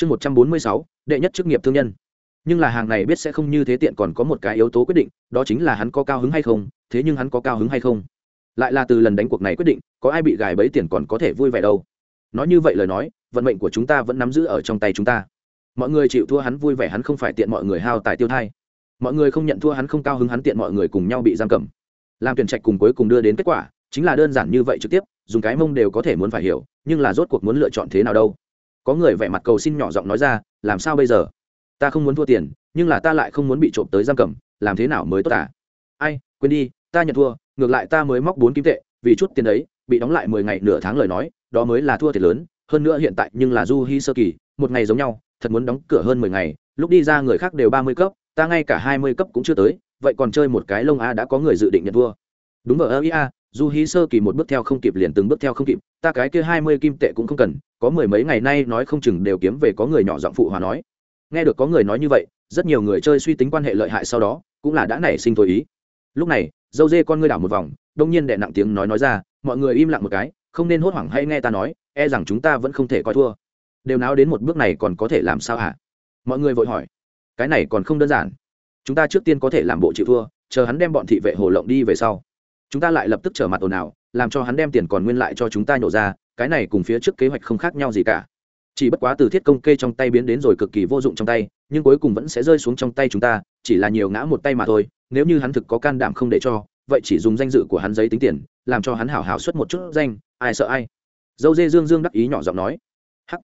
chương một trăm bốn mươi sáu, đệ nhất chức nghiệp thương nhân. Nhưng là hàng này biết sẽ không như thế tiện còn có một cái yếu tố quyết định, đó chính là hắn có cao hứng hay không, thế nhưng hắn có cao hứng hay không? Lại là từ lần đánh cuộc này quyết định, có ai bị gài bẫy tiền còn có thể vui vẻ đâu. Nói như vậy lời nói, vận mệnh của chúng ta vẫn nắm giữ ở trong tay chúng ta. Mọi người chịu thua hắn vui vẻ hắn không phải tiện mọi người hao tài tiêu thai. Mọi người không nhận thua hắn không cao hứng hắn tiện mọi người cùng nhau bị giam cầm. Làm tuyển trạch cùng cuối cùng đưa đến kết quả, chính là đơn giản như vậy trực tiếp, dùng cái mông đều có thể muốn phải hiểu, nhưng là rốt cuộc muốn lựa chọn thế nào đâu? Có người vẻ mặt cầu xin nhỏ giọng nói ra, làm sao bây giờ? Ta không muốn thua tiền, nhưng là ta lại không muốn bị trộm tới giam cầm, làm thế nào mới tốt à? Ai, quên đi, ta nhận thua, ngược lại ta mới móc bốn kim tệ, vì chút tiền đấy, bị đóng lại mười ngày nửa tháng lời nói, đó mới là thua thiệt lớn, hơn nữa hiện tại nhưng là du hi sơ kỳ, một ngày giống nhau, thật muốn đóng cửa hơn mười ngày, lúc đi ra người khác đều ba mươi cấp, ta ngay cả hai mươi cấp cũng chưa tới, vậy còn chơi một cái lông a đã có người dự định nhận thua. Đúng ở ơ ia du hí sơ kỳ một bước theo không kịp liền từng bước theo không kịp, ta cái kia hai mươi kim tệ cũng không cần, có mười mấy ngày nay nói không chừng đều kiếm về có người nhỏ giọng phụ hòa nói. Nghe được có người nói như vậy, rất nhiều người chơi suy tính quan hệ lợi hại sau đó, cũng là đã nảy sinh thôi ý. Lúc này, dâu dê con ngươi đảo một vòng, đông nhiên đệ nặng tiếng nói nói ra, mọi người im lặng một cái, không nên hốt hoảng hay nghe ta nói e rằng chúng ta vẫn không thể coi thua. Đều náo đến một bước này còn có thể làm sao hả? Mọi người vội hỏi. Cái này còn không đơn giản. Chúng ta trước tiên có thể làm bộ chịu thua, chờ hắn đem bọn thị vệ hồ lộng đi về sau chúng ta lại lập tức trở mặt ồn ào, làm cho hắn đem tiền còn nguyên lại cho chúng ta nhổ ra, cái này cùng phía trước kế hoạch không khác nhau gì cả. Chỉ bất quá từ thiết công kê trong tay biến đến rồi cực kỳ vô dụng trong tay, nhưng cuối cùng vẫn sẽ rơi xuống trong tay chúng ta, chỉ là nhiều ngã một tay mà thôi, nếu như hắn thực có can đảm không để cho, vậy chỉ dùng danh dự của hắn giấy tính tiền, làm cho hắn hảo hảo xuất một chút danh, ai sợ ai. Dâu dê dương dương đắc ý nhỏ giọng nói. Hắc,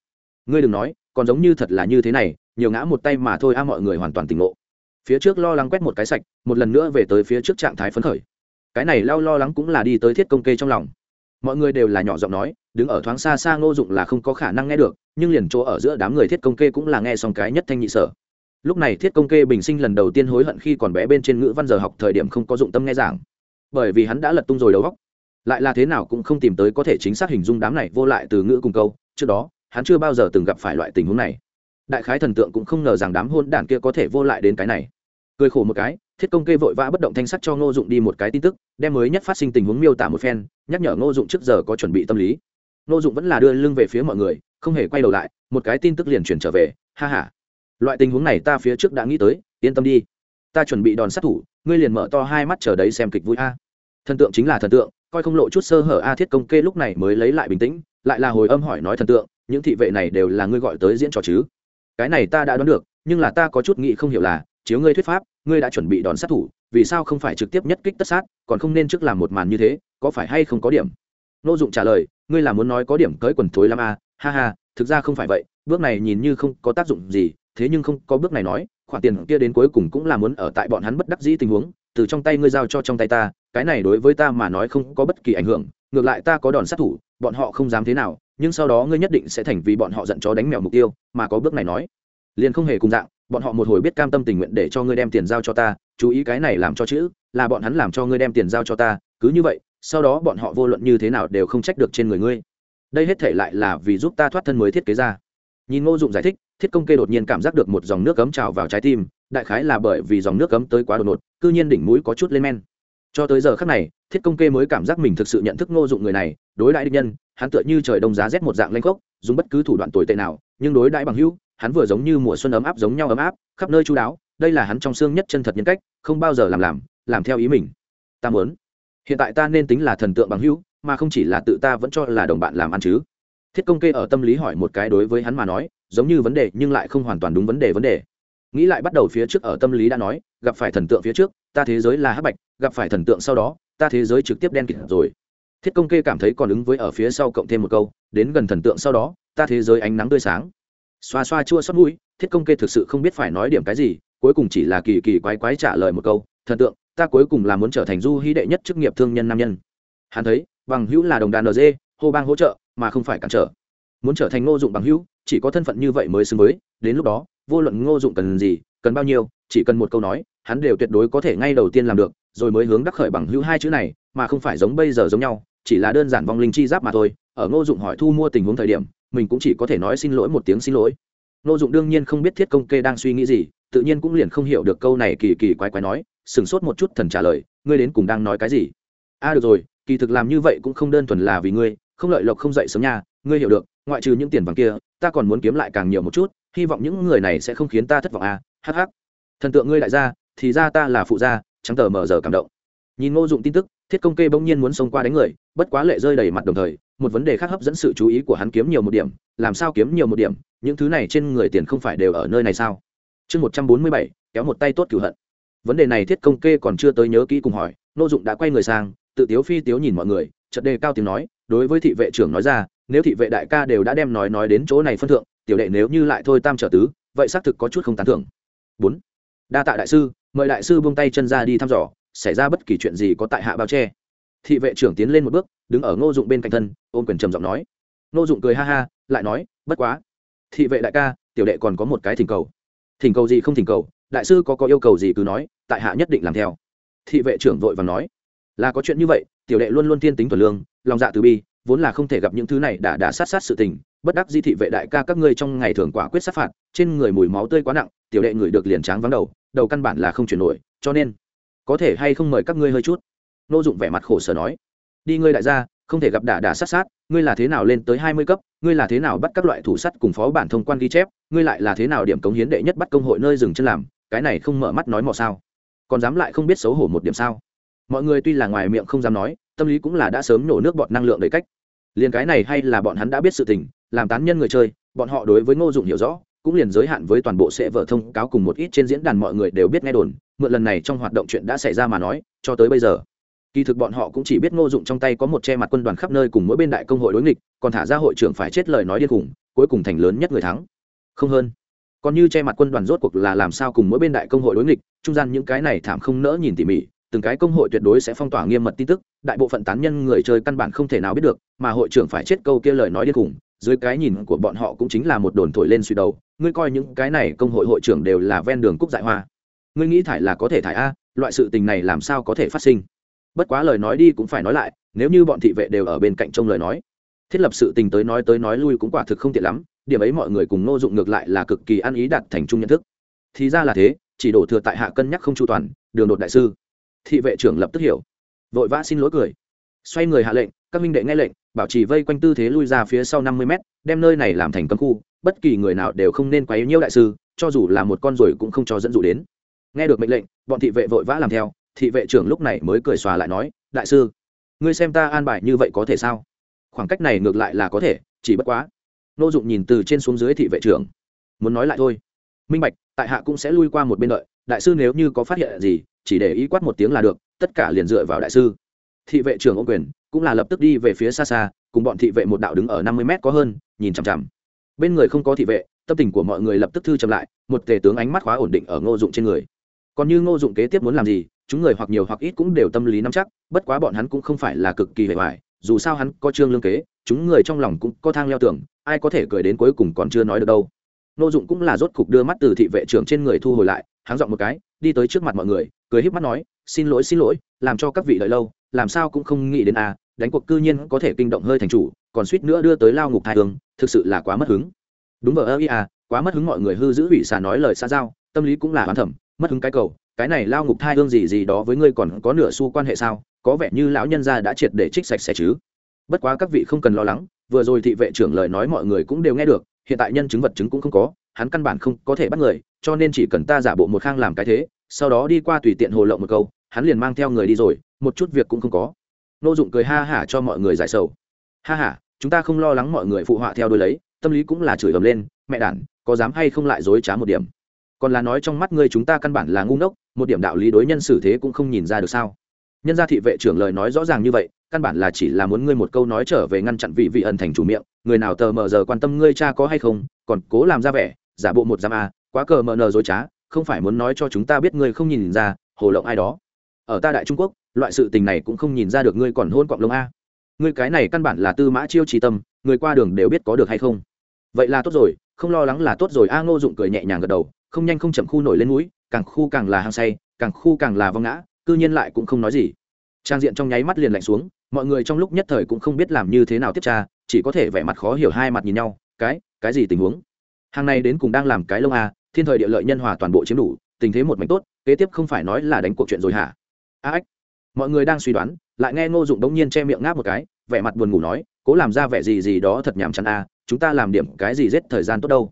ngươi đừng nói, còn giống như thật là như thế này, nhiều ngã một tay mà thôi a, mọi người hoàn toàn tỉnh ngộ. Phía trước lo lắng quét một cái sạch, một lần nữa về tới phía trước trạng thái phấn khởi cái này lao lo lắng cũng là đi tới thiết công kê trong lòng. Mọi người đều là nhỏ giọng nói, đứng ở thoáng xa xa ngô dụng là không có khả năng nghe được, nhưng liền chỗ ở giữa đám người thiết công kê cũng là nghe xong cái nhất thanh nhị sở. Lúc này thiết công kê bình sinh lần đầu tiên hối hận khi còn bé bên trên ngữ văn giờ học thời điểm không có dụng tâm nghe giảng. Bởi vì hắn đã lật tung rồi đầu góc lại là thế nào cũng không tìm tới có thể chính xác hình dung đám này vô lại từ ngữ cùng câu, trước đó, hắn chưa bao giờ từng gặp phải loại tình huống này. Đại khái thần tượng cũng không ngờ rằng đám hôn đản kia có thể vô lại đến cái này. Cười khổ một cái thiết công kê vội vã bất động thanh sắc cho ngô dụng đi một cái tin tức, đem mới nhất phát sinh tình huống miêu tả một phen, nhắc nhở ngô dụng trước giờ có chuẩn bị tâm lý. Ngô dụng vẫn là đưa lưng về phía mọi người, không hề quay đầu lại, một cái tin tức liền chuyển trở về, ha h a loại tình huống này ta phía trước đã nghĩ tới, yên tâm đi, ta chuẩn bị đòn sát thủ, ngươi liền mở to hai mắt chờ đấy xem kịch vui a. Thần tượng chính là thần tượng, coi không lộ chút sơ hở a, thiết công kê lúc này mới lấy lại bình tĩnh, lại là hồi âm hỏi nói thần tượng, những thị vệ này đều là ngươi gọi tới diễn trò chứ? Cái này ta đã đoán được, nhưng là ta có chút nghĩ không hiểu là, chiếu ngươi thuyết pháp ngươi đã chuẩn bị đòn sát thủ, vì sao không phải trực tiếp nhất kích tất sát, còn không nên trước làm một màn như thế, có phải hay không có điểm nô dụng trả lời, ngươi là muốn nói có điểm tới quần thối lắm à? ha ha, thực ra không phải vậy, bước này nhìn như không có tác dụng gì, thế nhưng không có bước này nói, khoản tiền kia đến cuối cùng cũng là muốn ở tại bọn hắn bất đắc dĩ tình huống, từ trong tay ngươi giao cho trong tay ta, cái này đối với ta mà nói không có bất kỳ ảnh hưởng, ngược lại ta có đòn sát thủ, bọn họ không dám thế nào, nhưng sau đó ngươi nhất định sẽ thành vì bọn họ giận chó đánh mèo mục tiêu, mà có bước này nói liền không hề cùng dạng bọn họ một hồi biết cam tâm tình nguyện để cho ngươi đem tiền giao cho ta, chú ý cái này làm cho chữ, là bọn hắn làm cho ngươi đem tiền giao cho ta, cứ như vậy, sau đó bọn họ vô luận như thế nào đều không trách được trên người ngươi. Đây hết thể lại là vì giúp ta thoát thân mới thiết kế ra. Nhìn ngô dụng giải thích, thiết công kê đột nhiên cảm giác được một dòng nước cấm trào vào trái tim, đại khái là bởi vì dòng nước cấm tới quá đột ngột, cư nhiên đỉnh mũi có chút lên men. Cho tới giờ khắc này, thiết công kê mới cảm giác mình thực sự nhận thức ngô dụng người này, đối đại địch nhân, hắn tựa như trời đông giá rét một dạng lanh khốc, dùng bất cứ thủ đoạn tồi tệ nào, nhưng đối đãi bằng hữu hắn vừa giống như mùa xuân ấm áp giống nhau ấm áp, khắp nơi chú đáo, đây là hắn trong xương nhất chân thật nhân cách, không bao giờ làm làm làm theo ý mình. Ta muốn. Hiện tại ta nên tính là thần tượng bằng hữu, mà không chỉ là tự ta vẫn cho là đồng bạn làm ăn chứ. Thiết công kê ở tâm lý hỏi một cái đối với hắn mà nói, giống như vấn đề nhưng lại không hoàn toàn đúng vấn đề vấn đề. Nghĩ lại bắt đầu phía trước ở tâm lý đã nói, gặp phải thần tượng phía trước, ta thế giới là hắc bạch, gặp phải thần tượng sau đó, ta thế giới trực tiếp đen kịt rồi. Thiết công kê cảm thấy còn ứng với ở phía sau cộng thêm một câu, đến gần thần tượng sau đó, ta thế giới ánh nắng tươi sáng xoa xoa chua xót mũi, thiết công kê thực sự không biết phải nói điểm cái gì, cuối cùng chỉ là kỳ kỳ quái quái trả lời một câu, thần tượng, ta cuối cùng là muốn trở thành du hí đệ nhất chức nghiệp thương nhân nam nhân. Hắn thấy, bằng hữu là đồng đàn nd hô bang hỗ trợ, mà không phải cản trở. Muốn trở thành ngô dụng bằng hữu, chỉ có thân phận như vậy mới xứng với, đến lúc đó, vô luận ngô dụng cần gì, cần bao nhiêu, chỉ cần một câu nói, hắn đều tuyệt đối có thể ngay đầu tiên làm được, rồi mới hướng đắc khởi bằng hữu hai chữ này, mà không phải giống bây giờ giống nhau, chỉ là đơn giản vong linh chi giáp mà thôi, ở ngô dụng hỏi thu mua tình huống thời điểm mình cũng chỉ có thể nói xin lỗi một tiếng xin lỗi. Nô dụng đương nhiên không biết thiết công kê đang suy nghĩ gì tự nhiên cũng liền không hiểu được câu này kỳ kỳ quái quái nói sửng sốt một chút thần trả lời ngươi đến cùng đang nói cái gì? A à, được rồi kỳ thực làm như vậy cũng không đơn thuần là vì ngươi không lợi lộc không dậy sớm nha ngươi hiểu được ngoại trừ những tiền vàng kia ta còn muốn kiếm lại càng nhiều một chút hy vọng những người này sẽ không khiến ta thất vọng à hh thần tượng ngươi đại gia thì ra ta là phụ gia trắng tờ mờ giờ cảm động. Nhìn ngô dụng tin tức thiết công kê bỗng nhiên muốn xông qua đánh người bất quá lệ rơi đầy mặt đồng thời một vấn đề khác hấp dẫn sự chú ý của hắn kiếm nhiều một điểm, làm sao kiếm nhiều một điểm, những thứ này trên người tiền không phải đều ở nơi này sao? Chương một trăm bốn mươi bảy, kéo một tay tốt cửu hận. Vấn đề này thiết công kê còn chưa tới nhớ kỹ cùng hỏi, nô dụng đã quay người sang, tự tiếu phi tiếu nhìn mọi người, chợt đề cao tiếng nói, đối với thị vệ trưởng nói ra, nếu thị vệ đại ca đều đã đem nói nói đến chỗ này phân thượng, tiểu đệ nếu như lại thôi tam trở tứ, vậy xác thực có chút không tán thưởng. Bốn, đa tạ đại sư, mời đại sư buông tay chân ra đi thăm dò, xảy ra bất kỳ chuyện gì có tại hạ bao che. Thị vệ trưởng tiến lên một bước đứng ở ngô dụng bên cạnh thân, ôm quyền trầm giọng nói. Ngô dụng cười ha ha, lại nói, bất quá, thị vệ đại ca, tiểu đệ còn có một cái thỉnh cầu. Thỉnh cầu gì không thỉnh cầu, đại sư có có yêu cầu gì cứ nói, tại hạ nhất định làm theo. Thị vệ trưởng vội vàng nói. Là có chuyện như vậy, tiểu đệ luôn luôn thiên tính thuần lương, lòng dạ từ bi, vốn là không thể gặp những thứ này đã đã sát sát sự tình, bất đắc di thị vệ đại ca các ngươi trong ngày thường quả quyết sát phạt, trên người mùi máu tươi quá nặng, tiểu đệ người được liền tráng vắng đầu đầu căn bản là không chuyển nổi, cho nên, có thể hay không mời các ngươi hơi chút? Nô dụng vẻ mặt khổ sở nói đi ngươi đại gia, không thể gặp đả đả sát sát, ngươi là thế nào lên tới hai mươi cấp, ngươi là thế nào bắt các loại thủ sắt cùng phó bản thông quan ghi chép, ngươi lại là thế nào điểm cống hiến đệ nhất bắt công hội nơi dừng chân làm, cái này không mở mắt nói mò sao. Còn dám lại không biết xấu hổ một điểm sao? Mọi người tuy là ngoài miệng không dám nói, tâm lý cũng là đã sớm nổ nước bọt năng lượng đầy cách. Liền cái này hay là bọn hắn đã biết sự tình, làm tán nhân người chơi, bọn họ đối với ngô dụng hiểu rõ, cũng liền giới hạn với toàn bộ sẽ vở thông cáo cùng một ít trên diễn đàn mọi người đều biết nghe đồn, mượn lần này trong hoạt động chuyện đã xảy ra mà nói, cho tới bây giờ kỳ thực bọn họ cũng chỉ biết ngô dụng trong tay có một che mặt quân đoàn khắp nơi cùng mỗi bên đại công hội đối nghịch, còn thả ra hội trưởng phải chết lời nói điên khủng cuối cùng thành lớn nhất người thắng. Không hơn. Còn như che mặt quân đoàn rốt cuộc là làm sao cùng mỗi bên đại công hội đối nghịch, trung gian những cái này thảm không nỡ nhìn tỉ mỉ, từng cái công hội tuyệt đối sẽ phong tỏa nghiêm mật tin tức, đại bộ phận tán nhân người chơi căn bản không thể nào biết được, mà hội trưởng phải chết câu kia lời nói điên khủng dưới cái nhìn của bọn họ cũng chính là một đồn thổi lên suy đầu, ngươi coi những cái này công hội hội trưởng đều là ven đường cúc dại hoa. Ngươi nghĩ thải là có thể thải a, loại sự tình này làm sao có thể phát sinh? Bất quá lời nói đi cũng phải nói lại, nếu như bọn thị vệ đều ở bên cạnh trông lời nói, thiết lập sự tình tới nói tới nói lui cũng quả thực không tiện lắm, điểm ấy mọi người cùng nô dụng ngược lại là cực kỳ ăn ý đặt thành chung nhận thức. Thì ra là thế, chỉ đổ thừa tại hạ cân nhắc không chu toàn, đường đột đại sư. Thị vệ trưởng lập tức hiểu. Vội vã xin lỗi cười. Xoay người hạ lệnh, các minh đệ nghe lệnh, bảo trì vây quanh tư thế lui ra phía sau năm mươi mét, đem nơi này làm thành cấm khu, bất kỳ người nào đều không nên quấy nhiễu đại sư, cho dù là một con ruồi cũng không cho dẫn dụ đến. Nghe được mệnh lệnh, bọn thị vệ vội vã làm theo thị vệ trưởng lúc này mới cười xòa lại nói, đại sư, ngươi xem ta an bài như vậy có thể sao? Khoảng cách này ngược lại là có thể, chỉ bất quá. Nô dụng nhìn từ trên xuống dưới thị vệ trưởng, muốn nói lại thôi. Minh bạch, tại hạ cũng sẽ lui qua một bên đợi, đại sư nếu như có phát hiện gì, chỉ để ý quát một tiếng là được, tất cả liền dựa vào đại sư. Thị vệ trưởng ô quyền, cũng là lập tức đi về phía xa xa, cùng bọn thị vệ một đạo đứng ở năm mươi mét có hơn, nhìn chằm chằm. Bên người không có thị vệ, tâm tình của mọi người lập tức thư chậm lại, một tề tướng ánh mắt khóa ổn định ở ngô dụng trên người. Còn như ngô dụng kế tiếp muốn làm gì chúng người hoặc nhiều hoặc ít cũng đều tâm lý nắm chắc bất quá bọn hắn cũng không phải là cực kỳ hề hoài dù sao hắn có trương lương kế chúng người trong lòng cũng có thang leo tưởng ai có thể cười đến cuối cùng còn chưa nói được đâu. Nô dụng cũng là rốt cục đưa mắt từ thị vệ trưởng trên người thu hồi lại hắn dọn một cái đi tới trước mặt mọi người cười híp mắt nói xin lỗi xin lỗi làm cho các vị đợi lâu làm sao cũng không nghĩ đến a à, đánh cuộc cư nhiên có thể kinh động hơi thành chủ còn suýt nữa đưa tới lao ngục thai hương thực sự là quá mất hứng. Đúng vờ ơ ý à quá mất hứng mọi người hư giữ ủy xà nói lời xa giao tâm lý cũng là hoán thẩm mất hứng cái cầu cái này lao ngục thai hương gì gì đó với ngươi còn có nửa xu quan hệ sao? Có vẻ như lão nhân gia đã triệt để trích sạch sẽ chứ. Bất quá các vị không cần lo lắng, vừa rồi thị vệ trưởng lời nói mọi người cũng đều nghe được, hiện tại nhân chứng vật chứng cũng không có, hắn căn bản không có thể bắt người, cho nên chỉ cần ta giả bộ một khang làm cái thế, sau đó đi qua tùy tiện hồ lộng một câu, hắn liền mang theo người đi rồi, một chút việc cũng không có. Nô dụng cười ha hả cho mọi người giải sầu. Ha hả chúng ta không lo lắng mọi người phụ họa theo đôi lấy, tâm lý cũng là chửi ầm lên, mẹ đản, có dám hay không lại dối trá một điểm còn là nói trong mắt ngươi chúng ta căn bản là ngu ngốc, một điểm đạo lý đối nhân xử thế cũng không nhìn ra được sao? Nhân gia thị vệ trưởng lời nói rõ ràng như vậy, căn bản là chỉ là muốn ngươi một câu nói trở về ngăn chặn vị vị ẩn thành chủ miệng, người nào tờ mờ giờ quan tâm ngươi cha có hay không, còn cố làm ra vẻ, giả bộ một giam a, quá cờ mờ nờ dối trá, không phải muốn nói cho chúng ta biết ngươi không nhìn ra, hồ lộng ai đó. Ở ta đại trung quốc, loại sự tình này cũng không nhìn ra được ngươi còn hôn cọng lông a. Ngươi cái này căn bản là tư mã chiêu trí tâm, người qua đường đều biết có được hay không. Vậy là tốt rồi, không lo lắng là tốt rồi a, ngô dụng cười nhẹ nhàng gật đầu không nhanh không chậm khu nổi lên mũi càng khu càng là hăng say, càng khu càng là văng ngã, cư nhiên lại cũng không nói gì. Trang diện trong nháy mắt liền lạnh xuống, mọi người trong lúc nhất thời cũng không biết làm như thế nào tiếp tra, chỉ có thể vẻ mặt khó hiểu hai mặt nhìn nhau, cái cái gì tình huống? Hàng này đến cùng đang làm cái lông a thiên thời địa lợi nhân hòa toàn bộ chiếm đủ, tình thế một mảnh tốt, kế tiếp không phải nói là đánh cuộc chuyện rồi hả? À, a ếch mọi người đang suy đoán, lại nghe ngô dụng đống nhiên che miệng ngáp một cái, vẻ mặt buồn ngủ nói, cố làm ra vẻ gì gì đó thật nhàm chán a chúng ta làm điểm cái gì giết thời gian tốt đâu?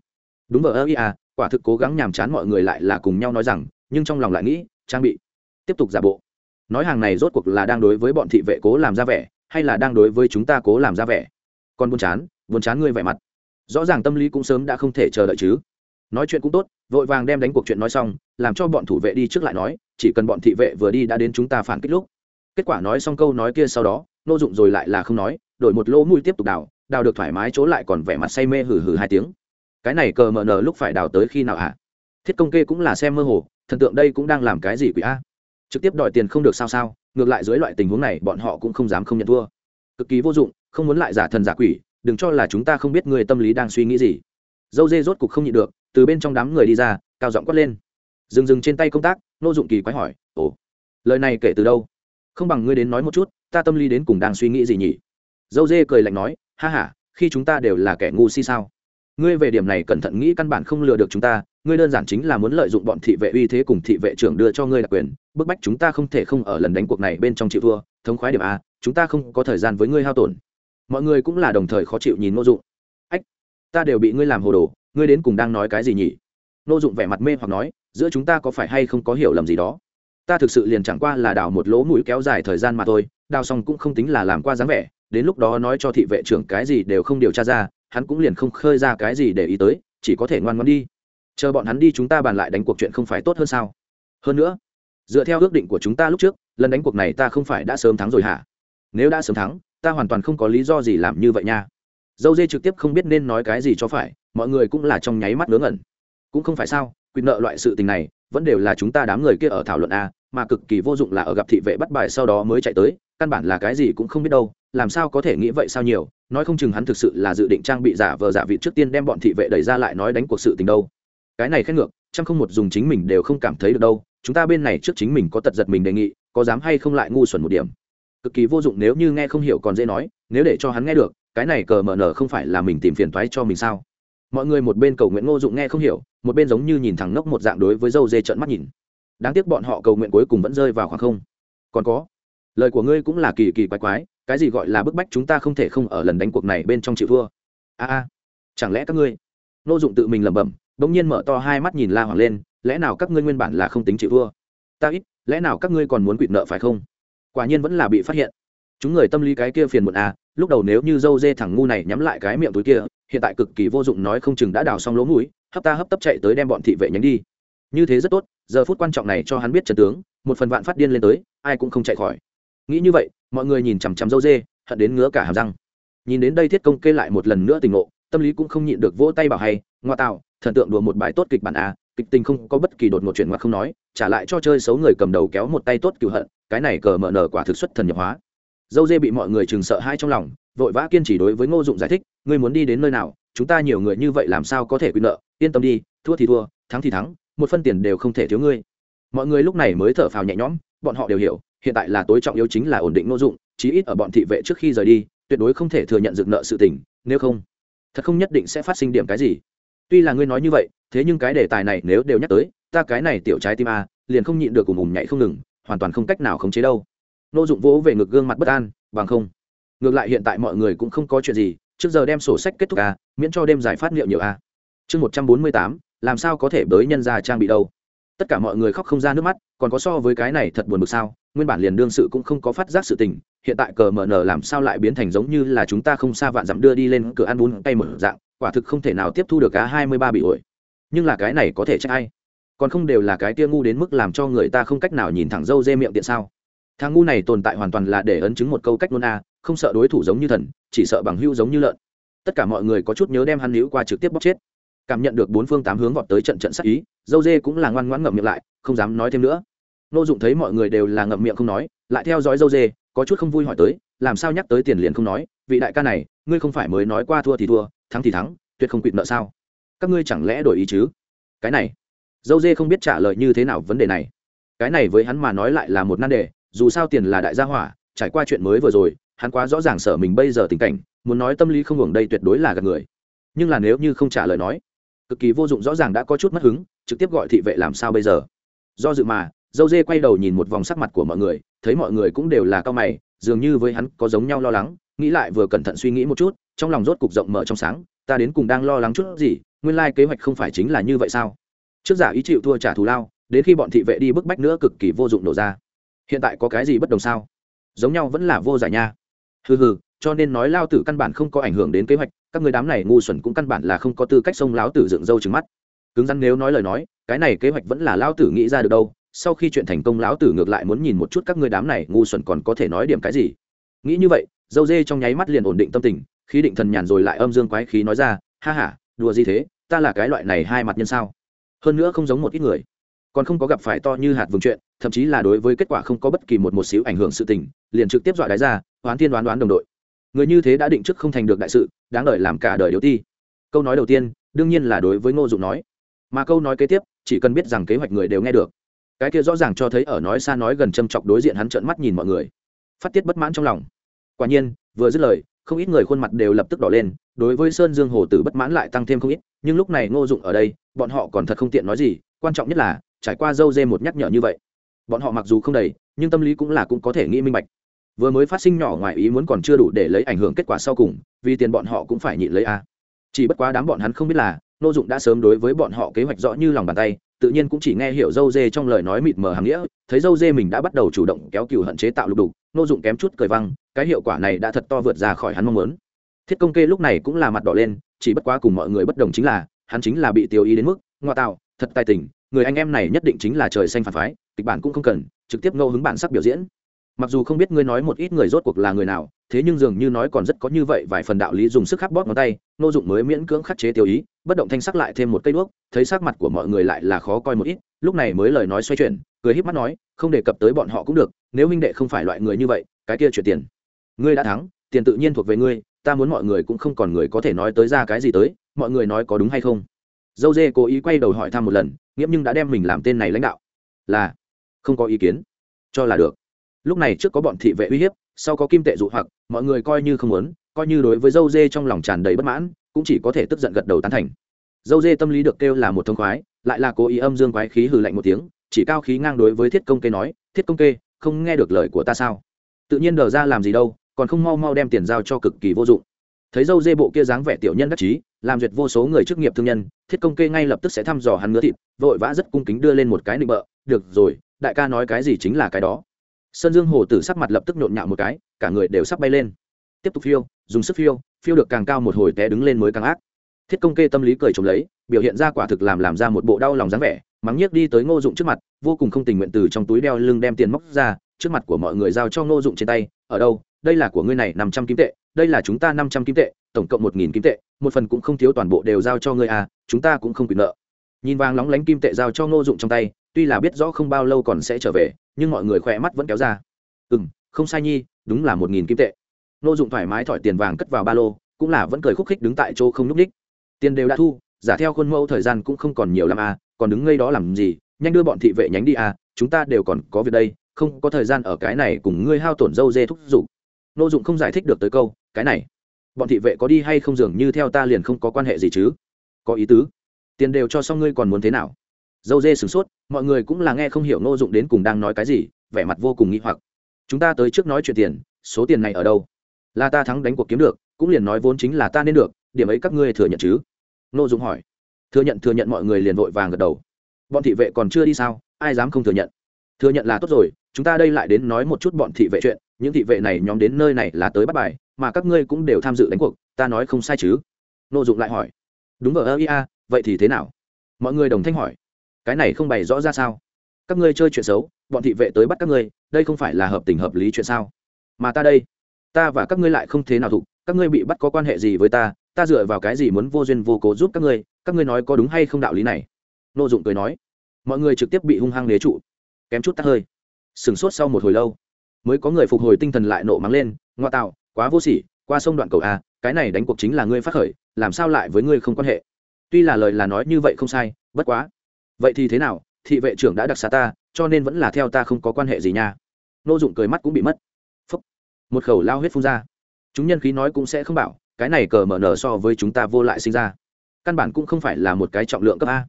Đúng vờ ơ, ý à quả thực cố gắng nhàm chán mọi người lại là cùng nhau nói rằng, nhưng trong lòng lại nghĩ, trang bị, tiếp tục giả bộ. Nói hàng này rốt cuộc là đang đối với bọn thị vệ cố làm ra vẻ, hay là đang đối với chúng ta cố làm ra vẻ? Còn buồn chán buồn chán ngươi vẻ mặt. Rõ ràng tâm lý cũng sớm đã không thể chờ đợi chứ. Nói chuyện cũng tốt, vội vàng đem đánh cuộc chuyện nói xong, làm cho bọn thủ vệ đi trước lại nói, chỉ cần bọn thị vệ vừa đi đã đến chúng ta phản kích lúc. Kết quả nói xong câu nói kia sau đó, nô dụng rồi lại là không nói, đổi một lỗ mũi tiếp tục đào đào được thoải mái chỗ lại còn vẻ mặt say mê hừ hừ hai tiếng cái này cờ mờ nờ lúc phải đào tới khi nào à thiết công kê cũng là xem mơ hồ, thần tượng đây cũng đang làm cái gì quỷ a? Trực tiếp đòi tiền không được sao sao, ngược lại dưới loại tình huống này, bọn họ cũng không dám không nhận thua. Cực kỳ vô dụng, không muốn lại giả thần giả quỷ, đừng cho là chúng ta không biết người tâm lý đang suy nghĩ gì. Dâu dê rốt cục không nhịn được, từ bên trong đám người đi ra, cao giọng quát lên. Dừng dừng trên tay công tác, nô dụng kỳ quái hỏi, ồ, lời này kể từ đâu? Không bằng ngươi đến nói một chút, ta tâm lý đến cùng đang suy nghĩ gì nhỉ? Dâu dê cười lạnh nói, ha h a khi chúng ta đều là kẻ ngu si sao? Ngươi về điểm này cẩn thận nghĩ căn bản không lừa được chúng ta, ngươi đơn giản chính là muốn lợi dụng bọn thị vệ uy thế cùng thị vệ trưởng đưa cho ngươi đặc quyền, bức bách chúng ta không thể không ở lần đánh cuộc này bên trong chịu thua, thống khoái điểm a, chúng ta không có thời gian với ngươi hao tổn. Mọi người cũng là đồng thời khó chịu nhìn ngô dụng. Ách, ta đều bị ngươi làm hồ đồ, ngươi đến cùng đang nói cái gì nhỉ? Ngô dụng vẻ mặt mê hoặc nói, giữa chúng ta có phải hay không có hiểu lầm gì đó? Ta thực sự liền chẳng qua là đào một lỗ mũi kéo dài thời gian mà thôi, đào xong cũng không tính là làm qua dáng vẻ, đến lúc đó nói cho thị vệ trưởng cái gì đều không điều tra ra hắn cũng liền không khơi ra cái gì để ý tới, chỉ có thể ngoan ngoan đi. Chờ bọn hắn đi chúng ta bàn lại đánh cuộc chuyện không phải tốt hơn sao? Hơn nữa, dựa theo ước định của chúng ta lúc trước, lần đánh cuộc này ta không phải đã sớm thắng rồi hả? Nếu đã sớm thắng, ta hoàn toàn không có lý do gì làm như vậy nha. Dâu dê trực tiếp không biết nên nói cái gì cho phải, mọi người cũng là trong nháy mắt ngớ ngẩn. Cũng không phải sao quyền nợ loại sự tình này, vẫn đều là chúng ta đám người kia ở thảo luận a, mà cực kỳ vô dụng là ở gặp thị vệ bắt bài sau đó mới chạy tới, căn bản là cái gì cũng không biết đâu làm sao có thể nghĩ vậy sao nhiều, nói không chừng hắn thực sự là dự định trang bị giả vờ giả vị trước tiên đem bọn thị vệ đẩy ra lại nói đánh cuộc sự tình đâu. Cái này khét ngược trăm không một dùng chính mình đều không cảm thấy được đâu, chúng ta bên này trước chính mình có tật giật mình đề nghị, có dám hay không lại ngu xuẩn một điểm. Cực kỳ vô dụng nếu như nghe không hiểu còn dễ nói, nếu để cho hắn nghe được, cái này cờ mờ nở không phải là mình tìm phiền toái cho mình sao? Mọi người một bên cầu nguyện ngô dụng nghe không hiểu, một bên giống như nhìn thẳng nốc một dạng đối với dâu dê trợn mắt nhìn. Đáng tiếc bọn họ cầu nguyện cuối cùng vẫn rơi vào khoảng không. Còn có lời của ngươi cũng là kỳ kỳ quái quái, cái gì gọi là bức bách chúng ta không thể không ở lần đánh cuộc này bên trong chịu thua? A a, chẳng lẽ các ngươi? Nô dụng tự mình lẩm bẩm, bỗng nhiên mở to hai mắt nhìn la hoàng lên, lẽ nào các ngươi nguyên bản là không tính chịu thua? Ta ít, lẽ nào các ngươi còn muốn quỵt nợ phải không? Quả nhiên vẫn là bị phát hiện. Chúng người tâm lý cái kia phiền muộn à lúc đầu nếu như dâu dê thằng ngu này nhắm lại cái miệng túi kia, hiện tại cực kỳ vô dụng nói không chừng đã đào xong lỗ mũi, hấp ta hấp tấp chạy tới đem bọn thị vệ nhánh đi. Như thế rất tốt, giờ phút quan trọng này cho hắn biết trần tướng, một phần vạn phát điên lên tới, ai cũng không chạy khỏi nghĩ như vậy, mọi người nhìn chằm chằm dâu dê, hận đến ngứa cả hàm răng. Nhìn đến đây thiết công kê lại một lần nữa tình ngộ, tâm lý cũng không nhịn được vỗ tay bảo hay, ngoa tạo, thần tượng đùa một bài tốt kịch bản a kịch tình không có bất kỳ đột ngột chuyển ngoặt không nói, trả lại cho chơi xấu người cầm đầu kéo một tay tốt cựu hận, cái này cờ mở nở quả thực xuất thần nhập hóa. Dâu dê bị mọi người chừng sợ hai trong lòng, vội vã kiên trì đối với ngô dụng giải thích, ngươi muốn đi đến nơi nào, chúng ta nhiều người như vậy làm sao có thể quy nợ, yên tâm đi, thua thì thua, thắng thì thắng, một phân tiền đều không thể thiếu ngươi. Mọi người lúc này mới thở phào nhẹ nhõm, bọn họ đều hiểu hiện tại là tối trọng yếu chính là ổn định nô dụng, chí ít ở bọn thị vệ trước khi rời đi, tuyệt đối không thể thừa nhận dựng nợ sự tình, nếu không, thật không nhất định sẽ phát sinh điểm cái gì. Tuy là ngươi nói như vậy, thế nhưng cái đề tài này nếu đều nhắc tới, ta cái này tiểu trái tim a, liền không nhịn được cùng ùm nhảy không ngừng, hoàn toàn không cách nào khống chế đâu. Nô dụng vỗ về ngực gương mặt bất an, bằng không. Ngược lại hiện tại mọi người cũng không có chuyện gì, trước giờ đem sổ sách kết thúc a, miễn cho đêm giải phát liệu nhiều a. Chương một trăm bốn mươi tám, làm sao có thể bới nhân ra trang bị đâu? Tất cả mọi người khóc không ra nước mắt, còn có so với cái này thật buồn bực sao? Nguyên bản liền đương sự cũng không có phát giác sự tình, hiện tại cờ mở nở làm sao lại biến thành giống như là chúng ta không xa vạn dặm đưa đi lên cửa ăn bún tay mở dạng, quả thực không thể nào tiếp thu được cá hai mươi ba bị ổi. Nhưng là cái này có thể trách ai? Còn không đều là cái tia ngu đến mức làm cho người ta không cách nào nhìn thẳng dâu dê miệng tiện sao? Thằng ngu này tồn tại hoàn toàn là để ấn chứng một câu cách ngôn a, không sợ đối thủ giống như thần, chỉ sợ bằng hưu giống như lợn. Tất cả mọi người có chút nhớ đem hắn níu qua trực tiếp bóc chết. Cảm nhận được bốn phương tám hướng vọt tới trận trận sắc ý dâu dê cũng là ngoan ngoãn ngậm miệng lại, không dám nói thêm nữa. Nô dụng thấy mọi người đều là ngậm miệng không nói, lại theo dõi dâu dê, có chút không vui hỏi tới, làm sao nhắc tới tiền liền không nói, vị đại ca này, ngươi không phải mới nói qua thua thì thua, thắng thì thắng, tuyệt không quỵt nợ sao? Các ngươi chẳng lẽ đổi ý chứ? Cái này, dâu dê không biết trả lời như thế nào vấn đề này. Cái này với hắn mà nói lại là một nan đề, dù sao tiền là đại gia hỏa, trải qua chuyện mới vừa rồi, hắn quá rõ ràng sợ mình bây giờ tình cảnh, muốn nói tâm lý không hưởng đây tuyệt đối là gạt người. Nhưng là nếu như không trả lời nói cực kỳ vô dụng, rõ ràng đã có chút mất hứng, trực tiếp gọi thị vệ làm sao bây giờ? Do dự mà, dâu dê quay đầu nhìn một vòng sắc mặt của mọi người, thấy mọi người cũng đều là cao mày, dường như với hắn có giống nhau lo lắng, nghĩ lại vừa cẩn thận suy nghĩ một chút, trong lòng rốt cục rộng mở trong sáng, ta đến cùng đang lo lắng chút gì, nguyên lai kế hoạch không phải chính là như vậy sao? Trước giả ý chịu thua trả thù lao, đến khi bọn thị vệ đi bức bách nữa cực kỳ vô dụng nổ ra. Hiện tại có cái gì bất đồng sao? Giống nhau vẫn là vô giải nha. Hừ hừ cho nên nói lao tử căn bản không có ảnh hưởng đến kế hoạch, các người đám này ngu xuẩn cũng căn bản là không có tư cách xông lão tử dựng râu trứng mắt. Cứng rắn nếu nói lời nói, cái này kế hoạch vẫn là lao tử nghĩ ra được đâu, sau khi chuyện thành công lão tử ngược lại muốn nhìn một chút các người đám này ngu xuẩn còn có thể nói điểm cái gì. Nghĩ như vậy, dâu dê trong nháy mắt liền ổn định tâm tình, khí định thần nhàn rồi lại âm dương quái khí nói ra, ha ha, đùa gì thế, ta là cái loại này hai mặt nhân sao? Hơn nữa không giống một ít người. Còn không có gặp phải to như hạt vừng chuyện, thậm chí là đối với kết quả không có bất kỳ một một xíu ảnh hưởng sự tình, liền trực tiếp dọa đáy ra, oán thiên đoán đoán đồng đội người như thế đã định trước không thành được đại sự, đáng đợi làm cả đời điều ti. Câu nói đầu tiên, đương nhiên là đối với ngô dụng nói. Mà câu nói kế tiếp, chỉ cần biết rằng kế hoạch người đều nghe được. Cái kia rõ ràng cho thấy ở nói xa nói gần châm chọc đối diện hắn trợn mắt nhìn mọi người. Phát tiết bất mãn trong lòng. Quả nhiên, vừa dứt lời, không ít người khuôn mặt đều lập tức đỏ lên, đối với sơn dương hồ tử bất mãn lại tăng thêm không ít, nhưng lúc này ngô dụng ở đây, bọn họ còn thật không tiện nói gì, quan trọng nhất là, trải qua dâu dê một nhắc nhở như vậy. Bọn họ mặc dù không đầy, nhưng tâm lý cũng là cũng có thể nghĩ minh bạch vừa mới phát sinh nhỏ ngoài ý muốn còn chưa đủ để lấy ảnh hưởng kết quả sau cùng, vì tiền bọn họ cũng phải nhịn lấy a. Chỉ bất quá đám bọn hắn không biết là, nô dụng đã sớm đối với bọn họ kế hoạch rõ như lòng bàn tay, tự nhiên cũng chỉ nghe hiểu dâu dê trong lời nói mịt mờ hàm nghĩa, thấy dâu dê mình đã bắt đầu chủ động kéo cừu hận chế tạo lục đục, nô dụng kém chút cười văng, cái hiệu quả này đã thật to vượt ra khỏi hắn mong muốn. Thiết công kê lúc này cũng là mặt đỏ lên, chỉ bất quá cùng mọi người bất đồng chính là, hắn chính là bị tiêu ý đến mức ngoa tạo, thật tài tình, người anh em này nhất định chính là trời xanh phản phái, kịch bản cũng không cần, trực tiếp ngẫu hứng bản sắc biểu diễn mặc dù không biết ngươi nói một ít người rốt cuộc là người nào, thế nhưng dường như nói còn rất có như vậy vài phần đạo lý dùng sức khắc bóp ngón tay, nô dụng mới miễn cưỡng khắc chế tiêu ý, bất động thanh sắc lại thêm một cây đuốc, thấy sắc mặt của mọi người lại là khó coi một ít, lúc này mới lời nói xoay chuyển, cười híp mắt nói, không đề cập tới bọn họ cũng được, nếu minh đệ không phải loại người như vậy, cái kia chuyển tiền. Ngươi đã thắng, tiền tự nhiên thuộc về ngươi, ta muốn mọi người cũng không còn người có thể nói tới ra cái gì tới, mọi người nói có đúng hay không? Dâu dê cố ý quay đầu hỏi thăm một lần, nghiễm nhưng đã đem mình làm tên này lãnh đạo. Là, không có ý kiến. Cho là được lúc này trước có bọn thị vệ uy hiếp, sau có kim tệ dụ hoặc, mọi người coi như không muốn, coi như đối với dâu dê trong lòng tràn đầy bất mãn, cũng chỉ có thể tức giận gật đầu tán thành. Dâu dê tâm lý được kêu là một thông khoái, lại là cố ý âm dương quái khí hừ lạnh một tiếng, chỉ cao khí ngang đối với thiết công kê nói, thiết công kê, không nghe được lời của ta sao? Tự nhiên đờ ra làm gì đâu, còn không mau mau đem tiền giao cho cực kỳ vô dụng. Thấy dâu dê bộ kia dáng vẻ tiểu nhân đắc chí, làm duyệt vô số người chức nghiệp thương nhân, thiết công kê ngay lập tức sẽ thăm dò hắn ngứa thịt, vội vã rất cung kính đưa lên một cái nịnh bợ, được rồi, đại ca nói cái gì chính là cái đó sơn dương hồ tử sắc mặt lập tức nhộn nhạo một cái, cả người đều sắp bay lên. Tiếp tục phiêu, dùng sức phiêu phiêu được càng cao một hồi té đứng lên mới càng ác. Thiết công kê tâm lý cười trộm lấy, biểu hiện ra quả thực làm làm ra một bộ đau lòng dáng vẻ, mắng nhiếc đi tới ngô dụng trước mặt, vô cùng không tình nguyện từ trong túi đeo lưng đem tiền móc ra, trước mặt của mọi người giao cho ngô dụng trên tay, ở đâu? Đây là của ngươi này, năm trăm kim tệ, đây là chúng ta năm trăm kim tệ, tổng cộng một nghìn kim tệ, một phần cũng không thiếu toàn bộ đều giao cho ngươi à chúng ta cũng không quyền nợ. Nhìn vàng lóng lánh kim tệ giao cho ngô dụng trong tay tuy là biết rõ không bao lâu còn sẽ trở về, nhưng mọi người khỏe mắt vẫn kéo ra. Ừ m không sai nhi, đúng là một nghìn kim tệ. Nô dụng thoải mái thỏi tiền vàng cất vào ba lô, cũng là vẫn cười khúc khích đứng tại chỗ không n ú c ních tiền đều đã thu, giả theo khuôn mẫu thời gian cũng không còn nhiều l à còn đứng ngây đó làm gì, nhanh đưa bọn thị vệ nhánh đi à chúng ta đều còn có việc đây, không có thời gian ở cái này cùng ngươi hao tổn dâu dê thúc giục. Nô dụng không giải thích được tới câu, cái này, bọn thị vệ có đi hay không dường như theo ta liền không có quan hệ gì chứ? Có ý tứ. Tiền đều cho xong ngươi còn muốn thế nào? Dâu dê sửng sốt, mọi người cũng là nghe không hiểu ngô dụng đến cùng đang nói cái gì, vẻ mặt vô cùng nghĩ hoặc. Chúng ta tới trước nói chuyện tiền, số tiền này ở đâu? Là ta thắng đánh cuộc kiếm được, cũng liền nói vốn chính là ta nên được, điểm ấy các ngươi thừa nhận chứ? Ngô dụng hỏi. Thừa nhận thừa nhận mọi người liền vội vàng gật đầu. Bọn thị vệ còn chưa đi sao, ai dám không thừa nhận? Thừa nhận là tốt rồi, chúng ta đây lại đến nói một chút bọn thị vệ chuyện, những thị vệ này nhóm đến nơi này là tới bắt bài, mà các ngươi cũng đều tham dự đánh cuộc, ta nói không sai chứ? Ngô dụng lại hỏi. Đúng vờ ơ ia vậy thì thế nào? Mọi người đồng thanh hỏi cái này không bày rõ ra sao? Các ngươi chơi chuyện xấu, bọn thị vệ tới bắt các ngươi, đây không phải là hợp tình hợp lý chuyện sao? Mà ta đây, ta và các ngươi lại không thế nào thụ, các ngươi bị bắt có quan hệ gì với ta? Ta dựa vào cái gì muốn vô duyên vô cố giúp các ngươi? Các ngươi nói có đúng hay không đạo lý này? Nô dụng cười nói. Mọi người trực tiếp bị hung hăng nế trụ. Kém chút tắt hơi. Sửng sốt sau một hồi lâu, mới có người phục hồi tinh thần lại nộ mắng lên. Ngoa tạo, quá vô sỉ, qua sông đoạn cầu a cái này đánh cuộc chính là ngươi phát khởi, làm sao lại với ngươi không quan hệ? Tuy là lời là nói như vậy không sai, bất quá vậy thì thế nào, thị vệ trưởng đã đặc xá ta, cho nên vẫn là theo ta không có quan hệ gì nha. Nô dụng cười mắt cũng bị mất. Phúc. một khẩu lao huyết phun ra. Chúng nhân khí nói cũng sẽ không bảo, cái này cờ mở nở so với chúng ta vô lại sinh ra. Căn bản cũng không phải là một cái trọng lượng cấp a.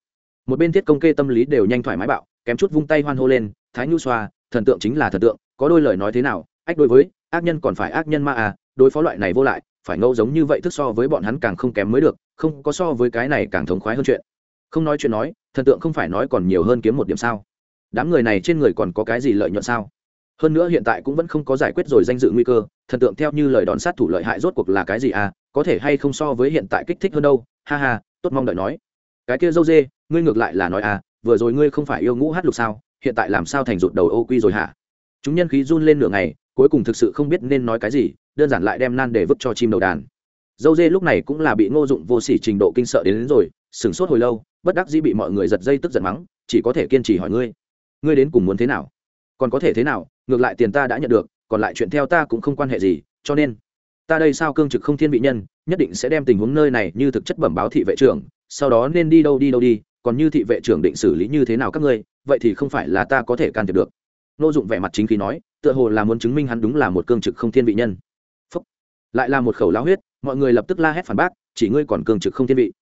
Một bên thiết công kê tâm lý đều nhanh thoải mái bạo, kém chút vung tay hoan hô lên, thái nhu xoa, thần tượng chính là thần tượng, có đôi lời nói thế nào, ách đối với, ác nhân còn phải ác nhân ma à đối phó loại này vô lại, phải ngâu giống như vậy thức so với bọn hắn càng không kém mới được, không có so với cái này càng thống khoái hơn chuyện không nói chuyện nói thần tượng không phải nói còn nhiều hơn kiếm một điểm sao? Đám người này trên người còn có cái gì lợi nhuận sao? Hơn nữa hiện tại cũng vẫn không có giải quyết rồi danh dự nguy cơ thần tượng theo như lời đòn sát thủ lợi hại rốt cuộc là cái gì à? Có thể hay không so với hiện tại kích thích hơn đâu? Ha ha tốt mong đợi nói. Cái kia dâu dê ngươi ngược lại là nói à vừa rồi ngươi không phải yêu ngũ hát lục sao? Hiện tại làm sao thành rụt đầu ô quy rồi hả? Chúng nhân khí run lên nửa ngày cuối cùng thực sự không biết nên nói cái gì đơn giản lại đem nan để vứt cho chim đầu đàn. Dâu dê lúc này cũng là bị ngô dụng vô sỉ trình độ kinh sợ đến, đến rồi sửng sốt hồi lâu bất đắc dĩ bị mọi người giật dây tức giận mắng, chỉ có thể kiên trì hỏi ngươi ngươi đến cùng muốn thế nào? Còn có thể thế nào? Ngược lại tiền ta đã nhận được, còn lại chuyện theo ta cũng không quan hệ gì, cho nên, ta đây sao cương trực không thiên vị nhân, nhất định sẽ đem tình huống nơi này như thực chất bẩm báo thị vệ trưởng, sau đó nên đi đâu đi đâu đi, còn như thị vệ trưởng định xử lý như thế nào các ngươi, vậy thì không phải là ta có thể can thiệp được. Nô dụng vẻ mặt chính khí nói, tựa hồ là muốn chứng minh hắn đúng là một cương trực không thiên vị nhân. Phúc. lại là một khẩu lao huyết, mọi người lập tức la hét phản bác, chỉ ngươi còn cương trực không thiên vị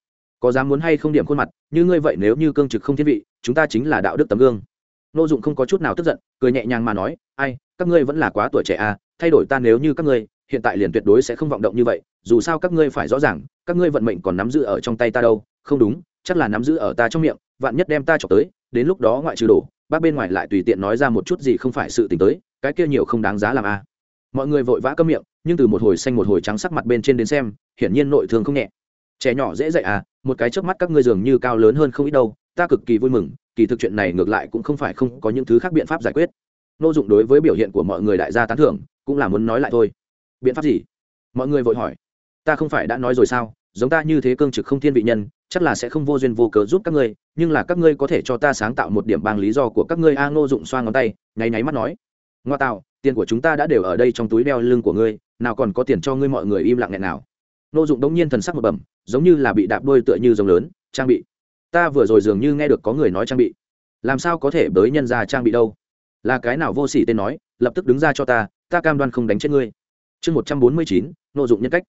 có dám muốn hay không điểm khuôn mặt, như ngươi vậy nếu như cương trực không thiên vị, chúng ta chính là đạo đức tấm gương nô dụng không có chút nào tức giận, cười nhẹ nhàng mà nói, ai, các ngươi vẫn là quá tuổi trẻ à thay đổi ta nếu như các ngươi, hiện tại liền tuyệt đối sẽ không vọng động như vậy, dù sao các ngươi phải rõ ràng, các ngươi vận mệnh còn nắm giữ ở trong tay ta đâu, không đúng, chắc là nắm giữ ở ta trong miệng, vạn nhất đem ta chọc tới, đến lúc đó ngoại trừ đổ, bác bên ngoài lại tùy tiện nói ra một chút gì không phải sự t tới, cái kia nhiều không đáng giá làm a à. mọi người vội vã câm miệng, nhưng từ một hồi xanh một hồi trắng sắc mặt bên trên đến xem, hiển nhiên nội thương không nhẹ trẻ nhỏ dễ dạy à một cái trước mắt các ngươi dường như cao lớn hơn không ít đâu, ta cực kỳ vui mừng, kỳ thực chuyện này ngược lại cũng không phải không có những thứ khác biện pháp giải quyết. Nô dụng đối với biểu hiện của mọi người đại gia tán thưởng, cũng là muốn nói lại thôi. Biện pháp gì? Mọi người vội hỏi. Ta không phải đã nói rồi sao? Giống ta như thế cương trực không thiên vị nhân, chắc là sẽ không vô duyên vô cớ giúp các ngươi, nhưng là các ngươi có thể cho ta sáng tạo một điểm bằng lý do của các ngươi a ngô dụng xoa ngón tay, nháy nháy mắt nói. Ngoa tạo, tiền của chúng ta đã đều ở đây trong túi đeo lưng của ngươi, nào còn có tiền cho ngươi mọi người im lặng nghẹn nào nô dụng đống nhiên thần sắc một bẩm, giống như là bị đạp đôi tựa như rồng lớn, trang bị, ta vừa rồi dường như nghe được có người nói trang bị. Làm sao có thể bới nhân ra trang bị đâu? Là cái nào vô sỉ tên nói, lập tức đứng ra cho ta ta cam đoan không đánh chết ngươi. Chương một trăm bốn mươi chín, nô dụng nhân cách.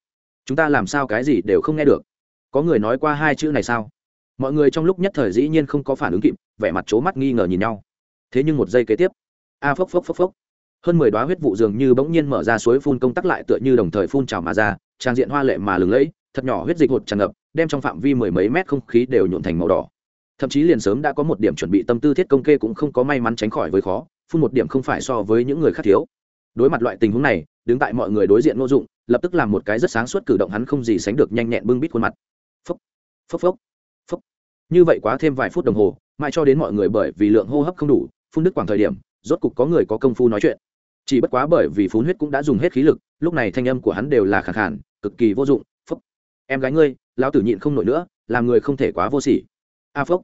Chúng ta làm sao cái gì đều không nghe được. Có người nói qua hai chữ này sao? Mọi người trong lúc nhất thời dĩ nhiên không có phản ứng kịp, vẻ mặt c mắt nghi ngờ nhìn nhau. Thế nhưng một giây kế tiếp, a phốc phốc phốc phốc, hơn mười đoá huyết vụ dường như bỗng nhiên mở ra suối phun công tắc lại tựa như đồng thời phun trào mà ra trang diện hoa lệ mà lừng lẫy, thật nhỏ huyết dịch hột tràn ngập, đem trong phạm vi mười mấy mét không khí đều nhuộn thành màu đỏ. Thậm chí liền sớm đã có một điểm chuẩn bị tâm tư thiết công kê cũng không có may mắn tránh khỏi với khó, phun một điểm không phải so với những người khác thiếu. Đối mặt loại tình huống này, đứng tại mọi người đối diện ngô dụng, lập tức làm một cái rất sáng suốt cử động hắn không gì sánh được nhanh nhẹn bưng bít khuôn mặt. Phốc phốc phốc phốc. Như vậy quá thêm vài phút đồng hồ, mãi cho đến mọi người bởi vì lượng hô hấp không đủ, phun đứt khoảng thời điểm, rốt cục có người có công phu nói chuyện. Chỉ bất quá bởi vì phun huyết cũng đã dùng hết khí lực, lúc này thanh âm của hắn đều là khẳng khản cực kỳ vô dụng phốc em gái ngươi, lão tử nhịn không nổi nữa, làm người không thể quá vô sỉ. A phốc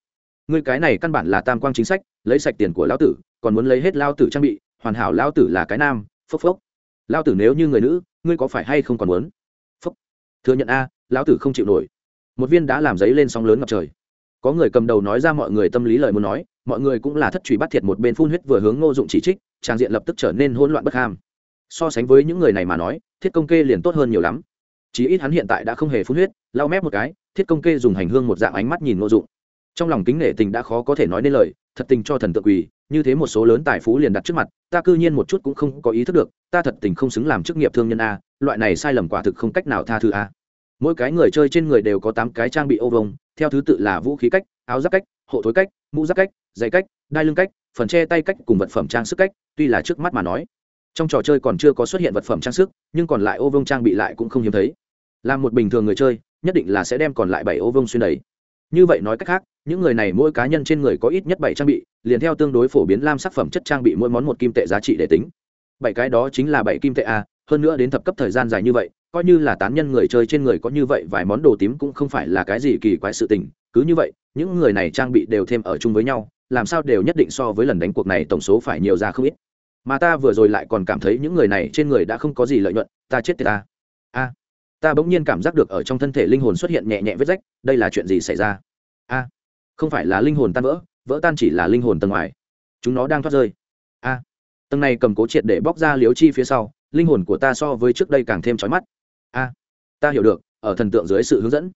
ngươi cái này căn bản là tam quang chính sách, lấy sạch tiền của lão tử, còn muốn lấy hết lao tử trang bị, hoàn hảo lao tử là cái nam phốc phốc lao tử nếu như người nữ, ngươi có phải hay không còn muốn? Phốc thừa nhận a, lão tử không chịu nổi. Một viên đã làm giấy lên sóng lớn ngập trời. Có người cầm đầu nói ra mọi người tâm lý lời muốn nói, mọi người cũng là thất truy bắt thiệt một bên phun huyết vừa hướng ngô dụng chỉ trích, trang diện lập tức trở nên hỗn loạn bất ham. So sánh với những người này mà nói, thiết công kê liền tốt hơn nhiều lắm chí ít hắn hiện tại đã không hề phun huyết, lau mép một cái, thiết công kê dùng hành hương một dạng ánh mắt nhìn ngô dụng. Trong lòng kính nể tình đã khó có thể nói nên lời, thật tình cho thần tự quỳ, như thế một số lớn tài phú liền đặt trước mặt, ta cư nhiên một chút cũng không có ý thức được, ta thật tình không xứng làm chức nghiệp thương nhân a, loại này sai lầm quả thực không cách nào tha thứ a. Mỗi cái người chơi trên người đều có tám cái trang bị ô vông theo thứ tự là vũ khí cách, áo giáp cách, hộ thối cách, mũ giáp cách, giày cách, đai lưng cách, phần che tay cách cùng vật phẩm trang sức cách, tuy là trước mắt mà nói trong trò chơi còn chưa có xuất hiện vật phẩm trang sức, nhưng còn lại ô vông trang bị lại cũng không hiếm thấy. Là một bình thường người chơi, nhất định là sẽ đem còn lại bảy ô vông xuyên đầy như vậy nói cách khác, những người này mỗi cá nhân trên người có ít nhất bảy trang bị, liền theo tương đối phổ biến lam sắc phẩm chất trang bị mỗi món một kim tệ giá trị để tính. Bảy cái đó chính là bảy kim tệ a, hơn nữa đến thập cấp thời gian dài như vậy, coi như là tán nhân người chơi trên người có như vậy vài món đồ tím cũng không phải là cái gì kỳ quái sự tình. Cứ như vậy, những người này trang bị đều thêm ở chung với nhau, làm sao đều nhất định so với lần đánh cuộc này tổng số phải nhiều ra không ít mà ta vừa rồi lại còn cảm thấy những người này trên người đã không có gì lợi nhuận, ta chết thì ta. A, ta bỗng nhiên cảm giác được ở trong thân thể linh hồn xuất hiện nhẹ nhẹ vết rách, đây là chuyện gì xảy ra? A, không phải là linh hồn tan vỡ vỡ tan chỉ là linh hồn tầng ngoài. Chúng nó đang thoát rơi. A, tầng này cầm cố triệt để bóc ra liếu chi phía sau, linh hồn của ta so với trước đây càng thêm trói mắt. A, ta hiểu được, ở thần tượng dưới sự hướng dẫn.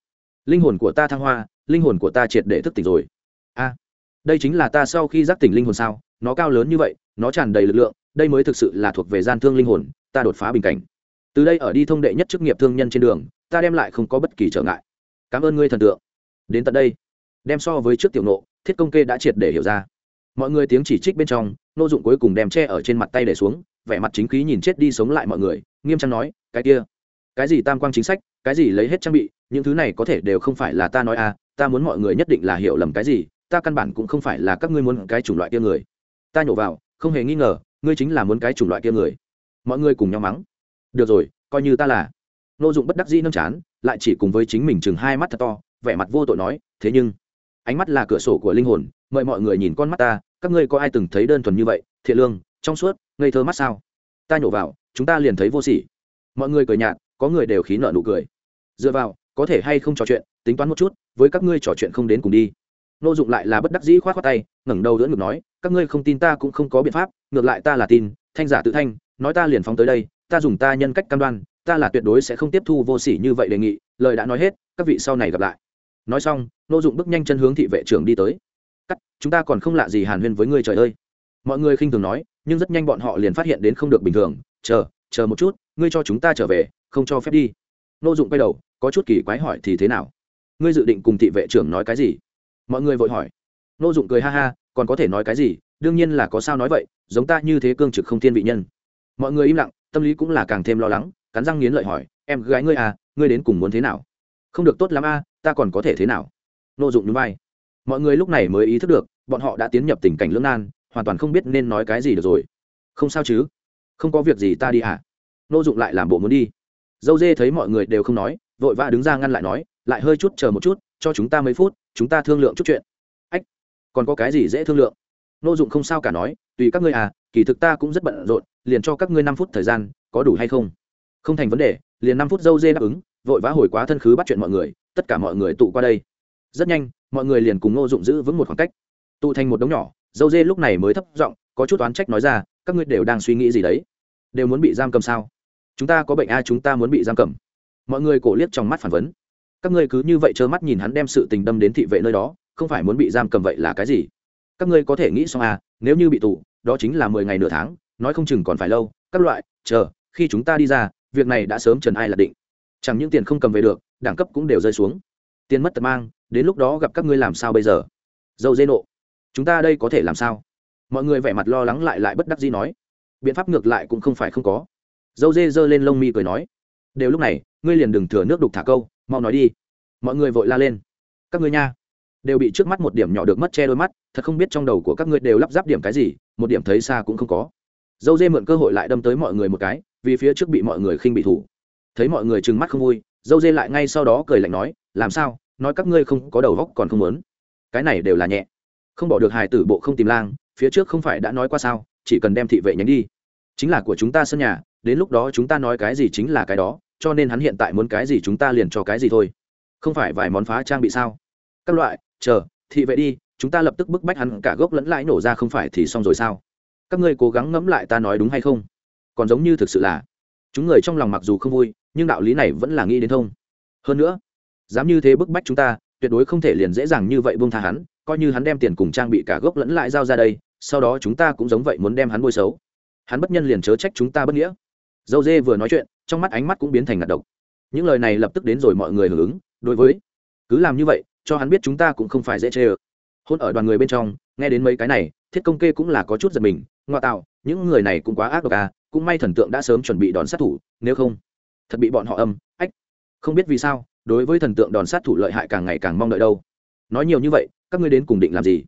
Linh hồn của ta thăng hoa, linh hồn của ta triệt để thức tỉnh rồi. A, đây chính là ta sau khi giác tỉnh linh hồn sao, nó cao lớn như vậy, nó tràn đầy lực lượng đây mới thực sự là thuộc về gian thương linh hồn, ta đột phá bình cảnh. Từ đây ở đi thông đệ nhất chức nghiệp thương nhân trên đường, ta đem lại không có bất kỳ trở ngại. Cảm ơn ngươi thần tượng. Đến tận đây. Đem so với trước tiểu nộ, thiết công kê đã triệt để hiểu ra. Mọi người tiếng chỉ trích bên trong, nô dụng cuối cùng đem che ở trên mặt tay để xuống, vẻ mặt chính khí nhìn chết đi sống lại mọi người, nghiêm trang nói, cái kia, cái gì tam quang chính sách, cái gì lấy hết trang bị, những thứ này có thể đều không phải là ta nói à ta muốn mọi người nhất định là hiểu lầm cái gì, ta căn bản cũng không phải là các ngươi muốn cái chủng loại kia người. Ta nhổ vào, không hề nghi ngờ ngươi chính là muốn cái chủng loại kia người. Mọi người cùng nhau mắng. Được rồi, coi như ta là. Nô dụng bất đắc dĩ nâng chán, lại chỉ cùng với chính mình chừng hai mắt thật to, vẻ mặt vô tội nói, thế nhưng, ánh mắt là cửa sổ của linh hồn, mời mọi người nhìn con mắt ta, các ngươi có ai từng thấy đơn thuần như vậy? Thiện lương, trong suốt, ngây thơ mắt sao? Ta nhổ vào, chúng ta liền thấy vô sỉ. Mọi người cười nhạt, có người đều khí nợ nụ cười. Dựa vào, có thể hay không trò chuyện, tính toán một chút, với các ngươi trò chuyện không đến cùng đi nô dụng lại là bất đắc dĩ khoát khoát tay, ngẩng đầu đỡ ngực nói, các ngươi không tin ta cũng không có biện pháp, ngược lại ta là tin, thanh giả tự thanh, nói ta liền phóng tới đây, ta dùng ta nhân cách cam đoan, ta là tuyệt đối sẽ không tiếp thu vô sỉ như vậy đề nghị, lời đã nói hết, các vị sau này gặp lại. Nói xong, nô dụng bước nhanh chân hướng thị vệ trưởng đi tới. Cắt, chúng ta còn không lạ gì hàn huyên với ngươi trời ơi. Mọi người khinh thường nói, nhưng rất nhanh bọn họ liền phát hiện đến không được bình thường, chờ chờ một chút, ngươi cho chúng ta trở về, không cho phép đi. Nô dụng quay đầu, có chút kỳ quái hỏi, thì thế nào? Ngươi dự định cùng thị vệ trưởng nói cái gì? Mọi người vội hỏi. Nô dụng cười ha ha còn có thể nói cái gì? Đương nhiên là có sao nói vậy giống ta như thế cương trực không thiên vị nhân. Mọi người im lặng tâm lý cũng là càng thêm lo lắng cắn răng nghiến lợi hỏi em gái ngươi à ngươi đến cùng muốn thế nào? Không được tốt lắm a à, ta còn có thể thế nào? Nô dụng núi vai. Mọi người lúc này mới ý thức được bọn họ đã tiến nhập tình cảnh lưỡng nan hoàn toàn không biết nên nói cái gì được rồi. Không sao chứ? Không có việc gì ta đi à? Nô dụng lại làm bộ muốn đi. Dâu dê thấy mọi người đều không nói vội vã đứng ra ngăn lại nói lại hơi chút chờ một chút cho chúng ta mấy phút, chúng ta thương lượng chút chuyện. Ách, còn có cái gì dễ thương lượng? Nô dụng không sao cả nói, tùy các ngươi à kỳ thực ta cũng rất bận rộn, liền cho các ngươi năm phút thời gian, có đủ hay không? Không thành vấn đề, liền năm phút dâu dê đáp ứng, vội vã hồi quá thân khứ bắt chuyện mọi người, tất cả mọi người tụ qua đây. Rất nhanh, mọi người liền cùng nô dụng giữ vững một khoảng cách. Tụ thành một đống nhỏ, dâu dê lúc này mới thấp giọng, có chút oán trách nói ra, các ngươi đều đang suy nghĩ gì đấy? Đều muốn bị giam cầm sao? Chúng ta có bệnh ai chúng ta muốn bị giam cầm. Mọi người cổ liếc trong mắt phản vấn các ngươi cứ như vậy trơ mắt nhìn hắn đem sự tình đâm đến thị vệ nơi đó, không phải muốn bị giam cầm vậy là cái gì? Các ngươi có thể nghĩ xong à nếu như bị tù, đó chính là mười ngày nửa tháng, nói không chừng còn phải lâu. Các loại, chờ, khi chúng ta đi ra, việc này đã sớm trần ai là định. Chẳng những tiền không cầm về được, đẳng cấp cũng đều rơi xuống. Tiền mất tật mang, đến lúc đó gặp các ngươi làm sao bây giờ? Dâu dê nộ, chúng ta đây có thể làm sao? Mọi người vẻ mặt lo lắng lại lại bất đắc dĩ nói. Biện pháp ngược lại cũng không phải không có. Dâu dê giơ lên lông mi cười nói. Đều lúc này, ngươi liền đừng thừa nước đục thả câu mau nói đi. Mọi người vội la lên. Các ngươi nha. Đều bị trước mắt một điểm nhỏ được mất che đôi mắt, thật không biết trong đầu của các ngươi đều lắp ráp điểm cái gì, một điểm thấy xa cũng không có. Dâu dê mượn cơ hội lại đâm tới mọi người một cái, vì phía trước bị mọi người khinh bị thủ. Thấy mọi người trừng mắt không vui, dâu dê lại ngay sau đó cười lạnh nói, làm sao? Nói các ngươi không có đầu góc còn không muốn. Cái này đều là nhẹ. Không bỏ được hài tử bộ không tìm lang, phía trước không phải đã nói qua sao, chỉ cần đem thị vệ nhánh đi. Chính là của chúng ta sân nhà, đến lúc đó chúng ta nói cái gì chính là cái đó cho nên hắn hiện tại muốn cái gì chúng ta liền cho cái gì thôi. Không phải vài món phá trang bị sao? Các loại, chờ, thị vệ đi, chúng ta lập tức bức bách hắn cả gốc lẫn lãi nổ ra không phải thì xong rồi sao? Các ngươi cố gắng ngẫm lại ta nói đúng hay không? Còn giống như thực sự là, chúng người trong lòng mặc dù không vui, nhưng đạo lý này vẫn là nghĩ đến thông. Hơn nữa, dám như thế bức bách chúng ta, tuyệt đối không thể liền dễ dàng như vậy buông tha hắn, coi như hắn đem tiền cùng trang bị cả gốc lẫn lại giao ra đây, sau đó chúng ta cũng giống vậy muốn đem hắn bôi xấu. Hắn bất nhân liền chớ trách chúng ta bất nghĩa. Dâu dê vừa nói chuyện trong mắt ánh mắt cũng biến thành ngạt độc. Những lời này lập tức đến rồi mọi người hưởng ứng, đối với, cứ làm như vậy, cho hắn biết chúng ta cũng không phải dễ chê ơ. Hôn ở đoàn người bên trong, nghe đến mấy cái này, thiết công kê cũng là có chút giật mình, ngoa tạo, những người này cũng quá ác độc à cũng may thần tượng đã sớm chuẩn bị đòn sát thủ, nếu không, thật bị bọn họ âm, ách. Không biết vì sao, đối với thần tượng đòn sát thủ lợi hại càng ngày càng mong đợi đâu. Nói nhiều như vậy, các ngươi đến cùng định làm gì?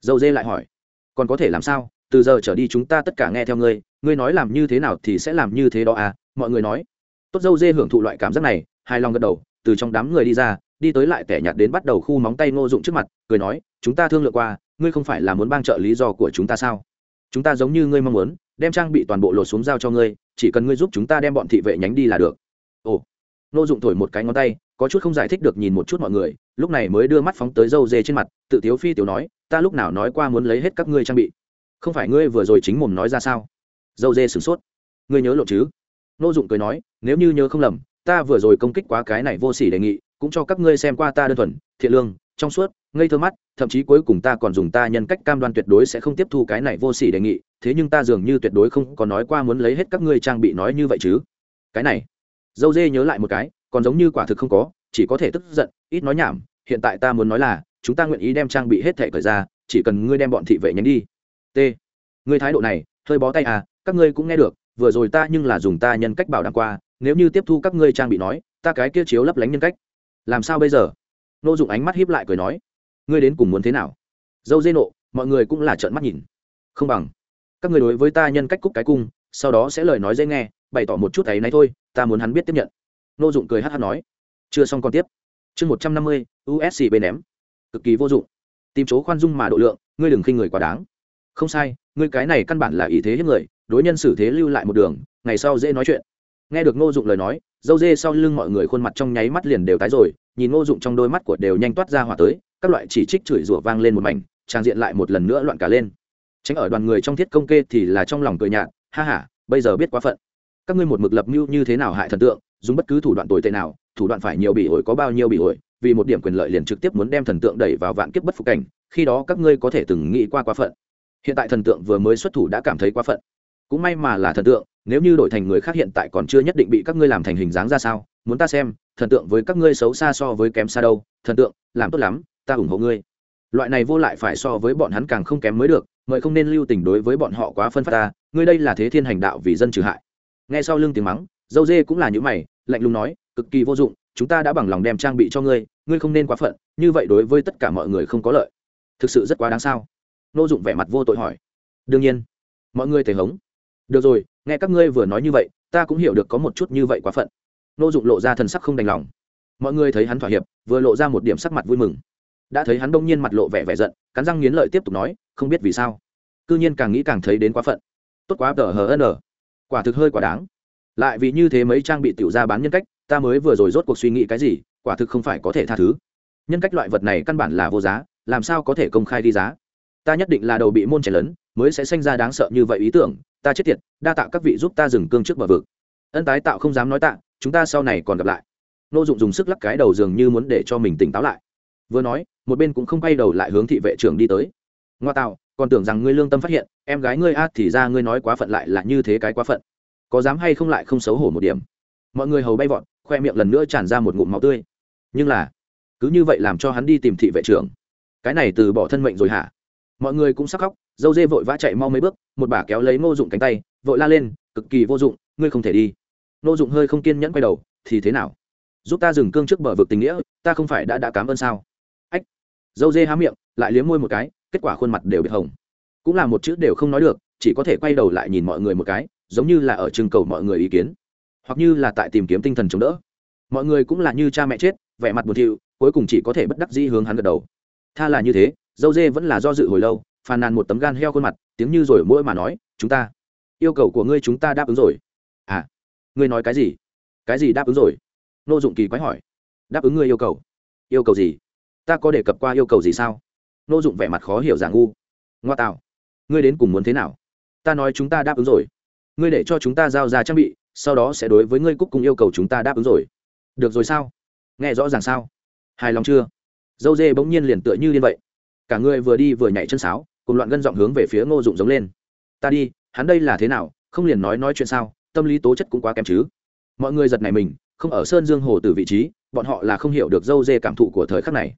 Dâu dê lại hỏi, còn có thể làm sao? Từ giờ trở đi chúng ta tất cả nghe theo ngươi ngươi nói làm như thế nào thì sẽ làm như thế đó à mọi người nói. Tốt dâu dê hưởng thụ loại cảm giác này, hài lòng gật đầu, từ trong đám người đi ra, đi tới lại tẻ nhạt đến bắt đầu khu móng tay ngô dụng trước mặt, cười nói, chúng ta thương lượng qua, ngươi không phải là muốn bang trợ lý do của chúng ta sao? Chúng ta giống như ngươi mong muốn, đem trang bị toàn bộ lột xuống giao cho ngươi, chỉ cần ngươi giúp chúng ta đem bọn thị vệ nhánh đi là được. Ồ. Ngô dụng thổi một cái ngón tay, có chút không giải thích được nhìn một chút mọi người, lúc này mới đưa mắt phóng tới dâu dê trên mặt, tự tiếu phi tiểu nói, ta lúc nào nói qua muốn lấy hết các ngươi trang bị? Không phải ngươi vừa rồi chính mồm nói ra sao? Dâu dê sửng sốt. Ngươi nhớ lộ chứ? Nô dụng cười nói, nếu như nhớ không lầm, ta vừa rồi công kích quá cái này vô sỉ đề nghị, cũng cho các ngươi xem qua ta đơn thuần, thiện lương, trong suốt, ngây thơ mắt, thậm chí cuối cùng ta còn dùng ta nhân cách cam đoan tuyệt đối sẽ không tiếp thu cái này vô sỉ đề nghị, thế nhưng ta dường như tuyệt đối không có nói qua muốn lấy hết các ngươi trang bị nói như vậy chứ. Cái này. Dâu dê nhớ lại một cái, còn giống như quả thực không có, chỉ có thể tức giận, ít nói nhảm, hiện tại ta muốn nói là, chúng ta nguyện ý đem trang bị hết thẻ cởi ra, chỉ cần ngươi đem bọn thị vệ nhánh đi t. Người thái độ này, hơi bó tay à các ngươi cũng nghe được, vừa rồi ta nhưng là dùng ta nhân cách bảo đảm qua, nếu như tiếp thu các ngươi trang bị nói, ta cái kia chiếu lấp lánh nhân cách. Làm sao bây giờ? Nô dụng ánh mắt hiếp lại cười nói, ngươi đến cùng muốn thế nào? Dâu dê nộ, mọi người cũng là trợn mắt nhìn. Không bằng. Các người đối với ta nhân cách cúc cái cung, sau đó sẽ lời nói dễ nghe, bày tỏ một chút ấy này thôi, ta muốn hắn biết tiếp nhận. Nô dụng cười hát hát nói, chưa xong còn tiếp. Chương một trăm năm mươi usc bên ném. Cực kỳ vô dụng. Tìm chỗ khoan dung mà độ lượng, ngươi đừng khinh người quá đáng không sai, ngươi cái này căn bản là ý thế hiếp người, đối nhân xử thế lưu lại một đường, ngày sau dễ nói chuyện. Nghe được ngô dụng lời nói, dâu dê sau lưng mọi người khuôn mặt trong nháy mắt liền đều tái rồi, nhìn ngô dụng trong đôi mắt của đều nhanh toát ra hỏa tới, các loại chỉ trích chửi rủa vang lên một mảnh, trang diện lại một lần nữa loạn cả lên. Tránh ở đoàn người trong thiết công kê thì là trong lòng cười nhạt, ha ha, bây giờ biết quá phận. Các ngươi một mực lập mưu như thế nào hại thần tượng, dùng bất cứ thủ đoạn tồi tệ nào, thủ đoạn phải nhiều bị ổi có bao nhiêu bị ổi, vì một điểm quyền lợi liền trực tiếp muốn đem thần tượng đẩy vào vạn kiếp bất phục cảnh, khi đó các ngươi có thể từng nghĩ qua quá phận hiện tại thần tượng vừa mới xuất thủ đã cảm thấy quá phận. Cũng may mà là thần tượng, nếu như đổi thành người khác hiện tại còn chưa nhất định bị các ngươi làm thành hình dáng ra sao? Muốn ta xem, thần tượng với các ngươi xấu xa so với kém xa đâu? Thần tượng, làm tốt lắm, ta ủng hộ ngươi. Loại này vô lại phải so với bọn hắn càng không kém mới được, mời không nên lưu tình đối với bọn họ quá phân phát ta, ngươi đây là thế thiên hành đạo vì dân trừ hại. Nghe sau lưng tiếng mắng, dâu dê cũng là những mày, lạnh lùng nói, cực kỳ vô dụng, chúng ta đã bằng lòng đem trang bị cho ngươi ngươi không nên quá phận, như vậy đối với tất cả mọi người không có lợi. Thực sự rất quá đáng sao? Nô dụng vẻ mặt vô tội hỏi. Đương nhiên, mọi người thể hống. Được rồi, nghe các ngươi vừa nói như vậy, ta cũng hiểu được có một chút như vậy quá phận. Nô dụng lộ ra thần sắc không đành lòng. Mọi người thấy hắn thỏa hiệp, vừa lộ ra một điểm sắc mặt vui mừng. Đã thấy hắn đông nhiên mặt lộ vẻ vẻ giận, cắn răng nghiến lợi tiếp tục nói, không biết vì sao. Cư nhiên càng nghĩ càng thấy đến quá phận. Tốt quá, tờ hờ n quả thực hơi quả đáng. Lại vì như thế mấy trang bị tiểu ra bán nhân cách, ta mới vừa rồi rốt cuộc suy nghĩ cái gì, quả thực không phải có thể tha thứ. Nhân cách loại vật này căn bản là vô giá, làm sao có thể công khai đi giá? Ta nhất định là đầu bị môn trẻ lớn, mới sẽ sinh ra đáng sợ như vậy ý tưởng, ta chết tiệt, đa tạ các vị giúp ta dừng cương trước bờ vực. Ân tái tạo không dám nói tạ, chúng ta sau này còn gặp lại. Nô dụng dùng sức lắc cái đầu dường như muốn để cho mình tỉnh táo lại. Vừa nói, một bên cũng không quay đầu lại hướng thị vệ trưởng đi tới. Ngoa tạo, còn tưởng rằng ngươi lương tâm phát hiện, em gái ngươi a, thì ra ngươi nói quá phận lại là như thế cái quá phận. Có dám hay không lại không xấu hổ một điểm. Mọi người hầu bay vọt, khoe miệng lần nữa tràn ra một ngụm máu tươi. Nhưng là, cứ như vậy làm cho hắn đi tìm thị vệ trưởng. Cái này từ bỏ thân mệnh rồi hả? Mọi người cũng sắc khóc, dâu dê vội vã chạy mau mấy bước, một bà kéo lấy ngô dụng cánh tay, vội la lên, cực kỳ vô dụng, ngươi không thể đi. Ngô dụng hơi không kiên nhẫn quay đầu, thì thế nào? Giúp ta dừng cương trước bờ vực tình nghĩa, ta không phải đã đã cám ơn sao? Ách, dâu dê há miệng, lại liếm môi một cái, kết quả khuôn mặt đều bị hồng. Cũng là một chữ đều không nói được, chỉ có thể quay đầu lại nhìn mọi người một cái, giống như là ở trưng cầu mọi người ý kiến, hoặc như là tại tìm kiếm tinh thần chống đỡ. Mọi người cũng là như cha mẹ chết, vẻ mặt buồn thiu, cuối cùng chỉ có thể bất đắc dĩ hướng hắn gật đầu. Tha là như thế dâu dê vẫn là do dự hồi lâu, phàn nàn một tấm gan heo khuôn mặt, tiếng như rồi mỗi mà nói, chúng ta, yêu cầu của ngươi chúng ta đáp ứng rồi. À ngươi nói cái gì? Cái gì đáp ứng rồi? Nô dụng kỳ quái hỏi. Đáp ứng ngươi yêu cầu. Yêu cầu gì? Ta có đề cập qua yêu cầu gì sao? Nô dụng vẻ mặt khó hiểu giả ngu. Ngoa tạo, ngươi đến cùng muốn thế nào? Ta nói chúng ta đáp ứng rồi. Ngươi để cho chúng ta giao ra trang bị, sau đó sẽ đối với ngươi cúc cùng yêu cầu chúng ta đáp ứng rồi. Được rồi sao? Nghe rõ ràng sao? Hài lòng chưa? Dâu dê bỗng nhiên liền tựa như liên vậy cả người vừa đi vừa nhảy chân sáo, cùng loạn gân giọng hướng về phía ngô dụng giống lên. Ta đi, hắn đây là thế nào, không liền nói nói chuyện sao, tâm lý tố chất cũng quá kém chứ. Mọi người giật này mình, không ở sơn dương hồ từ vị trí, bọn họ là không hiểu được dâu dê cảm thụ của thời khắc này.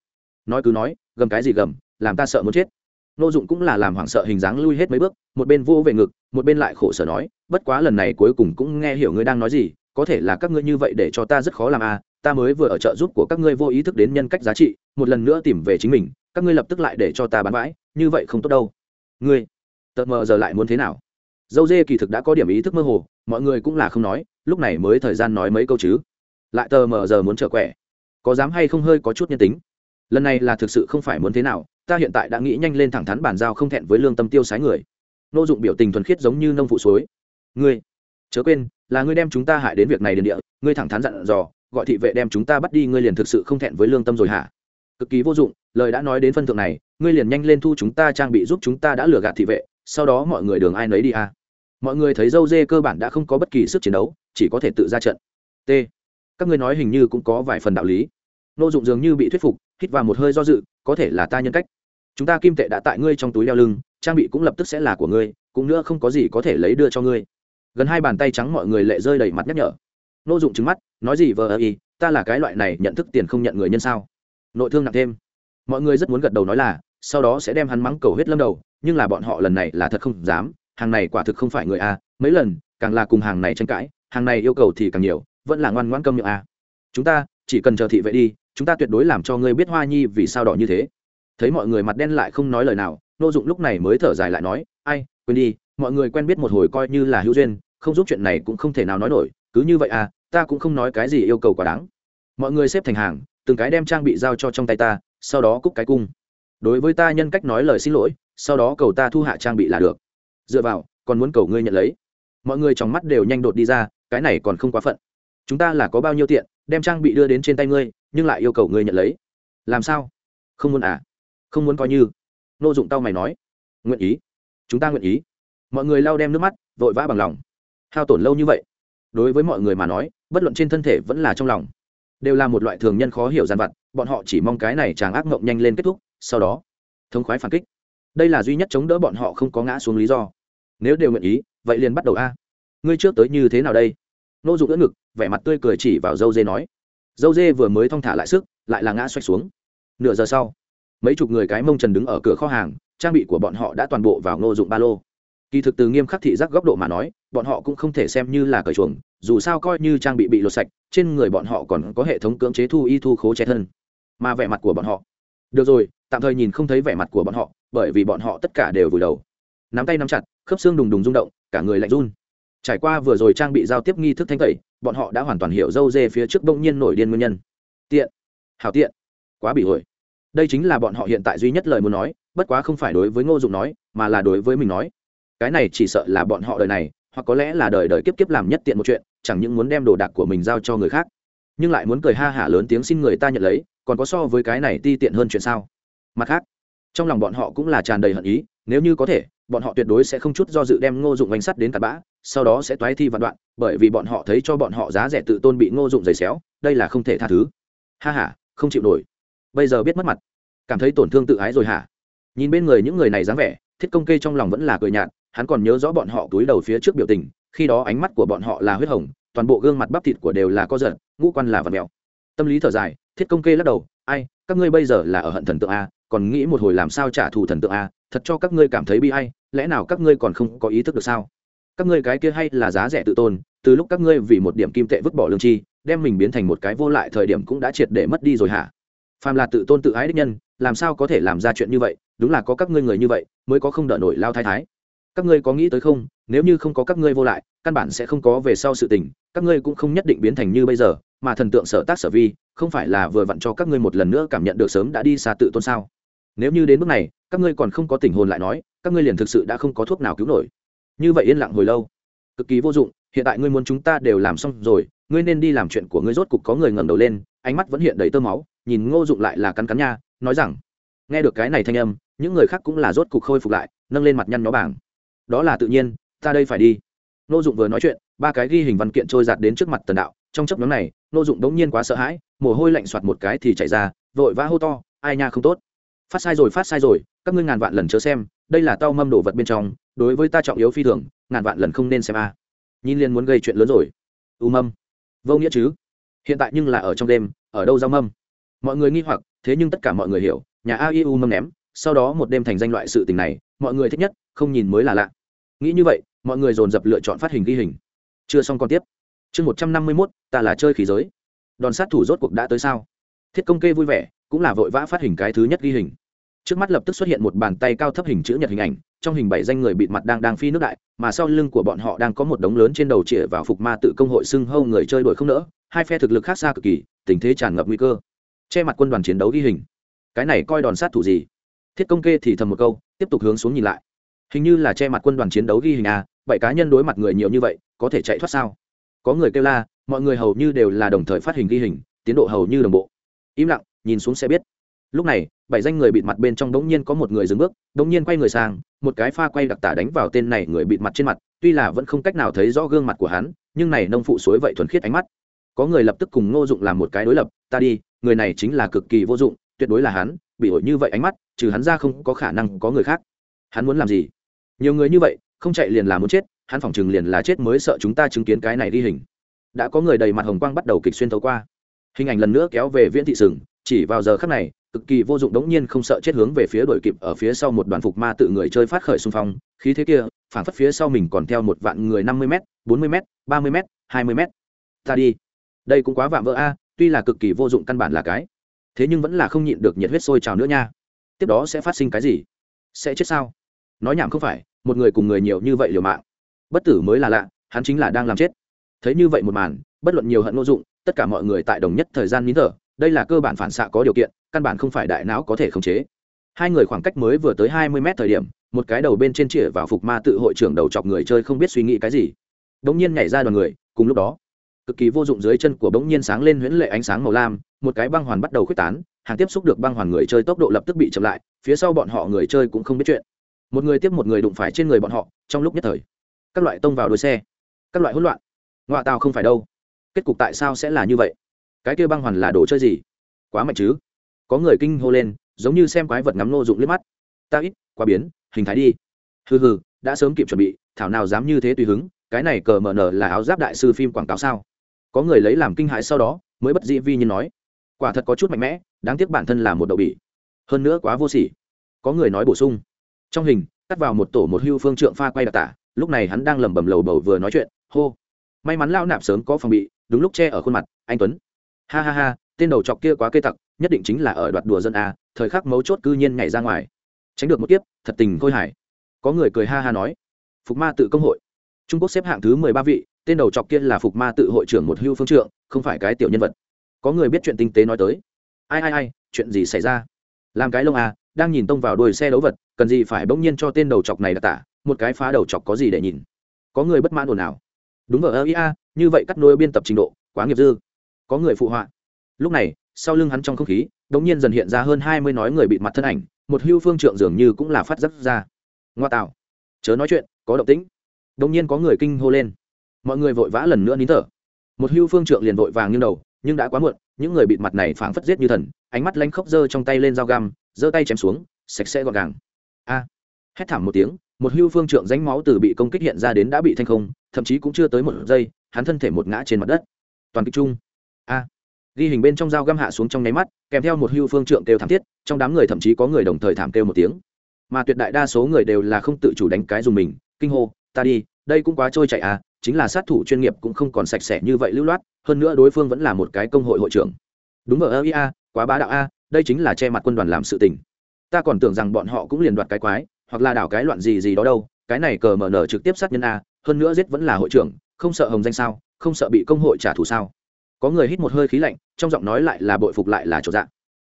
Nói cứ nói, gầm cái gì gầm, làm ta sợ muốn chết. Nô dụng cũng là làm hoảng sợ hình dáng lui hết mấy bước, một bên vô về ngực, một bên lại khổ sở nói, bất quá lần này cuối cùng cũng nghe hiểu ngươi đang nói gì, có thể là các ngươi như vậy để cho ta rất khó làm à ta mới vừa ở trợ giúp của các ngươi vô ý thức đến nhân cách giá trị, một lần nữa tìm về chính mình các ngươi lập tức lại để cho ta bán bãi như vậy không tốt đâu. Ngươi tật mờ giờ lại muốn thế nào? Dâu dê kỳ thực đã có điểm ý thức mơ hồ, mọi người cũng là không nói, lúc này mới thời gian nói mấy câu chứ. Lại tờ mờ giờ muốn trở quẻ. Có dám hay không hơi có chút nhân tính. Lần này là thực sự không phải muốn thế nào, ta hiện tại đã nghĩ nhanh lên thẳng thắn bàn giao không thẹn với lương tâm tiêu sái người. Nô dụng biểu tình thuần khiết giống như nông phụ suối. Ngươi, chớ quên, là ngươi đem chúng ta hại đến việc này đến địa, ngươi thẳng thắn dặn dò, gọi thị vệ đem chúng ta bắt đi, ngươi liền thực sự không thẹn với lương tâm rồi hả? Cực kỳ vô dụng, lời đã nói đến phân thượng này, ngươi liền nhanh lên thu chúng ta trang bị giúp chúng ta đã lừa gạt thị vệ, sau đó mọi người đường ai nấy đi à. mọi người thấy dâu dê cơ bản đã không có bất kỳ sức chiến đấu, chỉ có thể tự ra trận. T. Các ngươi nói hình như cũng có vài phần đạo lý. Nô dụng dường như bị thuyết phục, hít vào một hơi do dự, có thể là ta nhân cách. Chúng ta kim tệ đã tại ngươi trong túi đeo lưng, trang bị cũng lập tức sẽ là của ngươi, cũng nữa không có gì có thể lấy đưa cho ngươi. Gần hai bàn tay trắng mọi người lệ rơi đầy mặt nhắc nhở. Nô dụng trứng mắt, nói gì vờ ơ y, ta là cái loại này nhận thức tiền không nhận người nhân sao? Nội thương nặng thêm. Mọi người rất muốn gật đầu nói là, sau đó sẽ đem hắn mắng cầu hết lâm đầu, nhưng là bọn họ lần này là thật không dám, hàng này quả thực không phải người a, mấy lần, càng là cùng hàng này tranh cãi, hàng này yêu cầu thì càng nhiều, vẫn là ngoan ngoãn câm nhượng a. Chúng ta, chỉ cần chờ thị vệ đi, chúng ta tuyệt đối làm cho ngươi biết hoa nhi vì sao đỏ như thế. Thấy mọi người mặt đen lại không nói lời nào, nô dụng lúc này mới thở dài lại nói, ai, quên đi, mọi người quen biết một hồi coi như là hữu duyên, không giúp chuyện này cũng không thể nào nói nổi, cứ như vậy à ta cũng không nói cái gì yêu cầu quá đáng. Mọi người xếp thành hàng từng cái đem trang bị giao cho trong tay ta, sau đó cúc cái cung. Đối với ta nhân cách nói lời xin lỗi, sau đó cầu ta thu hạ trang bị là được. Dựa vào, còn muốn cầu ngươi nhận lấy. Mọi người trong mắt đều nhanh đột đi ra, cái này còn không quá phận. Chúng ta là có bao nhiêu tiện, đem trang bị đưa đến trên tay ngươi, nhưng lại yêu cầu ngươi nhận lấy. Làm sao? Không muốn à? Không muốn coi như. Nô dụng tao mày nói. Nguyện ý. Chúng ta nguyện ý. Mọi người lau đem nước mắt, vội vã bằng lòng. Hao tổn lâu như vậy. Đối với mọi người mà nói, bất luận trên thân thể vẫn là trong lòng đều là một loại thường nhân khó hiểu gian vặt, bọn họ chỉ mong cái này chàng ác mộng nhanh lên kết thúc, sau đó, thống khoái phản kích. Đây là duy nhất chống đỡ bọn họ không có ngã xuống lý do. Nếu đều nguyện ý, vậy liền bắt đầu a. Ngươi trước tới như thế nào đây? Nô dụng đỡ ngực, vẻ mặt tươi cười chỉ vào dâu dê nói. Dâu dê vừa mới thong thả lại sức, lại là ngã xoay xuống. Nửa giờ sau, mấy chục người cái mông trần đứng ở cửa kho hàng, trang bị của bọn họ đã toàn bộ vào ngô dụng ba lô. Kỳ thực từ nghiêm khắc thị giác góc độ mà nói, bọn họ cũng không thể xem như là cởi chuồng dù sao coi như trang bị bị lột sạch, trên người bọn họ còn có hệ thống cưỡng chế thu y thu khố che thân. Mà vẻ mặt của bọn họ. Được rồi, tạm thời nhìn không thấy vẻ mặt của bọn họ, bởi vì bọn họ tất cả đều vùi đầu. Nắm tay nắm chặt, khớp xương đùng đùng rung động, cả người lạnh run. Trải qua vừa rồi trang bị giao tiếp nghi thức thanh tẩy, bọn họ đã hoàn toàn hiểu dâu dê phía trước bỗng nhiên nổi điên nguyên nhân. Tiện. Hảo tiện. Quá bị hồi đây chính là bọn họ hiện tại duy nhất lời muốn nói, bất quá không phải đối với ngô dụng nói, mà là đối với mình nói. Cái này chỉ sợ là bọn họ đời này, hoặc có lẽ là đời đời kiếp kiếp làm nhất tiện một chuyện chẳng những muốn đem đồ đạc của mình giao cho người khác, nhưng lại muốn cười ha hả lớn tiếng xin người ta nhận lấy, còn có so với cái này ti tiện hơn chuyện sao? Mặt khác, trong lòng bọn họ cũng là tràn đầy hận ý, nếu như có thể, bọn họ tuyệt đối sẽ không chút do dự đem ngô dụng bánh sắt đến tạt bã, sau đó sẽ toái thi vạn đoạn, bởi vì bọn họ thấy cho bọn họ giá rẻ tự tôn bị ngô dụng giày xéo, đây là không thể tha thứ. Ha ha, không chịu nổi. Bây giờ biết mất mặt. Cảm thấy tổn thương tự ái rồi hả? Nhìn bên người những người này dáng vẻ, thiết công kê trong lòng vẫn là cười nhạt, hắn còn nhớ rõ bọn họ túi đầu phía trước biểu tình khi đó ánh mắt của bọn họ là huyết hồng toàn bộ gương mặt bắp thịt của đều là co giật ngũ quan là vật mèo. Tâm lý thở dài thiết công kê lắc đầu ai các ngươi bây giờ là ở hận thần tượng a còn nghĩ một hồi làm sao trả thù thần tượng a thật cho các ngươi cảm thấy bi ai, lẽ nào các ngươi còn không có ý thức được sao? Các ngươi cái kia hay là giá rẻ tự tôn từ lúc các ngươi vì một điểm kim tệ vứt bỏ lương chi đem mình biến thành một cái vô lại thời điểm cũng đã triệt để mất đi rồi hả? Phàm là tự tôn tự ái đích nhân làm sao có thể làm ra chuyện như vậy đúng là có các ngươi người như vậy mới có không đỡ nổi lao thái thái các ngươi có nghĩ tới không? Nếu như không có các ngươi vô lại, căn bản sẽ không có về sau sự tình, các ngươi cũng không nhất định biến thành như bây giờ, mà thần tượng sở tác sở vi, không phải là vừa vặn cho các ngươi một lần nữa cảm nhận được sớm đã đi xa tự tôn sao? Nếu như đến bước này, các ngươi còn không có tình hồn lại nói, các ngươi liền thực sự đã không có thuốc nào cứu nổi. Như vậy yên lặng hồi lâu. Cực kỳ vô dụng, hiện tại ngươi muốn chúng ta đều làm xong rồi, ngươi nên đi làm chuyện của ngươi rốt cục có người ngẩng đầu lên, ánh mắt vẫn hiện đầy tơ máu, nhìn ngô dụng lại là cắn cắn nha, nói rằng, nghe được cái này thanh âm, những người khác cũng là rốt cục khôi phục lại, nâng lên mặt nhăn nhó bảng đó là tự nhiên, ta đây phải đi. Nô dụng vừa nói chuyện, ba cái ghi hình văn kiện trôi giạt đến trước mặt tần đạo, trong chấp nhóm này nô dụng đống nhiên quá sợ hãi, mồ hôi lạnh soạt một cái thì chạy ra, vội vã hô to, ai nha, không tốt. Phát sai rồi, phát sai rồi, các ngươi ngàn vạn lần chớ xem, đây là tao mâm đồ vật bên trong, đối với ta trọng yếu phi thường, ngàn vạn lần không nên xem a. Nhìn liền muốn gây chuyện lớn rồi. U mâm. Vô nghĩa chứ. Hiện tại nhưng là ở trong đêm, ở đâu giao mâm? Mọi người nghi hoặc, thế nhưng tất cả mọi người hiểu, nhà a i u mâm ném, sau đó một đêm thành danh loại sự tình này, mọi người thích nhất, không nhìn mới là lạ nghĩ như vậy, mọi người dồn dập lựa chọn phát hình ghi hình. Chưa xong còn tiếp. Chương một trăm năm mươi mốt, ta là chơi khí giới. Đòn sát thủ rốt cuộc đã tới sao? Thiết công kê vui vẻ, cũng là vội vã phát hình cái thứ nhất ghi hình. Trước mắt lập tức xuất hiện một bàn tay cao thấp hình chữ nhật hình ảnh, trong hình bảy danh người bịt mặt đang đang phi nước đại, mà sau lưng của bọn họ đang có một đống lớn trên đầu chĩa vào phục ma tự công hội xưng hâu người chơi đuổi không nỡ, hai phe thực lực khác xa cực kỳ, tình thế tràn ngập nguy cơ. Che mặt quân đoàn chiến đấu ghi hình. Cái này coi đòn sát thủ gì? Thiết công kê thì thầm một câu, tiếp tục hướng xuống nhìn lại hình như là che mặt quân đoàn chiến đấu ghi hình a bảy cá nhân đối mặt người nhiều như vậy, có thể chạy thoát sao? Có người kêu la, mọi người hầu như đều là đồng thời phát hình ghi hình, tiến độ hầu như đồng bộ. Im lặng, nhìn xuống sẽ biết. Lúc này, bảy danh người bịt mặt bên trong đống nhiên có một người dừng bước, đống nhiên quay người sang, một cái pha quay đặc tả đánh vào tên này người bịt mặt trên mặt, tuy là vẫn không cách nào thấy rõ gương mặt của hắn, nhưng này nông phụ suối vậy thuần khiết ánh mắt. Có người lập tức cùng ngô dụng làm một cái đối lập, ta đi, người này chính là cực kỳ vô dụng, tuyệt đối là hắn, bị ổi như vậy ánh mắt, trừ hắn ra không có khả năng có người khác. Hắn muốn làm gì? Nhiều người như vậy, không chạy liền là muốn chết, hắn phỏng chừng liền là chết mới sợ chúng ta chứng kiến cái này đi hình. Đã có người đầy mặt hồng quang bắt đầu kịch xuyên thấu qua. Hình ảnh lần nữa kéo về viễn thị sừng, chỉ vào giờ khắc này, cực kỳ vô dụng đống nhiên không sợ chết hướng về phía đội kịp ở phía sau một đoàn phục ma tự người chơi phát khởi xung phong, khí thế kia phản phất phía sau mình còn theo một vạn người năm mươi m bốn mươi m ba mươi m hai mươi m ta đi. Đây cũng quá vạm vỡ a, tuy là cực kỳ vô dụng căn bản là cái. Thế nhưng vẫn là không nhịn được nhiệt huyết sôi trào nữa nha. Tiếp đó sẽ phát sinh cái gì? Sẽ chết sao? Nói nhảm không phải một người cùng người nhiều như vậy liều mạng. Bất tử mới là lạ, hắn chính là đang làm chết. Thấy như vậy một màn, bất luận nhiều hận ngô dụng, tất cả mọi người tại đồng nhất thời gian nín thở, đây là cơ bản phản xạ có điều kiện, căn bản không phải đại não có thể khống chế. Hai người khoảng cách mới vừa tới hai mươi mét thời điểm, một cái đầu bên trên chĩa vào phục ma tự hội trưởng đầu chọc người chơi không biết suy nghĩ cái gì. Bỗng nhiên nhảy ra đoàn người, cùng lúc đó, cực kỳ vô dụng dưới chân của bỗng nhiên sáng lên huyễn lệ ánh sáng màu lam, một cái băng hoàn bắt đầu khuếch tán, hàng tiếp xúc được băng hoàn người chơi tốc độ lập tức bị chậm lại, phía sau bọn họ người chơi cũng không biết chuyện một người tiếp một người đụng phải trên người bọn họ, trong lúc nhất thời, các loại tông vào đuôi xe, các loại hỗn loạn. Ngoại tàu không phải đâu. Kết cục tại sao sẽ là như vậy? Cái kia băng hoàn là đồ chơi gì? Quá mạnh chứ? Có người kinh hô lên, giống như xem quái vật ngắm nô dụng liếc mắt. Ta ít, quá biến, hình thái đi. Hừ hừ, đã sớm kịp chuẩn bị, thảo nào dám như thế tùy hứng, cái này cờ mờ nở là áo giáp đại sư phim quảng cáo sao? Có người lấy làm kinh hại sau đó, mới bất dĩ vi như nói, quả thật có chút mạnh mẽ, đáng tiếc bản thân là một đậu bỉ. Hơn nữa quá vô sỉ. Có người nói bổ sung trong hình cắt vào một tổ một hưu phương trượng pha quay đặc tả, lúc này hắn đang lẩm bẩm lầu bầu vừa nói chuyện, hô. May mắn lao nạp sớm có phòng bị, đúng lúc che ở khuôn mặt, anh tuấn. Ha ha ha, tên đầu chọc kia quá cây tặc, nhất định chính là ở đoạt đùa dân a, thời khắc mấu chốt cư nhiên nhảy ra ngoài. Tránh được một kiếp, thật tình khôi hải có người cười ha ha nói. Phục ma tự công hội. Trung quốc xếp hạng thứ mười ba vị, tên đầu chọc kia là phục ma tự hội trưởng một hưu phương trượng, không phải cái tiểu nhân vật. Có người biết chuyện tinh tế nói tới. Ai ai ai, chuyện gì xảy ra? Làm cái lông à đang nhìn tông vào đuôi xe đấu vật, cần gì phải bỗng nhiên cho tên đầu chọc này đặc tả, một cái phá đầu chọc có gì để nhìn? Có người bất mãn ồn ào. Đúng ở ơ ia như vậy cắt nối biên tập trình độ, quá nghiệp dư. Có người phụ họa. Lúc này, sau lưng hắn trong không khí, đống nhiên dần hiện ra hơn hai mươi nói người bị mặt thân ảnh, một hưu phương trượng dường như cũng là phát giác ra. Ngoa tạo. Chớ nói chuyện, có động tĩnh. Đống nhiên có người kinh hô lên. Mọi người vội vã lần nữa nín thở. Một hưu phương trượng liền vội vàng như đầu, nhưng đã quá muộn, những người bịt mặt này phảng phất giết như thần, ánh mắt lanh khóc giơ trong tay lên dao găm giơ tay chém xuống, sạch sẽ gọn gàng. A. Hét thảm một tiếng, một hưu phương trượng ránh máu từ bị công kích hiện ra đến đã bị thanh không, thậm chí cũng chưa tới một giây, hắn thân thể một ngã trên mặt đất. Toàn kích chung. A. Ghi hình bên trong dao găm hạ xuống trong nháy mắt, kèm theo một hưu phương trượng kêu thảm thiết, trong đám người thậm chí có người đồng thời thảm kêu một tiếng. Mà tuyệt đại đa số người đều là không tự chủ đánh cái dùng mình, kinh hô, ta đi, đây cũng quá trôi chạy à chính là sát thủ chuyên nghiệp cũng không còn sạch sẽ như vậy lưu loát, hơn nữa đối phương vẫn là một cái công hội hội trưởng. Đúng ở ia quá bá đạo a đây chính là che mặt quân đoàn làm sự tình. Ta còn tưởng rằng bọn họ cũng liền đoạt cái quái, hoặc là đảo cái loạn gì gì đó đâu, cái này cờ mở nở trực tiếp sát nhân a, hơn nữa giết vẫn là hội trưởng, không sợ hồng danh sao, không sợ bị công hội trả thù sao. Có người hít một hơi khí lạnh, trong giọng nói lại là bội phục lại là chỗ dạng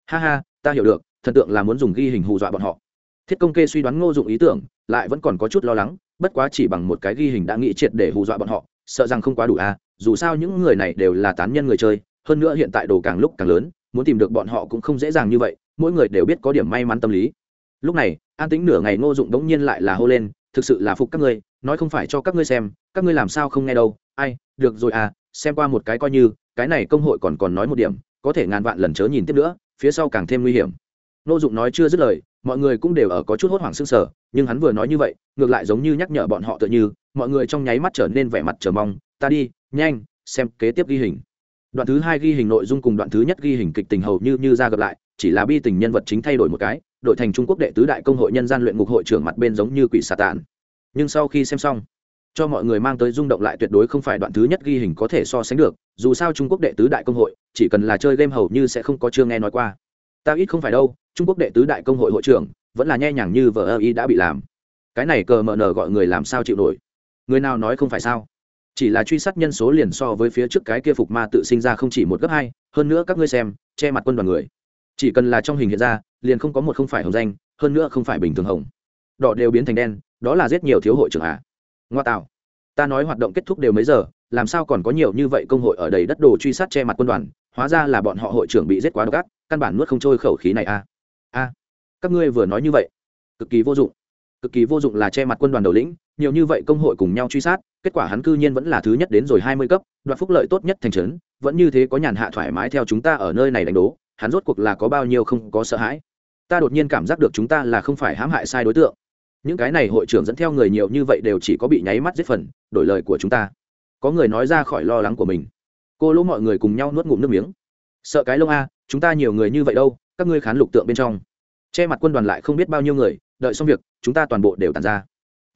ha ha, ta hiểu được, thần tượng là muốn dùng ghi hình hù dọa bọn họ. Thiết công kê suy đoán ngô dụng ý tưởng, lại vẫn còn có chút lo lắng, bất quá chỉ bằng một cái ghi hình đã nghĩ triệt để hù dọa bọn họ, sợ rằng không quá đủ à dù sao những người này đều là tán nhân người chơi, hơn nữa hiện tại đồ càng lúc càng lớn muốn tìm được bọn họ cũng không dễ dàng như vậy, mỗi người đều biết có điểm may mắn tâm lý. Lúc này, an tĩnh nửa ngày ngô dụng đống nhiên lại là hô lên, thực sự là phục các ngươi, nói không phải cho các ngươi xem, các ngươi làm sao không nghe đâu, ai, được rồi à xem qua một cái coi như, cái này công hội còn còn nói một điểm, có thể ngàn vạn lần chớ nhìn tiếp nữa, phía sau càng thêm nguy hiểm. Ngô dụng nói chưa dứt lời, mọi người cũng đều ở có chút hốt hoảng sưng sờ, nhưng hắn vừa nói như vậy, ngược lại giống như nhắc nhở bọn họ tựa như, mọi người trong nháy mắt trở nên vẻ mặt chờ mong, ta đi, nhanh, xem kế tiếp ghi hình đoạn thứ hai ghi hình nội dung cùng đoạn thứ nhất ghi hình kịch tình hầu như như ra gặp lại, chỉ là bi tình nhân vật chính thay đổi một cái đội thành trung quốc đệ tứ đại công hội nhân gian luyện ngục hội trưởng mặt bên giống như quỷ xà tàn. Nhưng sau khi xem xong, cho mọi người mang tới rung động lại tuyệt đối không phải đoạn thứ nhất ghi hình có thể so sánh được, dù sao trung quốc đệ tứ đại công hội, chỉ cần là chơi game hầu như sẽ không có chưa nghe nói qua. Ta ít không phải đâu, trung quốc đệ tứ đại công hội hội trưởng, vẫn là nhẹ nhàng như vợ ơ y đã bị làm. Cái này cờ mờ nờ gọi người làm sao chịu nổi? Người nào nói không phải sao? Chỉ là truy sát nhân số liền so với phía trước cái kia phục ma tự sinh ra không chỉ một gấp hai, hơn nữa các ngươi xem, che mặt quân đoàn người. Chỉ cần là trong hình hiện ra, liền không có một không phải hồng danh, hơn nữa không phải bình thường hồng. Đỏ đều biến thành đen, đó là giết nhiều thiếu hội trưởng à? Ngoa tạo. Ta nói hoạt động kết thúc đều mấy giờ, làm sao còn có nhiều như vậy công hội ở đầy đất đồ truy sát che mặt quân đoàn, hóa ra là bọn họ hội trưởng bị giết quá độc ác, căn bản nuốt không trôi khẩu khí này à? A các ngươi vừa nói như vậy, cực kỳ vô dụng. Cực kỳ vô dụng là che mặt quân đoàn đầu lĩnh nhiều như vậy công hội cùng nhau truy sát, kết quả hắn cư nhiên vẫn là thứ nhất đến rồi hai mươi cấp, đoạt phúc lợi tốt nhất thành trấn, vẫn như thế có nhàn hạ thoải mái theo chúng ta ở nơi này đánh đố, hắn rốt cuộc là có bao nhiêu không có sợ hãi. Ta đột nhiên cảm giác được chúng ta là không phải hãm hại sai đối tượng. Những cái này hội trưởng dẫn theo người nhiều như vậy đều chỉ có bị nháy mắt giết phần, đổi lời của chúng ta. Có người nói ra khỏi lo lắng của mình. Cô lỗ mọi người cùng nhau nuốt ngụm nước miếng. Sợ cái lông a, chúng ta nhiều người như vậy đâu, các ngươi khán lục tượng bên trong. Che mặt quân đoàn lại không biết bao nhiêu người, đợi xong việc, chúng ta toàn bộ đều tàn ra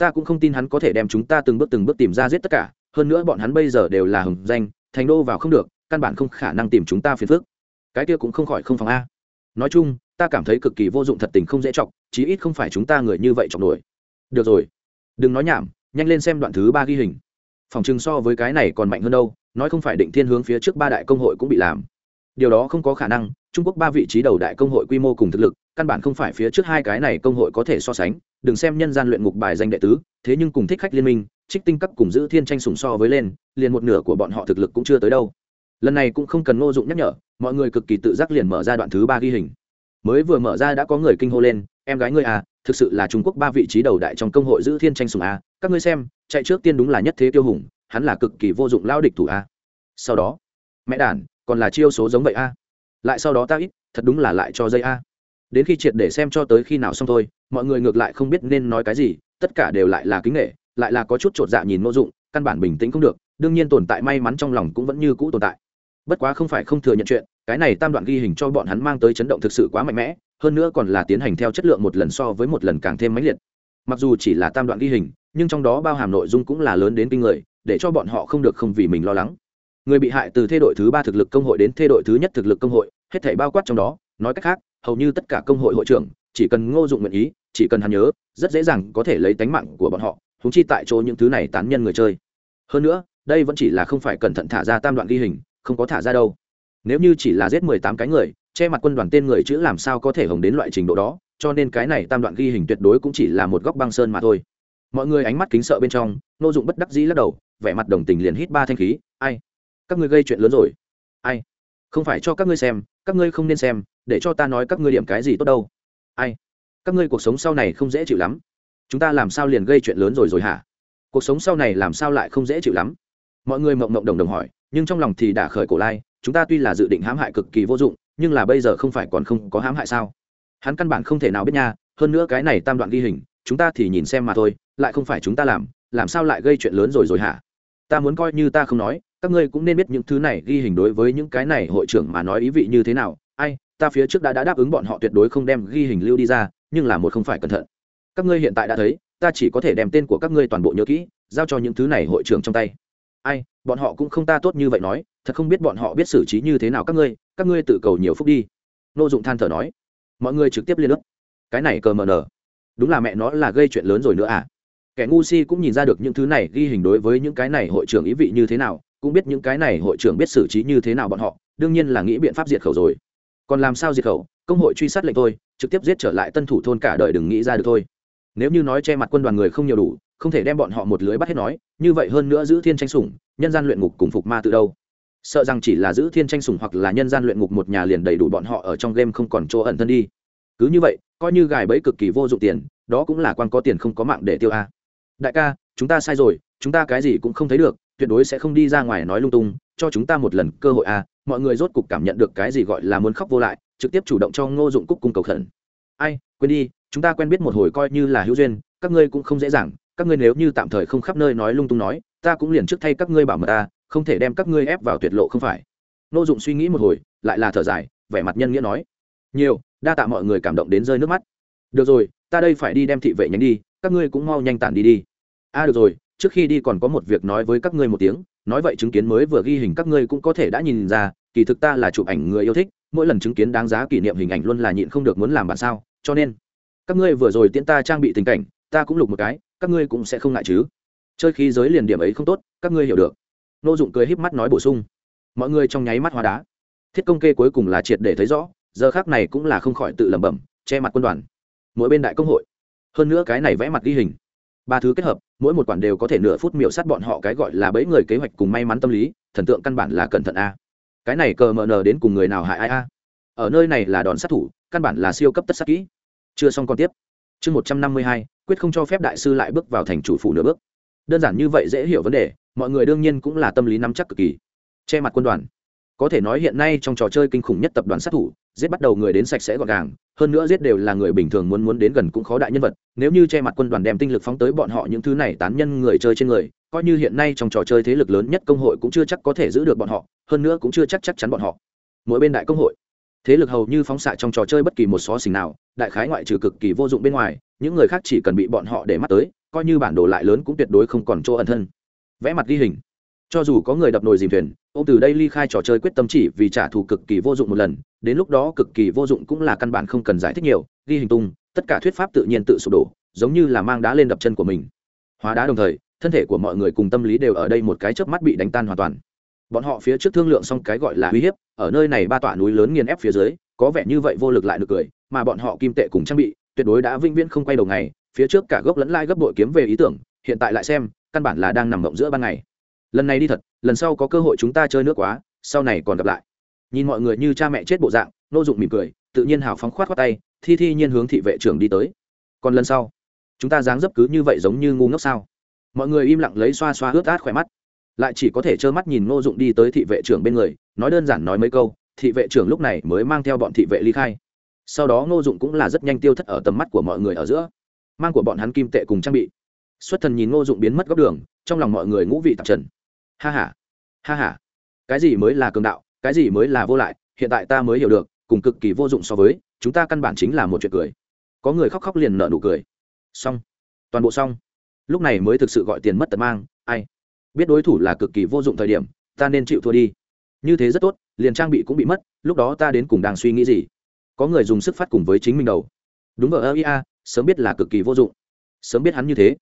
ta cũng không tin hắn có thể đem chúng ta từng bước từng bước tìm ra giết tất cả, hơn nữa bọn hắn bây giờ đều là hừng danh, thành đô vào không được, căn bản không khả năng tìm chúng ta phiền phức. Cái kia cũng không khỏi không phòng a. Nói chung, ta cảm thấy cực kỳ vô dụng thật tình không dễ chọc, chí ít không phải chúng ta người như vậy chọc nổi. Được rồi. Đừng nói nhảm, nhanh lên xem đoạn thứ ba ghi hình. Phòng chừng so với cái này còn mạnh hơn đâu, nói không phải định thiên hướng phía trước ba đại công hội cũng bị làm điều đó không có khả năng, trung quốc ba vị trí đầu đại công hội quy mô cùng thực lực, căn bản không phải phía trước hai cái này công hội có thể so sánh, đừng xem nhân gian luyện ngục bài danh đệ tứ, thế nhưng cùng thích khách liên minh, trích tinh các cùng giữ thiên tranh sùng so với lên, liền một nửa của bọn họ thực lực cũng chưa tới đâu. Lần này cũng không cần ngô dụng nhắc nhở, mọi người cực kỳ tự giác liền mở ra đoạn thứ ba ghi hình. Mới vừa mở ra đã có người kinh hô lên, em gái ngươi à thực sự là trung quốc ba vị trí đầu đại trong công hội giữ thiên tranh sùng à các ngươi xem, chạy trước tiên đúng là nhất thế tiêu hùng, hắn là cực kỳ vô dụng lao địch thủ a sau đó, mẹ đản còn là chiêu số giống vậy a. Lại sau đó ta ít, thật đúng là lại cho dây a. Đến khi triệt để xem cho tới khi nào xong thôi, mọi người ngược lại không biết nên nói cái gì, tất cả đều lại là kính nghệ lại là có chút t dạ nhìn n dụng, căn bản bình tĩnh không được, đương nhiên tồn tại may mắn trong lòng cũng vẫn như cũ tồn tại. Bất quá không phải không thừa nhận chuyện, cái này tam đoạn ghi hình cho bọn hắn mang tới chấn động thực sự quá mạnh mẽ, hơn nữa còn là tiến hành theo chất lượng một lần so với một lần càng thêm mãnh liệt. Mặc dù chỉ là tam đoạn ghi hình, nhưng trong đó bao hàm nội dung cũng là lớn đến kinh người, để cho bọn họ không được không vì mình lo lắng người bị hại từ thê đội thứ ba thực lực công hội đến thê đội thứ nhất thực lực công hội, hết thảy bao quát trong đó, nói cách khác, hầu như tất cả công hội hội trưởng, chỉ cần ngô dụng nguyện ý, chỉ cần hắn nhớ, rất dễ dàng có thể lấy tánh mạng của bọn họ húng chi tại chỗ những thứ này tán nhân người chơi. Hơn nữa, đây vẫn chỉ là không phải cẩn thận thả ra tam đoạn ghi hình, không có thả ra đâu. Nếu như chỉ là giết mười tám cái người, che mặt quân đoàn tên người chữ làm sao có thể hồng đến loại trình độ đó, cho nên cái này tam đoạn ghi hình tuyệt đối cũng chỉ là một góc băng sơn mà thôi. Mọi người ánh mắt kính sợ bên trong nô dụng bất đắc dĩ lắc đầu, vẻ mặt đồng tình liền hít ba thanh khí, ai các ngươi gây chuyện lớn rồi. Ai? Không phải cho các ngươi xem, các ngươi không nên xem, để cho ta nói các ngươi điểm cái gì tốt đâu. Ai? Các ngươi cuộc sống sau này không dễ chịu lắm. Chúng ta làm sao liền gây chuyện lớn rồi rồi hả? Cuộc sống sau này làm sao lại không dễ chịu lắm? Mọi người mộng mộng đồng đồng hỏi, nhưng trong lòng thì đã khởi cổ lai, chúng ta tuy là dự định hãm hại cực kỳ vô dụng, nhưng là bây giờ không phải còn không có hãm hại sao? Hắn căn bản không thể nào biết nha, hơn nữa cái này tam đoạn ghi hình, chúng ta thì nhìn xem mà thôi, lại không phải chúng ta làm làm sao lại gây chuyện lớn rồi rồi hả? Ta muốn coi như ta không nói các ngươi cũng nên biết những thứ này ghi hình đối với những cái này hội trưởng mà nói ý vị như thế nào. Ai ta phía trước đã, đã đáp ứng bọn họ tuyệt đối không đem ghi hình lưu đi ra nhưng là một không phải cẩn thận. Các ngươi hiện tại đã thấy ta chỉ có thể đem tên của các ngươi toàn bộ nhớ kỹ giao cho những thứ này hội trưởng trong tay. Ai bọn họ cũng không ta tốt như vậy nói thật không biết bọn họ biết xử trí như thế nào các ngươi các ngươi tự cầu nhiều phúc đi. Nô dụng than thở nói. Mọi người trực tiếp liên ước. Cái này cờ mờ nở đúng là mẹ nó là gây chuyện lớn rồi nữa à? Kẻ ngu si cũng nhìn ra được những thứ này, ghi hình đối với những cái này hội trưởng ý vị như thế nào, cũng biết những cái này hội trưởng biết xử trí như thế nào bọn họ, đương nhiên là nghĩ biện pháp diệt khẩu rồi. Còn làm sao diệt khẩu? Công hội truy sát lệnh thôi, trực tiếp giết trở lại tân thủ thôn cả đời đừng nghĩ ra được thôi. Nếu như nói che mặt quân đoàn người không nhiều đủ, không thể đem bọn họ một lưới bắt hết nói, như vậy hơn nữa giữ thiên tranh sủng, nhân gian luyện ngục cùng phục ma từ đâu? Sợ rằng chỉ là giữ thiên tranh sủng hoặc là nhân gian luyện ngục một nhà liền đầy đủ bọn họ ở trong game không còn chỗ ẩn thân đi. Cứ như vậy, coi như gài bẫy cực kỳ vô dụng tiền, đó cũng là quan có tiền không có mạng để tiêu a đại ca, chúng ta sai rồi, chúng ta cái gì cũng không thấy được, tuyệt đối sẽ không đi ra ngoài nói lung tung, cho chúng ta một lần cơ hội à? mọi người rốt cục cảm nhận được cái gì gọi là muốn khóc vô lại, trực tiếp chủ động cho ngô dụng cúc cung cầu khẩn. Ai, quên đi, chúng ta quen biết một hồi coi như là hữu duyên, các ngươi cũng không dễ dàng, các ngươi nếu như tạm thời không khắp nơi nói lung tung nói, ta cũng liền trước thay các ngươi bảo mật ta, không thể đem các ngươi ép vào tuyệt lộ không phải. Ngô dụng suy nghĩ một hồi, lại là thở dài, vẻ mặt nhân nghĩa nói. Nhiều, đa tạ mọi người cảm động đến rơi nước mắt. Được rồi, ta đây phải đi đem thị vệ nhánh đi, các ngươi cũng mau nhanh tản đi đi a à, được rồi trước khi đi còn có một việc nói với các ngươi một tiếng nói vậy chứng kiến mới vừa ghi hình các ngươi cũng có thể đã nhìn ra kỳ thực ta là chụp ảnh người yêu thích mỗi lần chứng kiến đáng giá kỷ niệm hình ảnh luôn là nhịn không được muốn làm bạn sao cho nên các ngươi vừa rồi tiễn ta trang bị tình cảnh ta cũng lục một cái các ngươi cũng sẽ không ngại chứ. Chơi khí giới liền điểm ấy không tốt các ngươi hiểu được. Nô dụng cười híp mắt nói bổ sung. Mọi người trong nháy mắt hóa đá. Thiết công kê cuối cùng là triệt để thấy rõ giờ khác này cũng là không khỏi tự lẩm bẩm che mặt quân đoàn. Mỗi bên đại công hội. Hơn nữa cái này vẽ mặt ghi hình ba thứ kết hợp, mỗi một quản đều có thể nửa phút miểu sát bọn họ cái gọi là bẫy người kế hoạch cùng may mắn tâm lý, thần tượng căn bản là cẩn thận a. Cái này cờ mờ nờ đến cùng người nào hại ai a? Ở nơi này là đòn sát thủ, căn bản là siêu cấp tất sát kỹ. Chưa xong còn tiếp. Chương một trăm năm mươi hai, quyết không cho phép đại sư lại bước vào thành chủ phủ nửa bước. Đơn giản như vậy dễ hiểu vấn đề, mọi người đương nhiên cũng là tâm lý nắm chắc cực kỳ. Che mặt quân đoàn. Có thể nói hiện nay trong trò chơi kinh khủng nhất tập đoàn sát thủ giết bắt đầu người đến sạch sẽ gọn gàng, hơn nữa giết đều là người bình thường muốn muốn đến gần cũng khó đại nhân vật, nếu như che mặt quân đoàn đem tinh lực phóng tới bọn họ những thứ này tán nhân người chơi trên người, coi như hiện nay trong trò chơi thế lực lớn nhất công hội cũng chưa chắc có thể giữ được bọn họ, hơn nữa cũng chưa chắc chắc chắn bọn họ. Mỗi bên đại công hội, thế lực hầu như phóng xạ trong trò chơi bất kỳ một xó xỉnh nào, đại khái ngoại trừ cực kỳ vô dụng bên ngoài, những người khác chỉ cần bị bọn họ để mắt tới, coi như bản đồ lại lớn cũng tuyệt đối không còn chỗ ẩn thân. Vẽ mặt ghi hình. Cho dù có người đập nồi dìm thuyền, ông từ đây ly khai trò chơi quyết tâm chỉ vì trả thù cực kỳ vô dụng một lần đến lúc đó cực kỳ vô dụng cũng là căn bản không cần giải thích nhiều, ghi hình tung, tất cả thuyết pháp tự nhiên tự sụp đổ, giống như là mang đá lên đập chân của mình. Hóa đá đồng thời, thân thể của mọi người cùng tâm lý đều ở đây một cái chớp mắt bị đánh tan hoàn toàn. Bọn họ phía trước thương lượng xong cái gọi là uy hiếp, ở nơi này ba tọa núi lớn nghiền ép phía dưới, có vẻ như vậy vô lực lại được cười, mà bọn họ kim tệ cùng trang bị, tuyệt đối đã vinh viễn không quay đầu ngày, phía trước cả gốc lẫn lai gấp bội kiếm về ý tưởng, hiện tại lại xem, căn bản là đang nằm ngộng giữa ban ngày. Lần này đi thật, lần sau có cơ hội chúng ta chơi nước quá, sau này còn gặp lại nhìn mọi người như cha mẹ chết bộ dạng, nô dụng mỉm cười, tự nhiên hào phóng khoát khoát tay, thi thi nhiên hướng thị vệ trưởng đi tới. Còn lần sau, chúng ta dáng dấp cứ như vậy giống như ngu ngốc sao? Mọi người im lặng lấy xoa xoa ướt át khỏe mắt. Lại chỉ có thể trơ mắt nhìn ngô dụng đi tới thị vệ trưởng bên người, nói đơn giản nói mấy câu, thị vệ trưởng lúc này mới mang theo bọn thị vệ ly khai. Sau đó ngô dụng cũng là rất nhanh tiêu thất ở tầm mắt của mọi người ở giữa. Mang của bọn hắn kim tệ cùng trang bị. Xuất thần nhìn ngô dụng biến mất góc đường, trong lòng mọi người ngũ vị tạp trần. Ha h a ha. H a cái gì mới là cường đạo? Cái gì mới là vô lại, hiện tại ta mới hiểu được, cùng cực kỳ vô dụng so với, chúng ta căn bản chính là một chuyện cười. Có người khóc khóc liền nợ nụ cười. Xong. Toàn bộ xong. Lúc này mới thực sự gọi tiền mất tật mang, ai? Biết đối thủ là cực kỳ vô dụng thời điểm, ta nên chịu thua đi. Như thế rất tốt, liền trang bị cũng bị mất, lúc đó ta đến cùng đang suy nghĩ gì? Có người dùng sức phát cùng với chính mình đầu. Đúng vợ ơ ia sớm biết là cực kỳ vô dụng. Sớm biết hắn như thế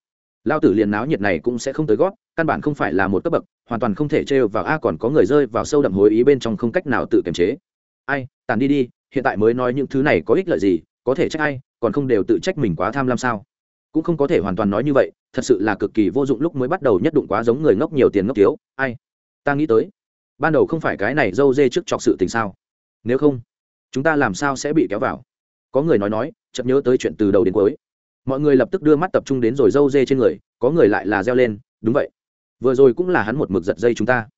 lao tử liền náo nhiệt này cũng sẽ không tới gót, căn bản không phải là một cấp bậc, hoàn toàn không thể trêu vào a còn có người rơi vào sâu đậm hối ý bên trong không cách nào tự kiềm chế. Ai tàn đi đi, hiện tại mới nói những thứ này có ích lợi gì, có thể trách ai, còn không đều tự trách mình quá tham lam sao? Cũng không có thể hoàn toàn nói như vậy, thật sự là cực kỳ vô dụng lúc mới bắt đầu nhất đụng quá giống người ngốc nhiều tiền ngốc thiếu, ai? Ta nghĩ tới, ban đầu không phải cái này dâu dê trước chọc sự tình sao? Nếu không, chúng ta làm sao sẽ bị kéo vào? Có người nói nói chậm nhớ tới chuyện từ đầu đến cuối mọi người lập tức đưa mắt tập trung đến rồi dâu dê trên người, có người lại là reo lên, đúng vậy. Vừa rồi cũng là hắn một mực giật dây chúng ta.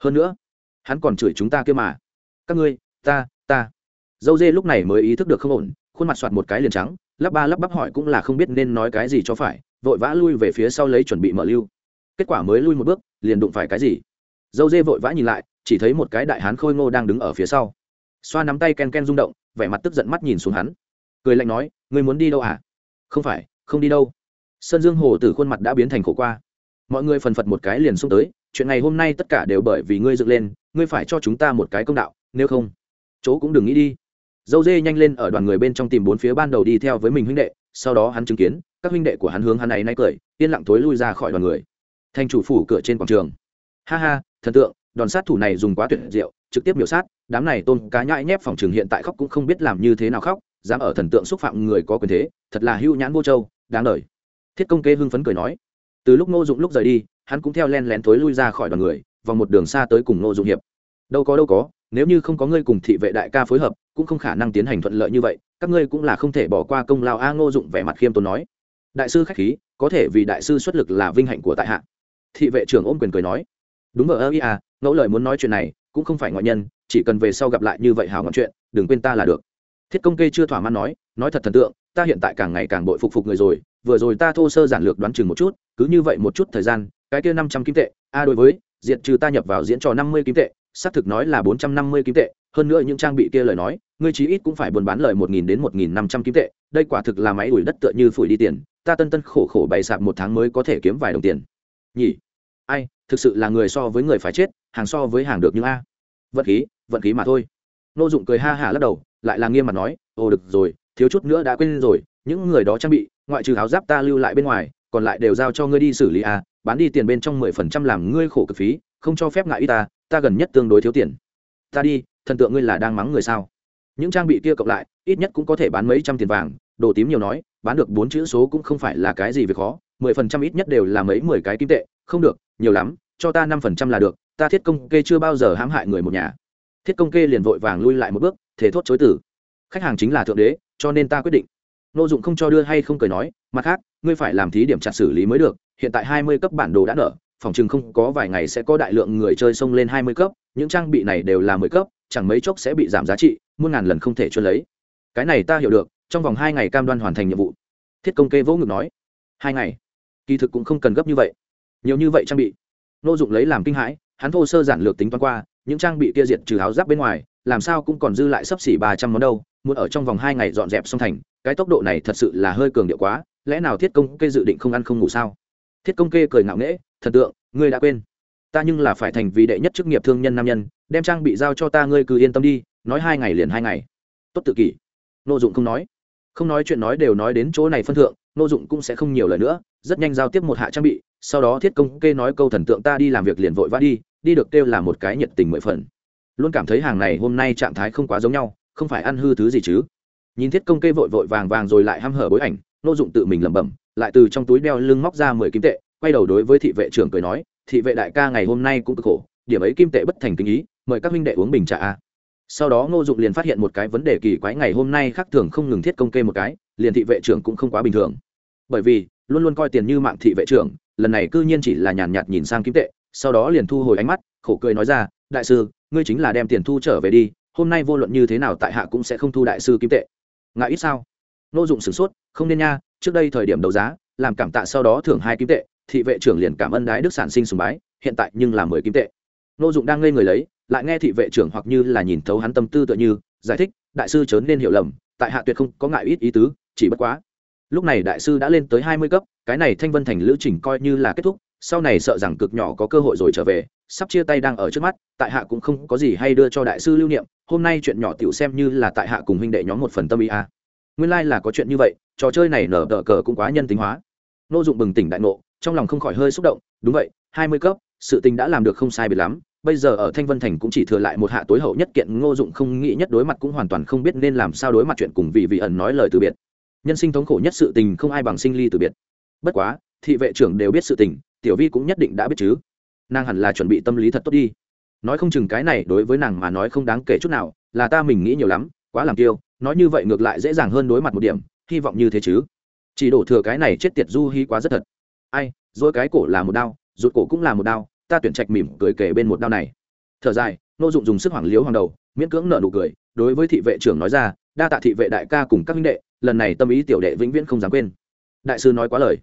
Hơn nữa, hắn còn chửi chúng ta kia mà. Các ngươi, ta ta. Dâu dê lúc này mới ý thức được không ổn, khuôn mặt soạt một cái liền trắng, lắp ba lắp bắp hỏi cũng là không biết nên nói cái gì cho phải, vội vã lui về phía sau lấy chuẩn bị mở lưu. Kết quả mới lui một bước, liền đụng phải cái gì? Dâu dê vội vã nhìn lại, chỉ thấy một cái đại hán khôi ngô đang đứng ở phía sau. Xoa nắm tay ken ken rung động, vẻ mặt tức giận mắt nhìn xuống hắn. Cười lạnh nói, ngươi muốn đi đâu à? Không phải, không đi đâu. Sơn dương hồ Tử khuôn mặt đã biến thành khổ qua. Mọi người phần phật một cái liền xông tới, chuyện này hôm nay tất cả đều bởi vì ngươi dựng lên, ngươi phải cho chúng ta một cái công đạo, nếu không, chỗ cũng đừng nghĩ đi. Dâu dê nhanh lên ở đoàn người bên trong tìm bốn phía ban đầu đi theo với mình huynh đệ, sau đó hắn chứng kiến, các huynh đệ của hắn hướng hắn ấy nay cười, yên lặng thối lui ra khỏi đoàn người. Thành chủ phủ cửa trên quảng trường. Ha ha, thần tượng, đòn sát thủ này dùng quá tuyệt diệu, trực tiếp biểu sát, đám này tôn cá nhãi nhép phòng trường hiện tại khóc cũng không biết làm như thế nào khóc dám ở thần tượng xúc phạm người có quyền thế, thật là hưu nhãn vô châu, đáng lời. thiết công kê hưng phấn cười nói. Từ lúc ngô dụng lúc rời đi, hắn cũng theo len lén thối lui ra khỏi đoàn người, vòng một đường xa tới cùng ngô dụng hiệp. Đâu có đâu có, nếu như không có ngươi cùng thị vệ đại ca phối hợp, cũng không khả năng tiến hành thuận lợi như vậy, các ngươi cũng là không thể bỏ qua công lao a ngô dụng vẻ mặt khiêm tốn nói. Đại sư khách khí, có thể vì đại sư xuất lực là vinh hạnh của tại hạ. Thị vệ trưởng ôm quyền cười nói. Đúng vợ ơ ý à ngẫu lời muốn nói chuyện này, cũng không phải ngoại nhân, chỉ cần về sau gặp lại như vậy hào ngọn chuyện, đừng quên ta là được thiết công kê chưa thỏa mãn nói nói thật thần tượng, ta hiện tại càng ngày càng bội phục phục người rồi, vừa rồi ta thô sơ giản lược đoán chừng một chút, cứ như vậy một chút thời gian, cái kia năm trăm kim tệ, a đối với diện trừ ta nhập vào diễn trò năm mươi kim tệ, xác thực nói là bốn trăm năm mươi kim tệ, hơn nữa những trang bị kia lời nói, ngươi chí ít cũng phải buôn bán lời một nghìn đến một nghìn năm trăm kim tệ, đây quả thực là máy đuổi đất tựa như phủi đi tiền, ta tân tân khổ khổ bày sạp một tháng mới có thể kiếm vài đồng tiền. Nhỉ? Ai, thực sự là người so với người phải chết, hàng so với hàng được nhưng a. Vận khí vận khí mà thôi. Nô dụng cười ha hả lắc đầu lại là nghiêm mặt nói, ồ, được rồi, thiếu chút nữa đã quên rồi, những người đó trang bị, ngoại trừ áo giáp ta lưu lại bên ngoài, còn lại đều giao cho ngươi đi xử lý à? bán đi tiền bên trong mười phần trăm làm ngươi khổ cực phí, không cho phép ngại y ta ta gần nhất tương đối thiếu tiền ta đi, thần tượng ngươi là đang mắng người sao những trang bị kia cộng lại, ít nhất cũng có thể bán mấy trăm tiền vàng, đồ tím nhiều nói, bán được bốn chữ số cũng không phải là cái gì việc khó, mười phần trăm ít nhất đều là mấy mười cái kim tệ, không được, nhiều lắm, cho ta năm phần trăm là được, ta thiết công kê chưa bao giờ hãm hại người một nhà thiết công kê liền vội vàng lui lại một bước thể thốt chối tử khách hàng chính là thượng đế, cho nên ta quyết định. N ô dụng không cho đưa hay không cười nói, mặt khác, ngươi phải làm thí điểm chặt xử lý mới được, hiện tại hai mươi cấp bản đồ đã nở, phòng chừng không có vài ngày sẽ có đại lượng người chơi xông lên hai mươi cấp, những trang bị này đều là mười cấp, chẳng mấy chốc sẽ bị giảm giá trị, muôn ngàn lần không thể chuyên lấy. Cái này ta hiểu được, trong vòng hai ngày cam đoan hoàn thành nhiệm vụ. Thiết công kê vỗ ngực nói. Hai ngày? Kỳ thực cũng không cần gấp như vậy. Nhiều như vậy trang bị. Nô dụng lấy làm kinh hãi, hắn thô sơ giản lược tính toán qua, những trang bị kia diệt trừ áo giáp bên ngoài làm sao cũng còn dư lại sấp xỉ ba trăm món đâu, muốn ở trong vòng hai ngày dọn dẹp xong thành, cái tốc độ này thật sự là hơi cường điệu quá, lẽ nào thiết công kê dự định không ăn không ngủ sao? Thiết công kê cười ngạo nghễ, thần tượng, ngươi đã quên. Ta nhưng là phải thành vì đệ nhất chức nghiệp thương nhân nam nhân, đem trang bị giao cho ta, ngươi cứ yên tâm đi, nói hai ngày liền hai ngày. Tốt tự kỷ. Nô dụng không nói. Không nói chuyện nói đều nói đến chỗ này phân thượng, nô dụng cũng sẽ không nhiều lời nữa, rất nhanh giao tiếp một hạ trang bị, sau đó thiết công kê nói câu thần tượng ta đi làm việc liền vội vã đi đi được kêu là một cái nhiệt tình mười phần luôn cảm thấy hàng này hôm nay trạng thái không quá giống nhau, không phải ăn hư thứ gì chứ. Nhìn thiết công kê vội vội vàng vàng rồi lại hăm hở bối ảnh nô dụng tự mình lẩm bẩm, lại từ trong túi đeo lưng móc ra mười kim tệ, quay đầu đối với thị vệ trưởng cười nói, thị vệ đại ca ngày hôm nay cũng cực khổ, điểm ấy kim tệ bất thành kinh ý, mời các huynh đệ uống bình trà a. Sau đó ngô dụng liền phát hiện một cái vấn đề kỳ quái ngày hôm nay khác thường không ngừng thiết công kê một cái, liền thị vệ trưởng cũng không quá bình thường. Bởi vì, luôn luôn coi tiền như mạng thị vệ trưởng, lần này cư nhiên chỉ là nhàn nhạt nhìn sang kim tệ, sau đó liền thu hồi ánh mắt, khổ cười nói ra, đại sư ngươi chính là đem tiền thu trở về đi, hôm nay vô luận như thế nào tại hạ cũng sẽ không thu đại sư kim tệ. Ngại ít sao? Nô dụng sửng sốt, không nên nha, trước đây thời điểm đấu giá, làm cảm tạ sau đó thưởng hai kim tệ, thị vệ trưởng liền cảm ơn đái đức sản sinh sùng bái, hiện tại nhưng là mười kim tệ. Nô dụng đang ngây người lấy, lại nghe thị vệ trưởng hoặc như là nhìn thấu hắn tâm tư tựa như, giải thích, đại sư chớ nên hiểu lầm, tại hạ tuyệt không có ngại ít ý tứ, chỉ bất quá. Lúc này đại sư đã lên tới hai mươi cấp, cái này thanh vân thành lữ trình coi như là kết thúc sau này sợ rằng cực nhỏ có cơ hội rồi trở về, sắp chia tay đang ở trước mắt, tại hạ cũng không có gì hay đưa cho đại sư lưu niệm, hôm nay chuyện nhỏ tiểu xem như là tại hạ cùng huynh đệ nhóm một phần tâm ý a. À. nguyên lai là có chuyện như vậy, trò chơi này nở đỡ cờ cũng quá nhân tính hóa. Nô dụng bừng tỉnh đại ngộ, trong lòng không khỏi hơi xúc động, đúng vậy, hai mươi cấp, sự tình đã làm được không sai biệt lắm, bây giờ ở thanh vân thành cũng chỉ thừa lại một hạ tối hậu nhất kiện, ngô dụng không nghĩ nhất đối mặt cũng hoàn toàn không biết nên làm sao đối mặt chuyện cùng vị vị ẩn nói lời từ biệt. Nhân sinh thống khổ nhất sự tình không ai bằng sinh ly từ biệt. Bất quá, thị vệ trưởng đều biết sự tình tiểu vi cũng nhất định đã biết chứ. Nàng hẳn là chuẩn bị tâm lý thật tốt đi. Nói không chừng cái này đối với nàng mà nói không đáng kể chút nào là ta mình nghĩ nhiều lắm quá làm tiêu nói như vậy ngược lại dễ dàng hơn đối mặt một điểm hy vọng như thế chứ. Chỉ đổ thừa cái này chết tiệt du hi quá rất thật. Ai dỗi cái cổ là một đau, rụt cổ cũng là một đau. ta tuyển trạch mỉm cười kể bên một đau này. Thở dài nô dụng dùng sức hoảng liếu hoàng đầu miễn cưỡng nợ nụ cười đối với thị vệ trưởng nói ra đa tạ thị vệ đại ca cùng các minh đệ lần này tâm ý tiểu đệ vĩnh viễn không dám quên. Đại sư nói quá lời.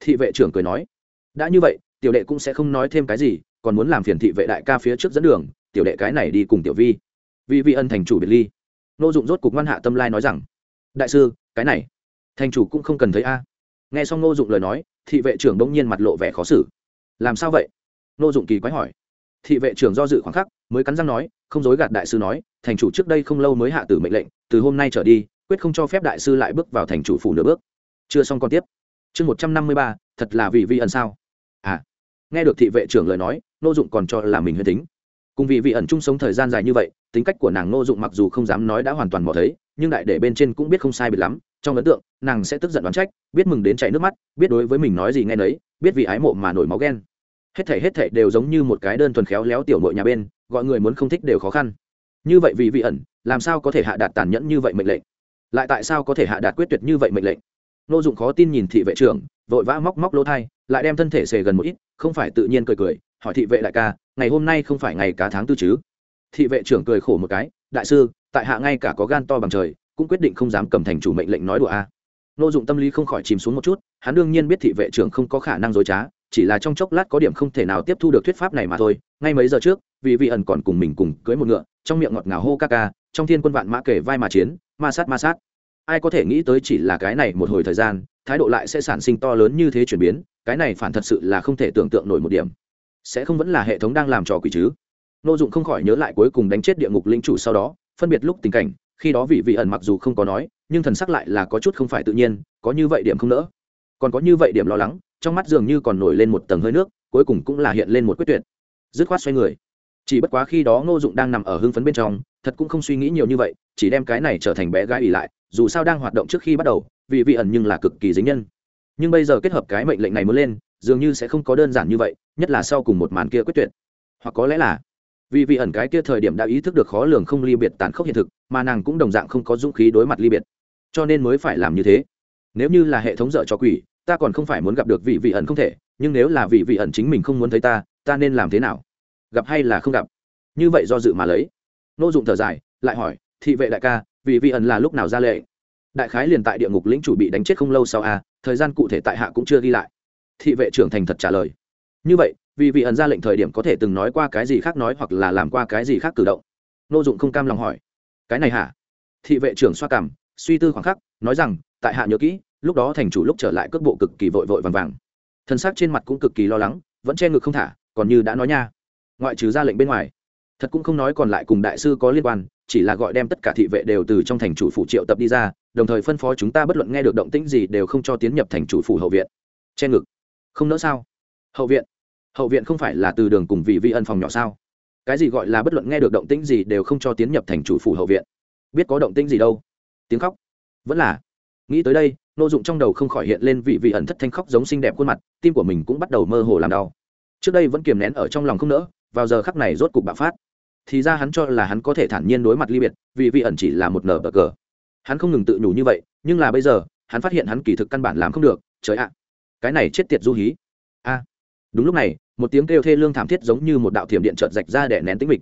Thị vệ trưởng cười nói đã như vậy, tiểu đệ cũng sẽ không nói thêm cái gì, còn muốn làm phiền thị vệ đại ca phía trước dẫn đường, tiểu đệ cái này đi cùng tiểu vi. Vi vi ân thành chủ biệt ly. Nô dụng rốt cục ngoan hạ tâm lai nói rằng, đại sư, cái này, thành chủ cũng không cần thấy a. Nghe xong nô dụng lời nói, thị vệ trưởng đông nhiên mặt lộ vẻ khó xử. Làm sao vậy? Nô dụng kỳ quái hỏi. Thị vệ trưởng do dự khoảng khắc, mới cắn răng nói, không dối gạt đại sư nói, thành chủ trước đây không lâu mới hạ tử mệnh lệnh, từ hôm nay trở đi, quyết không cho phép đại sư lại bước vào thành chủ phủ nửa bước. Chưa xong còn tiếp. Chương một trăm năm mươi ba, thật là vì vi ân sao? Nghe được thị vệ trưởng lời nói nô dụng còn cho là mình huyền tính. Cùng vì vị ẩn chung sống thời gian dài như vậy, tính cách của nàng nô dụng mặc dù không dám nói đã hoàn toàn mò thấy, nhưng đại để bên trên cũng biết không sai biệt lắm. Trong ấn tượng, nàng sẽ tức giận đoán trách, biết mừng đến chảy nước mắt, biết đối với mình nói gì nghe nấy, biết vì ái mộ mà nổi máu ghen. Hết thể hết thể đều giống như một cái đơn thuần khéo léo tiểu nội nhà bên, gọi người muốn không thích đều khó khăn. Như vậy vì vị ẩn, làm sao có thể hạ đạt tàn nhẫn như vậy mệnh lệnh? Lại tại sao có thể hạ đạt quyết tuyệt như vậy mệnh lệnh? Nô dụng khó tin nhìn thị vệ trưởng vội vã móc móc lỗ thai, lại đem thân thể xề gần một ít, không phải tự nhiên cười cười, hỏi thị vệ đại ca, ngày hôm nay không phải ngày cá tháng tư chứ? Thị vệ trưởng cười khổ một cái, đại sư, tại hạ ngay cả có gan to bằng trời, cũng quyết định không dám cầm thành chủ mệnh lệnh nói đùa a. Nô dụng tâm lý không khỏi chìm xuống một chút, hắn đương nhiên biết thị vệ trưởng không có khả năng dối trá, chỉ là trong chốc lát có điểm không thể nào tiếp thu được thuyết pháp này mà thôi. Ngay mấy giờ trước, vì vị ẩn còn cùng mình cùng cưới một ngựa, trong miệng ngọt ngào hô ca ca, trong thiên quân vạn mã kể vai mà chiến, ma sát ma sát. Ai có thể nghĩ tới chỉ là cái này một hồi thời gian thái độ lại sẽ sản sinh to lớn như thế chuyển biến, cái này phản thật sự là không thể tưởng tượng nổi một điểm. Sẽ không vẫn là hệ thống đang làm trò quỷ chứ? Nô dụng không khỏi nhớ lại cuối cùng đánh chết địa ngục linh chủ sau đó, phân biệt lúc tình cảnh, khi đó vị vị ẩn mặc dù không có nói, nhưng thần sắc lại là có chút không phải tự nhiên, có như vậy điểm không nỡ. Còn có như vậy điểm lo lắng, trong mắt dường như còn nổi lên một tầng hơi nước, cuối cùng cũng là hiện lên một quyết tuyệt. Dứt khoát xoay người. Chỉ bất quá khi đó ngô dụng đang nằm ở hưng phấn bên trong, thật cũng không suy nghĩ nhiều như vậy, chỉ đem cái này trở thành bé gái ỉ lại, dù sao đang hoạt động trước khi bắt đầu vì vị ẩn nhưng là cực kỳ dính nhân. Nhưng bây giờ kết hợp cái mệnh lệnh này muốn lên, dường như sẽ không có đơn giản như vậy, nhất là sau cùng một màn kia quyết tuyệt. Hoặc có lẽ là, vì vị ẩn cái kia thời điểm đã ý thức được khó lường không ly biệt tàn khốc hiện thực, mà nàng cũng đồng dạng không có dũng khí đối mặt ly biệt. Cho nên mới phải làm như thế. Nếu như là hệ thống dở cho quỷ, ta còn không phải muốn gặp được vị vị ẩn không thể, nhưng nếu là vị vị ẩn chính mình không muốn thấy ta ta nên làm thế nào? Gặp hay là không gặp? Như vậy do dự mà lấy. Nô dụng thở dài, lại hỏi, thị vệ đại ca, vị vị ẩn là lúc nào ra lệ đại khái liền tại địa ngục lĩnh chủ bị đánh chết không lâu sau a à, thời gian cụ thể tại hạ cũng chưa ghi lại. Thị vệ trưởng thành thật trả lời. Như vậy vì vị ẩn ra lệnh thời điểm có thể từng nói qua cái gì khác nói hoặc là làm qua cái gì khác cử động? Nô dụng không cam lòng hỏi. Cái này hả? Thị vệ trưởng xoa cảm suy tư khoảng khắc nói rằng tại hạ nhớ kỹ lúc đó thành chủ lúc trở lại cước bộ cực kỳ vội vội vàng vàng. Thân xác trên mặt cũng cực kỳ lo lắng vẫn che ngực không thả còn như đã nói nha. Ngoại trừ ra lệnh bên ngoài thật cũng không nói còn lại cùng đại sư có liên quan chỉ là gọi đem tất cả thị vệ đều từ trong thành chủ phủ triệu tập đi ra đồng thời phân phó chúng ta bất luận nghe được động tĩnh gì đều không cho tiến nhập thành chủ phủ hậu viện. Che ngực. Không nỡ sao? Hậu viện. Hậu viện không phải là từ đường cùng vị vi ân phòng nhỏ sao? Cái gì gọi là bất luận nghe được động tĩnh gì đều không cho tiến nhập thành chủ phủ hậu viện? Biết có động tĩnh gì đâu. Tiếng khóc. Vẫn là. Nghĩ tới đây, nô dụng trong đầu không khỏi hiện lên vị vị ẩn thất thanh khóc giống xinh đẹp khuôn mặt, tim của mình cũng bắt đầu mơ hồ làm đau. Trước đây vẫn kiềm nén ở trong lòng không nỡ, vào giờ khắc này rốt cục bạo phát. Thì ra hắn cho là hắn có thể thản nhiên đối mặt ly biệt vì vị ẩn chỉ là một nở bờ cờ hắn không ngừng tự nhủ như vậy, nhưng là bây giờ, hắn phát hiện hắn kỳ thực căn bản làm không được, trời ạ, cái này chết tiệt du hí. A. Đúng lúc này, một tiếng kêu thê lương thảm thiết giống như một đạo thiểm điện trợt rạch ra để nén tính mịch.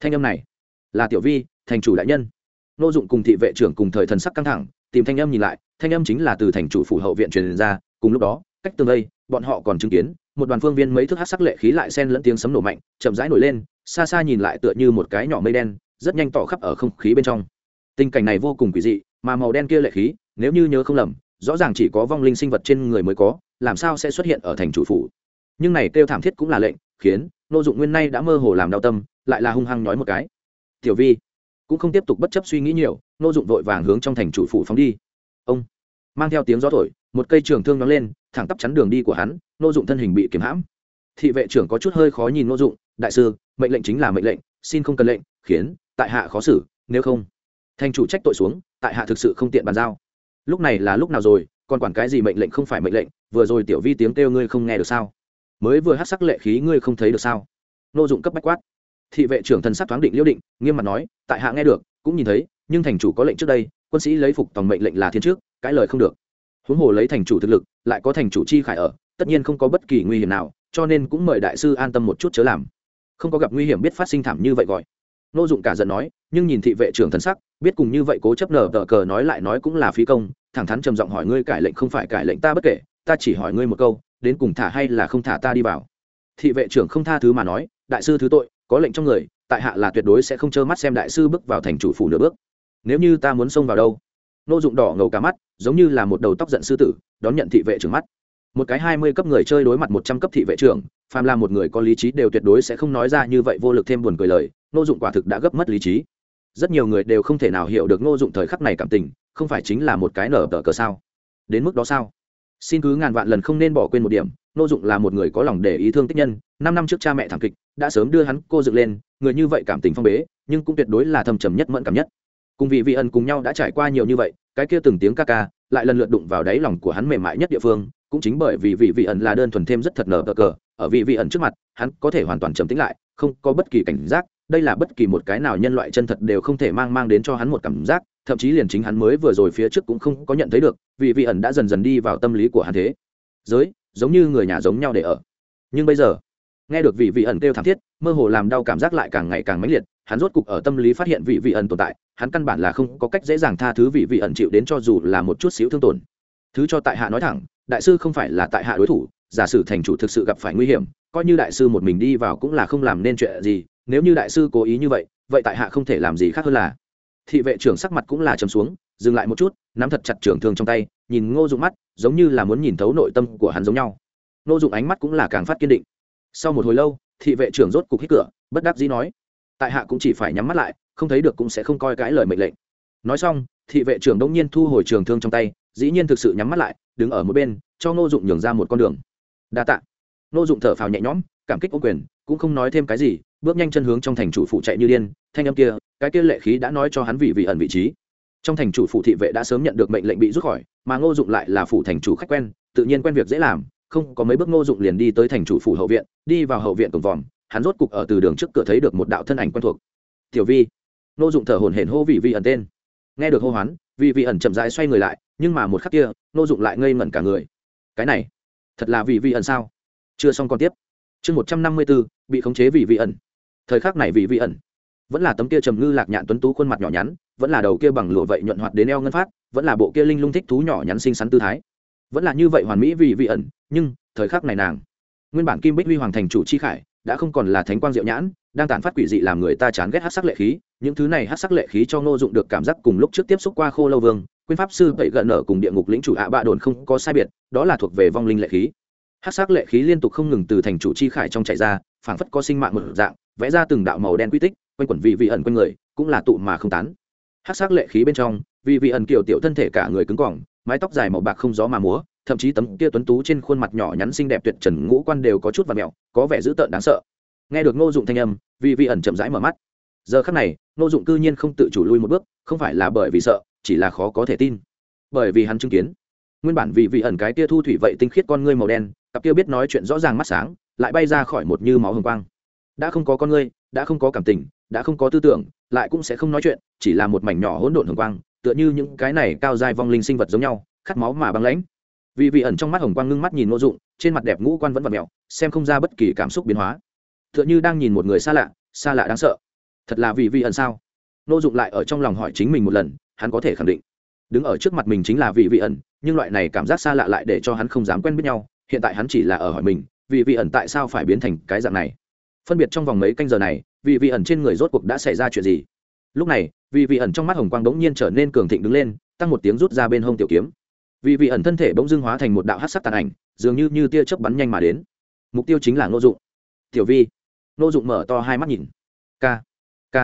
Thanh âm này là tiểu vi, thành chủ đại nhân. Nô dụng cùng thị vệ trưởng cùng thời thần sắc căng thẳng, tìm thanh âm nhìn lại, thanh âm chính là từ thành chủ phủ hậu viện truyền ra, cùng lúc đó, cách tương đây, bọn họ còn chứng kiến, một đoàn phương viên mấy thước hát sắc lệ khí lại sen lẫn tiếng sấm nổ mạnh, chậm rãi nổi lên, xa xa nhìn lại tựa như một cái nhỏ mây đen, rất nhanh tỏ khắp ở không khí bên trong tình cảnh này vô cùng quỷ dị, mà màu đen kia lệ khí, nếu như nhớ không lầm, rõ ràng chỉ có vong linh sinh vật trên người mới có, làm sao sẽ xuất hiện ở thành chủ phủ? Nhưng này kêu thảm thiết cũng là lệnh, khiến nô dụng nguyên nay đã mơ hồ làm đau tâm, lại là hung hăng nói một cái. Tiểu vi, cũng không tiếp tục bất chấp suy nghĩ nhiều, nô dụng vội vàng hướng trong thành chủ phủ phóng đi. Ông, mang theo tiếng gió thổi, một cây trường thương nóng lên, thẳng tắp chắn đường đi của hắn, nô dụng thân hình bị kiếm hãm. Thị vệ trưởng có chút hơi khó nhìn nô dụng, đại sư, mệnh lệnh chính là mệnh lệnh, xin không cần lệnh, khiến tại hạ khó xử, nếu không thành chủ trách tội xuống, tại hạ thực sự không tiện bàn giao. Lúc này là lúc nào rồi, còn quản cái gì mệnh lệnh không phải mệnh lệnh, vừa rồi tiểu vi tiếng kêu ngươi không nghe được sao? Mới vừa hát sắc lệ khí ngươi không thấy được sao? Nô dụng cấp bách quát. Thị vệ trưởng thần sắc thoáng định liễu định, nghiêm mặt nói, tại hạ nghe được, cũng nhìn thấy, nhưng thành chủ có lệnh trước đây, quân sĩ lấy phục tòng mệnh lệnh là thiên trước cãi lời không được. Huống hồ lấy thành chủ thực lực, lại có thành chủ chi khải ở, tất nhiên không có bất kỳ nguy hiểm nào, cho nên cũng mời đại sư an tâm một chút chớ làm. Không có gặp nguy hiểm biết phát sinh thảm như vậy gọi nô dụng cả giận nói, nhưng nhìn thị vệ trưởng thần sắc, biết cùng như vậy cố chấp nở tờ cờ nói lại nói cũng là phí công, thẳng thắn trầm giọng hỏi ngươi cải lệnh không phải cải lệnh ta bất kể, ta chỉ hỏi ngươi một câu, đến cùng thả hay là không thả ta đi vào. Thị vệ trưởng không tha thứ mà nói, đại sư thứ tội, có lệnh trong người, tại hạ là tuyệt đối sẽ không trơ mắt xem đại sư bước vào thành chủ phủ nửa bước. Nếu như ta muốn xông vào đâu? Nô dụng đỏ ngầu cả mắt, giống như là một đầu tóc giận sư tử, đón nhận thị vệ trưởng mắt. Một cái hai mươi cấp người chơi đối mặt một trăm cấp thị vệ trưởng, phàm là một người có lý trí đều tuyệt đối sẽ không nói ra như vậy vô lực thêm buồn cười lời nô dụng quả thực đã gấp mất lý trí. Rất nhiều người đều không thể nào hiểu được nô dụng thời khắc này cảm tình, không phải chính là một cái nở tờ cờ sao? Đến mức đó sao? Xin cứ ngàn vạn lần không nên bỏ quên một điểm nô dụng là một người có lòng để ý thương tích nhân, năm năm trước cha mẹ thảm kịch, đã sớm đưa hắn cô dựng lên, người như vậy cảm tình phong bế, nhưng cũng tuyệt đối là thâm trầm nhất mẫn cảm nhất. Cùng vị vị ẩn cùng nhau đã trải qua nhiều như vậy, cái kia từng tiếng ca ca, lại lần lượt đụng vào đáy lòng của hắn mềm mại nhất địa phương, cũng chính bởi vì vị vị ẩn là đơn thuần thêm rất thật nở cờ cờ, ở vị vị ẩn trước mặt, hắn có thể hoàn toàn trầm tĩnh lại, không có bất kỳ cảnh giác đây là bất kỳ một cái nào nhân loại chân thật đều không thể mang mang đến cho hắn một cảm giác, thậm chí liền chính hắn mới vừa rồi phía trước cũng không có nhận thấy được, vì vị ẩn đã dần dần đi vào tâm lý của hắn thế. Giới, giống như người nhà giống nhau để ở. Nhưng bây giờ, nghe được vị vị ẩn kêu thảm thiết, mơ hồ làm đau cảm giác lại càng ngày càng mãnh liệt, hắn rốt cục ở tâm lý phát hiện vị vị ẩn tồn tại, hắn căn bản là không có cách dễ dàng tha thứ vị vị ẩn chịu đến cho dù là một chút xíu thương tổn. Thứ cho tại hạ nói thẳng, đại sư không phải là tại hạ đối thủ, giả sử thành chủ thực sự gặp phải nguy hiểm, coi như đại sư một mình đi vào cũng là không làm nên chuyện gì nếu như đại sư cố ý như vậy vậy tại hạ không thể làm gì khác hơn là, thị vệ trưởng sắc mặt cũng là chấm xuống, dừng lại một chút, nắm thật chặt trưởng thương trong tay, nhìn ngô dụng mắt, giống như là muốn nhìn thấu nội tâm của hắn giống nhau. Ngô dụng ánh mắt cũng là càng phát kiên định. Sau một hồi lâu, thị vệ trưởng rốt cục hít cửa, bất đắc dĩ nói, tại hạ cũng chỉ phải nhắm mắt lại, không thấy được cũng sẽ không coi cái lời mệnh lệnh. Nói xong, thị vệ trưởng đông nhiên thu hồi trường thương trong tay, dĩ nhiên thực sự nhắm mắt lại, đứng ở một bên, cho ngô dụng nhường ra một con đường. Đa tạ. Ngô dụng thở phào nhẹ nhõm, cảm kích ô quyền, cũng không nói thêm cái gì bước nhanh chân hướng trong thành chủ phụ chạy như điên, thanh âm kia, cái kia lệ khí đã nói cho hắn vị vị ẩn vị trí. Trong thành chủ phụ thị vệ đã sớm nhận được mệnh lệnh bị rút khỏi, mà ngô dụng lại là phủ thành chủ khách quen, tự nhiên quen việc dễ làm, không có mấy bước ngô dụng liền đi tới thành chủ phủ hậu viện, đi vào hậu viện cổng vòm, hắn rốt cục ở từ đường trước cửa thấy được một đạo thân ảnh quen thuộc. Tiểu vi. Ngô dụng thở hổn hển hô vị vị ẩn tên. Nghe được hô hoán, vị vị ẩn chậm rãi xoay người lại, nhưng mà một khắc kia, ngô dụng lại ngây ngẩn cả người. Cái này, thật là vị vị ẩn sao? Chưa xong còn tiếp. Chương một trăm năm mươi bốn bị khống chế vị vị ẩn thời khắc này vị vị ẩn. Vẫn là tấm kia trầm ngư lạc nhạn tuấn tú khuôn mặt nhỏ nhắn, vẫn là đầu kia bằng lụa vậy nhuận hoạt đến eo ngân phát, vẫn là bộ kia linh lung thích thú nhỏ nhắn xinh xắn tư thái. Vẫn là như vậy hoàn mỹ vì vị ẩn, nhưng, thời khắc này nàng, nguyên bản kim bích huy hoàng thành chủ chi khải, đã không còn là thánh quang diệu nhãn, đang tản phát quỷ dị làm người ta chán ghét hát sắc lệ khí, những thứ này hát sắc lệ khí cho ngô dụng được cảm giác cùng lúc trước tiếp xúc qua khô lâu vương, quyên pháp sư tẩy gợn ở cùng địa ngục lĩnh chủ ạ bạ đồn không có sai biệt, đó là thuộc về vong linh lệ khí. Hát sắc lệ khí liên tục không ngừng từ thành chủ chi khải trong chạy ra, phảng phất có sinh mạng một dạng vẽ ra từng đạo màu đen quy tích, quanh quẩn vị vị ẩn quanh người, cũng là tụ mà không tán. Hát sắc lệ khí bên trong vị vị ẩn kiểu tiểu thân thể cả người cứng cỏng mái tóc dài màu bạc không gió mà múa, thậm chí tấm kia tuấn tú trên khuôn mặt nhỏ nhắn xinh đẹp tuyệt trần ngũ quan đều có chút và mẹo có vẻ dữ tợn đáng sợ. Nghe được ngô dụng thanh âm vị vị ẩn chậm rãi mở mắt. Giờ khắc này, ngô dụng cư nhiên không tự chủ lui một bước, không phải là bởi vì sợ, chỉ là khó có thể tin. Bởi vì hắn chứng kiến, nguyên bản vị vị ẩn cái kia thu thủy vậy tinh khiết con ngươi màu đen, cặp kia biết nói chuyện rõ ràng mắt sáng, lại bay ra khỏi một như máu hồng quang đã không có con ngươi, đã không có cảm tình, đã không có tư tưởng, lại cũng sẽ không nói chuyện, chỉ là một mảnh nhỏ hỗn độn hồng quang, tựa như những cái này cao dài vong linh sinh vật giống nhau, khát máu mà băng lãnh. Vì vị ẩn trong mắt hồng quang ngưng mắt nhìn ngô dụng, trên mặt đẹp ngũ quan vẫn vật mẹo xem không ra bất kỳ cảm xúc biến hóa. Tựa như đang nhìn một người xa lạ xa lạ đáng sợ. Thật là vì vị ẩn sao? Ngô dụng lại ở trong lòng hỏi chính mình một lần, hắn có thể khẳng định. Đứng ở trước mặt mình chính là vị vị ẩn, nhưng loại này cảm giác xa lạ lại để cho hắn không dám quen biết nhau, hiện tại hắn chỉ là ở hỏi mình vì vị ẩn tại sao phải biến thành cái dạng này? Phân biệt trong vòng mấy canh giờ này, vì vị ẩn trên người rốt cuộc đã xảy ra chuyện gì. Lúc này, vì vị ẩn trong mắt hồng quang bỗng nhiên trở nên cường thịnh đứng lên, tăng một tiếng rút ra bên hông tiểu kiếm. Vì vị ẩn thân thể bỗng dưng hóa thành một đạo hát sắc tàn ảnh, dường như như tia chớp bắn nhanh mà đến. Mục tiêu chính là ngô dụng. Tiểu vi. Ngô dụng mở to hai mắt nhìn. K. K.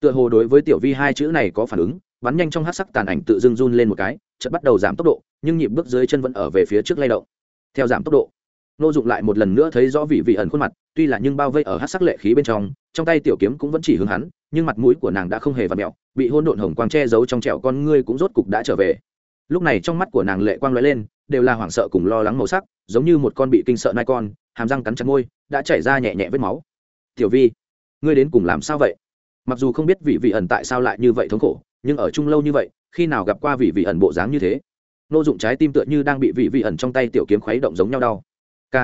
Tựa hồ đối với tiểu vi hai chữ này có phản ứng, bắn nhanh trong hát sắc tàn ảnh tự dưng run lên một cái, chợt bắt đầu giảm tốc độ, nhưng nhịp bước dưới chân vẫn ở về phía trước lay động. Theo giảm tốc độ Nô dụng lại một lần nữa thấy rõ vị vị ẩn khuôn mặt, tuy là nhưng bao vây ở hát sắc lệ khí bên trong trong tay tiểu kiếm cũng vẫn chỉ hướng hắn, nhưng mặt mũi của nàng đã không hề vặt mẹo, bị hôn độn hồng quang che giấu trong trẹo con ngươi cũng rốt cục đã trở về. Lúc này trong mắt của nàng lệ quang lóe lên, đều là hoảng sợ cùng lo lắng màu sắc, giống như một con bị kinh sợ nai con, hàm răng cắn chặt môi, đã chảy ra nhẹ nhẹ vết máu. Tiểu vi, ngươi đến cùng làm sao vậy? Mặc dù không biết vị vị ẩn tại sao lại như vậy thống khổ, nhưng ở chung lâu như vậy, khi nào gặp qua vị vị ẩn bộ dáng như thế? Nô dụng trái tim tựa như đang bị vị vị ẩn trong tay tiểu kiếm khuấy động giống nhau đau k.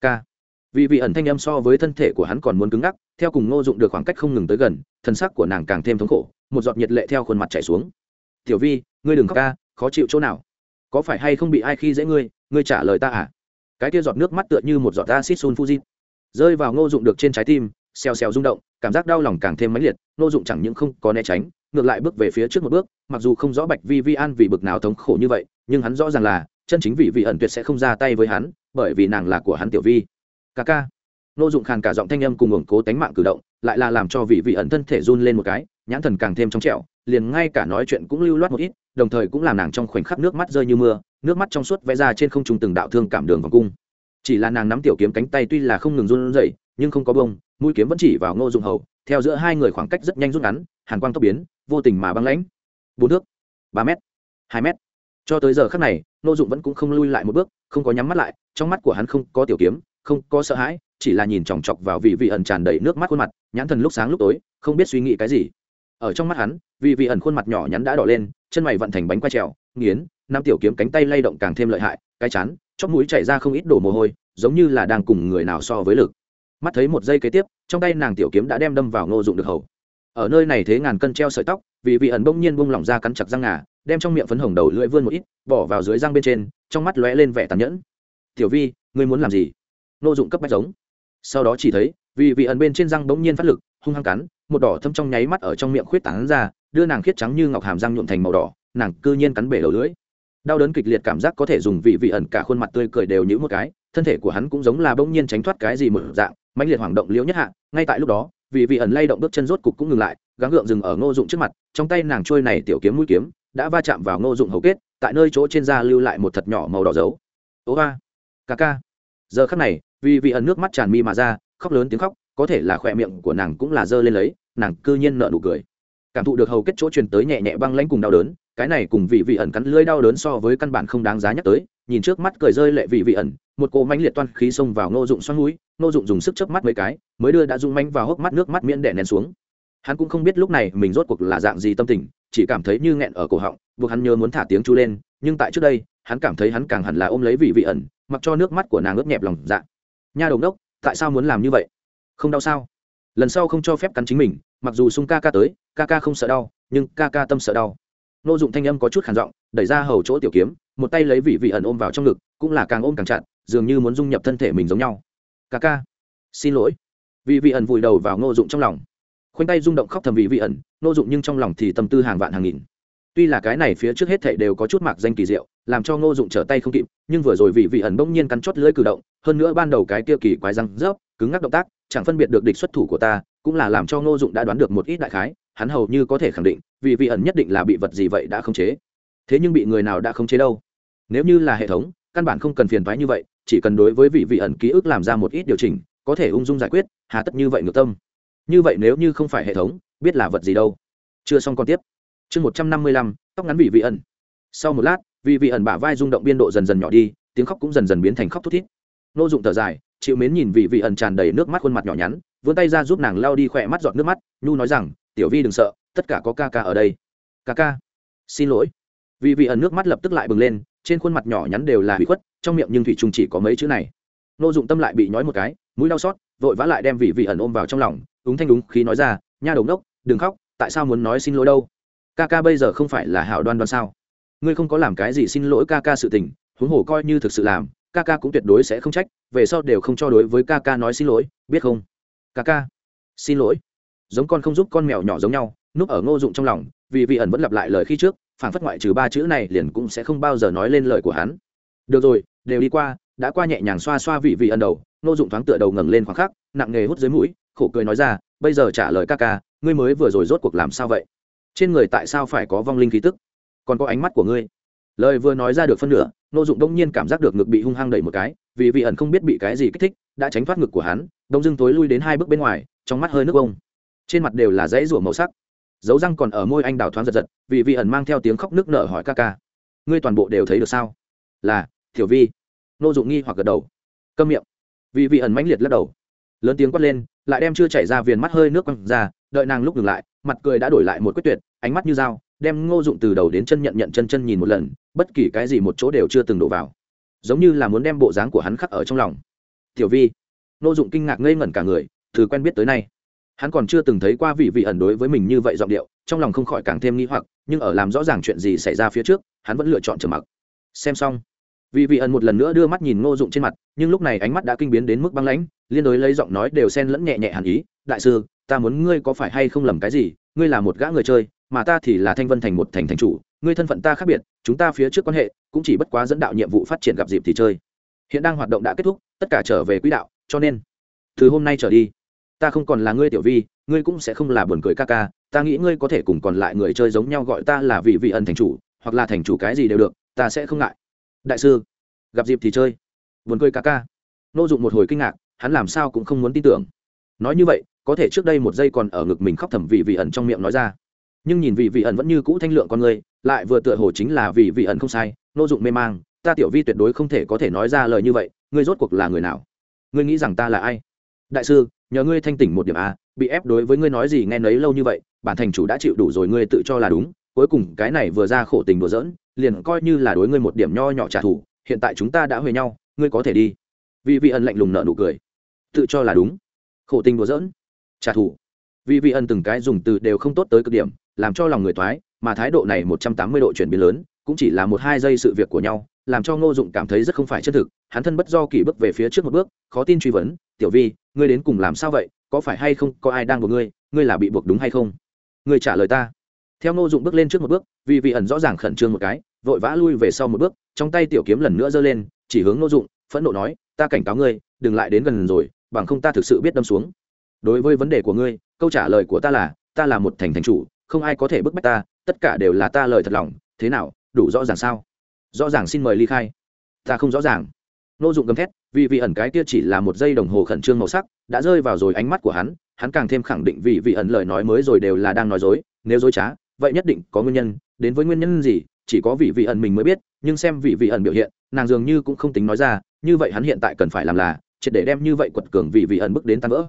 K. Vì vị ẩn thanh âm so với thân thể của hắn còn muốn cứng ngắc, theo cùng Ngô dụng được khoảng cách không ngừng tới gần thân sắc của nàng càng thêm thống khổ, một giọt nhiệt lệ theo khuôn mặt chảy xuống. Tiểu vi, ngươi đừng khóc ca, khó chịu chỗ nào? Có phải hay không bị ai khi dễ ngươi ngươi trả lời ta à? Cái kia giọt nước mắt tựa như một giọt acid Fuji rơi vào ngô dụng được trên trái tim, xèo xèo rung động, cảm giác đau lòng càng thêm mãnh liệt, ngô dụng chẳng những không có né tránh, ngược lại bước về phía trước một bước, mặc dù không rõ bạch vi vi an vì bực nào thống khổ như vậy, nhưng hắn rõ ràng là chân chính vị vị ẩn tuyệt sẽ không ra tay với hắn, bởi vì nàng là của hắn tiểu vi. Ca ca. Ngô dụng khàn cả giọng thanh âm cùng ủng cố tánh mạng cử động, lại là làm cho vị vị ẩn thân thể run lên một cái, nhãn thần càng thêm trong trẻo, liền ngay cả nói chuyện cũng lưu loát một ít, đồng thời cũng làm nàng trong khoảnh khắc nước mắt rơi như mưa, nước mắt trong suốt vẽ ra trên không trung từng đạo thương cảm đường vòng cung. Chỉ là nàng nắm tiểu kiếm cánh tay tuy là không ngừng run rẩy, nhưng không có bông, mũi kiếm vẫn chỉ vào ngô dụng hầu, theo giữa hai người khoảng cách rất nhanh rút ngắn, hàn quang tốc biến, vô tình mà băng lãnh. Bốn thước, ba m hai m cho tới giờ khắc này nô dụng vẫn cũng không lui lại một bước, không có nhắm mắt lại, trong mắt của hắn không có tiểu kiếm, không có sợ hãi, chỉ là nhìn chòng chọc vào vị vị ẩn tràn đầy nước mắt khuôn mặt, nhãn thần lúc sáng lúc tối, không biết suy nghĩ cái gì. Ở trong mắt hắn, vị vị ẩn khuôn mặt nhỏ nhắn đã đỏ lên, chân mày vận thành bánh quay trèo, nghiến nam tiểu kiếm cánh tay lay động càng thêm lợi hại, cái chán, chóp mũi chảy ra không ít đổ mồ hôi, giống như là đang cùng người nào so với lực. Mắt thấy một giây kế tiếp, trong tay nàng tiểu kiếm đã đem đâm vào ngô dụng được hầu. Ở nơi này thế ngàn cân treo sợi tóc vì vị ẩn bỗng nhiên bung lỏng ra cắn chặt răng ngà đem trong miệng phấn hồng đầu lưỡi vươn một ít, bỏ vào dưới răng bên trên, trong mắt lóe lên vẻ tàn nhẫn. Tiểu vi, ngươi muốn làm gì? Ngô dụng cấp bách giống. Sau đó chỉ thấy, vì vị ẩn bên trên răng bỗng nhiên phát lực, hung hăng cắn, một đỏ thâm trong nháy mắt ở trong miệng khuyết tán ra, đưa nàng khiết trắng như ngọc hàm răng nhuộm thành màu đỏ, nàng cư nhiên cắn bể đầu lưỡi. Đau đớn kịch liệt cảm giác có thể dùng vị vị ẩn cả khuôn mặt tươi cười đều như một cái, thân thể của hắn cũng giống là bỗng nhiên tránh thoát cái gì mở dạng, mãnh liệt hoảng động liễu nhất hạ, ngay tại lúc đó, vị vị ẩn lay động bước chân rốt cục cũng ngừng lại, gắng gượng dừng ở ngô dụng trước mặt, trong tay nàng trôi này tiểu kiếm mũi kiếm đã va chạm vào ngô dụng hầu kết, tại nơi chỗ trên da lưu lại một thật nhỏ màu đỏ dấu. Ố ba, ca ca. Giờ khắc này, vì vị ẩn nước mắt tràn mi mà ra, khóc lớn tiếng khóc, có thể là khỏe miệng của nàng cũng là dơ lên lấy, nàng cư nhiên nợ nụ cười. Cảm thụ được hầu kết chỗ truyền tới nhẹ nhẹ băng lãnh cùng đau đớn, cái này cùng vị vị ẩn cắn lưỡi đau đớn so với căn bản không đáng giá nhắc tới, nhìn trước mắt cười rơi lệ vị vị ẩn, một cỗ mánh liệt toan khí xông vào ngô dụng xoắn mũi ngô dụng dùng sức chớp mắt mấy cái, mới đưa đã rung mánh vào hốc mắt nước mắt miễn đẻ nén xuống. Hắn cũng không biết lúc này mình rốt cuộc là dạng gì tâm tình chỉ cảm thấy như nghẹn ở cổ họng, buộc hắn nhớ muốn thả tiếng chú lên, nhưng tại trước đây, hắn cảm thấy hắn càng hẳn là ôm lấy vị vị ẩn, mặc cho nước mắt của nàng ướt nhẹp lòng dạ. Nha đồng đốc tại sao muốn làm như vậy? Không đau sao? Lần sau không cho phép cắn chính mình, mặc dù sung ca ca tới, ca ca không sợ đau, nhưng ca ca tâm sợ đau. Nô dụng thanh âm có chút khản giọng, đẩy ra hầu chỗ tiểu kiếm, một tay lấy vị vị ẩn ôm vào trong ngực, cũng là càng ôm càng chặt, dường như muốn dung nhập thân thể mình giống nhau. Ca ca, xin lỗi. Vị vị ẩn vùi đầu vào ngô dụng trong lòng khoanh tay rung động khóc thầm vì vị ẩn ngô dụng nhưng trong lòng thì tâm tư hàng vạn hàng nghìn. Tuy là cái này phía trước hết thảy đều có chút mạc danh kỳ diệu, làm cho ngô dụng trở tay không kịp, nhưng vừa rồi vị vị ẩn bỗng nhiên cắn chót lưỡi cử động, hơn nữa ban đầu cái kia kỳ quái răng rớp, cứng ngắc động tác, chẳng phân biệt được địch xuất thủ của ta, cũng là làm cho ngô dụng đã đoán được một ít đại khái, hắn hầu như có thể khẳng định, vị vị ẩn nhất định là bị vật gì vậy đã khống chế. Thế nhưng bị người nào đã khống chế đâu? Nếu như là hệ thống, căn bản không cần phiền thoái như vậy, chỉ cần đối với vị vị ẩn ký ức làm ra một ít điều chỉnh, có thể ung dung giải quyết, hà tất như vậy ngược tâm như vậy nếu như không phải hệ thống, biết là vật gì đâu. Chưa xong còn tiếp. Chương một trăm năm mươi lăm, tóc ngắn vị vị ẩn. Sau một lát vị vị ẩn bả vai rung động biên độ dần dần nhỏ đi, tiếng khóc cũng dần dần biến thành khóc thút thít. Nô dụng thở dài, chịu mến nhìn vị vị ẩn tràn đầy nước mắt khuôn mặt nhỏ nhắn, vươn tay ra giúp nàng lao đi khỏe mắt giọt nước mắt, nhu nói rằng, tiểu vi đừng sợ, tất cả có ca ca ở đây. Ca ca? Xin lỗi. Vị vị ẩn nước mắt lập tức lại bừng lên, trên khuôn mặt nhỏ nhắn đều là bị khuất, trong miệng nhưng thủy trùng chỉ có mấy chữ này. Nô dụng tâm lại bị nhói một cái, mũi đau xót, vội vã lại đem vị vị ẩn ôm vào trong lòng úng thanh đúng khí nói ra, nha đồng đốc đừng khóc, tại sao muốn nói xin lỗi đâu? Ca ca bây giờ không phải là hảo đoan đoan sao? Ngươi không có làm cái gì xin lỗi ca ca sự tình, huống hồ coi như thực sự làm, ca ca cũng tuyệt đối sẽ không trách, về sau đều không cho đối với ca ca nói xin lỗi, biết không? Ca ca, xin lỗi. Giống con không giúp con mèo nhỏ giống nhau, núp ở ngô dụng trong lòng, vì vị ẩn vẫn lặp lại lời khi trước phản phất ngoại trừ ba chữ này liền cũng sẽ không bao giờ nói lên lời của hắn. Được rồi, đều đi qua, đã qua nhẹ nhàng xoa xoa vị vị ẩn đầu. Ngô dụng thoáng tựa đầu ngẩng lên khoảng khắc, nặng nghề hút dưới mũi khổ cười nói ra, bây giờ trả lời ca ca, ngươi mới vừa rồi rốt cuộc làm sao vậy? Trên người tại sao phải có vong linh khí tức? Còn có ánh mắt của ngươi. Lời vừa nói ra được phân nửa nô dụng đông nhiên cảm giác được ngực bị hung hăng đẩy một cái, vì vị ẩn không biết bị cái gì kích thích, đã tránh thoát ngực của hắn, đông dưng tối lui đến hai bước bên ngoài, trong mắt hơi nước bông. Trên mặt đều là dãy rủa màu sắc. Dấu răng còn ở môi anh đào thoáng giật giật, vì vị ẩn mang theo tiếng khóc nước nở hỏi ca ca, ngươi toàn bộ đều thấy được sao? Là thiểu vi. Nô dụng nghi hoặc gật đầu. Câm miệng. Vì vị ẩn mãnh liệt lắc đầu lớn tiếng quát lên, lại đem chưa chảy ra viền mắt hơi nước quăng ra, đợi nàng lúc ngừng lại, mặt cười đã đổi lại một quyết tuyệt, ánh mắt như dao, đem ngô dụng từ đầu đến chân nhận nhận chân chân nhìn một lần, bất kỳ cái gì một chỗ đều chưa từng đổ vào. Giống như là muốn đem bộ dáng của hắn khắc ở trong lòng. Tiểu vi. Ngô dụng kinh ngạc ngây ngẩn cả người, từ quen biết tới nay. Hắn còn chưa từng thấy qua vị vị ẩn đối với mình như vậy giọng điệu, trong lòng không khỏi càng thêm nghi hoặc, nhưng ở làm rõ ràng chuyện gì xảy ra phía trước, hắn vẫn lựa chọn trầm mặc. Xem xong vị vị ẩn một lần nữa đưa mắt nhìn ngô dụng trên mặt, nhưng lúc này ánh mắt đã kinh biến đến mức băng lãnh, liên đối lấy giọng nói đều xen lẫn nhẹ nhẹ hàn ý, đại sư, ta muốn ngươi có phải hay không lầm cái gì? Ngươi là một gã người chơi, mà ta thì là thanh vân thành một thành thành chủ, ngươi thân phận ta khác biệt, chúng ta phía trước quan hệ cũng chỉ bất quá dẫn đạo nhiệm vụ phát triển gặp dịp thì chơi. Hiện đang hoạt động đã kết thúc, tất cả trở về quỹ đạo, cho nên, từ hôm nay trở đi, ta không còn là ngươi tiểu vi, ngươi cũng sẽ không là buồn cười ca ca, ta nghĩ ngươi có thể cùng còn lại người chơi giống nhau gọi ta là vị vị ẩn thành chủ, hoặc là thành chủ cái gì đều được, ta sẽ không ngại đại sư, gặp dịp thì chơi. Vườn cười ca ca. Nô dụng một hồi kinh ngạc, hắn làm sao cũng không muốn tin tưởng. Nói như vậy, có thể trước đây một giây còn ở ngực mình khóc thầm vị vị ẩn trong miệng nói ra. Nhưng nhìn vị vị ẩn vẫn như cũ thanh lượng con người, lại vừa tựa hồ chính là vị vị ẩn không sai, nô dụng mê mang, ta tiểu vi tuyệt đối không thể có thể nói ra lời như vậy, ngươi rốt cuộc là người nào? Ngươi nghĩ rằng ta là ai? Đại sư, nhờ ngươi thanh tỉnh một điểm a bị ép đối với ngươi nói gì nghe nấy lâu như vậy, bản thành chủ đã chịu đủ rồi, ngươi tự cho là đúng, cuối cùng cái này vừa ra khổ tình đùa giỡn liền coi như là đối ngươi một điểm nho nhỏ trả thù, hiện tại chúng ta đã huề nhau, ngươi có thể đi. Vị vị ẩn lạnh lùng nợ nụ cười. Tự cho là đúng. Khổ tình đùa giỡn. Trả thù. Vị vị ẩn từng cái dùng từ đều không tốt tới cực điểm, làm cho lòng người thoái, mà thái độ này một trăm tám mươi độ chuyển biến lớn, cũng chỉ là một hai giây sự việc của nhau, làm cho ngô dụng cảm thấy rất không phải chân thực, hắn thân bất do kỳ bước về phía trước một bước, khó tin truy vấn, tiểu vi ngươi đến cùng làm sao vậy? Có phải hay không có ai đang buộc ngươi? Ngươi là bị buộc đúng hay không? Ngươi trả lời ta theo ngô dụng bước lên trước một bước, vì vị ẩn rõ ràng khẩn trương một cái, vội vã lui về sau một bước, trong tay tiểu kiếm lần nữa giơ lên, chỉ hướng ngô dụng, phẫn nộ nói, ta cảnh cáo ngươi, đừng lại đến gần rồi, bằng không ta thực sự biết đâm xuống. Đối với vấn đề của ngươi, câu trả lời của ta là ta là một thành thành chủ, không ai có thể bức bách ta, tất cả đều là ta lời thật lòng, thế nào, đủ rõ ràng sao? Rõ ràng xin mời ly khai. Ta không rõ ràng. Nô dụng gầm thét, vì vị ẩn cái kia chỉ là một giây đồng hồ khẩn trương màu sắc, đã rơi vào rồi ánh mắt của hắn hắn càng thêm khẳng định vì vị ẩn lời nói mới rồi đều là đang nói dối, nếu dối trá vậy nhất định có nguyên nhân, đến với nguyên nhân gì, chỉ có vị vị ẩn mình mới biết, nhưng xem vị vị ẩn biểu hiện, nàng dường như cũng không tính nói ra, như vậy hắn hiện tại cần phải làm là, triệt để đem như vậy quật cường vị vị ẩn bước đến tan vỡ.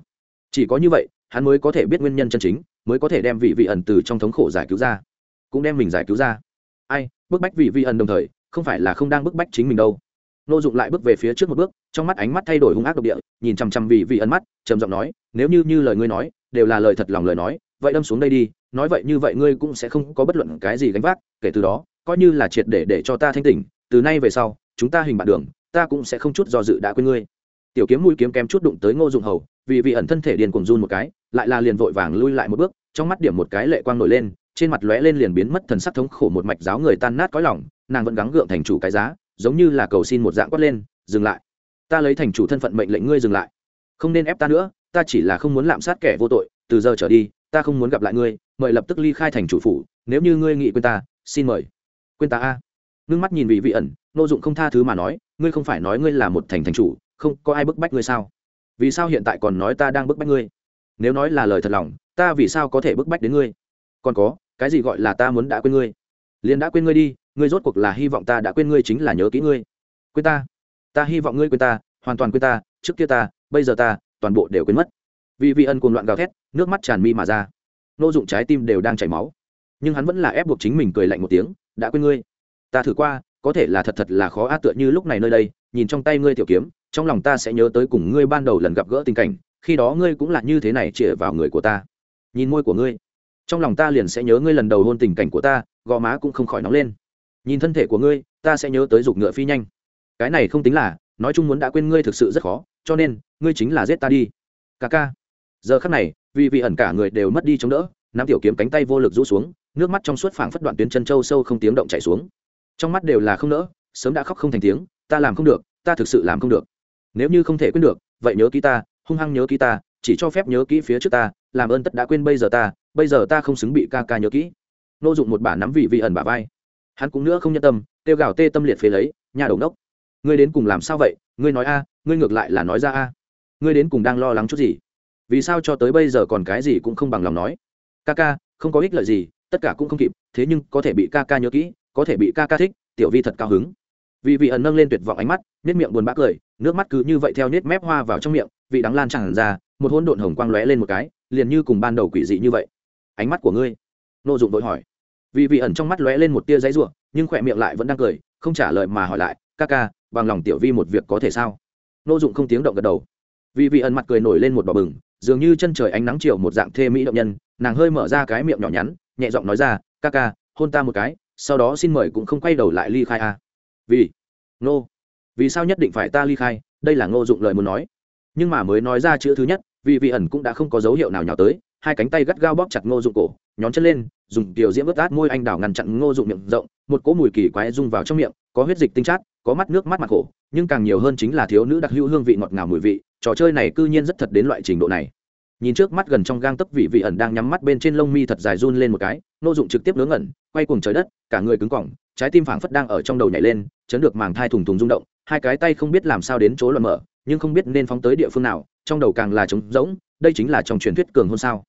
Chỉ có như vậy, hắn mới có thể biết nguyên nhân chân chính, mới có thể đem vị vị ẩn từ trong thống khổ giải cứu ra, cũng đem mình giải cứu ra. Ai, bức bách vị vị ẩn đồng thời, không phải là không đang bức bách chính mình đâu. Nô dụng lại bước về phía trước một bước, trong mắt ánh mắt thay đổi hung ác độc địa, nhìn chằm chằm vị vị ẩn mắt, trầm giọng nói, nếu như như lời ngươi nói, đều là lời thật lòng lời nói, vậy đâm xuống đây đi nói vậy như vậy ngươi cũng sẽ không có bất luận cái gì gánh vác, kể từ đó, coi như là triệt để để cho ta thanh tỉnh, từ nay về sau, chúng ta hình bạn đường, ta cũng sẽ không chút do dự đã quên ngươi. Tiểu kiếm mũi kiếm kém chút đụng tới ngô dụng hầu, vì vị ẩn thân thể điền cùng run một cái, lại là liền vội vàng lui lại một bước, trong mắt điểm một cái lệ quang nổi lên, trên mặt lóe lên liền biến mất thần sắc thống khổ một mạch giáo người tan nát cõi lòng, nàng vẫn gắng gượng thành chủ cái giá, giống như là cầu xin một dạng quát lên, dừng lại. Ta lấy thành chủ thân phận mệnh lệnh ngươi dừng lại. Không nên ép ta nữa, ta chỉ là không muốn lạm sát kẻ vô tội, từ giờ trở đi, ta không muốn gặp lại ngươi mời lập tức ly khai thành chủ phủ, nếu như ngươi nghĩ quên ta, xin mời. Quên ta a. Ngưng mắt nhìn vị vị ẩn nô dụng không tha thứ mà nói, ngươi không phải nói ngươi là một thành thành chủ, không, có ai bức bách ngươi sao? Vì sao hiện tại còn nói ta đang bức bách ngươi? Nếu nói là lời thật lòng, ta vì sao có thể bức bách đến ngươi? Còn có, cái gì gọi là ta muốn đã quên ngươi? Liền đã quên ngươi đi, ngươi rốt cuộc là hy vọng ta đã quên ngươi chính là nhớ kỹ ngươi. Quên ta. Ta hy vọng ngươi quên ta, hoàn toàn quên ta, trước kia ta, bây giờ ta, toàn bộ đều quên mất. Vì vị ân cuồng loạn gào thét, nước mắt tràn mi mà ra nô dụng trái tim đều đang chảy máu. Nhưng hắn vẫn là ép buộc chính mình cười lạnh một tiếng, đã quên ngươi. Ta thử qua, có thể là thật thật là khó a tựa như lúc này nơi đây, nhìn trong tay ngươi tiểu kiếm, trong lòng ta sẽ nhớ tới cùng ngươi ban đầu lần gặp gỡ tình cảnh, khi đó ngươi cũng là như thế này chĩa vào người của ta. Nhìn môi của ngươi. Trong lòng ta liền sẽ nhớ ngươi lần đầu hôn tình cảnh của ta, gò má cũng không khỏi nóng lên. Nhìn thân thể của ngươi, ta sẽ nhớ tới dục ngựa phi nhanh. Cái này không tính là, nói chung muốn đã quên ngươi thực sự rất khó, cho nên, ngươi chính là giết ta đi. Ca ca. Giờ khắc này vì vị ẩn cả người đều mất đi chống đỡ, nắm tiểu kiếm cánh tay vô lực rũ xuống, nước mắt trong suốt phảng phất đoạn tuyến chân châu sâu không tiếng động chảy xuống. Trong mắt đều là không nỡ, sớm đã khóc không thành tiếng, ta làm không được, ta thực sự làm không được. Nếu như không thể quên được, vậy nhớ ký ta, hung hăng nhớ ký ta, chỉ cho phép nhớ kỹ phía trước ta, làm ơn tất đã quên bây giờ ta, bây giờ ta không xứng bị ca ca nhớ kỹ. Nô dụng một bả nắm vị vị ẩn bả vai. Hắn cũng nữa không nhân tâm tiêu gào tê tâm liệt phế lấy, nhà đầu nốc ngươi đến cùng làm sao vậy? Ngươi nói a, ngươi ngược lại là nói ra a. Ngươi đến cùng đang lo lắng chút gì? Vì sao cho tới bây giờ còn cái gì cũng không bằng lòng nói. Ca ca, không có ích lợi gì, tất cả cũng không kịp, thế nhưng có thể bị ca ca nhớ kỹ, có thể bị ca ca thích, tiểu vi thật cao hứng. Vì vị ẩn nâng lên tuyệt vọng ánh mắt nết miệng buồn bã cười, nước mắt cứ như vậy theo nết mép hoa vào trong miệng, vị đắng lan tràn ra, một hỗn độn hồng quang lóe lên một cái, liền như cùng ban đầu quỷ dị như vậy. Ánh mắt của ngươi? Nô dụng vội hỏi. Vì vị ẩn trong mắt lóe lên một tia giấy ruộng nhưng khỏe miệng lại vẫn đang cười, không trả lời mà hỏi lại, ca ca, bằng lòng tiểu vi một việc có thể sao? Nô dụng không tiếng động gật đầu. Vì vị ẩn mặt cười nổi lên một bò bừng dường như chân trời ánh nắng chiều một dạng thê mỹ động nhân, nàng hơi mở ra cái miệng nhỏ nhắn, nhẹ giọng nói ra, ca ca, hôn ta một cái, sau đó xin mời cũng không quay đầu lại ly khai a. À. vì? Nô. Vì sao nhất định phải ta ly khai? Đây là ngô dụng lời muốn nói. Nhưng mà mới nói ra chữ thứ nhất, vì vị ẩn cũng đã không có dấu hiệu nào nhào tới, hai cánh tay gắt gao bóp chặt ngô dụng cổ, nhón chân lên, dùng tiểu diễm ướt át môi anh đào ngăn chặn ngô dụng miệng rộng, một cỗ mùi kỳ quái rung vào trong miệng, có huyết dịch tinh chát, có mắt nước mắt mặt khổ, nhưng càng nhiều hơn chính là thiếu nữ đặc hữu hương vị ngọt ngào mùi vị, trò chơi này cư nhiên rất thật đến loại trình độ này nhìn trước mắt gần trong gang tấc vị vị ẩn đang nhắm mắt bên trên lông mi thật dài run lên một cái nô dụng trực tiếp ngớ ngẩn quay cuồng trời đất cả người cứng cỏng trái tim phảng phất đang ở trong đầu nhảy lên chấn được màng thai thùng thùng rung động hai cái tay không biết làm sao đến chỗ loạn mở nhưng không biết nên phóng tới địa phương nào trong đầu càng là trống rỗng đây chính là trong truyền thuyết cường hôn sao.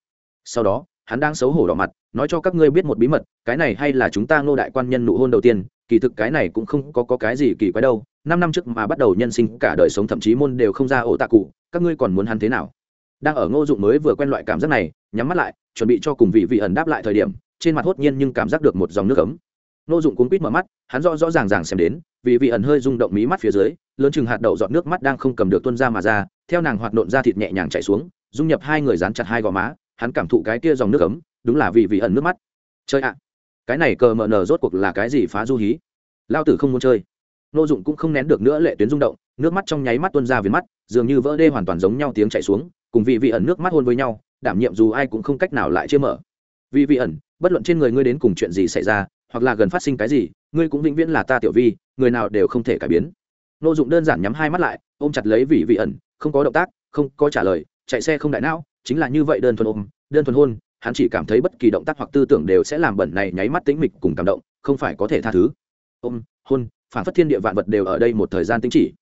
Sau đó hắn đang xấu hổ đỏ mặt nói cho các ngươi biết một bí mật cái này hay là chúng ta ngô đại quan nhân nụ hôn đầu tiên kỳ thực cái này cũng không có, có cái gì kỳ quái đâu năm năm trước mà bắt đầu nhân sinh cả đời sống thậm chí môn đều không ra ổ tạ cụ các ngươi còn muốn hắn thế nào? Đang ở ngô dụng mới vừa quen loại cảm giác này, nhắm mắt lại, chuẩn bị cho cùng vị vị ẩn đáp lại thời điểm, trên mặt hốt nhiên nhưng cảm giác được một dòng nước ấm. Ngô dụng cuốn quýt mở mắt, hắn rõ rõ ràng ràng xem đến, vị vị ẩn hơi rung động mí mắt phía dưới, lớn chừng hạt đậu dọn nước mắt đang không cầm được tuân ra mà ra, theo nàng hoạt nộn ra thịt nhẹ nhàng chạy xuống, dung nhập hai người dán chặt hai gò má, hắn cảm thụ cái kia dòng nước ấm, đúng là vì vị ẩn nước mắt. Chơi ạ. Cái này cờ mờ nờ rốt cuộc là cái gì phá du hí? Lao tử không muốn chơi. Ngô dụng cũng không nén được nữa, lệ tuyến rung động, nước mắt trong nháy mắt tuôn ra viền mắt, dường như vỡ đê hoàn toàn giống nhau tiếng chạy xuống cùng vị vị ẩn nước mắt hôn với nhau, đảm nhiệm dù ai cũng không cách nào lại chia mở. Vị vị ẩn, bất luận trên người ngươi đến cùng chuyện gì xảy ra, hoặc là gần phát sinh cái gì, ngươi cũng vĩnh viễn là ta tiểu vi, người nào đều không thể cải biến. Nô dụng đơn giản nhắm hai mắt lại, ôm chặt lấy vị vị ẩn, không có động tác, không có trả lời, chạy xe không đại não, chính là như vậy đơn thuần ôm, đơn thuần hôn, hắn chỉ cảm thấy bất kỳ động tác hoặc tư tưởng đều sẽ làm bẩn này nháy mắt tĩnh mịch cùng cảm động, không phải có thể tha thứ. Ôm, hôn phản phất thiên địa vạn vật đều ở đây một thời gian tính chỉ.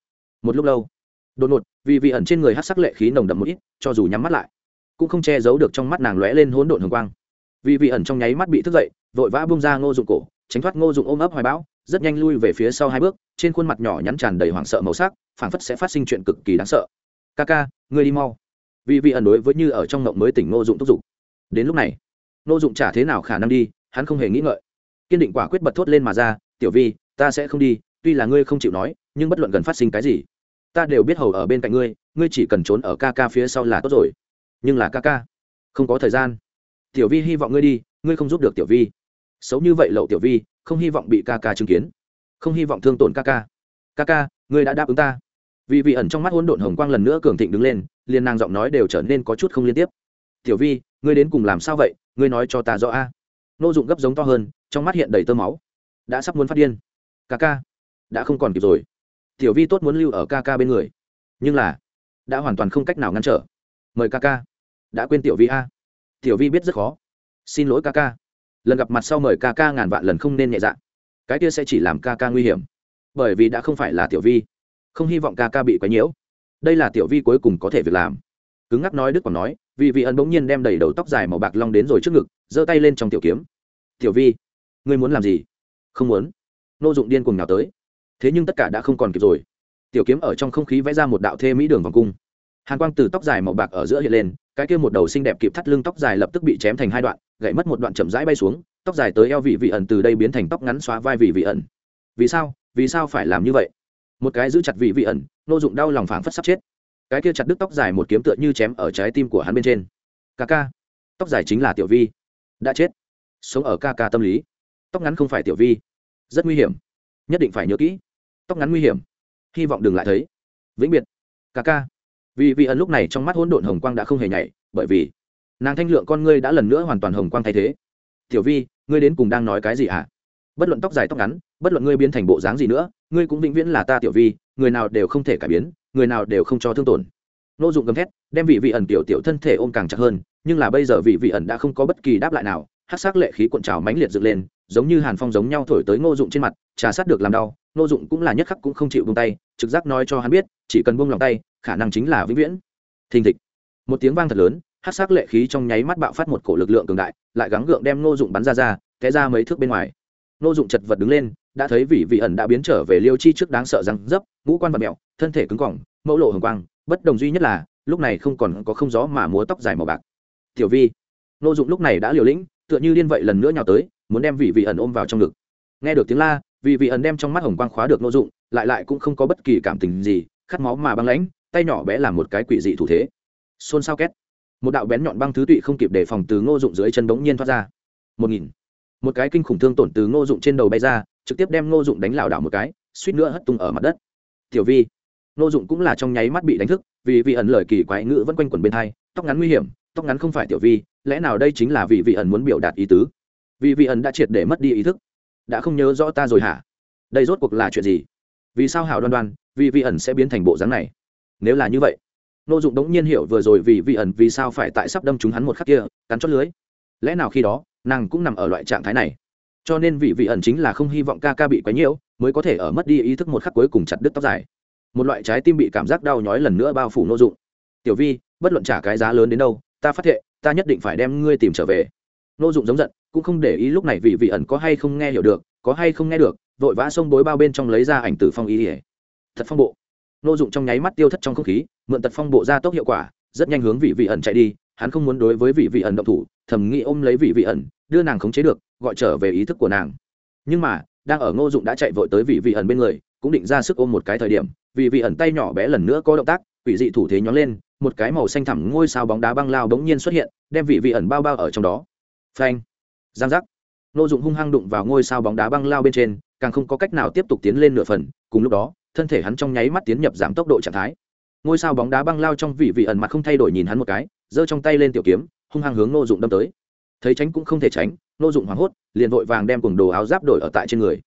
Một lúc lâu đột ngột, vì vị ẩn trên người hát sắc lệ khí nồng đậm một ít, cho dù nhắm mắt lại, cũng không che giấu được trong mắt nàng lóe lên hỗn độn hồng quang. Vì vị ẩn trong nháy mắt bị thức dậy, vội vã bung ra ngô dụng cổ, tránh thoát ngô dụng ôm ấp hoài bão, rất nhanh lui về phía sau hai bước, trên khuôn mặt nhỏ nhắn tràn đầy hoảng sợ màu sắc, phảng phất sẽ phát sinh chuyện cực kỳ đáng sợ. Ca ca, ngươi đi mau. Vì vị ẩn đối với như ở trong ngộng mới tỉnh ngô dụng thúc giục. Đến lúc này, ngô dụng chả thế nào khả năng đi, hắn không hề nghĩ ngợi. Kiên định quả quyết bật thốt lên mà ra, tiểu vi, ta sẽ không đi, tuy là ngươi không chịu nói, nhưng bất luận gần phát sinh cái gì ta đều biết hầu ở bên cạnh ngươi ngươi chỉ cần trốn ở ca ca phía sau là tốt rồi. Nhưng là ca ca, không có thời gian. Tiểu vi hy vọng ngươi đi, ngươi không giúp được tiểu vi. Xấu như vậy lậu tiểu vi, không hy vọng bị ca ca chứng kiến. Không hy vọng thương tổn ca ca. Ca ca, ngươi đã đáp ứng ta. Vì vị ẩn trong mắt hỗn độn hồng quang lần nữa cường thịnh đứng lên, liền nàng giọng nói đều trở nên có chút không liên tiếp. Tiểu vi, ngươi đến cùng làm sao vậy? Ngươi nói cho ta rõ a. Nô dụng gấp giống to hơn, trong mắt hiện đầy tơ máu. Đã sắp muốn phát điên. Ca ca, đã không còn kịp rồi tiểu vi tốt muốn lưu ở ca ca bên người. Nhưng là, đã hoàn toàn không cách nào ngăn trở. Mời ca ca. Đã quên tiểu vi a. Tiểu vi biết rất khó. Xin lỗi ca ca. Lần gặp mặt sau mời ca ca ngàn vạn lần không nên nhẹ dạ. Cái kia sẽ chỉ làm ca ca nguy hiểm. Bởi vì đã không phải là tiểu vi. Không hy vọng ca ca bị quấy nhiễu. Đây là tiểu vi cuối cùng có thể việc làm. Cứng ngắc nói đức còn nói, vì vị ẩn bỗng nhiên đem đầy đầu tóc dài màu bạc long đến rồi trước ngực, giơ tay lên trong tiểu kiếm. Tiểu vi, ngươi muốn làm gì? Không muốn. Nô dụng điên cùng nào tới thế nhưng tất cả đã không còn kịp rồi. Tiểu kiếm ở trong không khí vẽ ra một đạo thê mỹ đường vòng cung. Hàn quang từ tóc dài màu bạc ở giữa hiện lên, cái kia một đầu xinh đẹp kịp thắt lưng tóc dài lập tức bị chém thành hai đoạn, gãy mất một đoạn chậm rãi bay xuống, tóc dài tới eo vị vị ẩn từ đây biến thành tóc ngắn xóa vai vị vị ẩn. Vì sao? Vì sao phải làm như vậy? Một cái giữ chặt vị vị ẩn, nô dụng đau lòng phảng phất sắp chết. Cái kia chặt đứt tóc dài một kiếm tựa như chém ở trái tim của hắn bên trên. Ca ca, tóc dài chính là tiểu vi. Đã chết. Sống ở ca ca tâm lý. Tóc ngắn không phải tiểu vi. Rất nguy hiểm nhất định phải nhớ kỹ. Tóc ngắn nguy hiểm. Hy vọng đừng lại thấy. Vĩnh biệt. Ca ca. Vì vị ẩn lúc này trong mắt hỗn độn hồng quang đã không hề nhảy, bởi vì nàng thanh lượng con ngươi đã lần nữa hoàn toàn hồng quang thay thế. Tiểu vi, ngươi đến cùng đang nói cái gì ạ à? bất luận tóc dài tóc ngắn, bất luận ngươi biến thành bộ dáng gì nữa, ngươi cũng vĩnh viễn là ta tiểu vi, người nào đều không thể cải biến, người nào đều không cho thương tổn. Nô dụng gầm thét, đem vị vị ẩn tiểu tiểu thân thể ôm càng chặt hơn, nhưng là bây giờ vị vị ẩn đã không có bất kỳ đáp lại nào hát sắc lệ khí cuộn trào mãnh liệt dựng lên giống như hàn phong giống nhau thổi tới ngô dụng trên mặt, trà sát được làm đau, ngô dụng cũng là nhất khắc cũng không chịu buông tay, trực giác nói cho hắn biết, chỉ cần buông lòng tay, khả năng chính là vĩnh viễn. Thình thịch. Một tiếng vang thật lớn, hát sắc lệ khí trong nháy mắt bạo phát một cổ lực lượng cường đại, lại gắng gượng đem ngô dụng bắn ra ra, té ra mấy thước bên ngoài. Ngô dụng chật vật đứng lên, đã thấy vị vị ẩn đã biến trở về liêu chi trước đáng sợ răng dấp, ngũ quan vật mẹo thân thể cứng cỏng, mẫu lộ hồng quang, bất đồng duy nhất là, lúc này không còn có không gió mà múa tóc dài màu bạc. Tiểu vi. Ngô dụng lúc này đã liều lĩnh, tựa như điên vậy lần nữa nhào tới muốn đem vị vị ẩn ôm vào trong ngực. Nghe được tiếng la, vị vị ẩn đem trong mắt hồng quang khóa được ngô dụng, lại lại cũng không có bất kỳ cảm tình gì, khát máu mà băng lãnh, tay nhỏ bé làm một cái quỷ dị thủ thế. Xôn xao két. Một đạo bén nhọn băng thứ tụy không kịp đề phòng từ ngô dụng dưới chân bỗng nhiên thoát ra. Một nghìn. Một cái kinh khủng thương tổn từ ngô dụng trên đầu bay ra, trực tiếp đem ngô dụng đánh lảo đảo một cái, suýt nữa hất tung ở mặt đất. Tiểu vi. Ngô dụng cũng là trong nháy mắt bị đánh thức, vì vị ẩn lời kỳ quái ngữ vẫn quanh quẩn bên hai, tóc ngắn nguy hiểm, tóc ngắn không phải tiểu vi, lẽ nào đây chính là vị vị ẩn muốn biểu đạt ý tứ? Vì vị ẩn đã triệt để mất đi ý thức. Đã không nhớ rõ ta rồi hả? Đây rốt cuộc là chuyện gì? Vì sao hảo đoan đoan, vì vị ẩn sẽ biến thành bộ dáng này? Nếu là như vậy, nô dụng đống nhiên hiểu vừa rồi vì vị ẩn vì sao phải tại sắp đâm chúng hắn một khắc kia, cắn chót lưới. Lẽ nào khi đó, nàng cũng nằm ở loại trạng thái này? Cho nên vị vị ẩn chính là không hy vọng ca ca bị quấy nhiễu, mới có thể ở mất đi ý thức một khắc cuối cùng chặt đứt tóc dài. Một loại trái tim bị cảm giác đau nhói lần nữa bao phủ nô dụng. Tiểu vi, bất luận trả cái giá lớn đến đâu, ta phát hiện ta nhất định phải đem ngươi tìm trở về nô dụng giống giận, cũng không để ý lúc này vì vị ẩn có hay không nghe hiểu được, có hay không nghe được, vội vã xông bối bao bên trong lấy ra ảnh tử phong ý ỉa thật phong bộ. Nô dụng trong nháy mắt tiêu thất trong không khí, mượn tật phong bộ ra tốc hiệu quả, rất nhanh hướng vị vị ẩn chạy đi, hắn không muốn đối với vị vị ẩn động thủ, thầm nghĩ ôm lấy vị vị ẩn, đưa nàng khống chế được, gọi trở về ý thức của nàng. Nhưng mà, đang ở ngô dụng đã chạy vội tới vị vị ẩn bên người, cũng định ra sức ôm một cái thời điểm, vị vị ẩn tay nhỏ bé lần nữa có động tác, quỷ dị thủ thế nhón lên, một cái màu xanh thẳm ngôi sao bóng đá băng lao bỗng nhiên xuất hiện, đem vị vị ẩn bao bao ở trong đó phanh. Giang giác. Nô dụng hung hăng đụng vào ngôi sao bóng đá băng lao bên trên, càng không có cách nào tiếp tục tiến lên nửa phần, cùng lúc đó, thân thể hắn trong nháy mắt tiến nhập giảm tốc độ trạng thái. Ngôi sao bóng đá băng lao trong vị vị ẩn mặt không thay đổi nhìn hắn một cái, giơ trong tay lên tiểu kiếm, hung hăng hướng nô dụng đâm tới. Thấy tránh cũng không thể tránh, nô dụng hoảng hốt, liền vội vàng đem cùng đồ áo giáp đổi ở tại trên người.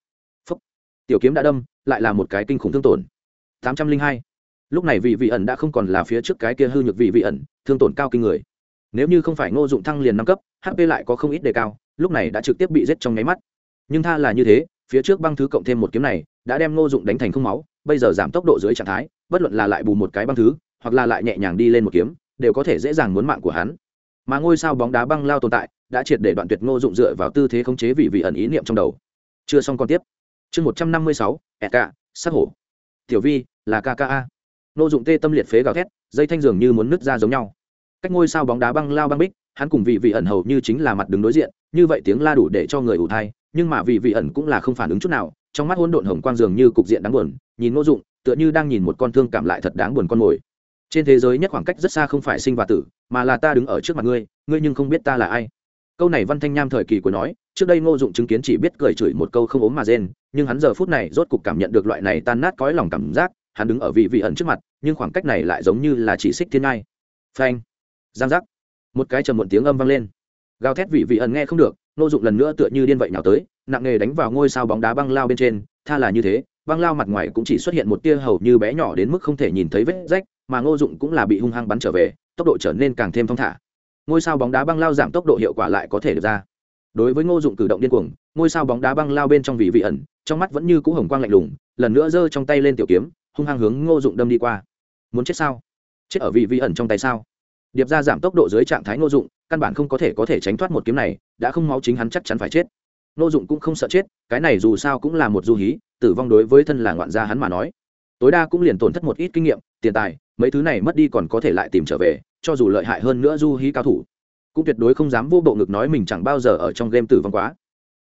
Phúc. tiểu kiếm đã đâm, lại là một cái kinh khủng thương tổn. Tám trăm linh hai. Lúc này vị vị ẩn đã không còn là phía trước cái kia hư nhược vị vị ẩn, thương tổn cao kinh người nếu như không phải ngô dụng thăng liền năm cấp hp lại có không ít đề cao, lúc này đã trực tiếp bị giết trong nháy mắt. Nhưng tha là như thế, phía trước băng thứ cộng thêm một kiếm này, đã đem ngô dụng đánh thành không máu, bây giờ giảm tốc độ dưới trạng thái, bất luận là lại bù một cái băng thứ, hoặc là lại nhẹ nhàng đi lên một kiếm, đều có thể dễ dàng muốn mạng của hắn. Mà ngôi sao bóng đá băng lao tồn tại, đã triệt để đoạn tuyệt ngô dụng dựa vào tư thế khống chế vị vị ẩn ý niệm trong đầu. Chưa xong còn tiếp. Chương một trăm năm mươi sáu, ẹt cả sát hổ. Tiểu vi, là kka ngô dụng tê tâm liệt phế gào thét, dây thanh dường như muốn nứt ra giống nhau cách ngôi sao bóng đá băng lao băng bích, hắn cùng vị vị ẩn hầu như chính là mặt đứng đối diện, như vậy tiếng la đủ để cho người ủ thai, nhưng mà vị vị ẩn cũng là không phản ứng chút nào, trong mắt hỗn độn hồng quang dường như cục diện đáng buồn, nhìn ngô dụng, tựa như đang nhìn một con thương cảm lại thật đáng buồn con mồi. Trên thế giới nhất khoảng cách rất xa không phải sinh và tử, mà là ta đứng ở trước mặt ngươi ngươi nhưng không biết ta là ai. Câu này văn thanh nham thời kỳ của nói, trước đây ngô dụng chứng kiến chỉ biết cười chửi một câu không ốm mà rên, nhưng hắn giờ phút này rốt cục cảm nhận được loại này tan nát cõi lòng cảm giác, hắn đứng ở vị vị ẩn trước mặt, nhưng khoảng cách này lại giống như là chỉ xích thiên ngai. Phanh giang giác. Một cái trầm một tiếng âm vang lên. Gào thét vị vị ẩn nghe không được nô dụng lần nữa tựa như điên vậy nào tới, nặng nghề đánh vào ngôi sao bóng đá băng lao bên trên, tha là như thế, băng lao mặt ngoài cũng chỉ xuất hiện một tia hầu như bé nhỏ đến mức không thể nhìn thấy vết rách, mà ngô dụng cũng là bị hung hăng bắn trở về, tốc độ trở nên càng thêm thong thả. Ngôi sao bóng đá băng lao giảm tốc độ hiệu quả lại có thể được ra. Đối với ngô dụng cử động điên cuồng, ngôi sao bóng đá băng lao bên trong vị vị ẩn, trong mắt vẫn như cũ hồng quang lạnh lùng, lần nữa giơ trong tay lên tiểu kiếm, hung hăng hướng ngô dụng đâm đi qua. Muốn chết sao? Chết ở vị vị ẩn trong tay sao? Điệp ra giảm tốc độ dưới trạng thái ngô dụng, căn bản không có thể có thể tránh thoát một kiếm này, đã không máu chính hắn chắc chắn phải chết. Ngô dụng cũng không sợ chết, cái này dù sao cũng là một du hí, tử vong đối với thân là ngoạn gia hắn mà nói. Tối đa cũng liền tổn thất một ít kinh nghiệm, tiền tài, mấy thứ này mất đi còn có thể lại tìm trở về, cho dù lợi hại hơn nữa du hí cao thủ. Cũng tuyệt đối không dám vô bộ ngực nói mình chẳng bao giờ ở trong game tử vong quá.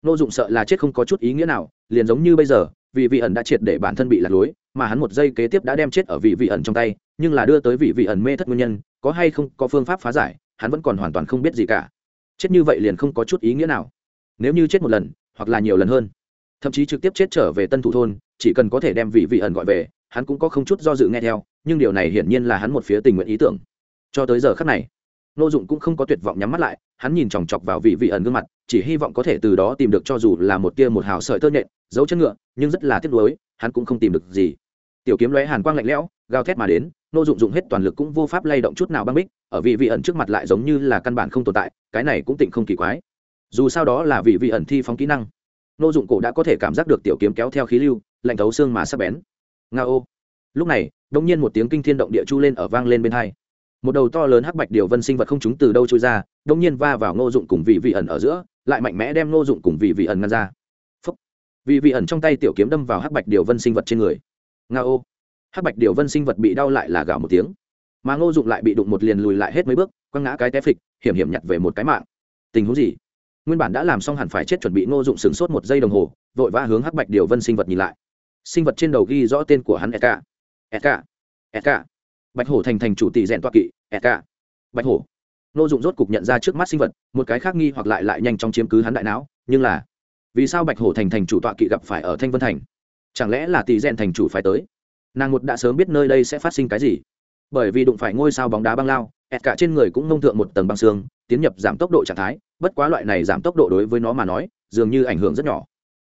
Nô dụng sợ là chết không có chút ý nghĩa nào, liền giống như bây giờ, vì vị ẩn đã triệt để bản thân bị lạc lối, mà hắn một giây kế tiếp đã đem chết ở vị vị ẩn trong tay, nhưng là đưa tới vị vị ẩn mê thất nguyên nhân có hay không có phương pháp phá giải, hắn vẫn còn hoàn toàn không biết gì cả. Chết như vậy liền không có chút ý nghĩa nào. Nếu như chết một lần, hoặc là nhiều lần hơn. Thậm chí trực tiếp chết trở về tân thủ thôn, chỉ cần có thể đem vị vị ẩn gọi về, hắn cũng có không chút do dự nghe theo, nhưng điều này hiển nhiên là hắn một phía tình nguyện ý tưởng. Cho tới giờ khắc này, nô dụng cũng không có tuyệt vọng nhắm mắt lại, hắn nhìn chòng chọc vào vị vị ẩn gương mặt, chỉ hy vọng có thể từ đó tìm được cho dù là một tia một hào sợi tơ nhện, dấu chân ngựa, nhưng rất là tiếc nuối, hắn cũng không tìm được gì. Tiểu kiếm lóe hàn quang lạnh lẽo, gào thét mà đến nô dụng dụng hết toàn lực cũng vô pháp lay động chút nào băng bích, ở vị vị ẩn trước mặt lại giống như là căn bản không tồn tại, cái này cũng tịnh không kỳ quái. Dù sao đó là vị vị ẩn thi phóng kỹ năng. Nô dụng cổ đã có thể cảm giác được tiểu kiếm kéo theo khí lưu, lạnh thấu xương mà sắp bén. Nga ô. Lúc này đông nhiên một tiếng kinh thiên động địa chu lên ở vang lên bên hai. Một đầu to lớn hắc bạch điều vân sinh vật không chúng từ đâu trôi ra đông nhiên va vào ngô dụng cùng vị vị ẩn ở giữa, lại mạnh mẽ đem ngô dụng cùng vị vị ẩn ngăn ra. Vị vị ẩn trong tay tiểu kiếm đâm vào hắc bạch điều vân sinh vật trên người. Nga ô hắc bạch điều vân sinh vật bị đau lại là gào một tiếng. Mà ngô dụng lại bị đụng một liền lùi lại hết mấy bước, quăng ngã cái té phịch, hiểm hiểm nhặt về một cái mạng. Tình huống gì? Nguyên bản đã làm xong hẳn phải chết chuẩn bị ngô dụng sửng sốt một giây đồng hồ, vội vã hướng hắc bạch điều vân sinh vật nhìn lại. Sinh vật trên đầu ghi rõ tên của hắn Eka. Eka. Eka. Bạch hổ thành thành chủ tỷ rèn toa kỵ, Eka. bạch hổ. Ngô dụng rốt cục nhận ra trước mắt sinh vật, một cái khác nghi hoặc lại lại nhanh chóng chiếm cứ hắn đại não, nhưng là, vì sao bạch hổ thành thành chủ tọa kỵ gặp phải ở thanh vân thành? Chẳng lẽ là tỷ rèn thành chủ phải tới? Nàng một đã sớm biết nơi đây sẽ phát sinh cái gì. Bởi vì đụng phải ngôi sao bóng đá băng lao, ẹt cả trên người cũng nông thượng một tầng băng xương, tiến nhập giảm tốc độ trạng thái, bất quá loại này giảm tốc độ đối với nó mà nói, dường như ảnh hưởng rất nhỏ.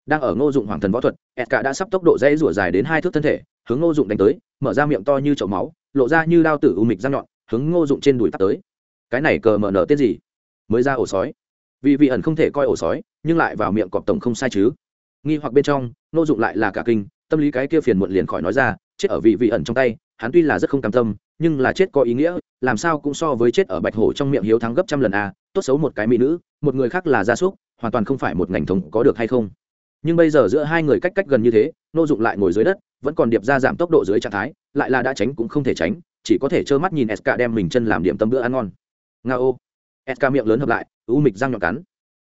Đang ở ngô dụng hoàng thần võ thuật, ẹt cả đã sắp tốc độ dây rủa dài đến hai thước thân thể, hướng ngô dụng đánh tới, mở ra miệng to như chậu máu, lộ ra như đao tử u mịch răng nhọn, hướng ngô dụng trên đùi tắt tới. Cái này cờ mở nở tiết gì? Mới ra ổ sói. Vì vị ẩn không thể coi ổ sói, nhưng lại vào miệng cọp tổng không sai chứ. Nghi hoặc bên trong, ngô dụng lại là cả kinh, tâm lý cái kia phiền muộn liền khỏi nói ra chết ở vị vị ẩn trong tay, hắn tuy là rất không cam tâm, nhưng là chết có ý nghĩa, làm sao cũng so với chết ở bạch hổ trong miệng hiếu thắng gấp trăm lần a tốt xấu một cái mỹ nữ, một người khác là gia súc, hoàn toàn không phải một ngành thống có được hay không. Nhưng bây giờ giữa hai người cách cách gần như thế, nô dụng lại ngồi dưới đất, vẫn còn điệp ra giảm tốc độ dưới trạng thái, lại là đã tránh cũng không thể tránh, chỉ có thể trơ mắt nhìn sk đem mình chân làm điểm tâm bữa ăn ngon. Nga ô. Sk miệng lớn hợp lại, u mịch răng nhọn cắn.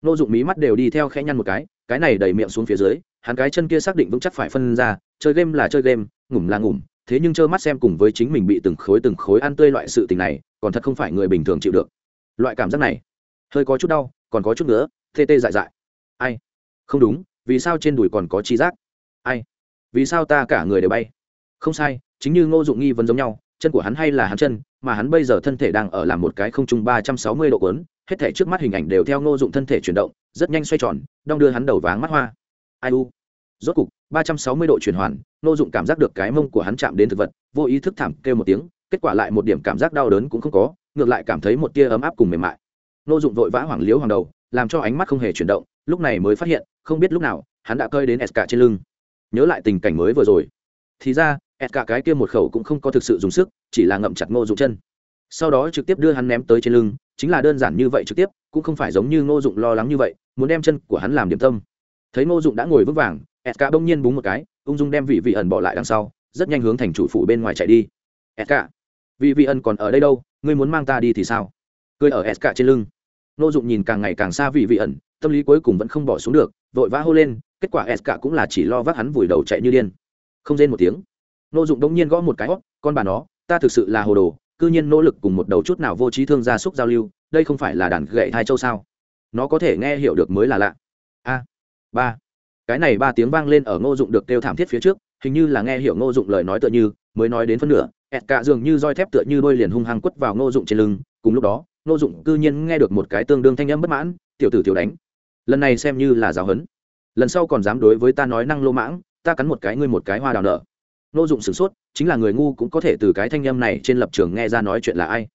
Nô dụng mí mắt đều đi theo khẽ nhăn một cái cái này đẩy miệng xuống phía dưới hắn cái chân kia xác định vững chắc phải phân ra, chơi game là chơi game, ngủm là ngủm, thế nhưng trơ mắt xem cùng với chính mình bị từng khối từng khối ăn tươi loại sự tình này, còn thật không phải người bình thường chịu được. Loại cảm giác này, hơi có chút đau, còn có chút nữa, tê tê dại dại. Ai? Không đúng, vì sao trên đùi còn có chi giác? Ai? Vì sao ta cả người đều bay? Không sai, chính như ngô dụng nghi vấn giống nhau, chân của hắn hay là hắn chân, mà hắn bây giờ thân thể đang ở làm một cái không trung ba trăm sáu mươi độ cuốn, hết thể trước mắt hình ảnh đều theo ngô dụng thân thể chuyển động, rất nhanh xoay tròn, đong đưa hắn đầu váng mắt hoa ai u. Rốt cục, ba trăm sáu mươi độ chuyển hoàn Nô dụng cảm giác được cái mông của hắn chạm đến thực vật, vô ý thức thảm kêu một tiếng, kết quả lại một điểm cảm giác đau đớn cũng không có, ngược lại cảm thấy một tia ấm áp cùng mềm mại. Nô dụng vội vã hoảng liếu hoàng đầu, làm cho ánh mắt không hề chuyển động, lúc này mới phát hiện, không biết lúc nào, hắn đã cơi đến s cả trên lưng. Nhớ lại tình cảnh mới vừa rồi. Thì ra, s cả cái kia một khẩu cũng không có thực sự dùng sức, chỉ là ngậm chặt ngô dụng chân. Sau đó trực tiếp đưa hắn ném tới trên lưng, chính là đơn giản như vậy trực tiếp, cũng không phải giống như ngô dụng lo lắng như vậy, muốn đem chân của hắn làm điểm tâm thấy ngô dụng đã ngồi vững vàng sk bỗng nhiên búng một cái, ung dung đem vị vị ẩn bỏ lại đằng sau, rất nhanh hướng thành chủ phủ bên ngoài chạy đi. Sk vị vị ẩn còn ở đây đâu? Ngươi muốn mang ta đi thì sao? Cười ở sk trên lưng. Ngô dụng nhìn càng ngày càng xa vị vị ẩn, tâm lý cuối cùng vẫn không bỏ xuống được, vội vã hô lên, kết quả s cũng là chỉ lo vác hắn vùi đầu chạy như điên. Không rên một tiếng nô dụng bỗng nhiên gõ một cái hót con bà nó, ta thực sự là hồ đồ, cư nhiên nỗ lực cùng một đầu chút nào vô trí thương gia súc giao lưu, đây không phải là đàn gậy hai châu sao? Nó có thể nghe hiểu được mới là lạ. A ba. Cái này ba tiếng vang lên ở ngô dụng được kêu thảm thiết phía trước, hình như là nghe hiểu ngô dụng lời nói tựa như, mới nói đến phân nửa, ẹt cả dường như roi thép tựa như đôi liền hung hăng quất vào ngô dụng trên lưng, cùng lúc đó, ngô dụng cư nhiên nghe được một cái tương đương thanh âm bất mãn, tiểu tử, tiểu đánh. Lần này xem như là giáo huấn. Lần sau còn dám đối với ta nói năng lô mãng, ta cắn một cái ngươi một cái hoa đào nợ. ngô dụng sửng sốt, chính là người ngu cũng có thể từ cái thanh âm này trên lập trường nghe ra nói chuyện là ai.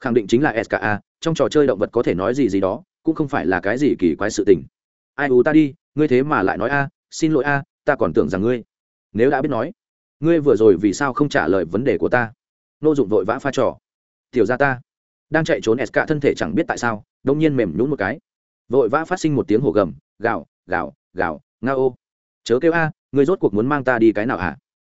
Khẳng định chính là ska trong trò chơi động vật có thể nói gì gì đó, cũng không phải là cái gì kỳ quái sự tình. Ai ú ta đi ngươi thế mà lại nói a, xin lỗi a, ta còn tưởng rằng ngươi. Nếu đã biết nói, ngươi vừa rồi vì sao không trả lời vấn đề của ta? Nô dụng vội vã pha trò. Tiểu ra ta, đang chạy trốn s cả thân thể chẳng biết tại sao, đông nhiên mềm nhún một cái. Vội vã phát sinh một tiếng hổ gầm, gào gào gào, nga ô. Chớ kêu a, ngươi rốt cuộc muốn mang ta đi cái nào hả?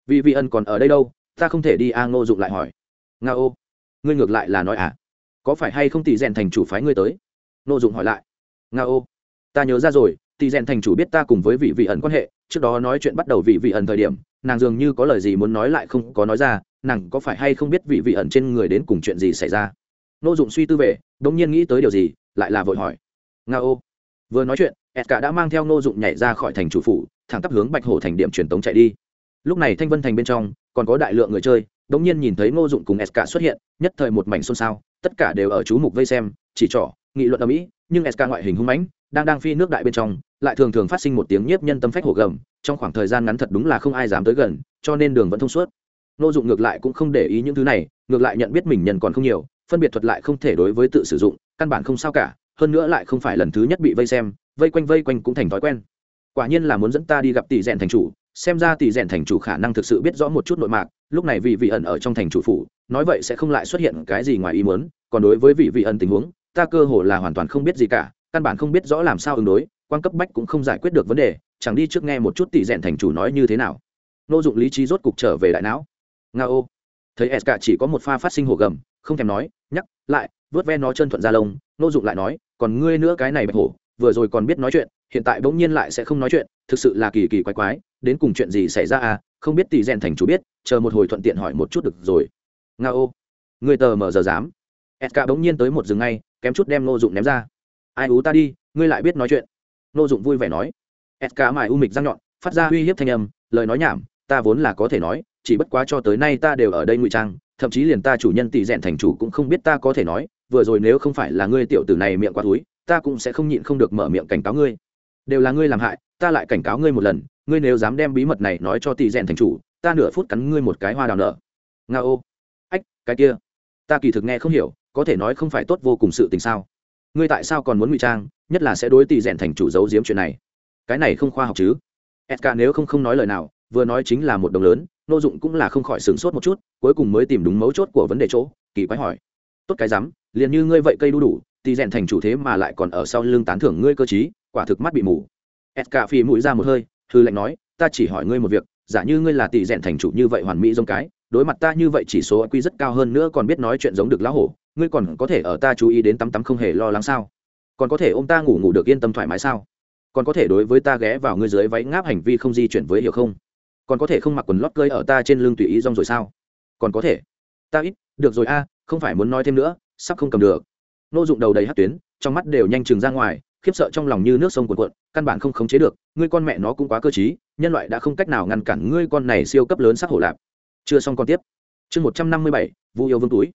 Vì vị ân còn ở đây đâu, ta không thể đi a, ngô dụng lại hỏi. Nga ô, ngươi ngược lại là nói à? Có phải hay không tỷ rèn thành chủ phái ngươi tới? Nô dụng hỏi lại. Nga ô, ta nhớ ra rồi tỷ rèn thành chủ biết ta cùng với vị vị ẩn quan hệ, trước đó nói chuyện bắt đầu vị vị ẩn thời điểm, nàng dường như có lời gì muốn nói lại không có nói ra, nàng có phải hay không biết vị vị ẩn trên người đến cùng chuyện gì xảy ra? Nô dụng suy tư về đ nhiên nghĩ tới điều gì, lại là vội hỏi. Nga ô. Vừa nói chuyện ed cả đã mang theo nô dụng nhảy ra khỏi thành chủ phủ, thẳng tắp hướng bạch hổ thành điểm truyền tống chạy đi. Lúc này thanh vân thành bên trong, còn có đại lượng người chơi đ nhiên nhìn thấy nô dụng cùng ed cả xuất hiện, nhất thời một mảnh xôn xao, tất cả đều ở chú mục vây xem, chỉ trỏ, nghị luận ở mỹ nhưng ed cả ngoại hình hung mãnh, đang đang phi nước đại bên trong lại thường thường phát sinh một tiếng nhiếp nhân tâm phách hổ gầm, trong khoảng thời gian ngắn thật đúng là không ai dám tới gần, cho nên đường vẫn thông suốt. Nô dụng ngược lại cũng không để ý những thứ này, ngược lại nhận biết mình nhân còn không nhiều, phân biệt thuật lại không thể đối với tự sử dụng, căn bản không sao cả, hơn nữa lại không phải lần thứ nhất bị vây xem, vây quanh vây quanh cũng thành thói quen. Quả nhiên là muốn dẫn ta đi gặp tỷ rèn thành chủ, xem ra tỷ rèn thành chủ khả năng thực sự biết rõ một chút nội mạc, lúc này vị vị ẩn ở trong thành chủ phủ, nói vậy sẽ không lại xuất hiện cái gì ngoài ý muốn, còn đối với vị vị ẩn tình huống, ta cơ hồ là hoàn toàn không biết gì cả, căn bản không biết rõ làm sao ứng đối quan cấp bách cũng không giải quyết được vấn đề, chẳng đi trước nghe một chút tỷ rèn thành chủ nói như thế nào. Nô dụng lý trí rốt cục trở về đại não. Nga ô. Thấy s chỉ có một pha phát sinh hồ gầm, không thèm nói, nhắc lại, vớt ve nó chân thuận ra lông. Nô dụng lại nói, còn ngươi nữa cái này bạch hổ, vừa rồi còn biết nói chuyện, hiện tại bỗng nhiên lại sẽ không nói chuyện, thực sự là kỳ kỳ quái quái, đến cùng chuyện gì xảy ra à không biết tỷ rèn thành chủ biết, chờ một hồi thuận tiện hỏi một chút được rồi. Nga ô. Người tờ mờ giờ dám. S bỗng nhiên tới một rừng ngay, kém chút đem nô dụng ném ra. Ai ú ta đi, ngươi lại biết nói chuyện nô dụng vui vẻ nói s mài u mịch răng nhọn, phát ra uy hiếp thanh âm, lời nói nhảm, ta vốn là có thể nói, chỉ bất quá cho tới nay ta đều ở đây ngụy trang, thậm chí liền ta chủ nhân tỷ rèn thành chủ cũng không biết ta có thể nói, vừa rồi nếu không phải là ngươi tiểu tử này miệng quá túi, ta cũng sẽ không nhịn không được mở miệng cảnh cáo ngươi. Đều là ngươi làm hại, ta lại cảnh cáo ngươi một lần, ngươi nếu dám đem bí mật này nói cho tỷ rèn thành chủ, ta nửa phút cắn ngươi một cái hoa đào nở. Nga ô. Ách, cái kia, ta kỳ thực nghe không hiểu, có thể nói không phải tốt vô cùng sự tình sao? Ngươi tại sao còn muốn ngụy trang, nhất là sẽ đối tỷ rèn thành chủ giấu giếm chuyện này. Cái này không khoa học chứ? Sk nếu không không nói lời nào, vừa nói chính là một đồng lớn, nô dụng cũng là không khỏi sửng sốt một chút, cuối cùng mới tìm đúng mấu chốt của vấn đề chỗ, kỳ quái hỏi. Tốt cái rắm, liền như ngươi vậy cây đu đủ, tỷ rèn thành chủ thế mà lại còn ở sau lưng tán thưởng ngươi cơ chí quả thực mắt bị mù. Sk phi mũi ra một hơi, hư lệnh nói, ta chỉ hỏi ngươi một việc, giả như ngươi là tỷ rèn thành chủ như vậy hoàn mỹ giống cái, đối mặt ta như vậy chỉ số quy rất cao hơn nữa còn biết nói chuyện giống được lão hổ ngươi còn có thể ở ta chú ý đến tắm tắm không hề lo lắng sao? Còn có thể ôm ta ngủ ngủ được yên tâm thoải mái sao? Còn có thể đối với ta ghé vào ngươi dưới váy ngáp hành vi không di chuyển với hiểu không? Còn có thể không mặc quần lót cơi ở ta trên lưng tùy ý rong rồi sao? Còn có thể. Ta ít, được rồi a, không phải muốn nói thêm nữa, sắp không cầm được. Nô dụng đầu đầy hát tuyến, trong mắt đều nhanh chừng ra ngoài, khiếp sợ trong lòng như nước sông cuồn cuộn, căn bản không khống chế được, ngươi con mẹ nó cũng quá cơ t nhân loại đã không cách nào ngăn cản ngươi con này siêu cấp lớn sắc hổ lạp. Chưa xong con tiếp. Chương một trăm năm mươi bảy, vu yêu vương túi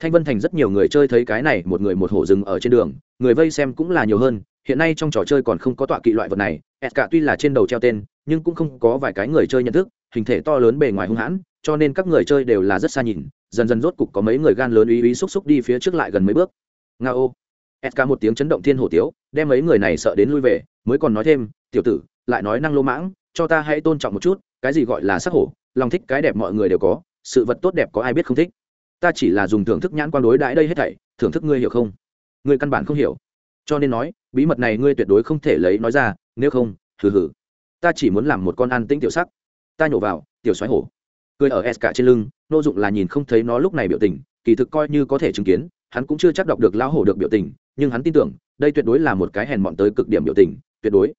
thanh vân thành rất nhiều người chơi thấy cái này, một người một hổ rừng ở trên đường, người vây xem cũng là nhiều hơn. Hiện nay trong trò chơi còn không có tọa kỵ loại vật này ẹt cả tuy là trên đầu treo tên, nhưng cũng không có vài cái người chơi nhận thức, hình thể to lớn bề ngoài hung hãn, cho nên các người chơi đều là rất xa nhìn, dần dần rốt cục có mấy người gan lớn ý ý xúc xúc đi phía trước lại gần mấy bước. Nga ô. Ẹt cả một tiếng chấn động thiên hổ tiếu, đem mấy người này sợ đến lui về, mới còn nói thêm, tiểu tử, lại nói năng lô mãng, cho ta hãy tôn trọng một chút, cái gì gọi là sắc hổ, lòng thích cái đẹp mọi người đều có, sự vật tốt đẹp có ai biết không thích ta chỉ là dùng thưởng thức nhãn quan đối đãi đây hết thảy, thưởng thức ngươi hiểu không? Ngươi căn bản không hiểu. Cho nên nói, bí mật này ngươi tuyệt đối không thể lấy nói ra, nếu không, hừ hừ. Ta chỉ muốn làm một con ăn tĩnh tiểu sắc. Ta nhổ vào, tiểu xoáy hổ. Cười ở s cả trên lưng, nô dụng là nhìn không thấy nó lúc này biểu tình, kỳ thực coi như có thể chứng kiến, hắn cũng chưa chắc đọc được lão hổ được biểu tình, nhưng hắn tin tưởng, đây tuyệt đối là một cái hèn mọn tới cực điểm biểu tình, tuyệt đối.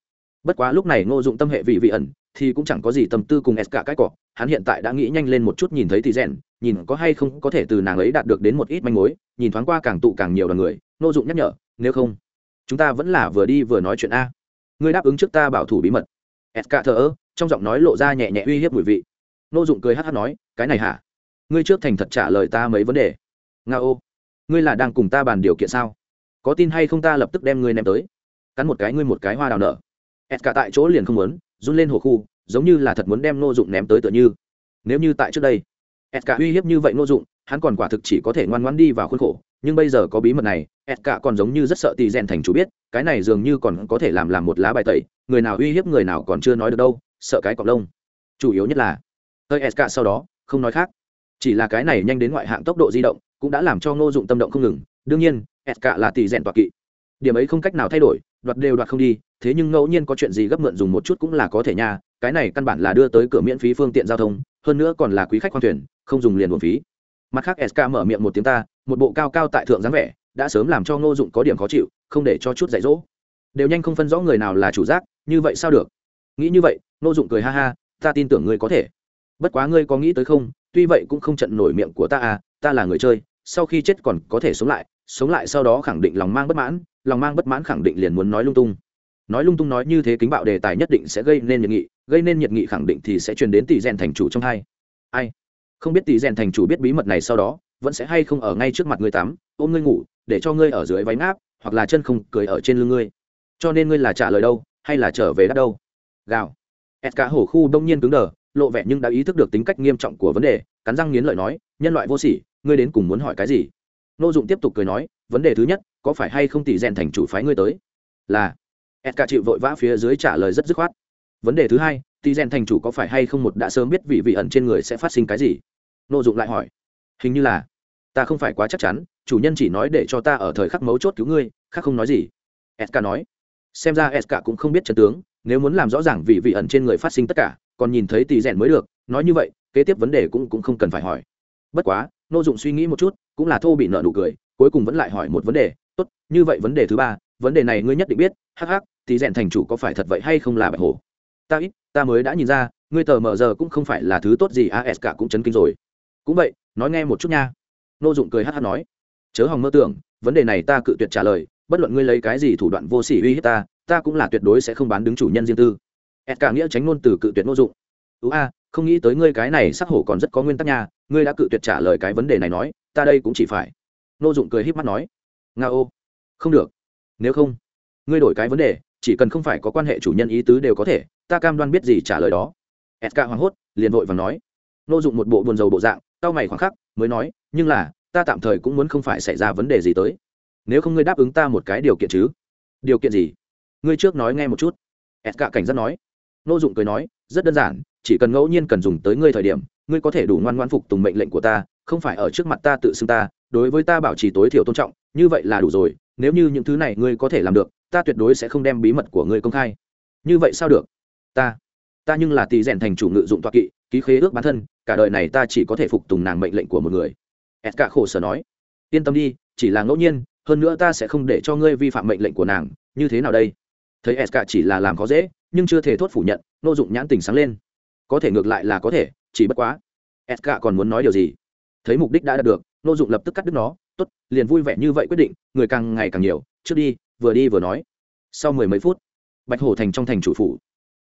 Bất quá lúc này ngô dụng tâm hệ vị vị ẩn, thì cũng chẳng có gì tâm tư cùng s cả cái cọ, hắn hiện tại đã nghĩ nhanh lên một chút nhìn thấy thì rèn nhìn có hay không có thể từ nàng ấy đạt được đến một ít manh mối, nhìn thoáng qua càng tụ càng nhiều đoàn người nô dụng nhắc nhở, nếu không, chúng ta vẫn là vừa đi vừa nói chuyện a. Ngươi đáp ứng trước ta bảo thủ bí mật. S cả thờ ơ, trong giọng nói lộ ra nhẹ nhẹ uy hiếp mùi vị. Nô dụng cười hát hát nói, cái này hả? Ngươi trước thành thật trả lời ta mấy vấn đề. Nga ô, ngươi là đang cùng ta bàn điều kiện sao? Có tin hay không ta lập tức đem ngươi ném tới. Cắn một cái ngươi một cái hoa đào nở. Ẹt cả tại chỗ liền không muốn, run lên hồ khu, giống như là thật muốn đem nô dụng ném tới tựa như. Nếu như tại trước đây cả uy hiếp như vậy nô dụng, hắn còn quả thực chỉ có thể ngoan ngoãn đi vào khuôn khổ, nhưng bây giờ có bí mật này ẹt cả còn giống như rất sợ Tỷ rèn thành chủ biết, cái này dường như còn có thể làm làm một lá bài tẩy, người nào uy hiếp người nào còn chưa nói được đâu, sợ cái cọc lông. Chủ yếu nhất là, hơi ẹt cả sau đó, không nói khác. Chỉ là cái này nhanh đến ngoại hạng tốc độ di động, cũng đã làm cho ngô dụng tâm động không ngừng. Đương nhiên ẹt cả là tỷ rèn toạc kỵ. Điểm ấy không cách nào thay đổi, đoạt đều đoạt không đi, thế nhưng ngẫu nhiên có chuyện gì gấp mượn dùng một chút cũng là có thể nha, cái này căn bản là đưa tới cửa miễn phí phương tiện giao thông, hơn nữa còn là quý khách khoang thuyền không dùng liền buồn phí. Mặt khác sk mở miệng một tiếng ta, một bộ cao cao tại thượng dáng vẻ, đã sớm làm cho ngô dụng có điểm khó chịu, không để cho chút dạy dỗ. Đều nhanh không phân rõ người nào là chủ giác, như vậy sao được? Nghĩ như vậy, ngô dụng cười ha ha, ta tin tưởng ngươi có thể. Bất quá ngươi có nghĩ tới không? Tuy vậy cũng không trận nổi miệng của ta à ta là người chơi, sau khi chết còn có thể sống lại sống lại sau đó khẳng định lòng mang bất mãn, lòng mang bất mãn khẳng định liền muốn nói lung tung. Nói lung tung nói như thế kính bạo đề tài nhất định sẽ gây nên nhiệt nghị, gây nên nhiệt nghị khẳng định thì sẽ truyền đến tỷ rèn thành chủ trong hai. Ai? Không biết tỷ rèn thành chủ biết bí mật này sau đó, vẫn sẽ hay không ở ngay trước mặt ngươi tắm, ôm ngươi ngủ, để cho ngươi ở dưới váy ngáp, hoặc là chân không cười ở trên lưng ngươi. Cho nên ngươi là trả lời đâu, hay là trở về đắt đâu? Gào. Ed cả hổ khu đông nhiên cứng đờ, lộ vẻ nhưng đã ý thức được tính cách nghiêm trọng của vấn đề, cắn răng nghiến lợi nói, nhân loại vô sỉ, ngươi đến cùng muốn hỏi cái gì? Nô dụng tiếp tục cười nói, vấn đề thứ nhất, có phải hay không tỷ rèn thành chủ phái ngươi tới? Là. Ed cả chịu vội vã phía dưới trả lời rất dứt khoát. Vấn đề thứ hai tỷ rèn thành chủ có phải hay không một đã sớm biết vị vị ẩn trên người sẽ phát sinh cái gì? Nô dụng lại hỏi, hình như là, ta không phải quá chắc chắn, chủ nhân chỉ nói để cho ta ở thời khắc mấu chốt cứu ngươi, khác không nói gì. Sk nói, xem ra sk cũng không biết trận tướng, nếu muốn làm rõ ràng vị vị ẩn trên người phát sinh tất cả, còn nhìn thấy tỷ rèn mới được, nói như vậy, kế tiếp vấn đề cũng cũng không cần phải hỏi. Bất quá, nô dụng suy nghĩ một chút, cũng là thô bị nợ nụ cười, cuối cùng vẫn lại hỏi một vấn đề, tốt, như vậy vấn đề thứ ba, vấn đề này ngươi nhất định biết, hắc hắc thì rèn thành chủ có phải thật vậy hay không là bạch hổ? Ta ít, ta mới đã nhìn ra, ngươi tờ mờ giờ cũng không phải là thứ tốt gì as cả cũng chấn kinh rồi cũng vậy, nói nghe một chút nha. Nô dụng cười hát hát nói. Chớ hòng mơ tưởng, vấn đề này ta cự tuyệt trả lời, bất luận ngươi lấy cái gì thủ đoạn vô sỉ uy hiếp ta ta cũng là tuyệt đối sẽ không bán đứng chủ nhân riêng tư. Et cả nghĩa tránh ngôn từ cự tuyệt nô dụng. Ú a, không nghĩ tới ngươi cái này sắc hổ còn rất có nguyên tắc nha, ngươi đã cự tuyệt trả lời cái vấn đề này nói, ta đây cũng chỉ phải. Nô dụng cười híp mắt nói. Nga ô, không được. Nếu không, ngươi đổi cái vấn đề, chỉ cần không phải có quan hệ chủ nhân ý tứ đều có thể, ta cam đoan biết gì trả lời đó. Sk hoảng hốt, liền vội và nói nô dụng một bộ buồn rầu bộ dạng tao mày khoảng khắc, mới nói, nhưng là, ta tạm thời cũng muốn không phải xảy ra vấn đề gì tới. Nếu không ngươi đáp ứng ta một cái điều kiện chứ? Điều kiện gì? Ngươi trước nói nghe một chút. Sk cảnh giác nói. Nô dụng cười nói, rất đơn giản, chỉ cần ngẫu nhiên cần dùng tới ngươi thời điểm, ngươi có thể đủ ngoan ngoan phục tùng mệnh lệnh của ta, không phải ở trước mặt ta tự xưng ta, đối với ta bảo trì tối thiểu tôn trọng, như vậy là đủ rồi, nếu như những thứ này ngươi có thể làm được, ta tuyệt đối sẽ không đem bí mật của ngươi công khai. Như vậy sao được? Ta ta nhưng là tỳ rèn thành chủ ngự dụng toa kỵ, ký khế ước bản thân cả đời này ta chỉ có thể phục tùng nàng mệnh lệnh của một người. Ed cả khổ sở nói. Yên tâm đi, chỉ là ngẫu nhiên, hơn nữa ta sẽ không để cho ngươi vi phạm mệnh lệnh của nàng. Như thế nào đây? Thấy ed cả chỉ là làm khó dễ, nhưng chưa thể thốt phủ nhận, nô dụng nhãn tình sáng lên. Có thể ngược lại là có thể, chỉ bất quá. Ed cả còn muốn nói điều gì? Thấy mục đích đã đạt được, nô dụng lập tức cắt đứt nó. Tốt, liền vui vẻ như vậy quyết định, người càng ngày càng nhiều. Trước đi, vừa đi vừa nói. Sau mười mấy phút, bạch hổ thành trong thành chủ phủ.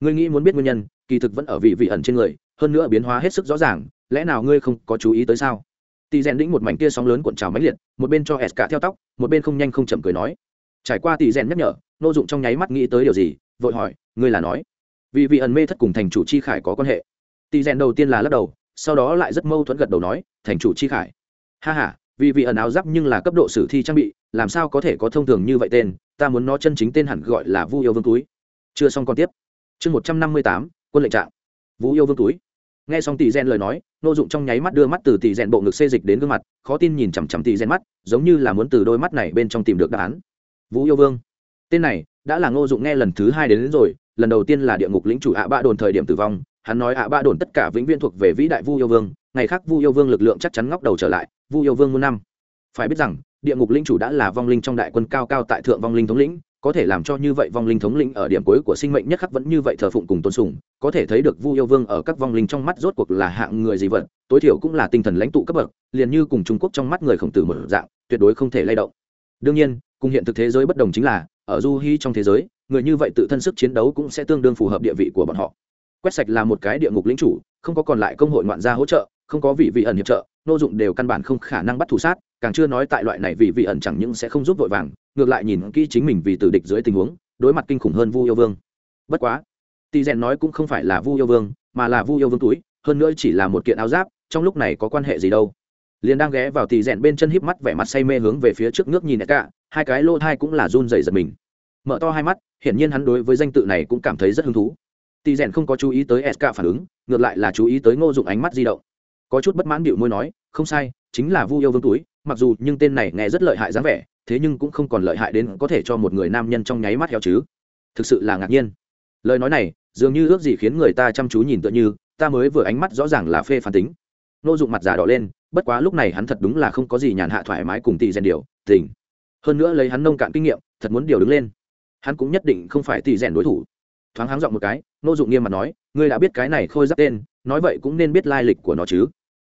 Ngươi nghĩ muốn biết nguyên nhân, kỳ thực vẫn ở vị vị ẩn trên người hơn nữa biến hóa hết sức rõ ràng, lẽ nào ngươi không có chú ý tới sao? Tỳ rèn đĩnh một mảnh kia sóng lớn cuộn trào máy liệt, một bên cho s cả theo tóc, một bên không nhanh không chậm cười nói. Trải qua tỳ rèn nhắc nhở, nô dụng trong nháy mắt nghĩ tới điều gì, vội hỏi, ngươi là nói. Vì vị ẩn mê thất cùng thành chủ chi khải có quan hệ. Tỳ rèn đầu tiên là lắc đầu, sau đó lại rất mâu thuẫn gật đầu nói, thành chủ chi khải. Ha ha, vì vị ẩn áo giáp nhưng là cấp độ sử thi trang bị, làm sao có thể có thông thường như vậy tên, ta muốn nó chân chính tên hẳn gọi là vu yêu vương túi. Chưa xong còn tiếp. Chương một trăm năm mươi tám, quân lệnh trạng. Vũ yêu vương túi nghe xong tỷ gen lời nói nô dụng trong nháy mắt đưa mắt từ tỷ Gen bộ ngực xê dịch đến gương mặt khó tin nhìn chằm chằm tỷ Gen mắt giống như là muốn từ đôi mắt này bên trong tìm được đáp án. Vũ yêu vương. Tên này đã là ngô dụng nghe lần thứ hai đến, đến rồi lần đầu tiên là địa ngục lĩnh chủ ạ ba đồn thời điểm tử vong hắn nói ạ ba đồn tất cả vĩnh viễn thuộc về vĩ đại vu yêu vương ngày khác vu yêu vương lực lượng chắc chắn ngóc đầu trở lại vu yêu vương muôn năm. Phải biết rằng địa ngục linh chủ đã là vong linh trong đại quân cao cao tại thượng vong linh thống lĩnh có thể làm cho như vậy vong linh thống lĩnh ở điểm cuối của sinh mệnh nhất khắc vẫn như vậy thờ phụng cùng tôn sùng, có thể thấy được vu yêu vương ở các vong linh trong mắt rốt cuộc là hạng người gì vật, tối thiểu cũng là tinh thần lãnh tụ cấp bậc, liền như cùng trung quốc trong mắt người khổng tử mở dạng, tuyệt đối không thể lay động. Đương nhiên, cùng hiện thực thế giới bất đồng chính là, ở du hy trong thế giới, người như vậy tự thân sức chiến đấu cũng sẽ tương đương phù hợp địa vị của bọn họ. Quét sạch là một cái địa ngục lĩnh chủ, không có còn lại công hội ngoạn gia hỗ trợ, không có vị vị ẩn hiệp trợ, nô dụng đều căn bản không khả năng bắt thủ sát, càng chưa nói tại loại này vì vị ẩn chẳng những sẽ không giúp vội vàng ngược lại nhìn kỹ chính mình vì tử địch dưới tình huống, đối mặt kinh khủng hơn vu yêu vương. Bất quá tỷ rèn nói cũng không phải là vu yêu vương, mà là vu yêu vương túi, hơn nữa chỉ là một kiện áo giáp, trong lúc này có quan hệ gì đâu. Liền đang ghé vào tỷ rèn bên chân híp mắt vẻ mặt say mê hướng về phía trước nước nhìn cả hai cái lô thai cũng là run rẩy giật mình. Mở to hai mắt, hiển nhiên hắn đối với danh tự này cũng cảm thấy rất hứng thú. Tỷ rèn không có chú ý tới sk phản ứng, ngược lại là chú ý tới ngô dụng ánh mắt di động. Có chút bất mãn điệu môi nói, không sai, chính là vu yêu vương túi, mặc dù nhưng tên này nghe rất lợi hại dáng vẻ thế nhưng cũng không còn lợi hại đến có thể cho một người nam nhân trong nháy mắt heo chứ. Thực sự là ngạc nhiên. Lời nói này, dường như ước gì khiến người ta chăm chú nhìn tựa như, ta mới vừa ánh mắt rõ ràng là phê phán tính. Nô dụng mặt giả đỏ lên, bất quá lúc này hắn thật đúng là không có gì nhàn hạ thoải mái cùng tỷ rèn điều, tình. Hơn nữa lấy hắn nông cạn kinh nghiệm, thật muốn điều đứng lên. Hắn cũng nhất định không phải tỷ rèn đối thủ. Thoáng háng giọng một cái, nô dụng nghiêm mặt nói, ngươi đã biết cái này khôi giáp tên, nói vậy cũng nên biết lai lịch của nó chứ.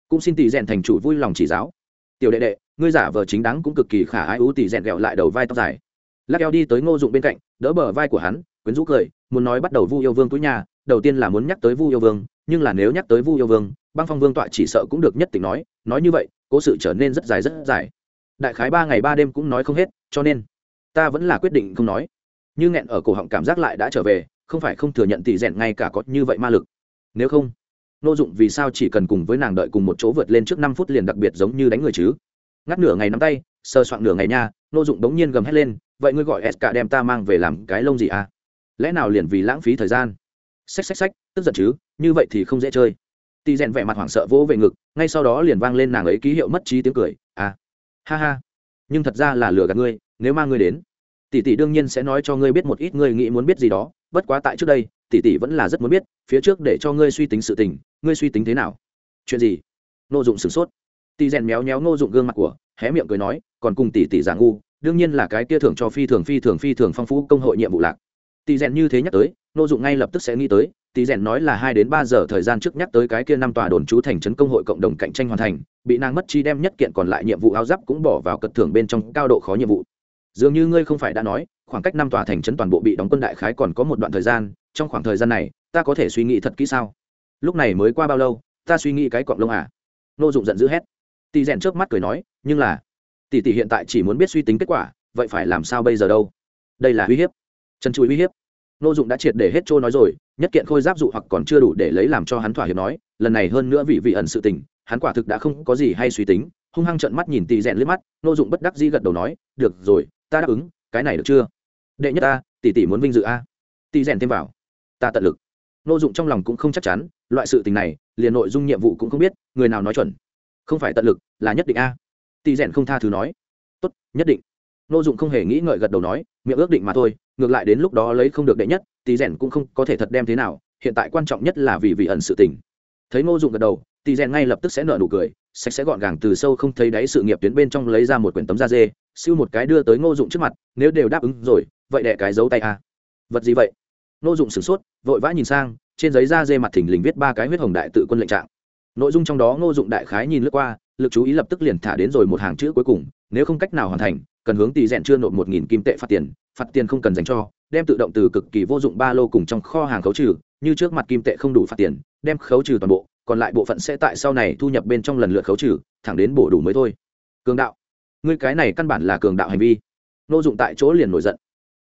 Cũng xin tỷ rèn thành chủ vui lòng chỉ giáo. Tiểu đệ đệ ngươi giả vờ chính đáng cũng cực kỳ khả ái ú tỷ rèn ghẹo lại đầu vai tóc dài. Lắc eo đi tới ngô dụng bên cạnh, đỡ bờ vai của hắn, quyến rũ cười, muốn nói bắt đầu vu yêu vương túi nhà, đầu tiên là muốn nhắc tới vu yêu vương, nhưng là nếu nhắc tới vu yêu vương, băng phong vương tọa chỉ sợ cũng được nhất tình nói nói như vậy, cố sự trở nên rất dài rất dài. Đại khái ba ngày ba đêm cũng nói không hết, cho nên, ta vẫn là quyết định không nói. Như nghẹn ở cổ họng cảm giác lại đã trở về, không phải không thừa nhận tỷ rèn ngay cả có như vậy ma lực. Nếu không nô dụng vì sao chỉ cần cùng với nàng đợi cùng một chỗ vượt lên trước năm phút liền đặc biệt giống như đánh người chứ? Ngắt nửa ngày nắm tay sơ soạn nửa ngày nha nô dụng đống nhiên gầm hét lên, vậy ngươi gọi s cả đem ta mang về làm cái lông gì à? Lẽ nào liền vì lãng phí thời gian? Xách xách xách, tức giận chứ, như vậy thì không dễ chơi. Tì rèn vẻ mặt hoảng sợ vỗ về ngực, ngay sau đó liền vang lên nàng ấy ký hiệu mất trí tiếng cười à ha ha, nhưng thật ra là lừa gạt ngươi, nếu mang ngươi đến, tỷ tỷ đương nhiên sẽ nói cho ngươi biết một ít ngươi nghĩ muốn biết gì đó, bất quá tại trước đây, tỷ tỷ vẫn là rất muốn biết, phía trước để cho ngươi suy tính sự tình, ngươi suy tính thế nào? Chuyện gì? Nô dụng sửng sốt tỷ rèn méo méo nô dụng gương mặt của, hé miệng cười nói, còn cùng tỷ tỷ giả ngu, đương nhiên là cái kia thưởng cho phi thường phi thường phi thường phong phú công hội nhiệm vụ lạc. Tỷ rèn như thế nhắc tới nô dụng ngay lập tức sẽ nghĩ tới tỷ rèn nói là hai đến ba giờ thời gian trước nhắc tới cái kia năm tòa đồn trú thành trấn công hội cộng đồng cạnh tranh hoàn thành, bị nàng mất chi đem nhất kiện còn lại nhiệm vụ áo giáp cũng bỏ vào cật thưởng bên trong cao độ khó nhiệm vụ. Dường như ngươi không phải đã nói, khoảng cách năm tòa thành trấn toàn bộ bị đóng quân đại khái còn có một đoạn thời gian, trong khoảng thời gian này, ta có thể suy nghĩ thật kỹ sao? Lúc này mới qua bao lâu, ta suy nghĩ cái cọng lông à? Nô dụng giận dữ hét tỷ rèn trước mắt cười nói, nhưng là tỷ tỷ hiện tại chỉ muốn biết suy tính kết quả, vậy phải làm sao bây giờ đâu? Đây là uy hiếp, chân chuối uy hiếp. Nô dụng đã triệt để hết trôi nói rồi, nhất kiện khôi giáp dụ hoặc còn chưa đủ để lấy làm cho hắn thỏa hiệp nói, lần này hơn nữa vị vị ẩn sự tình, hắn quả thực đã không có gì hay suy tính, hung hăng trợn mắt nhìn tỷ rèn liếc mắt nô dụng bất đắc dĩ gật đầu nói, được rồi, ta đáp ứng, cái này được chưa? Đệ nhất ta tỷ tỷ muốn vinh dự a. Tỷ rèn thêm vào, ta tận lực. Nô dụng trong lòng cũng không chắc chắn, loại sự tình này, liền nội dung nhiệm vụ cũng không biết, người nào nói chuẩn không phải tận lực, là nhất định a. Tỷ rèn không tha thứ nói. Tốt, nhất định. Nô dụng không hề nghĩ ngợi gật đầu nói, miệng ước định mà thôi, ngược lại đến lúc đó lấy không được đệ nhất tỷ rèn cũng không có thể thật đem thế nào, hiện tại quan trọng nhất là vì vị ẩn sự tình. Thấy nô dụng gật đầu tỷ rèn ngay lập tức sẽ nở nụ cười, sạch sẽ gọn gàng từ sâu không thấy đáy sự nghiệp tuyến bên trong lấy ra một quyển tấm da dê, siêu một cái đưa tới ngô dụng trước mặt, nếu đều đáp ứng rồi, vậy đẻ cái dấu tay a. Vật gì vậy? Ngô dụng sửng sốt, vội vã nhìn sang, trên giấy da dê mặt thình lình viết ba cái huyết hồng đại tự quân lệnh trạng nội dung trong đó ngô dụng đại khái nhìn lướt qua, lực chú ý lập tức liền thả đến rồi một hàng chữ cuối cùng, nếu không cách nào hoàn thành, cần hướng tỷ rèn chưa nộp một nghìn kim tệ phạt tiền phạt tiền không cần dành cho, đem tự động từ cực kỳ vô dụng ba lô cùng trong kho hàng khấu trừ, như trước mặt kim tệ không đủ phạt tiền, đem khấu trừ toàn bộ, còn lại bộ phận sẽ tại sau này thu nhập bên trong lần lượt khấu trừ, thẳng đến bổ đủ mới thôi. Cường đạo. Ngươi cái này căn bản là cường đạo hành vi. Ngô dụng tại chỗ liền nổi giận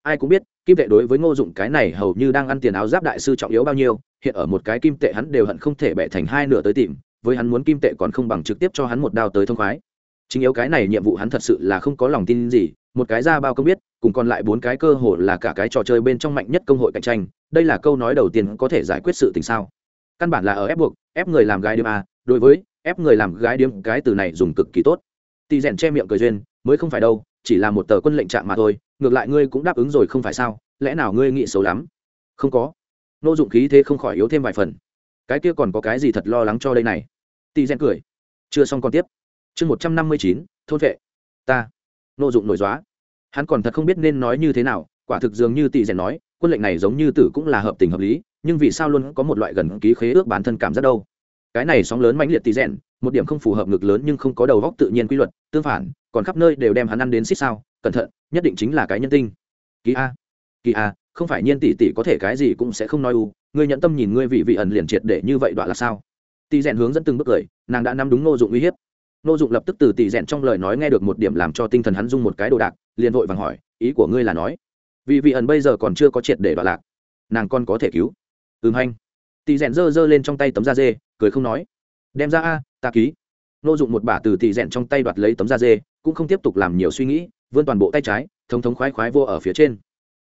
ai cũng biết, kim tệ đối với ngô dụng cái này hầu như đang ăn tiền áo giáp đại sư trọng yếu bao nhiêu, hiện ở một cái kim tệ hắn đều hận không thể bẻ thành hai nửa tới tìm, với hắn muốn kim tệ còn không bằng trực tiếp cho hắn một đao tới thông khoái. Chính yếu cái này nhiệm vụ hắn thật sự là không có lòng tin gì, một cái ra bao công biết, cùng còn lại bốn cái cơ hội là cả cái trò chơi bên trong mạnh nhất công hội cạnh tranh, đây là câu nói đầu tiên có thể giải quyết sự tình sao. Căn bản là ở ép buộc, ép người làm gái điếm a đối với, ép người làm gái điếm, cái từ này dùng cực kỳ tốt. Tỳ rèn che miệng cười duyên, mới không phải đâu, chỉ là một tờ quân lệnh trạng mà thôi ngược lại ngươi cũng đáp ứng rồi không phải sao? Lẽ nào ngươi nghĩ xấu lắm? Không có. Nô dụng khí thế không khỏi yếu thêm vài phần. Cái kia còn có cái gì thật lo lắng cho đây này? Tỳ rèn cười. Chưa xong còn tiếp. Chương một trăm năm mươi chín, thôn vệ. Ta. Nô dụng nổi dóa. Hắn còn thật không biết nên nói như thế nào, quả thực dường như tỷ rèn nói, quân lệnh này giống như tử cũng là hợp tình hợp lý, nhưng vì sao luôn có một loại gần ký khế ước bản thân cảm giác đâu? Cái này sóng lớn mãnh liệt tỷ rèn một điểm không phù hợp ngực lớn nhưng không có đầu góc tự nhiên quy luật, tương phản, còn khắp nơi đều đem hắn ăn đến xích sao cẩn thận, nhất định chính là cái nhân tinh. Kỳ a kỳ a, không phải nhiên tỷ tỷ có thể cái gì cũng sẽ không nói u, ngươi nhận tâm nhìn ngươi vị vị ẩn liền triệt để như vậy đoạn là sao? Tỷ rèn hướng dẫn từng bước cười, nàng đã nắm đúng nô dụng uy hiếp. Nô dụng lập tức từ tỷ rèn trong lời nói nghe được một điểm làm cho tinh thần hắn dung một cái đồ đạc, liền vội vàng hỏi, ý của ngươi là nói vì vị ẩn bây giờ còn chưa có triệt để đoạn lạc, nàng con có thể cứu? Ừm hanh tỷ rèn giơ giơ lên trong tay tấm da dê, cười không nói, đem ra a, ta ký. Nô dụng một bả từ tỷ rèn trong tay đoạt lấy tấm da dê, cũng không tiếp tục làm nhiều suy nghĩ vươn toàn bộ tay trái, thống thống khoái khoái vô ở phía trên.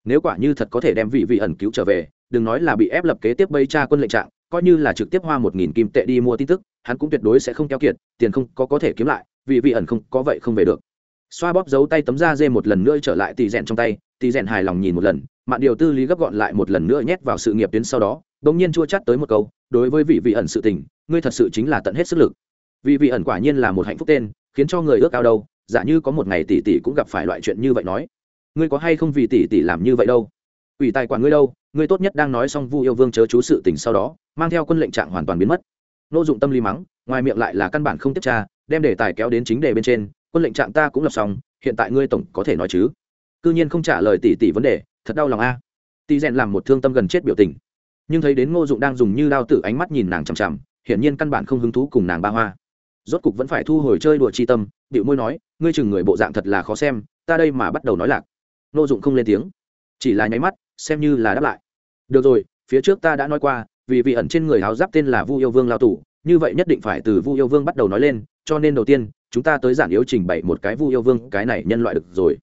Nếu quả như thật có thể đem vị vị ẩn cứu trở về, đừng nói là bị ép lập kế tiếp bây cha quân lệnh trạng, coi như là trực tiếp hoa một nghìn kim tệ đi mua tin tức, hắn cũng tuyệt đối sẽ không keo kiệt, tiền không có có thể kiếm lại, vị vị ẩn không có vậy không về được. Xoa bóp giấu tay tấm da dê một lần nữa trở lại tỷ rèn trong tay tỷ rèn hài lòng nhìn một lần, mạn điều tư lý gấp gọn lại một lần nữa nhét vào sự nghiệp tuyến sau đó, bỗng nhiên chua chắt tới một câu, đối với vị vị ẩn sự tình, ngươi thật sự chính là tận hết sức lực. Vị vị ẩn quả nhiên là một hạnh phúc tên, khiến cho người ước ao đâu giả như có một ngày tỷ tỷ cũng gặp phải loại chuyện như vậy nói. Ngươi có hay không vì tỷ tỷ làm như vậy đâu? Ủy tài quản ngươi đâu? Ngươi tốt nhất đang nói xong vu yêu vương chớ chú sự tình sau đó, mang theo quân lệnh trạng hoàn toàn biến mất. Nô dụng tâm lý mắng, ngoài miệng lại là căn bản không tiếp tra, đem đề tài kéo đến chính đề bên trên, quân lệnh trạng ta cũng lập xong, hiện tại ngươi tổng có thể nói chứ. Cư nhiên không trả lời tỷ tỷ vấn đề, thật đau lòng a. Tỷ rèn làm một thương tâm gần chết biểu tình. Nhưng thấy đến ngô dụng đang dùng như đao tử ánh mắt nhìn nàng chằm chằm, hiển nhiên căn bản không hứng thú cùng nàng ba hoa. Rốt cục vẫn phải thu hồi chơi đùa chi tâm điệu môi nói ngươi chừng người bộ dạng thật là khó xem, ta đây mà bắt đầu nói lạc. Nô dụng không lên tiếng. Chỉ là nháy mắt, xem như là đáp lại. Được rồi, phía trước ta đã nói qua, vì vị ẩn trên người áo giáp tên là vu yêu vương lao tù, như vậy nhất định phải từ vu yêu vương bắt đầu nói lên, cho nên đầu tiên, chúng ta tới giản yếu trình bày một cái vu yêu vương, cái này nhân loại được rồi.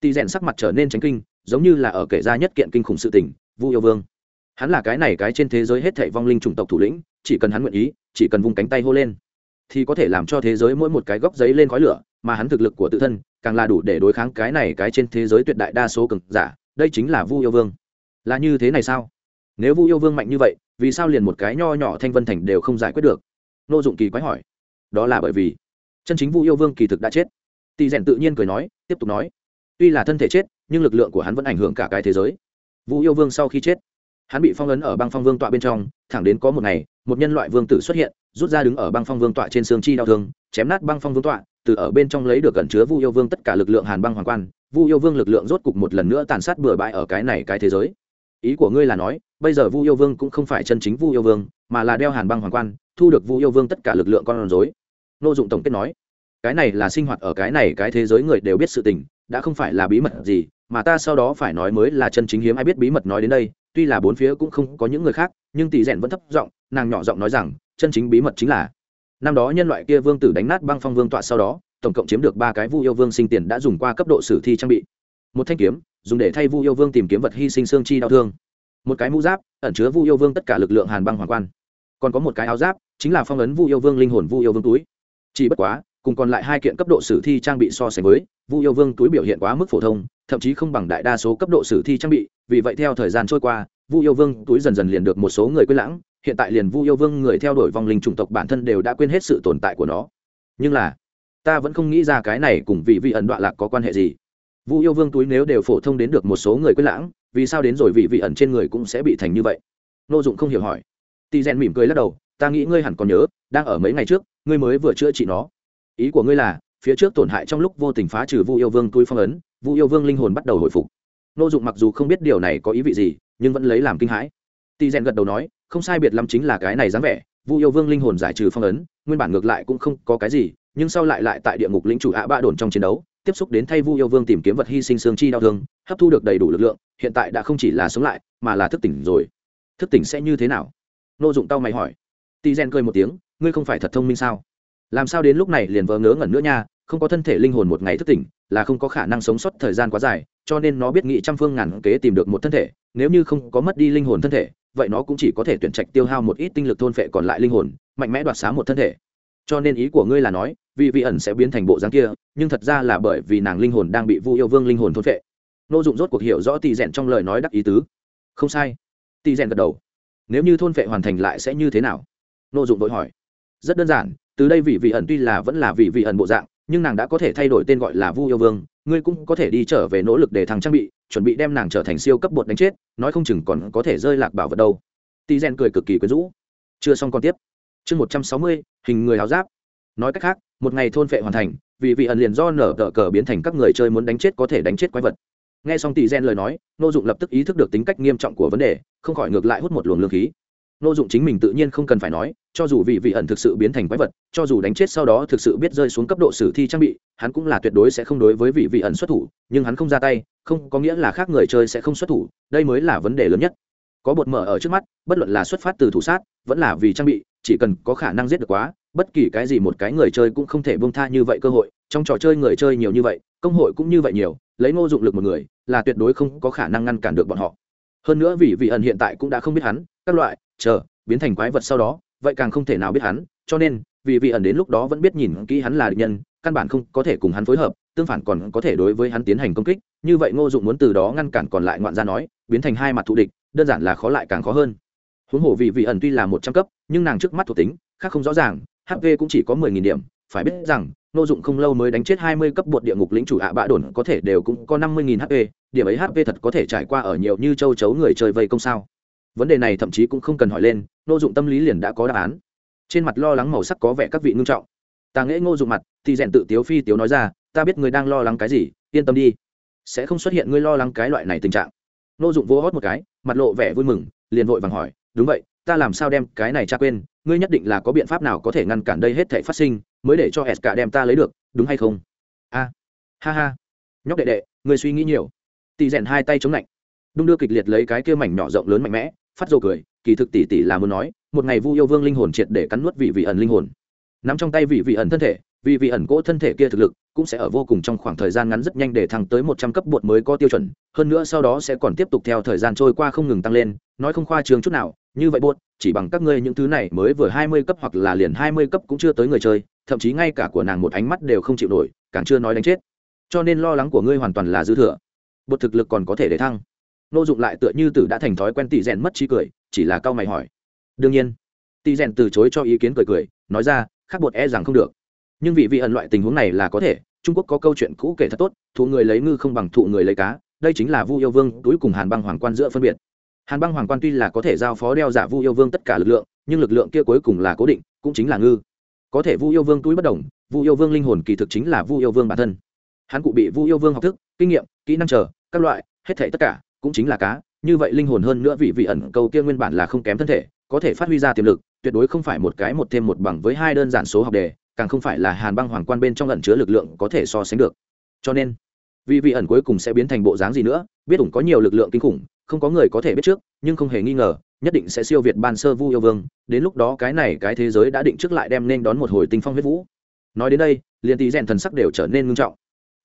Tỳ rèn sắc mặt trở nên tránh kinh, giống như là ở kể ra nhất kiện kinh khủng sự tình, vu yêu vương. Hắn là cái này cái trên thế giới hết thảy vong linh chủng tộc thủ lĩnh, chỉ cần hắn nguyện ý, chỉ cần vung cánh tay hô lên thì có thể làm cho thế giới mỗi một cái góc giấy lên khói lửa, mà hắn thực lực của tự thân càng là đủ để đối kháng cái này cái trên thế giới tuyệt đại đa số cực giả, đây chính là vu yêu vương. Là như thế này sao? Nếu vu yêu vương mạnh như vậy, vì sao liền một cái nho nhỏ thanh vân thành đều không giải quyết được? Nô dụng kỳ quái hỏi. Đó là bởi vì chân chính vu yêu vương kỳ thực đã chết. Tỳ rèn tự nhiên cười nói, tiếp tục nói. Tuy là thân thể chết, nhưng lực lượng của hắn vẫn ảnh hưởng cả cái thế giới. Vu yêu vương sau khi chết hắn bị phong ấn ở băng phong vương tọa bên trong, thẳng đến có một ngày, một nhân loại vương tử xuất hiện, rút ra đứng ở băng phong vương tọa trên xương chi đau thương, chém nát băng phong vương tọa, từ ở bên trong lấy được gần chứa vu yêu vương tất cả lực lượng hàn băng hoàng quan. Vu yêu vương lực lượng rốt cục một lần nữa tàn sát bừa bãi ở cái này cái thế giới. Ý của ngươi là nói, bây giờ vu yêu vương cũng không phải chân chính vu yêu vương, mà là đeo hàn băng hoàng quan, thu được vu yêu vương tất cả lực lượng con rối. Nô dụng tổng kết nói, cái này là sinh hoạt ở cái này cái thế giới người đều biết sự tình, đã không phải là bí mật gì, mà ta sau đó phải nói mới là chân chính hiếm, ai biết bí mật nói đến đây tuy là bốn phía cũng không có những người khác, nhưng tỷ rèn vẫn thấp giọng, nàng nhỏ giọng nói rằng, chân chính bí mật chính là, năm đó nhân loại kia vương tử đánh nát băng phong vương tọa sau đó, tổng cộng chiếm được ba cái vu yêu vương sinh tiền đã dùng qua cấp độ sử thi trang bị. Một thanh kiếm, dùng để thay vu yêu vương tìm kiếm vật hy sinh xương chi đau thương. Một cái mũ giáp, ẩn chứa vu yêu vương tất cả lực lượng hàn băng hoàng quan. Còn có một cái áo giáp, chính là phong ấn vu yêu vương linh hồn vu yêu vương túi. Chỉ bất quá, cùng còn lại hai kiện cấp độ sử thi trang bị so sánh với, vu yêu vương túi biểu hiện quá mức phổ thông thậm chí không bằng đại đa số cấp độ sử thi trang bị, vì vậy theo thời gian trôi qua, vu yêu vương túi dần dần liền được một số người quên lãng, hiện tại liền vu yêu vương người theo đuổi vong linh chủng tộc bản thân đều đã quên hết sự tồn tại của nó. Nhưng là, ta vẫn không nghĩ ra cái này cùng vị vị ẩn đoạn lạc có quan hệ gì. Vu yêu vương túi nếu đều phổ thông đến được một số người quên lãng, vì sao đến rồi vị vị ẩn trên người cũng sẽ bị thành như vậy? Nô dụng không hiểu hỏi. Tỳ rèn mỉm cười lắc đầu, ta nghĩ ngươi hẳn còn nhớ, đang ở mấy ngày trước, ngươi mới vừa chữa trị nó. Ý của ngươi là phía trước tổn hại trong lúc vô tình phá trừ vu yêu vương túi phong ấn, vu yêu vương linh hồn bắt đầu hồi phục. Nô dụng mặc dù không biết điều này có ý vị gì, nhưng vẫn lấy làm kinh hãi. Tỳ rèn gật đầu nói, không sai biệt lắm chính là cái này dáng vẻ, vu yêu vương linh hồn giải trừ phong ấn, nguyên bản ngược lại cũng không có cái gì, nhưng sau lại lại tại địa ngục lĩnh chủ ạ bạ đồn trong chiến đấu, tiếp xúc đến thay vu yêu vương tìm kiếm vật hy sinh xương chi đau thương, hấp thu được đầy đủ lực lượng, hiện tại đã không chỉ là sống lại, mà là thức tỉnh rồi. Thức tỉnh sẽ như thế nào? Nô dụng tao mày hỏi. Tỳ rèn cười một tiếng, ngươi không phải thật thông minh sao? Làm sao đến lúc này liền vờ ngớ ngẩn nữa nha, không có thân thể linh hồn một ngày thức tỉnh, là không có khả năng sống sót thời gian quá dài, cho nên nó biết nghị trăm phương ngàn kế tìm được một thân thể, nếu như không có mất đi linh hồn thân thể, vậy nó cũng chỉ có thể tuyển trạch tiêu hao một ít tinh lực thôn phệ còn lại linh hồn, mạnh mẽ đoạt xá một thân thể. Cho nên ý của ngươi là nói vị vị ẩn sẽ biến thành bộ dáng kia, nhưng thật ra là bởi vì nàng linh hồn đang bị vu yêu vương linh hồn thôn phệ. Nô dụng rốt cuộc hiểu rõ tỷ rèn trong lời nói đắc ý tứ. Không sai. Tỷ rèn gật đầu. Nếu như thôn phệ hoàn thành lại sẽ như thế nào? Nô dụng vội hỏi. Rất đơn giản từ đây vị vị ẩn tuy là vẫn là vị vị ẩn bộ dạng, nhưng nàng đã có thể thay đổi tên gọi là vu yêu vương, ngươi cũng có thể đi trở về nỗ lực để thằng trang bị, chuẩn bị đem nàng trở thành siêu cấp bột đánh chết, nói không chừng còn có thể rơi lạc bảo vật đâu. Tỷ rèn cười cực kỳ quyến rũ. Chưa xong còn tiếp. Chương một trăm sáu mươi, hình người áo giáp. Nói cách khác, một ngày thôn phệ hoàn thành vì vị ẩn liền do nở tờ cờ biến thành các người chơi muốn đánh chết có thể đánh chết quái vật. Nghe xong tỷ gen lời nói, nô dụng lập tức ý thức được tính cách nghiêm trọng của vấn đề, không khỏi ngược lại hút một luồng lương khí nô dụng chính mình tự nhiên không cần phải nói, cho dù vị vị ẩn thực sự biến thành quái vật, cho dù đánh chết sau đó thực sự biết rơi xuống cấp độ sử thi trang bị, hắn cũng là tuyệt đối sẽ không đối với vị vị ẩn xuất thủ, nhưng hắn không ra tay, không có nghĩa là khác người chơi sẽ không xuất thủ, đây mới là vấn đề lớn nhất. Có bột mở ở trước mắt, bất luận là xuất phát từ thủ sát, vẫn là vì trang bị, chỉ cần có khả năng giết được quá, bất kỳ cái gì một cái người chơi cũng không thể bông tha như vậy cơ hội, trong trò chơi người chơi nhiều như vậy, công hội cũng như vậy nhiều, lấy ngô dụng lực một người, là tuyệt đối không có khả năng ngăn cản được bọn họ. Hơn nữa vì vị ẩn hiện tại cũng đã không biết hắn các loại, chờ, biến thành quái vật sau đó, vậy càng không thể nào biết hắn, cho nên, vì vị ẩn đến lúc đó vẫn biết nhìn kỹ hắn là địch nhân, căn bản không có thể cùng hắn phối hợp, tương phản còn có thể đối với hắn tiến hành công kích, như vậy ngô dụng muốn từ đó ngăn cản còn lại ngoạn gia nói, biến thành hai mặt thù địch, đơn giản là khó lại càng khó hơn. Huống hồ vị vị ẩn tuy là một trăm cấp, nhưng nàng trước mắt thuộc tính, khác không rõ ràng hp cũng chỉ có mười nghìn điểm, phải biết rằng, ngô dụng không lâu mới đánh chết hai mươi cấp bột địa ngục lĩnh chủ ạ bạ đồn, có thể đều cũng có năm mươi nghìn hp điểm ấy hp thật có thể trải qua ở nhiều như châu chấu người chơi vây công sao vấn đề này thậm chí cũng không cần hỏi lên, ngô dụng tâm lý liền đã có đáp án. Trên mặt lo lắng màu sắc có vẻ các vị ngưng trọng. Ta nghễ ngô dụng mặt, thì rèn tự tiếu phi tiếu nói ra, ta biết người đang lo lắng cái gì, yên tâm đi. Sẽ không xuất hiện ngươi lo lắng cái loại này tình trạng. Ngô dụng vô hót một cái, mặt lộ vẻ vui mừng, liền vội vàng hỏi, đúng vậy, ta làm sao đem cái này cha quên, ngươi nhất định là có biện pháp nào có thể ngăn cản đây hết thể phát sinh, mới để cho s cả đem ta lấy được, đúng hay không? A, ha ha. Nhóc đệ đệ, ngươi suy nghĩ nhiều. Tỳ rèn hai tay chống lạnh đung đưa kịch liệt lấy cái kia mảnh nhỏ rộng lớn mạnh mẽ, phát dầu cười, kỳ thực tỷ tỷ là muốn nói, một ngày vu yêu vương linh hồn triệt để cắn nuốt vị vị ẩn linh hồn. Nắm trong tay vị vị ẩn thân thể, vị vị ẩn cỗ thân thể kia thực lực cũng sẽ ở vô cùng trong khoảng thời gian ngắn rất nhanh để thăng tới một trăm cấp bột mới có tiêu chuẩn, hơn nữa sau đó sẽ còn tiếp tục theo thời gian trôi qua không ngừng tăng lên, nói không khoa trương chút nào, như vậy bột, chỉ bằng các ngươi những thứ này mới vừa hai mươi cấp hoặc là liền hai mươi cấp cũng chưa tới người chơi, thậm chí ngay cả của nàng một ánh mắt đều không chịu nổi, càng chưa nói đánh chết. Cho nên lo lắng của ngươi hoàn toàn là dư thừa. Bột thực lực còn có thể để thăng nô dụng lại tựa như tử đã thành thói quen tỷ rèn mất trí cười, chỉ là cao mày hỏi. Đương nhiên, tỷ rèn từ chối cho ý kiến cười cười, nói ra, khác bột e rằng không được. Nhưng vị vị ẩn loại tình huống này là có thể, trung quốc có câu chuyện cũ kể thật tốt, thụ người lấy ngư không bằng thụ người lấy cá, đây chính là vu yêu vương, túi cùng hàn băng hoàng quan giữa phân biệt. Hàn băng hoàng quan tuy là có thể giao phó đeo giả vu yêu vương tất cả lực lượng, nhưng lực lượng kia cuối cùng là cố định, cũng chính là ngư. Có thể vu yêu vương túi bất đồng vu yêu vương linh hồn kỳ thực chính là vu yêu vương bản thân. Hắn cụ bị vu yêu vương học thức, kinh nghiệm, kỹ năng chờ, các loại, hết thể tất cả cũng chính là cá, như vậy linh hồn hơn nữa vị vị ẩn câu kia nguyên bản là không kém thân thể, có thể phát huy ra tiềm lực, tuyệt đối không phải một cái một thêm một bằng với hai đơn giản số học đề, càng không phải là hàn băng hoàng quan bên trong ẩn chứa lực lượng có thể so sánh được. Cho nên, vị vị ẩn cuối cùng sẽ biến thành bộ dáng gì nữa, biết ủng có nhiều lực lượng kinh khủng, không có người có thể biết trước, nhưng không hề nghi ngờ, nhất định sẽ siêu việt ban sơ vu yêu vương, đến lúc đó cái này cái thế giới đã định trước lại đem nên đón một hồi tinh phong huyết vũ. Nói đến đây, liền tí rèn thần sắc đều trở nên ngưng trọng.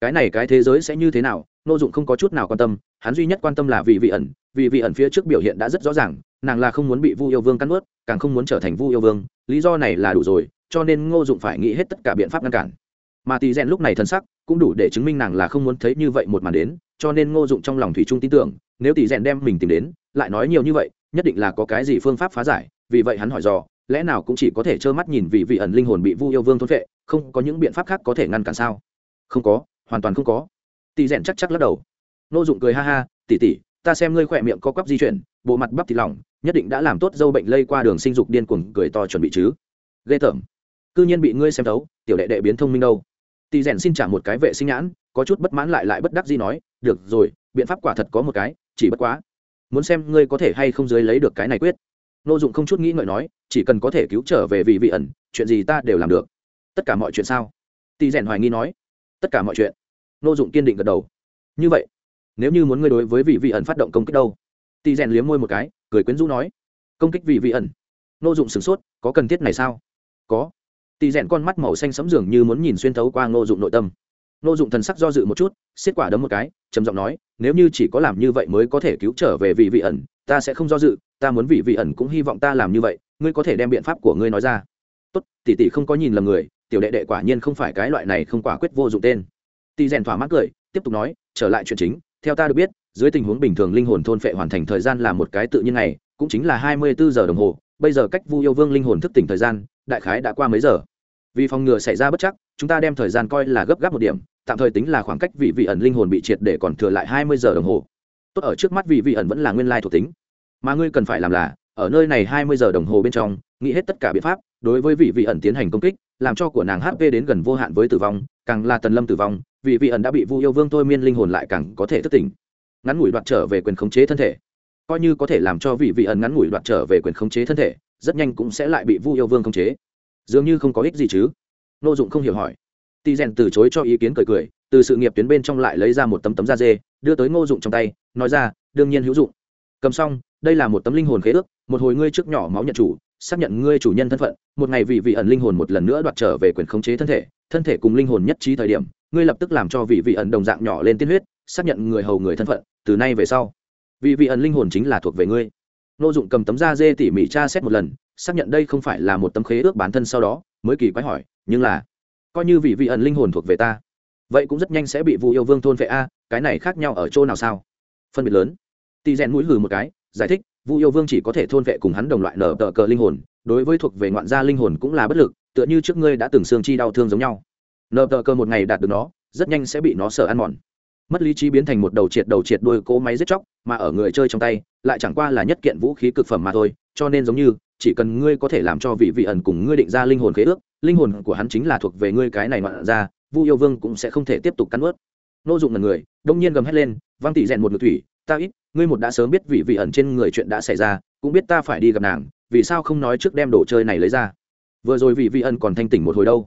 Cái này cái thế giới sẽ như thế nào, nô dụng không có chút nào quan tâm hắn duy nhất quan tâm là vị vị ẩn, vì vị ẩn phía trước biểu hiện đã rất rõ ràng, nàng là không muốn bị vu yêu vương cắn ướt càng không muốn trở thành vu yêu vương, lý do này là đủ rồi, cho nên ngô dụng phải nghĩ hết tất cả biện pháp ngăn cản. Mà tỳ rèn lúc này thân sắc cũng đủ để chứng minh nàng là không muốn thấy như vậy một màn đến, cho nên ngô dụng trong lòng thủy trung tin tưởng, nếu tỷ rèn đem mình tìm đến, lại nói nhiều như vậy, nhất định là có cái gì phương pháp phá giải, vì vậy hắn hỏi dò, lẽ nào cũng chỉ có thể trơ mắt nhìn vị vị ẩn linh hồn bị vu yêu vương thôn vệ không có những biện pháp khác có thể ngăn cản sao? Không có, hoàn toàn không có. Tỷ rèn chắc chắc lắc đầu nô dụng cười ha ha tỉ tỉ ta xem ngươi khỏe miệng có quắp di chuyển, bộ mặt bắp thịt lỏng, nhất định đã làm tốt dâu bệnh lây qua đường sinh dục điên cuồng cười to chuẩn bị chứ. Ghê tởm. Cư nhiên bị ngươi xem thấu, tiểu đệ đệ biến thông minh đâu. Tỷ rèn xin trả một cái vệ sinh nhãn, có chút bất mãn lại lại bất đắc gì nói, được rồi, biện pháp quả thật có một cái, chỉ bất quá, muốn xem ngươi có thể hay không dưới lấy được cái này quyết. Nô dụng không chút nghĩ ngợi nói, chỉ cần có thể cứu trở về vị vị ẩn, chuyện gì ta đều làm được. Tất cả mọi chuyện sao? Tỷ rèn hoài nghi nói. Tất cả mọi chuyện. Nô dụng kiên định gật đầu. Như vậy nếu như muốn ngươi đối với vị vị ẩn phát động công kích đâu. Tỷ rèn liếm môi một cái, cười quyến rũ nói, công kích vị vị ẩn? Nô dụng sửng sốt, có cần thiết này sao? Có. Tỳ rèn con mắt màu xanh sẫm dường như muốn nhìn xuyên thấu qua nô dụng nội tâm. Nô dụng thần sắc do dự một chút xiết quả đấm một cái, trầm giọng nói, nếu như chỉ có làm như vậy mới có thể cứu trở về vị vị ẩn, ta sẽ không do dự, ta muốn vị vị ẩn cũng hy vọng ta làm như vậy, ngươi có thể đem biện pháp của ngươi nói ra. Tốt tỷ tỷ không có nhìn lầm người, tiểu đệ đệ quả nhiên không phải cái loại này không quả quyết vô dụng tên. Tỳ rèn thỏa mãn cười, tiếp tục nói, trở lại chuyện chính theo ta được biết, dưới tình huống bình thường linh hồn thôn phệ hoàn thành thời gian là một cái tự nhiên này cũng chính là hai mươi bốn giờ đồng hồ. Bây giờ cách vu yêu vương linh hồn thức tỉnh thời gian, đại khái đã qua mấy giờ? Vì phòng ngừa xảy ra bất chắc, chúng ta đem thời gian coi là gấp gáp một điểm, tạm thời tính là khoảng cách vị vị ẩn linh hồn bị triệt để còn thừa lại hai mươi giờ đồng hồ. Tốt ở trước mắt vị vị ẩn vẫn là nguyên lai thuộc tính. Mà ngươi cần phải làm là, ở nơi này hai mươi giờ đồng hồ bên trong, nghĩ hết tất cả biện pháp, đối với vị vị ẩn tiến hành công kích làm cho của nàng hp đến gần vô hạn với tử vong, càng là tần lâm tử vong vị vị ẩn đã bị vu yêu vương thôi miên linh hồn lại càng có thể thức tỉnh. Ngắn ngủi đoạt trở về quyền khống chế thân thể. Coi như có thể làm cho vị vị ẩn ngắn ngủi đoạt trở về quyền khống chế thân thể, rất nhanh cũng sẽ lại bị vu yêu vương khống chế. Dường như không có ích gì chứ? Nô dụng không hiểu hỏi. Tỳ rèn từ chối cho ý kiến cười cười, từ sự nghiệp tuyến bên trong lại lấy ra một tấm tấm da dê, đưa tới ngô dụng trong tay, nói ra, đương nhiên hữu dụng. Cầm xong, đây là một tấm linh hồn khế ước, một hồi ngươi trước nhỏ máu nhận chủ xác nhận ngươi chủ nhân thân phận, một ngày vị vị ẩn linh hồn một lần nữa đoạt trở về quyền khống chế thân thể thân thể cùng linh hồn nhất trí thời điểm, ngươi lập tức làm cho vị vị ẩn đồng dạng nhỏ lên tiên huyết, xác nhận người hầu người thân phận, từ nay về sau, vị vị ẩn linh hồn chính là thuộc về ngươi. Nô dụng cầm tấm da dê tỉ mỉ tra xét một lần, xác nhận đây không phải là một tấm khế ước bản thân sau đó, mới kỳ quái hỏi, nhưng là, coi như vị vị ẩn linh hồn thuộc về ta, vậy cũng rất nhanh sẽ bị vu yêu vương thôn vệ a, cái này khác nhau ở chỗ nào sao? Phân biệt lớn. Tỳ rèn mũi hừ một cái, giải thích vu yêu vương chỉ có thể thôn vệ cùng hắn đồng loại nở tờ cờ linh hồn, đối với thuộc về ngoạn gia linh hồn cũng là bất lực, tựa như trước ngươi đã từng xương chi đau thương giống nhau. Nở tờ cờ một ngày đạt được nó, rất nhanh sẽ bị nó sợ ăn mòn. Mất lý trí biến thành một đầu triệt đầu triệt đuôi cỗ máy giết chóc, mà ở người chơi trong tay, lại chẳng qua là nhất kiện vũ khí cực phẩm mà thôi, cho nên giống như, chỉ cần ngươi có thể làm cho vị vị ẩn cùng ngươi định ra linh hồn khế ước, linh hồn của hắn chính là thuộc về ngươi cái này ngoạn ra vu yêu vương cũng sẽ không thể tiếp tục cắn ướt nô dụng là người, đông nhiên gầm hét lên văng tỉ rèn một ngực thủy ta ít, ngươi một đã sớm biết vị vị ẩn trên người chuyện đã xảy ra, cũng biết ta phải đi gặp nàng, vì sao không nói trước đem đồ chơi này lấy ra? Vừa rồi vị vị ẩn còn thanh tỉnh một hồi đâu.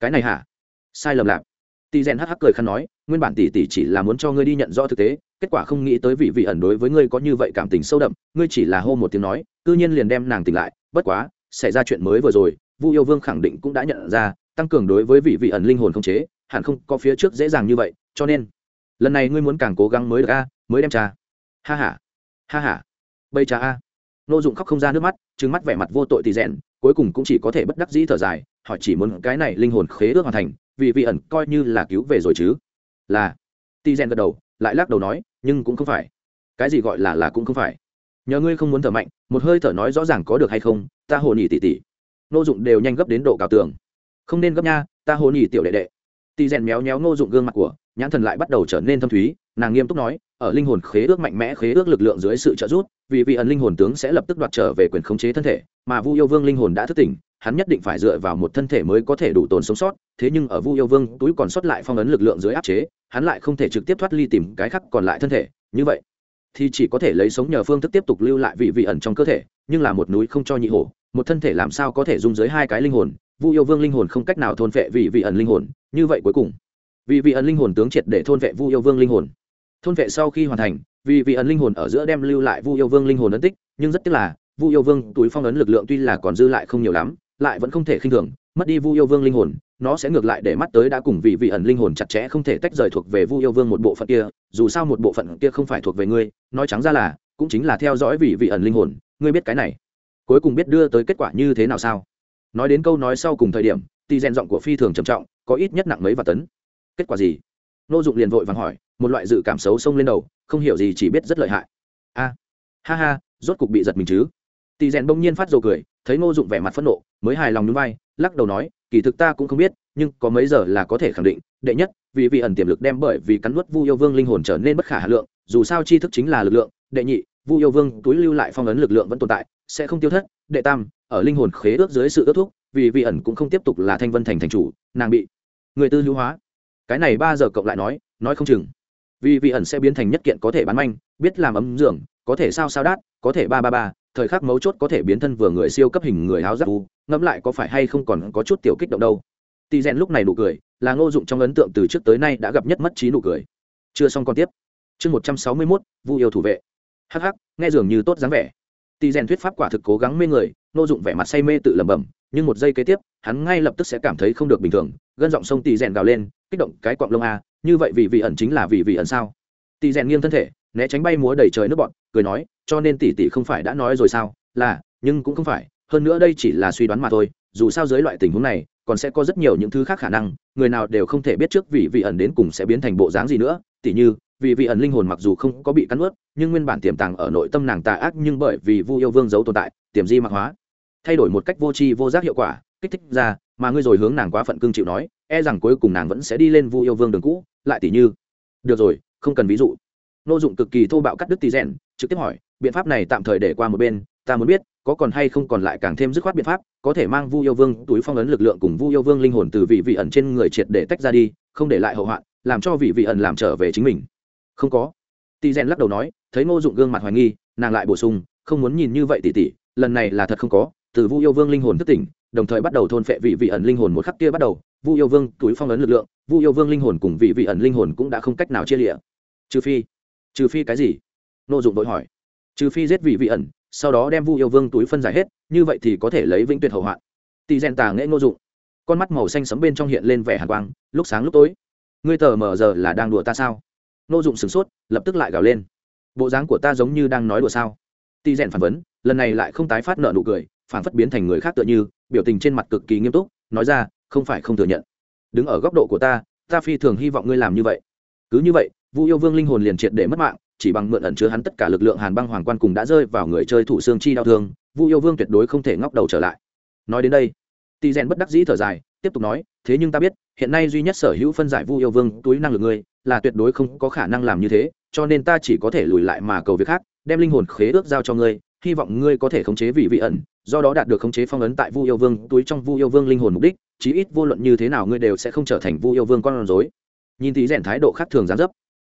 Cái này hả? Sai lầm lạc. Tỷ rèn hắc hắc cười khăn nói, nguyên bản tỷ tỷ chỉ là muốn cho ngươi đi nhận rõ thực tế, kết quả không nghĩ tới vị vị ẩn đối với ngươi có như vậy cảm tình sâu đậm, ngươi chỉ là hô một tiếng nói, cư nhiên liền đem nàng tỉnh lại, bất quá, xảy ra chuyện mới vừa rồi, vu yêu vương khẳng định cũng đã nhận ra, tăng cường đối với vị vị ẩn linh hồn không chế, hẳn không có phía trước dễ dàng như vậy, cho nên, lần này ngươi muốn càng cố gắng mới được a, mới đem trà ha ha ha ha. Bây cha a. Nô dụng khóc không ra nước mắt, trừng mắt vẻ mặt vô tội thì rẽn cuối cùng cũng chỉ có thể bất đắc dĩ thở dài họ chỉ muốn cái này linh hồn khế ước hoàn thành, vì vị ẩn coi như là cứu về rồi chứ. Là. Tỳ rèn gật đầu, lại lắc đầu nói, nhưng cũng không phải. Cái gì gọi là là cũng không phải. Nhờ ngươi không muốn thở mạnh, một hơi thở nói rõ ràng có được hay không, ta hồ nhỉ tỉ tỉ. Nô dụng đều nhanh gấp đến độ cào tường. Không nên gấp nha, ta hồ nhỉ tiểu đệ đệ. Tỳ rèn méo méo nô dụng gương mặt của nhãn thần lại bắt đầu trở nên thâm thúy, nàng nghiêm túc nói, ở linh hồn khế ước mạnh mẽ khế ước lực lượng dưới sự trợ giúp, vì vị ẩn linh hồn tướng sẽ lập tức đoạt trở về quyền khống chế thân thể, mà vu yêu vương linh hồn đã thức tỉnh, hắn nhất định phải dựa vào một thân thể mới có thể đủ tồn sống sót, thế nhưng ở vu yêu vương túi còn sót lại phong ấn lực lượng dưới áp chế, hắn lại không thể trực tiếp thoát ly tìm cái khác còn lại thân thể. Như vậy, thì chỉ có thể lấy sống nhờ phương thức tiếp tục lưu lại vị vị ẩn trong cơ thể, nhưng là một núi không cho nhị hổ, một thân thể làm sao có thể dung dưới hai cái linh hồn? Vu yêu vương linh hồn không cách nào thôn phệ vị vị ẩn linh hồn, như vậy cuối cùng vì vị ẩn linh hồn tướng triệt để thôn vệ vu yêu vương linh hồn. Thôn vệ sau khi hoàn thành, vì vị ẩn linh hồn ở giữa đem lưu lại vu yêu vương linh hồn ấn tích, nhưng rất tiếc là, vu yêu vương túi phong ấn lực lượng tuy là còn dư lại không nhiều lắm, lại vẫn không thể khinh thường, mất đi vu yêu vương linh hồn, nó sẽ ngược lại để mắt tới đã cùng vị vị ẩn linh hồn chặt chẽ không thể tách rời thuộc về vu yêu vương một bộ phận kia, dù sao một bộ phận kia không phải thuộc về ngươi, nói trắng ra là, cũng chính là theo dõi vị vị ẩn linh hồn, ngươi biết cái này. Cuối cùng biết đưa tới kết quả như thế nào sao? Nói đến câu nói sau cùng thời điểm tì rèn giọng của phi thường trầm trọng, có ít nhất nặng mấy và tấn kết quả gì? Nô dụng liền vội vàng hỏi, một loại dự cảm xấu xông lên đầu, không hiểu gì, chỉ biết rất lợi hại. A, ha ha, rốt cục bị giật mình chứ? Tỳ rèn bỗng nhiên phát dầu cười, thấy ngô dụng vẻ mặt phẫn nộ, mới hài lòng núi vai, lắc đầu nói, kỳ thực ta cũng không biết, nhưng có mấy giờ là có thể khẳng định, đệ nhất, vì vị ẩn tiềm lực đem bởi vì cắn nuốt vu yêu vương linh hồn trở nên bất khả hà lượng, dù sao tri thức chính là lực lượng, đệ nhị, vu yêu vương túi lưu lại phong ấn lực lượng vẫn tồn tại, sẽ không tiêu thất, đệ tam, ở linh hồn khế ước dưới sự ước thúc, vì vị ẩn cũng không tiếp tục là thanh vân thành thành chủ, nàng bị người tư hữu hóa cái này ba giờ cộng lại nói nói không chừng. Vì vị ẩn sẽ biến thành nhất kiện có thể bán manh, biết làm ấm giường, có thể sao sao đát, có thể ba ba ba, thời khắc mấu chốt có thể biến thân vừa người siêu cấp hình người áo giáp u, ngẫm lại có phải hay không còn có chút tiểu kích động đâu. Tỳ rèn lúc này nụ cười, là ngô dụng trong ấn tượng từ trước tới nay đã gặp nhất mất trí nụ cười. Chưa xong còn tiếp. Chương một trăm sáu mươi mốt, vu yêu thủ vệ. Hắc hắc, nghe dường như tốt dáng vẻ. Tỳ rèn thuyết pháp quả thực cố gắng mê người, ngô dụng vẻ mặt say mê tự lẩm bẩm, nhưng một giây kế tiếp, hắn ngay lập tức sẽ cảm thấy không được bình thường, gân giọng sông tỳ rèn gào lên kích động cái quạng lông a, như vậy vì vị ẩn chính là vì vị ẩn sao? Tỳ rèn nghiêng thân thể, né tránh bay múa đầy trời nước bọn cười nói, cho nên tỷ tỷ không phải đã nói rồi sao? Là, nhưng cũng không phải, hơn nữa đây chỉ là suy đoán mà thôi, dù sao dưới loại tình huống này, còn sẽ có rất nhiều những thứ khác khả năng, người nào đều không thể biết trước vì vị ẩn đến cùng sẽ biến thành bộ dáng gì nữa. Tỉ như vì vị ẩn linh hồn mặc dù không có bị cắn ướt nhưng nguyên bản tiềm tàng ở nội tâm nàng tà ác nhưng bởi vì vu yêu vương giấu tồn tại, tiềm di mạc hóa. Thay đổi một cách vô tri vô giác hiệu quả, kích thích ra mà ngươi rồi hướng nàng quá phận cương chịu nói e rằng cuối cùng nàng vẫn sẽ đi lên vu yêu vương đường cũ lại tỷ như được rồi không cần ví dụ. Nô dụng cực kỳ thô bạo cắt đứt Tỷ rèn trực tiếp hỏi biện pháp này tạm thời để qua một bên ta muốn biết có còn hay không còn lại càng thêm dứt khoát biện pháp có thể mang vu yêu vương túi phong ấn lực lượng cùng vu yêu vương linh hồn từ vị vị ẩn trên người triệt để tách ra đi không để lại hậu hoạn làm cho vị vị ẩn làm trở về chính mình. Không có. Tỷ rèn lắc đầu nói thấy ngô dụng gương mặt hoài nghi nàng lại bổ sung không muốn nhìn như vậy tỷ tỷ, lần này là thật không có từ vu yêu vương linh hồn thức tỉnh đồng thời bắt đầu thôn phệ vị vị ẩn linh hồn một khắc kia bắt đầu, vu yêu vương túi phong ấn lực lượng, vu yêu vương linh hồn cùng vị vị ẩn linh hồn cũng đã không cách nào chia lịa trừ phi trừ phi cái gì? Nô dụng đội hỏi. Trừ phi giết vị vị ẩn, sau đó đem vu yêu vương túi phân giải hết, như vậy thì có thể lấy vĩnh tuyệt hậu hoạn. Tỷ rèn tà nghệ nô dụng. Con mắt màu xanh sấm bên trong hiện lên vẻ hàn quang, lúc sáng lúc tối. Ngươi tờ mờ giờ là đang đùa ta sao? Nô dụng sửng sốt, lập tức lại gào lên. Bộ dáng của ta giống như đang nói đùa sao? Tỷ rèn phản vấn, lần này lại không tái phát nợ nụ cười phản phất biến thành người khác tựa như, biểu tình trên mặt cực kỳ nghiêm túc, nói ra, không phải không thừa nhận. Đứng ở góc độ của ta ta phi thường hy vọng ngươi làm như vậy. Cứ như vậy, vu yêu vương linh hồn liền triệt để mất mạng, chỉ bằng mượn ẩn chứa hắn tất cả lực lượng hàn băng hoàng quan cùng đã rơi vào người chơi thủ xương chi đau thương, vu yêu vương tuyệt đối không thể ngóc đầu trở lại. Nói đến đây, tỳ rèn bất đắc dĩ thở dài, tiếp tục nói, thế nhưng ta biết, hiện nay duy nhất sở hữu phân giải vu yêu vương túi năng lực ngươi, là tuyệt đối không có khả năng làm như thế, cho nên ta chỉ có thể lùi lại mà cầu việc khác, đem linh hồn khế ước giao cho ngươi, hy vọng ngươi có thể khống chế vị vị ẩn do đó đạt được khống chế phong ấn tại vu yêu vương, túi trong vu yêu vương linh hồn mục đích, chí ít vô luận như thế nào ngươi đều sẽ không trở thành vu yêu vương con rối. Nhìn tí rèn thái độ khác thường gián dấp,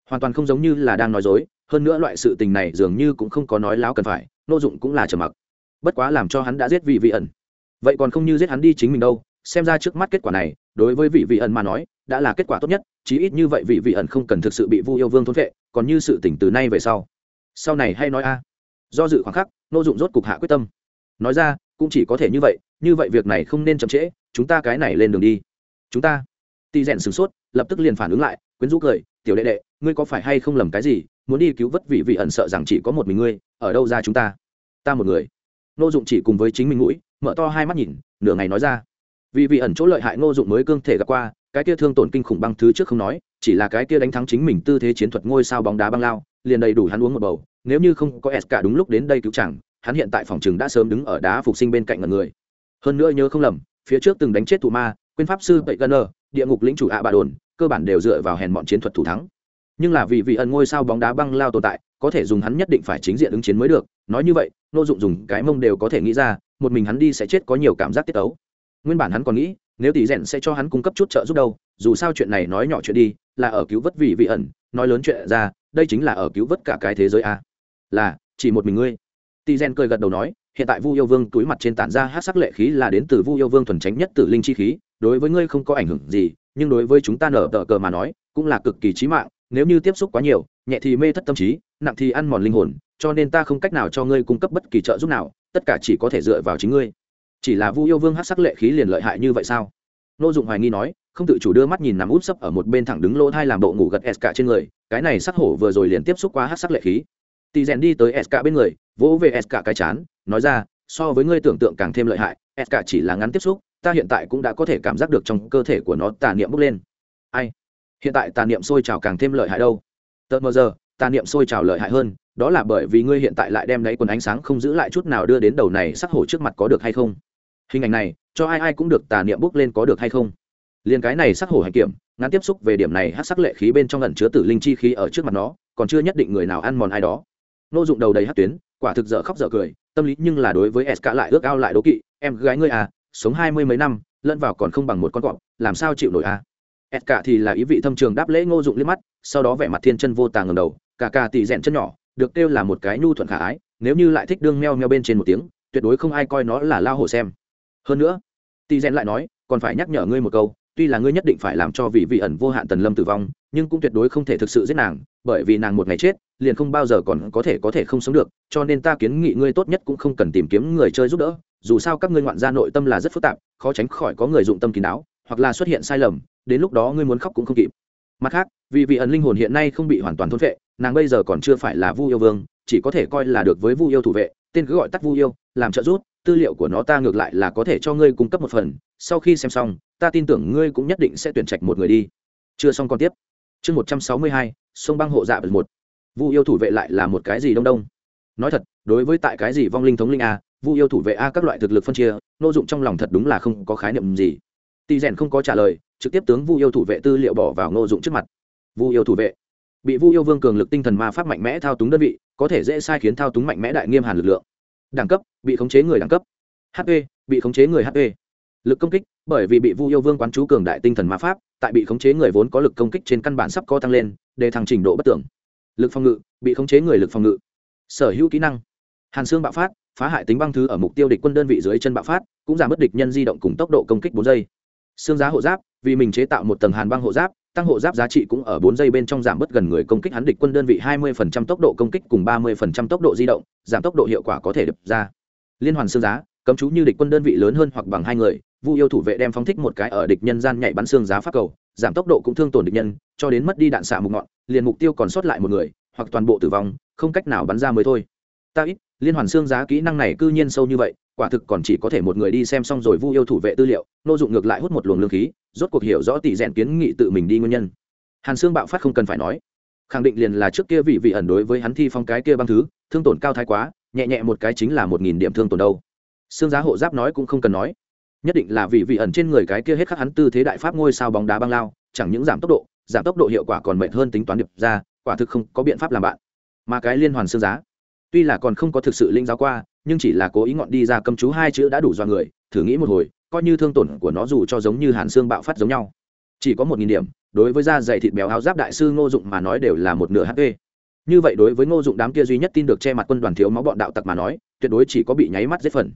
hoàn toàn không giống như là đang nói dối, hơn nữa loại sự tình này dường như cũng không có nói láo cần phải, nô dụng cũng là trầm mặc. Bất quá làm cho hắn đã giết vị vị ẩn. Vậy còn không như giết hắn đi chính mình đâu, xem ra trước mắt kết quả này, đối với vị vị ẩn mà nói, đã là kết quả tốt nhất, chí ít như vậy vị vị ẩn không cần thực sự bị vu yêu vương thôn vệ còn như sự tỉnh từ nay về sau. Sau này hay nói a. Do dự khoảng khắc, nô dụng rốt cục hạ quyết tâm nói ra, cũng chỉ có thể như vậy như vậy việc này không nên chậm trễ, chúng ta cái này lên đường đi. Chúng ta. Tỳ rèn sửng sốt, lập tức liền phản ứng lại, quyến rũ cười, tiểu đệ đệ, ngươi có phải hay không lầm cái gì, muốn đi cứu vớt vị vị ẩn sợ rằng chỉ có một mình ngươi, ở đâu ra chúng ta? Ta một người. Nô dụng chỉ cùng với chính mình mũi, mở to hai mắt nhìn, nửa ngày nói ra. Vì vị ẩn chỗ lợi hại nô dụng mới cương thể gặp qua, cái kia thương tổn kinh khủng băng thứ trước không nói, chỉ là cái kia đánh thắng chính mình tư thế chiến thuật ngôi sao bóng đá băng lao, liền đầy đủ hắn uống một bầu, nếu như không có s cả đúng lúc đến đây cứu chẳng hắn hiện tại phòng trường đã sớm đứng ở đá phục sinh bên cạnh ngần người. Hơn nữa nhớ không lầm, phía trước từng đánh chết thủ ma, quên pháp sư bậy gunner địa ngục lĩnh chủ ạ bà đồn, cơ bản đều dựa vào hèn mọn chiến thuật thủ thắng. Nhưng là vì vị ẩn ngôi sao bóng đá băng lao tồn tại, có thể dùng hắn nhất định phải chính diện ứng chiến mới được. Nói như vậy, nô dụng dùng cái mông đều có thể nghĩ ra, một mình hắn đi sẽ chết có nhiều cảm giác tiết ấu. Nguyên bản hắn còn nghĩ, nếu tỷ rèn sẽ cho hắn cung cấp chút trợ giúp đâu, dù sao chuyện này nói nhỏ chuyện đi, là ở cứu vớt vị vị ẩn, nói lớn chuyện ra, đây chính là ở cứu vớt cả cái thế giới a. Là, chỉ một mình ngươi tỷ Gen cười gật đầu nói, hiện tại vu yêu vương túi mặt trên tản ra hắc sắc lệ khí là đến từ vu yêu vương thuần tránh nhất tử linh chi khí, đối với ngươi không có ảnh hưởng gì, nhưng đối với chúng ta nở tờ cờ mà nói, cũng là cực kỳ chí mạng, nếu như tiếp xúc quá nhiều, nhẹ thì mê thất tâm trí, nặng thì ăn mòn linh hồn, cho nên ta không cách nào cho ngươi cung cấp bất kỳ trợ giúp nào, tất cả chỉ có thể dựa vào chính ngươi. Chỉ là vu yêu vương hắc sắc lệ khí liền lợi hại như vậy sao? Nô dụng hoài nghi nói, không tự chủ đưa mắt nhìn nằm úp sấp ở một bên thẳng đứng lỗ thai làm bộ ngủ gật s cả trên người, cái này sắc hổ vừa rồi liền tiếp xúc qua hát sắc lệ khí tỳ rèn đi tới s bên người, vỗ về s cái chán, nói ra, so với ngươi tưởng tượng càng thêm lợi hại, s chỉ là ngắn tiếp xúc, ta hiện tại cũng đã có thể cảm giác được trong cơ thể của nó tà niệm bốc lên. Ai? Hiện tại tà niệm sôi trào càng thêm lợi hại đâu? Tợt mờ giờ, tà niệm sôi trào lợi hại hơn, đó là bởi vì ngươi hiện tại lại đem lấy quần ánh sáng không giữ lại chút nào đưa đến đầu này sắc hổ trước mặt có được hay không? Hình ảnh này, cho ai ai cũng được tà niệm bốc lên có được hay không? Liền cái này sắc hổ hành kiểm, ngắn tiếp xúc về điểm này hát sắc lệ khí bên trong lần chứa tử linh chi khí ở trước mặt nó, còn chưa nhất định người nào ăn mòn ai đó nô dụng đầu đầy hát tuyến, quả thực dở khóc dở cười, tâm lý nhưng là đối với sk lại ước ao lại đố kỵ, em gái ngươi à sống hai mươi mấy năm, lẫn vào còn không bằng một con cọp, làm sao chịu nổi à? Sk thì là ý vị thâm trường đáp lễ ngô dụng liếc mắt, sau đó vẻ mặt thiên chân vô tàng ngầm đầu cả cả tỷ rèn chân nhỏ, được kêu là một cái nhu thuận khả ái, nếu như lại thích đương meo meo bên trên một tiếng, tuyệt đối không ai coi nó là lao hổ xem. Hơn nữa tỷ rèn lại nói, còn phải nhắc nhở ngươi một câu, tuy là ngươi nhất định phải làm cho vị vị ẩn vô hạn tần lâm tử vong, nhưng cũng tuyệt đối không thể thực sự giết nàng, bởi vì nàng một ngày chết liền không bao giờ còn có thể có thể không sống được, cho nên ta kiến nghị ngươi tốt nhất cũng không cần tìm kiếm người chơi giúp đỡ, dù sao các ngươi ngoạn gia nội tâm là rất phức tạp, khó tránh khỏi có người dụng tâm kín đáo, hoặc là xuất hiện sai lầm, đến lúc đó ngươi muốn khóc cũng không kịp. Mặt khác, vì vị ẩn linh hồn hiện nay không bị hoàn toàn thôn vệ nàng bây giờ còn chưa phải là vu yêu vương, chỉ có thể coi là được với vu yêu thủ vệ, tên cứ gọi tắt vu yêu, làm trợ giúp, tư liệu của nó ta ngược lại là có thể cho ngươi cung cấp một phần, sau khi xem xong, ta tin tưởng ngươi cũng nhất định sẽ tuyển trạch một người đi. Chưa xong còn tiếp. Chương một trăm sáu mươi hai, sông băng hộ dạ vật một vu yêu thủ vệ lại là một cái gì đông đông? Nói thật, đối với tại cái gì vong linh thống linh a, vu yêu thủ vệ a các loại thực lực phân chia, nô dụng trong lòng thật đúng là không có khái niệm gì. Tỳ rèn không có trả lời, trực tiếp tướng vu yêu thủ vệ tư liệu bỏ vào nô dụng trước mặt. Vu yêu thủ vệ. Bị vu yêu vương cường lực tinh thần ma pháp mạnh mẽ thao túng đơn vị, có thể dễ sai khiến thao túng mạnh mẽ đại nghiêm hàn lực lượng. Đẳng cấp, bị khống chế người đẳng cấp. Hp bị khống chế người hp lực công kích, bởi vì bị vu yêu vương quán chú cường đại tinh thần ma pháp, tại bị khống chế người vốn có lực công kích trên căn bản sắp co tăng lên, để thằng trình độ bất tưởng lực phòng ngự, bị khống chế người lực phòng ngự. Sở hữu kỹ năng. Hàn xương bạo phát, phá hại tính băng thứ ở mục tiêu địch quân đơn vị dưới chân bạo phát, cũng giảm mất địch nhân di động cùng tốc độ công kích bốn giây. Xương giá hộ giáp, vì mình chế tạo một tầng hàn băng hộ giáp, tăng hộ giáp giá trị cũng ở bốn giây bên trong giảm bớt gần người công kích hắn địch quân đơn vị hai 20% tốc độ công kích cùng ba 30% tốc độ di động, giảm tốc độ hiệu quả có thể đập ra. Liên hoàn xương giá, cấm chú như địch quân đơn vị lớn hơn hoặc bằng hai người, vu yêu thủ vệ đem phóng thích một cái ở địch nhân gian nhảy bắn xương giá phát cầu giảm tốc độ cũng thương tổn địch nhân, cho đến mất đi đạn xạ mục ngọn, liền mục tiêu còn sót lại một người, hoặc toàn bộ tử vong, không cách nào bắn ra mới thôi. Ta ít, liên hoàn xương giá kỹ năng này cư nhiên sâu như vậy, quả thực còn chỉ có thể một người đi xem xong rồi vu yêu thủ vệ tư liệu, nô dụng ngược lại hút một luồng lương khí, rốt cuộc hiểu rõ tỷ rèn kiến nghị tự mình đi nguyên nhân. Hàn xương bạo phát không cần phải nói. Khẳng định liền là trước kia vị vị ẩn đối với hắn thi phong cái kia băng thứ, thương tổn cao thái quá, nhẹ nhẹ một cái chính là một nghìn điểm thương tổn đâu. Xương giá hộ giáp nói cũng không cần nói nhất định là vì vị ẩn trên người cái kia hết khắc hắn tư thế đại pháp ngôi sao bóng đá băng lao, chẳng những giảm tốc độ, giảm tốc độ hiệu quả còn mệt hơn tính toán điệp ra, quả thực không có biện pháp làm bạn. Mà cái liên hoàn xương giá, tuy là còn không có thực sự linh giáo qua, nhưng chỉ là cố ý ngọn đi ra cầm chú hai chữ đã đủ do người, thử nghĩ một hồi, coi như thương tổn của nó dù cho giống như hàn xương bạo phát giống nhau. Chỉ có một nghìn điểm, đối với da dày thịt béo áo giáp đại sư ngô dụng mà nói đều là một nửa hp như vậy đối với ngô dụng đám kia duy nhất tin được che mặt quân đoàn thiếu máu bọn đạo tặc mà nói, tuyệt đối chỉ có bị nháy mắt giết phần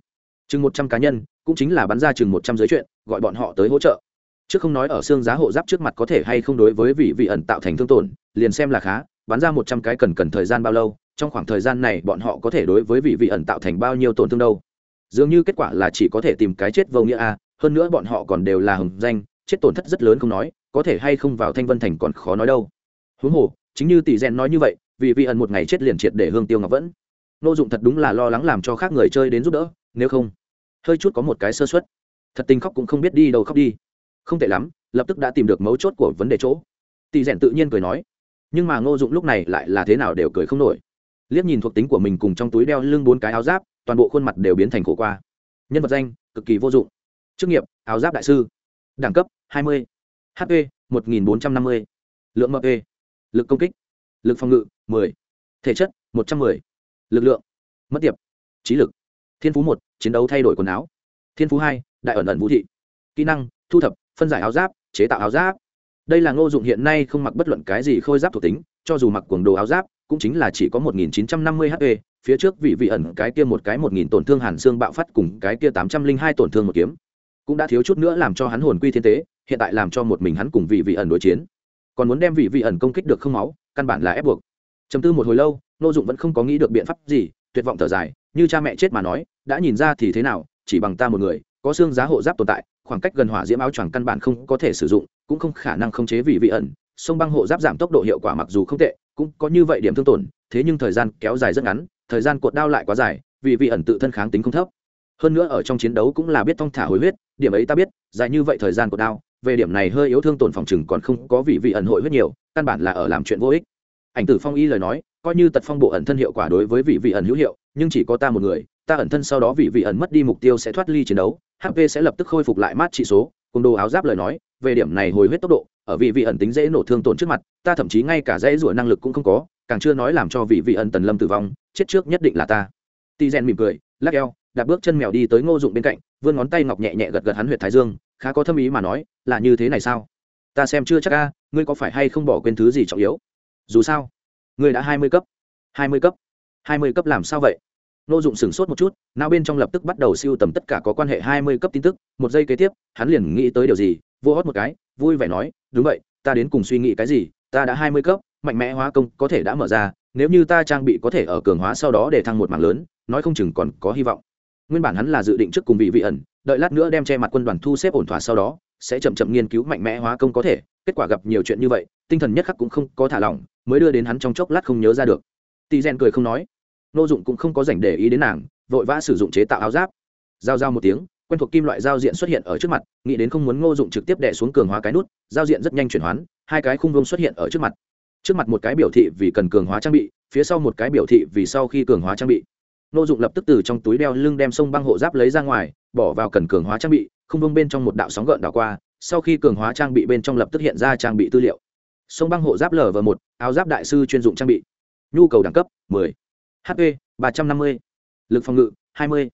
chừng một trăm cá nhân, cũng chính là bắn ra chừng một trăm giới chuyện, gọi bọn họ tới hỗ trợ. Chứ không nói ở xương giá hộ giáp trước mặt có thể hay không đối với vị vị ẩn tạo thành thương tổn, liền xem là khá, bắn ra một trăm cái cần cần thời gian bao lâu, trong khoảng thời gian này bọn họ có thể đối với vị vị ẩn tạo thành bao nhiêu tổn thương đâu. Dường như kết quả là chỉ có thể tìm cái chết vô nghĩa a, hơn nữa bọn họ còn đều là hừng danh, chết tổn thất rất lớn không nói, có thể hay không vào thanh vân thành còn khó nói đâu. Huống hồ, chính như tỷ gen nói như vậy vì vị ẩn một ngày chết liền triệt để hương tiêu ngọc vẫn. Nô dụng thật đúng là lo lắng làm cho khác người chơi đến giúp đỡ nếu không, hơi chút có một cái sơ xuất thật tình khóc cũng không biết đi đâu khóc đi. Không tệ lắm, lập tức đã tìm được mấu chốt của vấn đề chỗ. Tỷ rèn tự nhiên cười nói, nhưng mà ngô dụng lúc này lại là thế nào đều cười không nổi. Liếc nhìn thuộc tính của mình cùng trong túi đeo lưng bốn cái áo giáp, toàn bộ khuôn mặt đều biến thành khổ qua. Nhân vật danh, cực kỳ vô dụng. Chức nghiệp, áo giáp đại sư. Đẳng cấp 20. hp 1450. lượng mp lực công kích, lực phòng ngự 10. thể chất 110. lực lượng, mất tiệp, trí lực thiên phú một chiến đấu thay đổi quần áo thiên phú hai đại ẩn ẩn vũ thị kỹ năng thu thập phân giải áo giáp chế tạo áo giáp đây là ngô dụng hiện nay không mặc bất luận cái gì khôi giáp thuộc tính cho dù mặc quần đồ áo giáp cũng chính là chỉ có 1950 HP, phía trước vị vị ẩn cái kia một cái 1000 tổn thương hàn xương bạo phát cùng cái kia 802 tổn thương một kiếm, cũng đã thiếu chút nữa làm cho hắn hồn quy thiên tế, hiện tại làm cho một mình hắn cùng vị vị ẩn đối chiến. Còn muốn đem vị vị ẩn công kích được không máu, căn bản là ép buộc. Trầm tư một hồi lâu, Ngô Dụng vẫn không có nghĩ được biện pháp gì, tuyệt vọng thở dài, như cha mẹ chết mà nói, đã nhìn ra thì thế nào, chỉ bằng ta một người, có xương giá hộ giáp tồn tại, khoảng cách gần hỏa diễm áo choàng căn bản không có thể sử dụng, cũng không khả năng khống chế vì vị ẩn, sông băng hộ giáp giảm tốc độ hiệu quả mặc dù không tệ, cũng có như vậy điểm thương tổn thế nhưng thời gian kéo dài rất ngắn thời gian cột đao lại quá dài vì vị ẩn tự thân kháng tính không thấp. Hơn nữa ở trong chiến đấu cũng là biết thong thả hồi huyết điểm ấy ta biết dài như vậy thời gian cột đao về điểm này hơi yếu thương tổn phòng chừng còn không có vị vị ẩn hội huyết nhiều căn bản là ở làm chuyện vô ích. Ảnh tử phong y lời nói coi như tật phong bộ ẩn thân hiệu quả đối với vị vị ẩn hữu hiệu, nhưng chỉ có ta một người, ta ẩn thân sau đó vị vị ẩn mất đi mục tiêu sẽ thoát ly chiến đấu hp sẽ lập tức khôi phục lại mát trị số, cùng đồ áo giáp lời nói, về điểm này hồi huyết tốc độ, ở vị vị ẩn tính dễ nổ thương tổn trước mặt, ta thậm chí ngay cả dễ rủa năng lực cũng không có, càng chưa nói làm cho vị vị ẩn tần lâm tử vong, chết trước nhất định là ta. Tỳ rèn mỉm cười, lắc eo, đạp bước chân mèo đi tới ngô dụng bên cạnh, vươn ngón tay ngọc nhẹ nhẹ gật gật hắn huyệt thái dương, khá có thâm ý mà nói, là như thế này sao? Ta xem chưa chắc ca ngươi có phải hay không bỏ quên thứ gì trọng yếu? Dù sao ngươi đã hai mươi cấp. Hai mươi cấp. Hai mươi cấp làm sao vậy? Nô Dụng sửng sốt một chút, não bên trong lập tức bắt đầu siêu tầm tất cả có quan hệ hai mươi cấp tin tức, một giây kế tiếp, hắn liền nghĩ tới điều gì, vô hót một cái, vui vẻ nói, "Đúng vậy, ta đến cùng suy nghĩ cái gì, ta đã hai mươi cấp, mạnh mẽ hóa công có thể đã mở ra, nếu như ta trang bị có thể ở cường hóa sau đó để thăng một mảng lớn, nói không chừng còn có hy vọng." Nguyên bản hắn là dự định trước cùng vị vị ẩn, đợi lát nữa đem che mặt quân đoàn thu xếp ổn thỏa sau đó, sẽ chậm chậm nghiên cứu mạnh mẽ hóa công có thể, kết quả gặp nhiều chuyện như vậy, tinh thần nhất khắc cũng không có thả lỏng, mới đưa đến hắn trong chốc lát không nhớ ra được. tỳ Gen cười không nói, nô dụng cũng không có dành để ý đến nàng vội vã sử dụng chế tạo áo giáp. Giao giao một tiếng quen thuộc kim loại giao diện xuất hiện ở trước mặt nghĩ đến không muốn ngô dụng trực tiếp đè xuống cường hóa cái nút giao diện rất nhanh chuyển hoán hai cái khung vông xuất hiện ở trước mặt. Trước mặt một cái biểu thị vì cần cường hóa trang bị phía sau một cái biểu thị vì sau khi cường hóa trang bị. Ngô dụng lập tức từ trong túi đeo lưng đem sông băng hộ giáp lấy ra ngoài bỏ vào cần cường hóa trang bị không vông bên trong một đạo sóng gợn đảo qua sau khi cường hóa trang bị bên trong lập tức hiện ra trang bị tư liệu sông băng hộ giáp lở và một áo giáp đại sư chuyên dụng trang bị nhu cầu đẳng cấp 10 hp 350, lực phòng ngự 20,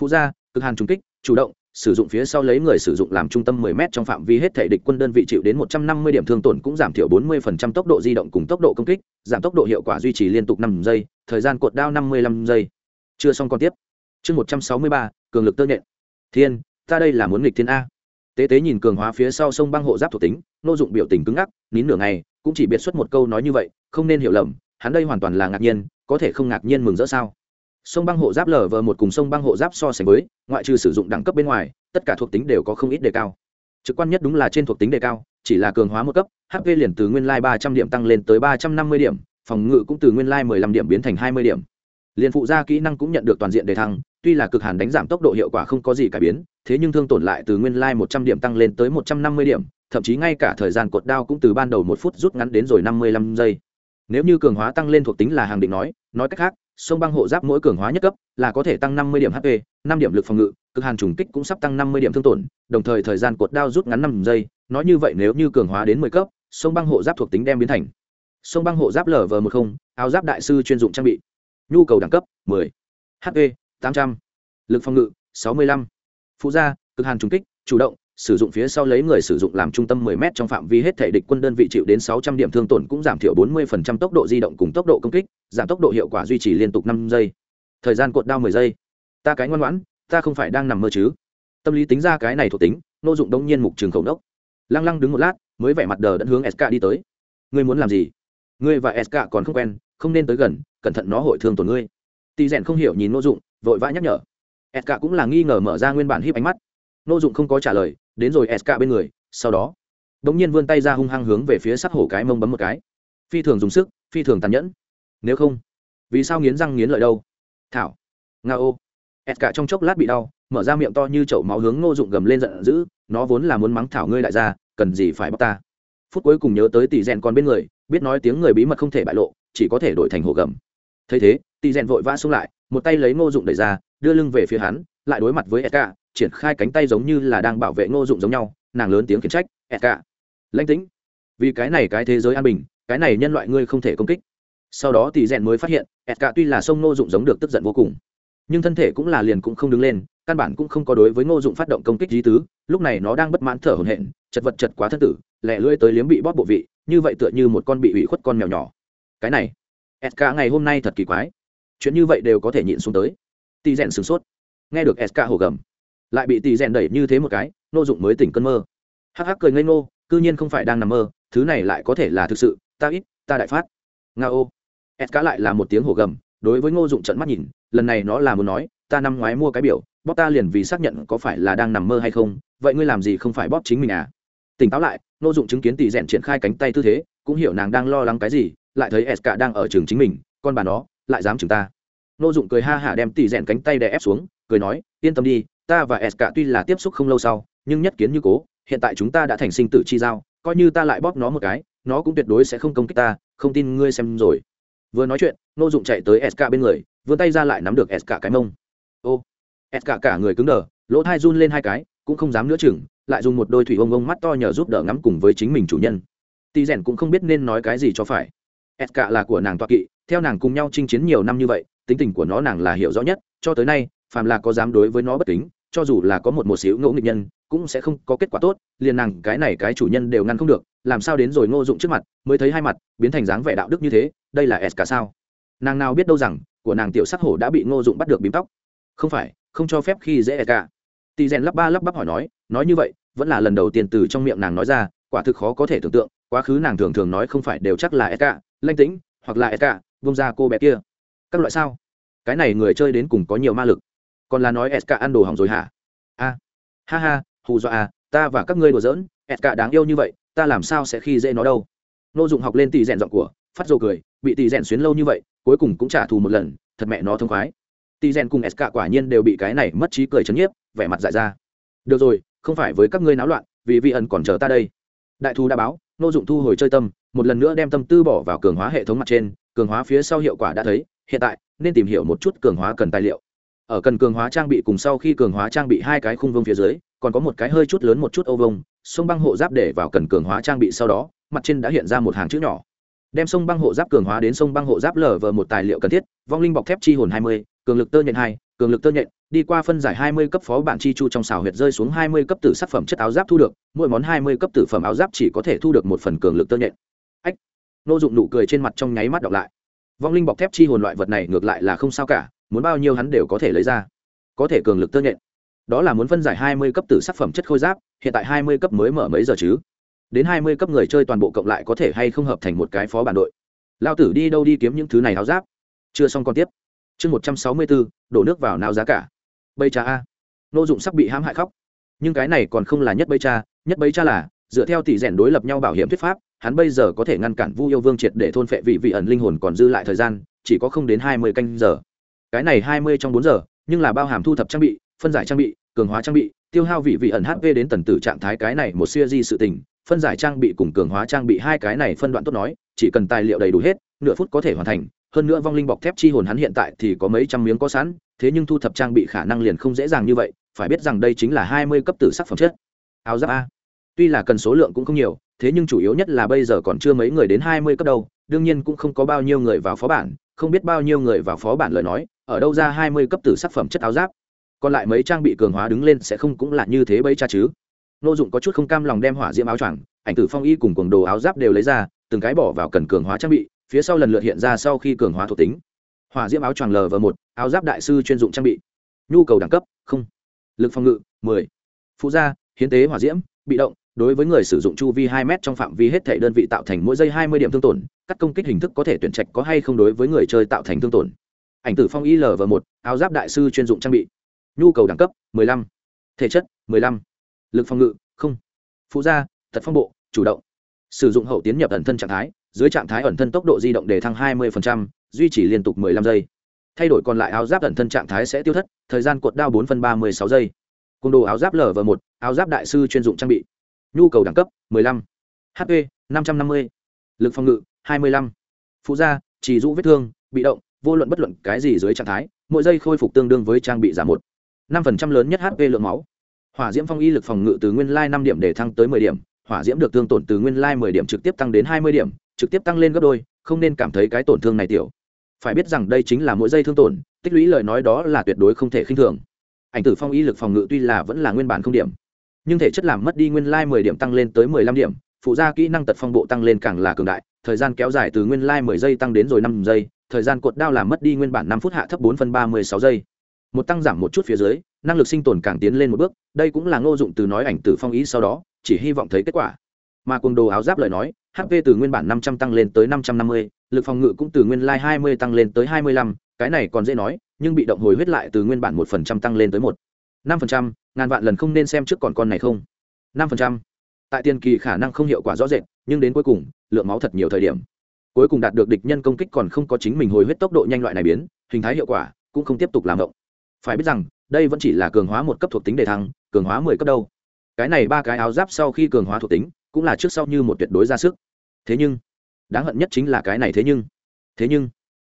phụ gia cực hàn trùng kích chủ động sử dụng phía sau lấy người sử dụng làm trung tâm 10 m trong phạm vi hết thể địch quân đơn vị chịu đến 150 điểm thương tổn cũng giảm thiểu 40% tốc độ di động cùng tốc độ công kích, giảm tốc độ hiệu quả duy trì liên tục 5 giây, thời gian cột đao 55 giây. Chưa xong còn tiếp. Chương 163, cường lực tơ nhện. Thiên, ta đây là muốn nghịch thiên a. Tế tế nhìn cường hóa phía sau sông băng hộ giáp thuộc tính, nô dụng biểu tình cứng ngắc, nín nửa ngày, cũng chỉ biệt xuất một câu nói như vậy, không nên hiểu lầm, hắn đây hoàn toàn là ngạc nhiên, có thể không ngạc nhiên mừng rỡ sao? sông băng hộ giáp lở vờ một cùng sông băng hộ giáp so sánh với ngoại trừ sử dụng đẳng cấp bên ngoài tất cả thuộc tính đều có không ít đề cao trực quan nhất đúng là trên thuộc tính đề cao chỉ là cường hóa một cấp hp liền từ nguyên lai ba trăm điểm tăng lên tới ba trăm năm mươi điểm phòng ngự cũng từ nguyên lai mười lăm điểm biến thành hai mươi điểm liền phụ gia kỹ năng cũng nhận được toàn diện đề thăng, tuy là cực hàn đánh giảm tốc độ hiệu quả không có gì cải biến, thế nhưng thương tổn lại từ nguyên lai một trăm điểm tăng lên tới một trăm năm mươi điểm, thậm chí ngay cả thời gian cột đao cũng từ ban đầu một phút rút ngắn đến rồi năm mươi lăm giây. Nếu như cường hóa tăng lên thuộc tính là hàng định nói nói cách khác, sông băng hộ giáp mỗi cường hóa nhất cấp là có thể tăng năm mươi điểm hp năm điểm lực phòng ngự, cực hàn trùng kích cũng sắp tăng năm mươi điểm thương tổn, đồng thời thời gian cột đao rút ngắn năm giây, nói như vậy nếu như cường hóa đến mười cấp, sông băng hộ giáp thuộc tính đem biến thành. Sông băng hộ giáp lv một không, áo giáp đại sư chuyên dụng trang bị nhu cầu đẳng cấp 10. hp 800. lực phòng ngự 65. phụ gia cực hàn trùng kích chủ động sử dụng phía sau lấy người sử dụng làm trung tâm 10 m trong phạm vi hết thể địch quân đơn vị chịu đến 600 điểm thương tổn cũng giảm thiểu 40% tốc độ di động cùng tốc độ công kích, giảm tốc độ hiệu quả duy trì liên tục 5 giây. Thời gian cột đao 10 giây. Ta cái ngoan ngoãn, ta không phải đang nằm mơ chứ? Tâm lý tính ra cái này thuộc tính, nô dụng đông nhiên mục trường khẩu đốc. Lăng Lăng đứng một lát, mới vẻ mặt đờ đẫn hướng SK đi tới. Ngươi muốn làm gì? Ngươi và SK còn không quen, không nên tới gần, cẩn thận nó hội thương tổn ngươi. Tỷ rèn không hiểu nhìn nô dụng, vội vã nhắc nhở. SK cũng là nghi ngờ mở ra nguyên bản híp ánh mắt. Nô dụng không có trả lời, đến rồi sk bên người sau đó đ ỗ n g nhiên vươn tay ra hung hăng hướng về phía sắc hổ cái mông bấm một cái phi thường dùng sức phi thường tàn nhẫn nếu không vì sao nghiến răng nghiến lợi đâu thảo nga ô K trong chốc lát bị đau mở ra miệng to như chậu máu hướng Nô dụng gầm lên giận dữ nó vốn là muốn mắng thảo ngươi đại gia cần gì phải bóc ta phút cuối cùng nhớ tới tỷ rèn còn bên người biết nói tiếng người bí mật không thể bại lộ chỉ có thể đổi thành hổ gầm. Thấy thế tỷ rèn vội vã xung lại, một tay lấy ngô dụng đẩy ra, đưa lưng về phía hắn, lại đối mặt với sk triển khai cánh tay giống như là đang bảo vệ ngô dụng giống nhau, nàng lớn tiếng khiển trách sk lãnh tĩnh, vì cái này cái thế giới an bình, cái này nhân loại ngươi không thể công kích. Sau đó Tỷ rèn mới phát hiện sk tuy là sông ngô dụng giống được tức giận vô cùng, nhưng thân thể cũng là liền cũng không đứng lên, căn bản cũng không có đối với ngô dụng phát động công kích lý tứ, lúc này nó đang bất mãn thở hổn hển, chật vật chật quá thân tử lẹ lưỡi tới liếm bị bóp bộ vị, như vậy tựa như một con bị ủy khuất con mèo nhỏ cái này. Sk ngày hôm nay thật kỳ quái. Chuyện như vậy đều có thể nhịn xuống tới. Tỳ rèn sửng sốt. Nghe được sk hồ gầm, lại bị tỳ rèn đẩy như thế một cái, nô dụng mới tỉnh cơn mơ. Hắc hắc cười ngây ngô, cư nhiên không phải đang nằm mơ, thứ này lại có thể là thực sự, ta ít, ta đại phát. Nga ô. S cá lại là một tiếng hổ gầm, đối với ngô dụng trận mắt nhìn, lần này nó là muốn nói, ta năm ngoái mua cái biểu, bóp ta liền vì xác nhận có phải là đang nằm mơ hay không, vậy ngươi làm gì không phải bóp chính mình à? Tỉnh táo lại, ngô dụng chứng kiến tỷ rèn triển khai cánh tay tư thế, cũng hiểu nàng đang lo lắng cái gì lại thấy s cả đang ở trường chính mình, con bà nó, lại dám chừng ta. Nô dụng cười ha hả đem tỷ rèn cánh tay đè ép xuống, cười nói, yên tâm đi, ta và s tuy là tiếp xúc không lâu sau, nhưng nhất kiến như cố, hiện tại chúng ta đã thành sinh tử chi giao, coi như ta lại bóp nó một cái, nó cũng tuyệt đối sẽ không công kích ta, không tin ngươi xem rồi. Vừa nói chuyện, nô dụng chạy tới s bên người, vươn tay ra lại nắm được s cái mông. Ô, s cả người cứng đờ, lỗ thai run lên hai cái, cũng không dám nữa chừng, lại dùng một đôi thủy ông ông mắt to nhờ giúp đỡ ngắm cùng với chính mình chủ nhân. Tỷ rèn cũng không biết nên nói cái gì cho phải s là của nàng toa kỵ, theo nàng cùng nhau chinh chiến nhiều năm như vậy, tính tình của nó nàng là hiểu rõ nhất, cho tới nay, phàm là có dám đối với nó bất kính, cho dù là có một một xíu ngẫu nghịch nhân, cũng sẽ không có kết quả tốt, liền nàng cái này cái chủ nhân đều ngăn không được, làm sao đến rồi ngô dụng trước mặt, mới thấy hai mặt, biến thành dáng vẻ đạo đức như thế, đây là s cả sao? Nàng nào biết đâu rằng, của nàng tiểu sắc hổ đã bị ngô dụng bắt được bím tóc. Không phải, không cho phép khi dễ s cả. Tỳ rèn lắp ba lắp bắp hỏi nói nói như vậy, vẫn là lần đầu tiên từ trong miệng nàng nói ra, quả thực khó có thể tưởng tượng, quá khứ nàng thường thường nói không phải đều chắc là s cả lanh tĩnh, hoặc là sk cả vung ra cô bé kia. Các loại sao? Cái này người chơi đến cùng có nhiều ma lực. Còn là nói sk ăn đồ hỏng rồi hả? A. Ha ha, hù dọa à ta và các ngươi đùa giỡn sk đáng yêu như vậy, ta làm sao sẽ khi dễ nó đâu? Nô dụng học lên tỷ rèn giọng của, phát dồ cười, bị tỷ rèn xuyến lâu như vậy, cuối cùng cũng trả thù một lần, thật mẹ nó thông khoái. Tỷ rèn cùng sk quả nhiên đều bị cái này mất trí cười chấn nhiếp, vẻ mặt dại ra. Được rồi, không phải với các ngươi náo loạn, vì vi ẩn còn chờ ta đây. Đại thù đã báo, nô dụng thu hồi chơi tâm một lần nữa đem tâm tư bỏ vào cường hóa hệ thống mặt trên, cường hóa phía sau hiệu quả đã thấy, hiện tại nên tìm hiểu một chút cường hóa cần tài liệu. Ở cần cường hóa trang bị cùng sau khi cường hóa trang bị hai cái khung vương phía dưới, còn có một cái hơi chút lớn một chút ô vông sông băng hộ giáp để vào cần cường hóa trang bị sau đó, mặt trên đã hiện ra một hàng chữ nhỏ. Đem sông băng hộ giáp cường hóa đến sông băng hộ giáp lở vờ một tài liệu cần thiết, vong linh bọc thép chi hồn hai mươi, cường lực tơ nhận hai, cường lực tơ nhện, đi qua phân giải hai mươi cấp phó bản chi chu trong xào huyệt rơi xuống hai mươi cấp tử sắc phẩm chất áo giáp thu được, mỗi món hai mươi cấp tử phẩm áo giáp chỉ có thể thu được một phần cường lực tơ nhện nô dụng nụ cười trên mặt trong nháy mắt đọc lại. Vong linh bọc thép chi hồn loại vật này ngược lại là không sao cả, muốn bao nhiêu hắn đều có thể lấy ra. Có thể cường lực tơ nhện. Đó là muốn phân giải hai mươi cấp từ sắc phẩm chất khôi giáp, hiện tại hai mươi cấp mới mở mấy giờ chứ? Đến hai mươi cấp người chơi toàn bộ cộng lại có thể hay không hợp thành một cái phó bản đội. Lao tử đi đâu đi kiếm những thứ này háo giáp? Chưa xong còn tiếp. Chương một trăm sáu mươi bốn đổ nước vào não giá cả. Bây cha a. Nô dụng sắp bị hãm hại khóc. Nhưng cái này còn không là nhất bây cha nhất bây cha là, dựa theo tỷ rèn đối lập nhau bảo hiểm thuyết pháp hắn bây giờ có thể ngăn cản vu yêu vương triệt để thôn phệ vị vị ẩn linh hồn còn dư lại thời gian, chỉ có không đến hai mươi canh giờ. Cái này hai mươi trong bốn giờ, nhưng là bao hàm thu thập trang bị, phân giải trang bị, cường hóa trang bị, tiêu hao vị vị ẩn hp đến tần tử trạng thái cái này một siêu di sự tình, phân giải trang bị cùng cường hóa trang bị hai cái này phân đoạn tốt nói, chỉ cần tài liệu đầy đủ hết, nửa phút có thể hoàn thành. Hơn nữa vong linh bọc thép chi hồn hắn hiện tại thì có mấy trăm miếng có sẵn, thế nhưng thu thập trang bị khả năng liền không dễ dàng như vậy, phải biết rằng đây chính là hai mươi cấp tử sắc phẩm chất. Áo giáp a. Tuy là cần số lượng cũng không nhiều thế nhưng chủ yếu nhất là bây giờ còn chưa mấy người đến hai mươi cấp đâu, đương nhiên cũng không có bao nhiêu người vào phó bản, không biết bao nhiêu người vào phó bản lời nói, ở đâu ra hai mươi cấp tử sắc phẩm chất áo giáp. Còn lại mấy trang bị cường hóa đứng lên sẽ không cũng là như thế bấy cha chứ. Nô dụng có chút không cam lòng đem hỏa diễm áo choàng, ảnh tử phong y cùng cuồng đồ áo giáp đều lấy ra, từng cái bỏ vào cần cường hóa trang bị, phía sau lần lượt hiện ra sau khi cường hóa thuộc tính. Hỏa diễm áo choàng lv một, áo giáp đại sư chuyên dụng trang bị. Nhu cầu đẳng cấp, không. Lực phòng ngự, mười. Phụ gia, hiến tế hỏa diễm, bị động đối với người sử dụng chu vi hai m trong phạm vi hết thể đơn vị tạo thành mỗi giây hai mươi điểm thương tổn các công kích hình thức có thể tuyển trạch có hay không đối với người chơi tạo thành thương tổn. Ảnh tử phong il v một áo giáp đại sư chuyên dụng trang bị. Nhu cầu đẳng cấp mười lăm. Thể chất mười lăm. Lực phòng ngự không. Phụ gia thật phong bộ chủ động. Sử dụng hậu tiến nhập ẩn thân trạng thái dưới trạng thái ẩn thân tốc độ di động để thăng 20%, duy trì liên tục 15 giây. Thay đổi còn lại áo giáp ẩn thân trạng thái sẽ tiêu thất thời gian cuột đao 4 phần 36 giây. Cung đồ áo giáp lv một áo giáp đại sư chuyên dụng trang bị nhu cầu đẳng cấp 15. hp 550. lực phòng ngự 25. phụ gia, chỉ dụ vết thương, bị động, vô luận bất luận cái gì dưới trạng thái, mỗi giây khôi phục tương đương với trang bị giảm một năm phần trăm lớn nhất hp lượng máu hỏa diễm phong y lực phòng ngự từ nguyên lai năm điểm để thăng tới mười điểm hỏa diễm được thương tổn từ nguyên lai mười điểm trực tiếp tăng đến hai mươi điểm, trực tiếp tăng lên gấp đôi, không nên cảm thấy cái tổn thương này tiểu phải biết rằng đây chính là mỗi giây thương tổn, tích lũy lời nói đó là tuyệt đối không thể khinh thường ảnh tử phong y lực phòng ngự tuy là vẫn là nguyên bản không điểm nhưng thể chất làm mất đi nguyên lai mười điểm tăng lên tới mười lăm điểm, phụ gia kỹ năng tật phong bộ tăng lên càng là cường đại, thời gian kéo dài từ nguyên lai mười giây tăng đến rồi năm giây, thời gian cột đao làm mất đi nguyên bản năm phút hạ thấp bốn phân ba mươi sáu giây. Một tăng giảm một chút phía dưới, năng lực sinh tồn càng tiến lên một bước, đây cũng là ngô dụng từ nói ảnh tử phong ý sau đó, chỉ hy vọng thấy kết quả. Mà cùng đồ áo giáp lời nói hp từ nguyên bản năm trăm tăng lên tới năm trăm năm mươi, lực phòng ngự cũng từ nguyên lai hai mươi tăng lên tới hai mươi lăm, cái này còn dễ nói, nhưng bị động hồi huyết lại từ nguyên bản một phần trăm tăng lên tới một năm phần trăm ngàn vạn lần không nên xem trước còn con này không? Năm phần trăm. Tại tiền kỳ khả năng không hiệu quả rõ rệt, nhưng đến cuối cùng, lượng máu thật nhiều thời điểm. Cuối cùng đạt được địch nhân công kích còn không có chính mình hồi huyết tốc độ nhanh loại này biến, hình thái hiệu quả cũng không tiếp tục làm động. Phải biết rằng, đây vẫn chỉ là cường hóa một cấp thuộc tính để thăng, cường hóa mười cấp đâu. Cái này ba cái áo giáp sau khi cường hóa thuộc tính, cũng là trước sau như một tuyệt đối ra sức. Thế nhưng, đáng hận nhất chính là cái này thế nhưng. Thế nhưng,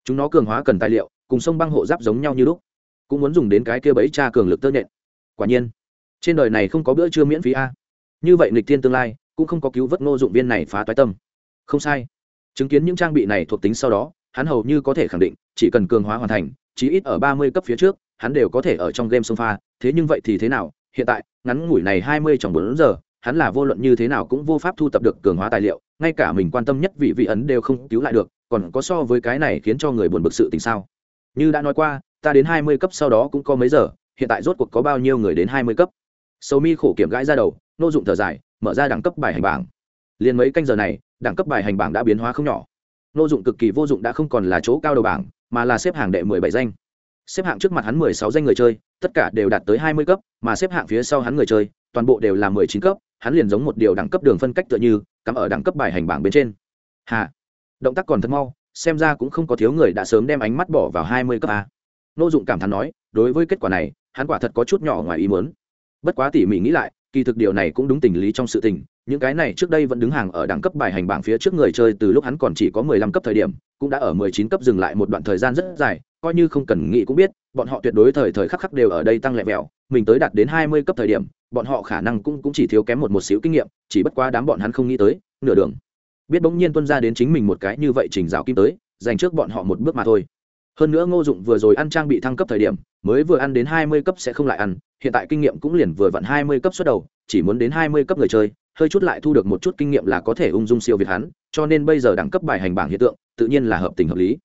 chúng nó cường hóa cần tài liệu, cùng sông băng hộ giáp giống nhau như lúc. Cũng muốn dùng đến cái kia bẫy tra cường lực tơ nhện quả nhiên, trên đời này không có bữa trưa miễn phí a. Như vậy nịch thiên tương lai, cũng không có cứu vớt ngô dụng viên này phá toái tâm. Không sai. Chứng kiến những trang bị này thuộc tính sau đó, hắn hầu như có thể khẳng định, chỉ cần cường hóa hoàn thành, chí ít ở ba mươi cấp phía trước, hắn đều có thể ở trong game sông pha. Thế nhưng vậy thì thế nào? Hiện tại, ngắn ngủi này hai mươi trong bốn giờ, hắn là vô luận như thế nào cũng vô pháp thu tập được cường hóa tài liệu, ngay cả mình quan tâm nhất vị vị ấn đều không cứu lại được, còn có so với cái này khiến cho người buồn bực sự tình sao? Như đã nói qua, ta đến hai mươi cấp sau đó cũng có mấy giờ hiện tại rốt cuộc có bao nhiêu người đến hai mươi cấp? Sầu mi khổ kiểm gãi ra đầu, nô dụng thở dài, mở ra đẳng cấp bài hành bảng. Liền mấy canh giờ này, đẳng cấp bài hành bảng đã biến hóa không nhỏ. Nô dụng cực kỳ vô dụng đã không còn là chỗ cao đầu bảng, mà là xếp hàng đệ mười bảy danh. Xếp hạng trước mặt hắn mười sáu danh người chơi, tất cả đều đạt tới hai mươi cấp, mà xếp hạng phía sau hắn người chơi, toàn bộ đều là mười chín cấp, hắn liền giống một điều đẳng cấp đường phân cách tựa như, cắm ở đẳng cấp bài hành bảng bên trên. Hà! Động tác còn thật mau, xem ra cũng không có thiếu người đã sớm đem ánh mắt bỏ vào hai mươi cấp a. Nô dụng cảm thán nói, đối với kết quả này hắn quả thật có chút nhỏ ngoài ý muốn. Bất quá tỉ mỉ nghĩ lại, kỳ thực điều này cũng đúng tình lý trong sự tình, những cái này trước đây vẫn đứng hàng ở đẳng cấp bài hành bảng phía trước người chơi từ lúc hắn còn chỉ có mười lăm cấp thời điểm, cũng đã ở mười chín cấp dừng lại một đoạn thời gian rất dài, coi như không cần nghĩ cũng biết, bọn họ tuyệt đối thời thời khắc khắc đều ở đây tăng lẹ vẹo, mình tới đạt đến hai mươi cấp thời điểm, bọn họ khả năng cũng cũng chỉ thiếu kém một một xíu kinh nghiệm, chỉ bất quá đám bọn hắn không nghĩ tới, nửa đường. Biết bỗng nhiên tuân ra đến chính mình một cái như vậy trình rào kim tới, dành trước bọn họ một bước mà thôi. Hơn nữa ngô dụng vừa rồi ăn trang bị thăng cấp thời điểm mới vừa ăn đến hai mươi cấp sẽ không lại ăn, hiện tại kinh nghiệm cũng liền vừa vặn hai mươi cấp xuất đầu, chỉ muốn đến hai mươi cấp người chơi, hơi chút lại thu được một chút kinh nghiệm là có thể ung dung siêu việt hắn, cho nên bây giờ đẳng cấp bài hành bảng hiện tượng, tự nhiên là hợp tình hợp lý.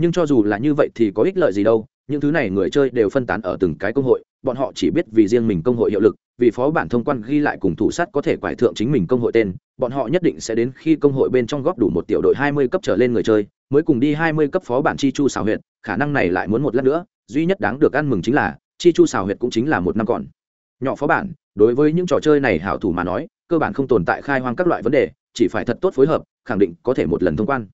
Nhưng cho dù là như vậy thì có ích lợi gì đâu, những thứ này người chơi đều phân tán ở từng cái công hội, bọn họ chỉ biết vì riêng mình công hội hiệu lực, vì phó bản thông quan ghi lại cùng thủ sát có thể quải thượng chính mình công hội tên, bọn họ nhất định sẽ đến khi công hội bên trong góp đủ một tiểu đội hai mươi cấp trở lên người chơi, mới cùng đi hai mươi cấp phó bản chi chu xào huyện khả năng này lại muốn một lát nữa duy nhất đáng được ăn mừng chính là, chi chu xào huyệt cũng chính là một năm còn. Nhỏ phó bản, đối với những trò chơi này hảo thủ mà nói, cơ bản không tồn tại khai hoang các loại vấn đề, chỉ phải thật tốt phối hợp, khẳng định có thể một lần thông quan.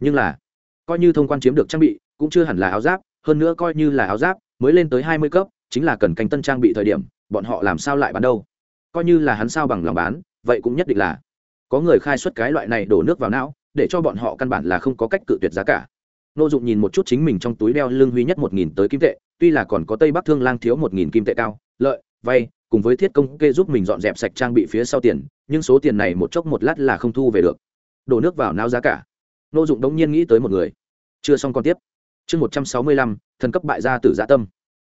Nhưng là, coi như thông quan chiếm được trang bị, cũng chưa hẳn là áo giáp, hơn nữa coi như là áo giáp, mới lên tới hai mươi cấp, chính là cần canh tân trang bị thời điểm, bọn họ làm sao lại bán đâu? Coi như là hắn sao bằng lòng bán, vậy cũng nhất định là, có người khai xuất cái loại này đổ nước vào não, để cho bọn họ căn bản là không có cách cự tuyệt giá cả nô dụng nhìn một chút chính mình trong túi đeo lương huy nhất một nghìn tới kim tệ, tuy là còn có tây bắc thương lang thiếu một nghìn kim tệ cao, lợi, vay, cùng với thiết công kê giúp mình dọn dẹp sạch trang bị phía sau tiền, nhưng số tiền này một chốc một lát là không thu về được. Đổ nước vào não giá cả. Nô dụng đống nhiên nghĩ tới một người. Chưa xong còn tiếp. Chương một trăm sáu mươi lăm, thần cấp bại gia tử gia tâm.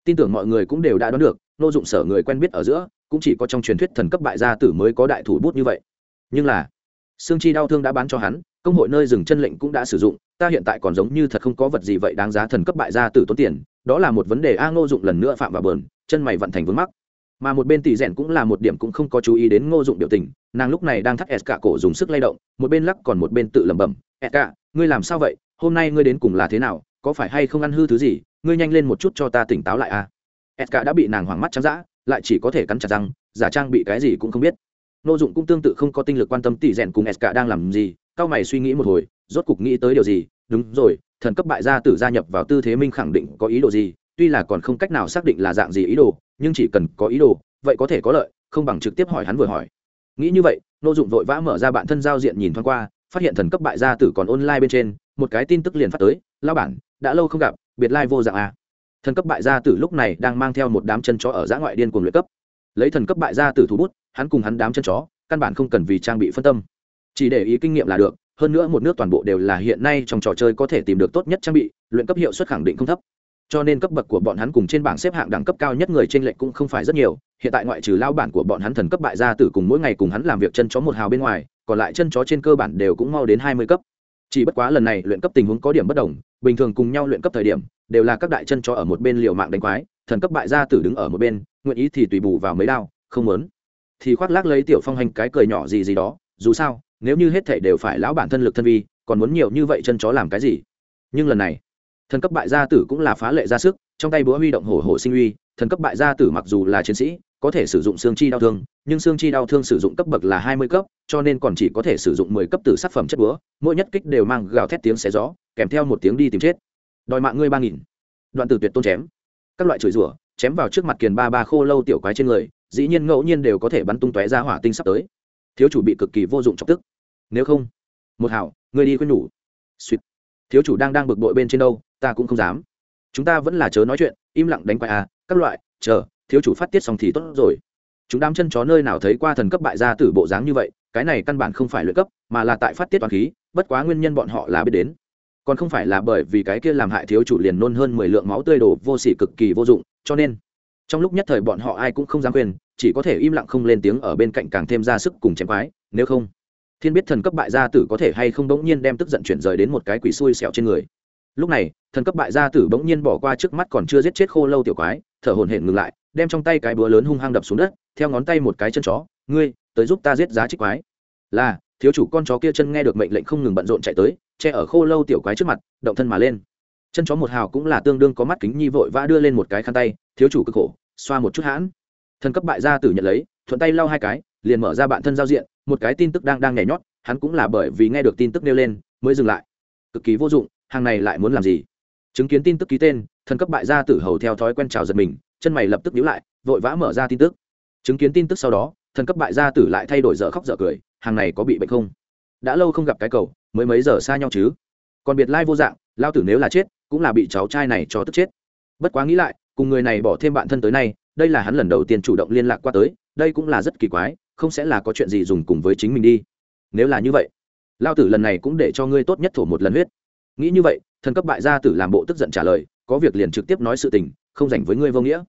Tin tưởng mọi người cũng đều đã đoán được nô dụng sở người quen biết ở giữa, cũng chỉ có trong truyền thuyết thần cấp bại gia tử mới có đại thủ bút như vậy. Nhưng là, xương chi đau thương đã bán cho hắn, công hội nơi dừng chân lệnh cũng đã sử dụng ta hiện tại còn giống như thật không có vật gì vậy đáng giá thần cấp bại gia tử tốn tiền, đó là một vấn đề a ngô dụng lần nữa phạm vào bờn, chân mày vận thành vướng mắc. Mà một bên tỷ rèn cũng là một điểm cũng không có chú ý đến ngô dụng biểu tình, nàng lúc này đang thắt s cả cổ dùng sức lay động, một bên lắc còn một bên tự lẩm bẩm, s cả ngươi làm sao vậy? Hôm nay ngươi đến cùng là thế nào? Có phải hay không ăn hư thứ gì? Ngươi nhanh lên một chút cho ta tỉnh táo lại a. S cả đã bị nàng hoảng mắt trắng dã, lại chỉ có thể cắn chặt răng, giả trang bị cái gì cũng không biết. Ngô dụng cũng tương tự không có tinh lực quan tâm tỷ rèn cùng s cả đang làm gì, cao mày suy nghĩ một hồi rốt cục nghĩ tới điều gì? Đúng rồi, thần cấp bại gia tử gia nhập vào tư thế minh khẳng định có ý đồ gì? Tuy là còn không cách nào xác định là dạng gì ý đồ, nhưng chỉ cần có ý đồ, vậy có thể có lợi, không bằng trực tiếp hỏi hắn vừa hỏi. Nghĩ như vậy, nô dụng vội vã mở ra bản thân giao diện nhìn thoáng qua, phát hiện thần cấp bại gia tử còn online bên trên, một cái tin tức liền phát tới lao bản, đã lâu không gặp, biệt lai vô dạng à. thần cấp bại gia tử lúc này đang mang theo một đám chân chó ở giã ngoại điên cuồng luyện cấp. Lấy thần cấp bại gia tử thủ bút, hắn cùng hắn đám chân chó, căn bản không cần vì trang bị phân tâm. Chỉ để ý kinh nghiệm là được hơn nữa một nước toàn bộ đều là hiện nay trong trò chơi có thể tìm được tốt nhất trang bị, luyện cấp hiệu suất khẳng định không thấp. Cho nên cấp bậc của bọn hắn cùng trên bảng xếp hạng đẳng cấp cao nhất người trên lệnh cũng không phải rất nhiều, hiện tại ngoại trừ lao bản của bọn hắn thần cấp bại gia tử cùng mỗi ngày cùng hắn làm việc chân chó một hào bên ngoài, còn lại chân chó trên cơ bản đều cũng mau đến hai mươi cấp. Chỉ bất quá lần này luyện cấp tình huống có điểm bất đồng, bình thường cùng nhau luyện cấp thời điểm, đều là các đại chân chó ở một bên liều mạng đánh quái, thần cấp bại gia tử đứng ở một bên, nguyện ý thì tùy bù vào mấy đao, không muốn. Thì khoác lác lấy tiểu phong hành cái cười nhỏ gì gì đó, dù sao nếu như hết thảy đều phải lão bản thân lực thân vi, còn muốn nhiều như vậy chân chó làm cái gì? Nhưng lần này, thần cấp bại gia tử cũng là phá lệ ra sức, trong tay búa huy động hổ hổ sinh uy, thần cấp bại gia tử mặc dù là chiến sĩ, có thể sử dụng xương chi đau thương, nhưng xương chi đau thương sử dụng cấp bậc là hai mươi cấp, cho nên còn chỉ có thể sử dụng mười cấp tử sát phẩm chất búa, mỗi nhất kích đều mang gào thét tiếng xé gió, kèm theo một tiếng đi tìm chết. Đòi mạng ngươi ba nghìn. Đoạn tử tuyệt tôn chém. Các loại chửi rủa, chém vào trước mặt kiền ba ba khô lâu tiểu quái trên người, dĩ nhiên ngẫu nhiên đều có thể bắn tung tóe ra hỏa tinh sắp tới. Thiếu chủ bị cực kỳ vô dụng chọc tức nếu không, một hảo, ngươi đi khuyên nhủ. Suýt thiếu chủ đang đang bực bội bên trên đâu, ta cũng không dám. Chúng ta vẫn là chớ nói chuyện, im lặng đánh quay à các loại, chờ, thiếu chủ phát tiết xong thì tốt rồi. Chúng đám chân chó nơi nào thấy qua thần cấp bại gia tử bộ dáng như vậy, cái này căn bản không phải luyện cấp, mà là tại phát tiết toàn khí, bất quá nguyên nhân bọn họ là biết đến. Còn không phải là bởi vì cái kia làm hại thiếu chủ liền nôn hơn mười lượng máu tươi đổ vô sỉ cực kỳ vô dụng, cho nên, trong lúc nhất thời bọn họ ai cũng không dám quên, chỉ có thể im lặng không lên tiếng ở bên cạnh càng thêm ra sức cùng chém quái, nếu không thiên biết thần cấp bại gia tử có thể hay không bỗng nhiên đem tức giận chuyển rời đến một cái quỷ xui xẻo trên người. Lúc này, thần cấp bại gia tử bỗng nhiên bỏ qua trước mắt còn chưa giết chết khô lâu tiểu quái, thở hổn hển ngừng lại, đem trong tay cái búa lớn hung hăng đập xuống đất, theo ngón tay một cái chân chó, ngươi, tới giúp ta giết giá trích quái. Là, thiếu chủ con chó kia chân nghe được mệnh lệnh không ngừng bận rộn chạy tới, che ở khô lâu tiểu quái trước mặt, động thân mà lên. Chân chó một hào cũng là tương đương có mắt kính nhi vội vã đưa lên một cái khăn tay, thiếu chủ cực khổ, xoa một chút hãn. Thần cấp bại gia tử nhận lấy, thuận tay lau hai cái liền mở ra bản thân giao diện, một cái tin tức đang đang nhảy nhót, hắn cũng là bởi vì nghe được tin tức nêu lên, mới dừng lại. Cực kỳ vô dụng, hàng này lại muốn làm gì? Chứng kiến tin tức ký tên, thần cấp bại gia tử hầu theo thói quen trào giật mình, chân mày lập tức nhíu lại, vội vã mở ra tin tức. Chứng kiến tin tức sau đó, thần cấp bại gia tử lại thay đổi dở khóc dở cười, hàng này có bị bệnh không? Đã lâu không gặp cái cầu, mới mấy giờ xa nhau chứ? Còn biệt lai vô dạng, lao tử nếu là chết, cũng là bị cháu trai này cho tức chết. Bất quá nghĩ lại, cùng người này bỏ thêm bạn thân tới nay, đây là hắn lần đầu tiên chủ động liên lạc qua tới, đây cũng là rất kỳ quái không sẽ là có chuyện gì dùng cùng với chính mình đi. Nếu là như vậy, lao tử lần này cũng để cho ngươi tốt nhất thổ một lần huyết. Nghĩ như vậy, thần cấp bại gia tử làm bộ tức giận trả lời, có việc liền trực tiếp nói sự tình, không dành với ngươi vô nghĩa.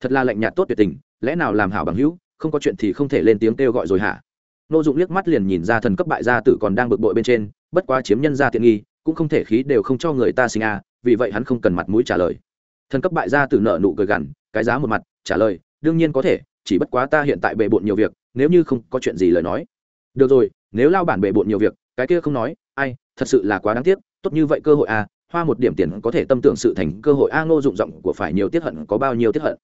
Thật là lạnh nhạt tốt tuyệt tình, lẽ nào làm hảo bằng hữu, không có chuyện thì không thể lên tiếng kêu gọi rồi hả? Nô dụng liếc mắt liền nhìn ra thần cấp bại gia tử còn đang bực bội bên trên, bất quá chiếm nhân gia tiện nghi, cũng không thể khí đều không cho người ta sinh a, vì vậy hắn không cần mặt mũi trả lời. Thần cấp bại gia tử nợ nụ cười gằn, cái giá một mặt, trả lời, đương nhiên có thể, chỉ bất quá ta hiện tại bề bộn nhiều việc nếu như không có chuyện gì lời nói. Được rồi, nếu lao bản bề bộn nhiều việc, cái kia không nói, ai, thật sự là quá đáng tiếc, tốt như vậy cơ hội a hoa một điểm tiền có thể tâm tưởng sự thành cơ hội a, ngô dụng giọng của phải nhiều tiết hận có bao nhiêu tiết hận.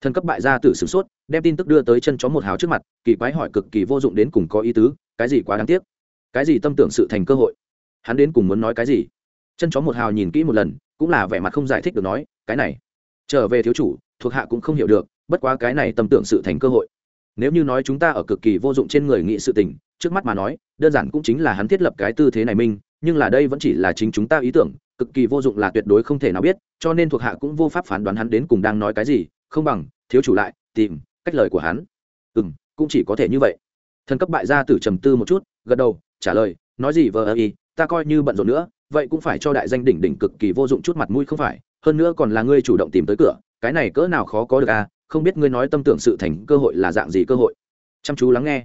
Thần cấp bại gia tử sửng sốt, đem tin tức đưa tới chân chó một hào trước mặt, kỳ quái hỏi cực kỳ vô dụng đến cùng có ý tứ, cái gì quá đáng tiếc? Cái gì tâm tưởng sự thành cơ hội? Hắn đến cùng muốn nói cái gì? Chân chó một hào nhìn kỹ một lần, cũng là vẻ mặt không giải thích được nói, cái này, trở về thiếu chủ, thuộc hạ cũng không hiểu được, bất quá cái này tâm tưởng sự thành cơ hội nếu như nói chúng ta ở cực kỳ vô dụng trên người nghị sự tình, trước mắt mà nói, đơn giản cũng chính là hắn thiết lập cái tư thế này minh nhưng là đây vẫn chỉ là chính chúng ta ý tưởng, cực kỳ vô dụng là tuyệt đối không thể nào biết, cho nên thuộc hạ cũng vô pháp phán đoán hắn đến cùng đang nói cái gì, không bằng, thiếu chủ lại, tìm, cách lời của hắn. Ừ m cũng chỉ có thể như vậy. Thần cấp bại gia tử trầm tư một chút, gật đầu, trả lời, nói gì vờ ơ y, ta coi như bận rộn nữa, vậy cũng phải cho đại danh đỉnh đỉnh cực kỳ vô dụng chút mặt mũi không phải, hơn nữa còn là ngươi chủ động tìm tới cửa, cái này cỡ nào khó có được à không biết ngươi nói tâm tưởng sự thành cơ hội là dạng gì cơ hội. Chăm chú lắng nghe.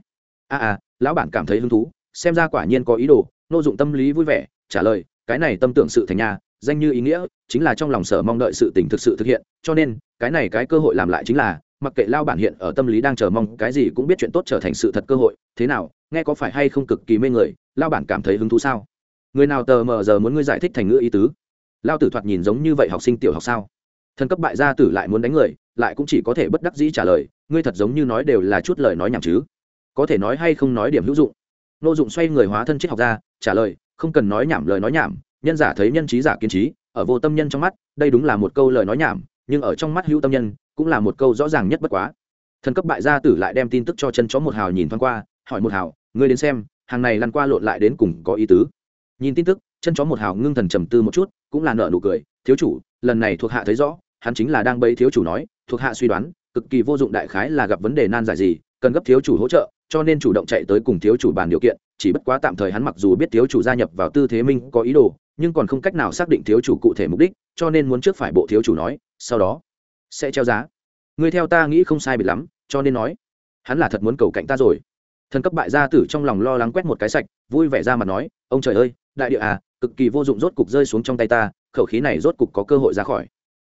A à, à lão bản cảm thấy hứng thú xem ra quả nhiên có ý đồ nô dụng tâm lý vui vẻ trả lời cái này tâm tưởng sự thành nhà danh như ý nghĩa chính là trong lòng sở mong đợi sự tình thực sự thực hiện cho nên cái này cái cơ hội làm lại chính là mặc kệ lao bản hiện ở tâm lý đang chờ mong cái gì cũng biết chuyện tốt trở thành sự thật cơ hội thế nào nghe có phải hay không cực kỳ mê người lao bản cảm thấy hứng thú sao? Người nào tờ mờ giờ muốn ngươi giải thích thành ngữ ý tứ? Lao tử thoạt nhìn giống như vậy học sinh tiểu học sao? Thần cấp bại gia tử lại muốn đánh người lại cũng chỉ có thể bất đắc dĩ trả lời, ngươi thật giống như nói đều là chút lời nói nhảm chứ. Có thể nói hay không nói điểm hữu dụng. Nô dụng xoay người hóa thân triết học ra, trả lời, không cần nói nhảm lời nói nhảm, nhân giả thấy nhân trí giả kiên trí, ở vô tâm nhân trong mắt, đây đúng là một câu lời nói nhảm, nhưng ở trong mắt hữu tâm nhân, cũng là một câu rõ ràng nhất bất quá. Thần cấp bại gia tử lại đem tin tức cho chân chó một hào nhìn thoáng qua, hỏi một hào, ngươi đến xem, hàng này lăn qua lộn lại đến cùng có ý tứ? Nhìn tin tức, chân chó một hào ngưng thần trầm tư một chút, cũng là nợ nụ cười, thiếu chủ, lần này thuộc hạ thấy rõ, hắn chính là đang bấy thiếu chủ nói thuộc hạ suy đoán, cực kỳ vô dụng đại khái là gặp vấn đề nan giải gì, cần gấp thiếu chủ hỗ trợ, cho nên chủ động chạy tới cùng thiếu chủ bàn điều kiện, chỉ bất quá tạm thời hắn mặc dù biết thiếu chủ gia nhập vào tư thế minh có ý đồ, nhưng còn không cách nào xác định thiếu chủ cụ thể mục đích, cho nên muốn trước phải bộ thiếu chủ nói, sau đó sẽ treo giá. Người theo ta nghĩ không sai biệt lắm, cho nên nói, hắn là thật muốn cầu cạnh ta rồi. Thần cấp bại gia tử trong lòng lo lắng quét một cái sạch, vui vẻ ra mà nói, ông trời ơi, đại địa à cực kỳ vô dụng rốt cục rơi xuống trong tay ta, khẩu khí này rốt cục có cơ hội ra khỏi.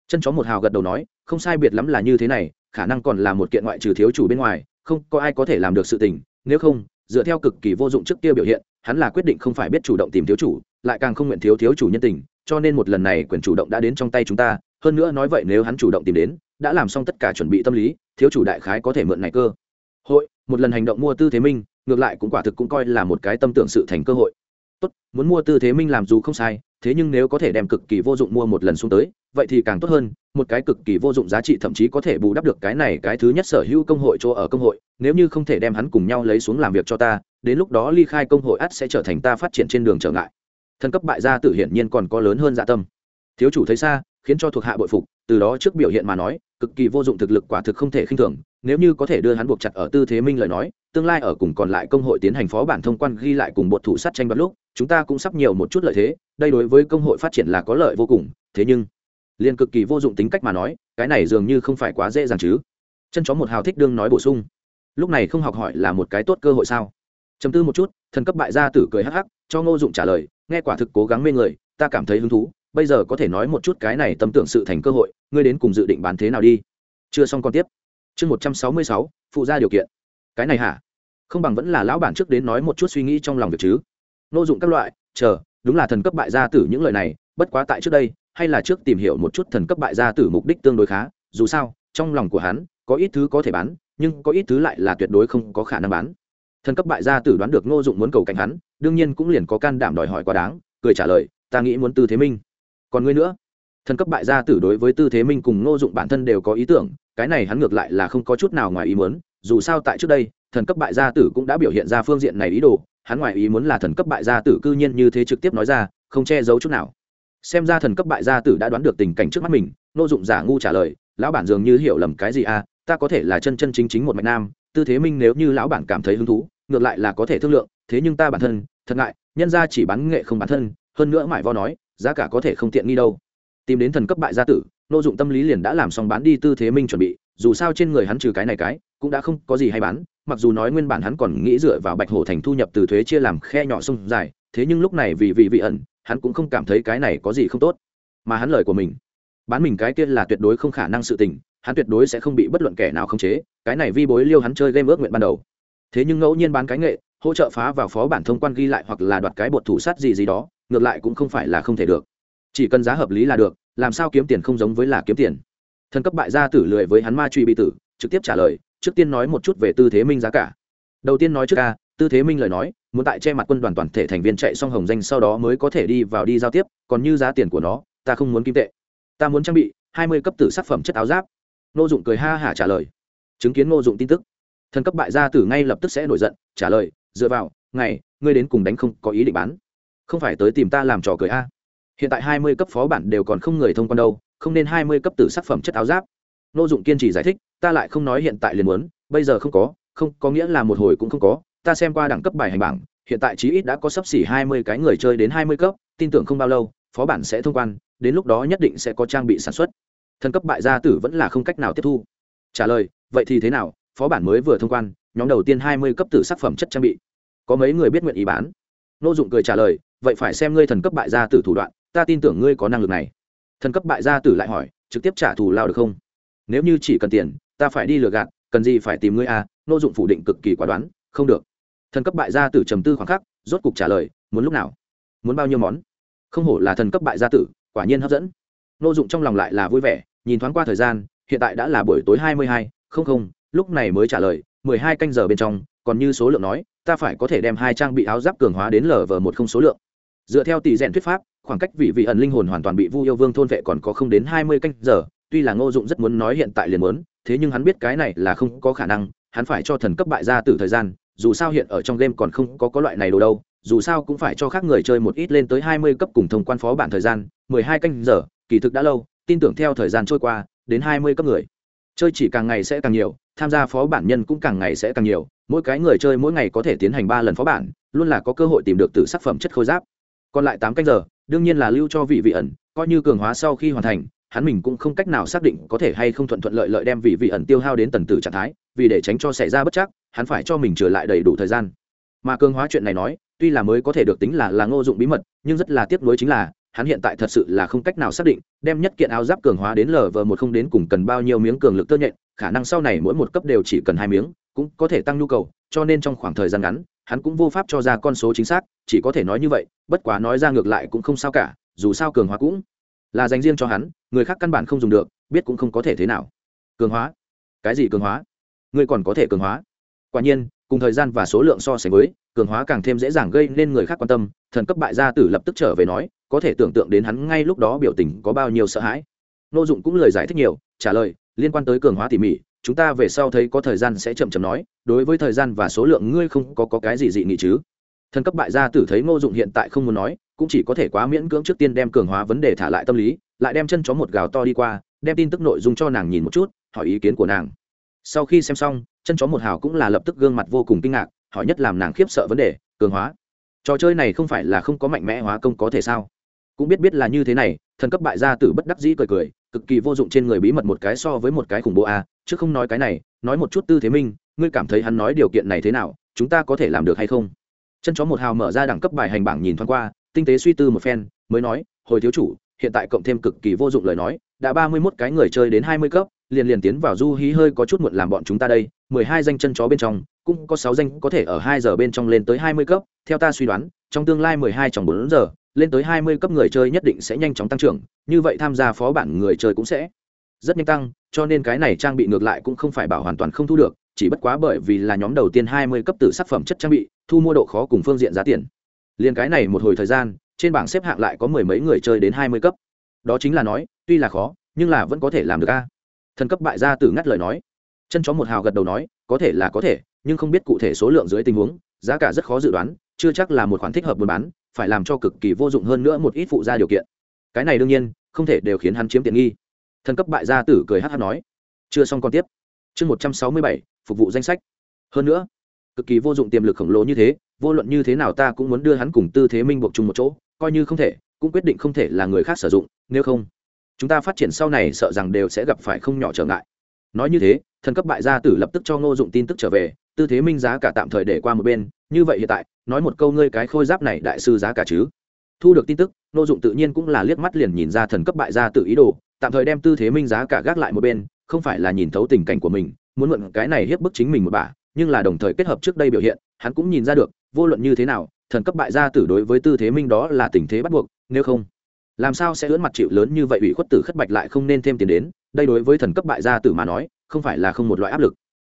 Chân chó một hào gật đầu nói không sai biệt lắm là như thế này, khả năng còn là một kiện ngoại trừ thiếu chủ bên ngoài, không có ai có thể làm được sự tình, nếu không, dựa theo cực kỳ vô dụng trước kia biểu hiện, hắn là quyết định không phải biết chủ động tìm thiếu chủ, lại càng không nguyện thiếu thiếu chủ nhân tình, cho nên một lần này quyền chủ động đã đến trong tay chúng ta, hơn nữa nói vậy nếu hắn chủ động tìm đến, đã làm xong tất cả chuẩn bị tâm lý, thiếu chủ đại khái có thể mượn này cơ. Hội, một lần hành động mua tư thế minh, ngược lại cũng quả thực cũng coi là một cái tâm tưởng sự thành cơ hội. Tốt, muốn mua tư thế minh làm dù không sai, thế nhưng nếu có thể đem cực kỳ vô dụng mua một lần xuống tới vậy thì càng tốt hơn, một cái cực kỳ vô dụng giá trị thậm chí có thể bù đắp được cái này cái thứ nhất sở hữu công hội chỗ ở công hội, nếu như không thể đem hắn cùng nhau lấy xuống làm việc cho ta, đến lúc đó ly khai công hội ắt sẽ trở thành ta phát triển trên đường trở ngại. Thân cấp bại gia tự hiển nhiên còn có lớn hơn dạ tâm. Thiếu chủ thấy xa, khiến cho thuộc hạ bội phục, từ đó trước biểu hiện mà nói, cực kỳ vô dụng thực lực quả thực không thể khinh thường, nếu như có thể đưa hắn buộc chặt ở tư thế minh lời nói, tương lai ở cùng còn lại công hội tiến hành phó bản thông quan ghi lại cùng bột thủ sát tranh đoạt lúc, chúng ta cũng sắp nhiều một chút lợi thế, đây đối với công hội phát triển là có lợi vô cùng, thế nhưng liền cực kỳ vô dụng tính cách mà nói, cái này dường như không phải quá dễ dàng chứ. Chân chó một hào thích đương nói bổ sung. Lúc này không học hỏi là một cái tốt cơ hội sao? Chấm tư một chút, thần cấp bại gia tử cười hắc hắc, cho ngô dụng trả lời, nghe quả thực cố gắng mê người, ta cảm thấy hứng thú, bây giờ có thể nói một chút cái này tâm tưởng sự thành cơ hội, ngươi đến cùng dự định bán thế nào đi? Chưa xong còn tiếp. Chương một trăm sáu mươi sáu, phụ ra điều kiện. Cái này hả? Không bằng vẫn là lão bản trước đến nói một chút suy nghĩ trong lòng việc chứ. Ngô dụng các loại, chờ, đúng là thần cấp bại gia tử những lời này, bất quá tại trước đây hay là trước tìm hiểu một chút thần cấp bại gia tử mục đích tương đối khá, dù sao, trong lòng của hắn, có ít thứ có thể bán, nhưng có ít thứ lại là tuyệt đối không có khả năng bán. Thần cấp bại gia tử đoán được ngô dụng muốn cầu cạnh hắn, đương nhiên cũng liền có can đảm đòi hỏi quá đáng, cười trả lời, ta nghĩ muốn tư thế minh. Còn ngươi nữa? Thần cấp bại gia tử đối với tư thế minh cùng ngô dụng bản thân đều có ý tưởng, cái này hắn ngược lại là không có chút nào ngoài ý muốn, dù sao tại trước đây, thần cấp bại gia tử cũng đã biểu hiện ra phương diện này ý đồ, hắn ngoài ý muốn là thần cấp bại gia tử cư nhiên như thế trực tiếp nói ra, không che giấu chút nào xem ra thần cấp bại gia tử đã đoán được tình cảnh trước mắt mình nô dụng giả ngu trả lời, lão bản dường như hiểu lầm cái gì à ta có thể là chân chân chính chính một mạch nam, tư thế minh nếu như lão bản cảm thấy hứng thú, ngược lại là có thể thương lượng, thế nhưng ta bản thân, thật ngại, nhân ra chỉ bán nghệ không bản thân, hơn nữa mãi vo nói, giá cả có thể không tiện nghi đâu. Tìm đến thần cấp bại gia tử nô dụng tâm lý liền đã làm xong bán đi tư thế minh chuẩn bị, dù sao trên người hắn trừ cái này cái, cũng đã không có gì hay bán, mặc dù nói nguyên bản hắn còn nghĩ dựa vào bạch hổ thành thu nhập từ thuế chia làm khe nhỏ sông dài, thế nhưng lúc này vì vị vị ẩn hắn cũng không cảm thấy cái này có gì không tốt. Mà hắn lời của mình, bán mình cái kia là tuyệt đối không khả năng sự tình, hắn tuyệt đối sẽ không bị bất luận kẻ nào khống chế, cái này vi bối liêu hắn chơi game ước nguyện ban đầu. Thế nhưng ngẫu nhiên bán cái nghệ, hỗ trợ phá vào phó bản thông quan ghi lại hoặc là đoạt cái bột thủ sát gì gì đó, ngược lại cũng không phải là không thể được. Chỉ cần giá hợp lý là được, làm sao kiếm tiền không giống với là kiếm tiền. Thần cấp bại gia tử lười với hắn ma truy bị tử, trực tiếp trả lời, trước tiên nói một chút về tư thế minh giá cả. Đầu tiên nói trước ca tư thế minh lời nói, muốn tại che mặt quân đoàn toàn thể thành viên chạy xong hồng danh sau đó mới có thể đi vào đi giao tiếp, còn như giá tiền của nó, ta không muốn kim tệ. Ta muốn trang bị, hai mươi cấp tử sắc phẩm chất áo giáp. Nô dụng cười ha hả trả lời. Chứng kiến nô dụng tin tức, thần cấp bại gia tử ngay lập tức sẽ nổi giận, trả lời, dựa vào, ngày, ngươi đến cùng đánh không có ý định bán. Không phải tới tìm ta làm trò cười a. Hiện tại hai mươi cấp phó bản đều còn không người thông quan đâu, không nên hai mươi cấp tử sắc phẩm chất áo giáp. Nô dụng kiên trì giải thích, ta lại không nói hiện tại liền muốn, bây giờ không có không có nghĩa là một hồi cũng không có ta xem qua đẳng cấp bài hành bảng, hiện tại chí ít đã có sấp xỉ hai mươi cái người chơi đến hai mươi cấp, tin tưởng không bao lâu, phó bản sẽ thông quan, đến lúc đó nhất định sẽ có trang bị sản xuất. Thân cấp bại gia tử vẫn là không cách nào tiếp thu. Trả lời, vậy thì thế nào? Phó bản mới vừa thông quan, nhóm đầu tiên hai mươi cấp tử sắc phẩm chất trang bị. Có mấy người biết nguyện ý bán? Nô dụng cười trả lời, vậy phải xem ngươi thần cấp bại gia tử thủ đoạn, ta tin tưởng ngươi có năng lực này. Thần cấp bại gia tử lại hỏi, trực tiếp trả thù lao được không? Nếu như chỉ cần tiền, ta phải đi lừa gạt, cần gì phải tìm ngươi à? Nô dụng phủ định cực kỳ quả đoán, không được thần cấp bại gia tử trầm tư khoảng khắc, rốt cục trả lời, muốn lúc nào? Muốn bao nhiêu món? Không hổ là thần cấp bại gia tử, quả nhiên hấp dẫn. Nô dụng trong lòng lại là vui vẻ, nhìn thoáng qua thời gian, hiện tại đã là buổi tối hai mươi hai, không không, lúc này mới trả lời, mười hai canh giờ bên trong, còn như số lượng nói, ta phải có thể đem hai trang bị áo giáp cường hóa đến lv một không số lượng. Dựa theo tỷ rèn thuyết pháp, khoảng cách vị vị ẩn linh hồn hoàn toàn bị vu yêu vương thôn vệ còn có không đến hai mươi canh giờ, tuy là ngô dụng rất muốn nói hiện tại liền muốn, thế nhưng hắn biết cái này là không có khả năng, hắn phải cho thần cấp bại gia tử thời gian dù sao hiện ở trong game còn không có có loại này đồ đâu, dù sao cũng phải cho khác người chơi một ít lên tới hai mươi cấp cùng thông quan phó bản thời gian, mười hai canh giờ, kỳ thực đã lâu, tin tưởng theo thời gian trôi qua, đến hai mươi cấp người. Chơi chỉ càng ngày sẽ càng nhiều, tham gia phó bản nhân cũng càng ngày sẽ càng nhiều, mỗi cái người chơi mỗi ngày có thể tiến hành ba lần phó bản, luôn là có cơ hội tìm được từ sắc phẩm chất khôi giáp. Còn lại tám canh giờ, đương nhiên là lưu cho vị vị ẩn, coi như cường hóa sau khi hoàn thành, hắn mình cũng không cách nào xác định có thể hay không thuận thuận lợi lợi đem vị vị ẩn tiêu hao đến tần tử trạng thái, vì để tránh cho xảy ra bất chắc hắn phải cho mình trở lại đầy đủ thời gian. Mà cường hóa chuyện này nói, tuy là mới có thể được tính là là ngô dụng bí mật, nhưng rất là tiếc nuối chính là, hắn hiện tại thật sự là không cách nào xác định, đem nhất kiện áo giáp cường hóa đến lv một không đến cùng cần bao nhiêu miếng cường lực tơ nhện, khả năng sau này mỗi một cấp đều chỉ cần hai miếng, cũng có thể tăng nhu cầu, cho nên trong khoảng thời gian ngắn, hắn cũng vô pháp cho ra con số chính xác, chỉ có thể nói như vậy, bất quá nói ra ngược lại cũng không sao cả, dù sao cường hóa cũng là dành riêng cho hắn, người khác căn bản không dùng được, biết cũng không có thể thế nào. Cường hóa? Cái gì cường hóa? Ngươi còn có thể cường hóa? Quả nhiên cùng thời gian và số lượng so sánh với cường hóa càng thêm dễ dàng gây nên người khác quan tâm thần cấp bại gia tử lập tức trở về nói có thể tưởng tượng đến hắn ngay lúc đó biểu tình có bao nhiêu sợ hãi. Nô dụng cũng lời giải thích nhiều trả lời liên quan tới cường hóa tỉ mỉ chúng ta về sau thấy có thời gian sẽ chậm chậm nói đối với thời gian và số lượng ngươi không có, có cái gì dị nghị chứ? Thần cấp bại gia tử thấy ngô dụng hiện tại không muốn nói cũng chỉ có thể quá miễn cưỡng trước tiên đem cường hóa vấn đề thả lại tâm lý lại đem chân chó một gào to đi qua đem tin tức nội dung cho nàng nhìn một chút hỏi ý kiến của nàng. Sau khi xem xong chân chó một hào cũng là lập tức gương mặt vô cùng kinh ngạc, hỏi nhất làm nàng khiếp sợ vấn đề, cường hóa. Trò chơi này không phải là không có mạnh mẽ hóa công có thể sao? Cũng biết biết là như thế này, thần cấp bại gia tử bất đắc dĩ cười cười, cực kỳ vô dụng trên người bí mật một cái so với một cái khủng bố a, chứ không nói cái này, nói một chút tư thế minh ngươi cảm thấy hắn nói điều kiện này thế nào, chúng ta có thể làm được hay không? Chân chó một hào mở ra đẳng cấp bài hành bảng nhìn thoáng qua, tinh tế suy tư một phen, mới nói, hồi thiếu chủ, hiện tại cộng thêm cực kỳ vô dụng lời nói, đã ba mươi mốt cái người chơi đến hai mươi cấp liền liền tiến vào du hí hơi có chút muộn làm bọn chúng ta đây, mười hai danh chân chó bên trong, cũng có sáu danh có thể ở hai giờ bên trong lên tới hai mươi cấp. Theo ta suy đoán, trong tương lai mười hai trong bốn giờ, lên tới hai mươi cấp người chơi nhất định sẽ nhanh chóng tăng trưởng, như vậy tham gia phó bản người chơi cũng sẽ rất nhanh tăng, cho nên cái này trang bị ngược lại cũng không phải bảo hoàn toàn không thu được, chỉ bất quá bởi vì là nhóm đầu tiên hai mươi cấp từ sắc phẩm chất trang bị, thu mua độ khó cùng phương diện giá tiền. Liền cái này một hồi thời gian, trên bảng xếp hạng lại có mười mấy người chơi đến hai mươi cấp. Đó chính là nói, tuy là khó, nhưng là vẫn có thể làm được a thần cấp bại gia tử ngắt lời nói. Chân chó một hào gật đầu nói, có thể là có thể, nhưng không biết cụ thể số lượng dưới tình huống, giá cả rất khó dự đoán, chưa chắc là một khoản thích hợp buôn bán, phải làm cho cực kỳ vô dụng hơn nữa một ít phụ gia điều kiện. Cái này đương nhiên, không thể đều khiến hắn chiếm tiện nghi. Thần cấp bại gia tử cười hát hát nói. Chưa xong còn tiếp. Chương một trăm sáu mươi bảy, phục vụ danh sách. Hơn nữa, cực kỳ vô dụng tiềm lực khổng lồ như thế, vô luận như thế nào ta cũng muốn đưa hắn cùng tư thế minh buộc chung một chỗ, coi như không thể, cũng quyết định không thể là người khác sử dụng, nếu không chúng ta phát triển sau này sợ rằng đều sẽ gặp phải không nhỏ trở ngại. Nói như thế, thần cấp bại gia tử lập tức cho ngô dụng tin tức trở về, tư thế minh giá cả tạm thời để qua một bên, như vậy hiện tại, nói một câu ngươi cái khôi giáp này đại sư giá cả chứ? Thu được tin tức, ngô dụng tự nhiên cũng là liếc mắt liền nhìn ra thần cấp bại gia tử ý đồ, tạm thời đem tư thế minh giá cả gác lại một bên, không phải là nhìn thấu tình cảnh của mình, muốn mượn cái này hiếp bức chính mình một bà, nhưng là đồng thời kết hợp trước đây biểu hiện, hắn cũng nhìn ra được, vô luận như thế nào, thần cấp bại gia tử đối với tư thế minh đó là tình thế bắt buộc, nếu không làm sao sẽ ưỡn mặt chịu lớn như vậy ủy khuất tử khất bạch lại không nên thêm tiền đến, đây đối với thần cấp bại gia tử mà nói, không phải là không một loại áp lực.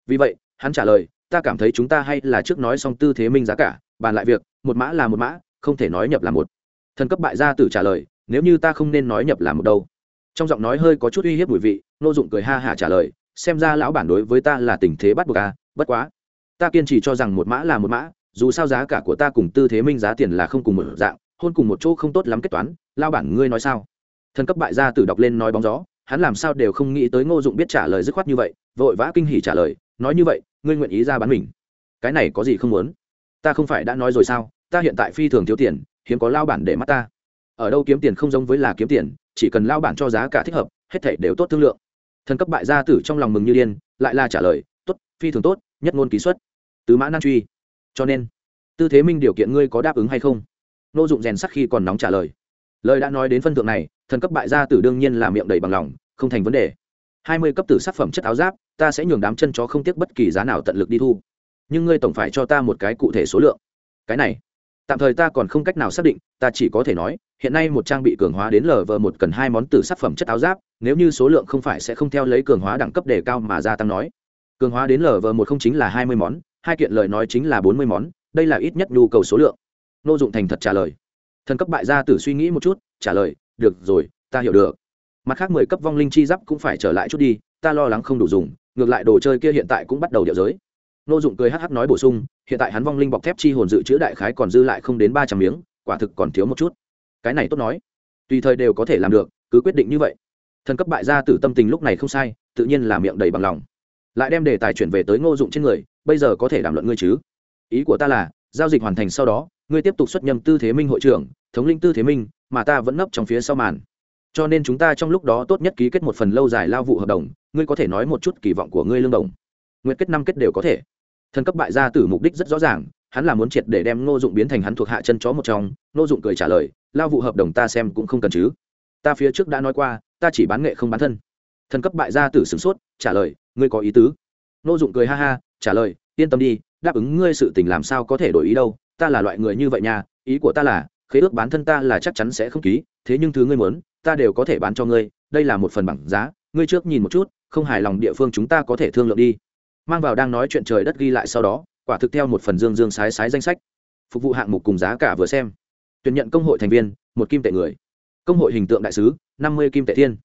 Vì vậy, hắn trả lời, ta cảm thấy chúng ta hay là trước nói xong tư thế minh giá cả, bàn lại việc, một mã là một mã, không thể nói nhập là một. Thần cấp bại gia tử trả lời, nếu như ta không nên nói nhập là một đâu. Trong giọng nói hơi có chút uy hiếp mùi vị, nô dụng cười ha hả trả lời, xem ra lão bản đối với ta là tình thế bắt buộc à bất quá. Ta kiên trì cho rằng một mã là một mã, dù sao giá cả của ta cùng tư thế minh giá tiền là không cùng một dạng hôn cùng một chỗ không tốt lắm kết toán, lao bản ngươi nói sao? Thần cấp bại gia tử đọc lên nói bóng gió, hắn làm sao đều không nghĩ tới ngô dụng biết trả lời dứt khoát như vậy, vội vã kinh hỉ trả lời, nói như vậy, ngươi nguyện ý ra bán mình. Cái này có gì không muốn? Ta không phải đã nói rồi sao? Ta hiện tại phi thường thiếu tiền, hiếm có lao bản để mắt ta. Ở đâu kiếm tiền không giống với là kiếm tiền, chỉ cần lao bản cho giá cả thích hợp, hết thảy đều tốt thương lượng. Thần cấp bại gia tử trong lòng mừng như điên, lại là trả lời, tốt, phi thường tốt, nhất ngôn ký xuất. Tứ mã nan truy. Cho nên, tư thế minh điều kiện ngươi có đáp ứng hay không? Nô dụng rèn sắc khi còn nóng trả lời. Lời đã nói đến phân thượng này, thần cấp bại gia tử đương nhiên là miệng đầy bằng lòng, không thành vấn đề. Hai mươi cấp tử sắc phẩm chất áo giáp, ta sẽ nhường đám chân chó không tiếc bất kỳ giá nào tận lực đi thu. Nhưng ngươi tổng phải cho ta một cái cụ thể số lượng. Cái này, tạm thời ta còn không cách nào xác định, ta chỉ có thể nói, hiện nay một trang bị cường hóa đến lv một cần hai món tử sắc phẩm chất áo giáp, nếu như số lượng không phải sẽ không theo lấy cường hóa đẳng cấp đề cao mà gia tăng nói. Cường hóa đến lv một không chính là hai mươi món, hai kiện lời nói chính là bốn mươi món, đây là ít nhất nhu cầu số lượng nô dụng thành thật trả lời. Thần cấp bại gia tử suy nghĩ một chút, trả lời, được rồi, ta hiểu được. Mặt khác mười cấp vong linh chi giáp cũng phải trở lại chút đi, ta lo lắng không đủ dùng, ngược lại đồ chơi kia hiện tại cũng bắt đầu điệu giới. Nô dụng cười hh nói bổ sung, hiện tại hắn vong linh bọc thép chi hồn dự trữ đại khái còn dư lại không đến ba trăm miếng, quả thực còn thiếu một chút. Cái này tốt nói. Tùy thời đều có thể làm được, cứ quyết định như vậy. Thần cấp bại gia tử tâm tình lúc này không sai, tự nhiên là miệng đầy bằng lòng. Lại đem đề tài chuyển về tới ngô dụng trên người, bây giờ có thể đàm luận ngươi chứ? Ý của ta là, giao dịch hoàn thành sau đó ngươi tiếp tục xuất nhầm tư thế minh hội trưởng, thống linh tư thế minh, mà ta vẫn nấp trong phía sau màn. Cho nên chúng ta trong lúc đó tốt nhất ký kết một phần lâu dài lao vụ hợp đồng, ngươi có thể nói một chút kỳ vọng của ngươi lương đồng. Nguyện kết năm kết đều có thể. Thần cấp bại gia tử mục đích rất rõ ràng, hắn là muốn triệt để đem ngô dụng biến thành hắn thuộc hạ chân chó một trong. Ngô dụng cười trả lời, lao vụ hợp đồng ta xem cũng không cần chứ. Ta phía trước đã nói qua, ta chỉ bán nghệ không bán thân. Thần cấp bại gia tử sửng sốt, trả lời, ngươi có ý tứ. Ngô dụng cười ha ha, trả lời, yên tâm đi, đáp ứng ngươi sự tình làm sao có thể đổi ý đâu ta là loại người như vậy nha, ý của ta là, khế ước bán thân ta là chắc chắn sẽ không ký, thế nhưng thứ ngươi muốn, ta đều có thể bán cho ngươi, đây là một phần bằng giá, ngươi trước nhìn một chút, không hài lòng địa phương chúng ta có thể thương lượng đi. Mang vào đang nói chuyện trời đất ghi lại sau đó, quả thực theo một phần dương dương sái sái danh sách. Phục vụ hạng mục cùng giá cả vừa xem. Tuyển nhận công hội thành viên, một kim tệ người. Công hội hình tượng đại sứ, năm mươi kim tệ thiên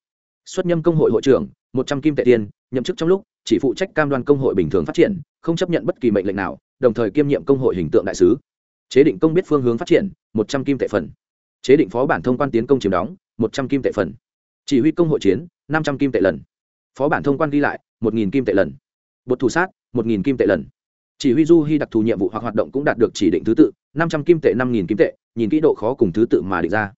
xuất nhâm công hội hội trưởng, một trăm kim tệ tiền nhậm chức trong lúc, chỉ phụ trách cam đoan công hội bình thường phát triển, không chấp nhận bất kỳ mệnh lệnh nào, đồng thời kiêm nhiệm công hội hình tượng đại sứ chế định công biết phương hướng phát triển, một trăm kim tệ phần. Chế định phó bản thông quan tiến công chiếm đóng, một trăm kim tệ phần. Chỉ huy công hội chiến, năm trăm kim tệ lần. Phó bản thông quan ghi lại, một nghìn kim tệ lần. Bột thủ sát, một nghìn kim tệ lần. Chỉ huy du hy đặc thù nhiệm vụ hoặc hoạt động cũng đạt được chỉ định thứ tự, năm trăm kim tệ, năm nghìn kim tệ, nhìn kỹ độ khó cùng thứ tự mà định ra.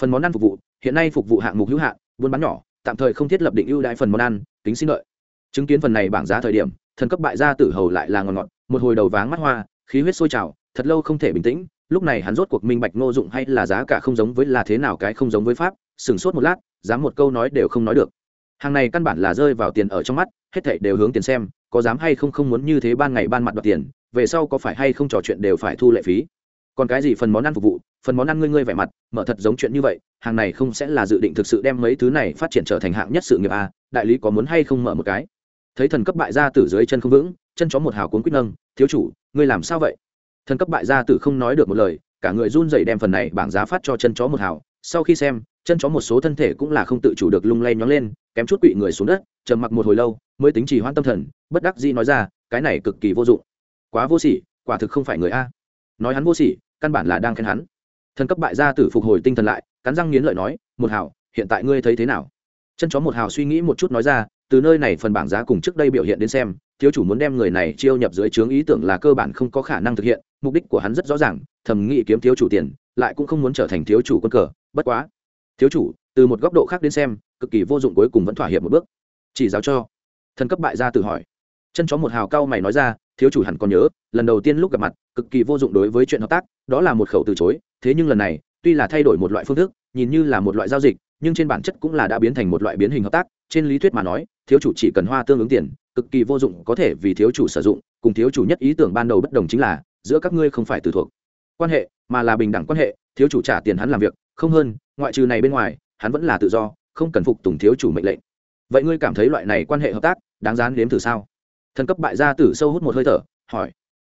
Phần món ăn phục vụ, hiện nay phục vụ hạng mục hữu hạn, buôn bán nhỏ, tạm thời không thiết lập định ưu đãi phần món ăn, tính xin lợi. Chứng kiến phần này bảng giá thời điểm, thần cấp bại gia tử hầu lại là ngọt ngọt, một hồi đầu váng mắt hoa, khí huyết sôi trào thật lâu không thể bình tĩnh, lúc này hắn rốt cuộc minh bạch ngô dụng hay là giá cả không giống với là thế nào, cái không giống với pháp sửng sốt một lát, dám một câu nói đều không nói được. Hàng này căn bản là rơi vào tiền ở trong mắt, hết thảy đều hướng tiền xem, có dám hay không không muốn như thế ban ngày ban mặt đoạt tiền, về sau có phải hay không trò chuyện đều phải thu lệ phí. Còn cái gì phần món ăn phục vụ, phần món ăn ngươi ngươi vẻ mặt, mở thật giống chuyện như vậy, hàng này không sẽ là dự định thực sự đem mấy thứ này phát triển trở thành hạng nhất sự nghiệp à? đại lý có muốn hay không mở một cái. Thấy thần cấp bại ra từ dưới chân không vững, chân chó một hào cuốn quýt nâng, thiếu chủ, ngươi làm sao vậy? Thần cấp bại gia tử không nói được một lời, cả người run dậy đem phần này bảng giá phát cho chân chó một hào. Sau khi xem, chân chó một số thân thể cũng là không tự chủ được lung lay nhóng lên, kém chút quỵ người xuống đất, trầm mặc một hồi lâu, mới tính trì hoãn tâm thần, bất đắc dĩ nói ra, cái này cực kỳ vô dụng. Quá vô sỉ, quả thực không phải người a. Nói hắn vô sỉ, căn bản là đang khen hắn. Thần cấp bại gia tử phục hồi tinh thần lại, cắn răng nghiến lợi nói, một hào, hiện tại ngươi thấy thế nào? Chân chó một hào suy nghĩ một chút nói ra, từ nơi này phần bảng giá cùng trước đây biểu hiện đến xem thiếu chủ muốn đem người này chiêu nhập dưới trướng ý tưởng là cơ bản không có khả năng thực hiện, mục đích của hắn rất rõ ràng, thầm nghĩ kiếm thiếu chủ tiền, lại cũng không muốn trở thành thiếu chủ quân cờ, bất quá. Thiếu chủ, từ một góc độ khác đến xem, cực kỳ vô dụng cuối cùng vẫn thỏa hiệp một bước. Chỉ giáo cho. Thần cấp bại gia tự hỏi. Chân chó một hào cao mày nói ra, thiếu chủ hẳn còn nhớ, lần đầu tiên lúc gặp mặt, cực kỳ vô dụng đối với chuyện hợp tác, đó là một khẩu từ chối, thế nhưng lần này, tuy là thay đổi một loại phương thức, nhìn như là một loại giao dịch, nhưng trên bản chất cũng là đã biến thành một loại biến hình hợp tác. Trên lý thuyết mà nói, thiếu chủ chỉ cần hoa tương ứng tiền cực kỳ vô dụng, có thể vì thiếu chủ sử dụng, cùng thiếu chủ nhất ý tưởng ban đầu bất đồng chính là, giữa các ngươi không phải từ thuộc quan hệ, mà là bình đẳng quan hệ, thiếu chủ trả tiền hắn làm việc, không hơn, ngoại trừ này bên ngoài, hắn vẫn là tự do, không cần phục tùng thiếu chủ mệnh lệnh. Vậy ngươi cảm thấy loại này quan hệ hợp tác, đáng dán đếm thử sao? Thần cấp bại gia tử sâu hút một hơi thở, hỏi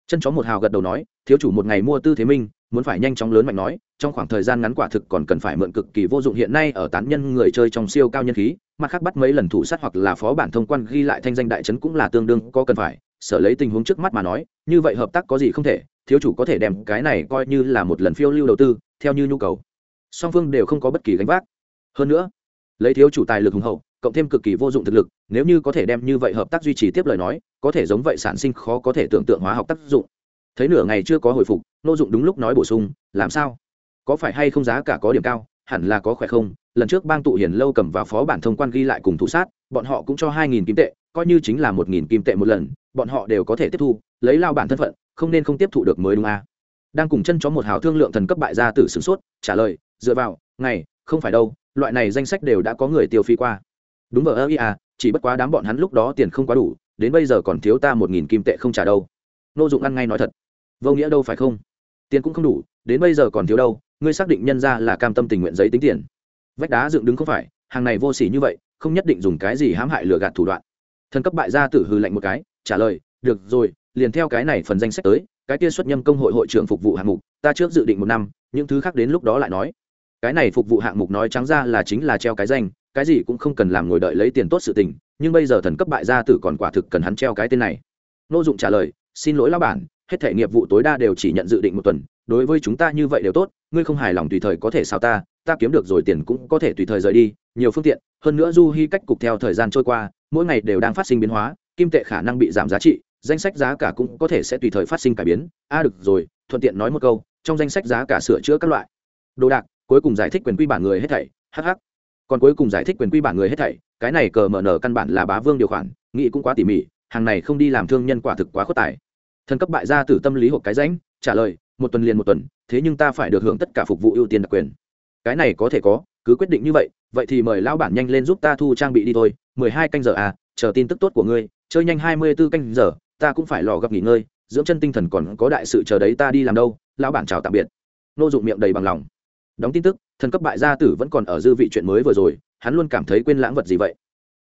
chân chó một hào gật đầu nói, thiếu chủ một ngày mua tư thế minh, muốn phải nhanh chóng lớn mạnh nói, trong khoảng thời gian ngắn quả thực còn cần phải mượn cực kỳ vô dụng hiện nay ở tán nhân người chơi trong siêu cao nhân khí, mặt khác bắt mấy lần thủ sát hoặc là phó bản thông quan ghi lại thanh danh đại trấn cũng là tương đương có cần phải, sở lấy tình huống trước mắt mà nói, như vậy hợp tác có gì không thể, thiếu chủ có thể đem cái này coi như là một lần phiêu lưu đầu tư, theo như nhu cầu. Song phương đều không có bất kỳ gánh vác. Hơn nữa lấy thiếu chủ tài lực hùng hậu, cộng thêm cực kỳ vô dụng thực lực, nếu như có thể đem như vậy hợp tác duy trì tiếp lời nói, có thể giống vậy sản sinh khó có thể tưởng tượng hóa học tác dụng. Thấy nửa ngày chưa có hồi phục, nô dụng đúng lúc nói bổ sung, làm sao? Có phải hay không giá cả có điểm cao? Hẳn là có khỏe không? Lần trước bang tụ hiền lâu cầm vào phó bản thông quan ghi lại cùng thủ sát, bọn họ cũng cho hai nghìn kim tệ, coi như chính là một nghìn kim tệ một lần, bọn họ đều có thể tiếp thu, lấy lao bản thân phận, không nên không tiếp thụ được mới đúng à. đang cùng chân chó một hào thương lượng thần cấp bại gia tử sửng sốt, trả lời, dựa vào, ngày, không phải đâu loại này danh sách đều đã có người tiêu phí qua. Đúng vờ ơ à chỉ bất quá đám bọn hắn lúc đó tiền không quá đủ, đến bây giờ còn thiếu ta một nghìn kim tệ không trả đâu. Nô dụng ăn ngay nói thật. Vô nghĩa đâu phải không? Tiền cũng không đủ, đến bây giờ còn thiếu đâu, ngươi xác định nhân ra là cam tâm tình nguyện giấy tính tiền. Vách đá dựng đứng không phải, hàng này vô s ỉ như vậy, không nhất định dùng cái gì hãm hại lừa gạt thủ đoạn. Thần cấp bại gia tử hư lạnh một cái, trả lời, được rồi, liền theo cái này phần danh sách tới, cái kia xuất nhâm công hội hội trưởng phục vụ hạng mục, ta trước dự định một năm, những thứ khác đến lúc đó lại nói cái này phục vụ hạng mục nói trắng ra là chính là treo cái danh cái gì cũng không cần làm ngồi đợi lấy tiền tốt sự tình nhưng bây giờ thần cấp bại gia tử còn quả thực cần hắn treo cái tên này. Nô dụng trả lời xin lỗi lão bản hết thể nghiệp vụ tối đa đều chỉ nhận dự định một tuần đối với chúng ta như vậy đều tốt ngươi không hài lòng tùy thời có thể sao ta ta kiếm được rồi tiền cũng có thể tùy thời rời đi nhiều phương tiện hơn nữa du hy cách cục theo thời gian trôi qua mỗi ngày đều đang phát sinh biến hóa kim tệ khả năng bị giảm giá trị danh sách giá cả cũng có thể sẽ tùy thời phát sinh cải biến. A à, được rồi thuận tiện nói một câu trong danh sách giá cả sửa chữa các loại. Đồ đạc cuối cùng giải thích quyền quy bản người hết thảy hh còn cuối cùng giải thích quyền quy bản người hết thảy, cái này cờ mở nở căn bản là bá vương điều khoản, nghĩ cũng quá tỉ mỉ, hàng này không đi làm thương nhân quả thực quá khuất tài. Thần cấp bại gia tử tâm lý hộp cái ránh trả lời, một tuần liền một tuần, thế nhưng ta phải được hưởng tất cả phục vụ ưu tiên đặc quyền. Cái này có thể có, cứ quyết định như vậy vậy thì mời lão bản nhanh lên giúp ta thu trang bị đi thôi, mười hai canh giờ à chờ tin tức tốt của ngươi, chơi nhanh hai mươi b ố canh giờ, ta cũng phải lò gặp nghỉ ngơi, dưỡng chân tinh thần còn có đại sự chờ đấy ta đi làm đâu, lão bản chào tạm biệt. Nô dụng miệng đầy bằng lòng đóng tin tức, thần cấp bại gia tử vẫn còn ở dư vị chuyện mới vừa rồi, hắn luôn cảm thấy quên lãng vật gì vậy?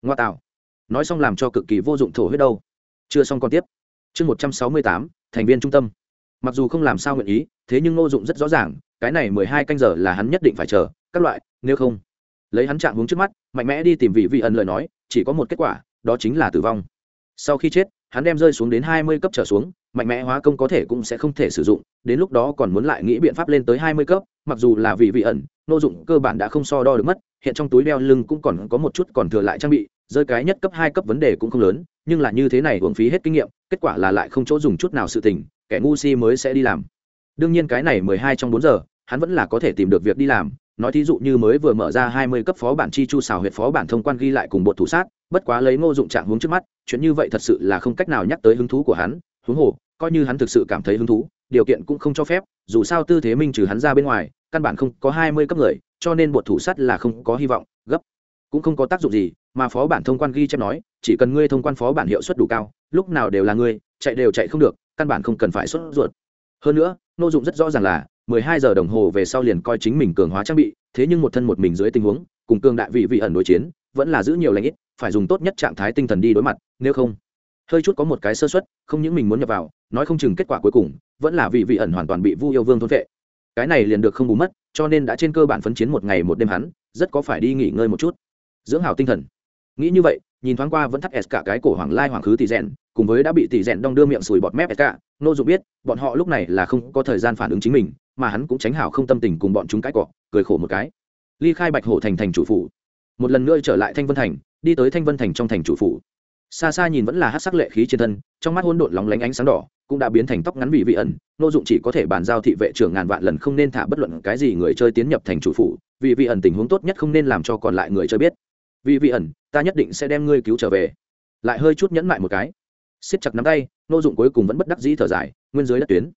Ngoa tạo. Nói xong làm cho cực kỳ vô dụng thổ huyết đâu. Chưa xong còn tiếp. Chương một trăm sáu mươi tám, thành viên trung tâm. Mặc dù không làm sao nguyện ý, thế nhưng ngô dụng rất rõ ràng, cái này mười hai canh giờ là hắn nhất định phải chờ, các loại, nếu không. Lấy hắn chạm hướng trước mắt, mạnh mẽ đi tìm vị vị ẩn lời nói, chỉ có một kết quả, đó chính là tử vong. Sau khi chết, hắn đem rơi xuống đến hai mươi cấp trở xuống, mạnh mẽ hóa công có thể cũng sẽ không thể sử dụng, đến lúc đó còn muốn lại nghĩ biện pháp lên tới hai mươi cấp mặc dù là vì vị ẩn, nô dụng cơ bản đã không so đo được mất, hiện trong túi đeo lưng cũng còn có một chút còn thừa lại trang bị, rơi cái nhất cấp hai cấp vấn đề cũng không lớn, nhưng là như thế này uổng phí hết kinh nghiệm, kết quả là lại không chỗ dùng chút nào sự tình, kẻ ngu si mới sẽ đi làm. Đương nhiên cái này mười hai trong bốn giờ, hắn vẫn là có thể tìm được việc đi làm, nói thí dụ như mới vừa mở ra hai mươi cấp phó bản chi chu xào huyệt phó bản thông quan ghi lại cùng bột thủ sát, bất quá lấy ngô dụng trạng hướng trước mắt, chuyện như vậy thật sự là không cách nào nhắc tới hứng thú của hắn, huống hồ, coi như hắn thực sự cảm thấy hứng thú, điều kiện cũng không cho phép dù sao tư thế minh trừ hắn ra bên ngoài, căn bản không có hai mươi cấp người, cho nên bột thủ sắt là không có hy vọng, gấp. Cũng không có tác dụng gì, mà phó bản thông quan ghi chép nói, chỉ cần ngươi thông quan phó bản hiệu suất đủ cao, lúc nào đều là ngươi, chạy đều chạy không được, căn bản không cần phải xuất ruột. Hơn nữa nội dụng rất rõ ràng là, mười hai giờ đồng hồ về sau liền coi chính mình cường hóa trang bị, thế nhưng một thân một mình dưới tình huống, cùng cường đại vị vị ẩn đối chiến, vẫn là giữ nhiều lãnh ít, phải dùng tốt nhất trạng thái tinh thần đi đối mặt, nếu không, hơi chút có một cái sơ suất, không những mình muốn nhập vào nói không chừng kết quả cuối cùng vẫn là vị vị ẩn hoàn toàn bị vu yêu vương thôn vệ. Cái này liền được không bù mất, cho nên đã trên cơ bản phấn chiến một ngày một đêm hắn, rất có phải đi nghỉ ngơi một chút. Dưỡng hảo tinh thần. Nghĩ như vậy, nhìn thoáng qua vẫn thắt s cả cái cổ hoàng lai hoàng khứ tỷ rèn, cùng với đã bị tỷ rèn đong đưa miệng sùi bọt mép s cả nô dụng biết, bọn họ lúc này là không có thời gian phản ứng chính mình, mà hắn cũng tránh hảo không tâm tình cùng bọn chúng cái cọ, cười khổ một cái. Ly khai bạch hổ thành thành chủ phủ. Một lần nữa trở lại thanh vân thành, đi tới thanh vân thành trong thành chủ phủ. Xa xa nhìn vẫn là hát sắc lệ khí trên thân, trong mắt hôn đột lóng lánh ánh sáng đỏ cũng đã biến thành tóc ngắn vị vị ẩn nô dụng chỉ có thể bàn giao thị vệ trưởng ngàn vạn lần không nên thả bất luận cái gì người chơi tiến nhập thành chủ phủ, vì vị ẩn tình huống tốt nhất không nên làm cho còn lại người chơi biết. Vì vị ẩn, ta nhất định sẽ đem ngươi cứu trở về. Lại hơi chút nhẫn lại một cái. Siết chặt nắm tay nô dụng cuối cùng vẫn bất đắc dĩ thở dài, nguyên dưới đất tuyến.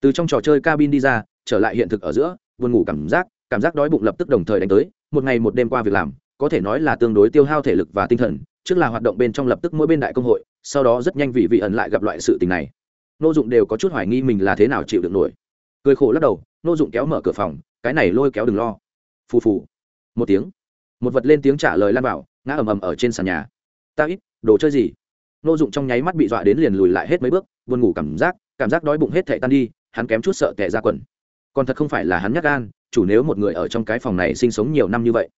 Từ trong trò chơi cabin đi ra, trở lại hiện thực ở giữa, buồn ngủ cảm giác cảm giác đói bụng lập tức đồng thời đánh tới, một ngày một đêm qua việc làm, có thể nói là tương đối tiêu hao thể lực và tinh thần, trước là hoạt động bên trong lập tức mỗi bên đại công hội, sau đó rất nhanh vị vị ẩn lại gặp loại sự tình này nô dụng đều có chút hoài nghi mình là thế nào chịu được nổi. Cười khổ lắc đầu, nô dụng kéo mở cửa phòng, cái này lôi kéo đừng lo. Phù phù. Một tiếng. Một vật lên tiếng trả lời lan bảo ngã ầm ầm ở trên sàn nhà. Ta ít, đồ chơi gì? Nô dụng trong nháy mắt bị dọa đến liền lùi lại hết mấy bước, buồn ngủ cảm giác cảm giác đói bụng hết thệ tan đi, hắn kém chút sợ tệ ra quần. Còn thật không phải là hắn nhắc gan, chủ nếu một người ở trong cái phòng này sinh sống nhiều năm như vậy,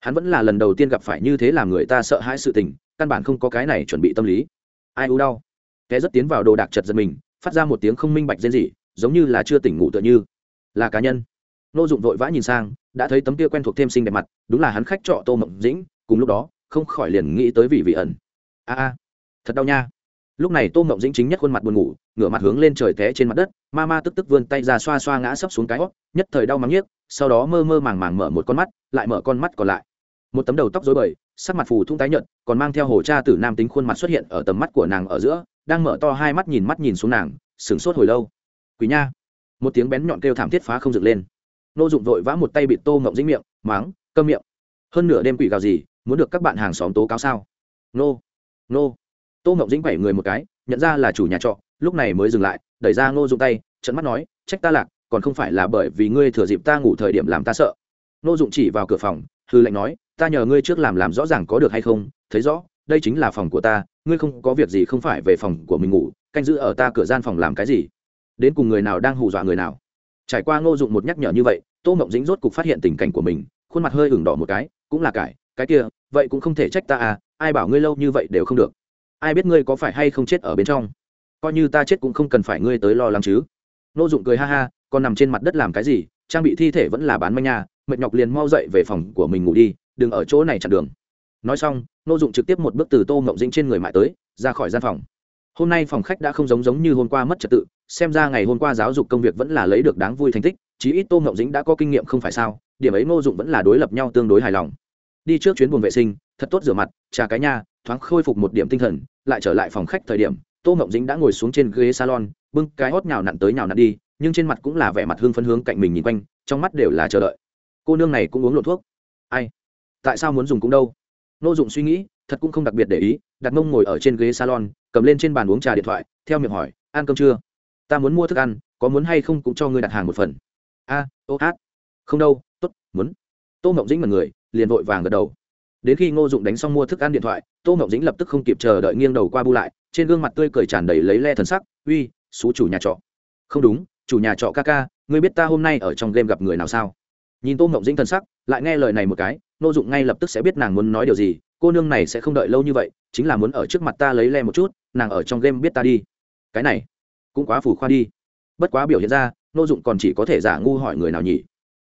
hắn vẫn là lần đầu tiên gặp phải như thế làm người ta sợ hãi sự tình, căn bản không có cái này chuẩn bị tâm lý. Ai u đau? Té rất tiến vào đồ đạc chật giật mình phát ra một tiếng không minh bạch rên rỉ, giống như là chưa tỉnh ngủ tựa như. Là cá nhân. Nô dụng vội vã nhìn sang, đã thấy tấm kia quen thuộc thêm sinh đẹp mặt, đúng là hắn khách trọ tô mộng dĩnh, cùng lúc đó, không khỏi liền nghĩ tới vị vị ẩn. A a, thật đau nha. Lúc này tô mộng dĩnh chính nhất khuôn mặt buồn ngủ, ngửa mặt hướng lên trời té trên mặt đất, ma ma tức tức vươn tay ra xoa xoa ngã sấp xuống cái hót nhất thời đau mắng nhiếc, sau đó mơ mơ màng màng mở một con mắt, lại mở con mắt còn lại. Một tấm đầu tóc rối bời, sắc mặt phù thung tái nhợt, còn mang theo hồ cha tử nam tính khuôn mặt xuất hiện ở tầm mắt của nàng ở giữa đang mở to hai mắt nhìn mắt nhìn xuống nàng, sửng sốt hồi lâu. Quỷ nha. Một tiếng bén nhọn kêu thảm thiết phá không dựng lên. Nô dụng vội vã một tay bịt tô ngộng dĩnh miệng, máng cơm miệng. Hơn nửa đêm quỷ gào gì, muốn được các bạn hàng xóm tố cáo sao? Nô nô. Tô ngộng dĩnh quẩy người một cái, nhận ra là chủ nhà trọ, lúc này mới dừng lại, đẩy ra ngô dụng tay trận mắt nói, trách ta lạc, còn không phải là bởi vì ngươi thừa dịp ta ngủ thời điểm làm ta sợ. Ngô dụng chỉ vào cửa phòng, hư lệnh nói, ta nhờ ngươi trước làm làm rõ ràng có được hay không, thấy rõ, đây chính là phòng của ta ngươi không có việc gì không phải về phòng của mình ngủ, canh giữ ở ta cửa gian phòng làm cái gì? Đến cùng người nào đang hù dọa người nào? Trải qua ngô dụng một nhắc nhở như vậy, tô mộng dính rốt cục phát hiện tình cảnh của mình, khuôn mặt hơi ửng đỏ một cái, cũng là cải, cái kia, vậy cũng không thể trách ta à ai bảo ngươi lâu như vậy đều không được. Ai biết ngươi có phải hay không chết ở bên trong? Coi như ta chết cũng không cần phải ngươi tới lo lắng chứ. Ngô dụng cười ha ha còn nằm trên mặt đất làm cái gì? Trang bị thi thể vẫn là bán manh nha, mệt nhọc liền mau dậy về phòng của mình ngủ đi, đừng ở chỗ này chặn đường nói xong nô dụng trực tiếp một bước từ tô mộng dĩnh trên người mại tới, ra khỏi gian phòng. Hôm nay phòng khách đã không giống giống như hôm qua mất trật tự, xem ra ngày hôm qua giáo dục công việc vẫn là lấy được đáng vui thành tích, chí ít tô mộng dĩnh đã có kinh nghiệm không phải sao, điểm ấy nô dụng vẫn là đối lập nhau tương đối hài lòng. Đi trước chuyến buồng vệ sinh, thật tốt rửa mặt, trà cái nha, thoáng khôi phục một điểm tinh thần, lại trở lại phòng khách thời điểm, tô mộng dĩnh đã ngồi xuống trên ghế salon, bưng cái hót nhào nặn tới nhào nặn đi, nhưng trên mặt cũng là vẻ mặt hương phấn hướng cạnh mình nhìn quanh, trong mắt đều là chờ đợi. Cô nương này cũng uống lộ thuốc. Ai? Tại sao muốn dùng cũng đâu? Nô dụng suy nghĩ, thật cũng không đặc biệt để ý, đặt mông ngồi ở trên ghế salon, cầm lên trên bàn uống trà điện thoại, theo miệng hỏi, ăn cơm chưa? Ta muốn mua thức ăn, có muốn hay không cũng cho ngươi đặt hàng một phần. A, ô hát. Không đâu t ố t muốn. Tô mộng dĩnh mật người liền vội vàng gật đầu. Đến khi ngô dụng đánh xong mua thức ăn điện thoại, tô mộng dĩnh lập tức không kịp chờ đợi nghiêng đầu qua bu lại, trên gương mặt tươi cười tràn đầy lấy le thần sắc, uy số chủ nhà trọ. Không đúng, chủ nhà trọ ca ca, ngươi biết ta hôm nay ở trong game gặp người nào sao? Nhìn tô mộng dĩnh thần sắc, lại nghe lời này một cái Nô dụng ngay lập tức sẽ biết nàng muốn nói điều gì, cô nương này sẽ không đợi lâu như vậy, chính là muốn ở trước mặt ta lấy le một chút, nàng ở trong game biết ta đi. Cái này, cũng quá phủ khoa đi. Bất quá biểu hiện ra, nô dụng còn chỉ có thể giả ngu hỏi người nào nhỉ.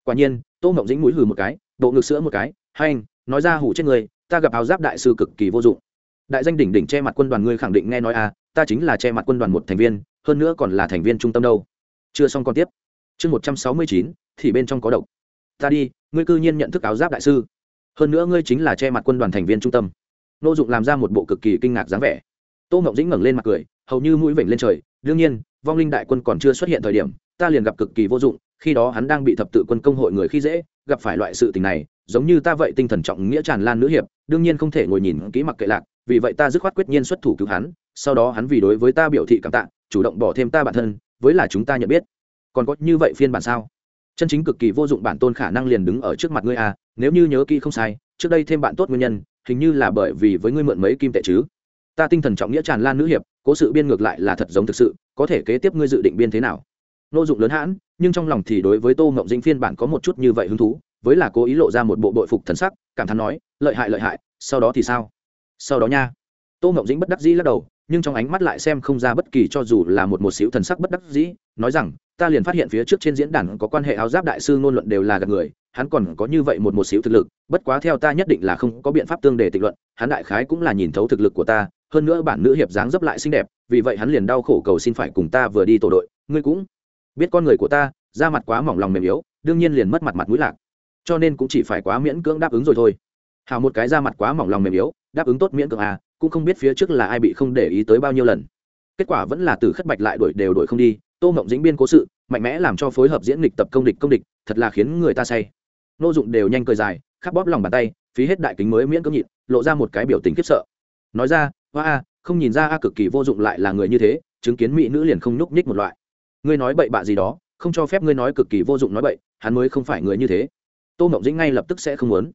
Quả nhiên, tô mộng dính mũi hừ một cái, bộ ngực sữa một cái hay anh, nói ra hủ chết người, ta gặp áo giáp đại sư cực kỳ vô dụng. Đại danh đỉnh đỉnh che mặt quân đoàn ngươi khẳng định nghe nói à ta chính là che mặt quân đoàn một thành viên, hơn nữa còn là thành viên trung tâm đâu. Chưa xong còn tiếp. Chương một trăm sáu mươi chín, thì bên trong có độc. Ta đi, ngươi cư nhiên nhận thức áo giáp đại sư hơn nữa ngươi chính là che mặt quân đoàn thành viên trung tâm. Nô dụng làm ra một bộ cực kỳ kinh ngạc dáng vẻ. Tô ngọc dĩnh ngẩng lên mặt cười, hầu như mũi vểnh lên trời. Đương nhiên, vong linh đại quân còn chưa xuất hiện thời điểm, ta liền gặp cực kỳ vô dụng, khi đó hắn đang bị thập tự quân công hội người khi dễ, gặp phải loại sự tình này, giống như ta vậy tinh thần trọng nghĩa tràn lan nữ hiệp, đương nhiên không thể ngồi nhìn kỹ mặc kệ lạc, vì vậy ta dứt khoát quyết nhiên xuất thủ cứu hắn, sau đó hắn vì đối với ta biểu thị cảm tạ, chủ động bỏ thêm ta bản thân, với là chúng ta nhận biết. Còn có như vậy phiên bản sao? Chân chính cực kỳ vô dụng bản tôn khả năng liền đứng ở trước mặt ngươi à nếu như nhớ kỹ không sai, trước đây thêm bạn tốt nguyên nhân, hình như là bởi vì với ngươi mượn mấy kim tệ chứ. Ta tinh thần trọng nghĩa tràn lan nữ hiệp, cố sự biên ngược lại là thật giống thực sự, có thể kế tiếp ngươi dự định biên thế nào? Nô dụng lớn hãn, nhưng trong lòng thì đối với tô ngộng dĩnh phiên bản có một chút như vậy hứng thú, với là cố ý lộ ra một bộ đội phục thần sắc, cảm thán nói, lợi hại lợi hại, sau đó thì sao? Sau đó nha. Tô ngộng dĩnh bất đắc dĩ lắc đầu nhưng trong ánh mắt lại xem không ra bất kỳ cho dù là một một xíu thần sắc bất đắc dĩ, nói rằng, ta liền phát hiện phía trước trên diễn đàn có quan hệ áo giáp đại sư ngôn luận đều là gặp người, hắn còn có như vậy một một xíu thực lực, bất quá theo ta nhất định là không có biện pháp tương đề tịch luận, hắn đại khái cũng là nhìn thấu thực lực của ta, hơn nữa bản nữ hiệp dáng dấp lại xinh đẹp, vì vậy hắn liền đau khổ cầu xin phải cùng ta vừa đi tổ đội, ngươi cũng biết con người của ta, da mặt quá mỏng lòng mềm yếu, đương nhiên liền mất mặt mặt mũi lạc, cho nên cũng chỉ phải quá miễn cưỡng đáp ứng rồi thôi. Hào một cái ra mặt quá mỏng lòng mềm yếu, đáp ứng tốt miễn cưỡng à cũng không biết phía trước là ai bị không để ý tới bao nhiêu lần. Kết quả vẫn là từ khất bạch lại đuổi đều đuổi không đi, tô mộng dĩnh biên cố sự, mạnh mẽ làm cho phối hợp diễn lịch tập công địch công địch, thật là khiến người ta say. Nô dụng đều nhanh cười dài, khắc bóp lòng bàn tay, phí hết đại kính mới miễn cưỡng nhịn, lộ ra một cái biểu tình khiếp sợ. Nói ra, hoa a, không nhìn ra a cực kỳ vô dụng lại là người như thế, chứng kiến mỹ nữ liền không nhúc nhích một loại. Ngươi nói bậy bạ gì đó, không cho phép ngươi nói cực kỳ vô dụng nói bậy, hắn mới không phải người như thế. Tô mộng dĩnh ngay lập tức sẽ không muốn.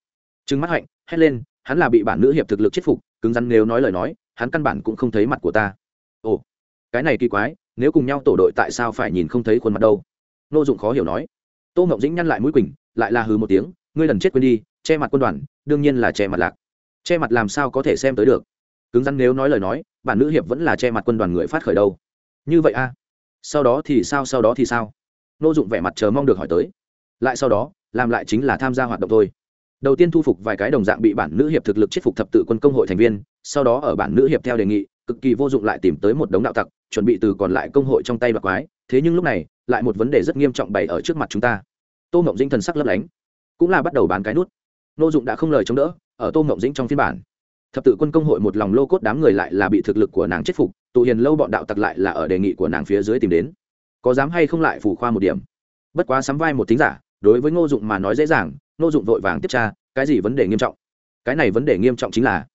Trừng mắt hạnh, hét lên, hắn là bị bản nữ hiệp thực lực chết phục cứng rắn nếu nói lời nói, hắn căn bản cũng không thấy mặt của ta. Ồ, cái này kỳ quái, nếu cùng nhau tổ đội tại sao phải nhìn không thấy khuôn mặt đâu? Nô dụng khó hiểu nói. Tô mộng dĩnh nhăn lại mũi quỳnh, lại là hừ một tiếng, ngươi lần chết quên đi, che mặt quân đoàn, đương nhiên là che mặt lạc. Che mặt làm sao có thể xem tới được? Cứng rắn nếu nói lời nói, bản nữ hiệp vẫn là che mặt quân đoàn người phát khởi đâu. Như vậy a sau đó thì sao, sau đó thì sao? Nô dụng vẻ mặt chờ mong được hỏi tới. Lại sau đó, làm lại chính là tham gia hoạt động thôi đầu tiên thu phục vài cái đồng dạng bị bản nữ hiệp thực lực chết phục thập tự quân công hội thành viên, sau đó ở bản nữ hiệp theo đề nghị, cực kỳ vô dụng lại tìm tới một đống đạo tặc, chuẩn bị từ còn lại công hội trong tay bạc quái. Thế nhưng lúc này, lại một vấn đề rất nghiêm trọng bày ở trước mặt chúng ta. Tô mộng dĩnh thần sắc lấp lánh, cũng là bắt đầu bán cái nút. Nô dụng đã không lời chống đỡ, ở tô mộng dĩnh trong phiên bản. Thập tự quân công hội một lòng lô cốt đám người lại là bị thực lực của nàng chết phục, tụ hiền lâu bọn đạo tặc lại là ở đề nghị của nàng phía dưới tìm đến. Có dám hay không lại phủ khoa một điểm. Bất quá sắm vai một tính giả, đối với ngô dụng mà nói dễ dàng Nô dụng vội vàng tiếp tra, cái gì vấn đề nghiêm trọng? Cái này vấn đề nghiêm trọng chính là,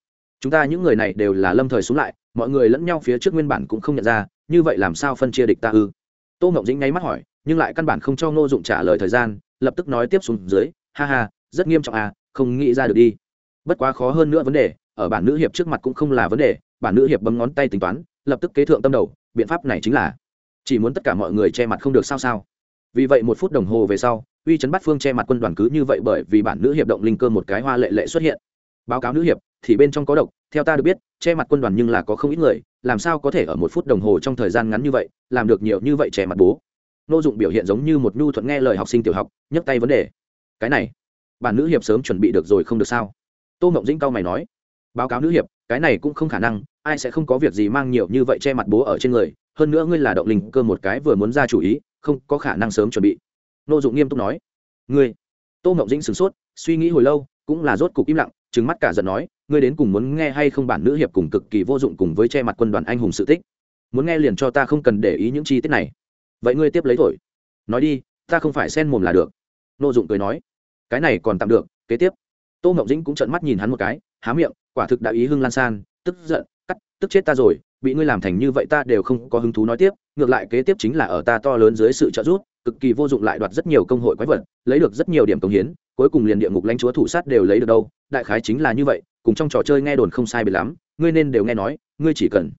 chúng ta những người này đều là lâm thời xuống lại, mọi người lẫn nhau phía trước nguyên bản cũng không nhận ra, như vậy làm sao phân chia địch ta ư? Tô ngộng dĩnh nháy mắt hỏi, nhưng lại căn bản không cho ngô dụng trả lời thời gian, lập tức nói tiếp xuống dưới, ha ha, rất nghiêm trọng à không nghĩ ra được đi. Bất quá khó hơn nữa vấn đề, ở bản nữ hiệp trước mặt cũng không là vấn đề, bản nữ hiệp bấm ngón tay tính toán, lập tức kế thượng tâm đầu, biện pháp này chính là, chỉ muốn tất cả mọi người che mặt không được sao sao. Vì vậy một phút đồng hồ về sau uy chấn bắt phương che mặt quân đoàn cứ như vậy bởi vì bản nữ hiệp động linh cơ một cái hoa lệ lệ xuất hiện. Báo cáo nữ hiệp, thì bên trong có độc, theo ta được biết, che mặt quân đoàn nhưng là có không ít người, làm sao có thể ở một phút đồng hồ trong thời gian ngắn như vậy, làm được nhiều như vậy che mặt bố? Nô dụng biểu hiện giống như một nhu thuận nghe lời học sinh tiểu học, nhấc tay vấn đề. Cái này, bản nữ hiệp sớm chuẩn bị được rồi không được sao? Tô mộng dĩnh cao mày nói. Báo cáo nữ hiệp, cái này cũng không khả năng, ai sẽ không có việc gì mang nhiều như vậy che mặt bố ở trên người, hơn nữa ngươi là động linh cơ một cái vừa muốn ra chủ ý, không có khả năng sớm chuẩn bị nô dụng nghiêm túc nói. Ngươi? Tô mộng dĩnh sửng sốt, suy nghĩ hồi lâu, cũng là rốt cục im lặng trứng mắt cả giận nói, ngươi đến cùng muốn nghe hay không bản nữ hiệp cùng cực kỳ vô dụng cùng với che mặt quân đoàn anh hùng sự tích? Muốn nghe liền cho ta không cần để ý những chi tiết này. Vậy ngươi tiếp lấy thổi. Nói đi, ta không phải xen mồm là được. Nô dụng cười nói. Cái này còn tạm được, kế tiếp. Tô mộng dĩnh cũng trợn mắt nhìn hắn một cái, há miệng, quả thực đã ý hưng lan san, tức giận, cắt, tức chết ta rồi, bị ngươi làm thành như vậy ta đều không có hứng thú nói tiếp ngược lại kế tiếp chính là ở ta to lớn dưới sự trợ giúp, cực kỳ vô dụng lại đoạt rất nhiều công hội quái vật, lấy được rất nhiều điểm công hiến, cuối cùng liền địa ngục lãnh chúa thủ sát đều lấy được đâu, đại khái chính là như vậy, cùng trong trò chơi nghe đồn không sai biệt lắm, ngươi nên đều nghe nói, ngươi chỉ cần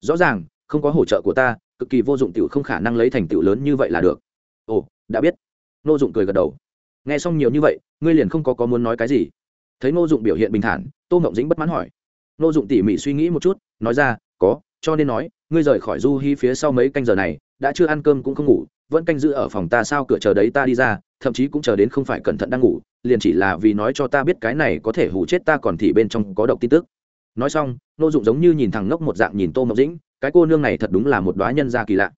rõ ràng, không có hỗ trợ của ta, cực kỳ vô dụng tiểu không khả năng lấy thành tựu lớn như vậy là được. Ồ, đã biết. Nô dụng cười gật đầu. Nghe xong nhiều như vậy, ngươi liền không có có muốn nói cái gì. Thấy nô dụng biểu hiện bình thản, tô ngộng dĩnh bất mãn hỏi. Nô dụng tỉ mỉ suy nghĩ một chút, nói ra, có, cho nên nói ngươi rời khỏi du hi phía sau mấy canh giờ này, đã chưa ăn cơm cũng không ngủ, vẫn canh giữ ở phòng ta sao cửa chờ đấy ta đi ra, thậm chí cũng chờ đến không phải cẩn thận đang ngủ, liền chỉ là vì nói cho ta biết cái này có thể hù chết ta còn thì bên trong có độc tin tức. Nói xong nô dụng giống như nhìn thằng ngốc một dạng nhìn tô mộc dĩnh, cái cô nương này thật đúng là một đoá nhân gia kỳ lạ.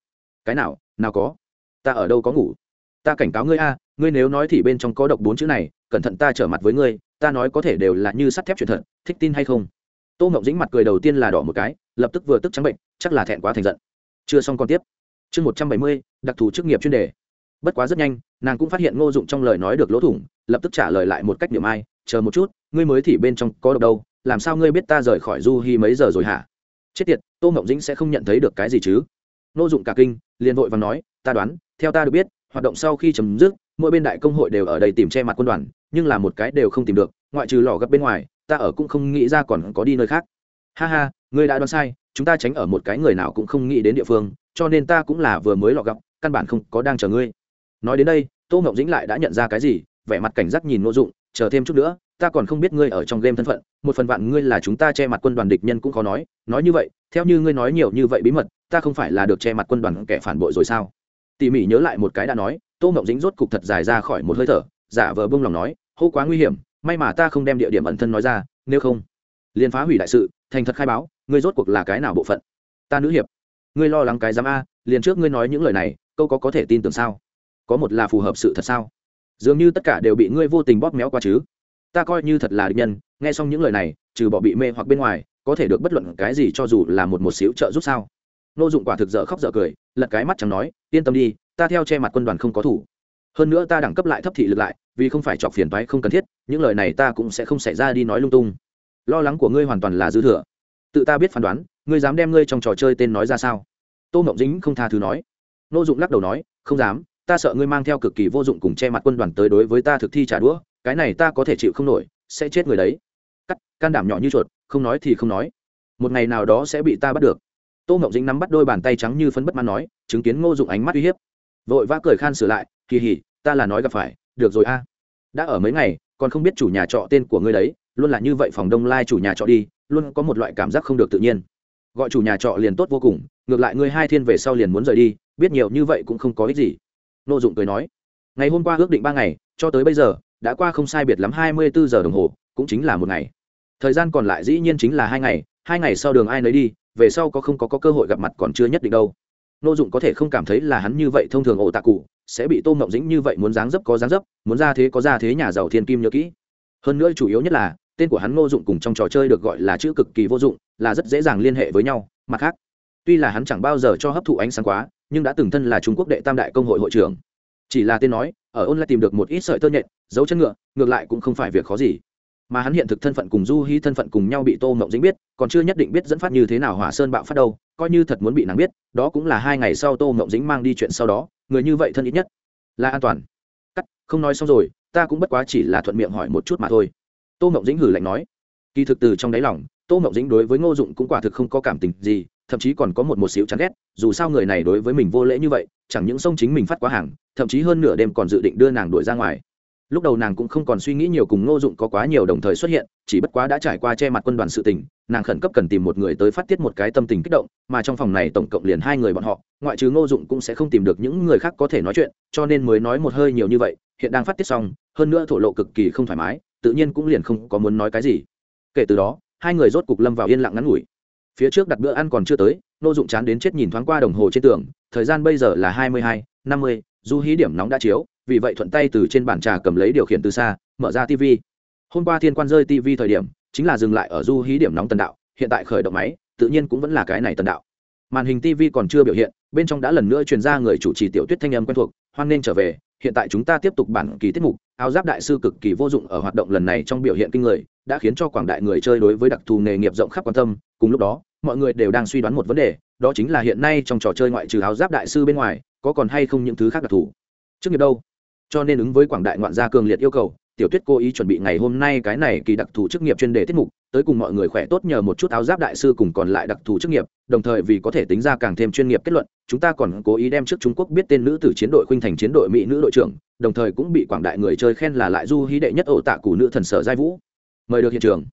Cái nào nào có? Ta ở đâu có ngủ? Ta cảnh cáo ngươi a, ngươi nếu nói thì bên trong có độc bốn chữ này, cẩn thận ta trở mặt với ngươi, ta nói có thể đều là như sắt thép chuyện thật, thích tin hay không? Tô mộng dĩnh mặt cười đầu tiên là đỏ một cái, lập tức vừa tức trắng bệnh chắc là thẹn quá thành giận. Chưa xong còn tiếp. Chương một trăm bảy mươi, đặc thù chức nghiệp chuyên đề. Bất quá rất nhanh, nàng cũng phát hiện ngô dụng trong lời nói được lỗ thủng, lập tức trả lời lại một cách niệm ai, chờ một chút, ngươi mới thì bên trong có độc đâu, làm sao ngươi biết ta rời khỏi du hi mấy giờ rồi hả? Chết tiệt, tô mộng dĩnh sẽ không nhận thấy được cái gì chứ? Ngô dụng cả kinh, liền vội và nói, ta đoán, theo ta được biết, hoạt động sau khi chấm dứt, mỗi bên đại công hội đều ở đây tìm che mặt quân đoàn, nhưng là một cái đều không tìm được, ngoại trừ lò gấp bên ngoài, ta ở cũng không nghĩ ra còn có đi nơi khác. Ha ha, ngươi đã đoán sai chúng ta tránh ở một cái người nào cũng không nghĩ đến địa phương, cho nên ta cũng là vừa mới lọ gặp, căn bản không có đang chờ ngươi. Nói đến đây, tô ngọc dĩnh lại đã nhận ra cái gì, vẻ mặt cảnh giác nhìn ngô dụng, chờ thêm chút nữa, ta còn không biết ngươi ở trong game thân phận, một phần vạn ngươi là chúng ta che mặt quân đoàn địch nhân cũng khó nói nói như vậy, theo như ngươi nói nhiều như vậy bí mật, ta không phải là được che mặt quân đoàn kẻ phản bội rồi sao? Tỉ mỉ nhớ lại một cái đã nói, tô ngọc dĩnh rốt cục thật dài ra khỏi một hơi thở, giả vờ bông lòng nói, hô quá nguy hiểm, may mà ta không đem địa điểm ẩn thân nói ra, nếu không liền phá hủy đại sự, thành thật khai báo, ngươi rốt cuộc là cái nào bộ phận? Ta nữ hiệp. Ngươi lo lắng cái giám a, liền trước ngươi nói những lời này, câu có có thể tin tưởng sao? Có một là phù hợp sự thật sao? Dường như tất cả đều bị ngươi vô tình bóp méo qua chứ. Ta coi như thật là định nhân, nghe xong những lời này, trừ bỏ bị mê hoặc bên ngoài, có thể được bất luận cái gì cho dù là một một xíu trợ giúp sao? Nô dụng quả thực dở khóc dở cười, lật cái mắt chẳng nói, yên tâm đi, ta theo che mặt quân đoàn không có thủ. Hơn nữa ta đẳng cấp lại thấp thị lực lại, vì không phải chọc phiền toái không cần thiết, những lời này ta cũng sẽ không xảy ra đi nói lung tung lo lắng của ngươi hoàn toàn là dư thừa. Tự ta biết phán đoán, ngươi dám đem ngươi trong trò chơi tên nói ra sao? Tô mộng dính không tha thứ nói. Nô dụng lắc đầu nói, không dám, ta sợ ngươi mang theo cực kỳ vô dụng cùng che mặt quân đoàn tới đối với ta thực thi trả đũa, cái này ta có thể chịu không nổi, sẽ chết người đấy. Cắt, can đảm nhỏ như chuột, không nói thì không nói. Một ngày nào đó sẽ bị ta bắt được. Tô mộng dính nắm bắt đôi bàn tay trắng như phấn bất mãn nói, chứng kiến ngô dụng ánh mắt uy hiếp. Vội vã cười khan sửa lại, kỳ hỉ, ta là nói gặp phải, được rồi a. Đã ở mấy ngày, còn không biết chủ nhà trọ tên của ngươi đấy luôn là như vậy phòng đông lai chủ nhà trọ đi luôn có một loại cảm giác không được tự nhiên. Gọi chủ nhà trọ liền tốt vô cùng ngược lại ngươi hai thiên về sau liền muốn rời đi biết nhiều như vậy cũng không có ích gì. Nô dụng cười nói ngày hôm qua ước định ba ngày cho tới bây giờ đã qua không sai biệt lắm hai mươi bốn giờ đồng hồ cũng chính là một ngày. Thời gian còn lại dĩ nhiên chính là hai ngày hai ngày sau đường ai nấy đi về sau có không có, có cơ hội gặp mặt còn chưa nhất định đâu. Nô dụng có thể không cảm thấy là hắn như vậy thông thường ổ tạ cụ sẽ bị tô mộng dĩnh như vậy muốn dáng dấp có dáng dấp muốn ra thế có ra thế nhà giàu thiên kim nhớ kỹ. Hơn nữa chủ yếu nhất là tên của hắn ngô dụng cùng trong trò chơi được gọi là chữ cực kỳ vô dụng, là rất dễ dàng liên hệ với nhau. Mặt khác, tuy là hắn chẳng bao giờ cho hấp thụ ánh sáng quá, nhưng đã từng thân là trung quốc đệ tam đại công hội hội trưởng. Chỉ là tên nói, ở ôn lại tìm được một ít sợi tơ nhện, dấu chân ngựa, ngược lại cũng không phải việc khó gì. Mà hắn hiện thực thân phận cùng du hy thân phận cùng nhau bị tô mộng dính biết, còn chưa nhất định biết dẫn phát như thế nào hỏa sơn bạo phát đâu, coi như thật muốn bị nàng biết, đó cũng là hai ngày sau tô mộng dính mang đi chuyện sau đó, người như vậy thân ít nhất là an toàn. Cắt, không nói xong rồi, ta cũng bất quá chỉ là thuận miệng hỏi một chút mà thôi tô mộng Dĩnh hử lạnh nói, kỳ thực từ trong đáy lòng, tô mộng Dĩnh đối với ngô dụng cũng quả thực không có cảm tình gì, thậm chí còn có một một xíu chán ghét, dù sao người này đối với mình vô lễ như vậy, chẳng những sông chính mình phát quá hàng, thậm chí hơn nửa đêm còn dự định đưa nàng đuổi ra ngoài. Lúc đầu nàng cũng không còn suy nghĩ nhiều cùng ngô dụng có quá nhiều đồng thời xuất hiện, chỉ bất quá đã trải qua che mặt quân đoàn sự tình, nàng khẩn cấp cần tìm một người tới phát tiết một cái tâm tình kích động, mà trong phòng này tổng cộng liền hai người bọn họ, ngoại trừ ngô dụng cũng sẽ không tìm được những người khác có thể nói chuyện, cho nên mới nói một hơi nhiều như vậy, hiện đang phát tiết xong, hơn nữa thổ lộ cực kỳ không thoải mái tự nhiên cũng liền không có muốn nói cái gì. Kể từ đó, hai người rốt cục lâm vào yên lặng ngắn ngủi. Phía trước đặt bữa ăn còn chưa tới, nô dụng chán đến chết nhìn thoáng qua đồng hồ trên tường, thời gian bây giờ là hai mươi hai, năm mươi, du hí điểm nóng đã chiếu, vì vậy thuận tay từ trên bàn trà cầm lấy điều khiển từ xa, mở ra tv hôm qua thiên quan rơi tv thời điểm, chính là dừng lại ở du hí điểm nóng tần đạo, hiện tại khởi động máy, tự nhiên cũng vẫn là cái này tần đạo. Màn hình tv còn chưa biểu hiện, bên trong đã lần nữa truyền ra người chủ trì tiểu tuyết thanh âm quen thuộc, hoan nên trở về hiện tại chúng ta tiếp tục bản kỳ tiết mục, áo giáp đại sư cực kỳ vô dụng ở hoạt động lần này trong biểu hiện kinh người, đã khiến cho quảng đại người chơi đối với đặc thù nghề nghiệp rộng khắp quan tâm. Cùng lúc đó, mọi người đều đang suy đoán một vấn đề, đó chính là hiện nay trong trò chơi ngoại trừ áo giáp đại sư bên ngoài, có còn hay không những thứ khác đặc thù? Trước nghiệp đâu? Cho nên ứng với quảng đại ngoạn gia cường liệt yêu cầu tiểu tuyết cố ý chuẩn bị ngày hôm nay cái này kỳ đặc thù chức nghiệp chuyên đề tiết mục, tới cùng mọi người khỏe tốt nhờ một chút áo giáp đại sư cùng còn lại đặc thù chức nghiệp, đồng thời vì có thể tính ra càng thêm chuyên nghiệp kết luận, chúng ta còn cố ý đem trước trung quốc biết tên nữ tử chiến đội khuynh thành chiến đội mỹ nữ đội trưởng, đồng thời cũng bị quảng đại người chơi khen là lại du hí đệ nhất ổ tạ củ nữ thần sở giai vũ. Mời được hiện trường.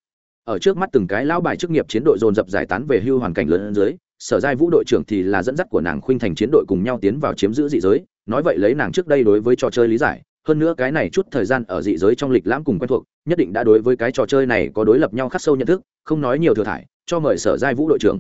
Ở trước mắt từng cái lão bài chức nghiệp chiến đội dồn dập giải tán về hưu hoàn cảnh lớn dưới, sở giai vũ đội trưởng thì là dẫn dắt của nàng khuynh thành chiến đội cùng nhau tiến vào chiếm giữ dị giới, nói vậy lấy nàng trước đây đối với trò chơi lý giải hơn nữa cái này chút thời gian ở dị giới trong lịch lãm cùng quen thuộc, nhất định đã đối với cái trò chơi này có đối lập nhau khắc sâu nhận thức, không nói nhiều thừa thải, cho mời sở giai vũ đội trưởng.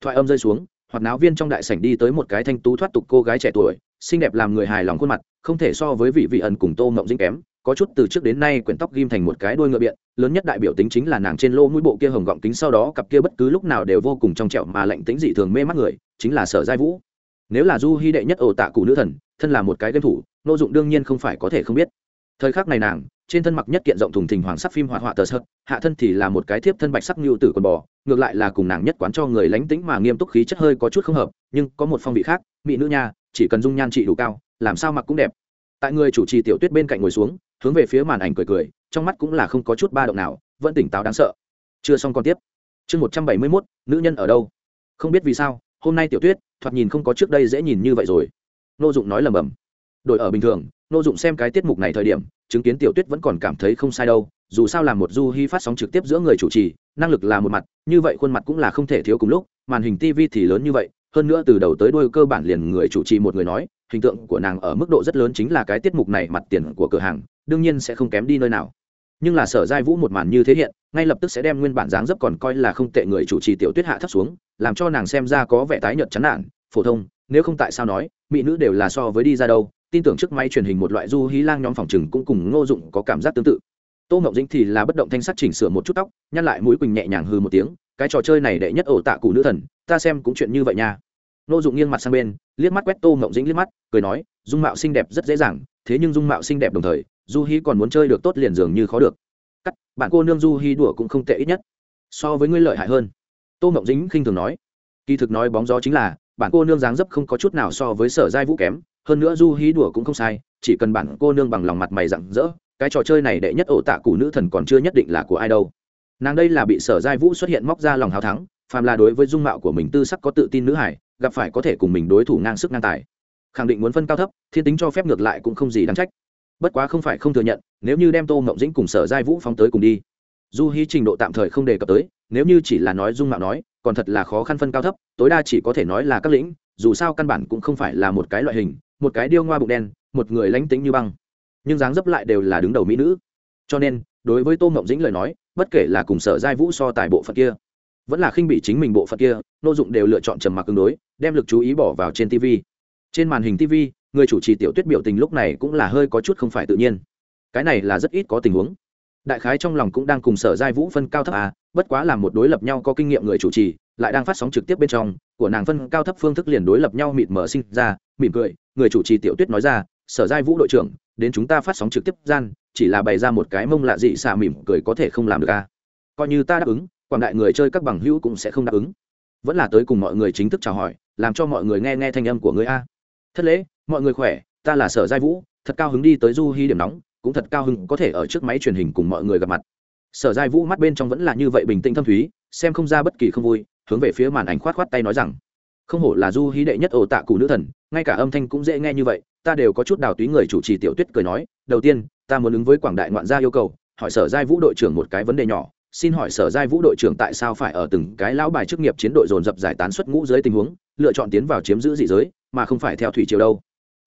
Thoại âm rơi xuống, hoạt náo viên trong đại sảnh đi tới một cái thanh tú thoát tục cô gái trẻ tuổi, xinh đẹp làm người hài lòng khuôn mặt, không thể so với vị vị ẩn cùng tô mộng dinh kém, có chút từ trước đến nay quyển tóc ghim thành một cái đuôi ngựa biện, lớn nhất đại biểu tính chính là nàng trên lô mũi bộ kia hồng gọng kính sau đó cặp kia bất cứ lúc nào đều vô cùng trong trẻo mà lạnh tính dị thường mê mắt người, chính là sở giai vũ. Nếu là du hy đệ nhất ổ tạ cụ nữ thần, thân là một cái game thủ nô dụng đương nhiên không phải có thể không biết. Thời khắc này nàng, trên thân mặc nhất kiện rộng thùng thình hoàng sắc phim hoạt họa tờ sợt, hạ thân thì là một cái thiếp thân bạch sắc nhu tử quần bò, ngược lại là cùng nàng nhất quán cho người lánh tính mà nghiêm túc khí chất hơi có chút không hợp, nhưng có một phong vị khác, mỹ nữ nha, chỉ cần dung nhan trị đủ cao, làm sao mặc cũng đẹp. Tại người chủ trì tiểu tuyết bên cạnh ngồi xuống, hướng về phía màn ảnh cười cười, trong mắt cũng là không có chút ba động nào, vẫn tỉnh táo đáng sợ. Chưa xong còn tiếp. Chương một trăm bảy mươi mốt, nữ nhân ở đâu? Không biết vì sao, hôm nay tiểu tuyết, thoạt nhìn không có trước đây dễ nhìn như vậy rồi. Nô dụng nói lầm bầm đổi ở bình thường, nô dụng xem cái tiết mục này thời điểm, chứng kiến tiểu tuyết vẫn còn cảm thấy không sai đâu, dù sao là một du hy phát sóng trực tiếp giữa người chủ trì, năng lực là một mặt, như vậy khuôn mặt cũng là không thể thiếu cùng lúc, màn hình tv thì lớn như vậy, hơn nữa từ đầu tới đuôi cơ bản liền người chủ trì một người nói, hình tượng của nàng ở mức độ rất lớn chính là cái tiết mục này mặt tiền của cửa hàng, đương nhiên sẽ không kém đi nơi nào. Nhưng là sở giai vũ một màn như thế hiện, ngay lập tức sẽ đem nguyên bản dáng dấp còn coi là không tệ người chủ trì tiểu tuyết hạ thấp xuống, làm cho nàng xem ra có vẻ tái nhợt chán nản, phổ thông, nếu không tại sao nói, mỹ nữ đều là so với đi ra đâu tin tưởng trước máy truyền hình một loại du hí lang nhóm phòng chừng cũng cùng ngô dụng có cảm giác tương tự. Tô ngậu dĩnh thì là bất động thanh sắt chỉnh sửa một chút tóc, nhăn lại mũi quỳnh nhẹ nhàng hư một tiếng, cái trò chơi này đệ nhất ổ tạ cụ nữ thần, ta xem cũng chuyện như vậy nha. Ngô dụng nghiêng mặt sang bên, liếc mắt quét tô ngậu dĩnh liếc mắt, cười nói, dung mạo xinh đẹp rất dễ dàng, thế nhưng dung mạo xinh đẹp đồng thời, du hí còn muốn chơi được tốt liền dường như khó được. Cắt, bạn cô nương du hí đùa cũng không tệ ít nhất. So với ngươi lợi hại hơn. Tô ngậu dĩnh khinh thường nói. Kỳ thực nói bóng gió chính là bản cô nương dáng dấp không có chút nào so với sở giai vũ kém hơn nữa du hí đùa cũng không sai, chỉ cần bản cô nương bằng lòng mặt mày rặng rỡ, cái trò chơi này đệ nhất ổ tạ cụ nữ thần còn chưa nhất định là của ai đâu. Nàng đây là bị sở giai vũ xuất hiện móc ra lòng hào thắng, phàm là đối với dung mạo của mình tư sắc có tự tin nữ hải, gặp phải có thể cùng mình đối thủ ngang sức ngang tài. Khẳng định muốn phân cao thấp, thiên tính cho phép ngược lại cũng không gì đáng trách. Bất quá không phải không thừa nhận, nếu như đem tô ngộng dĩnh cùng sở giai vũ phóng tới cùng đi, du hí trình độ tạm thời không đề cập tới, nếu như chỉ là nói dung mạo nói, còn thật là khó khăn phân cao thấp, tối đa chỉ có thể nói là các lĩnh, dù sao căn bản cũng không phải là một cái loại hình một cái điêu ngoa bụng đen, một người lánh tính như băng. Nhưng dáng dấp lại đều là đứng đầu mỹ nữ. Cho nên, đối với tô mộng dĩnh lời nói, bất kể là cùng sở giai vũ so tài bộ phận kia, vẫn là khinh bị chính mình bộ phận kia, nô dụng đều lựa chọn trầm mặc tương đối, đem lực chú ý bỏ vào trên tv trên màn hình tv người chủ trì tiểu tuyết biểu tình lúc này cũng là hơi có chút không phải tự nhiên. Cái này là rất ít có tình huống. Đại khái trong lòng cũng đang cùng sở giai vũ phân cao thấp à bất quá là một đối lập nhau có kinh nghiệm người chủ trì lại đang phát sóng trực tiếp bên trong, của nàng phân cao thấp phương thức liền đối lập nhau mịt mờ sinh ra, mỉm cười, người chủ trì tiểu tuyết nói ra, sở giai vũ đội trưởng, đến chúng ta phát sóng trực tiếp gian, chỉ là bày ra một cái mông lạ dị xà mỉm cười có thể không làm được à? Coi như ta đáp ứng, quảng đại người chơi các bằng hữu cũng sẽ không đáp ứng. Vẫn là tới cùng mọi người chính thức chào hỏi, làm cho mọi người nghe nghe thanh âm của người a. Thất lễ, mọi người khỏe, ta là sở giai vũ, thật cao hứng đi tới du hy điểm nóng, cũng thật cao hứng có thể ở trước máy truyền hình cùng mọi người gặp mặt. Sở giai vũ mắt bên trong vẫn là như vậy bình tĩnh thâm thúy, xem không ra bất kỳ không vui hướng về phía màn ảnh khoát khoát tay nói rằng, không hổ là du hí đệ nhất ổ tạ cụ nữ thần, ngay cả âm thanh cũng dễ nghe như vậy, ta đều có chút đào túy người chủ trì tiểu tuyết cười nói, đầu tiên, ta muốn ứng với quảng đại ngoạn gia yêu cầu, hỏi sở giai vũ đội trưởng một cái vấn đề nhỏ, xin hỏi sở giai vũ đội trưởng tại sao phải ở từng cái lão bài chức nghiệp chiến đội dồn dập giải tán xuất ngũ dưới tình huống, lựa chọn tiến vào chiếm giữ dị giới, mà không phải theo thủy triều đâu?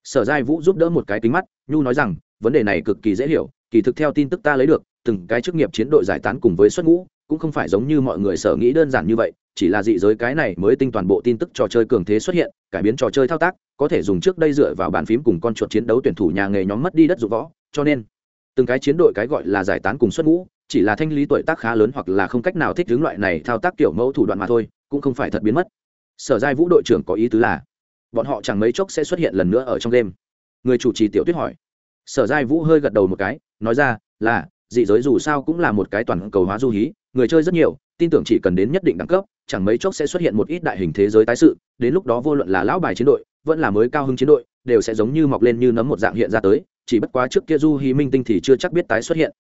Sở giai vũ giúp đỡ một cái kính mắt, nhu nói rằng, vấn đề này cực kỳ dễ hiểu, kỳ thực theo tin tức ta lấy được, từng cái chức nghiệp chiến đội giải tán cùng với xuất ngũ, cũng không phải giống như mọi người sở nghĩ đơn giản như vậy chỉ là dị giới cái này mới tinh toàn bộ tin tức trò chơi cường thế xuất hiện, cải biến trò chơi thao tác, có thể dùng trước đây dựa vào bàn phím cùng con chuột chiến đấu tuyển thủ nhà nghề nhóm mất đi đất dụng võ, cho nên, từng cái chiến đội cái gọi là giải tán cùng xuất ngũ, chỉ là thanh lý tuổi tác khá lớn hoặc là không cách nào thích hướng loại này thao tác kiểu mẫu thủ đoạn mà thôi, cũng không phải thật biến mất. Sở giai vũ đội trưởng có ý tứ là, bọn họ chẳng mấy chốc sẽ xuất hiện lần nữa ở trong đêm người chủ trì tiểu tuyết hỏi. Sở giai vũ hơi gật đầu một cái, nói ra, là, dị giới dù sao cũng là một cái toàn cầu hóa du hí, người chơi rất nhiều, tin tưởng chỉ cần đến nhất định đẳng cấp chẳng mấy chốc sẽ xuất hiện một ít đại hình thế giới tái sự, đến lúc đó vô luận là lão bài chiến đội, vẫn là mới cao hứng chiến đội, đều sẽ giống như mọc lên như nấm một dạng hiện ra tới, chỉ bất quá trước kia du hí minh tinh thì chưa chắc biết tái xuất hiện.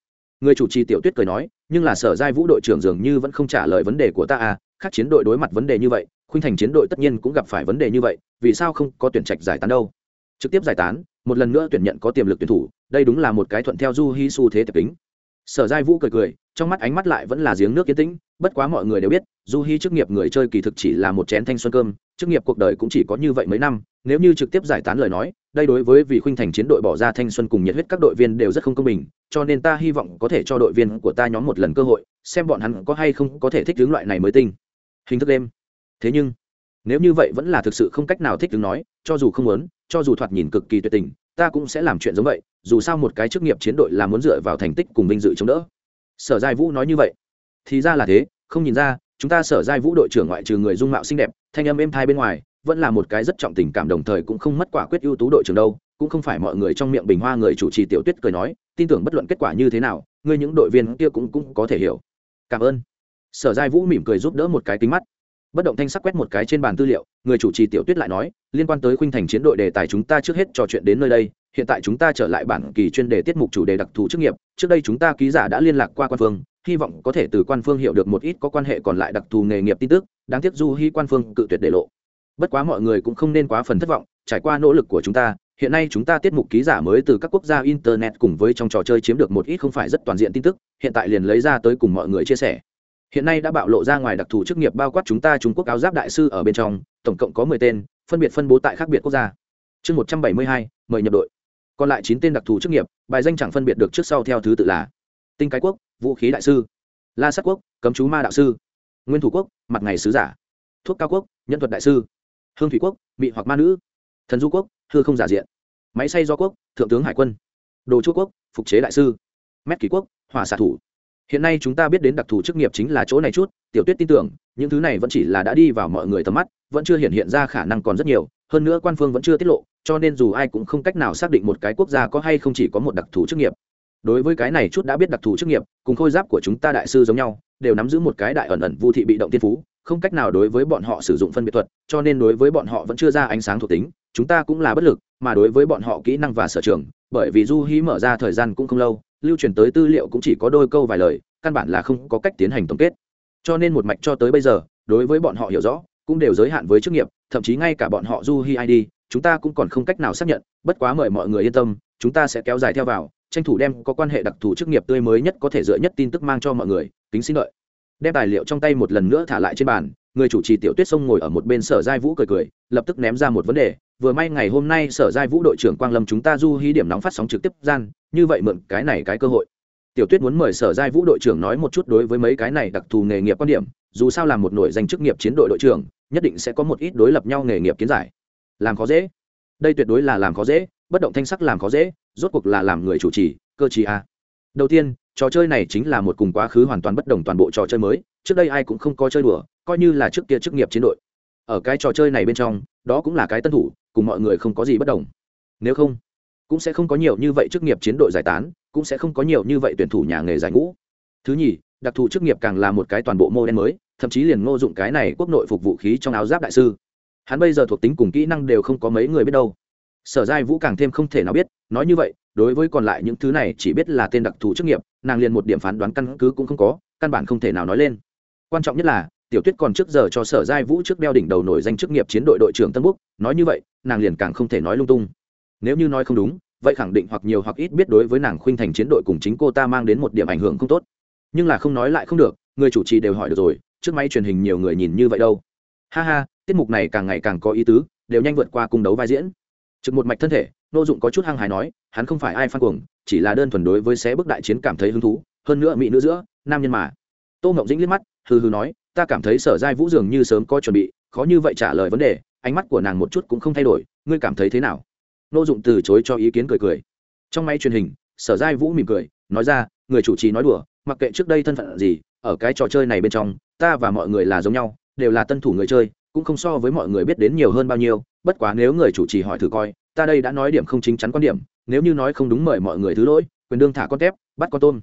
Người chủ trì tiểu tuyết cười nói, nhưng là sở giai vũ đội trưởng dường như vẫn không trả lời vấn đề của ta à khác chiến đội đối mặt vấn đề như vậy, khuynh thành chiến đội tất nhiên cũng gặp phải vấn đề như vậy, vì sao không có tuyển trạch giải tán đâu? Trực tiếp giải tán, một lần nữa tuyển nhận có tiềm lực tuyển thủ, đây đúng là một cái thuận theo du hi xu thế tập tính. Sở giai vũ cười cười, trong mắt ánh mắt lại vẫn là giếng nước yên tĩnh bất quá mọi người đều biết, du hi chức nghiệp người chơi kỳ thực chỉ là một chén thanh xuân cơm, chức nghiệp cuộc đời cũng chỉ có như vậy mấy năm, nếu như trực tiếp giải tán lời nói, đây đối với vì khuynh thành chiến đội bỏ ra thanh xuân cùng nhiệt huyết các đội viên đều rất không công bình, cho nên ta hy vọng có thể cho đội viên của ta nhóm một lần cơ hội, xem bọn hắn có hay không có thể thích hướng loại này mới tinh. Hình thức đêm. Thế nhưng, nếu như vậy vẫn là thực sự không cách nào thích đứng nói, cho dù không muốn, cho dù thoạt nhìn cực kỳ tuyệt tình, ta cũng sẽ làm chuyện giống vậy, dù sao một cái chức nghiệp chiến đội là muốn dựa vào thành tích cùng vinh dự chống đỡ. Sở giai vũ nói như vậy thì ra là thế, không nhìn ra, chúng ta sở giai vũ đội trưởng ngoại trừ người dung mạo xinh đẹp, thanh âm êm thai bên ngoài, vẫn là một cái rất trọng tình cảm đồng thời cũng không mất quả quyết ưu tú đội trưởng đâu, cũng không phải mọi người trong miệng bình hoa người chủ trì tiểu tuyết cười nói, tin tưởng bất luận kết quả như thế nào, ngươi những đội viên kia cũng cũng có thể hiểu. Cảm ơn. Sở giai vũ mỉm cười giúp đỡ một cái kính mắt. Bất động thanh sắc quét một cái trên bàn tư liệu, người chủ trì tiểu tuyết lại nói, liên quan tới khuynh thành chiến đội đề tài chúng ta trước hết trò chuyện đến nơi đây, hiện tại chúng ta trở lại bản kỳ chuyên đề tiết mục chủ đề đặc thù chức nghiệp, trước đây chúng ta ký giả đã liên lạc qua quan phương hy vọng có thể từ quan phương hiểu được một ít có quan hệ còn lại đặc thù nghề nghiệp tin tức, đáng tiếc du hy quan phương cự tuyệt để lộ. Bất quá mọi người cũng không nên quá phần thất vọng, trải qua nỗ lực của chúng ta, hiện nay chúng ta tiết mục ký giả mới từ các quốc gia internet cùng với trong trò chơi chiếm được một ít không phải rất toàn diện tin tức, hiện tại liền lấy ra tới cùng mọi người chia sẻ. Hiện nay đã bạo lộ ra ngoài đặc thù chức nghiệp bao quát chúng ta trung quốc áo giáp đại sư ở bên trong, tổng cộng có mười tên, phân biệt phân bố tại khác biệt quốc gia. Chương một trăm bảy mươi hai, mời nhập đội. Còn lại chín tên đặc thù chức nghiệp, bài danh chẳng phân biệt được trước sau theo thứ tự là tinh cái quốc, vũ khí đại sư. La sát quốc, cấm chú ma đạo sư. Nguyên thủ quốc, mặt ngày sứ giả. Thuốc cao quốc, nhân thuật đại sư. Hương thủy quốc bị hoặc ma nữ. Thần du quốc, hư không giả diện. Máy xay do quốc, thượng tướng hải quân. Đồ Chu quốc, phục chế đại sư. Mét kỷ quốc, hỏa xạ thủ. Hiện nay chúng ta biết đến đặc thù chức nghiệp chính là chỗ này chút, tiểu tuyết tin tưởng, những thứ này vẫn chỉ là đã đi vào mọi người tầm mắt, vẫn chưa hiện hiện ra khả năng còn rất nhiều, hơn nữa quan phương vẫn chưa tiết lộ, cho nên dù ai cũng không cách nào xác định một cái quốc gia có hay không chỉ có một đặc thù chức nghiệp đối với cái này chút đã biết đặc thù chức nghiệp, cùng khôi giáp của chúng ta đại sư giống nhau, đều nắm giữ một cái đại ẩn ẩn vô thị bị động tiên phú, không cách nào đối với bọn họ sử dụng phân biệt thuật, cho nên đối với bọn họ vẫn chưa ra ánh sáng thuộc tính, chúng ta cũng là bất lực, mà đối với bọn họ kỹ năng và sở trường, bởi vì du hí mở ra thời gian cũng không lâu, lưu truyền tới tư liệu cũng chỉ có đôi câu vài lời, căn bản là không có cách tiến hành tổng kết. Cho nên một mạch cho tới bây giờ, đối với bọn họ hiểu rõ, cũng đều giới hạn với chức nghiệp, thậm chí ngay cả bọn họ du hi id chúng ta cũng còn không cách nào xác nhận, bất quá mời mọi người yên tâm, chúng ta sẽ kéo dài theo vào, tranh thủ đem có quan hệ đặc thù chức nghiệp tươi mới nhất có thể dựa nhất tin tức mang cho mọi người, kính xin lợi đem tài liệu trong tay một lần nữa thả lại trên bàn, người chủ trì tiểu tuyết sông ngồi ở một bên sở giai vũ cười cười, lập tức ném ra một vấn đề, vừa may ngày hôm nay sở giai vũ đội trưởng quang lâm chúng ta du hí điểm nóng phát sóng trực tiếp gian, như vậy mượn cái này cái cơ hội. Tiểu tuyết muốn mời sở giai vũ đội trưởng nói một chút đối với mấy cái này đặc thù nghề nghiệp quan điểm, dù sao là một nổi danh chức nghiệp chiến đội đội trưởng, nhất định sẽ có một ít đối lập nhau nghề nghiệp kiến giải làm khó dễ. Đây tuyệt đối là làm khó dễ, bất động thanh sắc làm khó dễ, rốt cuộc là làm người chủ trì, cơ chí a. Đầu tiên, trò chơi này chính là một cùng quá khứ hoàn toàn bất đồng toàn bộ trò chơi mới, trước đây ai cũng không có chơi đùa, coi như là trước kia chức nghiệp chiến đội. Ở cái trò chơi này bên trong, đó cũng là cái tân thủ, cùng mọi người không có gì bất đồng. Nếu không, cũng sẽ không có nhiều như vậy chức nghiệp chiến đội giải tán, cũng sẽ không có nhiều như vậy tuyển thủ nhà nghề giải ngũ. Thứ nhì, đặc thù chức nghiệp càng là một cái toàn bộ mô đen mới, thậm chí liền ngô dụng cái này quốc nội phục vũ khí trong áo giáp đại sư hắn bây giờ thuộc tính cùng kỹ năng đều không có mấy người biết đâu. Sở giai vũ càng thêm không thể nào biết, nói như vậy, đối với còn lại những thứ này chỉ biết là tên đặc thù chức nghiệp, nàng liền một điểm phán đoán căn cứ cũng không có, căn bản không thể nào nói lên. Quan trọng nhất là, tiểu tuyết còn trước giờ cho sở giai vũ trước đeo đỉnh đầu nổi danh chức nghiệp chiến đội đội trưởng tân búc, nói như vậy, nàng liền càng không thể nói lung tung. Nếu như nói không đúng, vậy khẳng định hoặc nhiều hoặc ít biết đối với nàng khuynh thành chiến đội cùng chính cô ta mang đến một điểm ảnh hưởng không tốt. Nhưng là không nói lại không được, người chủ trì đều hỏi được rồi, trước máy truyền hình nhiều người nhìn như vậy đâu. Ha ha tiết mục này càng ngày càng có ý tứ, đều nhanh vượt qua cung đấu vai diễn. Trực một mạch thân thể, nô dụng có chút hăng hài nói, hắn không phải ai phan cuồng, chỉ là đơn thuần đối với xé bước đại chiến cảm thấy hứng thú, hơn nữa mỹ nữ giữa, nam nhân mà. Tô ngọc dĩnh liếc mắt, hừ hừ nói, ta cảm thấy sở giai vũ dường như sớm có chuẩn bị, khó như vậy trả lời vấn đề, ánh mắt của nàng một chút cũng không thay đổi, ngươi cảm thấy thế nào? Nô dụng từ chối cho ý kiến cười cười. Trong máy truyền hình, sở giai vũ mỉm cười, nói ra, người chủ trì nói đùa, mặc kệ trước đây thân phận gì, ở cái trò chơi này bên trong, ta và mọi người là giống nhau, đều là tân thủ người chơi cũng không so với mọi người biết đến nhiều hơn bao nhiêu, bất quá nếu người chủ trì hỏi thử coi, ta đây đã nói điểm không chính chắn quan điểm, nếu như nói không đúng mời mọi người thứ lỗi, quyền đương thả con tép, bắt con tôm.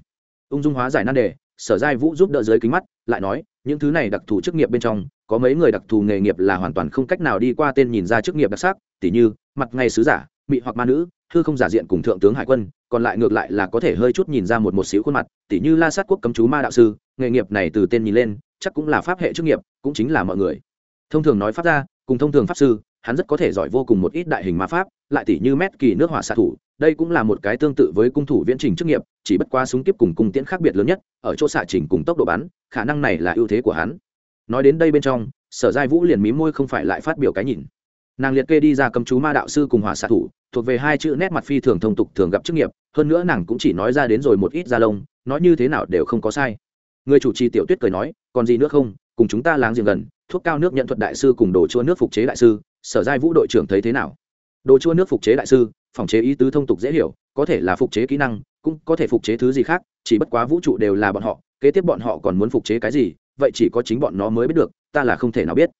Ung dung hóa giải nan đề, sở giai vũ giúp đỡ dưới kính mắt, lại nói, những thứ này đặc thù chức nghiệp bên trong, có mấy người đặc thù nghề nghiệp là hoàn toàn không cách nào đi qua tên nhìn ra chức nghiệp đặc sắc, tỉ như, mặt ngay sứ giả, mị hoặc ma nữ thư không giả diện cùng thượng tướng hải quân, còn lại ngược lại là có thể hơi chút nhìn ra một một xíu khuôn mặt, tỉ như la sát quốc cấm chú ma đạo sư, nghề nghiệp này từ tên nhìn lên, chắc cũng là pháp hệ chức nghiệp, cũng chính là mọi người thông thường nói pháp ra cùng thông thường pháp sư, hắn rất có thể giỏi vô cùng một ít đại hình ma pháp, lại tỷ như mét kỳ nước hỏa xạ thủ, đây cũng là một cái tương tự với cung thủ viễn trình chức nghiệp, chỉ bất qua súng kiếp cùng cung tiễn khác biệt lớn nhất, ở chỗ xạ trình cùng tốc độ bắn, khả năng này là ưu thế của hắn. Nói đến đây bên trong, sở giai vũ liền mí môi không phải lại phát biểu cái nhìn. Nàng liệt kê đi ra cầm chú ma đạo sư cùng hỏa xạ thủ, thuộc về hai chữ nét mặt phi thường thông tục thường gặp chức nghiệp, hơn nữa nàng cũng chỉ nói ra đến rồi một ít da lông, nói như thế nào đều không có sai. Người chủ trì tiểu tuyết cười nói, còn gì nữa không cùng chúng ta láng giềng gần, thuốc cao nước nhận thuật đại sư cùng đồ chua nước phục chế đại sư, sở giai vũ đội trưởng thấy thế nào? Đồ chua nước phục chế đại sư, phòng chế ý tứ thông tục dễ hiểu, có thể là phục chế kỹ năng, cũng có thể phục chế thứ gì khác, chỉ bất quá vũ trụ đều là bọn họ, kế tiếp bọn họ còn muốn phục chế cái gì, vậy chỉ có chính bọn nó mới biết được, ta là không thể nào biết.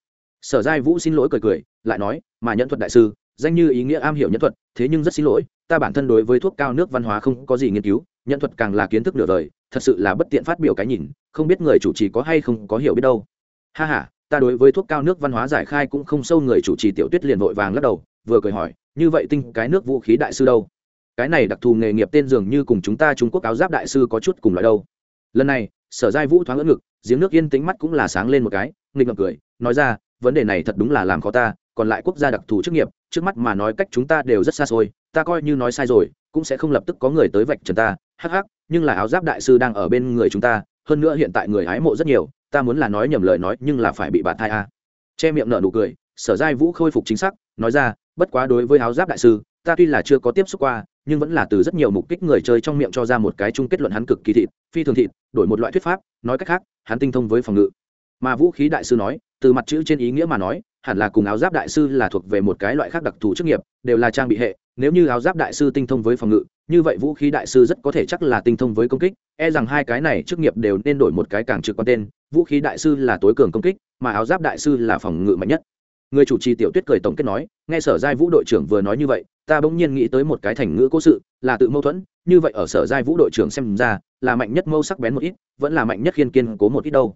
Sở giai vũ xin lỗi cười cười, lại nói, mà nhận thuật đại sư, danh như ý nghĩa am hiểu nhân thuật, thế nhưng rất xin lỗi, ta bản thân đối với thuốc cao nước văn hóa không có gì nghiên cứu nhân thuật càng là kiến thức nửa đời thật sự là bất tiện phát biểu cái nhìn, không biết người chủ trì có hay không có hiểu biết đâu. Ha ha, ta đối với thuốc cao nước văn hóa giải khai cũng không sâu, người chủ trì tiểu tuyết liền vội vàng lắc đầu, vừa cười hỏi, như vậy tinh cái nước vũ khí đại sư đâu? Cái này đặc thù nghề nghiệp tên dường như cùng chúng ta trung quốc áo giáp đại sư có chút cùng loại đâu. Lần này, sở giai vũ thoáng ngỡ ngực, giếng nước yên tĩnh mắt cũng là sáng lên một cái, nghịch ngợm cười, nói ra, vấn đề này thật đúng là làm khó ta, còn lại quốc gia đặc thù chức nghiệp, trước mắt mà nói cách chúng ta đều rất xa xôi, ta coi như nói sai rồi, cũng sẽ không lập tức có người tới vạch trần ta, hắc hắc nhưng là áo giáp đại sư đang ở bên người chúng ta, hơn nữa hiện tại người hái mộ rất nhiều, ta muốn là nói nhầm lời nói, nhưng là phải bị bạn thai a. Che miệng nở nụ cười, sở giai vũ khôi phục chính xác, nói ra, bất quá đối với áo giáp đại sư, ta tuy là chưa có tiếp xúc qua, nhưng vẫn là từ rất nhiều mục kích người chơi trong miệng cho ra một cái chung kết luận hắn cực kỳ thịt, phi thường thịt, đổi một loại thuyết pháp, nói cách khác, hắn tinh thông với phòng ngự. Mà vũ khí đại sư nói, từ mặt chữ trên ý nghĩa mà nói, hẳn là cùng áo giáp đại sư là thuộc về một cái loại khác đặc thù chức nghiệp, đều là trang bị hệ, nếu như áo giáp đại sư tinh thông với phòng ngự như vậy vũ khí đại sư rất có thể chắc là tinh thông với công kích e rằng hai cái này chức nghiệp đều nên đổi một cái càng trực quan tên, vũ khí đại sư là tối cường công kích, mà áo giáp đại sư là phòng ngự mạnh nhất. Người chủ trì tiểu tuyết cười tổng kết nói, nghe sở giai vũ đội trưởng vừa nói như vậy, ta bỗng nhiên nghĩ tới một cái thành ngữ cố sự, là tự mâu thuẫn, như vậy ở sở giai vũ đội trưởng xem ra, là mạnh nhất mâu sắc bén một ít, vẫn là mạnh nhất khiên kiên cố một ít đâu.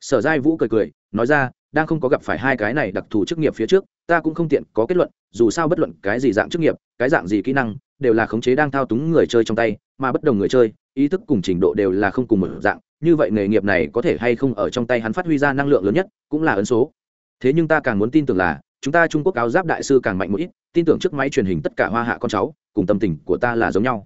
Sở giai vũ cười cười, nói ra, đang không có gặp phải hai cái này đặc thù chức nghiệp phía trước, ta cũng không tiện có kết luận, dù sao bất luận cái gì dạng chức nghiệp, cái dạng gì kỹ năng đều là khống chế đang thao túng người chơi trong tay, mà bất đồng người chơi, ý thức cùng trình độ đều là không cùng một dạng, như vậy nghề nghiệp này có thể hay không ở trong tay hắn phát huy ra năng lượng lớn nhất, cũng là ấn số. Thế nhưng ta càng muốn tin tưởng là, chúng ta trung quốc áo giáp đại sư càng mạnh một ít, tin tưởng trước máy truyền hình tất cả hoa hạ con cháu, cùng tâm tình của ta là giống nhau.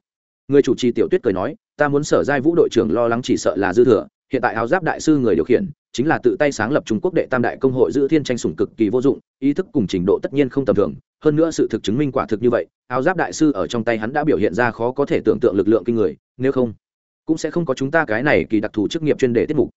Người chủ trì tiểu tuyết cười nói, ta muốn sở giai vũ đội trưởng lo lắng chỉ sợ là dư thừa hiện tại áo giáp đại sư người điều khiển chính là tự tay sáng lập trung quốc đệ tam đại công hội giữ thiên tranh sủng cực kỳ vô dụng, ý thức cùng trình độ tất nhiên không tầm thường, hơn nữa sự thực chứng minh quả thực như vậy, áo giáp đại sư ở trong tay hắn đã biểu hiện ra khó có thể tưởng tượng lực lượng kinh người, nếu không, cũng sẽ không có chúng ta cái này kỳ đặc thù chức nghiệp chuyên đề tiết mục.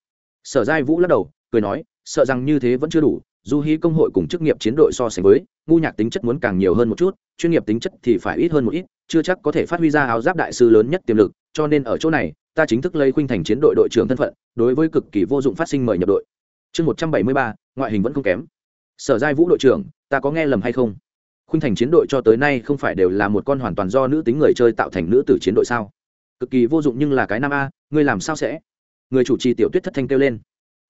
Sở giai vũ lắc đầu, cười nói, sợ rằng như thế vẫn chưa đủ, dù hí công hội cùng chức nghiệp chiến đội so sánh với, ngu nhạc tính chất muốn càng nhiều hơn một chút, chuyên nghiệp tính chất thì phải ít hơn một ít, chưa chắc có thể phát huy ra áo giáp đại sư lớn nhất tiềm lực, cho nên ở chỗ này ta chính thức lấy khuynh thành chiến đội đội trưởng thân phận, đối với cực kỳ vô dụng phát sinh mời nhập đội. Chương một trăm bảy mươi ba, ngoại hình vẫn không kém. Sở giai vũ đội trưởng, ta có nghe lầm hay không? Khuynh thành chiến đội cho tới nay không phải đều là một con hoàn toàn do nữ tính người chơi tạo thành nữ tử chiến đội sao? Cực kỳ vô dụng nhưng là cái nam a, ngươi làm sao sẽ? Người chủ trì tiểu tuyết thất thanh kêu lên.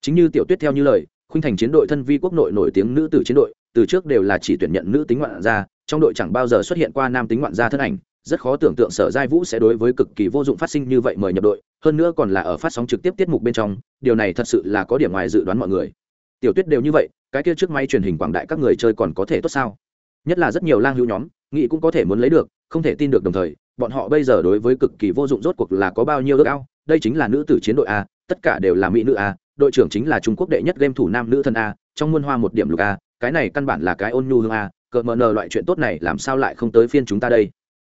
Chính như tiểu tuyết theo như lời, khuynh thành chiến đội thân vi quốc nội nổi tiếng nữ tử chiến đội, từ trước đều là chỉ tuyển nhận nữ tính ngoạn gia, trong đội chẳng bao giờ xuất hiện qua nam tính ngoạn gia thân ảnh rất khó tưởng tượng sở giai vũ sẽ đối với cực kỳ vô dụng phát sinh như vậy mời nhập đội, hơn nữa còn là ở phát sóng trực tiếp tiết mục bên trong, điều này thật sự là có điểm ngoài dự đoán mọi người. Tiểu tuyết đều như vậy, cái kia trước máy truyền hình quảng đại các người chơi còn có thể tốt sao? Nhất là rất nhiều lang hữu nhóm nghị cũng có thể muốn lấy được, không thể tin được đồng thời, bọn họ bây giờ đối với cực kỳ vô dụng rốt cuộc là có bao nhiêu ước ao? Đây chính là nữ tử chiến đội a, tất cả đều là mỹ nữ a, đội trưởng chính là trung quốc đệ nhất game thủ nam nữ thân a, trong muôn hoa một điểm lục a, cái này căn bản là cái ôn nhu hương a, cờ mờ nờ loại chuyện tốt này làm sao lại không tới phiên chúng ta đây?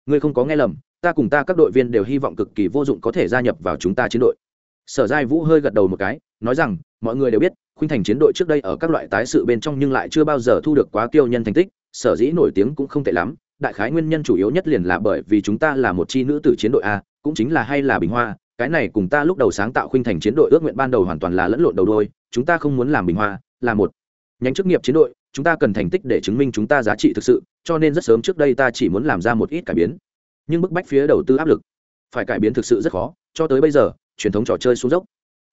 Ngươi không có nghe lầm, ta cùng ta các đội viên đều hy vọng cực kỳ vô dụng có thể gia nhập vào chúng ta chiến đội. Sở giai vũ hơi gật đầu một cái, nói rằng, mọi người đều biết, khuynh thành chiến đội trước đây ở các loại tái sự bên trong nhưng lại chưa bao giờ thu được quá tiêu nhân thành tích, sở dĩ nổi tiếng cũng không tệ lắm, đại khái nguyên nhân chủ yếu nhất liền là bởi vì chúng ta là một chi nữ tử chiến đội a, cũng chính là hay là bình hoa, cái này cùng ta lúc đầu sáng tạo khuynh thành chiến đội ước nguyện ban đầu hoàn toàn là lẫn lộn đầu đôi, chúng ta không muốn làm bình hoa, là một nhánh chức nghiệp chiến đội, chúng ta cần thành tích để chứng minh chúng ta giá trị thực sự cho nên rất sớm trước đây ta chỉ muốn làm ra một ít cải biến. Nhưng bức bách phía đầu tư áp lực. Phải cải biến thực sự rất khó, cho tới bây giờ, truyền thống trò chơi xuống dốc.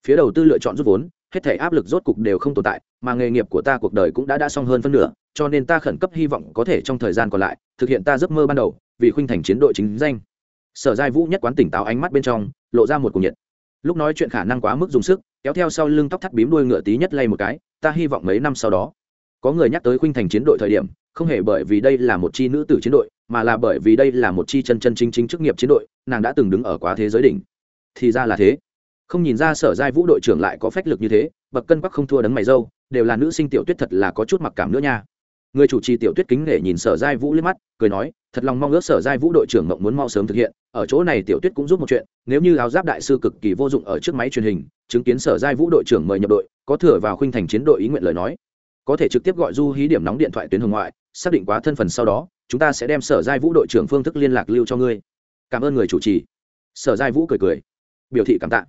Phía đầu tư lựa chọn rút vốn, hết thể áp lực rốt cục đều không tồn tại, mà nghề nghiệp của ta cuộc đời cũng đã đã xong hơn phân nửa, cho nên ta khẩn cấp hy vọng có thể trong thời gian còn lại, thực hiện ta giấc mơ ban đầu, vì khuynh thành chiến đội chính danh. Sở giai vũ nhất quán tỉnh táo ánh mắt bên trong, lộ ra một cuồng nhiệt. Lúc nói chuyện khả năng quá mức dùng sức, kéo theo sau lưng tóc thắt bím đuôi ngựa tí nhất lay một cái, ta hy vọng mấy năm sau đó, có người nhắc tới khuynh thành chiến đội thời điểm không hề bởi vì đây là một chi nữ tử chiến đội, mà là bởi vì đây là một chi chân chân chính chính chức nghiệp chiến đội, nàng đã từng đứng ở quá thế giới đỉnh. Thì ra là thế. Không nhìn ra sở giai vũ đội trưởng lại có phách lực như thế, bậc cân bắc không thua đấng mày dâu, đều là nữ sinh tiểu tuyết thật là có chút mặc cảm nữa nha. Người chủ trì tiểu tuyết kính nể nhìn sở giai vũ liếc mắt, cười nói, thật lòng mong ước sở giai vũ đội trưởng mộng muốn mau sớm thực hiện, ở chỗ này tiểu tuyết cũng giúp một chuyện, nếu như áo giáp đại sư cực kỳ vô dụng ở trước máy truyền hình, chứng kiến sở giai vũ đội trưởng mời nhập đội, có thừa vào khuynh thành chiến đội ý nguyện lời nói có thể trực tiếp gọi du hí điểm nóng điện thoại tuyến hồng ngoại, xác định quá thân phần sau đó, chúng ta sẽ đem sở giai vũ đội trưởng phương thức liên lạc lưu cho ngươi. Cảm ơn người chủ trì. Sở giai vũ cười cười. Biểu thị cảm tạ.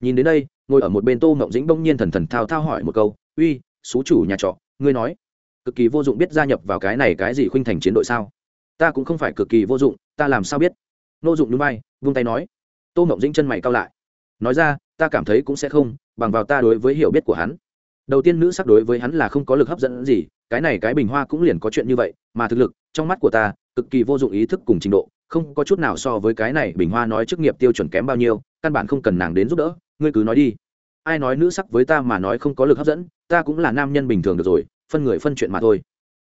Nhìn đến đây, ngồi ở một bên tô mộng dĩnh bỗng nhiên thần thần thao thao hỏi một câu, uy, xú chủ nhà trọ, ngươi nói, cực kỳ vô dụng biết gia nhập vào cái này cái gì khuynh thành chiến đội sao? Ta cũng không phải cực kỳ vô dụng, ta làm sao biết? Nô dụng núi bay vung tay nói. Tô mộng dĩnh chân mày cao lại. Nói ra, ta cảm thấy cũng sẽ không, bằng vào ta đối với hiểu biết của hắn đầu tiên nữ sắc đối với hắn là không có lực hấp dẫn gì, cái này cái bình hoa cũng liền có chuyện như vậy, mà thực lực, trong mắt của ta, cực kỳ vô dụng ý thức cùng trình độ, không có chút nào so với cái này bình hoa nói chức nghiệp tiêu chuẩn kém bao nhiêu, căn bản không cần nàng đến giúp đỡ, ngươi cứ nói đi. Ai nói nữ sắc với ta mà nói không có lực hấp dẫn, ta cũng là nam nhân bình thường được rồi, phân người phân chuyện mà thôi.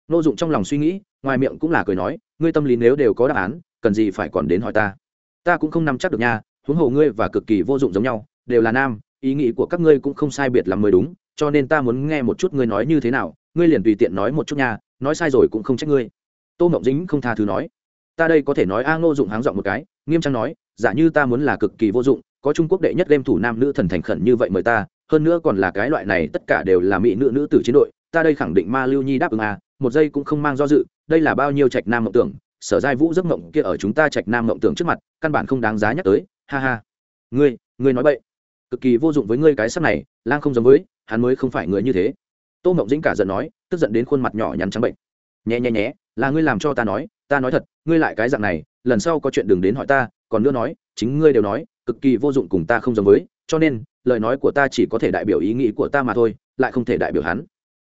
Nô dụng trong lòng suy nghĩ, ngoài miệng cũng là cười nói, ngươi tâm lý nếu đều có đáp án, cần gì phải còn đến hỏi ta? Ta cũng không nắm chắc được nha, huống hồ ngươi và cực kỳ vô dụng giống nhau, đều là nam, ý nghĩ của các ngươi cũng không sai biệt là mới đúng cho nên ta muốn nghe một chút ngươi nói như thế nào, ngươi liền tùy tiện nói một chút nha, nói sai rồi cũng không trách ngươi. Tô mộng dính không tha thứ nói. Ta đây có thể nói a ngô dụng háng dọn một cái, nghiêm trang nói, giả như ta muốn là cực kỳ vô dụng, có trung quốc đệ nhất game thủ nam nữ thần thành khẩn như vậy mời ta, hơn nữa còn là cái loại này tất cả đều là mỹ nữ nữ tử chiến đội, ta đây khẳng định ma lưu nhi đáp ứng a một giây cũng không mang do dự, đây là bao nhiêu trạch nam mộng tưởng, sở giai vũ giấc mộng kia ở chúng ta trạch nam mộng tưởng trước mặt, căn bản không đáng giá nhắc tới, ha ha. Ngươi ngươi nói vậy cực kỳ vô dụng với ngươi cái sắp này, lang không giống với hắn mới không phải người như thế. Tô mộng dĩnh cả giận nói, tức giận đến khuôn mặt nhỏ nhắn trắng bệnh. Nhé nhé nhé là ngươi làm cho ta nói ta nói thật, ngươi lại cái dạng này, lần sau có chuyện đừng đến hỏi ta, còn nữa nói, chính ngươi đều nói, cực kỳ vô dụng cùng ta không giống với, cho nên, lời nói của ta chỉ có thể đại biểu ý nghĩ của ta mà thôi, lại không thể đại biểu hắn.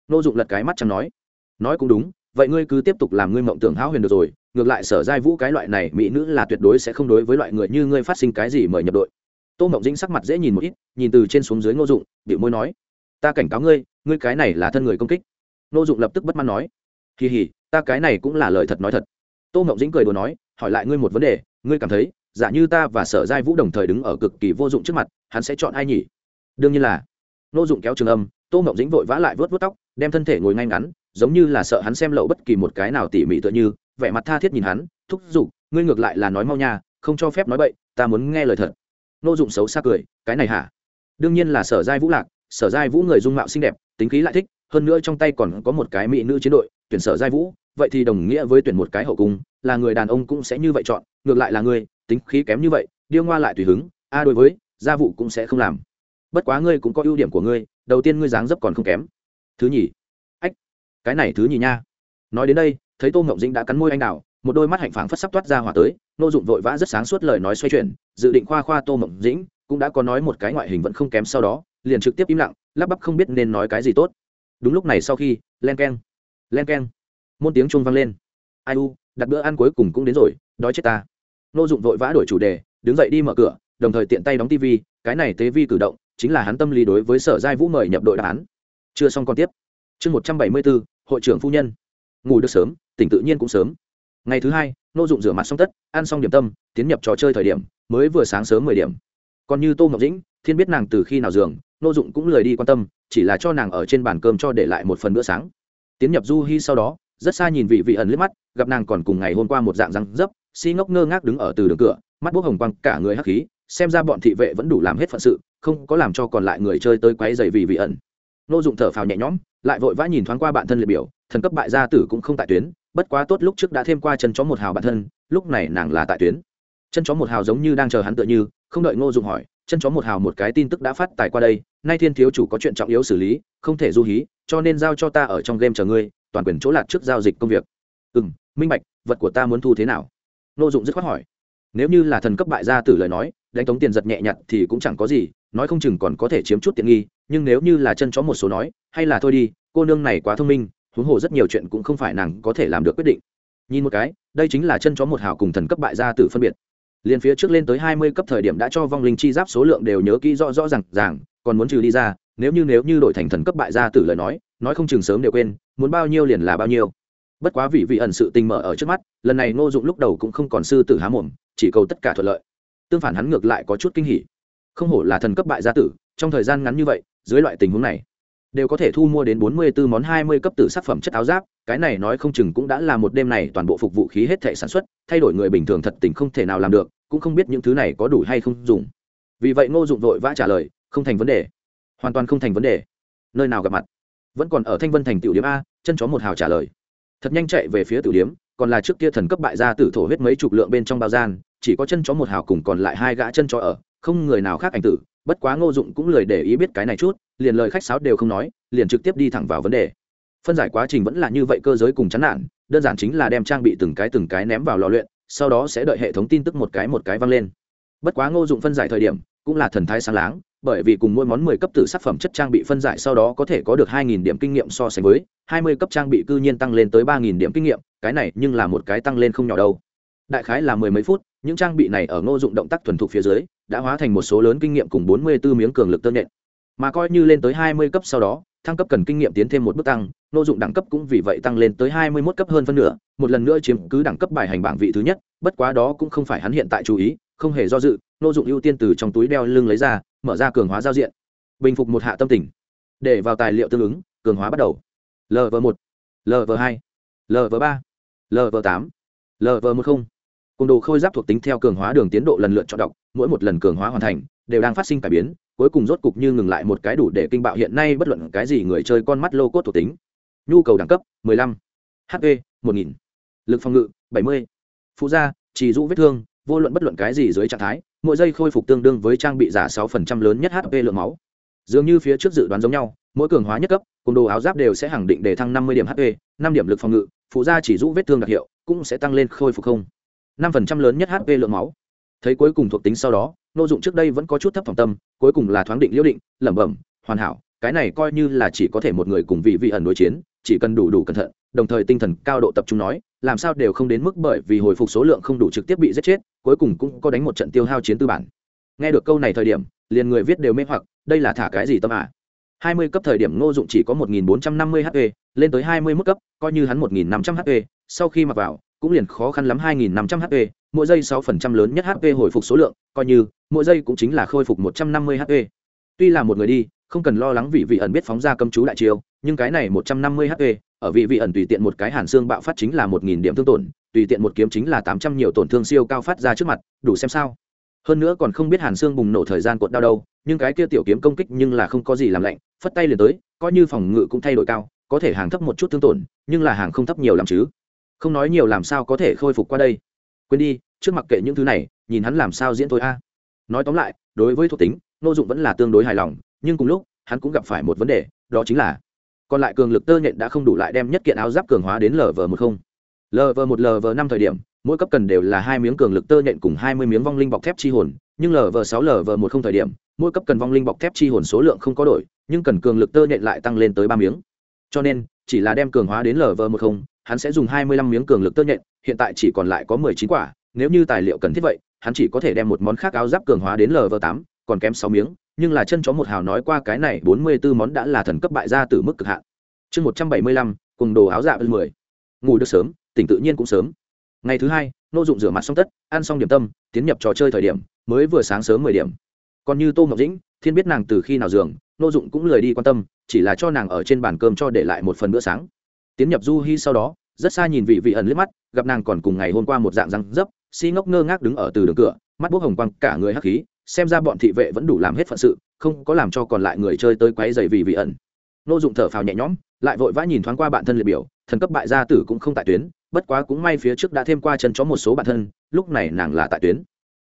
Nô dụng lật cái mắt chẳng nói. Nói cũng đúng, vậy ngươi cứ tiếp tục làm ngươi mộng tưởng háo huyền được rồi, ngược lại sở giai vũ cái loại này, mỹ nữ là tuyệt đối sẽ không đối với loại người như ngươi phát sinh cái gì mời nhập đội. Tô mộng dĩnh sắc mặt dễ nhìn một ít, nhìn từ trên xuống dưới ngô dụng bị môi nói ta cảnh cáo ngươi ngươi cái này là thân người công kích. Nô dụng lập tức bất mãn nói. Kỳ hỉ ta cái này cũng là lời thật nói thật. Tô mộng dĩnh cười đùa nói, hỏi lại ngươi một vấn đề, ngươi cảm thấy, giả như ta và sở giai vũ đồng thời đứng ở cực kỳ vô dụng trước mặt, hắn sẽ chọn ai nhỉ? Đương nhiên là. Nô dụng kéo trường âm, tô mộng dĩnh vội vã lại vớt vớt tóc, đem thân thể ngồi ngay ngắn, giống như là sợ hắn xem lậu bất kỳ một cái nào tỉ mỉ tựa như, vẻ mặt tha thiết nhìn hắn, thúc giục, ngươi ngược lại là nói mau nha, không cho phép nói bậy, ta muốn nghe lời thật. Nô dụng xấu xa cười, cái này hả? Đương nhiên là sở giai vũ lạc sở giai vũ người dung mạo xinh đẹp, tính khí lại thích, hơn nữa trong tay còn có một cái mỹ nữ chiến đội, tuyển sở giai vũ, vậy thì đồng nghĩa với tuyển một cái hậu cung, là người đàn ông cũng sẽ như vậy chọn, ngược lại là ngươi tính khí kém như vậy, điêu ngoa lại tùy hứng, a đối với, gia vụ cũng sẽ không làm. Bất quá ngươi cũng có ưu điểm của ngươi, đầu tiên ngươi dáng dấp còn không kém. Thứ nhì. Ách, cái này thứ nhì nha. Nói đến đây, thấy tô ngộng dĩnh đã cắn môi anh đào, một đôi mắt hạnh phảng phất sắp toát ra hỏa tới, nô dụng vội vã rất sáng suốt lời nói xoay chuyển, dự định khoa khoa tô mộng dĩnh cũng đã có nói một cái ngoại hình vẫn không kém sau đó, liền trực tiếp im lặng, lắp bắp không biết nên nói cái gì tốt. Đúng lúc này sau khi, len keng len keng, môn tiếng chuông vang lên. Ai u, đặt bữa ăn cuối cùng cũng đến rồi, đói chết ta. Nô dụng vội vã đổi chủ đề, đứng dậy đi mở cửa, đồng thời tiện tay đóng tv cái này tế vi cử động, chính là hắn tâm lý đối với sở giai vũ mời nhập đội đáp án. Chưa xong còn tiếp. Chương một trăm bảy mươi bốn, hội trưởng phu nhân. Ngủ được sớm, tỉnh tự nhiên cũng sớm. Ngày thứ hai, nô dụng rửa mặt xong tất, ăn xong điểm tâm, tiến nhập trò chơi thời điểm, mới vừa sáng sớm mười điểm còn như tô ngọc dĩnh, thiên biết nàng từ khi nào giường, nô dụng cũng lười đi quan tâm, chỉ là cho nàng ở trên bàn cơm cho để lại một phần bữa sáng. Tiến nhập du hi sau đó, rất xa nhìn vị vị ẩn liếc mắt, gặp nàng còn cùng ngày hôm qua một dạng răng dấp, si ngốc ngơ ngác đứng ở từ đường cửa, mắt bốc hồng quang, cả người hắc khí, xem ra bọn thị vệ vẫn đủ làm hết phận sự, không có làm cho còn lại người chơi tới quấy dày vị vị ẩn. Nô dụng thở phào nhẹ nhõm, lại vội vã nhìn thoáng qua bản thân liệt biểu, thần cấp bại gia tử cũng không tại tuyến, bất quá tốt lúc trước đã thêm qua chân chó một hào bản thân, lúc này nàng là tại tuyến. Chân chó một hào giống như đang chờ hắn tựa như không đợi ngô dụng hỏi, chân chó một hào một cái tin tức đã phát tài qua đây, nay thiên thiếu chủ có chuyện trọng yếu xử lý, không thể du hí, cho nên giao cho ta ở trong game chờ ngươi, toàn quyền chỗ lạt trước giao dịch công việc. Ừ m minh bạch, vật của ta muốn thu thế nào? Ngô dụng dứt khoát hỏi. Nếu như là thần cấp bại gia tử lời nói, đánh tống tiền giật nhẹ nhặt thì cũng chẳng có gì, nói không chừng còn có thể chiếm chút tiện nghi, nhưng nếu như là chân chó một số nói, hay là thôi đi, cô nương này quá thông minh, huống hồ rất nhiều chuyện cũng không phải nàng có thể làm được quyết định. Nhìn một cái, đây chính là chân chó một hào cùng thần cấp bại gia tử phân biệt liền phía trước lên tới hai mươi cấp thời điểm đã cho vong linh chi giáp số lượng đều nhớ kỹ rõ rõ r à n g ràng còn muốn trừ đi ra nếu như nếu như đổi thành thần cấp bại gia tử lời nói nói không chừng sớm đều quên muốn bao nhiêu liền là bao nhiêu. Bất quá vị vị ẩn sự tình mở ở trước mắt lần này ngô dụng lúc đầu cũng không còn sư tử há mồm chỉ cầu tất cả thuận lợi. Tương phản hắn ngược lại có chút kinh hỉ. Không hổ là thần cấp bại gia tử trong thời gian ngắn như vậy dưới loại tình huống này đều có thể thu mua đến bốn mươi 44 món hai mươi cấp tử sắc phẩm chất áo giáp, cái này nói không chừng cũng đã là một đêm này toàn bộ phục vụ khí hết thể sản xuất, thay đổi người bình thường thật tình không thể nào làm được, cũng không biết những thứ này có đủ hay không dùng. Vì vậy Ngô Dụng vội vã trả lời, không thành vấn đề. Hoàn toàn không thành vấn đề. Nơi nào gặp mặt? Vẫn còn ở Thanh Vân thành tiểu Điếm a, chân chó một hào trả lời. Thật nhanh chạy về phía tiểu Điếm, còn là trước kia thần cấp bại gia tử thổ huyết mấy chục lượng bên trong bao gian, chỉ có chân chó một hào cùng còn lại hai gã chân chó ở, không người nào khác ảnh tử, bất quá Ngô Dụng cũng lười để ý biết cái này chút, liền lời khách sáo đều không nói liền trực tiếp đi thẳng vào vấn đề phân giải quá trình vẫn là như vậy cơ giới cùng chán nản đơn giản chính là đem trang bị từng cái từng cái ném vào lò luyện sau đó sẽ đợi hệ thống tin tức một cái một cái vang lên. Bất quá ngô dụng phân giải thời điểm, cũng là thần thái sáng láng, bởi vì cùng mỗi món mười cấp tử sắc phẩm chất trang bị phân giải sau đó có thể có được hai nghìn điểm kinh nghiệm so sánh với, hai mươi cấp trang bị cư nhiên tăng lên tới ba nghìn điểm kinh nghiệm, cái này nhưng là một cái tăng lên không nhỏ đâu. Đại khái là mười mấy phút, những trang bị này ở ngô dụng động tác thuần thục phía dưới, đã hóa thành một số lớn kinh nghiệm cùng bốn mươi 44 miếng cường lực tơ nhện mà coi như lên tới hai mươi cấp sau đó thăng cấp cần kinh nghiệm tiến thêm một bước tăng nô dụng đẳng cấp cũng vì vậy tăng lên tới hai mươi mốt cấp hơn phân nửa, một lần nữa chiếm cứ đẳng cấp bài hành bảng vị thứ nhất, bất quá đó cũng không phải hắn hiện tại chú ý, không hề do dự nô dụng ưu tiên từ trong túi đeo lưng lấy ra, mở ra cường hóa giao diện. Bình phục một hạ tâm tình. Để vào tài liệu tương ứng, cường hóa bắt đầu. Lv một lv hai lv ba lv tám lv một không. Cùng đồ khôi giáp thuộc tính theo cường hóa đường tiến độ lần lượt chọn đọc, mỗi một lần cường hóa hoàn thành, đều đang phát sinh cải biến cuối cùng rốt cục như ngừng lại một cái đủ để kinh bạo hiện nay bất luận cái gì người chơi con mắt lô cốt thuộc tính nhu cầu đẳng cấp 15. hp 1000. lực phòng ngự 70. phụ gia chỉ dụ vết thương, vô luận bất luận cái gì dưới trạng thái, mỗi giây khôi phục tương đương với trang bị giả 6% lớn nhất hp lượng máu dường như phía trước dự đoán giống nhau, mỗi cường hóa nhất cấp, cùng đồ áo giáp đều sẽ khẳng định để thăng năm mươi điểm hp năm điểm lực phòng ngự, phụ gia chỉ dụ vết thương đặc hiệu cũng sẽ tăng lên khôi phục không 5% lớn nhất hp lượng máu thấy cuối cùng thuộc tính sau đó nô dụng trước đây vẫn có chút thấp phòng tâm, cuối cùng là thoáng định liễu định, lẩm bẩm, hoàn hảo, cái này coi như là chỉ có thể một người cùng vị vị ẩn đối chiến, chỉ cần đủ đủ cẩn thận. Đồng thời tinh thần cao độ tập trung nói, làm sao đều không đến mức bởi vì hồi phục số lượng không đủ trực tiếp bị giết chết, cuối cùng cũng có đánh một trận tiêu hao chiến tư bản. Nghe được câu này thời điểm, liền người viết đều mê hoặc, đây là thả cái gì tâm à? Hai mươi cấp thời điểm ngô dụng chỉ có một nghìn bốn trăm năm mươi hp lên tới hai mươi mức cấp, coi như hắn một nghìn năm trăm hp sau khi mặc vào cũng liền khó khăn lắm hai nghìn năm trăm hp mỗi giây sáu phần trăm lớn nhất hp hồi phục số lượng, coi như, mỗi giây cũng chính là khôi phục một trăm năm mươi hp tuy là một người đi, không cần lo lắng vị vị ẩn biết phóng ra cấm chú đại chiêu, nhưng cái này một trăm năm mươi hp ở vị vị ẩn tùy tiện một cái hàn xương bạo phát chính là một nghìn điểm thương tổn, tùy tiện một kiếm chính là tám trăm nhiều tổn thương siêu cao phát ra trước mặt, đủ xem sao. Hơn nữa còn không biết hàn xương bùng nổ thời gian cột đau đâu, nhưng cái kia tiểu kiếm công kích nhưng là không có gì làm lạnh, phất tay liền tới, coi như phòng ngự cũng thay đổi cao, có thể hàng thấp một chút thương tổn, nhưng là hàng không thấp nhiều lắm chứ không nói nhiều làm sao có thể khôi phục qua đây. Quên đi, trước mặc kệ những thứ này, nhìn hắn làm sao diễn thôi a. Nói tóm lại, đối với thuộc tính nô dụng vẫn là tương đối hài lòng, nhưng cùng lúc, hắn cũng gặp phải một vấn đề, đó chính là còn lại cường lực tơ nhện đã không đủ lại đem nhất kiện áo giáp cường hóa đến lv một không. Lv một lv năm thời điểm, mỗi cấp cần đều là hai miếng cường lực tơ nhện cùng hai mươi miếng vong linh bọc thép chi hồn, nhưng lv sáu lv một không thời điểm, mỗi cấp cần vong linh bọc thép chi hồn số lượng không có đổi, nhưng cần cường lực tơ nhện lại tăng lên tới ba miếng. Cho nên, chỉ là đem cường hóa đến lv một không hắn sẽ dùng hai mươi lăm miếng cường lực tơ nhện hiện tại chỉ còn lại có mười chín quả nếu như tài liệu cần thiết vậy hắn chỉ có thể đem một món khác áo giáp cường hóa đến lv tám còn kém sáu miếng nhưng là chân chó một hào nói qua cái này bốn mươi 44 món đã là thần cấp bại gia từ mức cực hạn. Chương một trăm bảy mươi lăm cùng đồ áo dạ mười Ngủ được sớm, tỉnh tự nhiên cũng sớm. Ngày thứ hai, nô dụng rửa mặt xong tất, ăn xong điểm tâm, tiến nhập trò chơi thời điểm, mới vừa sáng sớm mười điểm. Còn như Tô Ngọc Dĩnh, thiên biết nàng từ khi nào giường, nô dụng cũng lười đi quan tâm, chỉ là cho nàng ở trên bàn cơm cho để lại một phần bữa sáng. Tiến nhập Du Hi sau đó, rất xa nhìn vị vị ẩn liếc mắt, gặp nàng còn cùng ngày hôm qua một dạng răng dấp, si ngốc ngơ ngác đứng ở từ đường cửa, mắt bốc hồng quang, cả người hắc khí, xem ra bọn thị vệ vẫn đủ làm hết phận sự không có làm cho còn lại người chơi tới quấy dày vì vị ẩn. Nô dụng thở phào nhẹ nhõm lại vội vã nhìn thoáng qua bản thân liệt biểu thần cấp bại gia tử cũng không tại tuyến bất quá cũng may phía trước đã thêm qua chân chó một số bản thân lúc này nàng là tại tuyến.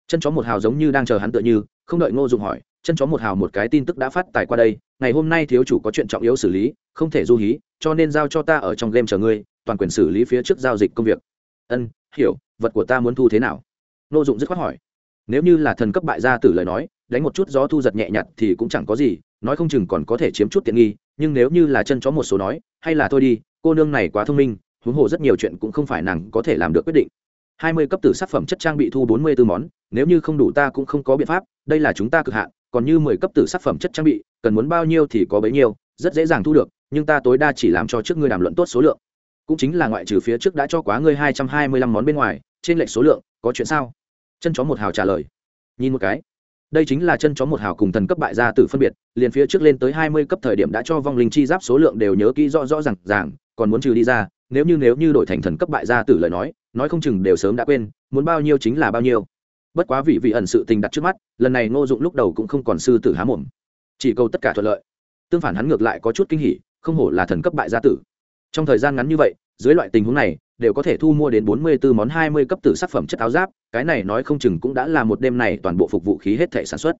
Chân chó một hào giống như đang chờ hắn tựa như không đợi ngô dụng hỏi chân chó một hào một cái tin tức đã phát tài qua đây ngày hôm nay thiếu chủ có chuyện trọng yếu xử lý không thể du hí cho nên giao cho ta ở trong game chờ ngươi, toàn quyền xử lý phía trước giao dịch công việc. Ân, hiểu, vật của ta muốn thu thế nào? Nô dụng dứt khoát hỏi. Nếu như là thần cấp bại gia tử lời nói, đánh một chút gió thu giật nhẹ nhặt thì cũng chẳng có gì, nói không chừng còn có thể chiếm chút tiện nghi, nhưng nếu như là chân chó một số nói, hay là thôi đi, cô nương này quá thông minh, huống hồ rất nhiều chuyện cũng không phải nàng có thể làm được quyết định. Hai mươi cấp tử sát phẩm chất trang bị thu bốn mươi 44 món, nếu như không đủ ta cũng không có biện pháp, đây là chúng ta cực hạn, còn như mười cấp tử sát phẩm chất trang bị, cần muốn bao nhiêu thì có bấy nhiêu rất dễ dàng thu được, nhưng ta tối đa chỉ làm cho trước ngươi đàm luận tốt số lượng. Cũng chính là ngoại trừ phía trước đã cho quá ngươi hai trăm hai mươi lăm món bên ngoài, trên lệch số lượng, có chuyện sao? Chân chó một hào trả lời. Nhìn một cái. Đây chính là chân chó một hào cùng thần cấp bại gia tử phân biệt, liền phía trước lên tới hai mươi cấp thời điểm đã cho vong linh chi giáp số lượng đều nhớ kỹ rõ rõ r à n g ràng, còn muốn trừ đi ra, nếu như nếu như đổi thành thần cấp bại gia tử lời nói nói không chừng đều sớm đã quên, muốn bao nhiêu chính là bao nhiêu. Bất quá vị vị ẩn sự tình đặt trước mắt, lần này ngô dụng lúc đầu cũng không còn sư tử há mồm. Chỉ câu tất cả thuận lợi tương phản hắn ngược lại có chút kinh hỉ không hổ là thần cấp bại gia tử trong thời gian ngắn như vậy dưới loại tình huống này đều có thể thu mua đến bốn mươi 44 món hai mươi cấp tử sắc phẩm chất áo giáp, cái này nói không chừng cũng đã là một đêm này toàn bộ phục vụ khí hết thể sản xuất.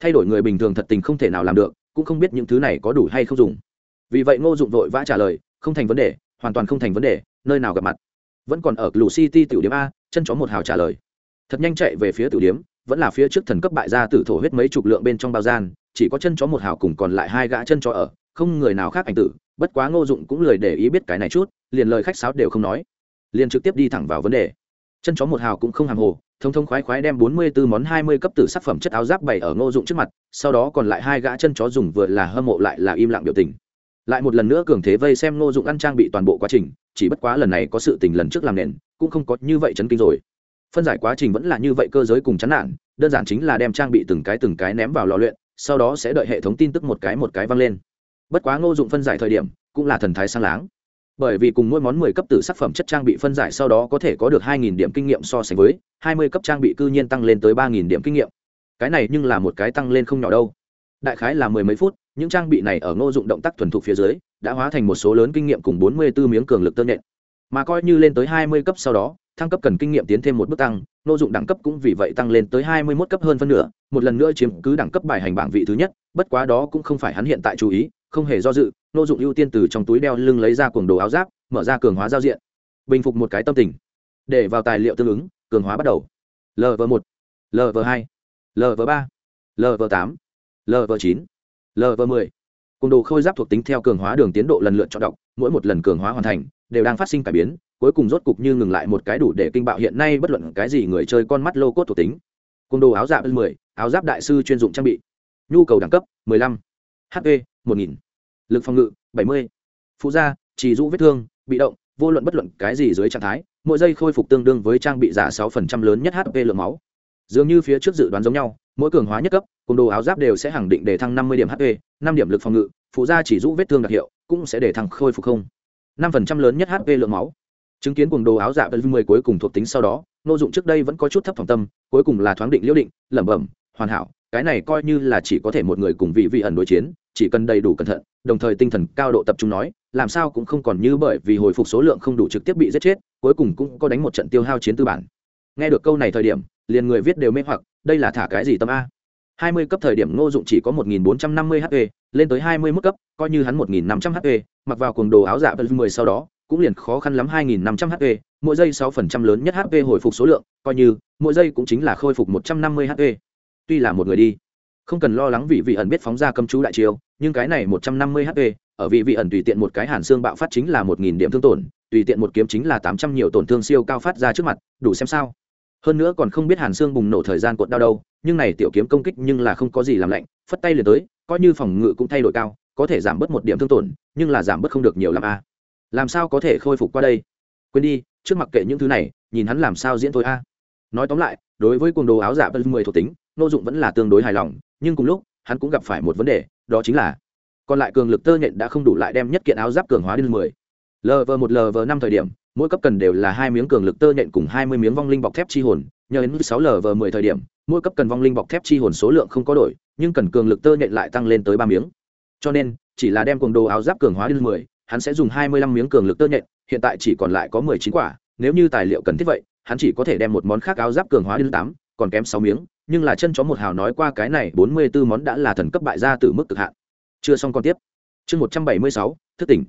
Thay đổi người bình thường thật tình không thể nào làm được, cũng không biết những thứ này có đủ hay không dùng. Vì vậy Ngô Dụng vội vã trả lời, không thành vấn đề, hoàn toàn không thành vấn đề, nơi nào gặp mặt. Vẫn còn ở Blue City tiểu điểm a, chân chó một hào trả lời. Thật nhanh chạy về phía tiểu điểm, vẫn là phía trước thần cấp bại gia tử thổ huyết mấy chục lượng bên trong bao gian, chỉ có chân chó một hào cùng còn lại hai gã chân chó ở, không người nào khác ảnh tử, bất quá Ngô Dụng cũng lười để ý biết cái này chút, liền lời khách sáo đều không nói. Liền trực tiếp đi thẳng vào vấn đề. Chân chó một hào cũng không hàng hồ thông thông khoái khoái đem bốn mươi 44 món hai mươi cấp tử sắc phẩm chất áo giáp bày ở ngô dụng trước mặt sau đó còn lại hai gã chân chó dùng vừa là hâm mộ lại là im lặng biểu tình. Lại một lần nữa cường thế vây xem ngô dụng ăn trang bị toàn bộ quá trình chỉ bất quá lần này có sự tình lần trước làm nền cũng không có như vậy chấn kinh rồi. Phân giải quá trình vẫn là như vậy cơ giới cùng chán nản đơn giản chính là đem trang bị từng cái từng cái ném vào lò luyện sau đó sẽ đợi hệ thống tin tức một cái một cái vang lên. Bất quá ngô dụng phân giải thời điểm, cũng là thần thái sang láng. Bởi vì cùng mỗi món 10 cấp tử sắc phẩm chất trang bị phân giải sau đó có thể có được 2.000 điểm kinh nghiệm so sánh với 20 cấp trang bị cư nhiên tăng lên tới ba nghìn điểm kinh nghiệm. Cái này nhưng là một cái tăng lên không nhỏ đâu. Đại khái là mười mấy phút, những trang bị này ở ngô dụng động tác thuần thục phía dưới, đã hóa thành một số lớn kinh nghiệm cùng 44 miếng cường lực tơ nện. Mà coi như lên tới 20 cấp sau đó, thăng cấp cần kinh nghiệm tiến thêm một bước tăng nô dụng đẳng cấp cũng vì vậy tăng lên tới hai mươi mốt cấp hơn phân nửa một lần nữa chiếm cứ đẳng cấp bài hành bảng vị thứ nhất, bất quá đó cũng không phải hắn hiện tại chú ý, không hề do dự nô dụng ưu tiên từ trong túi đeo lưng lấy ra cuồng đồ áo giáp, mở ra cường hóa giao diện. Bình phục một cái tâm tình. Để vào tài liệu tương ứng, cường hóa bắt đầu. Lv một lv hai lv ba lv tám lv chín lv m ộ ư cùng đồ khôi giáp thuộc tính theo cường hóa đường tiến độ lần lượt chọn đọc, mỗi một lần cường hóa hoàn thành, đều đang phát sinh cải biến, cuối cùng rốt cục như ngừng lại một cái đủ để kinh bạo hiện nay bất luận cái gì người chơi con mắt lô cốt thuộc tính cùng đồ áo giáp mười, áo giáp đại sư chuyên dụng trang bị. Nhu cầu đẳng cấp, mười lăm. Hp một nghìn. Lực phòng ngự, bảy mươi. Phụ gia chỉ dụ vết thương, bị động, vô luận bất luận cái gì dưới trạng thái, mỗi giây khôi phục tương đương với trang bị giả 6% lớn nhất hp lượng máu. Dường như phía trước dự đoán giống nhau, mỗi cường hóa nhất cấp, cùng đồ áo giáp đều sẽ khẳng định để thăng năm mươi điểm hp 5 điểm lực phòng ngự, phụ gia chỉ dụ vết thương đặc hiệu, cũng sẽ để thăng khôi phục không. 5% lớn nhất hp lượng máu. Chứng kiến cuồng đồ áo giả vật cuối cùng thuộc tính sau đó nô dụng trước đây vẫn có chút thấp phòng tâm, cuối cùng là thoáng định liễu định, lẩm bẩm, hoàn hảo, cái này coi như là chỉ có thể một người cùng vị vị ẩn đối chiến, chỉ cần đầy đủ cẩn thận, đồng thời tinh thần cao độ tập trung nói, làm sao cũng không còn như bởi vì hồi phục số lượng không đủ trực tiếp bị giết chết, cuối cùng cũng có đánh một trận tiêu hao chiến tư bản. Nghe được câu này thời điểm, liền người viết đều mê hoặc, đây là thả cái gì tâm a? Hai mươi cấp thời điểm ngô dụng chỉ có một nghìn bốn trăm năm mươi hp lên tới hai mươi mức cấp, coi như hắn một nghìn năm trăm hp mặc vào cuồng đồ áo dạ vật mười sau đó cũng liền khó khăn lắm hai nghìn năm trăm hp mỗi giây sáu phần trăm lớn nhất hp hồi phục số lượng, coi như, mỗi giây cũng chính là khôi phục một trăm năm mươi hp tuy là một người đi, không cần lo lắng vì vị ẩn biết phóng ra cầm chú đại chiêu, nhưng cái này một trăm năm mươi hp ở vị vị ẩn tùy tiện một cái hàn xương bạo phát chính là một nghìn điểm thương tổn, tùy tiện một kiếm chính là tám trăm nhiều tổn thương siêu cao phát ra trước mặt, đủ xem sao. Hơn nữa còn không biết hàn xương bùng nổ thời gian cột đau đâu, nhưng này tiểu kiếm công kích nhưng là không có gì làm lạnh, phất tay liền tới, coi như phòng ngự cũng thay đổi cao, có thể giảm bớt một điểm thương tổn, nhưng là giảm bớt không được nhiều lắm a làm sao có thể khôi phục qua đây? Quên đi, trước mặc kệ những thứ này, nhìn hắn làm sao diễn thôi a. Nói tóm lại, đối với cuồng đồ áo dạ giả vân mười thuộc tính, nô dụng vẫn là tương đối hài lòng, nhưng cùng lúc, hắn cũng gặp phải một vấn đề, đó chính là còn lại cường lực tơ nhện đã không đủ lại đem nhất kiện áo giáp cường hóa đến mười. Lv một lv năm thời điểm, mỗi cấp cần đều là hai miếng cường lực tơ nhện cùng hai mươi miếng vong linh bọc thép chi hồn, nhờ đến sáu lv mười thời điểm, mỗi cấp cần vong linh bọc thép chi hồn số lượng không có đổi, nhưng cần cường lực tơ nhện lại tăng lên tới ba miếng. Cho nên, chỉ là đem cuồng đồ áo giáp cường hóa đến mười hắn sẽ dùng hai mươi lăm miếng cường lực tơ nhện, hiện tại chỉ còn lại có mười chín quả, nếu như tài liệu cần thiết vậy, hắn chỉ có thể đem một món khác áo giáp cường hóa đến tám, còn kém sáu miếng, nhưng là chân chó một hào nói qua cái này bốn mươi 44 món đã là thần cấp bại gia từ mức cực hạn. Chưa xong còn tiếp. Chương một trăm bảy mươi sáu, thức tỉnh.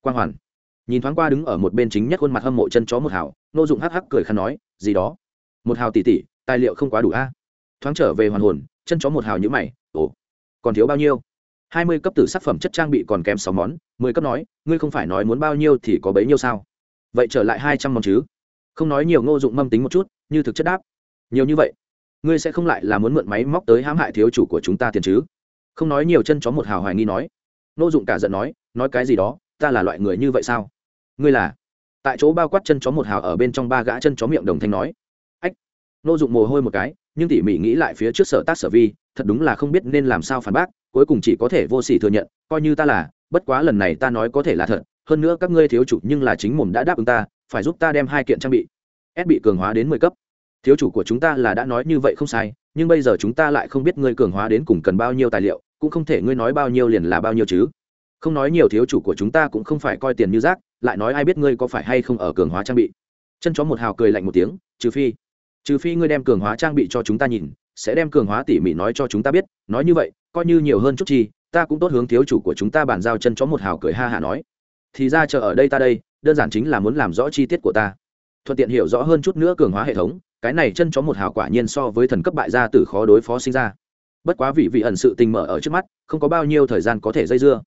Quang hoàn. Nhìn thoáng qua đứng ở một bên chính nhất khuôn mặt hâm mộ chân chó một hào, nô dụng hắc hắc cười khăn nói, gì đó? Một hào tỷ tỷ tài liệu không quá đủ a. Thoáng trở về hoàn hồn, chân chó một hào như mày, ồ, còn thiếu bao nhiêu? Hai mươi cấp tử sắc phẩm chất trang bị còn kém sáu món, mười cấp nói, ngươi không phải nói muốn bao nhiêu thì có bấy nhiêu sao? Vậy trở lại hai trăm món chứ? Không nói nhiều, ngô dụng mâm tính một chút, như thực chất đáp. Nhiều như vậy, ngươi sẽ không lại là muốn mượn máy móc tới hãm hại thiếu chủ của chúng ta tiền chứ? Không nói nhiều, chân chó một hào hoài nghi nói. Ngô dụng cả giận nói nói cái gì đó, ta là loại người như vậy sao? Ngươi là? Tại chỗ bao quát chân chó một hào ở bên trong ba gã chân chó miệng đồng thanh nói. Ách! Ngô dụng mồ hôi một cái, nhưng tỉ mỉ nghĩ lại phía trước sở tác sở vi, thật đúng là không biết nên làm sao phản bác cuối cùng chỉ có thể vô sỉ thừa nhận, coi như ta là, bất quá lần này ta nói có thể là thật, hơn nữa các ngươi thiếu chủ nhưng là chính mồm đã đáp ứng ta, phải giúp ta đem hai kiện trang bị. S bị cường hóa đến mười cấp. Thiếu chủ của chúng ta là đã nói như vậy không sai, nhưng bây giờ chúng ta lại không biết ngươi cường hóa đến cùng cần bao nhiêu tài liệu, cũng không thể ngươi nói bao nhiêu liền là bao nhiêu chứ. Không nói nhiều thiếu chủ của chúng ta cũng không phải coi tiền như rác, lại nói ai biết ngươi có phải hay không ở cường hóa trang bị. Chân chó một hào cười lạnh một tiếng, trừ phi trừ phi ngươi đem cường hóa trang bị cho chúng ta nhìn sẽ đem cường hóa tỉ mỉ nói cho chúng ta biết, nói như vậy, coi như nhiều hơn chút chi, ta cũng tốt hướng thiếu chủ của chúng ta bàn giao chân chó một hào cười ha hả nói. Thì ra chờ ở đây ta đây, đơn giản chính là muốn làm rõ chi tiết của ta. Thuận tiện hiểu rõ hơn chút nữa cường hóa hệ thống, cái này chân chó một hào quả nhiên so với thần cấp bại gia tử khó đối phó sinh ra. Bất quá vị vị ẩn sự tình mở ở trước mắt, không có bao nhiêu thời gian có thể dây dưa.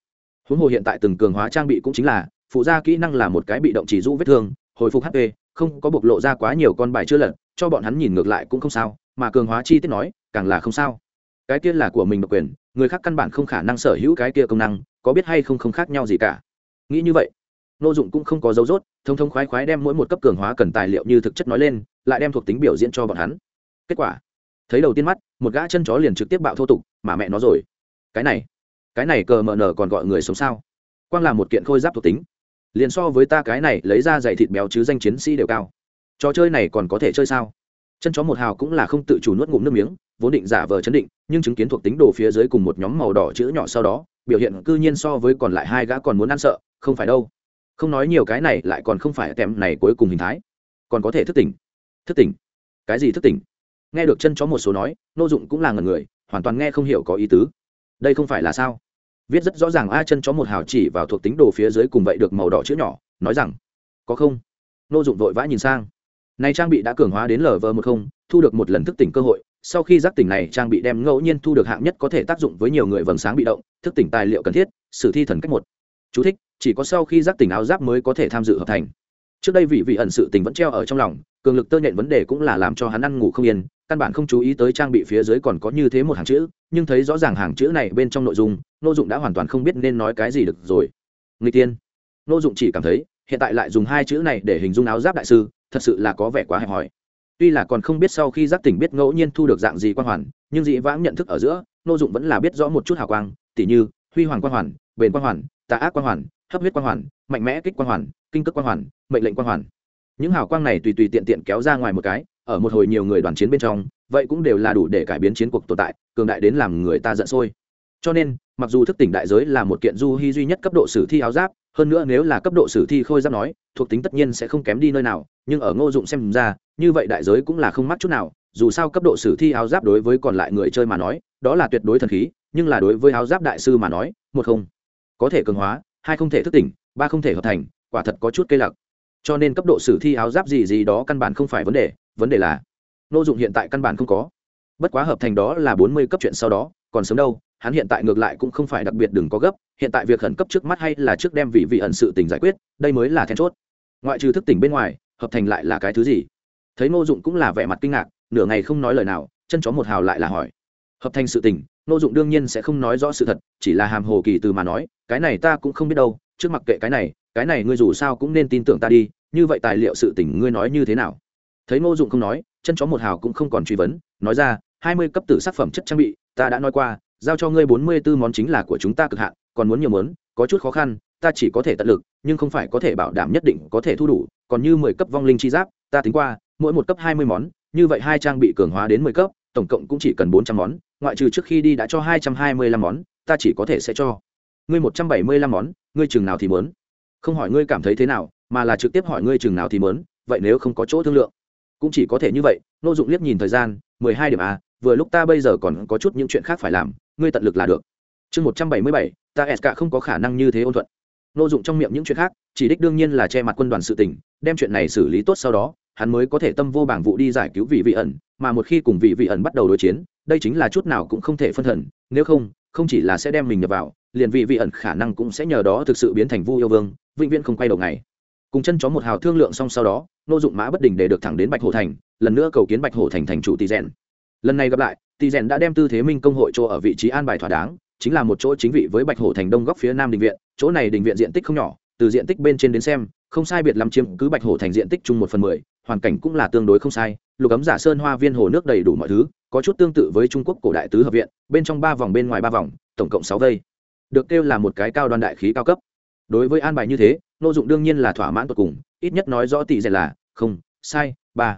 Huống hồ hiện tại từng cường hóa trang bị cũng chính là, phụ gia kỹ năng là một cái bị động chỉ rũ vết thương, hồi phục hp không có bộc lộ ra quá nhiều con bài chưa lật, cho bọn hắn nhìn ngược lại cũng không sao mà cường hóa chi tiết nói, càng là không sao. Cái kia là của mình độc quyền, người khác căn bản không khả năng sở hữu cái kia công năng, có biết hay không không khác nhau gì cả. Nghĩ như vậy nô dụng cũng không có dấu dốt thông thông khoái khoái đem mỗi một cấp cường hóa cần tài liệu như thực chất nói lên, lại đem thuộc tính biểu diễn cho bọn hắn. Kết quả, thấy đầu tiên mắt, một gã chân chó liền trực tiếp bạo thô tục, mà mẹ nó rồi. Cái này cái này cờ mờ nở còn gọi người sống sao? Quang là một kiện khôi giáp thuộc tính. Liền so với ta cái này lấy ra giày thịt béo chứ danh chiến sĩ đều cao. Trò chơi này còn có thể chơi sao? Chân chó một hào cũng là không tự chủ nuốt ngụm nước miếng, vốn định giả vờ chấn định, nhưng chứng kiến thuộc tính đồ phía dưới cùng một nhóm màu đỏ chữ nhỏ sau đó, biểu hiện cư nhiên so với còn lại hai gã còn muốn ăn sợ, không phải đâu. Không nói nhiều cái này lại còn không phải kèm này cuối cùng hình thái. Còn có thể thức tỉnh. Thức tỉnh? Cái gì thức tỉnh? Nghe được chân chó một số nói, nô dụng cũng là ngần người, hoàn toàn nghe không hiểu có ý tứ. Đây không phải là sao? Viết rất rõ ràng a, chân chó một hào chỉ vào thuộc tính đồ phía dưới cùng vậy được màu đỏ chữ nhỏ, nói rằng, có không? Nô dụng vội vã nhìn sang này trang bị đã cường hóa đến lv một không thu được một lần thức tỉnh cơ hội. Sau khi giác tỉnh này trang bị đem ngẫu nhiên thu được hạng nhất có thể tác dụng với nhiều người vầng sáng bị động thức tỉnh tài liệu cần thiết sử thi thần cách một. Chú thích, chỉ có sau khi giác tỉnh áo giáp mới có thể tham dự hợp thành. Trước đây vị vị ẩn sự tình vẫn treo ở trong lòng cường lực tơ nhện vấn đề cũng là làm cho hắn ăn ngủ không yên căn bản không chú ý tới trang bị phía dưới còn có như thế một hàng chữ nhưng thấy rõ ràng hàng chữ này bên trong nội dung nô dụng đã hoàn toàn không biết nên nói cái gì được rồi. Người tiên. Nô dụng chỉ cảm thấy hiện tại lại dùng hai chữ này để hình dung áo giáp đại sư thật sự là có vẻ quá hẹp hòi. Tuy là còn không biết sau khi giác tỉnh biết ngẫu nhiên thu được dạng gì quan hoàn, nhưng dị vãng nhận thức ở giữa, nô dụng vẫn là biết rõ một chút hào quang, tỉ như, huy hoàng quan hoàn, bền quan hoàn, tà ác quan hoàn, hấp huyết quan hoàn, mạnh mẽ kích quan hoàn, kinh cước quan hoàn, mệnh lệnh quan hoàn. Những hào quang này tùy tùy tiện tiện kéo ra ngoài một cái, ở một hồi nhiều người đoàn chiến bên trong, vậy cũng đều là đủ để cải biến chiến cuộc tồn tại, cường đại đến làm người ta giận sôi. Cho nên, mặc dù thức tỉnh đại giới là một kiện du hy duy nhất cấp độ sử thi áo giáp, hơn nữa nếu là cấp độ sử thi khôi giáp nói, thuộc tính tất nhiên sẽ không kém đi nơi nào nhưng ở ngô dụng xem ra, như vậy đại giới cũng là không mắc chút nào, dù sao cấp độ sử thi áo giáp đối với còn lại người chơi mà nói, đó là tuyệt đối thần khí, nhưng là đối với áo giáp đại sư mà nói, một không. Có thể cường hóa, hai không thể thức tỉnh, ba không thể hợp thành, quả thật có chút cây lặc. Cho nên cấp độ sử thi áo giáp gì gì đó căn bản không phải vấn đề vấn đề là Ngô dụng hiện tại căn bản không có. Bất quá hợp thành đó là bốn mươi cấp chuyện sau đó, còn sớm đâu, hắn hiện tại ngược lại cũng không phải đặc biệt đừng có gấp, hiện tại việc khẩn cấp trước mắt hay là trước đem vị vị ẩn sự tình giải quyết, đây mới là then chốt. Ngoại trừ thức tỉnh bên ngoài hợp thành lại là cái thứ gì? Thấy Ngô dụng cũng là vẻ mặt kinh ngạc, nửa ngày không nói lời nào, chân chó một hào lại là hỏi. Hợp thành sự tình, Ngô dụng đương nhiên sẽ không nói rõ sự thật, chỉ là hàm hồ kỳ từ mà nói, cái này ta cũng không biết đâu, trước mặc kệ cái này cái này ngươi dù sao cũng nên tin tưởng ta đi, như vậy tài liệu sự tình ngươi nói như thế nào? Thấy ngô dụng không nói, chân chó một hào cũng không còn truy vấn, nói ra, hai mươi cấp tử sắc phẩm chất trang bị, ta đã nói qua, giao cho ngươi bốn mươi b ố món chính là của chúng ta cực hạn, còn muốn nhiều mớn có chút khó khăn, ta chỉ có thể tận lực nhưng không phải có thể bảo đảm nhất định có thể thu đủ, còn như mười cấp vong linh chi giáp, ta tính qua, mỗi một cấp hai mươi món, như vậy hai trang bị cường hóa đến mười cấp, tổng cộng cũng chỉ cần bốn trăm món, ngoại trừ trước khi đi đã cho hai trăm hai mươi lăm món, ta chỉ có thể sẽ cho. Ngươi một trăm bảy mươi lăm món, ngươi chừng nào thì mớn không hỏi ngươi cảm thấy thế nào, mà là trực tiếp hỏi ngươi chừng nào thì mớn vậy nếu không có chỗ thương lượng. Cũng chỉ có thể như vậy, nô dụng liếc nhìn thời gian, mười hai điểm a, vừa lúc ta bây giờ còn có chút những chuyện khác phải làm, ngươi tận lực là được. Chương một trăm bảy mươi bảy, ta s cả không có khả năng như thế ôn thuận nô dụng trong miệng những chuyện khác, chỉ đích đương nhiên là che mặt quân đoàn sự tỉnh đem chuyện này xử lý tốt sau đó, hắn mới có thể tâm vô bảng vụ đi giải cứu vị vị ẩn, mà một khi cùng vị vị ẩn bắt đầu đối chiến, đây chính là chút nào cũng không thể phân thần, nếu không không chỉ là sẽ đem mình nhập vào, liền vị vị ẩn khả năng cũng sẽ nhờ đó thực sự biến thành vu yêu vương, vĩnh viễn không quay đầu ngày. Cùng chân chó một hào thương lượng xong sau đó, nô dụng mã bất đình để được thẳng đến bạch hổ thành, lần nữa cầu kiến bạch hổ thành thành chủ tỷ rèn. Lần này gặp lại tỷ rèn đã đem tư thế minh công hội chỗ ở vị trí an bài thỏa đáng chính là một chỗ chính vị với bạch hổ thành đông góc phía nam đình viện, chỗ này đình viện diện tích không nhỏ, từ diện tích bên trên đến xem, không sai biệt lắm chiếm cứ bạch hổ thành diện tích chung một phần mười, hoàn cảnh cũng là tương đối không sai, lục ấm giả sơn hoa viên hồ nước đầy đủ mọi thứ, có chút tương tự với trung quốc cổ đại tứ hợp viện, bên trong ba vòng bên ngoài ba vòng, tổng cộng sáu vây. Được kêu là một cái cao đoan đại khí cao cấp. Đối với an bài như thế, nô dụng đương nhiên là thỏa mãn tột cùng, ít nhất nói rõ tỷ dệt là, không, sai, ba.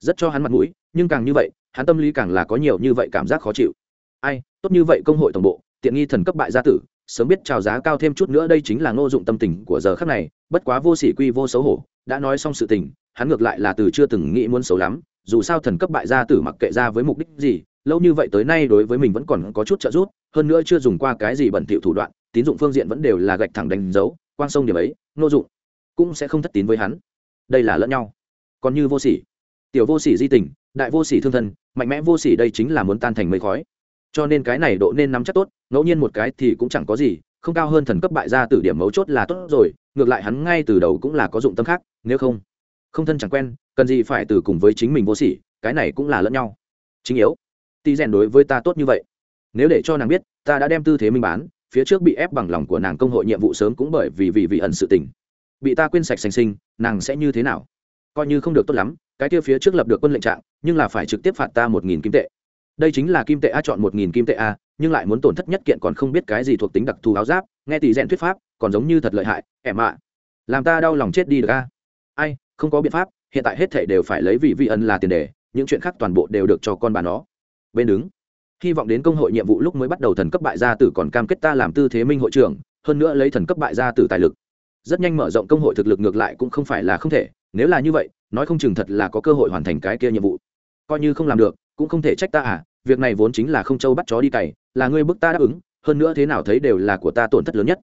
Rất cho hắn mặt mũi, nhưng càng như vậy, hắn tâm lý càng là có nhiều như vậy cảm giác khó chịu. Ai, tốt như vậy công hội tổng bộ tiện nghi thần cấp bại gia tử, sớm biết chào giá cao thêm chút nữa đây chính là ngô dụng tâm tình của giờ khắc này, bất quá vô sỉ quy vô xấu hổ, đã nói xong sự tình, hắn ngược lại là từ chưa từng nghĩ muốn xấu lắm, dù sao thần cấp bại gia tử mặc kệ ra với mục đích gì, lâu như vậy tới nay đối với mình vẫn còn có chút trợ giúp, hơn nữa chưa dùng qua cái gì bẩn thỉu thủ đoạn, tín dụng phương diện vẫn đều là gạch thẳng đánh dấu, quang sông điểm ấy, ngô dụng cũng sẽ không thất tín với hắn. Đây là lẫn nhau. Còn như vô sỉ, tiểu vô sỉ di tình, đại vô sỉ thương thân, mạnh mẽ vô sỉ đây chính là muốn tan thành mây khói cho nên cái này độ nên nắm chắc tốt, ngẫu nhiên một cái thì cũng chẳng có gì, không cao hơn thần cấp bại gia từ điểm mấu chốt là tốt rồi, ngược lại hắn ngay từ đầu cũng là có dụng tâm khác, nếu không không thân chẳng quen, cần gì phải từ cùng với chính mình vô sỉ, cái này cũng là lẫn nhau. Chính yếu tí rèn đối với ta tốt như vậy. Nếu để cho nàng biết, ta đã đem tư thế minh bán, phía trước bị ép bằng lòng của nàng công hội nhiệm vụ sớm cũng bởi vì vì vị ẩn sự tình. Bị ta quên sạch sành sinh, nàng sẽ như thế nào? Coi như không được tốt lắm, cái kia phía trước lập được quân lệnh trạng, nhưng là phải trực tiếp phạt ta một nghìn kim tệ đây chính là kim tệ a chọn một nghìn kim tệ a, nhưng lại muốn tổn thất nhất kiện còn không biết cái gì thuộc tính đặc thù áo giáp, nghe tỷ rèn thuyết pháp, còn giống như thật lợi hại, ẻm ạ. Làm ta đau lòng chết đi được a. Ai, không có biện pháp, hiện tại hết thể đều phải lấy vị vi ân là tiền đề, những chuyện khác toàn bộ đều được cho con bà nó. Bên đứng. Hy vọng đến công hội nhiệm vụ lúc mới bắt đầu thần cấp bại gia tử còn cam kết ta làm tư thế minh hội trưởng, hơn nữa lấy thần cấp bại gia tử tài lực. Rất nhanh mở rộng công hội thực lực ngược lại cũng không phải là không thể, nếu là như vậy, nói không chừng thật là có cơ hội hoàn thành cái kia nhiệm vụ. Coi như không làm được cũng không thể trách ta à việc này vốn chính là không châu bắt chó đi cày, là ngươi bức ta đáp ứng, hơn nữa thế nào thấy đều là của ta tổn thất lớn nhất.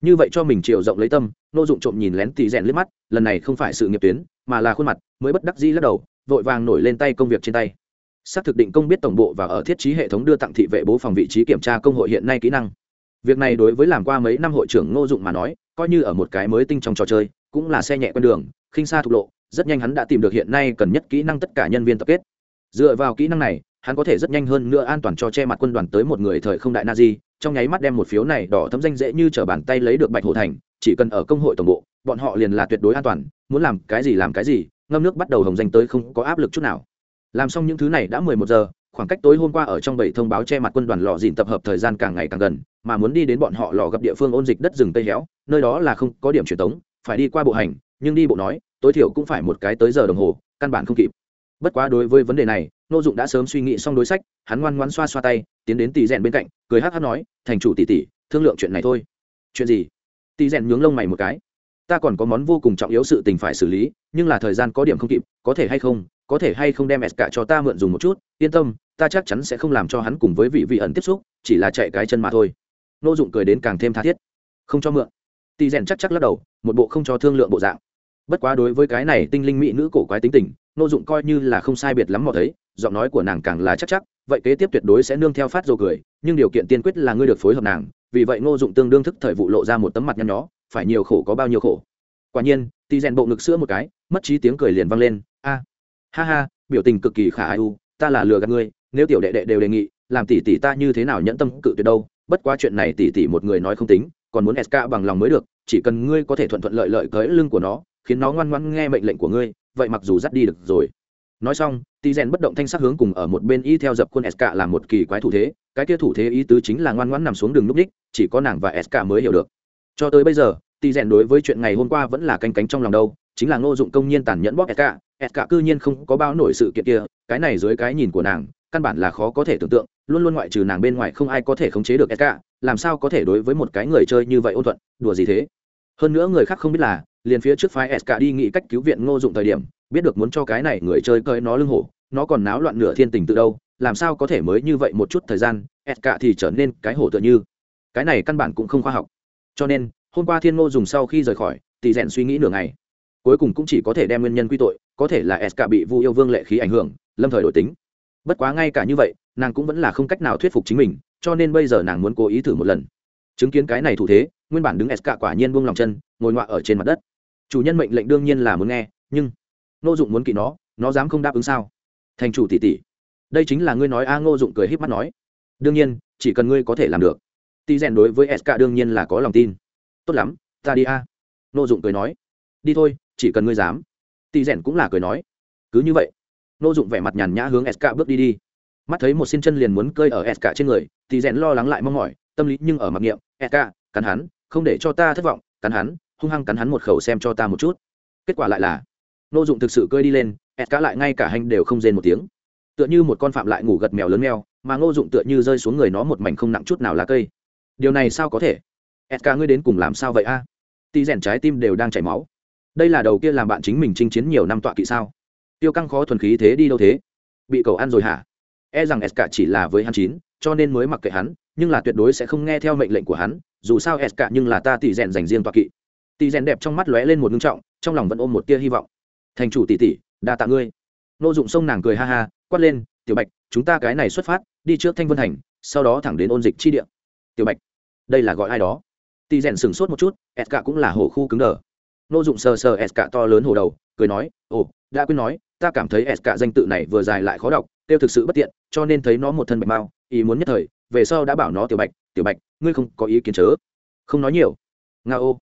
Như vậy cho mình chiều rộng lấy tâm, nô dụng trộm nhìn lén tì rèn liếc mắt, lần này không phải sự nghiệp tuyến, mà là khuôn mặt, mới bất đắc dĩ lắc đầu, vội vàng nổi lên tay công việc trên tay. Xác thực định công biết tổng bộ và ở thiết trí hệ thống đưa tặng thị vệ bố phòng vị trí kiểm tra công hội hiện nay kỹ năng. Việc này đối với làm qua mấy năm hội trưởng ngô dụng mà nói, coi như ở một cái mới tinh trong trò chơi, cũng là xe nhẹ quen đường, khinh xa thục lộ, rất nhanh hắn đã tìm được hiện nay cần nhất kỹ năng tất cả nhân viên tập kết dựa vào kỹ năng này, hắn có thể rất nhanh hơn nữa an toàn cho che mặt quân đoàn tới một người thời không đại na di trong nháy mắt đem một phiếu này đỏ thấm danh dễ như t r ở bàn tay lấy được bạch hồ thành, chỉ cần ở công hội tổng bộ, bọn họ liền là tuyệt đối an toàn, muốn làm cái gì làm cái gì, ngâm nước bắt đầu hồng danh tới không có áp lực chút nào. Làm xong những thứ này đã mười một giờ, khoảng cách tối hôm qua ở trong bảy thông báo che mặt quân đoàn lò dìn tập hợp thời gian càng ngày càng gần, mà muốn đi đến bọn họ lò gặp địa phương ôn dịch đất rừng tây héo, nơi đó là không có điểm truyền tống, phải đi qua bộ hành, nhưng đi bộ nói, tối thiểu cũng phải một cái tới giờ đồng hồ, căn bản không kịp bất quá đối với vấn đề này nô dụng đã sớm suy nghĩ xong đối sách, hắn ngoan ngoan xoa xoa tay, tiến đến tỷ rèn bên cạnh, cười hát hát nói, thành chủ tỷ tỷ, thương lượng chuyện này thôi. Chuyện gì? Tỷ rèn nhướng lông mày một cái. Ta còn có món vô cùng trọng yếu sự tình phải xử lý, nhưng là thời gian có điểm không kịp, có thể hay không, có thể hay không đem s cả cho ta mượn dùng một chút, yên tâm, ta chắc chắn sẽ không làm cho hắn cùng với vị vị ẩn tiếp xúc, chỉ là chạy cái chân mà thôi. Nô dụng cười đến càng thêm tha thiết. Không cho mượn. Tỷ rèn chắc chắc lắc đầu, một bộ không cho thương lượng bộ dạng bất quá đối với cái này tinh linh mỹ nữ cổ quái tính tình nô dụng coi như là không sai biệt lắm mọi thấy, giọng nói của nàng càng là chắc chắc, vậy kế tiếp tuyệt đối sẽ nương theo phát dầu cười, nhưng điều kiện tiên quyết là ngươi được phối hợp nàng, vì vậy ngô dụng tương đương thức thời vụ lộ ra một tấm mặt nhăn nhó, phải nhiều khổ có bao nhiêu khổ. Quả nhiên tì rèn bộ ngực sữa một cái, mất trí tiếng cười liền vang lên, a, ha ha, biểu tình cực kỳ khả ai u, ta là lừa gạt ngươi, nếu tiểu đệ đệ đều đề nghị, làm tỷ tỷ ta như thế nào nhẫn tâm cự tuyệt đâu, bất quá chuyện này tỷ tỷ một người nói không tính, còn muốn sk bằng lòng mới được, chỉ cần ngươi có thể thuận thuận lợi lợi cưới lưng của nó khiến nó ngoan ngoãn nghe mệnh lệnh của ngươi, vậy mặc dù dắt đi được rồi. Nói xong tỳ rèn bất động thanh sắc hướng cùng ở một bên y theo dập khuôn sk làm một kỳ quái thủ thế, cái kia thủ thế ý tứ chính là ngoan ngoãn nằm xuống đường núp đích, chỉ có nàng và sk mới hiểu được. Cho tới bây giờ tỳ rèn đối với chuyện ngày hôm qua vẫn là canh cánh trong lòng đâu, chính là ngô dụng công nhiên tàn nhẫn bóp sk sk cư nhiên không có bao nổi sự kiện kia, cái này dưới cái nhìn của nàng, căn bản là khó có thể tưởng tượng, luôn luôn ngoại trừ nàng bên ngoài không ai có thể khống chế được sk làm sao có thể đối với một cái người chơi như vậy ôn thuận, đùa gì thế? Hơn nữa người khác không biết là, liền phía trước phái sk đi nghĩ cách cứu viện ngô dụng thời điểm, biết được muốn cho cái này người chơi cơi nó lưng hổ, nó còn náo loạn nửa thiên tình tự đâu, làm sao có thể mới như vậy một chút thời gian sk thì trở nên cái hổ tựa như. Cái này căn bản cũng không khoa học. Cho nên, hôm qua thiên ngô dùng sau khi rời khỏi tỷ rèn suy nghĩ nửa ngày. Cuối cùng cũng chỉ có thể đem nguyên nhân quy tội, có thể là sk bị vu yêu vương lệ khí ảnh hưởng, lâm thời đổi tính. Bất quá ngay cả như vậy, nàng cũng vẫn là không cách nào thuyết phục chính mình, cho nên bây giờ nàng muốn cố ý thử một lần chứng kiến cái này thủ thế, nguyên bản đứng sk quả nhiên buông lòng chân, ngồi ngoạ ở trên mặt đất. Chủ nhân mệnh lệnh đương nhiên là muốn nghe, nhưng ngô dụng muốn kỵ nó nó dám không đáp ứng sao? Thành chủ tỷ tỷ, đây chính là ngươi nói a, ngô dụng cười híp mắt nói. Đương nhiên, chỉ cần ngươi có thể làm được. Tỷ rèn đối với sk đương nhiên là có lòng tin. Tốt lắm, ta đi a. Ngô dụng cười nói. Đi thôi, chỉ cần ngươi dám. Tỷ rèn cũng là cười nói. Cứ như vậy, ngô dụng vẻ mặt nhàn nhã hướng sk bước đi đi. Mắt thấy một xin chân liền muốn cơi ở sk trên người tỷ rèn lo lắng lại mong mỏi tâm lý nhưng ở mặc niệm e sk cắn hắn, không để cho ta thất vọng, cắn hắn, hung hăng cắn hắn một khẩu xem cho ta một chút. Kết quả lại là, nô dụng thực sự cơi đi lên e ca lại ngay cả hành đều không rên một tiếng. Tựa như một con phạm lại ngủ gật mèo lớn mèo, mà ngô dụng tựa như rơi xuống người nó một mảnh không nặng chút nào lá cây. Điều này sao có thể? E ca ngươi đến cùng làm sao vậy a? À? tí rèn trái tim đều đang chảy máu. Đây là đầu kia làm bạn chính mình chinh chiến nhiều năm tọa kỵ sao? Tiêu căng khó thuần khí thế đi đâu thế? Bị cầu ăn rồi hả? E rằng s cả chỉ là với hắn chín, cho nên mới mặc kệ hắn, nhưng là tuyệt đối sẽ không nghe theo mệnh lệnh của hắn, dù sao s cả nhưng là ta tỷ rèn dành riêng toa kỵ. Tỷ rèn đẹp trong mắt lóe lên một ngưng trọng, trong lòng vẫn ôm một tia hy vọng. Thành chủ tỷ tỷ, đa tạ ngươi. Nô dụng sông nàng cười ha ha, quát lên, tiểu bạch, chúng ta cái này xuất phát, đi trước thanh vân thành, sau đó thẳng đến ôn dịch chi địa. Tiểu bạch, đây là gọi ai đó? Tỷ rèn sửng sốt một chút, s cả cũng là hồ khu cứng đờ. Nô dụng sờ sờ s cả to lớn hồ đầu, cười nói, ồ, đã quên nói, ta cảm thấy s cả danh tự này vừa dài lại khó đọc tiêu thực sự bất tiện, cho nên thấy nó một thân bạch mao ý muốn nhất thời, về sau đã bảo nó tiểu bạch tiểu bạch, ngươi không có ý kiến chớ. Không nói nhiều. Nga ô.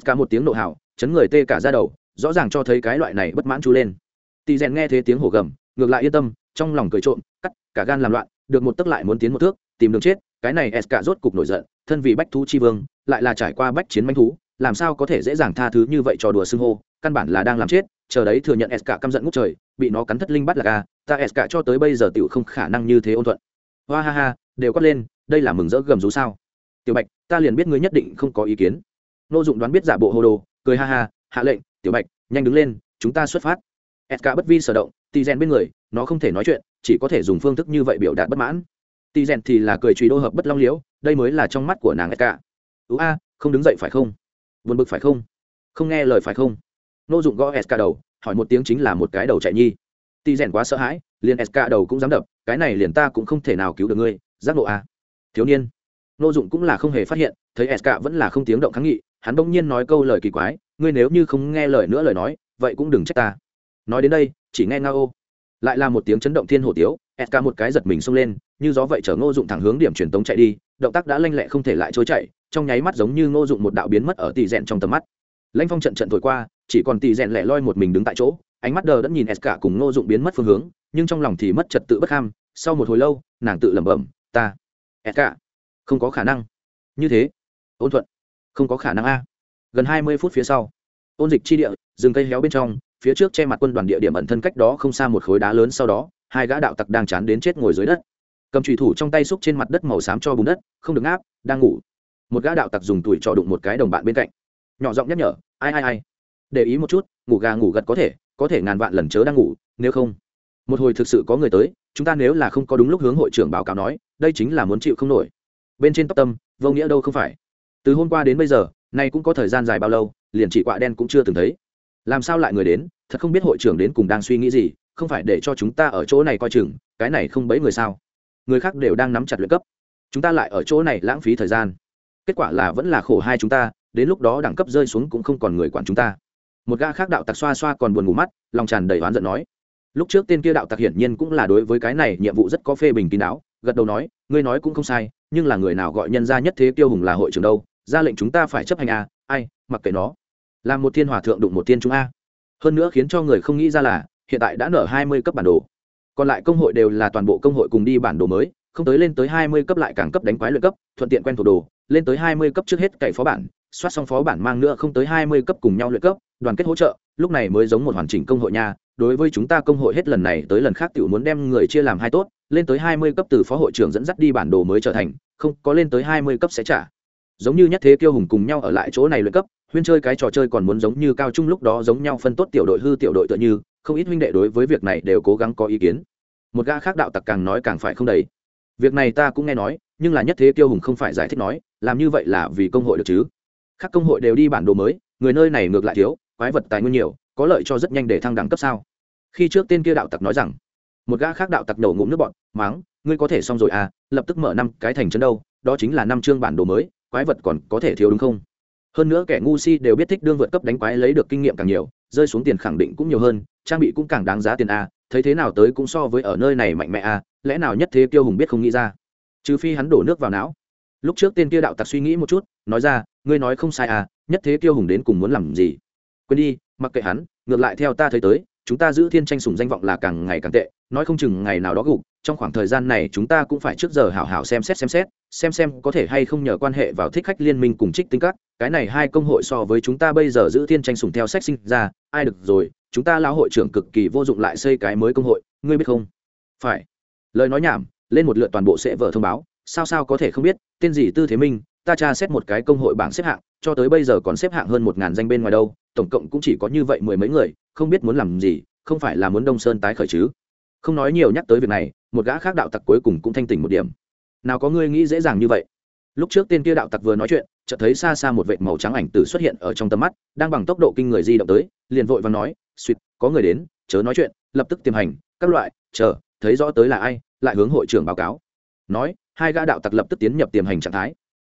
Sk một tiếng nộ hào, chấn người tê cả ra đầu, rõ ràng cho thấy cái loại này bất mãn chú lên. Tỳ rèn nghe thấy tiếng hổ gầm, ngược lại yên tâm, trong lòng cười trộm, cắt, cả gan làm loạn, được một tấc lại muốn tiến một thước, tìm đường chết, cái này sk rốt cục nổi giận, thân vì bách thú chi vương, lại là trải qua bách chiến manh thú, làm sao có thể dễ dàng tha thứ như vậy trò đùa xưng hô, căn bản là đang làm chết, chờ đấy thừa nhận sk căm giận ngút trời, bị nó cắn thất linh bắt là ga ta sk cho tới bây giờ tiểu không khả năng như thế ôn thuận. Hoa ha ha, đều quát lên, đây là mừng rỡ gầm rú sao? Tiểu bạch, ta liền biết ngươi nhất định không có ý kiến. Nô dụng đoán biết giả bộ hồ đồ, cười ha ha, hạ lệnh, tiểu bạch, nhanh đứng lên, chúng ta xuất phát. s bất vi sở động, tì rèn bên người, nó không thể nói chuyện, chỉ có thể dùng phương thức như vậy biểu đạt bất mãn. Tì rèn thì là cười truy đô hợp bất long liễu, đây mới là trong mắt của nàng s ú a, không đứng dậy phải không? Buồn bực phải không? Không nghe lời phải không? Nô dụng gõ s đầu, hỏi một tiếng chính là một cái đầu chạy nhi tì rèn quá sợ hãi, liền sk đầu cũng dám đập, cái này liền ta cũng không thể nào cứu được ngươi, giác nộ a à. thiếu niên. Nô dụng cũng là không hề phát hiện, thấy sk vẫn là không tiếng động kháng nghị, hắn bỗng nhiên nói câu lời kỳ quái, ngươi nếu như không nghe lời nữa lời nói, vậy cũng đừng trách ta. Nói đến đây, chỉ nghe nga ô. Lại là một tiếng chấn động thiên hổ tiếu sk một cái giật mình xông lên, như gió vậy chở ngô dụng thẳng hướng điểm truyền tống chạy đi, động tác đã lanh lẹ không thể lại trôi chạy trong nháy mắt giống như ngô dụng một đạo biến mất ở tỷ rèn trong tầm mắt. Lãnh phong trận trận thổi qua, chỉ còn tỷ rèn lẻ loi một mình đứng tại chỗ ánh mắt đờ đẫn nhìn Esca cùng ngô dụng biến mất phương hướng nhưng trong lòng thì mất trật tự bất ham. Sau một hồi lâu nàng tự lẩm bẩm ta Esca, không có khả năng. Như thế ôn thuận không có khả năng a. Gần hai mươi phút phía sau ôn dịch chi địa rừng cây héo bên trong phía trước che mặt quân đoàn địa điểm ẩn thân cách đó không xa một khối đá lớn sau đó hai gã đạo tặc đang chán đến chết ngồi dưới đất. Cầm trùy thủ trong tay xúc trên mặt đất màu xám cho bùn đất không được áp đang ngủ. Một gã đạo tặc dùng tuổi trò đụng một cái đồng bạn bên cạnh. Nhỏ giọng nhắc nhở ai ai ai để ý một chút ngủ gà ngủ gật có thể có thể ngàn vạn lần chớ đang ngủ, nếu không. Một hồi thực sự có người tới, chúng ta nếu là không có đúng lúc hướng hội trưởng báo cáo nói, đây chính là muốn chịu không nổi. Bên trên tóc tâm, vô nghĩa đâu không phải. Từ hôm qua đến bây giờ, nay cũng có thời gian dài bao lâu, liền chị quạ đen cũng chưa từng thấy. Làm sao lại người đến, thật không biết hội trưởng đến cùng đang suy nghĩ gì, không phải để cho chúng ta ở chỗ này coi chừng, cái này không bấy người sao? Người khác đều đang nắm chặt luyện cấp. Chúng ta lại ở chỗ này lãng phí thời gian. Kết quả là vẫn là khổ hai chúng ta, đến lúc đó đẳng cấp rơi xuống cũng không còn người quản chúng ta một gã khác đạo tặc xoa xoa còn buồn ngủ mắt lòng tràn đầy oán giận nói. Lúc trước tên kia đạo tặc hiển nhiên cũng là đối với cái này nhiệm vụ rất có phê bình kín đáo gật đầu nói ngươi nói cũng không sai nhưng là người nào gọi nhân ra nhất thế tiêu hùng là hội trưởng đâu ra lệnh chúng ta phải chấp hành a à, ai mặc kệ nó. Làm một thiên hòa thượng đụng một thiên chúng a. Hơn nữa khiến cho người không nghĩ ra là hiện tại đã nở hai mươi cấp bản đồ. Còn lại công hội đều là toàn bộ công hội cùng đi bản đồ mới không tới lên tới hai mươi cấp lại càng cấp đánh quái luyện cấp thuận tiện quen thuộc đồ lên tới hai mươi cấp trước hết cậy phó bản soát xong phó bản mang nữa không tới hai mươi cấp cùng nhau luyện cấp đoàn kết hỗ trợ, lúc này mới giống một hoàn chỉnh công hội nha, đối với chúng ta công hội hết lần này tới lần khác tiểu muốn đem người chia làm hai tốt, lên tới hai mươi cấp từ phó hội trưởng dẫn dắt đi bản đồ mới trở thành, không, có lên tới hai mươi cấp sẽ trả. Giống như nhất thế kiêu hùng cùng nhau ở lại chỗ này luyện cấp, huyên chơi cái trò chơi còn muốn giống như cao trung lúc đó giống nhau phân tốt tiểu đội hư tiểu đội tựa như, không ít huynh đệ đối với việc này đều cố gắng có ý kiến. Một gã khác đạo tặc càng nói càng phải không đầy. Việc này ta cũng nghe nói, nhưng là nhất thế kiêu hùng không phải giải thích nói, làm như vậy là vì công hội được chứ. Các công hội đều đi bản đồ mới, người nơi này ngược lại thiếu quái vật tài nguyên nhiều, có lợi cho rất nhanh để thăng đẳng cấp sao? Khi trước tên kia đạo tặc nói rằng, một gã khác đạo tặc nổ ngụm nước bọn, máng, ngươi có thể xong rồi à lập tức mở năm cái thành trấn đâu, đó chính là năm chương bản đồ mới, quái vật còn có thể thiếu đúng không? Hơn nữa kẻ ngu si đều biết thích đương vượt cấp đánh quái lấy được kinh nghiệm càng nhiều, rơi xuống tiền khẳng định cũng nhiều hơn, trang bị cũng càng đáng giá tiền a thấy thế nào tới cũng so với ở nơi này mạnh mẽ a lẽ nào nhất thế kiêu hùng biết không nghĩ ra? Trừ phi hắn đổ nước vào não. Lúc trước tên kia đạo tặc suy nghĩ một chút, nói ra, ngươi nói không sai à nhất thế kiêu hùng đến cùng muốn làm gì? Quên đi, mặc kệ hắn, ngược lại theo ta thấy tới, chúng ta giữ thiên tranh sùng danh vọng là càng ngày càng tệ, nói không chừng ngày nào đó gục, trong khoảng thời gian này chúng ta cũng phải trước giờ hảo hảo xem xét xem xét, xem xem có thể hay không nhờ quan hệ vào thích khách liên minh cùng trích tính các, cái này hai công hội so với chúng ta bây giờ giữ thiên tranh sùng theo sách sinh ra, ai được rồi, chúng ta lão hội trưởng cực kỳ vô dụng lại xây cái mới công hội, ngươi biết không? Phải. Lời nói nhảm, lên một lượt toàn bộ sẽ vở thông báo, sao sao có thể không biết, tên gì tư thế minh, ta tra xét một cái công hội bảng xếp hạng, cho tới bây giờ còn xếp hạng hơn một ngàn danh bên ngoài đâu tổng cộng cũng chỉ có như vậy mười mấy người, không biết muốn làm gì, không phải là muốn đông sơn tái khởi chứ. Không nói nhiều nhắc tới việc này, một gã khác đạo tặc cuối cùng cũng thanh tỉnh một điểm. Nào có ngươi nghĩ dễ dàng như vậy? Lúc trước tên kia đạo tặc vừa nói chuyện, chợt thấy xa xa một vệt màu trắng ảnh tử xuất hiện ở trong tầm mắt, đang bằng tốc độ kinh người di động tới, liền vội và nói suýt có người đến, chớ nói chuyện, lập tức tiềm hành, các loại, chờ, thấy rõ tới là ai, lại hướng hội trưởng báo cáo. Nói, hai gã đạo tặc lập tức tiến nhập tiềm hành trạng thái.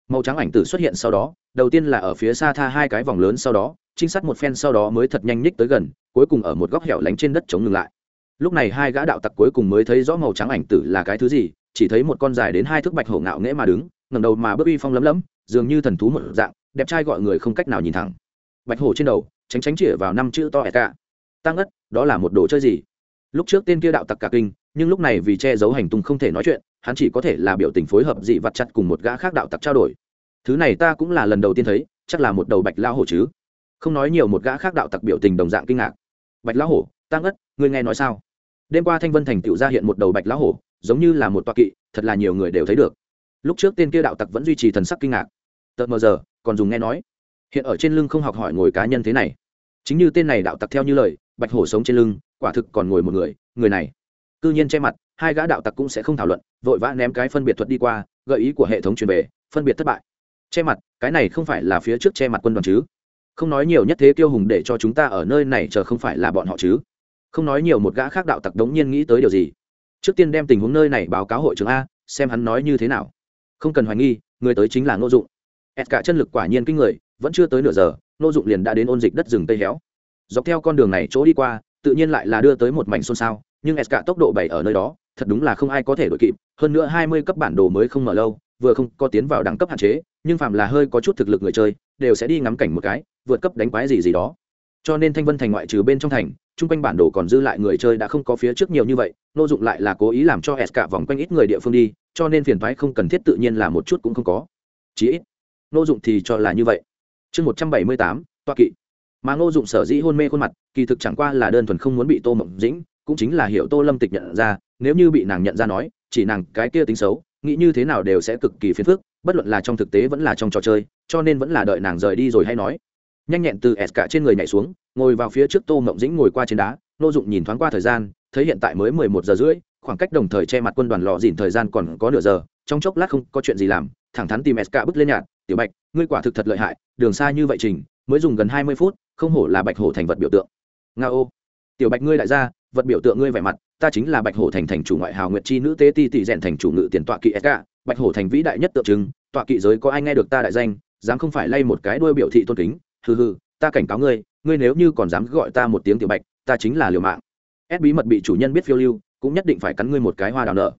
Màu trắng ảnh tử xuất hiện sau đó, đầu tiên là ở phía xa tha hai cái vòng lớn sau đó trinh sát một phen sau đó mới thật nhanh nhích tới gần, cuối cùng ở một góc hẻo lánh trên đất chống ngừng lại. Lúc này hai gã đạo tặc cuối cùng mới thấy rõ màu trắng ảnh tử là cái thứ gì, chỉ thấy một con dài đến hai thước bạch hổ ngạo nghễ mà đứng, ngẩng đầu mà bước uy phong lấm lấm, dường như thần thú một dạng, đẹp trai gọi người không cách nào nhìn thẳng. Bạch hổ trên đầu, tránh tránh chĩa vào năm chữ to cả tăng ất đó là một đồ chơi gì? Lúc trước tên kia đạo tặc cả kinh, nhưng lúc này vì che giấu hành tung không thể nói chuyện, hắn chỉ có thể là biểu tình phối hợp dị vặt chặt cùng một gã khác đạo tặc trao đổi. Thứ này ta cũng là lần đầu tiên thấy, chắc là một đầu bạch lao hổ chứ không nói nhiều một gã khác đạo tặc biểu tình đồng dạng kinh ngạc. Bạch lão hổ tăng ất ngươi nghe nói sao? Đêm qua thanh vân thành tựu ra hiện một đầu bạch lão hổ, giống như là một toa kỵ, thật là nhiều người đều thấy được. Lúc trước tên kia đạo tặc vẫn duy trì thần sắc kinh ngạc. Tợt mờ giờ, còn dùng nghe nói. Hiện ở trên lưng không học hỏi ngồi cá nhân thế này. Chính như tên này đạo tặc theo như lời, bạch hổ sống trên lưng, quả thực còn ngồi một người người này. Cư nhiên che mặt, hai gã đạo tặc cũng sẽ không thảo luận, vội vã ném cái phân biệt thuật đi qua, gợi ý của hệ thống truyền về, phân biệt thất bại. Che mặt, cái này không phải là phía trước che mặt quân đoàn chứ? Không nói nhiều nhất thế kiêu hùng để cho chúng ta ở nơi này chờ không phải là bọn họ chứ. Không nói nhiều một gã khác đạo tặc đống nhiên nghĩ tới điều gì. Trước tiên đem tình huống nơi này báo cáo hội trưởng a, xem hắn nói như thế nào. Không cần hoài nghi, người tới chính là ngô dụng. Ẹt cả chân lực quả nhiên kinh người, vẫn chưa tới nửa giờ, ngô dụng liền đã đến ôn dịch đất rừng tây héo. Dọc theo con đường này chỗ đi qua, tự nhiên lại là đưa tới một mảnh xôn xao, nhưng ẹt cả tốc độ bảy ở nơi đó, thật đúng là không ai có thể đội kịp. Hơn nữa hai mươi cấp bản đồ mới không mở lâu, vừa không có tiến vào đẳng cấp hạn chế nhưng phạm là hơi có chút thực lực người chơi, đều sẽ đi ngắm cảnh một cái, vượt cấp đánh quái gì gì đó. Cho nên thanh vân thành ngoại trừ bên trong thành, chung quanh bản đồ còn dư lại người chơi đã không có phía trước nhiều như vậy, nô dụng lại là cố ý làm cho s cả vòng quanh ít người địa phương đi, cho nên phiền thoái không cần thiết tự nhiên là một chút cũng không có. Chí ít, nô dụng thì cho là như vậy. Chương một trăm bảy mươi tám, toa kỵ. Mà ngô dụng sở dĩ hôn mê khuôn mặt, kỳ thực chẳng qua là đơn thuần không muốn bị tô mộng dĩnh, cũng chính là hiểu tô lâm tịch nhận ra, nếu như bị nàng nhận ra nói, chỉ nàng cái kia tính xấu, nghĩ như thế nào đều sẽ cực kỳ phiền phức bất luận là trong thực tế vẫn là trong trò chơi, cho nên vẫn là đợi nàng rời đi rồi hay nói. Nhanh nhẹn từ s cả trên người nhảy xuống, ngồi vào phía trước tô mộng dĩnh ngồi qua trên đá, nô dụng nhìn thoáng qua thời gian, thấy hiện tại mới mười một giờ rưỡi, khoảng cách đồng thời che mặt quân đoàn lò dìn thời gian còn có nửa giờ, trong chốc lát không có chuyện gì làm, thẳng thắn tìm s cả bước lên nhạt, tiểu bạch, ngươi quả thực thật lợi hại, đường xa như vậy trình, mới dùng gần hai mươi phút, không hổ là bạch hổ thành vật biểu tượng. Nga ô. Tiểu bạch ngươi đại gia, vật biểu tượng ngươi vẻ mặt, ta chính là bạch hổ thành thành chủ ngoại hào nguyệt chi nữ tế ti tỷ rèn thành chủ ngự tiền tọa kỵ sk bạch hổ thành vĩ đại nhất tượng trưng tọa kỵ giới có ai nghe được ta đại danh dám không phải lay một cái đuôi biểu thị tôn kính hừ hừ ta cảnh cáo ngươi ngươi nếu như còn dám gọi ta một tiếng tiểu bạch ta chính là liều mạng. Ép bí mật bị chủ nhân biết phiêu lưu cũng nhất định phải cắn ngươi một cái hoa đào nở.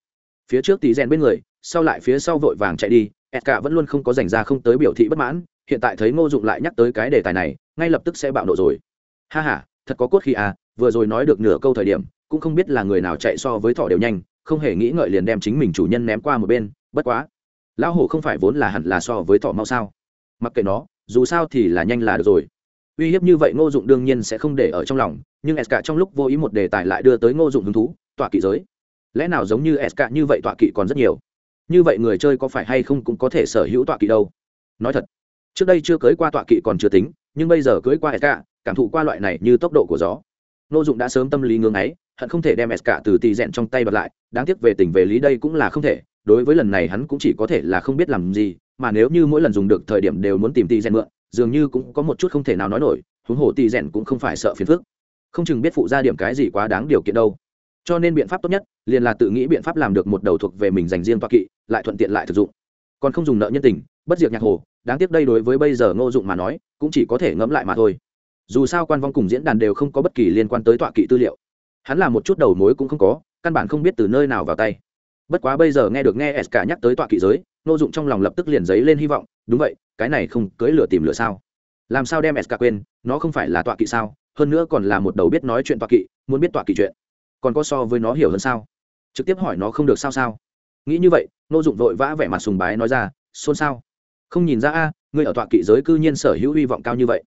Phía trước tí rèn bên người sau lại phía sau vội vàng chạy đi sk vẫn luôn không có dành ra không tới biểu thị bất mãn hiện tại thấy ngô dụng lại nhắc tới cái đề tài này ngay lập tức sẽ bạo nộ rồi. Ha ha, thật có cốt khi à vừa rồi nói được nửa câu thời điểm cũng không biết là người nào chạy so với thỏ đều nhanh không hề nghĩ ngợi liền đem chính mình chủ nhân ném qua một bên bất quá, lão hổ không phải vốn là hẳn là so với thỏ mau sao? Mặc kệ nó, dù sao thì là nhanh là được rồi. Uy hiếp như vậy ngô dụng đương nhiên sẽ không để ở trong lòng, nhưng sk trong lúc vô ý một đề tài lại đưa tới ngô dụng hứng thú, tọa kỵ giới. Lẽ nào giống như sk như vậy tọa kỵ còn rất nhiều? Như vậy người chơi có phải hay không cũng có thể sở hữu tọa kỵ đâu? Nói thật, trước đây chưa cưới qua tọa kỵ còn chưa tính, nhưng bây giờ cưới qua sk cảm thụ qua loại này như tốc độ của gió. Ngô dụng đã sớm tâm lý ngưng ấy, hận không thể đem sk từ tì rẽn trong tay bật lại, đáng tiếc về tình về lý đây cũng là không thể đối với lần này hắn cũng chỉ có thể là không biết làm gì, mà nếu như mỗi lần dùng được thời điểm đều muốn tìm tì rèn mượn, dường như cũng có một chút không thể nào nói nổi, huống hồ tì rèn cũng không phải sợ phiền phức. Không chừng biết phụ ra điểm cái gì quá đáng điều kiện đâu. Cho nên biện pháp tốt nhất, liền là tự nghĩ biện pháp làm được một đầu thuộc về mình dành riêng toa kỵ, lại thuận tiện lại thực dụng. Còn không dùng nợ nhân tình, bất diệt nhạc hồ, đáng tiếc đây đối với bây giờ ngô dụng mà nói, cũng chỉ có thể ngẫm lại mà thôi. Dù sao quan vong cùng diễn đàn đều không có bất kỳ liên quan tới tọa kỵ tư liệu. Hắn là một chút đầu mối cũng không có, căn bản không biết từ nơi nào vào tay bất quá bây giờ nghe được nghe s cả nhắc tới tọa kỵ giới Nô dụng trong lòng lập tức liền giấy lên hy vọng, đúng vậy, cái này không cưới lửa tìm lửa sao? Làm sao đem s cả quên, nó không phải là tọa kỵ sao, hơn nữa còn là một đầu biết nói chuyện tọa kỵ, muốn biết tọa kỵ chuyện. Còn có so với nó hiểu hơn sao? Trực tiếp hỏi nó không được sao sao? Nghĩ như vậy nô dụng vội vã vẻ mặt sùng bái nói ra, xôn xao. Không nhìn ra a, ngươi ở tọa kỵ giới cư nhiên sở hữu hy vọng cao như vậy.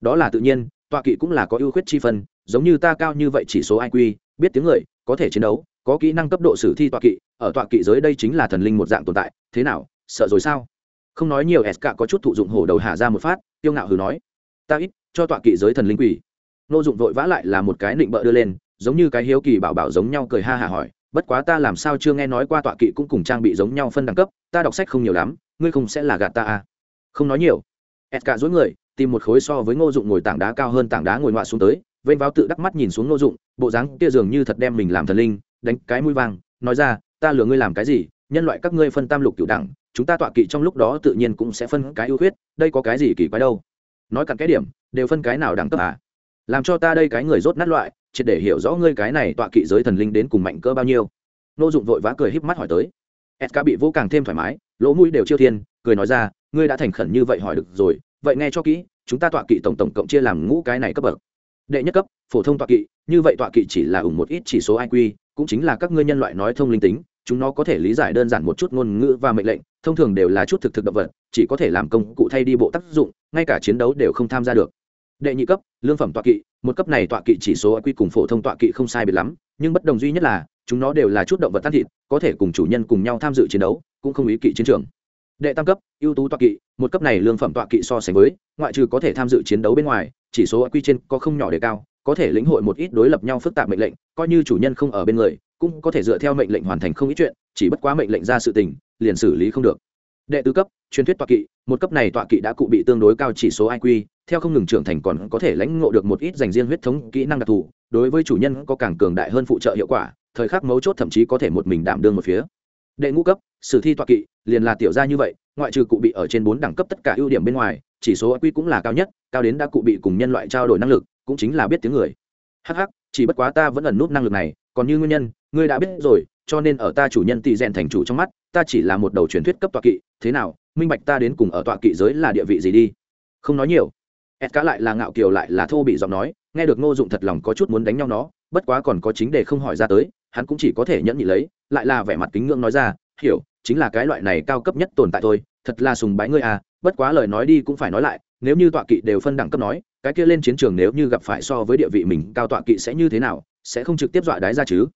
Đó là tự nhiên, tọa kỵ cũng là có ưu khuyết chi phân, giống như ta cao như vậy chỉ số iq biết tiếng người, có thể chiến đấu có kỹ năng cấp độ sử thi tọa kỵ, ở tọa kỵ giới đây chính là thần linh một dạng tồn tại. Thế nào, sợ rồi sao? Không nói nhiều sk có chút thụ dụng hổ đầu hạ ra một phát, tiêu ngạo hừ nói, ta ít, cho tọa kỵ giới thần linh quỷ. Nô dụng vội vã lại là một cái định bợ đưa lên, giống như cái hiếu kỳ bảo bảo giống nhau cười ha hả hỏi, bất quá ta làm sao chưa nghe nói qua tọa kỵ cũng cùng trang bị giống nhau phân đẳng cấp, ta đọc sách không nhiều lắm, ngươi không sẽ là gạt ta à? Không nói nhiều s cả dối người, tìm một khối so với ngô dụng ngồi tảng đá cao hơn tảng đá ngồi ngoạ xuống tới, vênh vào tự đắc mắt nhìn xuống ngô dụng, bộ dáng kia dường như thật đem mình làm thần linh đánh cái mũi vàng nói ra, ta lừa ngươi làm cái gì, nhân loại các ngươi phân tam lục cửu đẳng, chúng ta tọa kỵ trong lúc đó tự nhiên cũng sẽ phân cái ưu khuyết, đây có cái gì kỳ quái đâu? Nói cặn cái điểm, đều phân cái nào đẳng cấp à? Làm cho ta đây cái người rốt nát loại, triệt để hiểu rõ ngươi cái này tọa kỵ giới thần linh đến cùng mạnh cỡ bao nhiêu. Nô dụng vội vã cười híp mắt hỏi tới. Sk bị vô càng thêm thoải mái, lỗ mũi đều chiêu thiên, cười nói ra, ngươi đã thành khẩn như vậy hỏi được rồi, vậy nghe cho kỹ, chúng ta tọa kỵ tổng tổng cộng chia làm ngũ cái này cấp bậc. Đệ nhất cấp, phổ thông tọa kỵ, như vậy tọa kỵ chỉ là ủng một ít chỉ số iq cũng chính là các ngươi nhân loại nói thông linh tính, chúng nó có thể lý giải đơn giản một chút ngôn ngữ và mệnh lệnh, thông thường đều là chút thực thực động vật, chỉ có thể làm công cụ thay đi bộ tác dụng, ngay cả chiến đấu đều không tham gia được. Đệ nhị cấp, lương phẩm tọa kỵ, một cấp này tọa kỵ chỉ số quy cùng phổ thông tọa kỵ không sai biệt lắm, nhưng bất đồng duy nhất là, chúng nó đều là chút động vật tan thịt, có thể cùng chủ nhân cùng nhau tham dự chiến đấu, cũng không ý kỵ chiến trường. Đệ tam cấp, ưu tú tọa kỵ, một cấp này lương phẩm tọa kỵ so sánh với, ngoại trừ có thể tham dự chiến đấu bên ngoài, chỉ số quy trên có không nhỏ để cao có thể lĩnh hội một ít đối lập nhau phức tạp mệnh lệnh, coi như chủ nhân không ở bên người, cũng có thể dựa theo mệnh lệnh hoàn thành không ít chuyện, chỉ bất quá mệnh lệnh ra sự tình, liền xử lý không được. Đệ tứ cấp, truyền thuyết tọa kỵ, một cấp này tọa kỵ đã cụ bị tương đối cao chỉ số iq theo không ngừng trưởng thành còn có thể lãnh ngộ được một ít dành riêng huyết thống kỹ năng đặc thù, đối với chủ nhân có càng cường đại hơn phụ trợ hiệu quả, thời khắc mấu chốt thậm chí có thể một mình đảm đương một phía. Đệ ngũ cấp, sử thi tọa kỵ, liền là tiểu gia như vậy, ngoại trừ cụ bị ở trên bốn đẳng cấp tất cả ưu điểm bên ngoài, chỉ số iq cũng là cao nhất, cao đến đã cụ bị cùng nhân loại trao đổi năng lực cũng chính là biết tiếng người. Hh chỉ bất quá ta vẫn ẩn nút năng lực này, còn như nguyên nhân, ngươi đã biết rồi, cho nên ở ta chủ nhân tị rèn thành chủ trong mắt, ta chỉ là một đầu truyền thuyết cấp tọa kỵ, thế nào, minh bạch ta đến cùng ở tọa kỵ giới là địa vị gì đi? Không nói nhiều. Ed cá lại là ngạo kiều lại là thô bị giọng nói, nghe được ngô dụng thật lòng có chút muốn đánh nhau nó, bất quá còn có chính để không hỏi ra tới, hắn cũng chỉ có thể nhẫn nhị lấy, lại là vẻ mặt kính ngưỡng nói ra, hiểu, chính là cái loại này cao cấp nhất tồn tại thôi, thật là sùng bái ngươi à bất quá lời nói đi cũng phải nói lại, nếu như tọa kỵ đều phân đẳng cấp nói cái kia lên chiến trường nếu như gặp phải so với địa vị mình cao tọa kỵ sẽ như thế nào, sẽ không trực tiếp dọa đái ra chứ?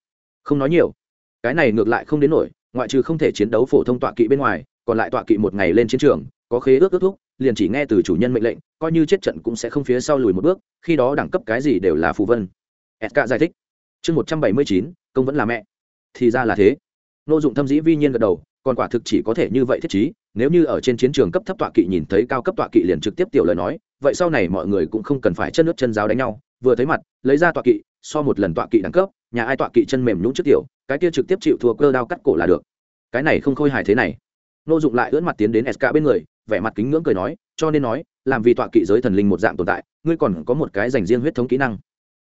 Không nói nhiều. Cái này ngược lại không đến nổi, ngoại trừ không thể chiến đấu phổ thông tọa kỵ bên ngoài, còn lại tọa kỵ một ngày lên chiến trường, có khế ước ước thúc, liền chỉ nghe từ chủ nhân mệnh lệnh, coi như chết trận cũng sẽ không phía sau lùi một bước, khi đó đẳng cấp cái gì đều là phù vân. Edka giải thích. Chương một trăm bảy mươi chín, công vẫn là mẹ. Thì ra là thế. Nô dụng thâm dĩ vi nhiên gật đầu còn quả thực chỉ có thể như vậy thiết chí nếu như ở trên chiến trường cấp thấp tọa kỵ nhìn thấy cao cấp tọa kỵ liền trực tiếp tiểu lời nói, vậy sau này mọi người cũng không cần phải chân nước chân giáo đánh nhau. Vừa thấy mặt, lấy ra tọa kỵ, so một lần tọa kỵ đẳng cấp, nhà ai tọa kỵ chân mềm nhũng trước tiểu, cái kia trực tiếp chịu thua cơ đao cắt cổ là được. Cái này không khôi hài thế này. Nô dụng lại ưỡn mặt tiến đến sk bên người, vẻ mặt kính ngưỡng cười nói, cho nên nói, làm vì tọa kỵ giới thần linh một dạng tồn tại, ngươi còn có một cái dành riêng huyết thống kỹ năng.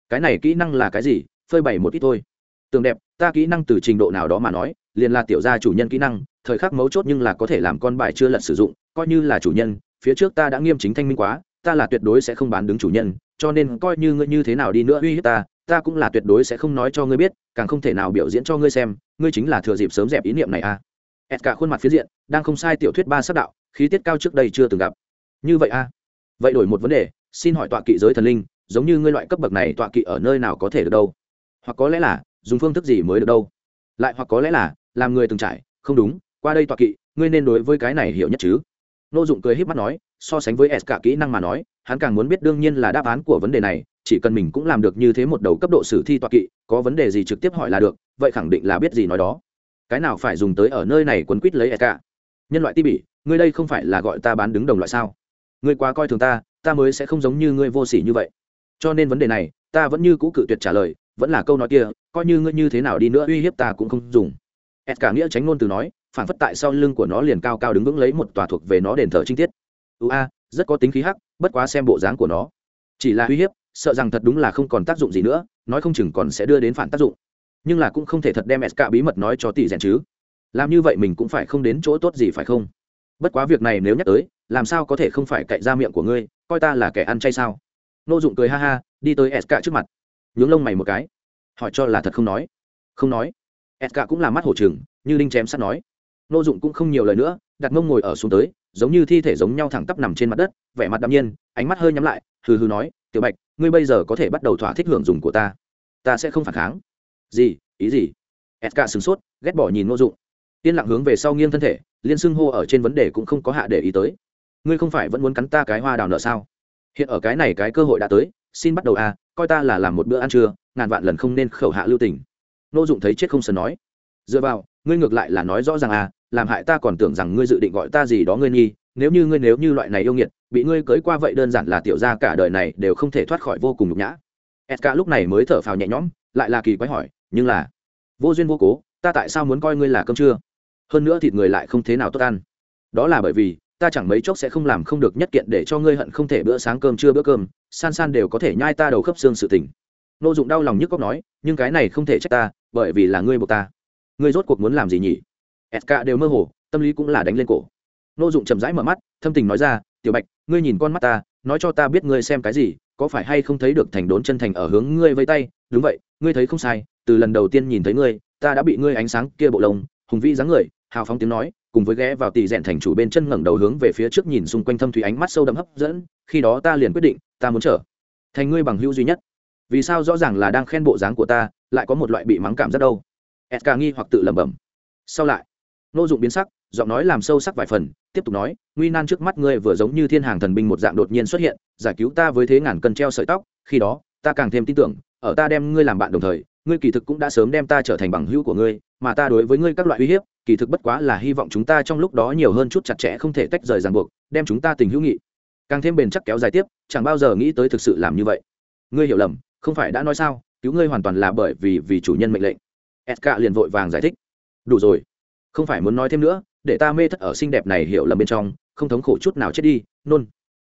Cái này kỹ năng là cái gì? Phơi bày một ít thôi. Tường đẹp, ta kỹ năng từ trình độ nào đó mà nói liền là tiểu gia chủ nhân kỹ năng, thời khắc mấu chốt nhưng là có thể làm con bài chưa lật sử dụng, coi như là chủ nhân, phía trước ta đã nghiêm chính thanh minh quá, ta là tuyệt đối sẽ không bán đứng chủ nhân, cho nên coi như ngươi như thế nào đi nữa uy hiếp ta ta cũng là tuyệt đối sẽ không nói cho ngươi biết, càng không thể nào biểu diễn cho ngươi xem, ngươi chính là thừa dịp sớm dẹp ý niệm này à. Ẹt cả khuôn mặt phía diện, đang không sai tiểu thuyết ba sắc đạo, khí tiết cao trước đây chưa từng gặp. Như vậy à? Vậy đổi một vấn đề, xin hỏi tọa kỵ giới thần linh, giống như ngươi loại cấp bậc này tọa kỵ ở nơi nào có thể được đâu? Hoặc có lẽ là, dùng phương thức gì mới được đâu? Lại hoặc có lẽ là làm người từng trải, không đúng, qua đây tọa kỵ, ngươi nên đối với cái này hiểu nhất chứ. Nô dụng cười h í p mắt nói, so sánh với s cả kỹ năng mà nói, hắn càng muốn biết đương nhiên là đáp án của vấn đề này, chỉ cần mình cũng làm được như thế một đầu cấp độ sử thi tọa kỵ, có vấn đề gì trực tiếp hỏi là được, vậy khẳng định là biết gì nói đó. Cái nào phải dùng tới ở nơi này quấn quýt lấy s cả nhân loại ti bỉ, ngươi đây không phải là gọi ta bán đứng đồng loại sao? Ngươi quá coi thường ta ta mới sẽ không giống như ngươi vô s ỉ như vậy. Cho nên vấn đề này, ta vẫn như cũ cự tuyệt trả lời, vẫn là câu nói kia, coi như ngươi như thế nào đi nữa, uy hiếp ta cũng không dùng ed cả nghĩa tránh ngôn từ nói, phản phất tại sau lưng của nó liền cao cao đứng vững lấy một tòa thuộc về nó đền thờ trinh tiết. Ưu a, rất có tính khí hắc, bất quá xem bộ dáng của nó. Chỉ là uy hiếp, sợ rằng thật đúng là không còn tác dụng gì nữa, nói không chừng còn sẽ đưa đến phản tác dụng. Nhưng là cũng không thể thật đem ed cả bí mật nói cho tỷ rèn chứ. Làm như vậy mình cũng phải không đến chỗ tốt gì phải không? Bất quá việc này nếu nhắc tới, làm sao có thể không phải cậy ra miệng của ngươi, coi ta là kẻ ăn chay sao? Nô dụng cười ha ha, đi tới s cả trước mặt. Nhướng lông mày một cái. Hỏi cho là thật không nói. Không nói s cả cũng là mắt hổ chừng như đinh chém sắt nói. Nô dụng cũng không nhiều lời nữa, đặt mông ngồi ở xuống tới, giống như thi thể giống nhau thẳng tắp nằm trên mặt đất, vẻ mặt đ nhiên, ánh mắt hơi nhắm lại, hừ hừ nói, tiểu bạch, ngươi bây giờ có thể bắt đầu thỏa thích hưởng dùng của ta. Ta sẽ không phản kháng. Gì? Ý gì? S cả sửng sốt, ghét bỏ nhìn nô dụng. Yên lặng hướng về sau nghiêng thân thể, liên xưng hô ở trên vấn đề cũng không có hạ để ý tới. Ngươi không phải vẫn muốn cắn ta cái hoa đào nợ sao? Hiện ở cái này cái cơ hội đã tới, xin bắt đầu à coi ta là làm một bữa ăn trưa, ngàn vạn lần không nên khẩu hạ lưu tình nô dụng thấy chết không sờ nói. Dựa vào, ngươi ngược lại là nói rõ ràng à làm hại ta còn tưởng rằng ngươi dự định gọi ta gì đó ngươi nghi, nếu như ngươi nếu như loại này yêu nghiệt, bị ngươi cưới qua vậy đơn giản là tiểu ra cả đời này đều không thể thoát khỏi vô cùng nhục nhã. Edka lúc này mới thở phào nhẹ nhõm, lại là kỳ quái hỏi, nhưng là, vô duyên vô cố, ta tại sao muốn coi ngươi là cơm trưa? Hơn nữa thịt người lại không thế nào tốt ăn. Đó là bởi vì, ta chẳng mấy chốc sẽ không làm không được nhất kiện để cho ngươi hận không thể bữa sáng cơm trưa bữa cơm, san san đều có thể nhai ta đầu khớp xương sự tình nô dụng đau lòng nhức cóc nói, nhưng cái này không thể trách ta, bởi vì là ngươi buộc ta. Ngươi rốt cuộc muốn làm gì nhỉ? Sk đều mơ hồ, tâm lý cũng là đánh lên cổ. Nô dụng chậm rãi mở mắt, thâm tình nói ra, tiểu bạch, ngươi nhìn con mắt ta, nói cho ta biết ngươi xem cái gì, có phải hay không thấy được thành đốn chân thành ở hướng ngươi vây tay? Đúng vậy, ngươi thấy không sai, từ lần đầu tiên nhìn thấy ngươi, ta đã bị ngươi ánh sáng kia bộ lông, hùng vĩ dáng người, hào phóng tiếng nói, cùng với ghé vào tỷ rèn thành chủ bên chân ngẩng đầu hướng về phía trước nhìn xung quanh thâm thủy ánh mắt sâu đậm hấp dẫn, khi đó ta liền quyết định, ta muốn trở thành ngươi bằng hữu duy nhất vì sao rõ ràng là đang khen bộ dáng của ta, lại có một loại bị mắng cảm rất đâu? Edgar nghi hoặc tự lẩm bẩm. Sau lại nô dụng biến sắc, giọng nói làm sâu sắc vài phần, tiếp tục nói, nguy nan trước mắt ngươi vừa giống như thiên hàng thần binh một dạng đột nhiên xuất hiện, giải cứu ta với thế ngàn cân treo sợi tóc, khi đó, ta càng thêm tin tưởng, ở ta đem ngươi làm bạn đồng thời, ngươi kỳ thực cũng đã sớm đem ta trở thành bằng hữu của ngươi, mà ta đối với ngươi các loại uy hiếp, kỳ thực bất quá là hy vọng chúng ta trong lúc đó nhiều hơn chút chặt chẽ không thể tách rời ràng buộc, đem chúng ta tình hữu nghị. Càng thêm bền chắc kéo dài tiếp, chẳng bao giờ nghĩ tới thực sự làm như vậy. Ngươi hiểu lầm không phải đã nói sao, cứu ngươi hoàn toàn là bởi vì vì chủ nhân mệnh lệnh. Sk liền vội vàng giải thích. Đủ rồi. Không phải muốn nói thêm nữa, để ta mê thất ở xinh đẹp này hiểu lầm bên trong, không thống khổ chút nào chết đi, nôn.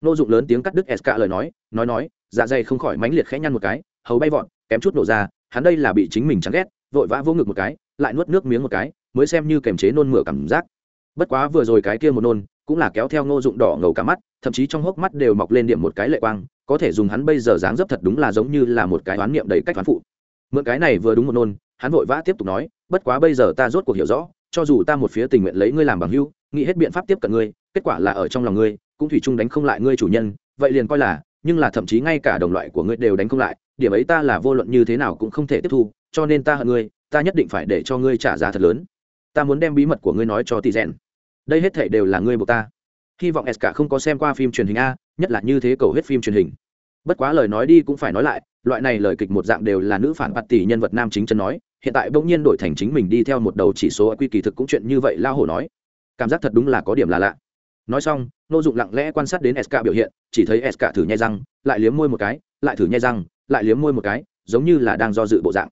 Nô dụng lớn tiếng cắt đứt sk lời nói nói nói dạ dày không khỏi mãnh liệt khẽ nhăn một cái, hầu bay vọn kém chút nổ ra, hắn đây là bị chính mình chán ghét, vội vã vỗ ngực một cái, lại nuốt nước miếng một cái, mới xem như kềm chế nôn mửa cảm giác. Bất quá vừa rồi cái kia một nôn cũng là kéo theo ngô dụng đỏ ngầu cả mắt, thậm chí trong hốc mắt đều mọc lên điểm một cái lệ quang, có thể dùng hắn bây giờ dáng dấp thật đúng là giống như là một cái oán niệm đầy cách oán phụ. Mượn cái này vừa đúng một nôn, hắn vội vã tiếp tục nói, bất quá bây giờ ta rốt cuộc hiểu rõ, cho dù ta một phía tình nguyện lấy ngươi làm bằng hữu, nghĩ hết biện pháp tiếp cận ngươi, kết quả là ở trong lòng ngươi, cũng thủy chung đánh không lại ngươi chủ nhân, vậy liền coi là, nhưng là thậm chí ngay cả đồng loại của ngươi đều đánh không lại, điểm ấy ta là vô luận như thế nào cũng không thể tiếp thu, cho nên ta hận ngươi, ta nhất định phải để cho ngươi trả giá thật lớn. Ta muốn đem bí mật của ngươi nói cho tỷ rèn đây hết thể đều là ngươi buộc ta. Hy vọng s cả không có xem qua phim truyền hình a, nhất là như thế cầu hết phim truyền hình. Bất quá lời nói đi cũng phải nói lại, loại này lời kịch một dạng đều là nữ phản bạt tỷ nhân vật nam chính chân nói, hiện tại bỗng nhiên đổi thành chính mình đi theo một đầu chỉ số quy kỳ thực cũng chuyện như vậy lao hổ nói. Cảm giác thật đúng là có điểm là lạ. Nói xong, nô dụng lặng lẽ quan sát đến sk biểu hiện, chỉ thấy sk thử nhai răng, lại liếm môi một cái, lại thử nhai răng, lại liếm môi một cái, giống như là đang do dự bộ dạng.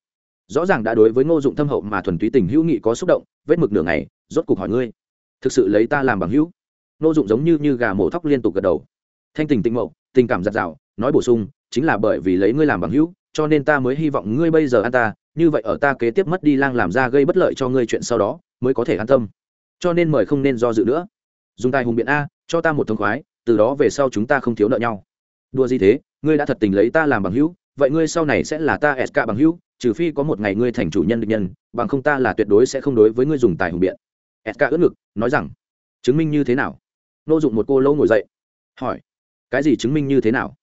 Rõ ràng đã đối với ngô dụng thâm hậu mà thuần túy tình hữu nghị có xúc động, vết mực nửa ngày, rốt cục hỏi ngươi thực sự lấy ta làm bằng hữu. Nô dụng giống như như gà mổ thóc liên tục gật đầu. Thanh tình tĩnh mậu, tình cảm giặt rào, nói bổ sung, chính là bởi vì lấy ngươi làm bằng hữu, cho nên ta mới hy vọng ngươi bây giờ an ta, như vậy ở ta kế tiếp mất đi lang làm ra gây bất lợi cho ngươi chuyện sau đó, mới có thể an tâm. Cho nên mời không nên do dự nữa. Dùng tài hùng biện a, cho ta một thông khoái, từ đó về sau chúng ta không thiếu nợ nhau. Đua gì thế, ngươi đã thật tình lấy ta làm bằng hữu, vậy ngươi sau này sẽ là ta sk bằng hữu, trừ phi có một ngày ngươi thành chủ nhân định nhân, bằng không ta là tuyệt đối sẽ không đối với ngươi dùng tài hùng biện sk ướt ngực, nói rằng, chứng minh như thế nào? Nô dụng một cô lâu ngồi dậy, hỏi, cái gì chứng minh như thế nào?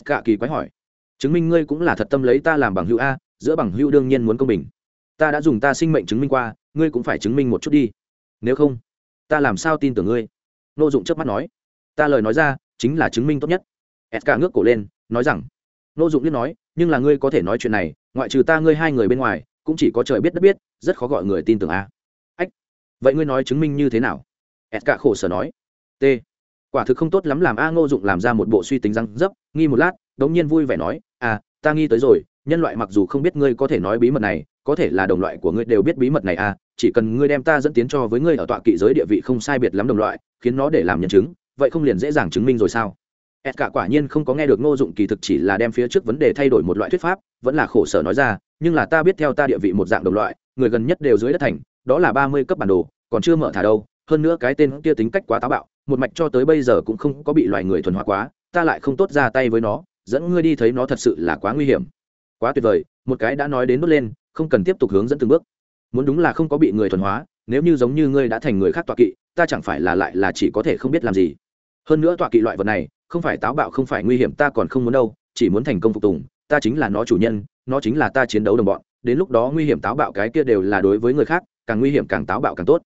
Sk kỳ quái hỏi, chứng minh ngươi cũng là thật tâm lấy ta làm bằng hữu a, giữa bằng hữu đương nhiên muốn công bình. Ta đã dùng ta sinh mệnh chứng minh qua, ngươi cũng phải chứng minh một chút đi. Nếu không, ta làm sao tin tưởng ngươi? Nô dụng trước mắt nói, ta lời nói ra chính là chứng minh tốt nhất. Sk ngước cổ lên, nói rằng, nô dụng biết nói, nhưng là ngươi có thể nói chuyện này, ngoại trừ ta ngươi hai người bên ngoài, cũng chỉ có trời biết đất biết, rất khó gọi người tin tưởng a vậy ngươi nói chứng minh như thế nào? Sk khổ sở nói. T. Quả thực không tốt lắm làm a ngô dụng làm ra một bộ suy tính răng dấp, nghi một lát, đống nhiên vui vẻ nói à ta nghi tới rồi, nhân loại mặc dù không biết ngươi có thể nói bí mật này, có thể là đồng loại của ngươi đều biết bí mật này à chỉ cần ngươi đem ta dẫn tiến cho với ngươi ở tọa kỵ giới địa vị không sai biệt lắm đồng loại, khiến nó để làm nhân chứng, vậy không liền dễ dàng chứng minh rồi sao? Ed cả quả nhiên không có nghe được ngô dụng kỳ thực chỉ là đem phía trước vấn đề thay đổi một loại thuyết pháp, vẫn là khổ sở nói ra, nhưng là ta biết theo ta địa vị một dạng đồng loại, người gần nhất đều dưới đất thành, đó là ba mươi cấp bản đồ còn chưa mở thả đâu, hơn nữa cái tên kia tính cách quá táo bạo, một mạch cho tới bây giờ cũng không có bị loài người thuần hóa quá, ta lại không tốt ra tay với nó, dẫn ngươi đi thấy nó thật sự là quá nguy hiểm. Quá tuyệt vời, một cái đã nói đến nốt lên, không cần tiếp tục hướng dẫn từng bước. Muốn đúng là không có bị người thuần hóa, nếu như giống như ngươi đã thành người khác tọa kỵ, ta chẳng phải là lại là chỉ có thể không biết làm gì. Hơn nữa tọa kỵ loại vật này, không phải táo bạo, không phải nguy hiểm, ta còn không muốn đâu, chỉ muốn thành công phục tùng, ta chính là nó chủ nhân, nó chính là ta chiến đấu đồng bọn, đến lúc đó nguy hiểm táo bạo cái kia đều là đối với người khác, càng nguy hiểm càng táo bạo càng tốt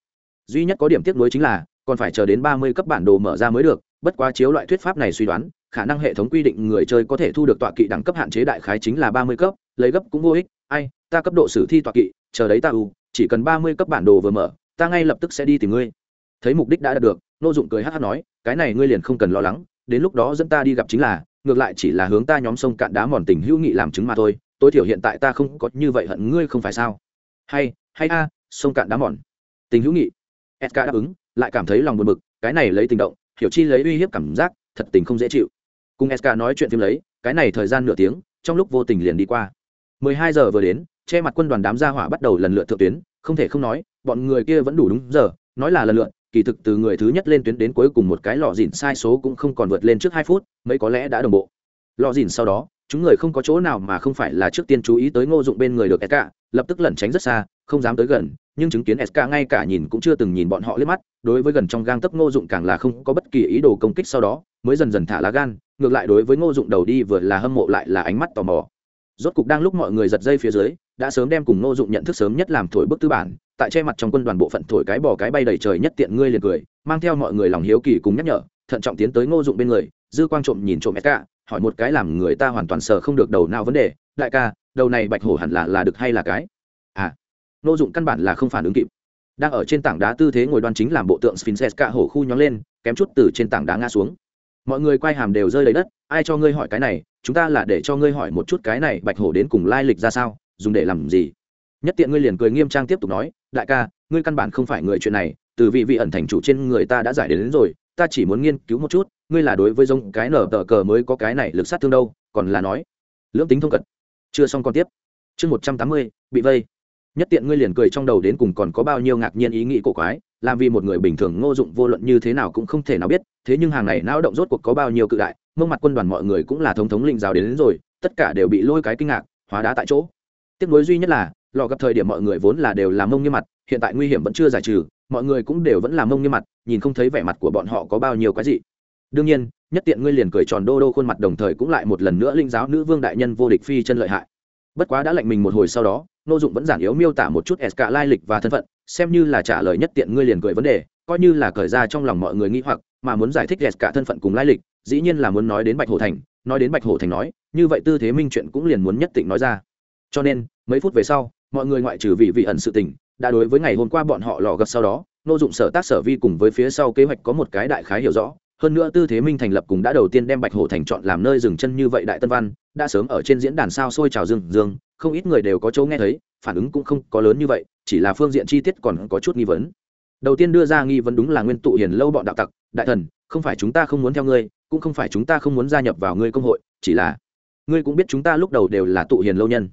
duy nhất có điểm tiếc nuối chính là, còn phải chờ đến ba mươi cấp bản đồ mở ra mới được, bất quá chiếu loại thuyết pháp này suy đoán, khả năng hệ thống quy định người chơi có thể thu được tọa kỵ đẳng cấp hạn chế đại khái chính là ba mươi cấp, lấy gấp cũng vô ích. Ai, ta cấp độ sử thi tọa kỵ, chờ đấy ta u chỉ cần ba mươi cấp bản đồ vừa mở, ta ngay lập tức sẽ đi tìm ngươi. Thấy mục đích đã đạt được, nô dụng cười hát hát nói, cái này ngươi liền không cần lo lắng, đến lúc đó dẫn ta đi gặp chính là, ngược lại chỉ là hướng ta nhóm sông cạn đá mòn tình hữu nghị làm chứng mà thôi, tối thiểu hiện tại ta không có như vậy hận ngươi không phải sao? Hay hay a, sông cạn đá mòn. Tình hữu nghị sk đáp ứng, lại cảm thấy lòng buồn bực, cái này lấy tình động, hiểu chi lấy uy hiếp cảm giác, thật tình không dễ chịu. Cùng sk nói chuyện phim lấy, cái này thời gian nửa tiếng, trong lúc vô tình liền đi qua. 12 giờ vừa đến, che mặt quân đoàn đám gia hỏa bắt đầu lần lượt thượng tuyến, không thể không nói, bọn người kia vẫn đủ đúng giờ, nói là lần lượt, kỳ thực từ người thứ nhất lên tuyến đến cuối cùng một cái lọ dỉn sai số cũng không còn vượt lên trước hai phút, mấy có lẽ đã đồng bộ. Lọ dỉn sau đó, chúng người không có chỗ nào mà không phải là trước tiên chú ý tới ngô dụng bên người được sk lập tức lẩn tránh rất xa, không dám tới gần nhưng chứng kiến sk ngay cả nhìn cũng chưa từng nhìn bọn họ liếc mắt đối với gần trong gang tấc ngô dụng càng là không có bất kỳ ý đồ công kích sau đó mới dần dần thả lá gan ngược lại đối với ngô dụng đầu đi vừa là hâm mộ lại là ánh mắt tò mò. Rốt cục đang lúc mọi người giật dây phía dưới đã sớm đem cùng ngô dụng nhận thức sớm nhất làm thổi bức tư bản tại che mặt trong quân đoàn bộ phận thổi cái bò cái bay đầy trời nhất tiện ngươi liền cười mang theo mọi người lòng hiếu kỳ cùng nhắc nhở thận trọng tiến tới ngô dụng bên người dư quang trộm nhìn trộm SK, hỏi một cái làm người ta hoàn toàn sợ không được đầu não vấn đề đại ca đầu này bạch hổ hẳn là là được hay là cái? À nô dụng căn bản là không phản ứng kịp. Đang ở trên tảng đá tư thế ngồi đoan chính làm bộ tượng sphinxes cả hổ khu nhóng lên kém chút từ trên tảng đá ngã xuống. Mọi người quay hàm đều rơi lấy đất ai cho ngươi hỏi cái này chúng ta là để cho ngươi hỏi một chút cái này bạch hổ đến cùng lai lịch ra sao dùng để làm gì? Nhất tiện ngươi liền cười nghiêm trang tiếp tục nói đại ca ngươi căn bản không phải người chuyện này từ vị vị ẩn thành chủ trên người ta đã giải đến, đến rồi ta chỉ muốn nghiên cứu một chút ngươi là đối với giống cái nở tờ cờ mới có cái này lực sát thương đâu còn là nói lưỡng tính thông cật. chưa xong còn tiếp. Chương một trăm tám mươi bị vây nhất tiện ngươi liền cười trong đầu đến cùng còn có bao nhiêu ngạc nhiên ý nghĩ cổ quái làm vì một người bình thường ngô dụng vô luận như thế nào cũng không thể nào biết thế nhưng hàng này não động rốt cuộc có bao nhiêu cự đại mông mặt quân đoàn mọi người cũng là thống thống linh giáo đến, đến rồi tất cả đều bị lôi cái kinh ngạc hóa đá tại chỗ. Tiếc nối duy nhất là lò gặp thời điểm mọi người vốn là đều làm mông như mặt hiện tại nguy hiểm vẫn chưa giải trừ mọi người cũng đều vẫn làm mông như mặt nhìn không thấy vẻ mặt của bọn họ có bao nhiêu cái gì đương nhiên nhất tiện ngươi liền cười tròn đô đô khuôn mặt đồng thời cũng lại một lần nữa linh giáo nữ vương đại nhân vô địch phi chân lợi hại. Bất quá đã lệnh mình một hồi sau đó nô dụng vẫn giản yếu miêu tả một chút s cả lai lịch và thân phận, xem như là trả lời nhất tiện ngươi liền cười vấn đề, coi như là cởi ra trong lòng mọi người nghĩ hoặc, mà muốn giải thích s cả thân phận cùng lai lịch, dĩ nhiên là muốn nói đến bạch hổ thành, nói đến bạch hổ thành nói, như vậy tư thế minh chuyện cũng liền muốn nhất định nói ra. Cho nên, mấy phút về sau, mọi người ngoại trừ vị vị ẩn sự tình, đã đối với ngày hôm qua bọn họ lò gập sau đó, nô dụng sở tác sở vi cùng với phía sau kế hoạch có một cái đại khái hiểu rõ, hơn nữa tư thế minh thành lập cùng đã đầu tiên đem bạch hổ thành chọn làm nơi dừng chân như vậy đại tân văn, đã sớm ở trên diễn đàn sao sôi trào dương dương không ít người đều có chỗ nghe thấy, phản ứng cũng không có lớn như vậy, chỉ là phương diện chi tiết còn có chút nghi vấn. Đầu tiên đưa ra nghi vấn đúng là nguyên tụ hiền lâu bọn đạo tặc, đại thần, không phải chúng ta không muốn theo ngươi, cũng không phải chúng ta không muốn gia nhập vào ngươi công hội, chỉ là, ngươi cũng biết chúng ta lúc đầu đều là tụ hiền lâu nhân.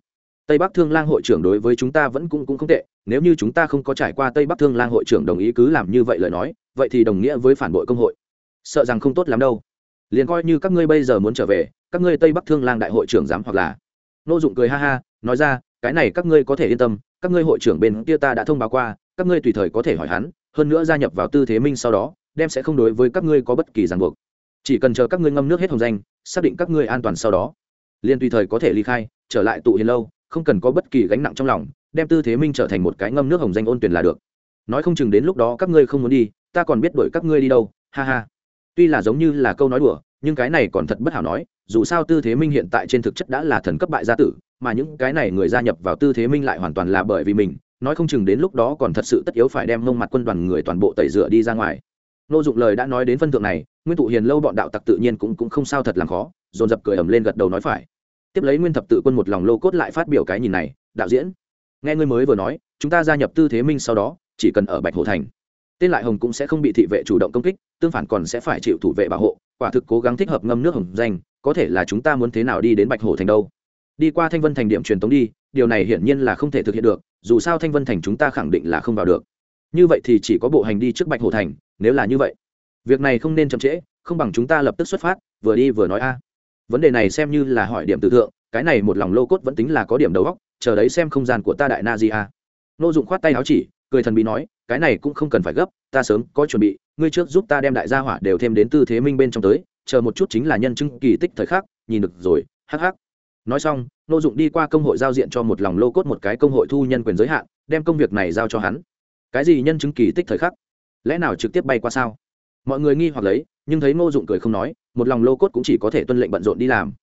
Tây bắc thương lang hội trưởng đối với chúng ta vẫn cũng cũng không tệ, nếu như chúng ta không có trải qua tây bắc thương lang hội trưởng đồng ý cứ làm như vậy lời nói, vậy thì đồng nghĩa với phản bội công hội. Sợ rằng không tốt lắm đâu. Liền coi như các ngươi bây giờ muốn trở về, các ngươi tây bắc thương lang đại hội trưởng dám hoặc là, nô dụng cười ha ha nói ra, cái này các ngươi có thể yên tâm, các ngươi hội trưởng bên kia ta đã thông báo qua, các ngươi tùy thời có thể hỏi hắn, hơn nữa gia nhập vào tư thế minh sau đó, đem sẽ không đối với các ngươi có bất kỳ ràng buộc. Chỉ cần chờ các ngươi ngâm nước hết hồng danh, xác định các ngươi an toàn sau đó, liền tùy thời có thể ly khai, trở lại tụ hiền lâu, không cần có bất kỳ gánh nặng trong lòng, đem tư thế minh trở thành một cái ngâm nước hồng danh ôn tuyển là được. Nói không chừng đến lúc đó các ngươi không muốn đi, ta còn biết đuổi các ngươi đi đâu, ha ha. Tuy là giống như là câu nói đùa, nhưng cái này còn thật bất hảo nói, dù sao tư thế minh hiện tại trên thực chất đã là thần cấp bại gia tử mà những cái này người gia nhập vào tư thế minh lại hoàn toàn là bởi vì mình, nói không chừng đến lúc đó còn thật sự tất yếu phải đem mông mặt quân đoàn người toàn bộ tẩy rửa đi ra ngoài. Nô dụng lời đã nói đến phân thượng này, nguyên tụ hiền lâu bọn đạo tặc tự nhiên cũng cũng không sao thật làm khó, dồn dập cười ẩm lên gật đầu nói phải. Tiếp lấy nguyên thập tự quân một lòng lô cốt lại phát biểu cái nhìn này, đạo diễn, nghe ngươi mới vừa nói, chúng ta gia nhập tư thế minh sau đó, chỉ cần ở bạch hồ thành, tên lại hồng cũng sẽ không bị thị vệ chủ động công kích, tương phản còn sẽ phải chịu thủ vệ bảo hộ, quả thực cố gắng thích hợp ngâm nước hồng danh, có thể là chúng ta muốn thế nào đi đến bạch hồ thành đâu? Đi qua thanh vân thành điểm truyền tống đi, điều này hiển nhiên là không thể thực hiện được, dù sao thanh vân thành chúng ta khẳng định là không vào được. Như vậy thì chỉ có bộ hành đi trước bạch hồ thành, nếu là như vậy, việc này không nên chậm trễ, không bằng chúng ta lập tức xuất phát, vừa đi vừa nói a. Vấn đề này xem như là hỏi điểm từ thượng, cái này một lòng lô cốt vẫn tính là có điểm đầu góc chờ đấy xem không gian của ta đại na di a. Nô dụng khoát tay áo chỉ, cười thần bí nói, cái này cũng không cần phải gấp, ta sớm có chuẩn bị, ngươi trước giúp ta đem đại gia hỏa đều thêm đến tư thế minh bên trong tới, chờ một chút chính là nhân chứng kỳ tích thời khắc, nhìn được rồi, hắc hắc nói xong nô dụng đi qua công hội giao diện cho một lòng lô cốt một cái công hội thu nhân quyền giới hạn, đem công việc này giao cho hắn. Cái gì nhân chứng kỳ tích thời khắc? Lẽ nào trực tiếp bay qua sao? Mọi người nghi hoặc lấy, nhưng thấy nô dụng cười không nói, một lòng lô cốt cũng chỉ có thể tuân lệnh bận rộn đi làm.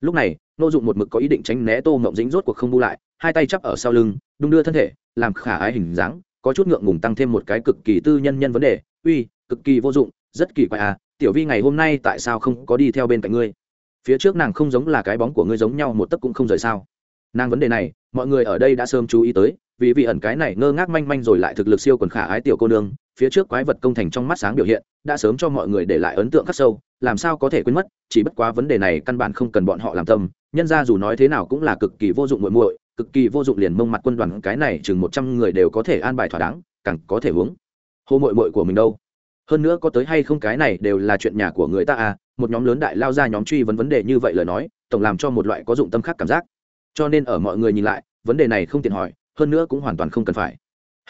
Lúc này nô dụng một mực có ý định tránh né tô mộng dính rốt cuộc không bu lại, hai tay chắp ở sau lưng, đung đưa thân thể, làm khả ái hình dáng, có chút ngượng ngùng tăng thêm một cái cực kỳ tư nhân nhân vấn đề, uy, cực kỳ vô dụng, rất kỳ quái à tiểu vi ngày hôm nay tại sao không có đi theo bên cạnh ngươi? Phía trước nàng không giống là cái bóng của ngươi giống nhau, một tấc cũng không rời sao? Nàng vấn đề này, mọi người ở đây đã sớm chú ý tới, vì vị ẩn cái này ngơ ngác manh manh rồi lại thực lực siêu quần khả ái tiểu cô nương, phía trước quái vật công thành trong mắt sáng biểu hiện, đã sớm cho mọi người để lại ấn tượng khắc sâu, làm sao có thể quên mất, chỉ bất quá vấn đề này căn bản không cần bọn họ làm tâm, nhân ra dù nói thế nào cũng là cực kỳ vô dụng muội muội, cực kỳ vô dụng liền mông mặt quân đoàn cái này chừng một trăm người đều có thể an bài thỏa đáng, càng có thể hướng hô muội muội của mình đâu? Hơn nữa có tới hay không cái này đều là chuyện nhà của người ta à một nhóm lớn đại lao ra nhóm truy vấn vấn đề như vậy lời nói, tổng làm cho một loại có dụng tâm khác cảm giác. Cho nên ở mọi người nhìn lại, vấn đề này không tiện hỏi, hơn nữa cũng hoàn toàn không cần phải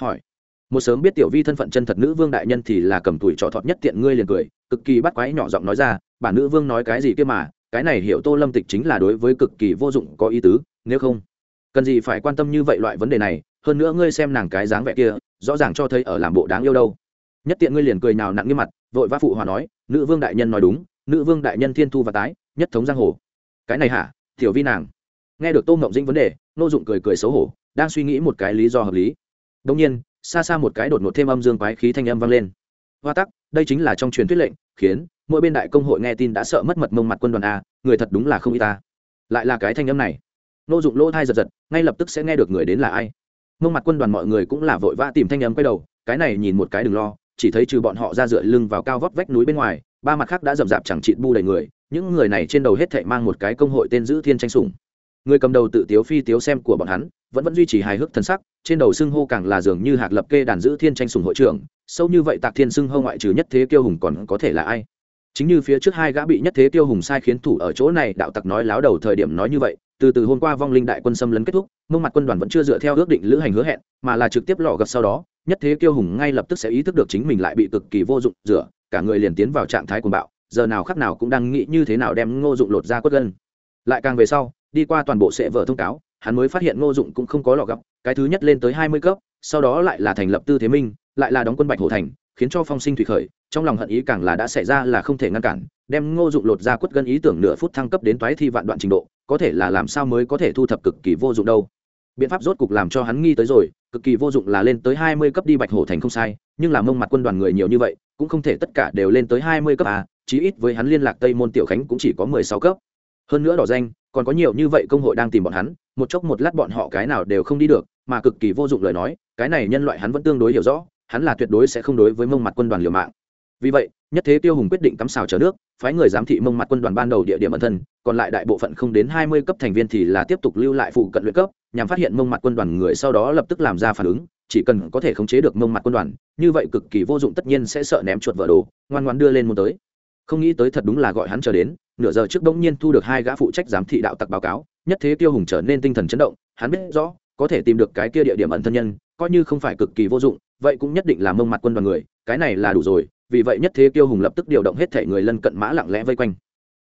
hỏi. Một sớm biết tiểu vi thân phận chân thật nữ vương đại nhân thì là cầm tuổi trọ thọt nhất tiện ngươi liền cười, cực kỳ bắt quái nhỏ giọng nói ra, bản nữ vương nói cái gì kia mà, cái này hiểu tô lâm tịch chính là đối với cực kỳ vô dụng, có ý tứ, nếu không, cần gì phải quan tâm như vậy loại vấn đề này, hơn nữa ngươi xem nàng cái dáng vẻ kia, rõ ràng cho thấy ở làm bộ đáng yêu đâu nhất tiện ngươi liền cười nào nặng như mặt, vội vã phụ hòa nói, nữ vương đại nhân nói đúng, nữ vương đại nhân thiên thu và tái, nhất thống giang hồ. Cái này hả? Tiểu vi nàng. Nghe được tô ngộng dĩnh vấn đề, nô dụng cười cười xấu hổ, đang suy nghĩ một cái lý do hợp lý. Đông nhiên, xa xa một cái đột ngột thêm âm dương quái khí thanh âm vang lên. Hoa tắc, đây chính là trong truyền thuyết lệnh, khiến mỗi bên đại công hội nghe tin đã sợ mất mật mông mặt quân đoàn a, người thật đúng là không y ta. Lại là cái thanh âm này. Nô dụng lỗ thai giật giật, ngay lập tức sẽ nghe được người đến là ai. Mông mặt quân đoàn mọi người cũng là vội vã tìm thanh âm quay đầu, cái này nhìn một cái đừng lo chỉ thấy trừ bọn họ ra dựa lưng vào cao vóc vách núi bên ngoài, ba mặt khác đã rậm rạp chẳng chịt bu đầy người, những người này trên đầu hết thệ mang một cái công hội tên giữ thiên tranh sủng. Người cầm đầu tự tiếu phi tiếu xem của bọn hắn, vẫn vẫn duy trì hài hước thân sắc, trên đầu xưng hô càng là dường như hạc lập kê đàn giữ thiên tranh sủng hội trưởng, sâu như vậy tạc thiên xưng hô ngoại trừ nhất thế kiêu hùng còn có thể là ai? Chính như phía trước hai gã bị nhất thế kiêu hùng sai khiến thủ ở chỗ này, đạo tặc nói láo đầu thời điểm nói như vậy, từ từ hôm qua vong linh đại quân xâm lấn kết thúc, mông mặt quân đoàn vẫn chưa dựa theo ước định lữ hành hứa hẹn, mà là trực tiếp lò gập sau đó nhất thế kiêu hùng ngay lập tức sẽ ý thức được chính mình lại bị cực kỳ vô dụng, rửa, cả người liền tiến vào trạng thái cuồng bạo, giờ nào khắc nào cũng đang nghĩ như thế nào đem ngô dụng lột ra quất gân. Lại càng về sau, đi qua toàn bộ sệ vở thông cáo, hắn mới phát hiện ngô dụng cũng không có lò gấp cái thứ nhất lên tới hai mươi cấp, sau đó lại là thành lập tư thế minh, lại là đóng quân bạch hồ thành, khiến cho phong sinh thủy khởi, trong lòng hận ý càng là đã xảy ra là không thể ngăn cản, đem ngô dụng lột ra quất gân ý tưởng nửa phút thăng cấp đến toái thi vạn đoạn trình độ, có thể là làm sao mới có thể thu thập cực kỳ vô dụng đâu. Biện pháp rốt cục làm cho hắn nghi tới rồi cực kỳ vô dụng là lên tới hai mươi cấp đi bạch hổ thành không sai, nhưng là mông mặt quân đoàn người nhiều như vậy, cũng không thể tất cả đều lên tới hai mươi cấp à chí ít với hắn liên lạc tây môn tiểu khánh cũng chỉ có mười sáu cấp. Hơn nữa đỏ danh, còn có nhiều như vậy công hội đang tìm bọn hắn, một chốc một lát bọn họ cái nào đều không đi được, mà cực kỳ vô dụng lời nói, cái này nhân loại hắn vẫn tương đối hiểu rõ, hắn là tuyệt đối sẽ không đối với mông mặt quân đoàn liều mạng. Vì vậy nhất thế tiêu hùng quyết định cắm xào chở nước, phái người giám thị mông mặt quân đoàn ban đầu địa điểm ẩn thân, còn lại đại bộ phận không đến hai mươi cấp thành viên thì là tiếp tục lưu lại phụ cận luyện cấp, nhằm phát hiện mông mặt quân đoàn người sau đó lập tức làm ra phản ứng, chỉ cần có thể khống chế được mông mặt quân đoàn, như vậy cực kỳ vô dụng tất nhiên sẽ sợ ném chuột vỡ đồ, ngoan ngoan đưa lên môn tới. Không nghĩ tới thật đúng là gọi hắn chờ đến, nửa giờ trước bỗng nhiên thu được hai gã phụ trách giám thị đạo tặc báo cáo, nhất thế tiêu hùng trở nên tinh thần chấn động, hắn biết rõ, có thể tìm được cái kia địa điểm ẩn thân nhân, coi như không phải cực kỳ vô dụng, vậy cũng nhất định là mông mặt quân đoàn người, cái này là đủ rồi vì vậy nhất thế kiêu hùng lập tức điều động hết thể người lân cận mã lặng lẽ vây quanh.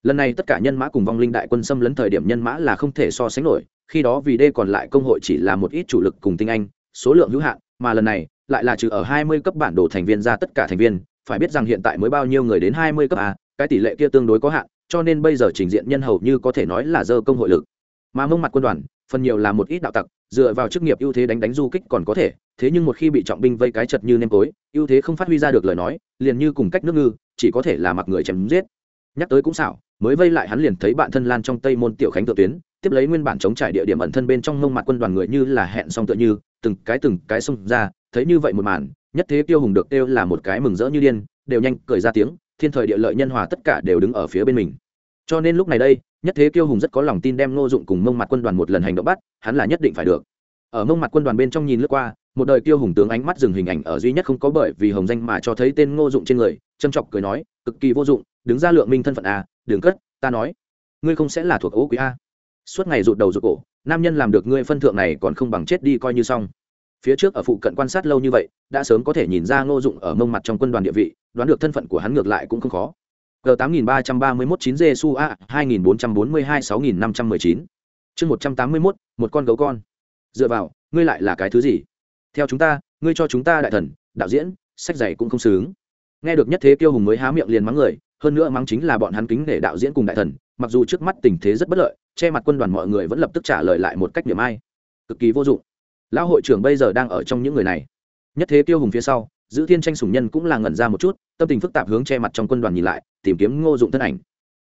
Lần này tất cả nhân mã cùng vong linh đại quân xâm lấn thời điểm nhân mã là không thể so sánh nổi, khi đó vì đê còn lại công hội chỉ là một ít chủ lực cùng tinh anh, số lượng hữu hạn, mà lần này lại là trừ ở hai mươi cấp bản đồ thành viên ra tất cả thành viên, phải biết rằng hiện tại mới bao nhiêu người đến hai mươi cấp a, cái tỷ lệ kia tương đối có hạn, cho nên bây giờ trình diện nhân hầu như có thể nói là dơ công hội lực. Mà mông mặt quân đoàn phần nhiều là một ít đạo tặc, dựa vào chức nghiệp ưu thế đánh đánh du kích còn có thể, thế nhưng một khi bị trọng binh vây cái chật như nêm tối, ưu thế không phát huy ra được lời nói, liền như cùng cách nước ngư, chỉ có thể là mặc người chém giết. Nhắc tới cũng xảo, mới vây lại hắn liền thấy bạn thân lan trong tây môn tiểu khánh tự tuyến, tiếp lấy nguyên bản chống trải địa điểm ẩn thân bên trong mông mặt quân đoàn người như là hẹn xong tựa như, từng cái từng cái xông ra, thấy như vậy một màn, nhất thế tiêu hùng được kêu là một cái mừng rỡ như điên, đều nhanh cười ra tiếng, thiên thời địa lợi nhân hòa tất cả đều đứng ở phía bên mình. Cho nên lúc này đây nhất thế kiêu hùng rất có lòng tin đem ngô dụng cùng mông mặt quân đoàn một lần hành động bắt, hắn là nhất định phải được. Ở mông mặt quân đoàn bên trong nhìn lướt qua, một đời kiêu hùng tướng ánh mắt dừng hình ảnh ở duy nhất không có bởi vì hồng danh mà cho thấy tên ngô dụng trên người, châm chọc cười nói, cực kỳ vô dụng, đứng ra lượng minh thân phận à, a đường cất, ta nói, ngươi không sẽ là thuộc ố quý a. Suốt ngày rụt đầu rụt cổ, nam nhân làm được ngươi phân thượng này còn không bằng chết đi coi như xong. Phía trước ở phụ cận quan sát lâu như vậy, đã sớm có thể nhìn ra ngô dụng ở mông mặt trong quân đoàn địa vị, đoán được thân phận của hắn ngược lại cũng không khó g tám nghìn ba trăm ba mươi mốt chín jesu a, hai nghìn bốn trăm bốn mươi hai sáu nghìn năm trăm mười chín. Chương một trăm tám mươi mốt, một con gấu con. Dựa vào, ngươi lại là cái thứ gì? Theo chúng ta, ngươi cho chúng ta đại thần, đạo diễn, sách giày cũng không xứng. Nghe được nhất thế kiêu hùng mới há miệng liền mắng người, hơn nữa mắng chính là bọn hắn kính để đạo diễn cùng đại thần, mặc dù trước mắt tình thế rất bất lợi, che mặt quân đoàn mọi người vẫn lập tức trả lời lại một cách niệm ai. Cực kỳ vô dụng. Lão hội trưởng bây giờ đang ở trong những người này. Nhất thế kiêu hùng phía sau, giữ thiên tranh sủng nhân cũng là ngẩn ra một chút, tâm tình phức tạp hướng che mặt trong quân đoàn nhìn lại tìm kiếm ngô dụng thân ảnh.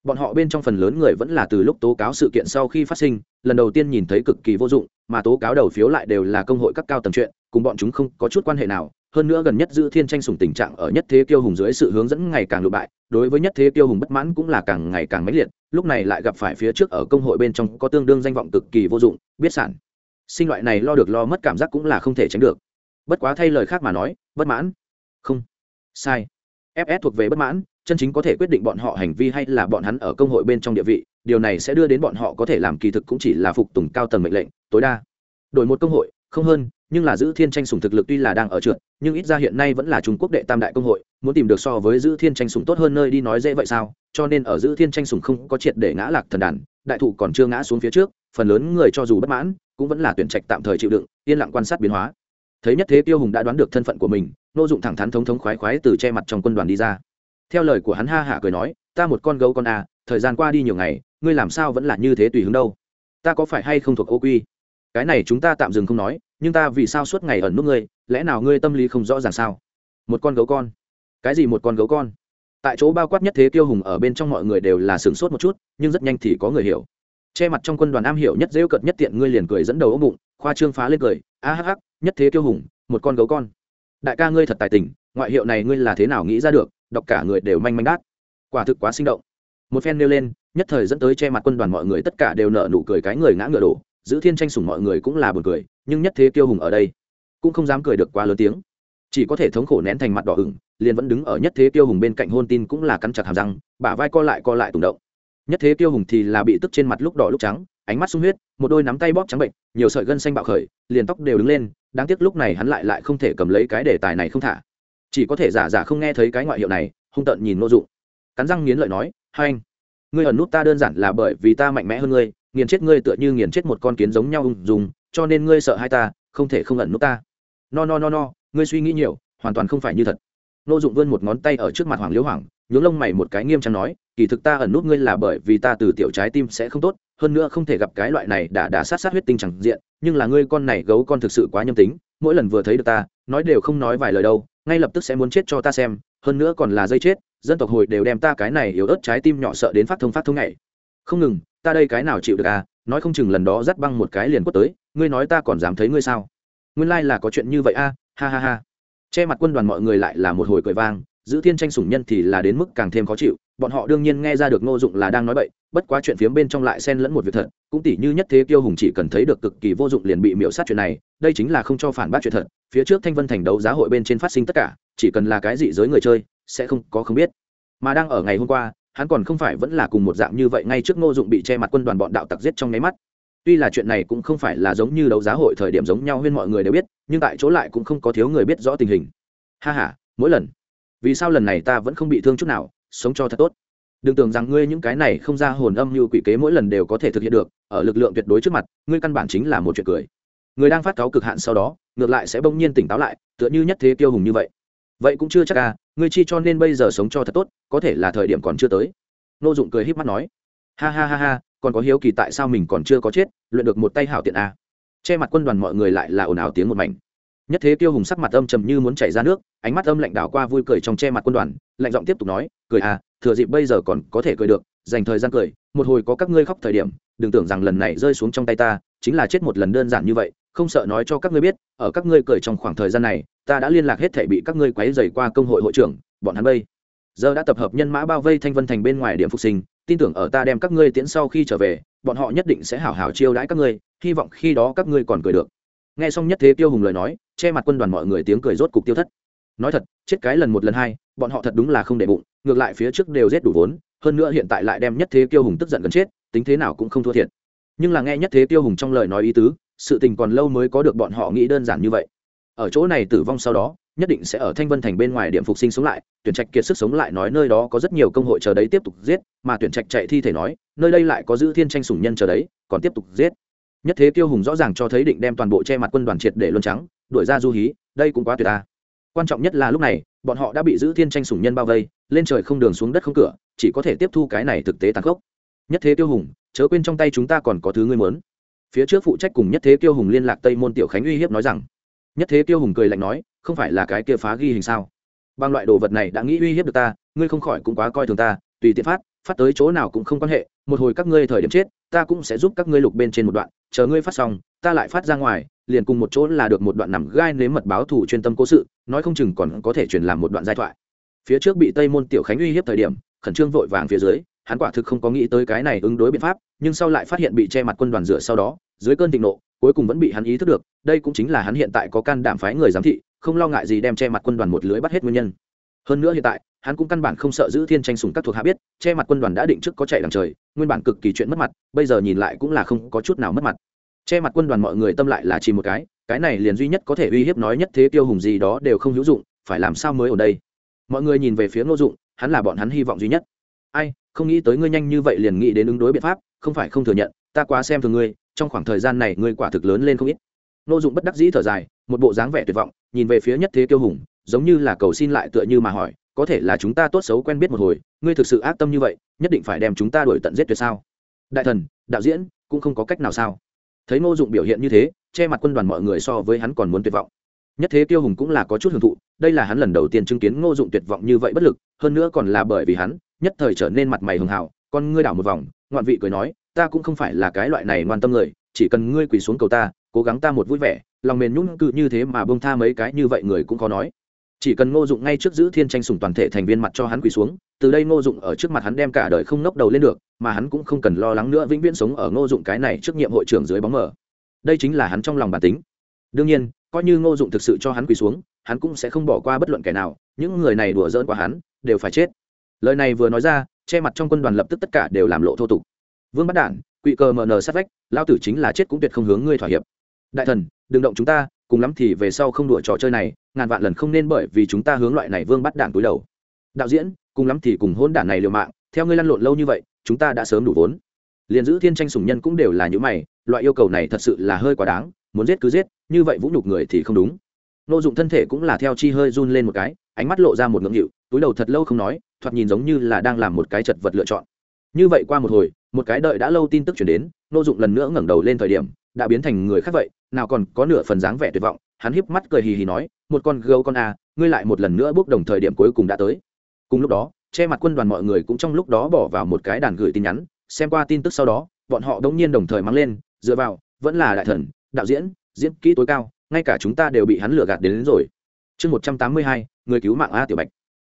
Bọn họ bên trong phần lớn người vẫn là từ lúc tố cáo sự kiện sau khi phát sinh, lần đầu tiên nhìn thấy cực kỳ vô dụng, mà tố cáo đầu phiếu lại đều là công hội các cao tầng chuyện, cùng bọn chúng không có chút quan hệ nào. Hơn nữa gần nhất giữ thiên tranh sủng tình trạng ở nhất thế kiêu hùng dưới sự hướng dẫn ngày càng lụ bại, đối với nhất thế kiêu hùng bất mãn cũng là càng ngày càng mãnh liệt, lúc này lại gặp phải phía trước ở công hội bên trong có tương đương danh vọng cực kỳ vô dụng, biết sản. Sinh loại này lo được lo mất cảm giác cũng là không thể tránh được. Bất quá thay lời khác mà nói, bất mãn. Không. Sai. Fs thuộc về bất mãn chân chính có thể quyết định bọn họ hành vi hay là bọn hắn ở công hội bên trong địa vị, điều này sẽ đưa đến bọn họ có thể làm kỳ thực cũng chỉ là phục tùng cao tầng mệnh lệnh, tối đa. Đổi một công hội, không hơn, nhưng là giữ thiên tranh sùng thực lực tuy là đang ở trượt, nhưng ít ra hiện nay vẫn là trung quốc đệ tam đại công hội, muốn tìm được so với giữ thiên tranh sùng tốt hơn nơi đi nói dễ vậy sao? Cho nên ở giữ thiên tranh sùng không có triệt để ngã lạc thần đàn, đại thụ còn chưa ngã xuống phía trước, phần lớn người cho dù bất mãn, cũng vẫn là tuyển trạch tạm thời chịu đựng, yên lặng quan sát biến hóa. Thấy nhất thế tiêu hùng đã đoán được thân phận của mình, nô dụng thẳng thắn thống thống khoái khoái từ che mặt trong quân đoàn đi ra theo lời của hắn ha hả cười nói, ta một con gấu con à thời gian qua đi nhiều ngày, ngươi làm sao vẫn là như thế tùy hứng đâu? Ta có phải hay không thuộc ô quy? Cái này chúng ta tạm dừng không nói, nhưng ta vì sao suốt ngày ẩn nút ngươi, lẽ nào ngươi tâm lý không rõ ràng sao? Một con gấu con. Cái gì một con gấu con? Tại chỗ bao quát nhất thế tiêu hùng ở bên trong mọi người đều là sửng sốt một chút, nhưng rất nhanh thì có người hiểu. Che mặt trong quân đoàn am hiểu nhất dễ cận nhất tiện ngươi liền cười dẫn đầu ống bụng, khoa trương phá lên cười, a hắc hắc nhất thế tiêu hùng, một con gấu con. Đại ca ngươi thật tài tình, ngoại hiệu này ngươi là thế nào nghĩ ra được? Đọc cả người đều manh manh đát. Quả thực quá sinh động. Một phen nêu lên, nhất thời dẫn tới che mặt quân đoàn mọi người tất cả đều nợ nụ cười cái người ngã ngựa đổ. Giữ thiên tranh sủng mọi người cũng là buồn cười, nhưng nhất thế tiêu hùng ở đây cũng không dám cười được quá lớn tiếng. Chỉ có thể thống khổ nén thành mặt đỏ ửng, liền vẫn đứng ở nhất thế tiêu hùng bên cạnh hôn tin cũng là cắn chặt hàm răng, bả vai co lại co lại tùng động. Nhất thế tiêu hùng thì là bị tức trên mặt lúc đỏ lúc trắng, ánh mắt sung huyết, một đôi nắm tay bóp trắng bệnh, nhiều sợi gân xanh bạo khởi, liền tóc đều đứng lên, đáng tiếc lúc này hắn lại lại không thể cầm lấy cái đề tài này không thả chỉ có thể giả giả không nghe thấy cái ngoại hiệu này, hung tợn nhìn nô dụng. Cắn răng nghiến lợi nói, hai anh, ngươi ẩn nút ta đơn giản là bởi vì ta mạnh mẽ hơn ngươi, nghiền chết ngươi tựa như nghiền chết một con kiến giống nhau ung dùng cho nên ngươi sợ hai ta, không thể không ẩn nút ta. No no no no, ngươi suy nghĩ nhiều, hoàn toàn không phải như thật. Nô dụng vươn một ngón tay ở trước mặt hoàng liễu hoàng, nhướng lông mày một cái nghiêm trang nói, kỳ thực ta ẩn nút ngươi là bởi vì ta từ tiểu trái tim sẽ không tốt, hơn nữa không thể gặp cái loại này đã đã sát sát huyết tinh chẳng diện, nhưng là ngươi con này gấu con thực sự quá nhâm tính, mỗi lần vừa thấy được ta, nói đều không nói vài lời đâu ngay lập tức sẽ muốn chết cho ta xem, hơn nữa còn là dây chết, dân tộc hồi đều đem ta cái này yếu ớt trái tim nhỏ sợ đến phát thông phát thông ngày không ngừng, ta đây cái nào chịu được à? Nói không chừng lần đó dắt băng một cái liền quất tới, ngươi nói ta còn dám thấy ngươi sao? Nguyên lai là có chuyện như vậy a à? ha ha ha. Che mặt quân đoàn mọi người lại là một hồi cười vang, giữ thiên tranh sủng nhân thì là đến mức càng thêm khó chịu bọn họ đương nhiên nghe ra được ngô dụng là đang nói bậy, bất quá chuyện phiếm bên trong lại xen lẫn một việc thật, cũng tỷ như nhất thế kiêu hùng chỉ cần thấy được cực kỳ vô dụng liền bị miễu sát chuyện này, đây chính là không cho phản bác chuyện thật, phía trước thanh vân thành đấu giá hội bên trên phát sinh tất cả, chỉ cần là cái gì giới người chơi, sẽ không có không biết. Mà đang ở ngày hôm qua, hắn còn không phải vẫn là cùng một dạng như vậy ngay trước ngô dụng bị che mặt quân đoàn bọn đạo tặc giết trong nháy mắt. Tuy là chuyện này cũng không phải là giống như đấu giá hội thời điểm giống nhau huyên mọi người đều biết, nhưng tại chỗ lại cũng không có thiếu người biết rõ tình hình. Ha h a mỗi lần. Vì sao lần này ta vẫn không bị thương chút nào? Sống cho thật tốt. Đừng tưởng rằng ngươi những cái này không ra hồn âm như quỷ kế mỗi lần đều có thể thực hiện được, ở lực lượng tuyệt đối trước mặt, ngươi căn bản chính là một chuyện cười. Người đang phát cáo cực hạn sau đó, ngược lại sẽ bỗng nhiên tỉnh táo lại, tựa như nhất thế kiêu hùng như vậy. Vậy cũng chưa chắc à ngươi chi cho nên bây giờ sống cho thật tốt, có thể là thời điểm còn chưa tới. Nô dụng cười híp mắt nói. Ha ha ha ha, còn có hiếu kỳ tại sao mình còn chưa có chết, luyện được một tay hảo tiện à. che mặt quân đoàn mọi người lại là ồn ào tiếng một mảnh nhất thế tiêu hùng sắc mặt âm trầm như muốn chảy ra nước, ánh mắt âm lạnh đảo qua vui cười trong che mặt quân đoàn, lạnh giọng tiếp tục nói, cười à thừa dịp bây giờ còn có thể cười được, dành thời gian cười, một hồi có các ngươi khóc thời điểm, đừng tưởng rằng lần này rơi xuống trong tay ta, chính là chết một lần đơn giản như vậy, không sợ nói cho các ngươi biết, ở các ngươi cười trong khoảng thời gian này, ta đã liên lạc hết thể bị các ngươi quấy dày qua công hội hội trưởng, bọn hắn bây giờ đã tập hợp nhân mã bao vây thanh vân thành bên ngoài điểm phục sinh, tin tưởng ở ta đem các ngươi tiễn sau khi trở về, bọn họ nhất định sẽ hảo hảo chiêu đãi các ngươi, hy vọng khi đó các ngươi còn cười được nghe xong nhất thế tiêu hùng lời nói, che mặt quân đoàn mọi người tiếng cười rốt cục tiêu thất. Nói thật, chết cái lần một lần hai, bọn họ thật đúng là không để bụng, ngược lại phía trước đều giết đủ vốn, hơn nữa hiện tại lại đem nhất thế tiêu hùng tức giận gần chết, tính thế nào cũng không thua thiệt. Nhưng là nghe nhất thế tiêu hùng trong lời nói ý tứ, sự tình còn lâu mới có được bọn họ nghĩ đơn giản như vậy. Ở chỗ này tử vong sau đó, nhất định sẽ ở thanh vân thành bên ngoài điểm phục sinh sống lại, tuyển trạch kiệt sức sống lại nói nơi đó có rất nhiều công hội chờ đấy tiếp tục giết, mà tuyển trạch chạy thi thể nói, nơi đây lại có giữ thiên tranh sủng nhân chờ đấy, còn tiếp tục giết nhất thế tiêu hùng rõ ràng cho thấy định đem toàn bộ che mặt quân đoàn triệt để luân trắng, đuổi ra du hí, đây cũng quá tuyệt ta quan trọng nhất là lúc này, bọn họ đã bị giữ thiên tranh sủng nhân bao vây, lên trời không đường xuống đất không cửa, chỉ có thể tiếp thu cái này thực tế tàn khốc. Nhất thế tiêu hùng, chớ quên trong tay chúng ta còn có thứ ngươi muốn. Phía trước phụ trách cùng nhất thế tiêu hùng liên lạc tây môn tiểu khánh uy hiếp nói rằng, nhất thế tiêu hùng cười lạnh nói, không phải là cái kia phá ghi hình sao? Bằng loại đồ vật này đã nghĩ uy hiếp được ta, ngươi không khỏi cũng quá coi thường ta, tùy tiện phát phát tới chỗ nào cũng không quan hệ một hồi các ngươi thời điểm chết, ta cũng sẽ giúp các ngươi lục bên trên một đoạn, chờ ngươi phát xong, ta lại phát ra ngoài, liền cùng một chỗ là được một đoạn nằm gai nếm mật báo thủ chuyên tâm cố sự, nói không chừng còn có thể truyền làm một đoạn giai thoại. Phía trước bị tây môn tiểu khánh uy hiếp thời điểm, khẩn trương vội vàng phía dưới, hắn quả thực không có nghĩ tới cái này ứng đối biện pháp, nhưng sau lại phát hiện bị che mặt quân đoàn rửa sau đó, dưới cơn thịnh nộ, cuối cùng vẫn bị hắn ý thức được, đây cũng chính là hắn hiện tại có can đảm phái người giám thị, không lo ngại gì đem che mặt quân đoàn một lưới bắt hết nguyên nhân. Hơn nữa hiện tại hắn cũng căn bản không sợ giữ thiên tranh sùng các thuộc hạ biết, che mặt quân đoàn đã định trước có chạy đằng trời, nguyên bản cực kỳ chuyện mất mặt, bây giờ nhìn lại cũng là không có chút nào mất mặt. Che mặt quân đoàn mọi người tâm lại là chỉ một cái cái này liền duy nhất có thể uy hiếp nói nhất thế tiêu hùng gì đó đều không hữu dụng, phải làm sao mới ở đây? Mọi người nhìn về phía ngô dụng, hắn là bọn hắn hy vọng duy nhất. Ai, không nghĩ tới ngươi nhanh như vậy liền nghĩ đến ứng đối biện pháp, không phải không thừa nhận, ta quá xem thường ngươi, trong khoảng thời gian này ngươi quả thực lớn lên không ít. Ngô dụng bất đắc dĩ thở dài, một bộ dáng vẻ tuyệt vọng, nhìn về phía nhất thế tiêu hùng, giống như là cầu xin lại tựa như mà hỏi có thể là chúng ta tốt xấu quen biết một hồi, ngươi thực sự ác tâm như vậy, nhất định phải đem chúng ta đuổi tận giết tuyệt sao? Đại thần, đạo diễn, cũng không có cách nào sao? Thấy ngô dụng biểu hiện như thế, che mặt quân đoàn mọi người so với hắn còn muốn tuyệt vọng. Nhất thế tiêu hùng cũng là có chút hưởng thụ, đây là hắn lần đầu tiên chứng kiến ngô dụng tuyệt vọng như vậy bất lực, hơn nữa còn là bởi vì hắn, nhất thời trở nên mặt mày hường hào con ngươi đảo một vòng, ngoạn vị cười nói, ta cũng không phải là cái loại này ngoan tâm người, chỉ cần ngươi quỳ xuống cầu ta, cố gắng ta một vui vẻ. Lòng mềm nhún cự như thế mà bông tha mấy cái như vậy người cũng có nói chỉ cần ngô dụng ngay trước giữ thiên tranh sùng toàn thể thành viên mặt cho hắn quỳ xuống, từ đây ngô dụng ở trước mặt hắn đem cả đời không nốc đầu lên được, mà hắn cũng không cần lo lắng nữa vĩnh viễn sống ở ngô dụng cái này trước nhiệm hội trưởng dưới bóng mờ. Đây chính là hắn trong lòng bản tính. Đương nhiên, coi như ngô dụng thực sự cho hắn quỳ xuống, hắn cũng sẽ không bỏ qua bất luận kẻ nào, những người này đùa dỡn qua hắn, đều phải chết. Lời này vừa nói ra, che mặt trong quân đoàn lập tức tất cả đều làm lộ thô tục. Vương bắt đản, quỵ cờ mờ nờ sát vách lao tử chính là chết cũng tuyệt không hướng ngươi thỏa hiệp. Đại thần, đừng động chúng ta cùng lắm thì về sau không đùa trò chơi này, ngàn vạn lần không nên bởi vì chúng ta hướng loại này vương bắt đảng túi đầu. Đạo diễn, cùng lắm thì cùng hôn đản này liều mạng, theo ngươi lăn lộn lâu như vậy, chúng ta đã sớm đủ vốn. Liền giữ thiên tranh sùng nhân cũng đều là những mày, loại yêu cầu này thật sự là hơi quá đáng, muốn giết cứ giết, như vậy vũ nhục người thì không đúng. Nô dụng thân thể cũng là theo chi hơi run lên một cái, ánh mắt lộ ra một ngưỡng hiệu túi đầu thật lâu không nói, thoạt nhìn giống như là đang làm một cái chật vật lựa chọn. Như vậy qua một hồi, một cái đợi đã lâu tin tức chuyển đến, nô dụng lần nữa ngẩng đầu lên thời điểm đã biến thành người khác vậy nào còn có nửa phần dáng vẻ tuyệt vọng. Hắn híp mắt cười hì hì nói một con gấu con a ngươi lại một lần nữa bước đồng thời điểm cuối cùng đã tới. Cùng lúc đó che mặt quân đoàn mọi người cũng trong lúc đó bỏ vào một cái đàn gửi tin nhắn xem qua tin tức sau đó bọn họ đống nhiên đồng thời mang lên dựa vào vẫn là đại thần đạo diễn diễn kỹ tối cao ngay cả chúng ta đều bị hắn lừa gạt đến, đến rồi. Chương một trăm tám mươi hai người cứu mạng a tiểu bạch.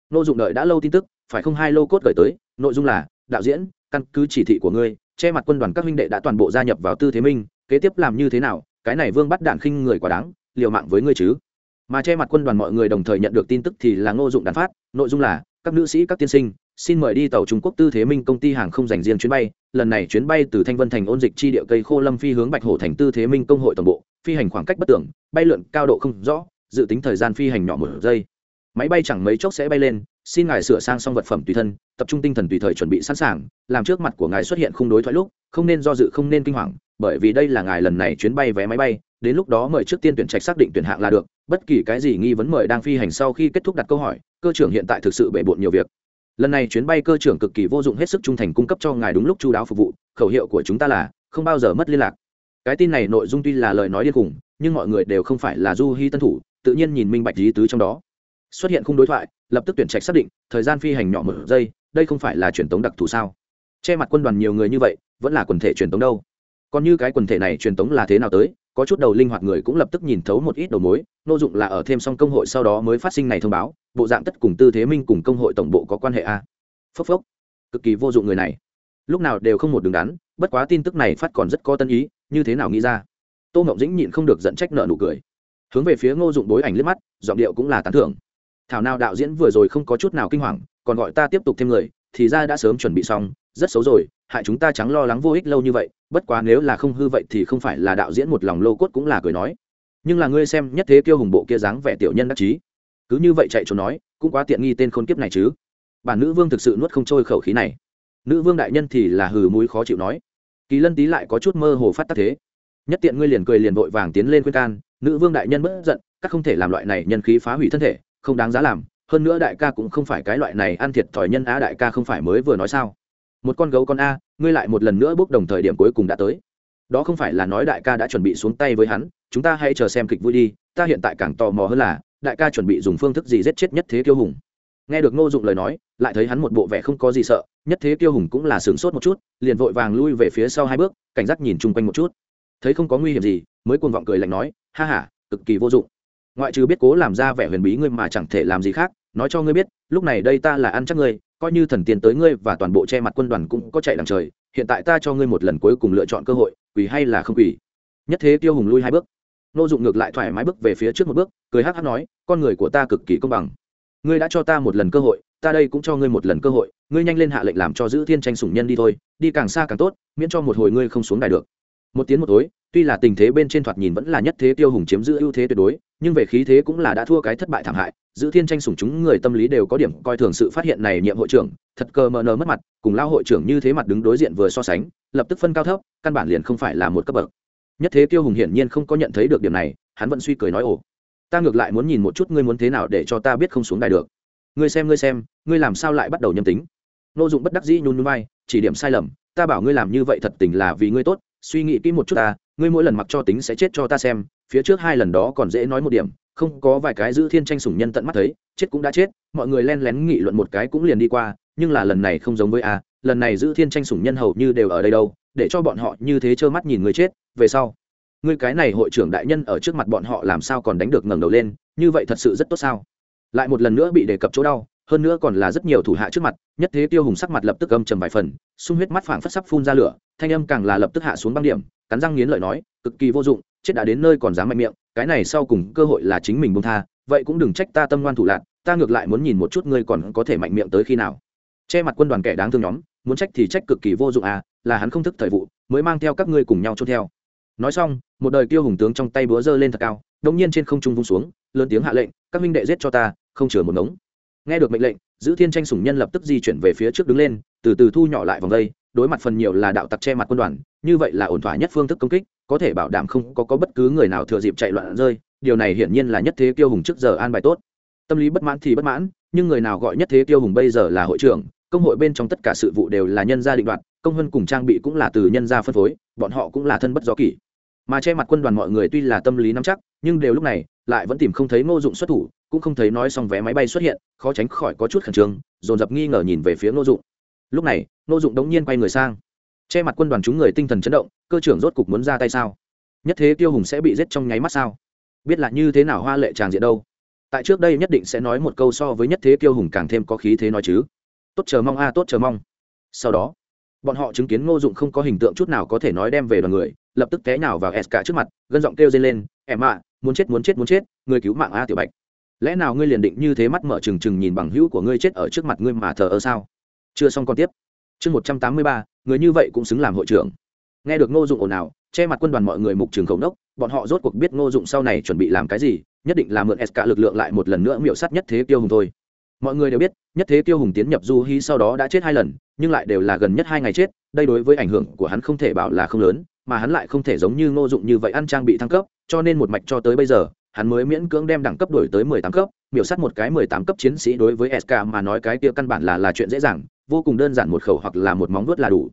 Nội dụng đợi đã lâu tin tức phải không hai lô cốt gửi tới nội dung là đạo diễn căn cứ chỉ thị của ngươi che mặt quân đoàn các huynh đệ đã toàn bộ gia nhập vào tư thế minh kế tiếp làm như thế nào, cái này vương bắt đạn khinh người quá đáng, liều mạng với ngươi chứ. Mà che mặt quân đoàn mọi người đồng thời nhận được tin tức thì là ngô dụng đàn phát, nội dung là, các nữ sĩ, các tiên sinh, xin mời đi tàu trung quốc tư thế minh công ty hàng không dành riêng chuyến bay. Lần này chuyến bay từ thanh vân thành ôn dịch chi địa cây khô lâm phi hướng bạch hổ thành tư thế minh công hội toàn bộ, phi hành khoảng cách bất tưởng bay lượn cao độ không rõ, dự tính thời gian phi hành nhỏ một giây. Máy bay chẳng mấy chốc sẽ bay lên xin ngài sửa sang xong vật phẩm tùy thân, tập trung tinh thần tùy thời chuẩn bị sẵn sàng, làm trước mặt của ngài xuất hiện khung đối thoại lúc, không nên do dự, không nên kinh hoàng, bởi vì đây là ngài lần này chuyến bay vé máy bay, đến lúc đó mời trước tiên tuyển trạch xác định tuyển hạng là được, bất kỳ cái gì nghi vấn mời đang phi hành sau khi kết thúc đặt câu hỏi, cơ trưởng hiện tại thực sự bể bộn nhiều việc. Lần này chuyến bay cơ trưởng cực kỳ vô dụng hết sức trung thành cung cấp cho ngài đúng lúc chú đáo phục vụ, khẩu hiệu của chúng ta là, không bao giờ mất liên lạc. Cái tin này nội dung tuy là lời nói điên khủng nhưng mọi người đều không phải là du hy tân thủ, tự nhiên nhìn minh bạch lý tứ trong đó. Xuất hiện khung đối thoại lập tức tuyển trạch xác định, thời gian phi hành nhỏ một giây đây không phải là truyền tống đặc thù sao? Che mặt quân đoàn nhiều người như vậy, vẫn là quần thể truyền tống đâu? Còn như cái quần thể này truyền tống là thế nào tới, có chút đầu linh hoạt người cũng lập tức nhìn thấu một ít đầu mối, nô dụng là ở thêm xong công hội sau đó mới phát sinh này thông báo, bộ dạng tất cùng tư thế minh cùng công hội tổng bộ có quan hệ a. Phốc phốc. Cực kỳ vô dụng người này. Lúc nào đều không một đứng đắn, bất quá tin tức này phát còn rất có tân ý, như thế nào nghĩ ra? Tô Ngộng dĩnh nhịn không được dẫn trách nợ nụ cười. Hướng về phía ngô dụng bối ảnh liếc mắt, giọng điệu cũng là tán thưởng thảo nào đạo diễn vừa rồi không có chút nào kinh hoàng, còn gọi ta tiếp tục thêm người, thì ra đã sớm chuẩn bị xong, rất xấu rồi, hại chúng ta trắng lo lắng vô ích lâu như vậy, bất quá nếu là không hư vậy thì không phải là đạo diễn một lòng lô cốt cũng là cười nói. Nhưng là ngươi xem nhất thế kiêu hùng bộ kia dáng vẻ tiểu nhân đắc chí, cứ như vậy chạy trốn nói, cũng quá tiện nghi tên khôn kiếp này chứ. Bản nữ vương thực sự nuốt không trôi khẩu khí này. Nữ vương đại nhân thì là hừ mũi khó chịu nói. Kỳ lân tý lại có chút mơ hồ phát tác thế. Nhất tiện ngươi liền cười liền vội vàng tiến lên khuyên can, nữ vương đại nhân bất giận, các không thể làm loại này nhân khí phá hủy thân thể không đáng giá làm, hơn nữa đại ca cũng không phải cái loại này ăn thiệt thòi nhân á, đại ca không phải mới vừa nói sao? Một con gấu con a, ngươi lại một lần nữa bước đồng thời điểm cuối cùng đã tới. Đó không phải là nói đại ca đã chuẩn bị xuống tay với hắn, chúng ta hãy chờ xem kịch vui đi, ta hiện tại càng tò mò hơn là, đại ca chuẩn bị dùng phương thức gì giết chết nhất thế kiêu hùng. Nghe được ngô dụng lời nói, lại thấy hắn một bộ vẻ không có gì sợ, nhất thế kiêu hùng cũng là sửng sốt một chút, liền vội vàng lui về phía sau hai bước, cảnh giác nhìn chung quanh một chút. Thấy không có nguy hiểm gì, mới cuồng vọng cười lạnh nói, ha ha, cực kỳ vô dụng ngoại trừ biết cố làm ra vẻ huyền bí ngươi mà chẳng thể làm gì khác, nói cho ngươi biết, lúc này đây ta là ăn chắc ngươi, coi như thần tiền tới ngươi và toàn bộ che mặt quân đoàn cũng có chạy đằng trời, hiện tại ta cho ngươi một lần cuối cùng lựa chọn cơ hội quỳ hay là không quỳ nhất thế tiêu hùng lui hai bước. Nô dụng ngược lại thoải mái bước về phía trước một bước, cười hắc hắc nói, con người của ta cực kỳ công bằng. Ngươi đã cho ta một lần cơ hội, ta đây cũng cho ngươi một lần cơ hội, ngươi nhanh lên hạ lệnh làm cho giữ thiên tranh sủng nhân đi thôi, đi càng xa càng tốt, miễn cho một hồi ngươi không xuống đài được. Một tiếng một tối tuy là tình thế bên trên thoạt nhìn vẫn là nhất thế tiêu hùng chiếm giữ ưu thế tuyệt đối, nhưng về khí thế cũng là đã thua cái thất bại thảm hại, giữ thiên tranh sủng chúng người tâm lý đều có điểm coi thường sự phát hiện này nhiệm hội trưởng, thật cơ mờ nờ mất mặt, cùng lao hội trưởng như thế mặt đứng đối diện vừa so sánh, lập tức phân cao thấp, căn bản liền không phải là một cấp bậc. Nhất thế tiêu hùng hiển nhiên không có nhận thấy được điểm này, hắn vẫn suy cười nói ồ. Ta ngược lại muốn nhìn một chút ngươi muốn thế nào để cho ta biết không xuống đài được. Ngươi xem ngươi xem, ngươi làm sao lại bắt đầu nhâm tính? Nô dụng bất đắc dĩ nhún núi vai, chỉ điểm sai lầm, ta bảo ngươi làm như vậy thật tình là vì ngươi tốt, suy nghĩ kỹ một chút ta ngươi mỗi lần mặc cho tính sẽ chết cho ta xem, phía trước hai lần đó còn dễ nói một điểm, không có vài cái giữ thiên tranh sủng nhân tận mắt thấy, chết cũng đã chết, mọi người len lén nghị luận một cái cũng liền đi qua, nhưng là lần này không giống với a, lần này giữ thiên tranh sủng nhân hầu như đều ở đây đâu, để cho bọn họ như thế trơ mắt nhìn người chết, về sau. Ngươi cái này hội trưởng đại nhân ở trước mặt bọn họ làm sao còn đánh được ngẩng đầu lên, như vậy thật sự rất tốt sao? Lại một lần nữa bị đề cập chỗ đau, hơn nữa còn là rất nhiều thủ hạ trước mặt, nhất thế tiêu hùng sắc mặt lập tức âm trầm vài phần, sung huyết mắt phảng phất sắp phun ra lửa, thanh âm càng là lập tức hạ xuống băng điểm cắn răng nghiến lợi nói, cực kỳ vô dụng, chết đã đến nơi còn dám mạnh miệng, cái này sau cùng cơ hội là chính mình bông tha, vậy cũng đừng trách ta tâm ngoan thủ lạc ta ngược lại muốn nhìn một chút ngươi còn có thể mạnh miệng tới khi nào. Che mặt quân đoàn kẻ đáng thương nhóm, muốn trách thì trách cực kỳ vô dụng à là hắn không thức thời vụ, mới mang theo các ngươi cùng nhau trốn theo. Nói xong, một đời tiêu hùng tướng trong tay búa giơ lên thật cao đông nhiên trên không trung vung xuống, lớn tiếng hạ lệnh, các minh đệ giết cho ta, không chừa một ngống nghe được mệnh lệnh giữ thiên tranh sủng nhân lập tức di chuyển về phía trước đứng lên từ từ thu nhỏ lại vòng đây đối mặt phần nhiều là đạo tặc che mặt quân đoàn như vậy là ổn thỏa nhất phương thức công kích có thể bảo đảm không có, có bất cứ người nào thừa dịp chạy loạn rơi điều này hiển nhiên là nhất thế tiêu hùng trước giờ an bài tốt. Tâm lý bất mãn thì bất mãn nhưng người nào gọi nhất thế tiêu hùng bây giờ là hội trưởng công hội bên trong tất cả sự vụ đều là nhân gia định đoạt công hơn cùng trang bị cũng là từ nhân gia phân phối bọn họ cũng là thân bất do kỷ. Mà che mặt quân đoàn mọi người tuy là tâm lý nắm chắc nhưng đều lúc này lại vẫn tìm không thấy ngô dụng xuất thủ cũng không thấy nói xong vé máy bay xuất hiện, khó tránh khỏi có chút khẩn trương, dồn dập nghi ngờ nhìn về phía ngô dụng. Lúc này, ngô dụng đống nhiên quay người sang. Che mặt quân đoàn chúng người tinh thần chấn động, cơ trưởng rốt cục muốn ra tay sao? Nhất thế tiêu hùng sẽ bị giết trong nháy mắt sao? Biết là như thế nào hoa lệ tràng diện đâu? Tại trước đây nhất định sẽ nói một câu so với nhất thế tiêu hùng càng thêm có khí thế nói chứ. Tốt chờ mong a, tốt chờ mong. Sau đó, bọn họ chứng kiến ngô dụng không có hình tượng chút nào có thể nói đem về đoàn người, lập tức té nhào vào s cả trước mặt, gân giọng kêu dây lên, em ạ, muốn chết muốn chết muốn chết, người cứu mạng a, tiểu bạch lẽ nào ngươi liền định như thế mắt mở trừng trừng nhìn bằng hữu của ngươi chết ở trước mặt ngươi mà thờ ơ sao? Chưa xong còn tiếp. Chương một trăm tám mươi ba, người như vậy cũng xứng làm hội trưởng. Nghe được ngô dụng ồn ào, che mặt quân đoàn mọi người mục trường khẩu đốc bọn họ rốt cuộc biết ngô dụng sau này chuẩn bị làm cái gì, nhất định là mượn s cả lực lượng lại một lần nữa miệu sát nhất thế tiêu hùng thôi. Mọi người đều biết, nhất thế tiêu hùng tiến nhập du hy sau đó đã chết hai lần, nhưng lại đều là gần nhất hai ngày chết, đây đối với ảnh hưởng của hắn không thể bảo là không lớn, mà hắn lại không thể giống như ngô dụng như vậy ăn trang bị thăng cấp, cho nên một mạch cho tới bây giờ hắn mới miễn cưỡng đem đẳng cấp đổi tới mười tám cấp, miểu sát một cái mười tám cấp chiến sĩ đối với sk mà nói cái kia căn bản là là chuyện dễ dàng, vô cùng đơn giản một khẩu hoặc là một móng vuốt là đủ.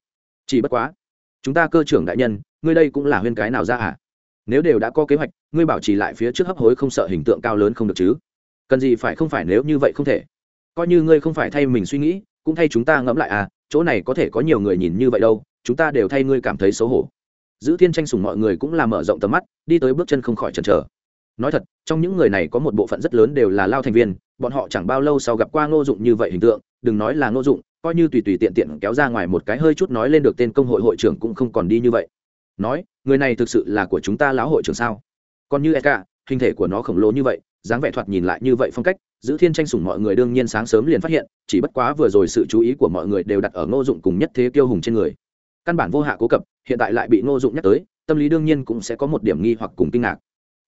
Chỉ bất quá, chúng ta cơ trưởng đại nhân, ngươi đây cũng là huyên cái nào ra à? Nếu đều đã có kế hoạch, ngươi bảo trì lại phía trước hấp hối không sợ hình tượng cao lớn không được chứ? Cần gì phải không phải nếu như vậy không thể? Coi như ngươi không phải thay mình suy nghĩ, cũng thay chúng ta ngẫm lại à chỗ này có thể có nhiều người nhìn như vậy đâu, chúng ta đều thay ngươi cảm thấy xấu hổ. Giữ thiên tranh sùng mọi người cũng là mở rộng tầm mắt, đi tới bước chân không khỏi chần chờ nói thật, trong những người này có một bộ phận rất lớn đều là lao thành viên, bọn họ chẳng bao lâu sau gặp qua ngô dụng như vậy hình tượng, đừng nói là ngô dụng, coi như tùy tùy tiện tiện kéo ra ngoài một cái hơi chút nói lên được tên công hội hội trưởng cũng không còn đi như vậy. Nói, người này thực sự là của chúng ta lão hội trưởng sao? Còn như eka, hình thể của nó khổng lồ như vậy, dáng vẻ thoạt nhìn lại như vậy phong cách, giữ thiên tranh sủng mọi người đương nhiên sáng sớm liền phát hiện, chỉ bất quá vừa rồi sự chú ý của mọi người đều đặt ở ngô dụng cùng nhất thế tiêu hùng trên người. Căn bản vô hạ cố cập, hiện tại lại bị ngô dụng nhắc tới, tâm lý đương nhiên cũng sẽ có một điểm nghi hoặc cùng kinh ngạc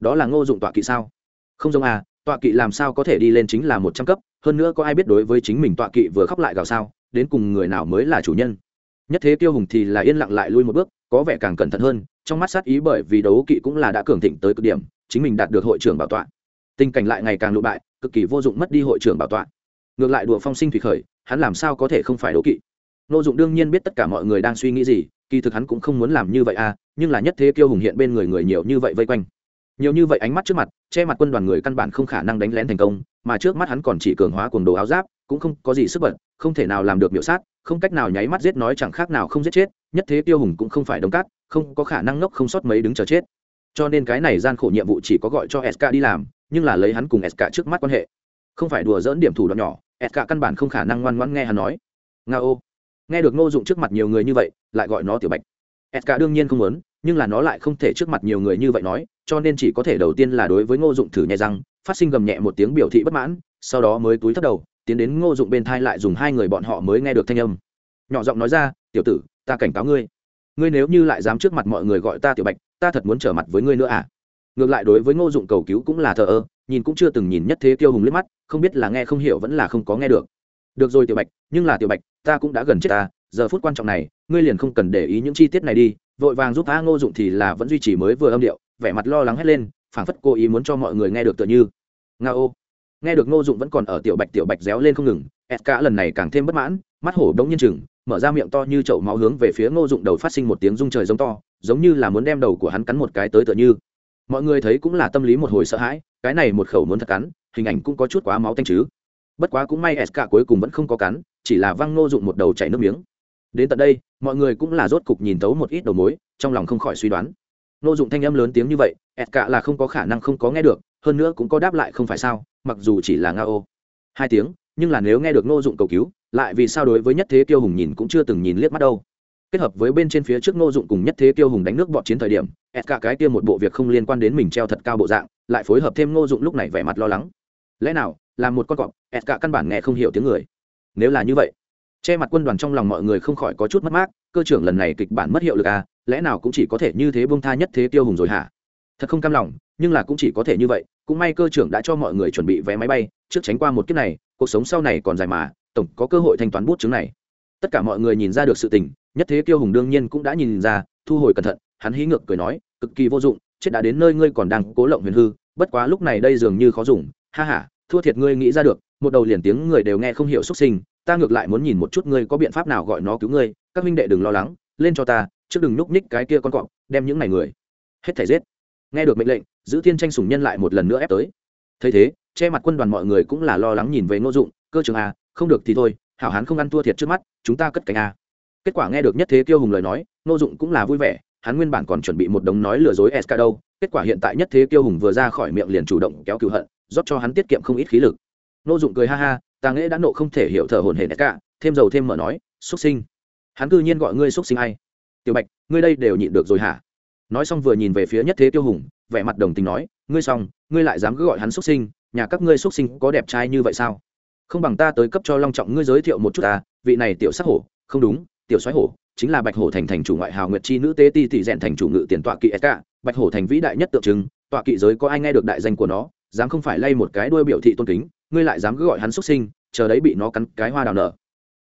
đó là ngô dụng tọa kỵ sao? Không giống à tọa kỵ làm sao có thể đi lên chính là một trăm cấp, hơn nữa có ai biết đối với chính mình tọa kỵ vừa khóc lại gào sao, đến cùng người nào mới là chủ nhân? Nhất thế tiêu hùng thì là yên lặng lại lui một bước, có vẻ càng cẩn thận hơn, trong mắt sát ý bởi vì đấu kỵ cũng là đã cường thịnh tới cực điểm, chính mình đạt được hội trưởng bảo tọa. Tình cảnh lại ngày càng lụ bại, cực kỳ vô dụng mất đi hội trưởng bảo tọa. Ngược lại đùa phong sinh thủy khởi, hắn làm sao có thể không phải đấu kỵ? Nô dụng đương nhiên biết tất cả mọi người đang suy nghĩ gì, kỳ thực hắn cũng không muốn làm như vậy à nhưng là nhất thế kiêu hùng hiện bên người người nhiều như vậy vây quanh nhiều như vậy ánh mắt trước mặt, che mặt quân đoàn người căn bản không khả năng đánh lén thành công, mà trước mắt hắn còn chỉ cường hóa cuồng đồ áo giáp, cũng không có gì sức bật, không thể nào làm được miểu sát, không cách nào nháy mắt giết nói chẳng khác nào không giết chết, nhất thế tiêu hùng cũng không phải đống cát, không có khả năng ngốc không sót mấy đứng chờ chết. Cho nên cái này gian khổ nhiệm vụ chỉ có gọi cho sk đi làm, nhưng là lấy hắn cùng sk trước mắt quan hệ. Không phải đùa dỡn điểm thủ đoạn nhỏ sk căn bản không khả năng ngoan ngoãn nghe hắn nói. Nga ô nghe được ngô dụng trước mặt nhiều người như vậy, lại gọi nó tiểu bạch. Sk đương nhiên không muốn nhưng là nó lại không thể trước mặt nhiều người như vậy nói, cho nên chỉ có thể đầu tiên là đối với ngô dụng thử nhẹ răng, phát sinh gầm nhẹ một tiếng biểu thị bất mãn, sau đó mới túi thấp đầu, tiến đến ngô dụng bên thai lại dùng hai người bọn họ mới nghe được thanh âm. Nhỏ giọng nói ra, tiểu tử, ta cảnh cáo ngươi. Ngươi nếu như lại dám trước mặt mọi người gọi ta tiểu bạch, ta thật muốn trở mặt với ngươi nữa à? Ngược lại đối với ngô dụng cầu cứu cũng là thờ ơ, nhìn cũng chưa từng nhìn nhất thế tiêu hùng liếc mắt, không biết là nghe không hiểu vẫn là không có nghe được. Được rồi tiểu bạch, nhưng là tiểu bạch, ta cũng đã gần chết ta, giờ phút quan trọng này, ngươi liền không cần để ý những chi tiết này đi vội vàng giúp a ngô dụng thì là vẫn duy trì mới vừa âm điệu, vẻ mặt lo lắng hét lên, phảng phất cố ý muốn cho mọi người nghe được tựa như. Nga ô. Nghe được ngô dụng vẫn còn ở tiểu bạch tiểu bạch réo lên không ngừng, ẹt cả lần này càng thêm bất mãn, mắt hổ đống nhiên chừng mở ra miệng to như chậu máu hướng về phía ngô dụng đầu phát sinh một tiếng rung trời giống to, giống như là muốn đem đầu của hắn cắn một cái tới tựa như. Mọi người thấy cũng là tâm lý một hồi sợ hãi, cái này một khẩu muốn thật cắn, hình ảnh cũng có chút quá máu tanh chứ. Bất quá cũng may sk cuối cùng vẫn không có cắn, chỉ là văng ngô dụng một đầu chảy nước miếng đến tận đây, mọi người cũng là rốt cục nhìn tấu một ít đầu mối, trong lòng không khỏi suy đoán. Ngô dụng thanh âm lớn tiếng như vậy sk là không có khả năng không có nghe được, hơn nữa cũng có đáp lại không phải sao, mặc dù chỉ là nga ô. Hai tiếng, nhưng là nếu nghe được ngô dụng cầu cứu, lại vì sao đối với nhất thế tiêu hùng nhìn cũng chưa từng nhìn liếc mắt đâu. Kết hợp với bên trên phía trước ngô dụng cùng nhất thế tiêu hùng đánh nước bọt chiến thời điểm, ẹt cả cái kia một bộ việc không liên quan đến mình treo thật cao bộ dạng, lại phối hợp thêm ngô dụng lúc này vẻ mặt lo lắng. Lẽ nào, là một con cọp, ẹt cả căn bản nghe không hiểu tiếng người. Nếu là như vậy che mặt quân đoàn trong lòng mọi người không khỏi có chút mất mát, cơ trưởng lần này kịch bản mất hiệu lực à lẽ nào cũng chỉ có thể như thế bông tha nhất thế tiêu hùng rồi hả? Thật không cam lòng, nhưng là cũng chỉ có thể như vậy, cũng may cơ trưởng đã cho mọi người chuẩn bị vé máy bay, trước tránh qua một kiếp này, cuộc sống sau này còn dài mà, tổng có cơ hội thanh toán bút chứng này. Tất cả mọi người nhìn ra được sự tình, nhất thế tiêu hùng đương nhiên cũng đã nhìn ra, thu hồi cẩn thận, hắn hí ngược cười nói, cực kỳ vô dụng, chết đã đến nơi ngươi còn đang cố lộng huyền hư, bất quá lúc này đây dường như khó dùng, ha ha, thua thiệt ngươi nghĩ ra được, một đầu liền tiếng người đều nghe không hiểu xuất sinh ta ngược lại muốn nhìn một chút ngươi có biện pháp nào gọi nó cứu ngươi, các minh đệ đừng lo lắng, lên cho ta, trước đừng núp ních cái kia con cọp, đem những này người, hết thảy giết. Nghe được mệnh lệnh, giữ thiên tranh sủng nhân lại một lần nữa ép tới. Thấy thế, che mặt quân đoàn mọi người cũng là lo lắng nhìn về ngô dụng, cơ trường a, không được thì thôi, hảo hán không ăn thua thiệt trước mắt, chúng ta cất cánh a. Kết quả nghe được nhất thế kiêu hùng lời nói, ngô dụng cũng là vui vẻ, hắn nguyên bản còn chuẩn bị một đống nói lừa dối sk đâu kết quả hiện tại nhất thế kiêu hùng vừa ra khỏi miệng liền chủ động kéo cựu hận, rót cho hắn tiết kiệm không ít khí lực. Ngô dụng cười ha ha ta nghễ đã nộ không thể hiểu thở hồn hển cả, thêm dầu thêm mở nói xuất sinh. Hắn cư nhiên gọi ngươi xuất sinh ai? Tiểu bạch ngươi đây đều nhịn được rồi hả? Nói xong vừa nhìn về phía nhất thế tiêu hùng vẻ mặt đồng tình nói ngươi xong ngươi lại dám cứ gọi hắn xuất sinh nhà các ngươi xuất sinh có đẹp trai như vậy sao? Không bằng ta tới cấp cho long trọng ngươi giới thiệu một chút ta vị này tiểu sắc hổ không đúng tiểu soái hổ chính là bạch hổ thành thành chủ ngoại hào nguyệt chi nữ tế ti tỷ rèn thành chủ ngự tiền tọa kỵ sk bạch hổ thành vĩ đại nhất tượng trưng tọa kỵ giới có ai nghe được đại danh của nó dám không phải lay một cái đuôi biểu thị tôn kính ngươi lại dám cứ gọi hắn xuất sinh, chờ đấy bị nó cắn cái hoa đào nở.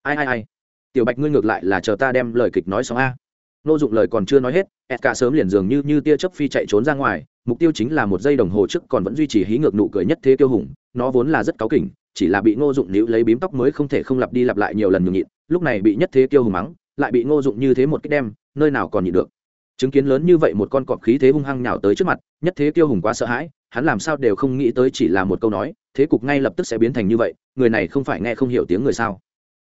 Ai ai ai? Tiểu bạch ngươi ngược lại là chờ ta đem lời kịch nói xong a. Nô dụng lời còn chưa nói hết sk sớm liền dường như như tia chớp phi chạy trốn ra ngoài, mục tiêu chính là một giây đồng hồ trước còn vẫn duy trì hí ngược nụ cười nhất thế kiêu hùng, nó vốn là rất cáu kỉnh, chỉ là bị ngô dụng níu lấy bím tóc mới không thể không lặp đi lặp lại nhiều lần nhường nhịn, lúc này bị nhất thế kiêu hùng mắng, lại bị ngô dụng như thế một cách đem, nơi nào còn nhịn được. Chứng kiến lớn như vậy một con cọp khí thế hung hăng nhào tới trước mặt, nhất thế kiêu hùng quá sợ hãi, hắn làm sao đều không nghĩ tới chỉ là một câu nói thế cục ngay lập tức sẽ biến thành như vậy người này không phải nghe không hiểu tiếng người sao?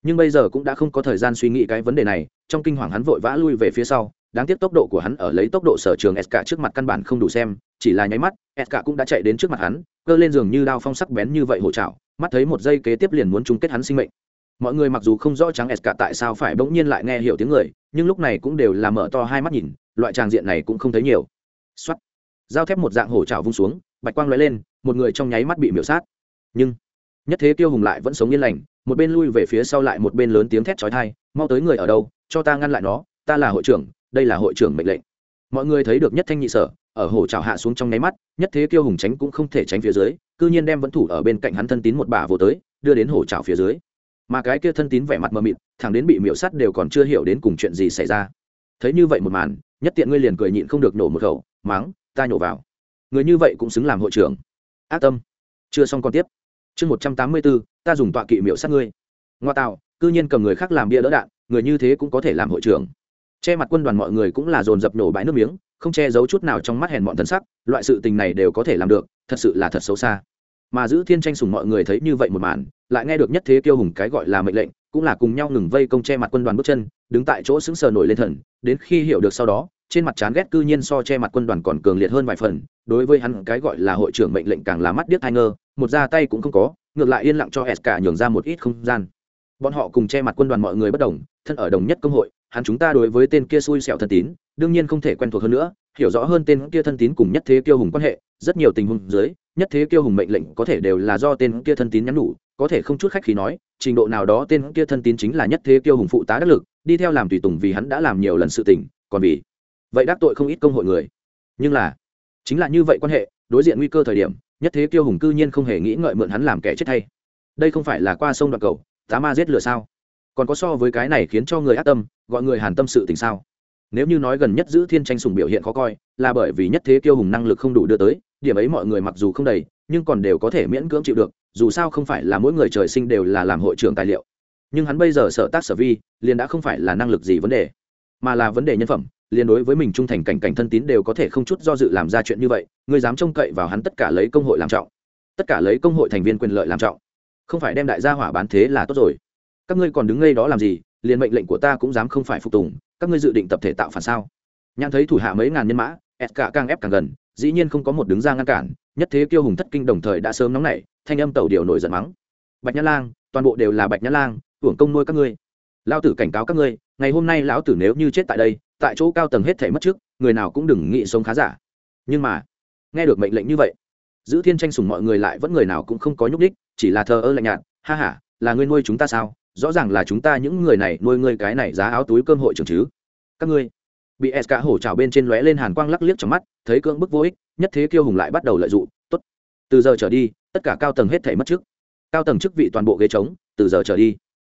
Nhưng bây giờ cũng đã không có thời gian suy nghĩ cái vấn đề này trong kinh hoàng hắn vội vã lui về phía sau đáng tiếc tốc độ của hắn ở lấy tốc độ sở trường sk trước mặt căn bản không đủ xem chỉ là nháy mắt sk cũng đã chạy đến trước mặt hắn cơ lên giường như đao phong sắc bén như vậy hổ trảo, mắt thấy một giây kế tiếp liền muốn chung kết hắn sinh mệnh. Mọi người mặc dù không rõ trắng sk tại sao phải bỗng nhiên lại nghe hiểu tiếng người nhưng lúc này cũng đều là mở to hai mắt nhìn loại tràng diện này cũng không thấy nhiều. Xuất dao thép một dạng hổ trào vung xuống bạch quang lóe lên một người trong nháy mắt bị miểu sát nhưng nhất thế tiêu hùng lại vẫn sống yên lành, một bên lui về phía sau lại một bên lớn tiếng thét chói tai, mau tới người ở đâu, cho ta ngăn lại nó, ta là hội trưởng, đây là hội trưởng mệnh lệnh. Mọi người thấy được nhất thanh nhị sở, ở hổ trào hạ xuống trong nháy mắt, nhất thế kiêu hùng tránh cũng không thể tránh phía dưới, cư nhiên đem vẫn thủ ở bên cạnh hắn thân tín một bà vô tới, đưa đến hổ trào phía dưới. Mà cái kia thân tín vẻ mặt mờ mịt, thẳng đến bị miễu sắt đều còn chưa hiểu đến cùng chuyện gì xảy ra. Thấy như vậy một màn, nhất tiện ngươi liền cười nhịn không được nổ một khẩu mắng ta nhổ vào. Người như vậy cũng xứng làm hội trưởng. Ác tâm. Chưa xong còn tiếp chương một trăm tám mươi bốn, ta dùng tọa kỵ miễu sát ngươi. Ngoa tạo, cư nhiên cầm người khác làm bia đỡ đạn, người như thế cũng có thể làm hội trưởng. Che mặt quân đoàn mọi người cũng là dồn dập nổ bãi nước miếng, không che giấu chút nào trong mắt hèn bọn thân sắc, loại sự tình này đều có thể làm được, thật sự là thật xấu xa. Mà giữ thiên tranh sùng mọi người thấy như vậy một màn, lại nghe được nhất thế kiêu hùng cái gọi là mệnh lệnh, cũng là cùng nhau ngừng vây công che mặt quân đoàn bước chân, đứng tại chỗ sững sờ nổi lên thần, đến khi hiểu được sau đó, trên mặt chán ghét cư nhiên so che mặt quân đoàn còn cường liệt hơn vài phần, đối với hắn cái gọi là hội trưởng mệnh lệnh càng là mắt điếc hai ngơ một ra tay cũng không có, ngược lại yên lặng cho s cả nhường ra một ít không gian. Bọn họ cùng che mặt quân đoàn mọi người bất đồng, thân ở đồng nhất công hội, hắn chúng ta đối với tên kia xui xẻo thân tín, đương nhiên không thể quen thuộc hơn nữa, hiểu rõ hơn tên kia thân tín cùng nhất thế kiêu hùng quan hệ, rất nhiều tình huống dưới, nhất thế kiêu hùng mệnh lệnh có thể đều là do tên kia thân tín nhắn đủ có thể không chút khách khí nói, trình độ nào đó tên kia thân tín chính là nhất thế kiêu hùng phụ tá đắc lực, đi theo làm tùy tùng vì hắn đã làm nhiều lần sự tình, còn vì vậy đắc tội không ít công hội người. Nhưng là, chính là như vậy quan hệ, đối diện nguy cơ thời điểm nhất thế kiêu hùng cư nhiên không hề nghĩ ngợi mượn hắn làm kẻ chết thay. Đây không phải là qua sông đoạn cầu, tá ma giết lửa sao? Còn có so với cái này khiến cho người ác tâm, gọi người hàn tâm sự tình sao? Nếu như nói gần nhất giữ thiên tranh sùng biểu hiện khó coi, là bởi vì nhất thế kiêu hùng năng lực không đủ đưa tới, điểm ấy mọi người mặc dù không đầy, nhưng còn đều có thể miễn cưỡng chịu được, dù sao không phải là mỗi người trời sinh đều là làm hội trưởng tài liệu. Nhưng hắn bây giờ sở tác sở vi, liền đã không phải là năng lực gì vấn đề, mà là vấn đề nhân phẩm liền đối với mình trung thành cảnh cảnh thân tín đều có thể không chút do dự làm ra chuyện như vậy, ngươi dám trông cậy vào hắn tất cả lấy công hội làm trọng. Tất cả lấy công hội thành viên quyền lợi làm trọng. Không phải đem đại gia hỏa bán thế là tốt rồi. Các ngươi còn đứng ngay đó làm gì, liền mệnh lệnh của ta cũng dám không phải phục tùng, các ngươi dự định tập thể tạo phản sao? Nhãn thấy thủ hạ mấy ngàn nhân mã, ẹt cả càng ép càng gần, dĩ nhiên không có một đứng ra ngăn cản, nhất thế kiêu hùng thất kinh đồng thời đã sớm nóng nảy, thanh âm tẩu điều nổi giận mắng. Bạch nhã lang, toàn bộ đều là bạch nhã lang, hưởng công nuôi các ngươi. Lao tử cảnh cáo các ngươi ngày hôm nay lão tử nếu như chết tại đây, tại chỗ cao tầng hết thể mất trước, người nào cũng đừng nghĩ sống khá giả. Nhưng mà, nghe được mệnh lệnh như vậy, giữ thiên tranh sùng mọi người lại vẫn người nào cũng không có nhúc đích chỉ là thờ ơ lạnh nhạt, ha h a là ngươi nuôi chúng ta sao? Rõ ràng là chúng ta những người này nuôi ngươi cái này giá áo túi cơm hội trường chứ. Các ngươi. Bị s cả hổ trào bên trên lóe lên hàn quang lắc liếc trong mắt, thấy cưỡng bức vô ích, nhất thế kiêu hùng lại bắt đầu lợi dụng, tốt, từ giờ trở đi, tất cả cao tầng hết thể mất trước. Cao tầng chức vị toàn bộ ghế trống, từ giờ trở đi,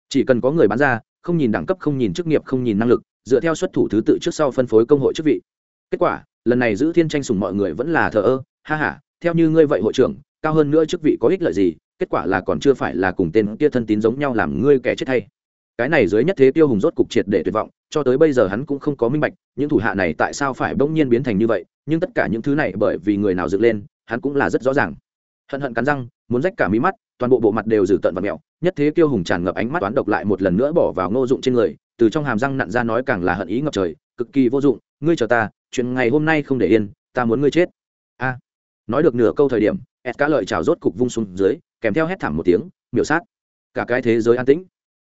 chỉ cần có người bán ra không nhìn đẳng cấp, không nhìn chức nghiệp, không nhìn năng lực, dựa theo xuất thủ thứ tự trước sau phân phối công hội chức vị. Kết quả, lần này giữ thiên tranh sùng mọi người vẫn là thờ ơ, ha h a theo như ngươi vậy hội trưởng, cao hơn nữa chức vị có ích lợi gì, kết quả là còn chưa phải là cùng tên kia thân tín giống nhau làm ngươi kẻ chết thay cái này dưới nhất thế tiêu hùng rốt cục triệt để tuyệt vọng, cho tới bây giờ hắn cũng không có minh bạch, những thủ hạ này tại sao phải bỗng nhiên biến thành như vậy, nhưng tất cả những thứ này bởi vì người nào dựng lên, hắn cũng là rất rõ ràng. Hận hận cắn răng, muốn rách cả mí mắt, toàn bộ bộ mặt đều dữ tợn và mẹo nhất thế kiêu hùng tràn ngập ánh mắt toán độc lại một lần nữa bỏ vào ngô dụng trên người, từ trong hàm răng nặn ra nói càng là hận ý ngập trời, cực kỳ vô dụng, ngươi chờ ta, chuyện ngày hôm nay không để yên, ta muốn ngươi chết. A. Nói được nửa câu thời điểm ed cá lợi trào rốt cục vung xuống dưới, kèm theo hét thảm một tiếng, miểu sát. Cả cái thế giới an tĩnh.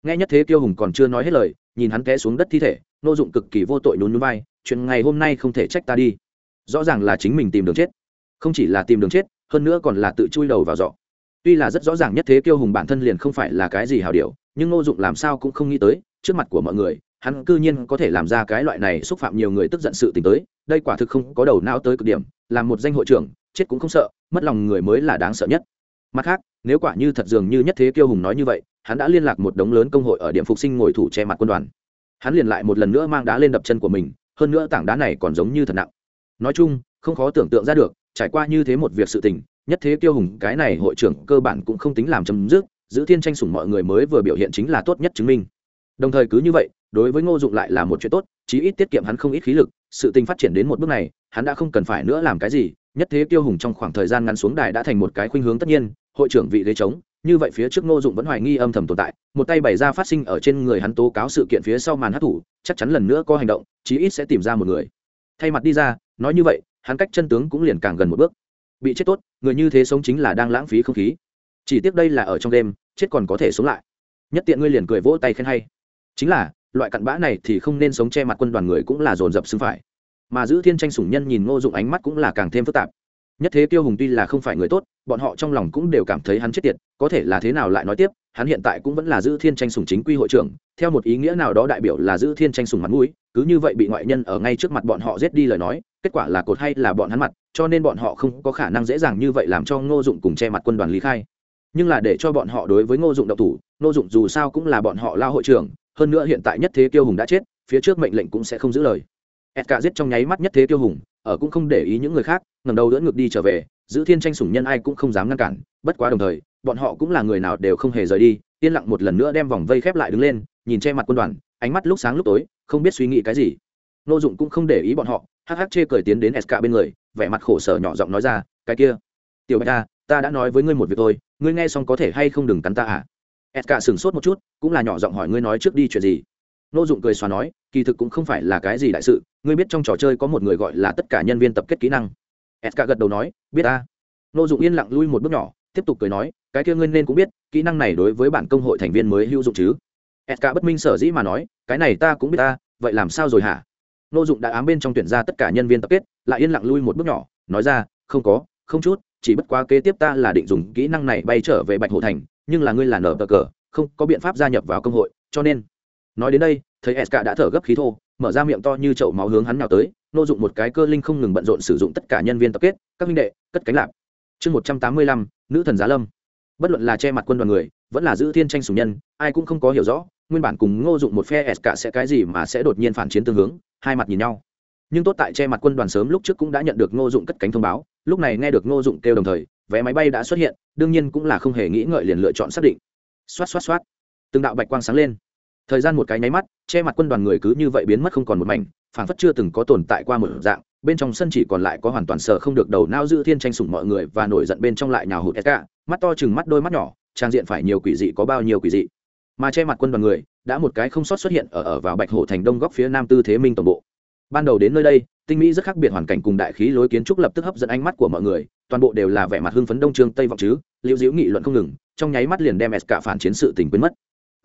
Nghe nhất thế kiêu hùng còn chưa nói hết lời, nhìn hắn té xuống đất thi thể nô dụng cực kỳ vô tội nhún nhún vai, chuyện ngày hôm nay không thể trách ta đi. Rõ ràng là chính mình tìm đường chết. Không chỉ là tìm đường chết, hơn nữa còn là tự chui đầu vào giỏ tuy là rất rõ ràng nhất thế kiêu hùng bản thân liền không phải là cái gì hào điều, nhưng ngô dụng làm sao cũng không nghĩ tới, trước mặt của mọi người, hắn cư nhiên có thể làm ra cái loại này xúc phạm nhiều người tức giận sự tình tới, đây quả thực không có đầu não tới cực điểm, làm một danh hội trưởng, chết cũng không sợ, mất lòng người mới là đáng sợ nhất. Mặt khác, nếu quả như thật dường như nhất thế kiêu hùng nói như vậy, hắn đã liên lạc một đống lớn công hội ở điểm phục sinh ngồi thủ che mặt quân đoàn. Hắn liền lại một lần nữa mang đá lên đập chân của mình, hơn nữa tảng đá này còn giống như thật nặng. Nói chung, không khó tưởng tượng ra được, trải qua như thế một việc sự tình nhất thế tiêu hùng, cái này hội trưởng cơ bản cũng không tính làm chấm dứt, giữ thiên tranh sủng mọi người mới vừa biểu hiện chính là tốt nhất chứng minh. Đồng thời cứ như vậy, đối với ngô dụng lại là một chuyện tốt, chí ít tiết kiệm hắn không ít khí lực, sự tình phát triển đến một bước này, hắn đã không cần phải nữa làm cái gì, nhất thế tiêu hùng trong khoảng thời gian ngắn xuống đài đã thành một cái khuynh hướng tất nhiên, hội trưởng vị ghế trống, như vậy phía trước ngô dụng vẫn hoài nghi âm thầm tồn tại, một tay bày ra phát sinh ở trên người hắn tố cáo sự kiện phía sau màn hát thủ, chắc chắn lần nữa có hành động, chí ít sẽ tìm ra một người. Thay mặt đi ra, nói như vậy, hắn cách chân tướng cũng liền càng gần một bước bị chết tốt, người như thế sống chính là đang lãng phí không khí. Chỉ tiếc đây là ở trong đêm, chết còn có thể sống lại. Nhất tiện ngươi liền cười vỗ tay khen hay. Chính là, loại cặn bã này thì không nên sống che mặt quân đoàn người cũng là dồn dập xứng phải. Mà giữ thiên tranh sủng nhân nhìn ngô dụng ánh mắt cũng là càng thêm phức tạp. Nhất thế tiêu hùng tuy là không phải người tốt, bọn họ trong lòng cũng đều cảm thấy hắn chết tiệt, có thể là thế nào lại nói tiếp hắn hiện tại cũng vẫn là giữ thiên tranh sủng chính quy hội trưởng, theo một ý nghĩa nào đó đại biểu là giữ thiên tranh sủng mặt mũi, cứ như vậy bị ngoại nhân ở ngay trước mặt bọn họ giết đi lời nói, kết quả là cột hay là bọn hắn mặt, cho nên bọn họ không có khả năng dễ dàng như vậy làm cho ngô dụng cùng che mặt quân đoàn lý khai. Nhưng là để cho bọn họ đối với ngô dụng độc thủ, ngô dụng dù sao cũng là bọn họ lao hội trưởng, hơn nữa hiện tại nhất thế kiêu hùng đã chết, phía trước mệnh lệnh cũng sẽ không giữ lời. Ed cả giết trong nháy mắt nhất thế kiêu hùng, ở cũng không để ý những người khác ngầm đầu đỡ ngược đi trở về, giữ thiên tranh sủng nhân ai cũng không dám ngăn cản, bất quá đồng thời bọn họ cũng là người nào đều không hề rời đi, yên lặng một lần nữa đem vòng vây khép lại đứng lên, nhìn che mặt quân đoàn, ánh mắt lúc sáng lúc tối, không biết suy nghĩ cái gì. Nô dụng cũng không để ý bọn họ, hắc hắc chê cười tiến đến sk bên người, vẻ mặt khổ sở nhỏ giọng nói ra, cái kia, tiểu bạch ta ta đã nói với ngươi một việc thôi, ngươi nghe xong có thể hay không đừng cắn ta à? Sk sửng sốt một chút, cũng là nhỏ giọng hỏi ngươi nói trước đi chuyện gì. Nô dụng cười xóa nói, kỳ thực cũng không phải là cái gì đại sự, ngươi biết trong trò chơi có một người gọi là tất cả nhân viên tập kết kỹ năng. Sk gật đầu nói, biết ta. Nô dụng yên lặng lui một bước nhỏ tiếp tục cười nói, cái kia ngươi nên cũng biết, kỹ năng này đối với bản công hội thành viên mới hữu dụng chứ. Sk bất minh sở dĩ mà nói, cái này ta cũng biết ta, vậy làm sao rồi hả? Nô dụng đã ám bên trong tuyển ra tất cả nhân viên tập kết, lại yên lặng lui một bước nhỏ, nói ra, không có, không chút, chỉ bất quá kế tiếp ta là định dùng kỹ năng này bay trở về bạch hồ thành, nhưng là ngươi là nở cờ, không có biện pháp gia nhập vào công hội, cho nên nói đến đây, thấy sk đã thở gấp khí thô, mở ra miệng to như chậu máu hướng hắn nào tới, nô dụng một cái cơ linh không ngừng bận rộn sử dụng tất cả nhân viên tập kết, các minh đệ, cất cánh lạp chương một trăm tám mươi lăm, nữ thần giá lâm. Bất luận là che mặt quân đoàn người, vẫn là giữ thiên tranh sùng nhân, ai cũng không có hiểu rõ, nguyên bản cùng ngô dụng một phe s cả sẽ cái gì mà sẽ đột nhiên phản chiến tương hướng, hai mặt nhìn nhau. Nhưng tốt tại che mặt quân đoàn sớm lúc trước cũng đã nhận được ngô dụng cất cánh thông báo, lúc này nghe được ngô dụng kêu đồng thời, vé máy bay đã xuất hiện, đương nhiên cũng là không hề nghĩ ngợi liền lựa chọn xác định. Xoát xoát xoát. Từng đạo bạch quang sáng lên. Thời gian một cái nháy mắt, che mặt quân đoàn người cứ như vậy biến mất không còn một mảnh, phảng phất chưa từng có tồn tại qua một dạng bên trong sân chỉ còn lại có hoàn toàn sợ không được đầu nao giữ thiên tranh sủng mọi người và nổi giận bên trong lại nhào hụt cả mắt to chừng mắt đôi mắt nhỏ, trang diện phải nhiều quỷ dị có bao nhiêu quỷ dị. Mà che mặt quân đoàn người, đã một cái không sót xuất hiện ở ở vào bạch hổ thành đông góc phía nam tư thế minh tổng bộ. Ban đầu đến nơi đây, tinh mỹ rất khác biệt hoàn cảnh cùng đại khí lối kiến trúc lập tức hấp dẫn ánh mắt của mọi người, toàn bộ đều là vẻ mặt hưng phấn đông trương tây vọng chứ, liễu diễu nghị luận không ngừng, trong nháy mắt liền đem SK cả phản chiến sự tình quên mất.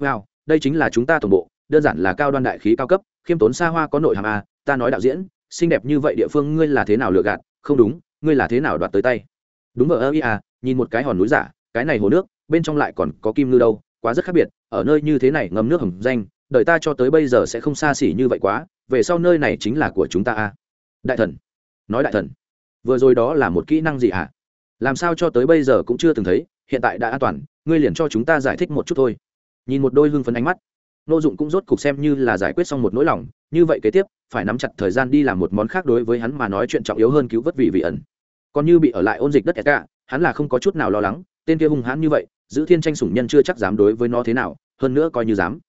Wow, đây chính là chúng ta tổng bộ, đơn giản là cao đoan đại khí cao cấp, khiêm tốn xa hoa có nội hàm a, ta nói đạo diễn xinh đẹp như vậy địa phương ngươi là thế nào lựa gạt? Không đúng, ngươi là thế nào đoạt tới tay? Đúng ở ơ ia nhìn một cái hòn núi giả, cái này hồ nước, bên trong lại còn có kim ngư đâu, quá rất khác biệt, ở nơi như thế này ngâm nước hầm danh đợi ta cho tới bây giờ sẽ không xa xỉ như vậy quá, về sau nơi này chính là của chúng ta a đại thần, nói đại thần, vừa rồi đó là một kỹ năng gì ạ à? làm sao cho tới bây giờ cũng chưa từng thấy, hiện tại đã an toàn, ngươi liền cho chúng ta giải thích một chút thôi. Nhìn một đôi hưng phấn ánh mắt, nô dụng cũng rốt cục xem như là giải quyết xong một nỗi lòng như vậy kế tiếp phải nắm chặt thời gian đi làm một món khác đối với hắn mà nói chuyện trọng yếu hơn cứu vớt vị vị ẩn còn như bị ở lại ôn dịch đất cả hắn là không có chút nào lo lắng tên kia hung hãn như vậy giữ thiên tranh sủng nhân chưa chắc dám đối với nó thế nào hơn nữa coi như dám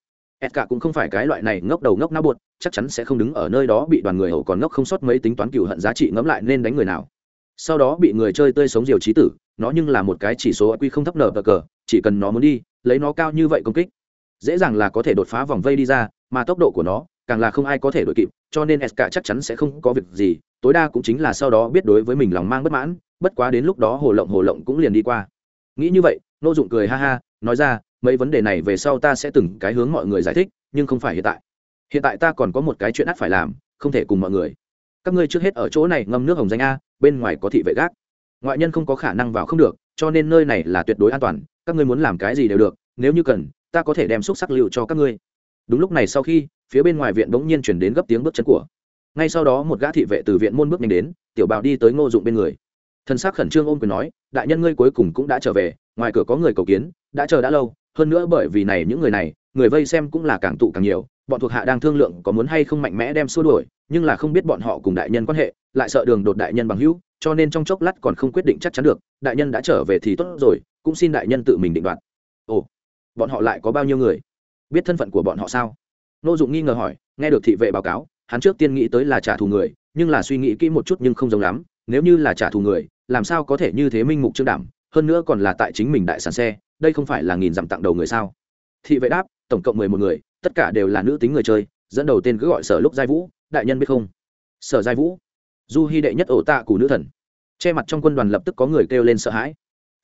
cả cũng không phải cái loại này ngốc đầu ngốc não buột, chắc chắn sẽ không đứng ở nơi đó bị đoàn người hậu còn ngốc không sót mấy tính toán cừu hận giá trị ngẫm lại nên đánh người nào. Sau đó bị người chơi tươi sống diều trí tử, nó nhưng là một cái chỉ số quy không thấp nở cờ, chỉ cần nó muốn đi, lấy nó cao như vậy công kích, dễ dàng là có thể đột phá vòng vây đi ra, mà tốc độ của nó càng là không ai có thể đuổi kịp, cho nên Edka chắc chắn sẽ không có việc gì, tối đa cũng chính là sau đó biết đối với mình lòng mang bất mãn, bất quá đến lúc đó hồ lộng hồ lộng cũng liền đi qua. Nghĩ như vậy, Nô Dụng cười ha ha, nói ra, mấy vấn đề này về sau ta sẽ từng cái hướng mọi người giải thích nhưng không phải hiện tại. Hiện tại ta còn có một cái chuyện ắt phải làm không thể cùng mọi người. Các ngươi trước hết ở chỗ này ngâm nước hồng danh a bên ngoài có thị vệ gác. Ngoại nhân không có khả năng vào không được cho nên nơi này là tuyệt đối an toàn các ngươi muốn làm cái gì đều được nếu như cần ta có thể đem xúc sắc liệu cho các ngươi đúng lúc này sau khi, phía bên ngoài viện bỗng nhiên chuyển đến gấp tiếng bước chân của. Ngay sau đó một gã thị vệ từ viện môn bước nhanh đến, tiểu bào đi tới ngô dụng bên người. Thân xác khẩn trương ôm quyền nói, đại nhân ngươi cuối cùng cũng đã trở về, ngoài cửa có người cầu kiến, đã chờ đã lâu, hơn nữa bởi vì này những người này, người vây xem cũng là càng tụ càng nhiều, bọn thuộc hạ đang thương lượng có muốn hay không mạnh mẽ đem xua đuổi, nhưng là không biết bọn họ cùng đại nhân quan hệ, lại sợ đường đột đại nhân bằng hữu, cho nên trong chốc lát còn không quyết định chắc chắn được, đại nhân đã trở về thì tốt rồi, cũng xin đại nhân tự mình định đoạt. Ồ, bọn họ lại có bao nhiêu người? Biết thân phận của bọn họ sao? Nô dụng nghi ngờ hỏi, nghe được thị vệ báo cáo, hắn trước tiên nghĩ tới là trả thù người, nhưng là suy nghĩ kỹ một chút nhưng không giống lắm, nếu như là trả thù người, làm sao có thể như thế minh mục trương đảm, hơn nữa còn là tại chính mình đại sản xe, đây không phải là nghìn dặm tặng đầu người sao? Thị vệ đáp, tổng cộng mười một người, tất cả đều là nữ tính người chơi, dẫn đầu tên cứ gọi sở lúc giai vũ, đại nhân biết không? Sở giai vũ, du hy đệ nhất ổ tạ của nữ thần. Che mặt trong quân đoàn lập tức có người kêu lên sợ hãi.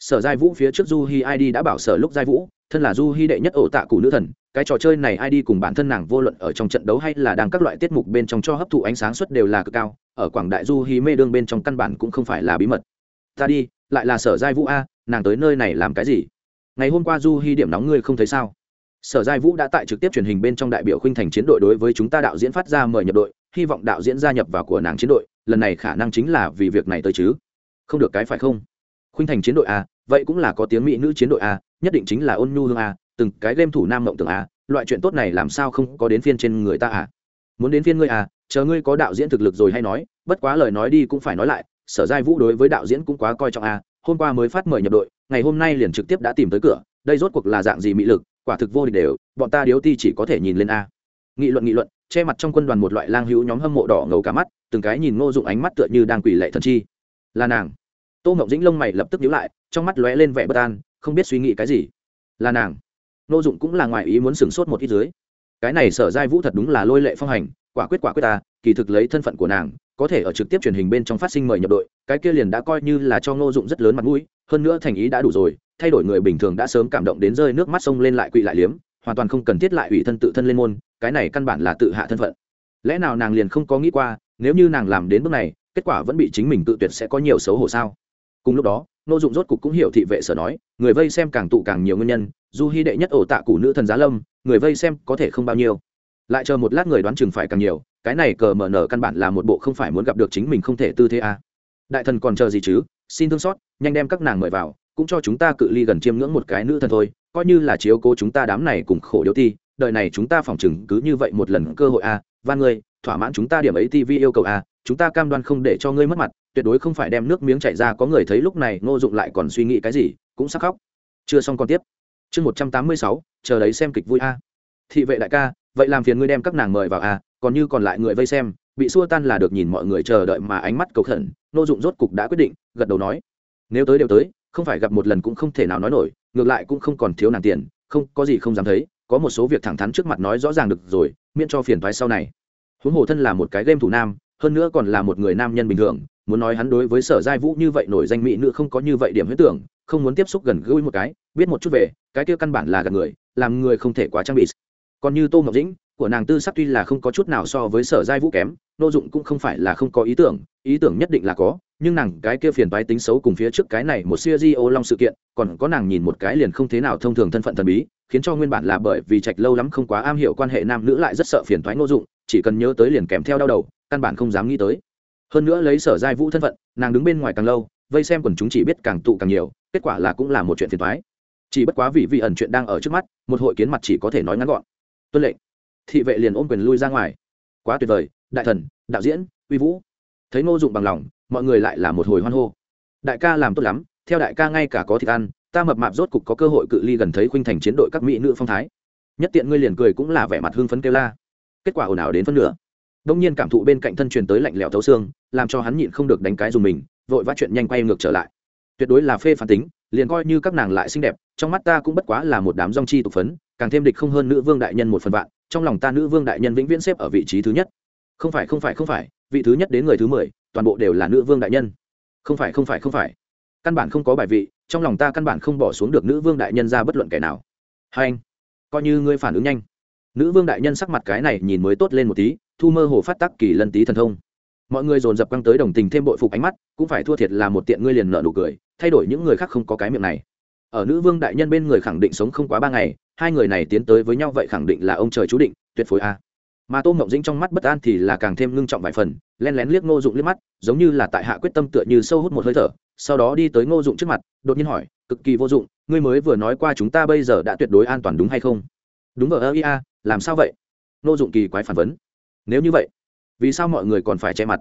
Sở giai vũ phía trước du hy id đã bảo sở lúc giai vũ thân là du hy đệ nhất ổ tạ cụ nữ thần, cái trò chơi này id cùng bản thân nàng vô luận ở trong trận đấu hay là đang các loại tiết mục bên trong cho hấp thụ ánh sáng suất đều là cực cao, ở quảng đại du hy mê đương bên trong căn bản cũng không phải là bí mật. Ta đi, lại là sở giai vũ a, nàng tới nơi này làm cái gì? Ngày hôm qua du hy điểm nóng ngươi không thấy sao? Sở giai vũ đã tại trực tiếp truyền hình bên trong đại biểu khuynh thành chiến đội đối với chúng ta đạo diễn phát ra mời nhập đội, hy vọng đạo diễn gia nhập vào của nàng chiến đội, lần này khả năng chính là vì việc này tới chứ. Không được cái phải không? Khuynh thành chiến đội a vậy cũng là có tiếng mỹ nữ chiến đội a, nhất định chính là ôn nhu hương a, từng cái game thủ nam mộng tưởng a, loại chuyện tốt này làm sao không có đến phiên trên người ta à? Muốn đến phiên ngươi à chờ ngươi có đạo diễn thực lực rồi hay nói, bất quá lời nói đi cũng phải nói lại, sở giai vũ đối với đạo diễn cũng quá coi trọng à hôm qua mới phát mời nhập đội, ngày hôm nay liền trực tiếp đã tìm tới cửa, đây rốt cuộc là dạng gì mỹ lực, quả thực vô địch đều, bọn ta điếu ti chỉ có thể nhìn lên a. Nghị luận nghị luận, che mặt trong quân đoàn một loại lang hữu nhóm hâm mộ đỏ ngầu cả mắt, từng cái nhìn ngô dụng ánh mắt tựa như đang quỷ lệ thần chi. Là nàng. Tô ngọc dĩnh lông mày lập tức nhíu lại trong mắt lóe lên vẻ bất an, không biết suy nghĩ cái gì. Là nàng. Ngô dụng cũng là ngoài ý muốn sửng sốt một ít dưới. Cái này sở giai vũ thật đúng là lôi lệ phong hành, quả quyết quả quyết ta, kỳ thực lấy thân phận của nàng, có thể ở trực tiếp truyền hình bên trong phát sinh mời nhập đội, cái kia liền đã coi như là cho ngô dụng rất lớn mặt mũi, hơn nữa thành ý đã đủ rồi, thay đổi người bình thường đã sớm cảm động đến rơi nước mắt sông lên lại quỵ lại liếm, hoàn toàn không cần thiết lại ủy thân tự thân lên môn, cái này căn bản là tự hạ thân phận. Lẽ nào nàng liền không có nghĩ qua, nếu như nàng làm đến bước này, kết quả vẫn bị chính mình tự tuyệt sẽ có nhiều xấu hổ sao? Cùng lúc đó Nô dụng rốt cục cũng hiểu thị vệ sở nói, người vây xem càng tụ càng nhiều nguyên nhân, dù hy đệ nhất ổ tạ cụ nữ thần giá lâm, người vây xem có thể không bao nhiêu lại chờ một lát người đoán chừng phải càng nhiều, cái này cờ mở nở căn bản là một bộ không phải muốn gặp được chính mình không thể tư thế à. đại thần còn chờ gì chứ, xin thương xót, nhanh đem các nàng mời vào, cũng cho chúng ta cự ly gần chiêm ngưỡng một cái nữ thần thôi, coi như là chiếu cố chúng ta đám này cùng khổ điếu ti, Đời này chúng ta phỏng chừng cứ như vậy một lần cơ hội à van ngươi thỏa mãn chúng ta điểm ấy tv yêu cầu à chúng ta cam đoan không để cho ngươi mất mặt, tuyệt đối không phải đem nước miếng chảy ra có người thấy lúc này ngô dụng lại còn suy nghĩ cái gì, cũng sắc khóc. Chưa xong còn tiếp. Chương một trăm tám mươi sáu, chờ đấy xem kịch vui a. Thị vệ đại ca, vậy làm phiền ngươi đem các nàng mời vào a, còn như còn lại người vây xem, bị xua tan là được nhìn mọi người chờ đợi mà ánh mắt cầu khẩn, ngô dụng rốt cục đã quyết định, gật đầu nói. Nếu tới đều tới, không phải gặp một lần cũng không thể nào nói nổi, ngược lại cũng không còn thiếu nàng tiền, không, có gì không dám thấy, có một số việc thẳng thắn trước mặt nói rõ ràng được rồi, miễn cho phiền thoái sau này huống hồ thân là một cái game thủ nam, hơn nữa còn là một người nam nhân bình thường, muốn nói hắn đối với sở giai vũ như vậy nổi danh mỹ nữ không có như vậy điểm huyết tưởng, không muốn tiếp xúc gần gũi một cái, biết một chút về, cái kia căn bản là gần người, làm người không thể quá trang bị. Còn như tô ngọc dĩnh của nàng tư sắc tuy là không có chút nào so với sở giai vũ kém, nô dụng cũng không phải là không có ý tưởng ý tưởng nhất định là có, nhưng nàng cái kia phiền toái tính xấu cùng phía trước cái này một siêu di ô long sự kiện, còn có nàng nhìn một cái liền không thế nào thông thường thân phận thần bí, khiến cho nguyên bản là bởi vì trạch lâu lắm không quá am hiểu quan hệ nam nữ lại rất sợ phiền toái nô dụng, chỉ cần nhớ tới liền kèm theo đau đầu, căn bản không dám nghĩ tới. Hơn nữa lấy sở giai vũ thân phận, nàng đứng bên ngoài càng lâu, vây xem quần chúng chỉ biết càng tụ càng nhiều, kết quả là cũng là một chuyện phiền toái. Chỉ bất quá vì vị ẩn chuyện đang ở trước mắt, một hội kiến mặt chỉ có thể nói ngắn gọn. Tuân lệnh thị vệ liền ôm quyền lui ra ngoài. Quá tuyệt vời, đại thần, đạo diễn, uy vũ. Thấy ngô dụng bằng lòng, mọi người lại là một hồi hoan hô. Đại ca làm tốt lắm, theo đại ca ngay cả có thịt ăn, ta mập mạp rốt cục có cơ hội cự ly gần thấy khuynh thành chiến đội các mỹ nữ phong thái. Nhất tiện ngươi liền cười cũng là vẻ mặt hưng phấn kêu la. Kết quả ồn ào đến phân nửa. Đông nhiên cảm thụ bên cạnh thân truyền tới lạnh lẽo thấu xương, làm cho hắn nhịn không được đánh cái dùng mình, vội vã chuyện nhanh quay ngược trở lại. Tuyệt đối là phê phản tính, liền coi như các nàng lại xinh đẹp, trong mắt ta cũng bất quá là một đám rong chi tục phấn, càng thêm địch không hơn nữ vương đại nhân một phần vạn trong lòng ta nữ vương đại nhân vĩnh viễn xếp ở vị trí thứ nhất. Không phải không phải không phải, vị thứ nhất đến người thứ mười, toàn bộ đều là nữ vương đại nhân. Không phải không phải không phải. Căn bản không có bài vị, trong lòng ta căn bản không bỏ xuống được nữ vương đại nhân ra bất luận kẻ nào. Hai anh, coi như ngươi phản ứng nhanh. Nữ vương đại nhân sắc mặt cái này nhìn mới tốt lên một tí, thu mơ hồ phát tắc kỳ lân tí thần thông. Mọi người dồn dập căng tới đồng tình thêm bội phục ánh mắt, cũng phải thua thiệt là một tiện ngươi liền nợ nụ cười, thay đổi những người khác không có cái miệng này. Ở nữ vương đại nhân bên người khẳng định sống không quá ba ngày hai người này tiến tới với nhau vậy khẳng định là ông trời chú định, tuyệt phối a. Mà tô mộng dĩnh trong mắt bất an thì là càng thêm ngưng trọng vài phần, len lén liếc ngô dụng liếc mắt, giống như là tại hạ quyết tâm tựa như sâu hút một hơi thở, sau đó đi tới ngô dụng trước mặt, đột nhiên hỏi, cực kỳ vô dụng, ngươi mới vừa nói qua chúng ta bây giờ đã tuyệt đối an toàn đúng hay không? Đúng vờ ơ ia làm sao vậy? Ngô dụng kỳ quái phản vấn. Nếu như vậy, vì sao mọi người còn phải che mặt?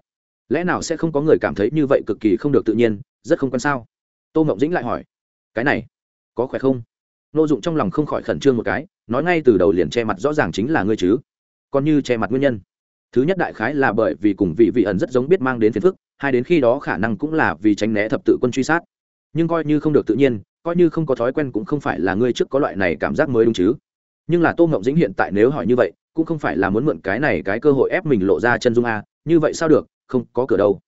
Lẽ nào sẽ không có người cảm thấy như vậy cực kỳ không được tự nhiên, rất không quan sao? Tô mộng dĩnh lại hỏi. Cái này, có khỏe không? Nô dụng trong lòng không khỏi khẩn trương một cái, nói ngay từ đầu liền che mặt rõ ràng chính là ngươi chứ. Còn như che mặt nguyên nhân. Thứ nhất đại khái là bởi vì cùng vị vị ẩn rất giống biết mang đến phiền phức, hai đến khi đó khả năng cũng là vì tránh né thập tự quân truy sát. Nhưng coi như không được tự nhiên, coi như không có thói quen cũng không phải là ngươi trước có loại này cảm giác mới đúng chứ. Nhưng là tô ngộng dĩnh hiện tại nếu hỏi như vậy, cũng không phải là muốn mượn cái này cái cơ hội ép mình lộ ra chân dung a, như vậy sao được, không có cửa đâu.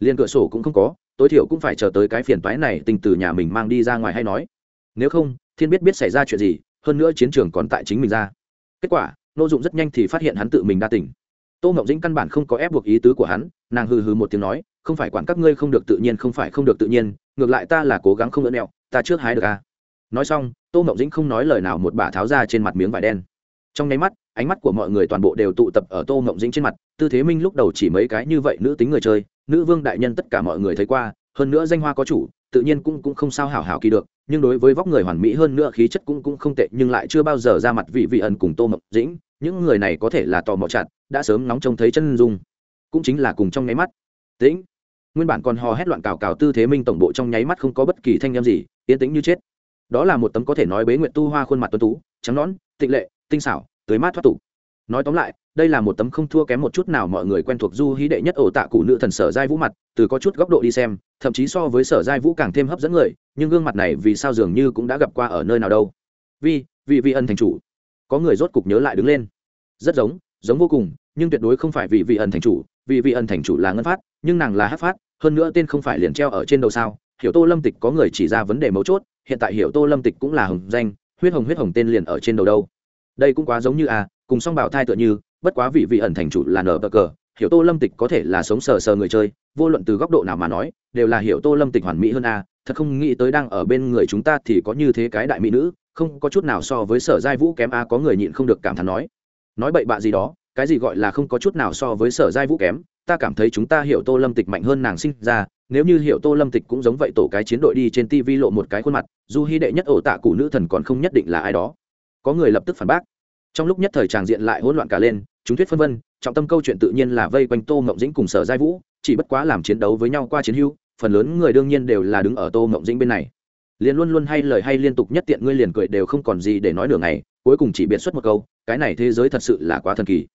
Liền cửa sổ cũng không có, tối thiểu cũng phải chờ tới cái phiền toái này, tình từ nhà mình mang đi ra ngoài hay nói nếu không, thiên biết biết xảy ra chuyện gì, hơn nữa chiến trường còn tại chính mình ra. Kết quả, nô dụng rất nhanh thì phát hiện hắn tự mình đa tỉnh tô mộng dĩnh căn bản không có ép buộc ý tứ của hắn, nàng hừ hừ một tiếng nói, không phải quản các ngươi không được tự nhiên, không phải không được tự nhiên, ngược lại ta là cố gắng không lỡ mẹo, ta trước hái được à. nói xong, tô mộng dĩnh không nói lời nào một bà tháo ra trên mặt miếng vải đen. Trong nháy mắt, ánh mắt của mọi người toàn bộ đều tụ tập ở tô mộng dĩnh trên mặt, tư thế minh lúc đầu chỉ mấy cái như vậy nữ tính người chơi, nữ vương đại nhân tất cả mọi người thấy qua, hơn nữa danh hoa có chủ tự nhiên cũng cũng không sao hảo hảo kỳ được, nhưng đối với vóc người hoàn mỹ hơn nữa khí chất cũng cũng không tệ, nhưng lại chưa bao giờ ra mặt vị vị ẩn cùng tô mộc dĩnh. Những người này có thể là tò mò chặt, đã sớm nóng trông thấy chân dung. Cũng chính là cùng trong nháy mắt. Tĩnh. Nguyên bản còn hò hét loạn cào cào tư thế minh tổng bộ trong nháy mắt không có bất kỳ thanh â gì, yên tĩnh như chết. Đó là một tấm có thể nói bế nguyện tu hoa khuôn mặt tuấn tú, trắng nón tịnh lệ, tinh xảo tới mát thoát tục nói tóm lại, đây là một tấm không thua kém một chút nào mọi người quen thuộc du hí đệ nhất ổ tạ cụ nữ thần sở giai vũ mặt, từ có chút góc độ đi xem, thậm chí so với sở giai vũ càng thêm hấp dẫn người, nhưng gương mặt này vì sao dường như cũng đã gặp qua ở nơi nào đâu. Vì vì vi ân thành chủ. Có người rốt cục nhớ lại đứng lên. Rất giống giống vô cùng, nhưng tuyệt đối không phải vì vị ẩn thành chủ. Vì vị ẩn thành chủ là ngân phát, nhưng nàng là hát phát, hơn nữa tên không phải liền treo ở trên đầu sao. Hiểu tô lâm tịch có người chỉ ra vấn đề mấu chốt, hiện tại hiểu tô lâm tịch cũng là hồng danh, huyết hồng huyết hồng tên liền ở trên đầu đâu. Đây cũng quá giống như à cùng song bảo thai tựa như, bất quá vị vị ẩn thành chủ là nở bờ cờ, hiểu tô lâm tịch có thể là sống sờ sờ người chơi, vô luận từ góc độ nào mà nói, đều là hiểu tô lâm tịch hoàn mỹ hơn à thật không nghĩ tới đang ở bên người chúng ta thì có như thế cái đại mỹ nữ, không có chút nào so với sở giai vũ kém a, có người nhịn không được cảm thán nói. Nói bậy bạ gì đó, cái gì gọi là không có chút nào so với sở giai vũ kém, ta cảm thấy chúng ta hiểu tô lâm tịch mạnh hơn nàng sinh ra, nếu như hiểu tô lâm tịch cũng giống vậy tổ cái chiến đội đi trên tv lộ một cái khuôn mặt, dù hy đệ nhất ổ tạ cụ nữ thần còn không nhất định là ai đó. Có người lập tức phản bác trong lúc nhất thời tràng diện lại hỗn loạn cả lên, chúng thuyết phân vân, trọng tâm câu chuyện tự nhiên là vây quanh tô mộng dĩnh cùng sở giai vũ, chỉ bất quá làm chiến đấu với nhau qua chiến hưu, phần lớn người đương nhiên đều là đứng ở tô mộng dĩnh bên này. Liền luôn luôn hay lời hay liên tục nhất tiện ngươi liền cười đều không còn gì để nói nửa ngày, cuối cùng chỉ biệt xuất một câu, cái này thế giới thật sự là quá thần kỳ.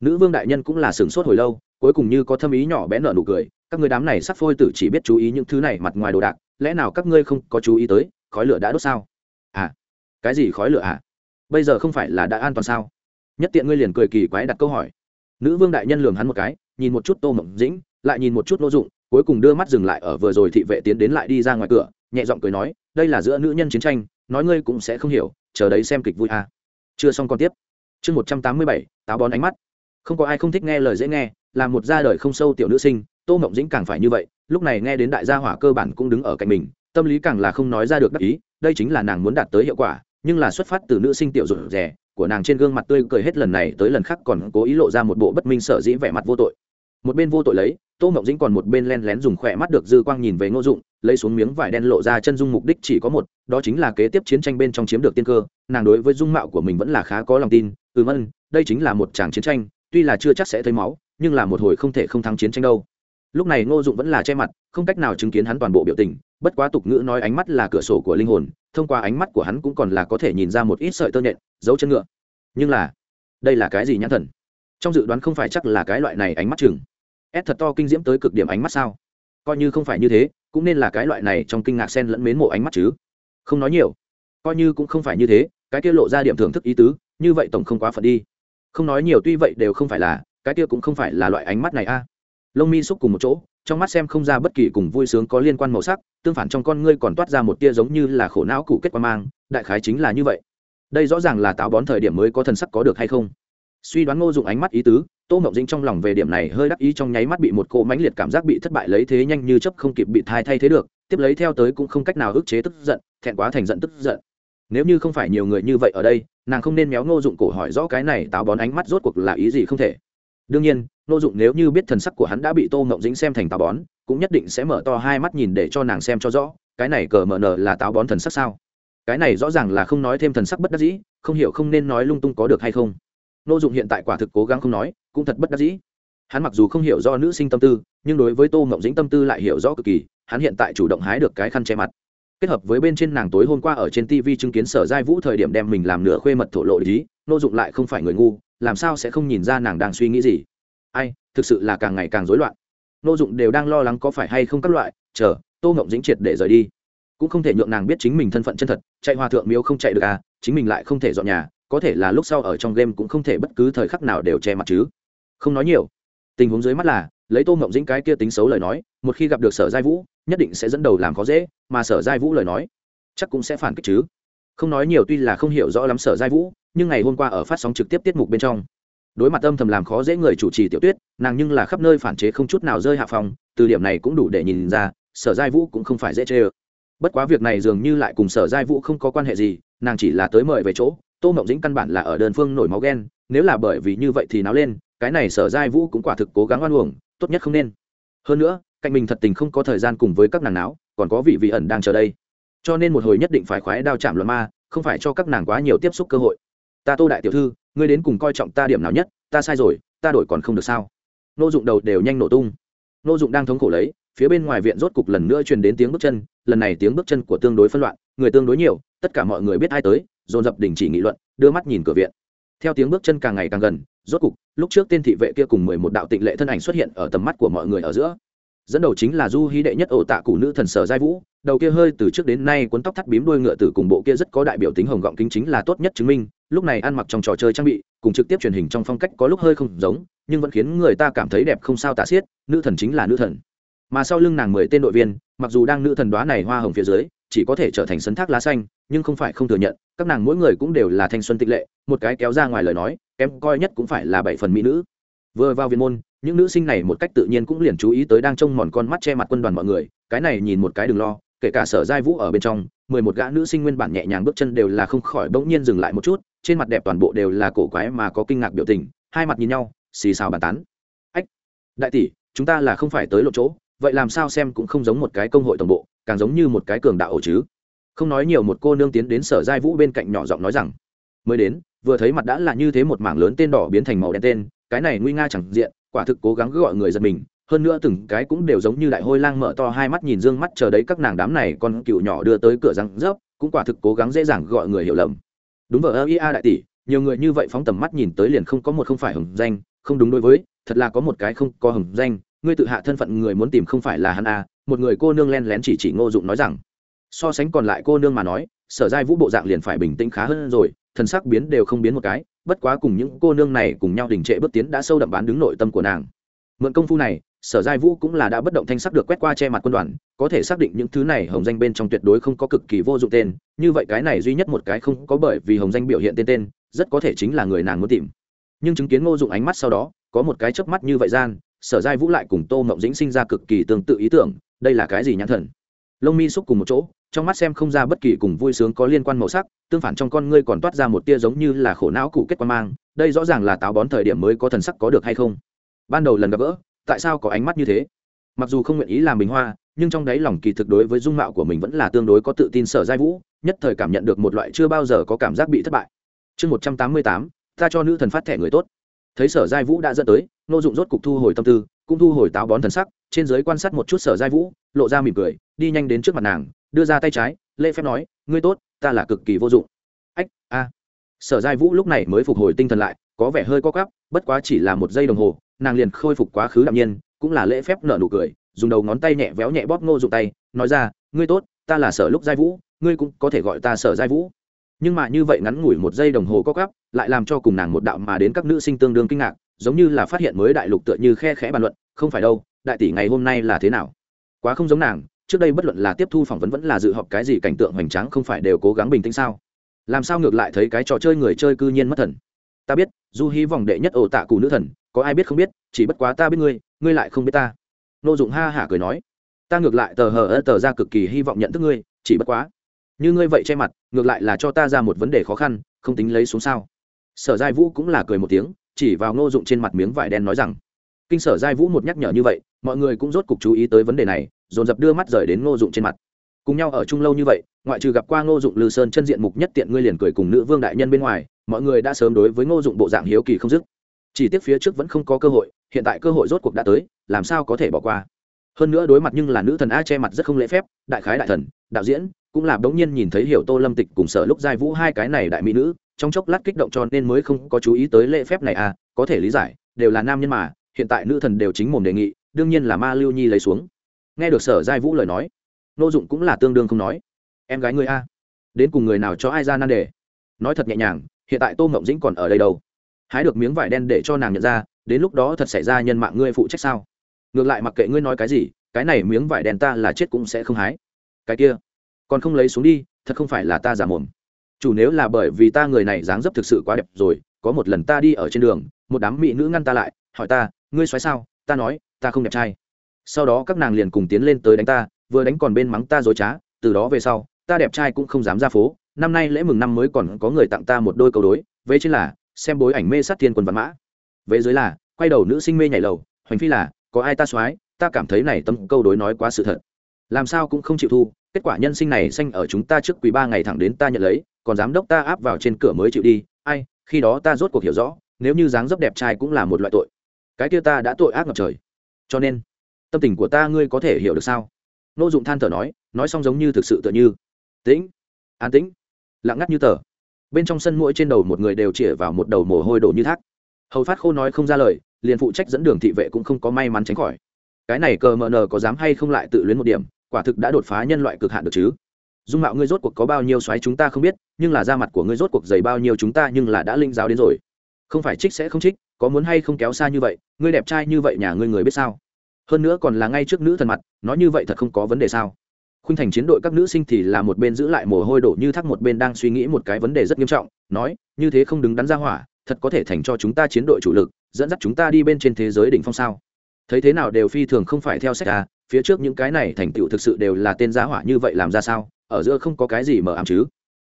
Nữ vương đại nhân cũng là sửng sốt hồi lâu, cuối cùng như có thâm ý nhỏ bé nở nụ cười, các ngươi đám này sắc phôi tử chỉ biết chú ý những thứ này mặt ngoài đồ đạc, lẽ nào các ngươi không có chú ý tới, khói lửa đã đốt sao? À cái gì khói lửa à? Bây giờ không phải là đã an toàn sao? Nhất tiện ngươi liền cười kỳ quái đặt câu hỏi. Nữ vương đại nhân lường hắn một cái, nhìn một chút tô mộng dĩnh, lại nhìn một chút nô dụng, cuối cùng đưa mắt dừng lại ở vừa rồi thị vệ tiến đến lại đi ra ngoài cửa, nhẹ giọng cười nói, đây là giữa nữ nhân chiến tranh, nói ngươi cũng sẽ không hiểu, chờ đấy xem kịch vui à. chưa xong còn tiếp. Chương một trăm tám mươi bảy, táo bón ánh mắt. Không có ai không thích nghe lời dễ nghe, là một gia đời không sâu tiểu nữ sinh, tô mộng dĩnh càng phải như vậy, lúc này nghe đến đại gia hỏa cơ bản cũng đứng ở cạnh mình, tâm lý càng là không nói ra được đắc ý, đây chính là nàng muốn đạt tới hiệu quả nhưng là xuất phát từ nữ sinh tiểu rụt rè của nàng trên gương mặt tươi cười hết lần này tới lần khác còn cố ý lộ ra một bộ bất minh sở dĩ vẻ mặt vô tội. Một bên vô tội lấy, tô mộng dĩnh còn một bên len lén dùng khỏe mắt được dư quang nhìn về ngô dụng, lấy xuống miếng vải đen lộ ra chân dung mục đích chỉ có một, đó chính là kế tiếp chiến tranh bên trong chiếm được tiên cơ, nàng đối với dung mạo của mình vẫn là khá có lòng tin ừ mân đây chính là một tràng chiến tranh, tuy là chưa chắc sẽ thấy máu, nhưng là một hồi không thể không thắng chiến tranh đâu. Lúc này ngô dụng vẫn là che mặt, không cách nào chứng kiến hắn toàn bộ biểu tình bất quá tục ngữ nói ánh mắt là cửa sổ của linh hồn, thông qua ánh mắt của hắn cũng còn là có thể nhìn ra một ít sợi tơ nhện, dấu chân ngựa. Nhưng là, đây là cái gì nhãn thần? Trong dự đoán không phải chắc là cái loại này ánh mắt chừng. Ép thật to kinh diễm tới cực điểm ánh mắt sao? Coi như không phải như thế, cũng nên là cái loại này trong kinh ngạc sen lẫn mến mộ ánh mắt chứ. Không nói nhiều. Coi như cũng không phải như thế, cái kia lộ ra điểm thưởng thức ý tứ, như vậy tổng không quá phận đi. Không nói nhiều tuy vậy đều không phải là, cái kia cũng không phải là loại ánh mắt này a. Lông mi xúc cùng một chỗ trong mắt xem không ra bất kỳ cùng vui sướng có liên quan màu sắc, tương phản trong con ngươi còn toát ra một tia giống như là khổ não cụ kết quả mang, đại khái chính là như vậy. Đây rõ ràng là táo bón thời điểm mới có thần sắc có được hay không? Suy đoán ngô dụng ánh mắt ý tứ, tô mộng dĩnh trong lòng về điểm này hơi đắc ý trong nháy mắt bị một cỗ mãnh liệt cảm giác bị thất bại lấy thế nhanh như chấp không kịp bị thai thay thế được, tiếp lấy theo tới cũng không cách nào ức chế tức giận, thẹn quá thành giận tức giận. Nếu như không phải nhiều người như vậy ở đây, nàng không nên méo ngô dụng cổ hỏi rõ cái này táo bón ánh mắt rốt cuộc là ý gì không thể đương nhiên nô dụng nếu như biết thần sắc của hắn đã bị tô mộng dĩnh xem thành táo bón, cũng nhất định sẽ mở to hai mắt nhìn để cho nàng xem cho rõ, cái này cờ mở nở là táo bón thần sắc sao? Cái này rõ ràng là không nói thêm thần sắc bất đắc dĩ, không hiểu không nên nói lung tung có được hay không. Nô dụng hiện tại quả thực cố gắng không nói, cũng thật bất đắc dĩ. Hắn mặc dù không hiểu do nữ sinh tâm tư, nhưng đối với tô mộng dĩnh tâm tư lại hiểu rõ cực kỳ, hắn hiện tại chủ động hái được cái khăn che mặt. Kết hợp với bên trên nàng tối hôm qua ở trên tv chứng kiến sở giai vũ thời điểm đem mình làm nửa khuê mật thổ lộ lý nô dụng lại không phải người ngu, làm sao sẽ không nhìn ra nàng đang suy nghĩ gì? Ai, thực sự là càng ngày càng rối loạn. Nô dụng đều đang lo lắng có phải hay không các loại, chờ, tô ngộng dĩnh triệt để rời đi. Cũng không thể nhượng nàng biết chính mình thân phận chân thật, chạy hòa thượng miếu không chạy được à chính mình lại không thể dọn nhà, có thể là lúc sau ở trong game cũng không thể bất cứ thời khắc nào đều che mặt chứ. Không nói nhiều. Tình huống dưới mắt là, lấy tô ngộng dĩnh cái kia tính xấu lời nói, một khi gặp được sở giai vũ, nhất định sẽ dẫn đầu làm khó dễ, mà sở giai vũ lời nói, chắc cũng sẽ phản kích chứ. Không nói nhiều tuy là không hiểu rõ lắm sở giai vũ nhưng ngày hôm qua ở phát sóng trực tiếp tiết mục bên trong, đối mặt âm thầm làm khó dễ người chủ trì tiểu tuyết, nàng nhưng là khắp nơi phản chế không chút nào rơi hạ phòng, từ điểm này cũng đủ để nhìn ra, sở giai vũ cũng không phải dễ chê ơ. Bất quá việc này dường như lại cùng sở giai vũ không có quan hệ gì, nàng chỉ là tới mời về chỗ, tô mộng dĩnh căn bản là ở đơn phương nổi máu ghen, nếu là bởi vì như vậy thì náo lên, cái này sở giai vũ cũng quả thực cố gắng oan uổng, tốt nhất không nên. Hơn nữa, cạnh mình thật tình không có thời gian cùng với các nàng náo, còn có vị vị ẩn đang chờ đây. Cho nên một hồi nhất định phải khoái đao chạm luận ma, không phải cho các nàng quá nhiều tiếp xúc cơ hội ta tô đại tiểu thư, ngươi đến cùng coi trọng ta điểm nào nhất, ta sai rồi, ta đổi còn không được sao? Nô dụng đầu đều nhanh nổ tung. Nô dụng đang thống khổ lấy, phía bên ngoài viện rốt cục lần nữa truyền đến tiếng bước chân, lần này tiếng bước chân của tương đối phân loạn, người tương đối nhiều, tất cả mọi người biết ai tới, dồn dập đình chỉ nghị luận, đưa mắt nhìn cửa viện. Theo tiếng bước chân càng ngày càng gần, rốt cục, lúc trước tên thị vệ kia cùng mười một đạo tịnh lệ thân ảnh xuất hiện ở tầm mắt của mọi người ở giữa. Dẫn đầu chính là du hí đệ nhất ổ tạ cụ nữ thần sở giai vũ đầu kia hơi từ trước đến nay cuốn tóc thắt bím đuôi ngựa tử cùng bộ kia rất có đại biểu tính hồng gọng kính chính là tốt nhất chứng minh, lúc này ăn mặc trong trò chơi trang bị, cùng trực tiếp truyền hình trong phong cách có lúc hơi không giống, nhưng vẫn khiến người ta cảm thấy đẹp không sao tả xiết, nữ thần chính là nữ thần. Mà sau lưng nàng mười tên đội viên, mặc dù đang nữ thần đoá này hoa hồng phía dưới, chỉ có thể trở thành sấn thác lá xanh, nhưng không phải không thừa nhận, các nàng mỗi người cũng đều là thanh xuân tịch lệ, một cái kéo ra ngoài lời nói kém coi nhất cũng phải là bảy phần mỹ nữ. Vừa vào viên môn, những nữ sinh này một cách tự nhiên cũng liền chú ý tới đang trông mòn con mắt che mặt quân đoàn mọi người, cái này nhìn một cái đừng lo kể cả sở giai vũ ở bên trong, mười một gã nữ sinh nguyên bản nhẹ nhàng bước chân đều là không khỏi bỗng nhiên dừng lại một chút, trên mặt đẹp toàn bộ đều là cổ quái mà có kinh ngạc biểu tình, hai mặt nhìn nhau, xì xào bàn tán. Ách, đại tỷ, chúng ta là không phải tới lộ chỗ, vậy làm sao xem cũng không giống một cái công hội tổng bộ, càng giống như một cái cường đạo ổ chứ. Không nói nhiều một cô nương tiến đến sở giai vũ bên cạnh nhỏ giọng nói rằng, mới đến, vừa thấy mặt đã là như thế một mảng lớn tên đỏ biến thành màu đen tên, cái này nguy nga chẳng diện, quả thực cố gắng gọi người giật mình hơn nữa từng cái cũng đều giống như đại hôi lang mở to hai mắt nhìn dương mắt chờ đấy các nàng đám này con cựu nhỏ đưa tới cửa răng rớp, cũng quả thực cố gắng dễ dàng gọi người hiểu lầm. Đúng vợ ơ ia đại tỷ, nhiều người như vậy phóng tầm mắt nhìn tới liền không có một không phải hồng danh, không đúng đối với, thật là có một cái không có hồng danh, ngươi tự hạ thân phận người muốn tìm không phải là hắn a, một người cô nương len lén chỉ chỉ ngô dụng nói rằng. So sánh còn lại cô nương mà nói, sở giai vũ bộ dạng liền phải bình tĩnh khá hơn rồi, thần sắc biến đều không biến một cái, bất quá cùng những cô nương này cùng nhau đình trệ bước tiến đã sâu đậm bán đứng nội tâm của nàng. Mượn công phu này sở giai vũ cũng là đã bất động thanh sắc được quét qua che mặt quân đoàn, có thể xác định những thứ này hồng danh bên trong tuyệt đối không có cực kỳ vô dụng tên, như vậy cái này duy nhất một cái không có bởi vì hồng danh biểu hiện tên tên, rất có thể chính là người nàng muốn tìm. Nhưng chứng kiến ngô dụng ánh mắt sau đó, có một cái chớp mắt như vậy gian, sở giai vũ lại cùng tô mộng dĩnh sinh ra cực kỳ tương tự ý tưởng, đây là cái gì nhãn thần? Lông mi xúc cùng một chỗ, trong mắt xem không ra bất kỳ cùng vui sướng có liên quan màu sắc, tương phản trong con ngươi còn toát ra một tia giống như là khổ não cụ kết quan mang, đây rõ ràng là táo bón thời điểm mới có thần sắc có được hay không? Ban đầu lần gặp gỡ tại sao có ánh mắt như thế? Mặc dù không nguyện ý làm bình hoa, nhưng trong đáy lòng kỳ thực đối với dung mạo của mình vẫn là tương đối có tự tin sở giai vũ, nhất thời cảm nhận được một loại chưa bao giờ có cảm giác bị thất bại. Chương một trăm tám mươi tám, ta cho nữ thần phát thẻ người tốt. Thấy sở giai vũ đã dẫn tới nô dụng rốt cục thu hồi tâm tư, cũng thu hồi táo bón thần sắc, trên giới quan sát một chút sở giai vũ, lộ ra mỉm cười, đi nhanh đến trước mặt nàng, đưa ra tay trái, lễ phép nói, ngươi tốt, ta là cực kỳ vô dụng. Ách, a. Sở giai vũ lúc này mới phục hồi tinh thần lại, có vẻ hơi co cắp bất quá chỉ là một giây đồng hồ nàng liền khôi phục quá khứ đạm nhiên cũng là lễ phép nở nụ cười dùng đầu ngón tay nhẹ véo nhẹ bóp ngô dụng tay nói ra ngươi tốt ta là sở lúc giai vũ ngươi cũng có thể gọi ta sở giai vũ. Nhưng mà như vậy ngắn ngủi một giây đồng hồ có gấp, lại làm cho cùng nàng một đạo mà đến các nữ sinh tương đương kinh ngạc giống như là phát hiện mới đại lục tựa như khe khẽ bàn luận không phải đâu đại tỷ ngày hôm nay là thế nào? Quá không giống nàng trước đây bất luận là tiếp thu phỏng vấn vẫn là dự họp cái gì cảnh tượng hoành tráng không phải đều cố gắng bình tĩnh sao? Làm sao ngược lại thấy cái trò chơi người chơi cư nhiên mất thần? Ta biết du hí vòng đệ nhất ổ tạ cụ nữ thần có ai biết không biết, chỉ bất quá ta biết ngươi ngươi lại không biết ta. Nô dụng ha hả cười nói, ta ngược lại tờ hờ ơ tờ ra cực kỳ hy vọng nhận thức ngươi, chỉ bất quá, như ngươi vậy che mặt, ngược lại là cho ta ra một vấn đề khó khăn, không tính lấy xuống sao. Sở giai vũ cũng là cười một tiếng, chỉ vào nô dụng trên mặt miếng vải đen nói rằng, kinh sở giai vũ một nhắc nhở như vậy, mọi người cũng rốt cục chú ý tới vấn đề này, dồn dập đưa mắt rời đến ngô dụng trên mặt. Cùng nhau ở chung lâu như vậy, ngoại trừ gặp qua ngô dụng lư sơn chân diện mục nhất tiện ngươi liền cười cùng nữ vương đại nhân bên ngoài, mọi người đã sớm đối với ngô dụng bộ dạng hiếu kỳ không dứt chỉ tiếc phía trước vẫn không có cơ hội, hiện tại cơ hội rốt cuộc đã tới, làm sao có thể bỏ qua? Hơn nữa đối mặt nhưng là nữ thần a che mặt rất không lễ phép, đại khái đại thần, đạo diễn, cũng là bỗng nhiên nhìn thấy hiểu tô lâm tịch cùng sở lúc giai vũ hai cái này đại mỹ nữ, trong chốc lát kích động cho nên mới không có chú ý tới lễ phép này à có thể lý giải, đều là nam nhân mà, hiện tại nữ thần đều chính mồm đề nghị, đương nhiên là ma lưu nhi lấy xuống. Nghe được sở giai vũ lời nói, nô dụng cũng là tương đương không nói. Em gái người a, đến cùng người nào cho ai ra nan đề? Nói thật nhẹ nhàng, hiện tại tô mộng dĩnh còn ở đây đâu? Hái được miếng vải đen để cho nàng nhận ra, đến lúc đó thật xảy ra nhân mạng ngươi phụ trách sao? Ngược lại mặc kệ ngươi nói cái gì, cái này miếng vải đen ta là chết cũng sẽ không hái. Cái kia, còn không lấy xuống đi, thật không phải là ta giả mồm. Chủ nếu là bởi vì ta người này dáng dấp thực sự quá đẹp rồi, có một lần ta đi ở trên đường, một đám mỹ nữ ngăn ta lại, hỏi ta, ngươi xoáy sao? Ta nói, ta không đẹp trai. Sau đó các nàng liền cùng tiến lên tới đánh ta, vừa đánh còn bên mắng ta dối trá, từ đó về sau, ta đẹp trai cũng không dám ra phố. Năm nay lễ mừng năm mới còn có người tặng ta một đôi câu đối vế trên là xem bối ảnh mê sát thiên quân văn mã. Vế dưới là, quay đầu nữ sinh mê nhảy lầu, hoành phi là, có ai ta soái, ta cảm thấy này tâm câu đối nói quá sự thật. Làm sao cũng không chịu thu, kết quả nhân sinh này xanh ở chúng ta trước quý ba ngày thẳng đến ta nhận lấy, còn giám đốc ta áp vào trên cửa mới chịu đi, ai, khi đó ta rốt cuộc hiểu rõ, nếu như dáng dấp đẹp trai cũng là một loại tội. Cái kia ta đã tội ác ngập trời. Cho nên, tâm tình của ta ngươi có thể hiểu được sao? Nô dụng than thở nói nói xong giống như thực sự tựa như, tĩnh, an tĩnh. Lặng ngắt như tờ bên trong sân mũi trên đầu một người đều chĩa vào một đầu mồ hôi đổ như thác. Hầu phát khô nói không ra lời, liền phụ trách dẫn đường thị vệ cũng không có may mắn tránh khỏi. Cái này cờ mờ nờ có dám hay không lại tự luyến một điểm, quả thực đã đột phá nhân loại cực hạn được chứ. Dung mạo ngươi rốt cuộc có bao nhiêu xoáy chúng ta không biết, nhưng là da mặt của ngươi rốt cuộc dày bao nhiêu chúng ta nhưng là đã linh giáo đến rồi. Không phải trích sẽ không trích, có muốn hay không kéo xa như vậy, ngươi đẹp trai như vậy nhà ngươi người biết sao? Hơn nữa còn là ngay trước nữ thần mặt, nói như vậy thật không có vấn đề sao? Khuynh thành chiến đội các nữ sinh thì là một bên giữ lại mồ hôi đổ như thác, một bên đang suy nghĩ một cái vấn đề rất nghiêm trọng, nói, như thế không đứng đắn ra hỏa, thật có thể thành cho chúng ta chiến đội chủ lực, dẫn dắt chúng ta đi bên trên thế giới đỉnh phong sao? Thấy thế nào đều phi thường không phải theo sách à phía trước những cái này thành tựu thực sự đều là tên giá hỏa như vậy làm ra sao, ở giữa không có cái gì mờ ám chứ?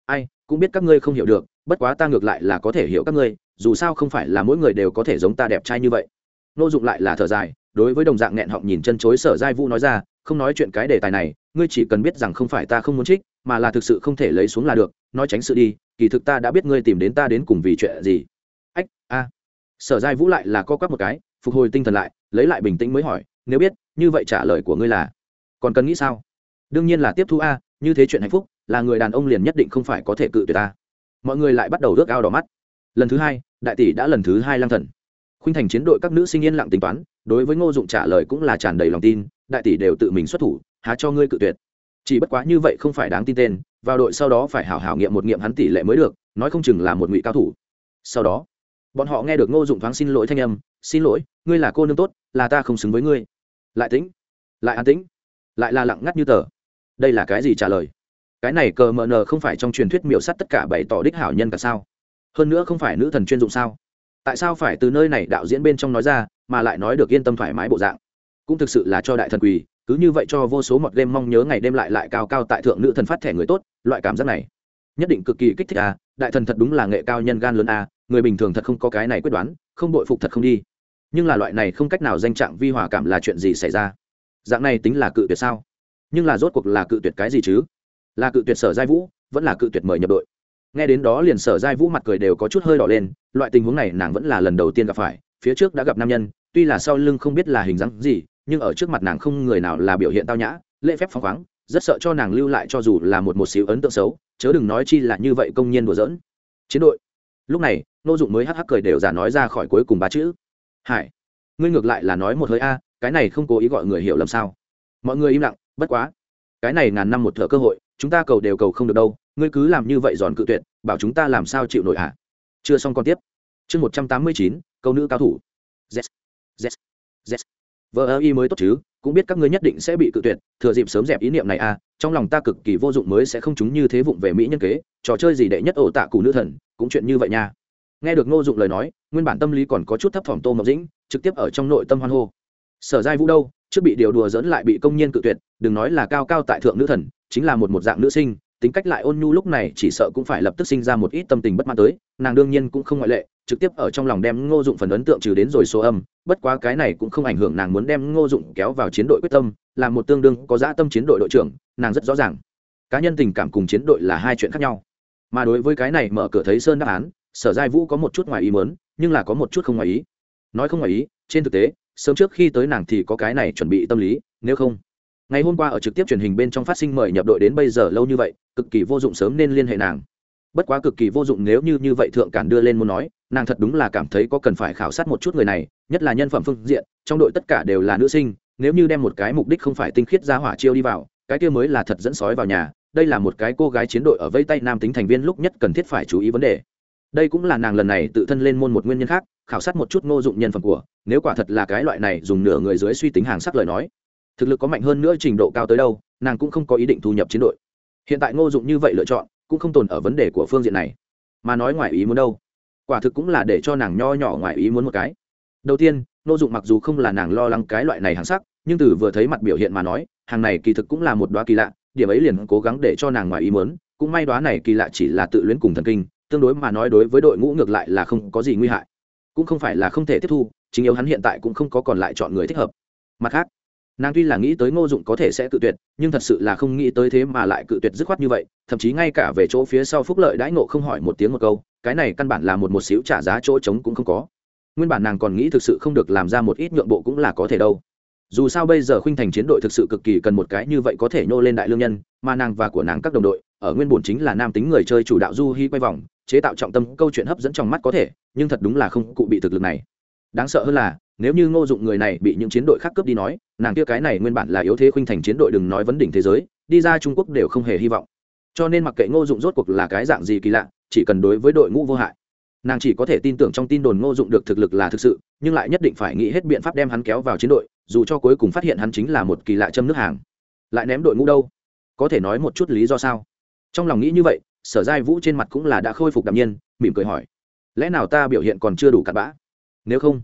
Ai, cũng biết các ngươi không hiểu được, bất quá ta ngược lại là có thể hiểu các ngươi, dù sao không phải là mỗi người đều có thể giống ta đẹp trai như vậy. Nô dụng lại là thở dài đối với đồng dạng nghẹn họng nhìn chân chối sở giai vũ nói ra, không nói chuyện cái đề tài này, ngươi chỉ cần biết rằng không phải ta không muốn trích, mà là thực sự không thể lấy xuống là được, nói tránh sự đi, kỳ thực ta đã biết ngươi tìm đến ta đến cùng vì chuyện gì. Ách, a. Sở giai vũ lại là co quắp một cái, phục hồi tinh thần lại, lấy lại bình tĩnh mới hỏi, nếu biết, như vậy trả lời của ngươi là, còn cần nghĩ sao? Đương nhiên là tiếp thu a, như thế chuyện hạnh phúc, là người đàn ông liền nhất định không phải có thể cự tuyệt ta. Mọi người lại bắt đầu ước ao đỏ mắt. Lần thứ hai, đại tỷ đã lần thứ hai lang thần. Khuynh thành chiến đội các nữ sinh yên lặng tính toán đối với ngô dụng trả lời cũng là tràn đầy lòng tin, đại tỷ đều tự mình xuất thủ, há cho ngươi cự tuyệt. Chỉ bất quá như vậy không phải đáng tin tên, vào đội sau đó phải hảo hảo nghiệm một nghiệm hắn tỷ lệ mới được, nói không chừng là một ngụy cao thủ. Sau đó, bọn họ nghe được ngô dụng thoáng xin lỗi thanh âm, xin lỗi, ngươi là cô nương tốt, là ta không xứng với ngươi. Lại tĩnh, lại an tĩnh, lại là lặng ngắt như tờ. Đây là cái gì trả lời? Cái này cờ mờ nờ không phải trong truyền thuyết miểu sắt tất cả bày tỏ đích hảo nhân cả sao? Hơn nữa không phải nữ thần chuyên dụng sao? Tại sao phải từ nơi này đạo diễn bên trong nói ra, mà lại nói được yên tâm thoải mái bộ dạng? Cũng thực sự là cho đại thần quỳ, cứ như vậy cho vô số mọt game mong nhớ ngày đêm lại lại cao cao tại thượng nữ thần phát thẻ người tốt, loại cảm giác này. Nhất định cực kỳ kích thích à đại thần thật đúng là nghệ cao nhân gan lớn à người bình thường thật không có cái này quyết đoán, không bội phục thật không đi. Nhưng là loại này không cách nào danh trạng vi hòa cảm là chuyện gì xảy ra? Dạng này tính là cự tuyệt sao? Nhưng là rốt cuộc là cự tuyệt cái gì chứ? Là cự tuyệt sở giai vũ, vẫn là cự tuyệt mời nhập đội nghe đến đó liền sở giai vũ mặt cười đều có chút hơi đỏ lên, loại tình huống này nàng vẫn là lần đầu tiên gặp phải, phía trước đã gặp nam nhân, tuy là sau lưng không biết là hình dáng gì, nhưng ở trước mặt nàng không người nào là biểu hiện tao nhã, lễ phép phóng khoáng, rất sợ cho nàng lưu lại cho dù là một một xíu ấn tượng xấu, chớ đừng nói chi là như vậy công nhiên đùa giỡn. Chiến đội. Lúc này nô dụng mới hắc hắc cười đều giả nói ra khỏi cuối cùng ba chữ. Hải, ngươi ngược lại là nói một hơi a, cái này không cố ý gọi người hiểu lầm sao? Mọi người im lặng, bất quá. Cái này ngàn năm một thợ cơ hội, chúng ta cầu đều cầu không được đâu ngươi cứ làm như vậy giòn cự tuyệt, bảo chúng ta làm sao chịu nổi hả? Chưa xong còn tiếp. Chương một trăm tám mươi chín, câu nữ cao thủ. Z z z vợ ơ y mới tốt chứ, cũng biết các ngươi nhất định sẽ bị cự tuyệt, thừa dịp sớm dẹp ý niệm này à trong lòng ta cực kỳ vô dụng mới sẽ không chúng như thế vụng về mỹ nhân kế, trò chơi gì đệ nhất ổ tạ cụ nữ thần, cũng chuyện như vậy nha. Nghe được ngô dụng lời nói, nguyên bản tâm lý còn có chút thấp thỏm tô mộc dĩnh, trực tiếp ở trong nội tâm hoan hô. Sở giai vũ đâu, trước bị điều đùa dẫn lại bị công nhân cự tuyệt, đừng nói là cao cao tại thượng nữ thần, chính là một một dạng nữ sinh tính cách lại ôn nhu lúc này chỉ sợ cũng phải lập tức sinh ra một ít tâm tình bất mãn tới, nàng đương nhiên cũng không ngoại lệ, trực tiếp ở trong lòng đem ngô dụng phần ấn tượng trừ đến rồi số âm, bất quá cái này cũng không ảnh hưởng nàng muốn đem ngô dụng kéo vào chiến đội quyết tâm, là một tương đương có dã tâm chiến đội đội trưởng, nàng rất rõ ràng. Cá nhân tình cảm cùng chiến đội là hai chuyện khác nhau. Mà đối với cái này mở cửa thấy sơn đáp án, sở giai vũ có một chút ngoài ý mớn nhưng là có một chút không ngoài ý. Nói không ngoài ý, trên thực tế, sớm trước khi tới nàng thì có cái này chuẩn bị tâm lý, nếu không, ngày hôm qua ở trực tiếp truyền hình bên trong phát sinh mời nhập đội đến bây giờ lâu như vậy cực kỳ vô dụng sớm nên liên hệ nàng. Bất quá cực kỳ vô dụng nếu như như vậy thượng cản đưa lên muốn nói, nàng thật đúng là cảm thấy có cần phải khảo sát một chút người này, nhất là nhân phẩm phương diện, trong đội tất cả đều là nữ sinh, nếu như đem một cái mục đích không phải tinh khiết ra hỏa chiêu đi vào, cái kia mới là thật dẫn sói vào nhà, đây là một cái cô gái chiến đội ở vây tay nam tính thành viên lúc nhất cần thiết phải chú ý vấn đề. Đây cũng là nàng lần này tự thân lên môn một nguyên nhân khác, khảo sát một chút ngô dụng nhân phẩm của, nếu quả thật là cái loại này dùng nửa người dưới suy tính hàng sắc lời nói, thực lực có mạnh hơn nữa trình độ cao tới đâu, nàng cũng không có ý định thu nhập chiến đội hiện tại ngô dụng như vậy lựa chọn, cũng không tồn ở vấn đề của phương diện này. Mà nói ngoài ý muốn đâu. Quả thực cũng là để cho nàng nho nhỏ ngoài ý muốn một cái. Đầu tiên, ngô dụng mặc dù không là nàng lo lắng cái loại này hàng sắc, nhưng từ vừa thấy mặt biểu hiện mà nói, hàng này kỳ thực cũng là một đoá kỳ lạ, điểm ấy liền cố gắng để cho nàng ngoài ý muốn, cũng may đoá này kỳ lạ chỉ là tự luyến cùng thần kinh, tương đối mà nói đối với đội ngũ ngược lại là không có gì nguy hại. Cũng không phải là không thể tiếp thu, chính yếu hắn hiện tại cũng không có còn lại chọn người thích hợp. Mặt khác nàng tuy là nghĩ tới ngô dụng có thể sẽ cự tuyệt, nhưng thật sự là không nghĩ tới thế mà lại cự tuyệt dứt khoát như vậy, thậm chí ngay cả về chỗ phía sau phúc lợi đãi ngộ không hỏi một tiếng một câu, cái này căn bản là một một xíu trả giá chỗ trống cũng không có. Nguyên bản nàng còn nghĩ thực sự không được làm ra một ít nhượng bộ cũng là có thể đâu. Dù sao bây giờ khuynh thành chiến đội thực sự cực kỳ cần một cái như vậy có thể nhô lên đại lương nhân, mà nàng và của nàng các đồng đội, ở nguyên bổn chính là nam tính người chơi chủ đạo du hy quay vòng, chế tạo trọng tâm câu chuyện hấp dẫn trong mắt có thể, nhưng thật đúng là không cụ bị thực lực này. Đáng sợ hơn là nếu như ngô dụng người này bị những chiến đội khác cướp đi nói, nàng kia cái này nguyên bản là yếu thế khuynh thành chiến đội đừng nói vấn đỉnh thế giới, đi ra trung quốc đều không hề hy vọng. Cho nên mặc kệ ngô dụng rốt cuộc là cái dạng gì kỳ lạ, chỉ cần đối với đội ngũ vô hại. Nàng chỉ có thể tin tưởng trong tin đồn ngô dụng được thực lực là thực sự, nhưng lại nhất định phải nghĩ hết biện pháp đem hắn kéo vào chiến đội, dù cho cuối cùng phát hiện hắn chính là một kỳ lạ châm nước hàng. Lại ném đội ngũ đâu? Có thể nói một chút lý do sao? Trong lòng nghĩ như vậy, sở giai vũ trên mặt cũng là đã khôi phục đạm nhiên, mỉm cười hỏi. Lẽ nào ta biểu hiện còn chưa đủ cặn bã? Nếu không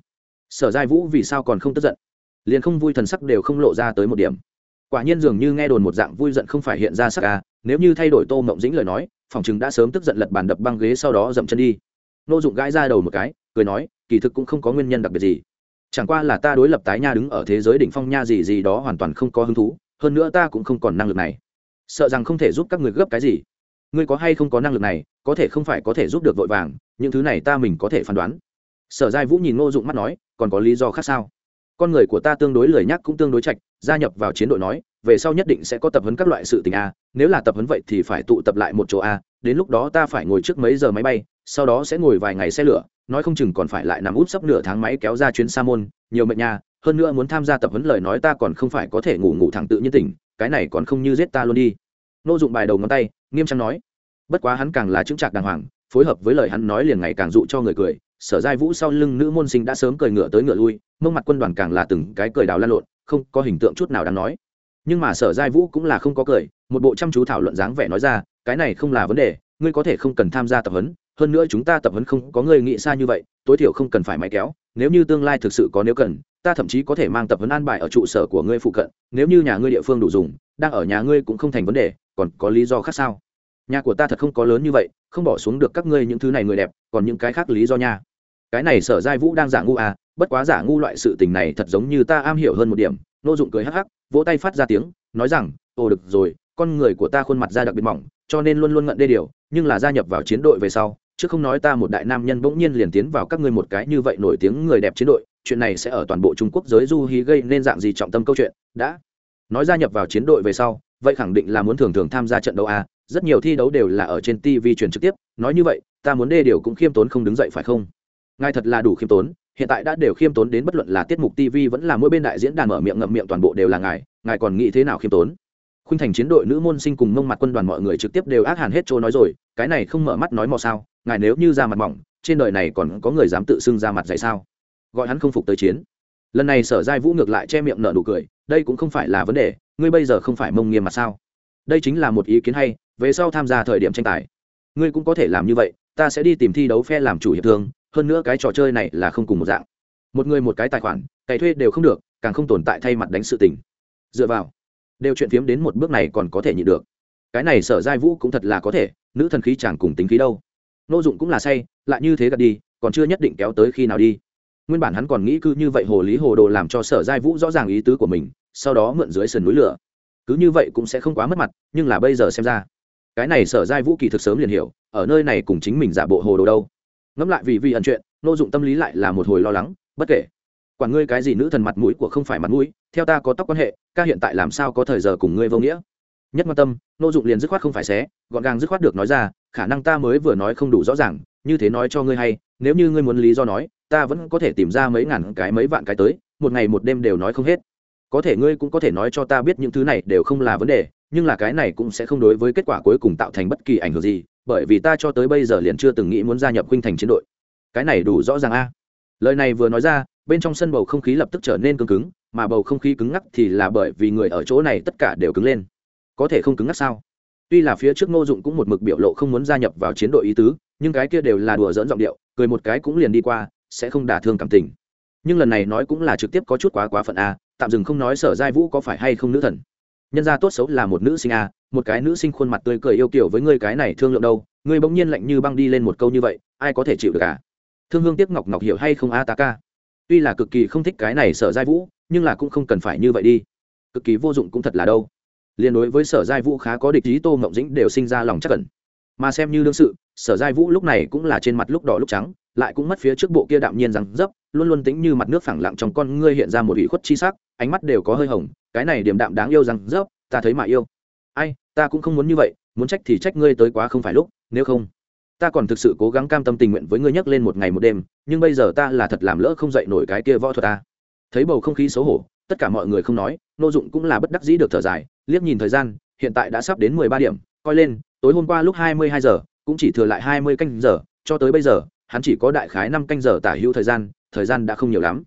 sở giai vũ vì sao còn không tức giận? Liền không vui thần sắc đều không lộ ra tới một điểm. Quả nhiên dường như nghe đồn một dạng vui giận không phải hiện ra sắc à nếu như thay đổi tô mộng dĩnh lời nói, phòng chừng đã sớm tức giận lật bàn đập băng ghế sau đó dậm chân đi. Nô dụng gãi ra đầu một cái, cười nói, kỳ thực cũng không có nguyên nhân đặc biệt gì. Chẳng qua là ta đối lập tái nha đứng ở thế giới đỉnh phong nha gì gì đó hoàn toàn không có hứng thú, hơn nữa ta cũng không còn năng lực này. Sợ rằng không thể giúp các người gấp cái gì. Ngươi có hay không có năng lực này, có thể không phải có thể giúp được vội vàng, những thứ này ta mình có thể phán đoán sở giai vũ nhìn ngô dụng mắt nói, còn có lý do khác sao? Con người của ta tương đối lười nhắc cũng tương đối chạch gia nhập vào chiến đội nói, về sau nhất định sẽ có tập huấn các loại sự tình a, nếu là tập huấn vậy thì phải tụ tập lại một chỗ a, đến lúc đó ta phải ngồi trước mấy giờ máy bay, sau đó sẽ ngồi vài ngày xe lửa, nói không chừng còn phải lại nằm út sắp nửa tháng máy kéo ra chuyến sa môn, nhiều mệnh nha, hơn nữa muốn tham gia tập huấn lời nói ta còn không phải có thể ngủ ngủ thẳng tự nhiên tỉnh, cái này còn không như giết ta luôn đi. Nô dụng bài đầu ngón tay, nghiêm trang nói. Bất quá hắn càng là chững trạc đàng hoàng, phối hợp với lời hắn nói liền ngày càng dụ cho người cười sở giai vũ sau lưng nữ môn sinh đã sớm cười ngựa tới ngựa lui, mông mặt quân đoàn càng là từng cái cười đào lan lộn, không có hình tượng chút nào đáng nói. Nhưng mà sở giai vũ cũng là không có cười, một bộ chăm chú thảo luận dáng vẻ nói ra, cái này không là vấn đề, ngươi có thể không cần tham gia tập huấn, hơn nữa chúng ta tập huấn không có người nghĩ xa như vậy, tối thiểu không cần phải máy kéo, nếu như tương lai thực sự có nếu cần, ta thậm chí có thể mang tập huấn an bài ở trụ sở của ngươi phụ cận, nếu như nhà ngươi địa phương đủ dùng, đang ở nhà ngươi cũng không thành vấn đề, còn có lý do khác sao? Nhà của ta thật không có lớn như vậy, không bỏ xuống được các ngươi những thứ này người đẹp, còn những cái khác lý do nha cái này sở giai vũ đang giả ngu à bất quá giả ngu loại sự tình này thật giống như ta am hiểu hơn một điểm, nô dụng cười hắc hắc, vỗ tay phát ra tiếng, nói rằng, ồ được rồi, con người của ta khuôn mặt da đặc biệt mỏng, cho nên luôn luôn ngận đê điều, nhưng là gia nhập vào chiến đội về sau, chứ không nói ta một đại nam nhân bỗng nhiên liền tiến vào các ngươi một cái như vậy nổi tiếng người đẹp chiến đội, chuyện này sẽ ở toàn bộ trung quốc giới du hí gây nên dạng gì trọng tâm câu chuyện, đã nói gia nhập vào chiến đội về sau, vậy khẳng định là muốn thường thường tham gia trận đấu a rất nhiều thi đấu đều là ở trên tv truyền trực tiếp, nói như vậy, ta muốn đê điều cũng khiêm tốn không đứng dậy phải không? Ngài thật là đủ khiêm tốn, hiện tại đã đều khiêm tốn đến bất luận là tiết mục tv vẫn là mỗi bên đại diễn đàn mở miệng ngậm miệng toàn bộ đều là ngài ngài còn nghĩ thế nào khiêm tốn? Khuynh thành chiến đội nữ môn sinh cùng mông mặt quân đoàn mọi người trực tiếp đều ác hàn hết chỗ nói rồi, cái này không mở mắt nói mò sao, ngài nếu như ra mặt mỏng, trên đời này còn có người dám tự xưng ra mặt dạy sao? Gọi hắn không phục tới chiến. Lần này sở giai vũ ngược lại che miệng nở nụ cười, đây cũng không phải là vấn đề, ngươi bây giờ không phải mông nghiêm mặt sao? Đây chính là một ý kiến hay, về sau tham gia thời điểm tranh tài. Ngươi cũng có thể làm như vậy, ta sẽ đi tìm thi đấu phe làm chủ hiệp thương hơn nữa cái trò chơi này là không cùng một dạng. Một người một cái tài khoản, cày thuê đều không được, càng không tồn tại thay mặt đánh sự tình. Dựa vào, đều chuyện phiếm đến một bước này còn có thể nhịn được. Cái này sở giai vũ cũng thật là có thể, nữ thần khí chẳng cùng tính khí đâu. Nô dụng cũng là say, lại như thế gật đi, còn chưa nhất định kéo tới khi nào đi. Nguyên bản hắn còn nghĩ cứ như vậy hồ lý hồ đồ làm cho sở giai vũ rõ ràng ý tứ của mình, sau đó mượn dưới sườn núi lửa. Cứ như vậy cũng sẽ không quá mất mặt, nhưng là bây giờ xem ra, cái này sở giai vũ kỳ thực sớm liền hiểu, ở nơi này cùng chính mình giả bộ hồ đồ đâu ngẫm lại vì vi ẩn chuyện nô dụng tâm lý lại là một hồi lo lắng, bất kể. Quản ngươi cái gì nữ thần mặt mũi của không phải mặt mũi, theo ta có tóc quan hệ, ca hiện tại làm sao có thời giờ cùng ngươi vô nghĩa. Nhất quan tâm nô dụng liền dứt khoát không phải xé, gọn gàng dứt khoát được nói ra, khả năng ta mới vừa nói không đủ rõ ràng, như thế nói cho ngươi hay, nếu như ngươi muốn lý do nói, ta vẫn có thể tìm ra mấy ngàn cái mấy vạn cái tới, một ngày một đêm đều nói không hết. Có thể ngươi cũng có thể nói cho ta biết những thứ này đều không là vấn đề, nhưng là cái này cũng sẽ không đối với kết quả cuối cùng tạo thành bất kỳ ảnh hưởng gì bởi vì ta cho tới bây giờ liền chưa từng nghĩ muốn gia nhập khuynh thành chiến đội. Cái này đủ rõ ràng a. Lời này vừa nói ra, bên trong sân bầu không khí lập tức trở nên cứng cứng, mà bầu không khí cứng ngắc thì là bởi vì người ở chỗ này tất cả đều cứng lên. Có thể không cứng ngắc sao? Tuy là phía trước ngô dụng cũng một mực biểu lộ không muốn gia nhập vào chiến đội ý tứ, nhưng cái kia đều là đùa dỡn giọng điệu, cười một cái cũng liền đi qua, sẽ không đả thương cảm tình. Nhưng lần này nói cũng là trực tiếp có chút quá quá phận a, tạm dừng không nói sở giai vũ có phải hay không nữ thần. Nhân gia tốt xấu là một nữ sinh a một cái nữ sinh khuôn mặt tươi cười yêu kiểu với ngươi cái này thương lượng đâu, ngươi bỗng nhiên lạnh như băng đi lên một câu như vậy, ai có thể chịu được cả thương hương tiếc ngọc ngọc hiểu hay không a ta ca? Tuy là cực kỳ không thích cái này sở giai vũ, nhưng là cũng không cần phải như vậy đi. Cực kỳ vô dụng cũng thật là đâu. Liên đối với sở giai vũ khá có địch ý tô ngộng dĩnh đều sinh ra lòng chắc cẩn mà xem như đương sự, sở giai vũ lúc này cũng là trên mặt lúc đỏ lúc trắng, lại cũng mất phía trước bộ kia đạm nhiên rằng dấp, luôn luôn tính như mặt nước phẳng lặng trong con ngươi hiện ra một ủy khuất chi sắc, ánh mắt đều có hơi hồng, cái này điểm đạm đáng yêu rằng dấp, ta thấy mà yêu. Ai ta cũng không muốn như vậy, muốn trách thì trách ngươi tới quá không phải lúc, nếu không, ta còn thực sự cố gắng cam tâm tình nguyện với ngươi nhắc lên một ngày một đêm, nhưng bây giờ ta là thật làm lỡ không dậy nổi cái kia võ thuật ta. Thấy bầu không khí xấu hổ, tất cả mọi người không nói, nô dụng cũng là bất đắc dĩ được thở dài, liếc nhìn thời gian, hiện tại đã sắp đến mười ba điểm, coi lên, tối hôm qua lúc hai mươi hai giờ, cũng chỉ thừa lại hai mươi canh giờ, cho tới bây giờ, hắn chỉ có đại khái năm canh giờ tả hữu thời gian thời gian đã không nhiều lắm.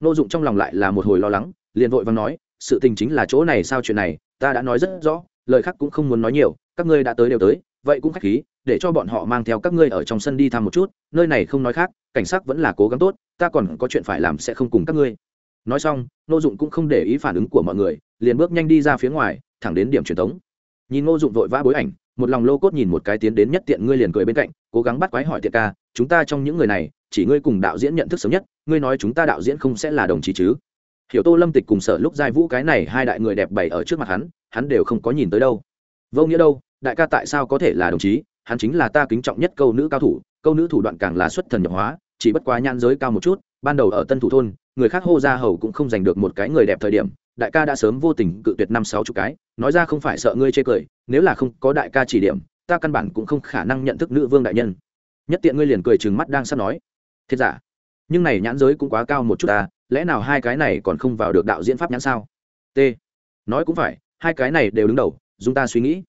Nô dụng trong lòng lại là một hồi lo lắng, liền vội và nói, sự tình chính là chỗ này sao chuyện này, ta đã nói rất rõ lời khác cũng không muốn nói nhiều, các ngươi đã tới đều tới, vậy cũng khách khí, để cho bọn họ mang theo các ngươi ở trong sân đi thăm một chút, nơi này không nói khác, cảnh sát vẫn là cố gắng tốt, ta còn có chuyện phải làm sẽ không cùng các ngươi. Nói xong, Ngô dụng cũng không để ý phản ứng của mọi người, liền bước nhanh đi ra phía ngoài, thẳng đến điểm truyền thống. Nhìn Ngô dụng vội vã bối ảnh, một lòng lô cốt nhìn một cái tiến đến nhất tiện ngươi liền cười bên cạnh, cố gắng bắt quái hỏi tiện ca, chúng ta trong những người này, chỉ ngươi cùng đạo diễn nhận thức sớm nhất, ngươi nói chúng ta đạo diễn không sẽ là đồng chí chứ? Hiểu tô lâm tịch cùng sở lúc giai vũ cái này hai đại người đẹp bày ở trước mặt hắn hắn đều không có nhìn tới đâu. Vô nghĩa đâu, đại ca tại sao có thể là đồng chí, hắn chính là ta kính trọng nhất câu nữ cao thủ, câu nữ thủ đoạn càng là xuất thần nhập hóa, chỉ bất quá nhan giới cao một chút, ban đầu ở tân thủ thôn, người khác hô ra hầu cũng không giành được một cái người đẹp thời điểm, đại ca đã sớm vô tình cự tuyệt năm sáu chục cái, nói ra không phải sợ ngươi chê cười, nếu là không có đại ca chỉ điểm, ta căn bản cũng không khả năng nhận thức nữ vương đại nhân. Nhất tiện ngươi liền cười chừng mắt đang sắp nói. Thiệt giả, nhưng này nhãn giới cũng quá cao một chút ta lẽ nào hai cái này còn không vào được đạo diễn pháp nhãn sao? T. Nói cũng phải, hai cái này đều đứng đầu, dùng ta suy nghĩ.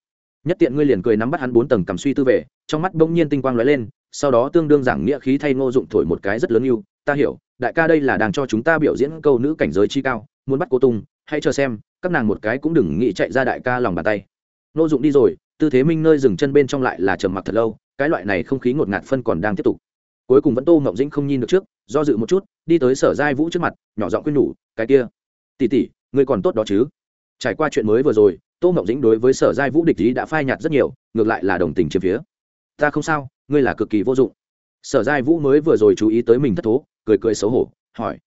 Nhất tiện ngươi liền cười nắm bắt hắn bốn tầng cầm suy tư về, trong mắt bỗng nhiên tinh quang lóe lên, sau đó tương đương giảng nghĩa khí thay ngô dụng thổi một cái rất lớn yêu ta hiểu, đại ca đây là đang cho chúng ta biểu diễn câu nữ cảnh giới chi cao, muốn bắt cô tung hãy chờ xem, các nàng một cái cũng đừng nghĩ chạy ra đại ca lòng bàn tay. Ngô dụng đi rồi, tư thế minh nơi dừng chân bên trong lại là trầm mặc thật lâu, cái loại này không khí ngột ngạt phân còn đang tiếp tục cuối cùng vẫn tô ngậu dĩnh không nhìn được trước, do dự một chút, đi tới sở giai vũ trước mặt, nhỏ giọng khuyên nhủ, cái kia tỉ tỉ ngươi còn tốt đó chứ? Trải qua chuyện mới vừa rồi, tô ngậu dĩnh đối với sở giai vũ địch ý đã phai nhạt rất nhiều, ngược lại là đồng tình chiếm phía. Ta không sao, ngươi là cực kỳ vô dụng. Sở giai vũ mới vừa rồi chú ý tới mình thất thố, cười cười xấu hổ, hỏi.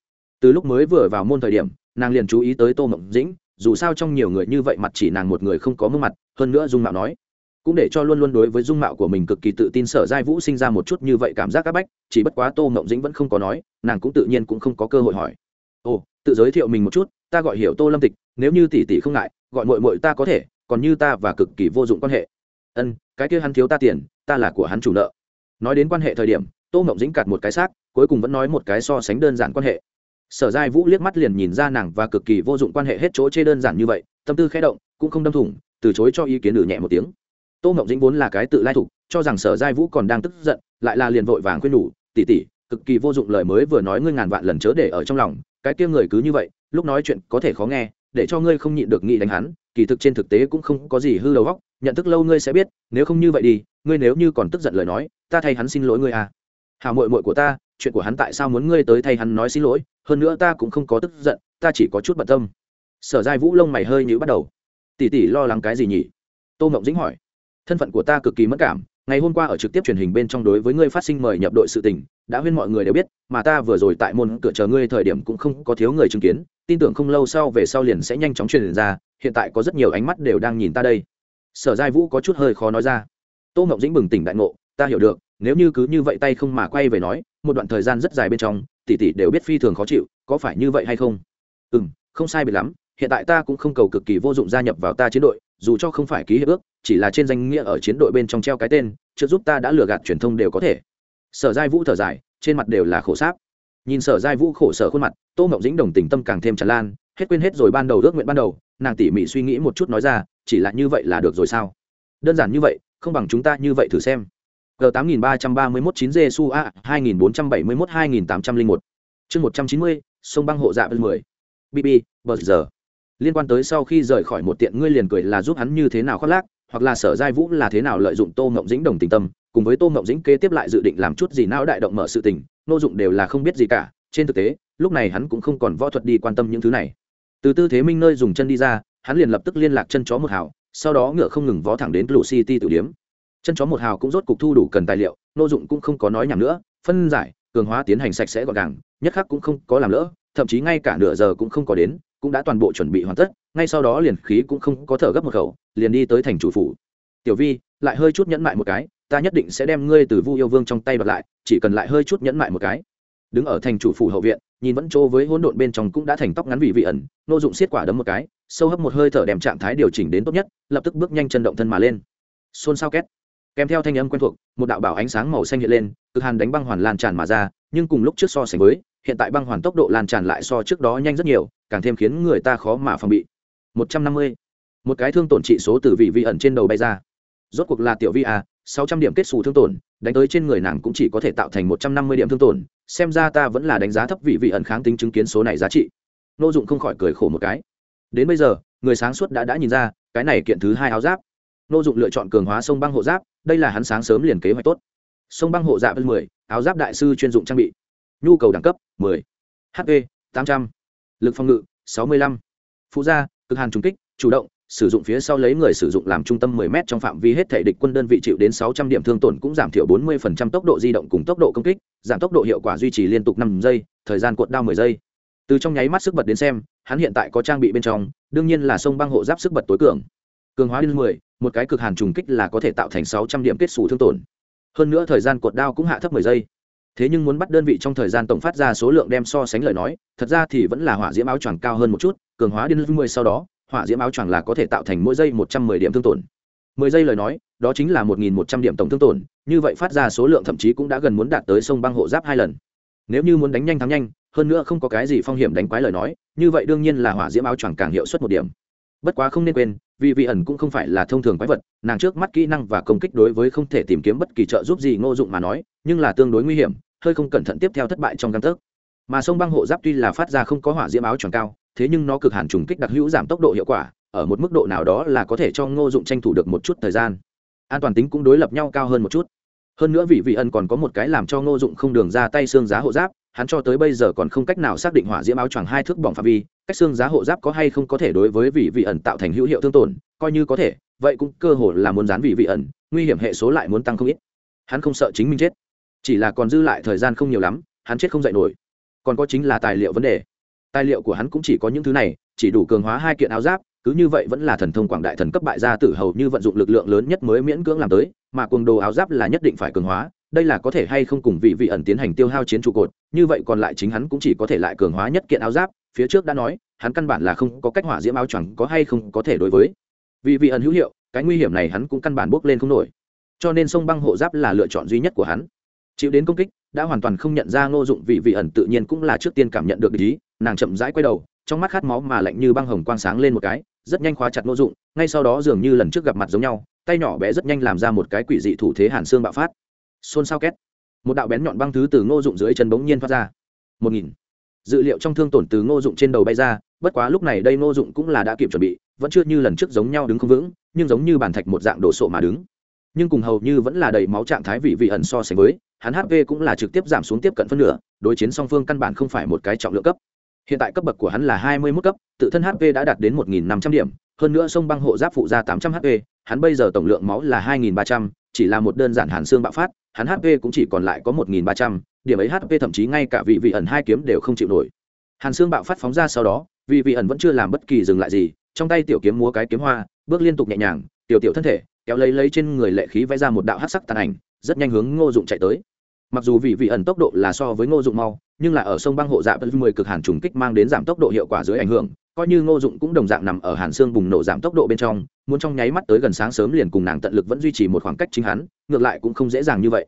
Từ lúc mới vừa vào môn thời điểm, nàng liền chú ý tới tô ngậu dĩnh, dù sao trong nhiều người như vậy mặt chỉ nàng một người không có mương mặt, hơn nữa dung mạo nói cũng để cho luôn luôn đối với dung mạo của mình cực kỳ tự tin sở giai vũ sinh ra một chút như vậy cảm giác áp bách, chỉ bất quá tô mộng dĩnh vẫn không có nói, nàng cũng tự nhiên cũng không có cơ hội hỏi. Ồ, tự giới thiệu mình một chút, ta gọi hiểu tô lâm tịch, nếu như tỷ tỷ không ngại, gọi mội mội ta có thể, còn như ta và cực kỳ vô dụng quan hệ. Ân, cái kia hắn thiếu ta tiền, ta là của hắn chủ nợ. Nói đến quan hệ thời điểm, tô mộng dĩnh cạt một cái xác, cuối cùng vẫn nói một cái so sánh đơn giản quan hệ. Sở giai vũ liếc mắt liền nhìn ra nàng và cực kỳ vô dụng quan hệ hết chỗ chê đơn giản như vậy, tâm tư khẽ động, cũng không đâm thủng, từ chối cho ý kiến lử nhẹ một tiếng tô mộng dĩnh vốn là cái tự lai thục, cho rằng sở giai vũ còn đang tức giận, lại là liền vội vàng khuyên nhủ tỉ tỉ cực kỳ vô dụng lời mới vừa nói ngươi ngàn vạn lần chớ để ở trong lòng, cái kia người cứ như vậy, lúc nói chuyện có thể khó nghe, để cho ngươi không nhịn được nghĩ đánh hắn, kỳ thực trên thực tế cũng không có gì hư đầu góc nhận thức lâu ngươi sẽ biết, nếu không như vậy đi, ngươi nếu như còn tức giận lời nói, ta thay hắn xin lỗi ngươi à. Hào mội mội của ta, chuyện của hắn tại sao muốn ngươi tới thay hắn nói xin lỗi, hơn nữa ta cũng không có tức giận, ta chỉ có chút bận tâm. Sở giai vũ lông mày hơi nhữ bắt đầu. Tỉ tỉ lo lắng cái gì nhỉ? Tô mộng dĩnh hỏi thân phận của ta cực kỳ mất cảm, ngày hôm qua ở trực tiếp truyền hình bên trong đối với ngươi phát sinh mời nhập đội sự tình, đã huyên mọi người đều biết, mà ta vừa rồi tại môn cửa chờ ngươi thời điểm cũng không có thiếu người chứng kiến, tin tưởng không lâu sau về sau liền sẽ nhanh chóng truyền ra, hiện tại có rất nhiều ánh mắt đều đang nhìn ta đây. Sở giai vũ có chút hơi khó nói ra. Tô ngọc dĩnh bừng tỉnh đại ngộ, ta hiểu được, nếu như cứ như vậy tay không mà quay về nói, một đoạn thời gian rất dài bên trong, tỷ tỷ đều biết phi thường khó chịu, có phải như vậy hay không? Ừ không sai bị lắm, hiện tại ta cũng không cầu cực kỳ vô dụng gia nhập vào ta chiến đội, dù cho không phải ký hiệp ước chỉ là trên danh nghĩa ở chiến đội bên trong treo cái tên chưa giúp ta đã lừa gạt truyền thông đều có thể. Sở giai vũ thở dài, trên mặt đều là khổ sáp. Nhìn sở giai vũ khổ sở khuôn mặt, tô ngọc dĩnh đồng tình tâm càng thêm tràn lan, hết quên hết rồi ban đầu ước nguyện ban đầu, nàng tỉ mỉ suy nghĩ một chút nói ra, chỉ là như vậy là được rồi sao? Đơn giản như vậy, không bằng chúng ta như vậy thử xem. G tám nghìn ba trăm ba mươi mốt chín g su a, hai nghìn bốn trăm bảy mươi mốt hai nghìn tám trăm linh một. Chương một trăm chín mươi, sông băng hộ dạ bên mười. Bb bờ giờ liên quan tới sau khi rời khỏi một tiện ngươi liền cười là giúp hắn như thế nào khoác lác, hoặc là sở giai vũ là thế nào lợi dụng tô ngộng dĩnh đồng tình tâm, cùng với tô ngộng dĩnh kế tiếp lại dự định làm chút gì não đại động mở sự tình, nô dụng đều là không biết gì cả, trên thực tế, lúc này hắn cũng không còn võ thuật đi quan tâm những thứ này. Từ tư thế minh nơi dùng chân đi ra, hắn liền lập tức liên lạc chân chó một hào, sau đó ngựa không ngừng vó thẳng đến blue city tử điếm chân chó một hào cũng rốt cục thu đủ cần tài liệu, nô dụng cũng không có nói nhảm nữa, phân giải, cường hóa tiến hành sạch sẽ gọn gàng, nhất khắc cũng không có làm lỡ, thậm chí ngay cả nửa giờ cũng không có đến cũng đã toàn bộ chuẩn bị hoàn tất, ngay sau đó liền khí cũng không có thở gấp một khẩu, liền đi tới thành chủ phủ. Tiểu vi, lại hơi chút nhẫn mại một cái, ta nhất định sẽ đem ngươi từ vu yêu vương trong tay bật lại, chỉ cần lại hơi chút nhẫn mại một cái. Đứng ở thành chủ phủ hậu viện, nhìn vẫn trô với hỗn độn bên trong cũng đã thành tóc ngắn vị vị ẩn, nô dụng xiết quả đấm một cái, sâu hấp một hơi thở đem trạng thái điều chỉnh đến tốt nhất, lập tức bước nhanh chân động thân mà lên. Xôn xao két. Kèm theo thanh âm quen thuộc, một đạo bảo ánh sáng màu xanh hiện lên, cực hàn đánh băng hoàn lan tràn mà ra, nhưng cùng lúc trước so sánh với hiện tại băng hoàn tốc độ lan tràn lại so trước đó nhanh rất nhiều, càng thêm khiến người ta khó mà phòng bị. Một trăm năm mươi. Một cái thương tổn trị số từ vị vi ẩn trên đầu bay ra. Rốt cuộc là tiểu vi a sáu trăm điểm kết xù thương tổn, đánh tới trên người nàng cũng chỉ có thể tạo thành một trăm năm mươi điểm thương tổn, xem ra ta vẫn là đánh giá thấp vị vị ẩn kháng tính chứng kiến số này giá trị. Nô dụng không khỏi cười khổ một cái. Đến bây giờ, người sáng suốt đã đã nhìn ra, cái này kiện thứ hai áo giáp. Nô dụng lựa chọn cường hóa sông băng hộ giáp, đây là hắn sáng sớm liền kế hoạch tốt. Sông băng hộ giáp mười, áo giáp đại sư chuyên dụng trang bị nhu cầu đẳng cấp 10. hp 800. lực phòng ngự 65. phụ gia cực hàn trùng kích chủ động sử dụng phía sau lấy người sử dụng làm trung tâm 10 m trong phạm vi hết thể địch quân đơn vị chịu đến 600 điểm thương tổn cũng giảm thiểu 40% tốc độ di động cùng tốc độ công kích, giảm tốc độ hiệu quả duy trì liên tục 5 giây, thời gian cuộn đao 10 giây. Từ trong nháy mắt sức bật đến xem, hắn hiện tại có trang bị bên trong, đương nhiên là sông băng hộ giáp sức bật tối cường. Cường hóa đến 10, một cái cực hàn trùng kích là có thể tạo thành 600 điểm kết sủ thương tổn. Hơn nữa thời gian cuộn đao cũng hạ thấp 10 giây thế nhưng muốn bắt đơn vị trong thời gian tổng phát ra số lượng đem so sánh lời nói, thật ra thì vẫn là hỏa diễm áo choàng cao hơn một chút, cường hóa điên mười sau đó, hỏa diễm áo choàng là có thể tạo thành mỗi giây một trăm mười điểm thương tổn. Mười giây lời nói, đó chính là một nghìn một trăm điểm tổng thương tổn, như vậy phát ra số lượng thậm chí cũng đã gần muốn đạt tới sông băng hộ giáp hai lần. Nếu như muốn đánh nhanh thắng nhanh, hơn nữa không có cái gì phong hiểm đánh quái lời nói, như vậy đương nhiên là hỏa diễm áo choàng càng hiệu suất một điểm. Bất quá không nên quên, vì vị ẩn cũng không phải là thông thường quái vật, nàng trước mắt kỹ năng và công kích đối với không thể tìm kiếm bất kỳ trợ giúp gì ngô dụng mà nói nhưng là tương đối nguy hiểm, hơi không cẩn thận tiếp theo thất bại trong căn tấc. Mà sông băng hộ giáp tuy là phát ra không có hỏa diễm áo tròn cao, thế nhưng nó cực hàn trùng kích đặc hữu giảm tốc độ hiệu quả, ở một mức độ nào đó là có thể cho ngô dụng tranh thủ được một chút thời gian. An toàn tính cũng đối lập nhau cao hơn một chút. Hơn nữa vị vị ẩn còn có một cái làm cho ngô dụng không đường ra tay xương giá hộ giáp, hắn cho tới bây giờ còn không cách nào xác định hỏa diễm áo choàng hai thước bỏng phạm vi, cách xương giá hộ giáp có hay không có thể đối với vị vị ẩn tạo thành hữu hiệu thương tổn, coi như có thể, vậy cũng cơ hội là muốn dán vị vị ẩn, nguy hiểm hệ số lại muốn tăng không ít. Hắn không sợ chính mình chết chỉ là còn dư lại thời gian không nhiều lắm, hắn chết không dạy nổi. Còn có chính là tài liệu vấn đề. Tài liệu của hắn cũng chỉ có những thứ này, chỉ đủ cường hóa hai kiện áo giáp, cứ như vậy vẫn là thần thông quảng đại thần cấp bại gia tử hầu như vận dụng lực lượng lớn nhất mới miễn cưỡng làm tới, mà cuồng đồ áo giáp là nhất định phải cường hóa, đây là có thể hay không cùng vị vị ẩn tiến hành tiêu hao chiến trụ cột, như vậy còn lại chính hắn cũng chỉ có thể lại cường hóa nhất kiện áo giáp, phía trước đã nói, hắn căn bản là không có cách hỏa diễm áo choàng có hay không có thể đối với. Vị vị ẩn hữu hiệu, cái nguy hiểm này hắn cũng căn bản bốc lên không nổi. Cho nên sông băng hộ giáp là lựa chọn duy nhất của hắn chịu đến công kích, đã hoàn toàn không nhận ra ngô dụng vị vị ẩn tự nhiên cũng là trước tiên cảm nhận được ý, nàng chậm rãi quay đầu, trong mắt khát máu mà lạnh như băng hồng quang sáng lên một cái, rất nhanh khóa chặt ngô dụng, ngay sau đó dường như lần trước gặp mặt giống nhau, tay nhỏ bé rất nhanh làm ra một cái quỷ dị thủ thế hàn xương bạo phát. Xôn xao két. Một đạo bén nhọn băng thứ từ ngô dụng dưới chân bỗng nhiên thoát ra. Một nghìn. Dự liệu trong thương tổn từ ngô dụng trên đầu bay ra, bất quá lúc này đây ngô dụng cũng là đã kịp chuẩn bị, vẫn chưa như lần trước giống nhau đứng không vững, nhưng giống như bàn thạch một dạng đổ sộ mà đứng. Nhưng cùng hầu như vẫn là đầy máu trạng thái vị vị ẩn so sánh với hắn hp cũng là trực tiếp giảm xuống tiếp cận phân nửa, đối chiến song phương căn bản không phải một cái trọng lượng cấp. Hiện tại cấp bậc của hắn là hai mươi mức cấp, tự thân hp đã đạt đến một nghìn năm trăm điểm, hơn nữa sông băng hộ giáp phụ ra tám trăm h hắn bây giờ tổng lượng máu là hai nghìn ba trăm, chỉ là một đơn giản hàn xương bạo phát, hắn hp cũng chỉ còn lại có một nghìn ba trăm, điểm ấy hp thậm chí ngay cả vị vị ẩn hai kiếm đều không chịu nổi. Hàn xương bạo phát phóng ra sau đó, vị vị ẩn vẫn chưa làm bất kỳ dừng lại gì, trong tay tiểu kiếm múa cái kiếm hoa, bước liên tục nhẹ nhàng, tiểu tiểu thân thể, kéo lấy lấy trên người lệ khí vẽ ra một đạo hắc sắc tàn ảnh rất nhanh hướng ngô dụng chạy tới. Mặc dù vị vị ẩn tốc độ là so với ngô dụng mau, nhưng là ở sông băng hộ dạ mười cực hàn trùng kích mang đến giảm tốc độ hiệu quả dưới ảnh hưởng, coi như ngô dụng cũng đồng dạng nằm ở hàn xương bùng nổ giảm tốc độ bên trong, muốn trong nháy mắt tới gần sáng sớm liền cùng nàng tận lực vẫn duy trì một khoảng cách chính hắn, ngược lại cũng không dễ dàng như vậy.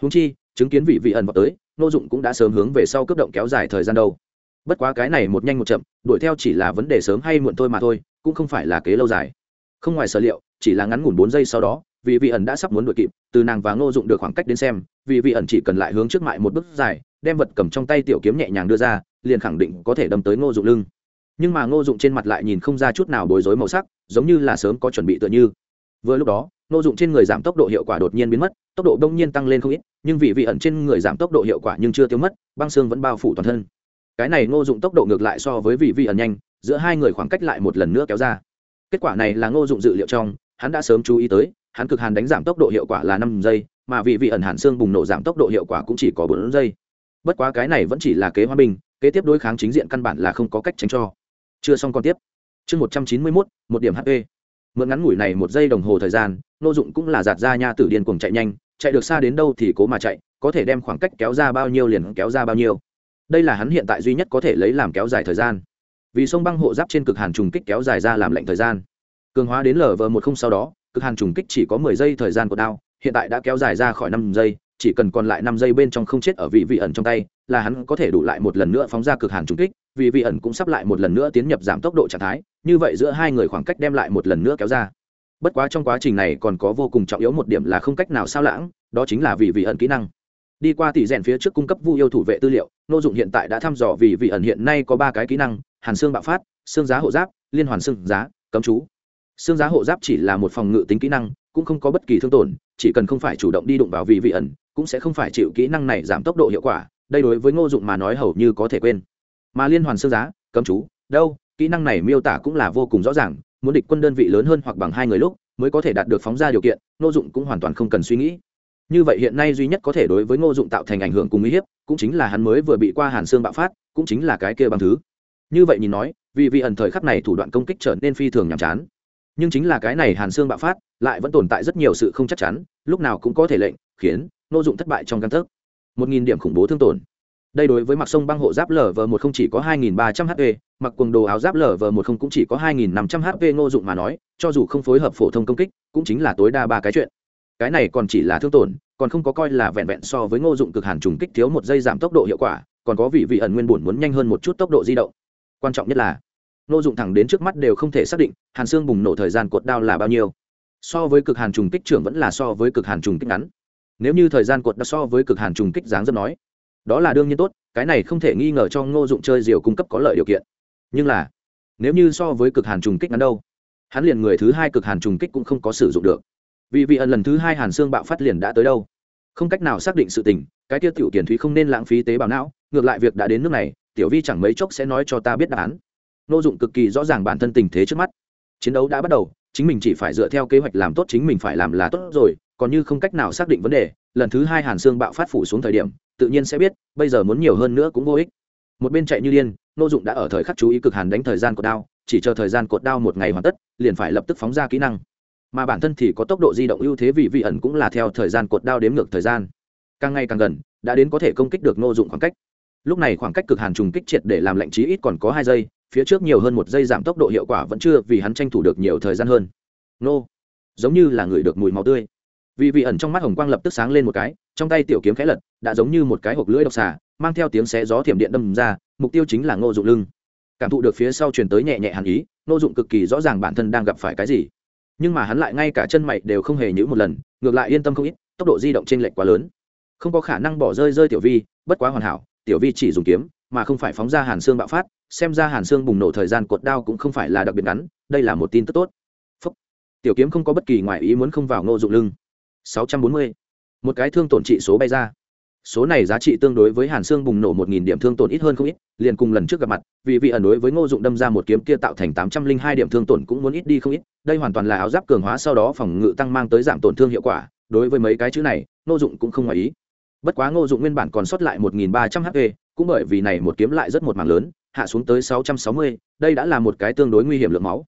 Húng chi, chứng kiến vị vị ẩn vào tới, ngô dụng cũng đã sớm hướng về sau cấp động kéo dài thời gian đâu. Bất quá cái này một nhanh một chậm, đuổi theo chỉ là vấn đề sớm hay muộn thôi mà thôi, cũng không phải là kế lâu dài. Không ngoài sở liệu, chỉ là ngắn ngủn bốn giây sau đó vì vị ẩn đã sắp muốn đuổi kịp, từ nàng và ngô dụng được khoảng cách đến xem, vì vị ẩn chỉ cần lại hướng trước mại một bước dài, đem vật cầm trong tay tiểu kiếm nhẹ nhàng đưa ra, liền khẳng định có thể đâm tới ngô dụng lưng. Nhưng mà ngô dụng trên mặt lại nhìn không ra chút nào bối rối màu sắc, giống như là sớm có chuẩn bị tựa như. Vừa lúc đó, ngô dụng trên người giảm tốc độ hiệu quả đột nhiên biến mất, tốc độ đông nhiên tăng lên không ít, nhưng vị vị ẩn trên người giảm tốc độ hiệu quả nhưng chưa tiêu mất, băng xương vẫn bao phủ toàn thân. Cái này ngô dụng tốc độ ngược lại so với vị vị ẩn nhanh, giữa hai người khoảng cách lại một lần nữa kéo ra. Kết quả này là ngô dụng dự liệu trong, hắn đã sớm chú ý tới hắn cực hàn đánh giảm tốc độ hiệu quả là năm giây, mà vị vị ẩn hàn xương bùng nổ giảm tốc độ hiệu quả cũng chỉ có bốn giây. Bất quá cái này vẫn chỉ là kế hòa bình, kế tiếp đối kháng chính diện căn bản là không có cách tránh cho. Chưa xong còn tiếp. Chương một trăm chín mươi mốt, một điểm hp mượn ngắn ngủi này một giây đồng hồ thời gian, nô dụng cũng là giạt ra nha tử điên cuồng chạy nhanh, chạy được xa đến đâu thì cố mà chạy, có thể đem khoảng cách kéo ra bao nhiêu liền kéo ra bao nhiêu. Đây là hắn hiện tại duy nhất có thể lấy làm kéo dài thời gian. Vì sông băng hộ giáp trên cực hàn trùng kích kéo dài ra làm lệnh thời gian. Cường hóa đến lv một không sau đó cực hàn trùng kích chỉ có mười giây thời gian của đao, hiện tại đã kéo dài ra khỏi năm giây, chỉ cần còn lại năm giây bên trong không chết ở vị vị ẩn trong tay, là hắn có thể đủ lại một lần nữa phóng ra cực hàn trùng kích vì vị ẩn cũng sắp lại một lần nữa tiến nhập giảm tốc độ trạng thái, như vậy giữa hai người khoảng cách đem lại một lần nữa kéo ra. Bất quá trong quá trình này còn có vô cùng trọng yếu một điểm là không cách nào sao lãng, đó chính là vì vị ẩn kỹ năng. Đi qua tỷ rèn phía trước cung cấp vu yêu thủ vệ tư liệu, nô dụng hiện tại đã thăm dò vì vị ẩn hiện nay có ba cái kỹ năng, hàn xương bạo phát xương giá hộ giáp, liên hoàn xương giá, cấm chú xương giá hộ giáp chỉ là một phòng ngự tính kỹ năng, cũng không có bất kỳ thương tổn, chỉ cần không phải chủ động đi đụng vào vị vị ẩn, cũng sẽ không phải chịu kỹ năng này giảm tốc độ hiệu quả, đây đối với ngô dụng mà nói hầu như có thể quên. Mà liên hoàn xương giá, cấm chú, đâu, kỹ năng này miêu tả cũng là vô cùng rõ ràng, muốn địch quân đơn vị lớn hơn hoặc bằng hai người lúc, mới có thể đạt được phóng ra điều kiện, ngô dụng cũng hoàn toàn không cần suy nghĩ. Như vậy hiện nay duy nhất có thể đối với ngô dụng tạo thành ảnh hưởng cùng uy hiếp, cũng chính là hắn mới vừa bị qua hàn xương bạo phát, cũng chính là cái kia bằng thứ. Như vậy nhìn nói vì vị ẩn thời khắc này thủ đoạn công kích trở nên phi thường nhàm chán nhưng chính là cái này hàn xương bạo phát, lại vẫn tồn tại rất nhiều sự không chắc chắn, lúc nào cũng có thể lệnh, khiến ngô dụng thất bại trong căn thức một nghìn điểm khủng bố thương tổn. Đây đối với mặc sông băng hộ giáp lở vờ một không chỉ có hai nghìn ba trăm hp mặc quần đồ áo giáp lở vờ một không cũng chỉ có hai nghìn năm trăm hp ngô dụng mà nói, cho dù không phối hợp phổ thông công kích, cũng chính là tối đa ba cái chuyện. Cái này còn chỉ là thương tổn, còn không có coi là vẹn vẹn so với ngô dụng cực hàn trùng kích thiếu một giây giảm tốc độ hiệu quả, còn có vị vị ẩn nguyên bổn muốn nhanh hơn một chút tốc độ di động. Quan trọng nhất là Nô dụng thẳng đến trước mắt đều không thể xác định, hàn xương bùng nổ thời gian cột đao là bao nhiêu. So với cực hàn trùng kích trưởng vẫn là so với cực hàn trùng kích ngắn. Nếu như thời gian cột đao so với cực hàn trùng kích dáng dấp nói, đó là đương nhiên tốt, cái này không thể nghi ngờ cho ngô dụng chơi diều cung cấp có lợi điều kiện. Nhưng là, nếu như so với cực hàn trùng kích ngắn đâu, hắn liền người thứ hai cực hàn trùng kích cũng không có sử dụng được. Vì vị ẩn lần thứ hai hàn xương bạo phát liền đã tới đâu. Không cách nào xác định sự tình, cái tiêu tiểu tiền thúy không nên lãng phí tế bào não, ngược lại việc đã đến nước này, tiểu vi chẳng mấy chốc sẽ nói cho ta biết đáp án nô dụng cực kỳ rõ ràng bản thân tình thế trước mắt. Chiến đấu đã bắt đầu, chính mình chỉ phải dựa theo kế hoạch làm tốt chính mình phải làm là tốt rồi, còn như không cách nào xác định vấn đề, lần thứ hai hàn xương bạo phát phủ xuống thời điểm, tự nhiên sẽ biết, bây giờ muốn nhiều hơn nữa cũng vô ích. Một bên chạy như điên, nô dụng đã ở thời khắc chú ý cực hàn đánh thời gian cột đao, chỉ chờ thời gian cột đao một ngày hoàn tất, liền phải lập tức phóng ra kỹ năng. Mà bản thân thì có tốc độ di động ưu thế vì vị ẩn cũng là theo thời gian cột đao đếm ngược thời gian. Càng ngày càng gần, đã đến có thể công kích được nô dụng khoảng cách. Lúc này khoảng cách cực hàn trùng kích triệt để làm lạnh trí ít còn có hai giây phía trước nhiều hơn một giây giảm tốc độ hiệu quả vẫn chưa vì hắn tranh thủ được nhiều thời gian hơn. Nô, giống như là người được mùi máu tươi. Vì vị ẩn trong mắt hồng quang lập tức sáng lên một cái, trong tay tiểu kiếm khẽ lật, đã giống như một cái hộp lưỡi độc xà, mang theo tiếng xé gió thiểm điện đâm ra, mục tiêu chính là ngô dụng lưng. Cảm thụ được phía sau truyền tới nhẹ nhẹ hàn ý, ngô dụng cực kỳ rõ ràng bản thân đang gặp phải cái gì. Nhưng mà hắn lại ngay cả chân mày đều không hề nhữ một lần, ngược lại yên tâm không ít, tốc độ di động t r ê n lệch quá lớn. Không có khả năng bỏ rơi rơi tiểu vi, bất quá hoàn hảo, tiểu vi chỉ dùng kiếm mà không phải phóng ra hàn xương bạo phát, xem ra hàn xương bùng nổ thời gian cột đao cũng không phải là đặc biệt ngắn, đây là một tin tức tốt Phúc. tiểu kiếm không có bất kỳ ngoại ý muốn không vào ngô dụng lưng 640. một cái thương tổn trị số bay ra số này giá trị tương đối với hàn xương bùng nổ một nghìn điểm thương tổn ít hơn không ít, liền cùng lần trước gặp mặt, vì vị ẩn đối với ngô dụng đâm ra một kiếm kia tạo thành tám trăm linh hai điểm thương tổn cũng muốn ít đi không ít, đây hoàn toàn là áo giáp cường hóa sau đó phòng ngự tăng mang tới giảm tổn thương hiệu quả, đối với mấy cái chữ này, ngô dụng cũng không ngoài ý bất quá ngô dụng nguyên bản còn sót lại một nghìn ba trăm hp cũng bởi vì này một kiếm lại rất một mảng lớn, hạ xuống tới sáu trăm sáu mươi, đây đã là một cái tương đối nguy hiểm lượng máu.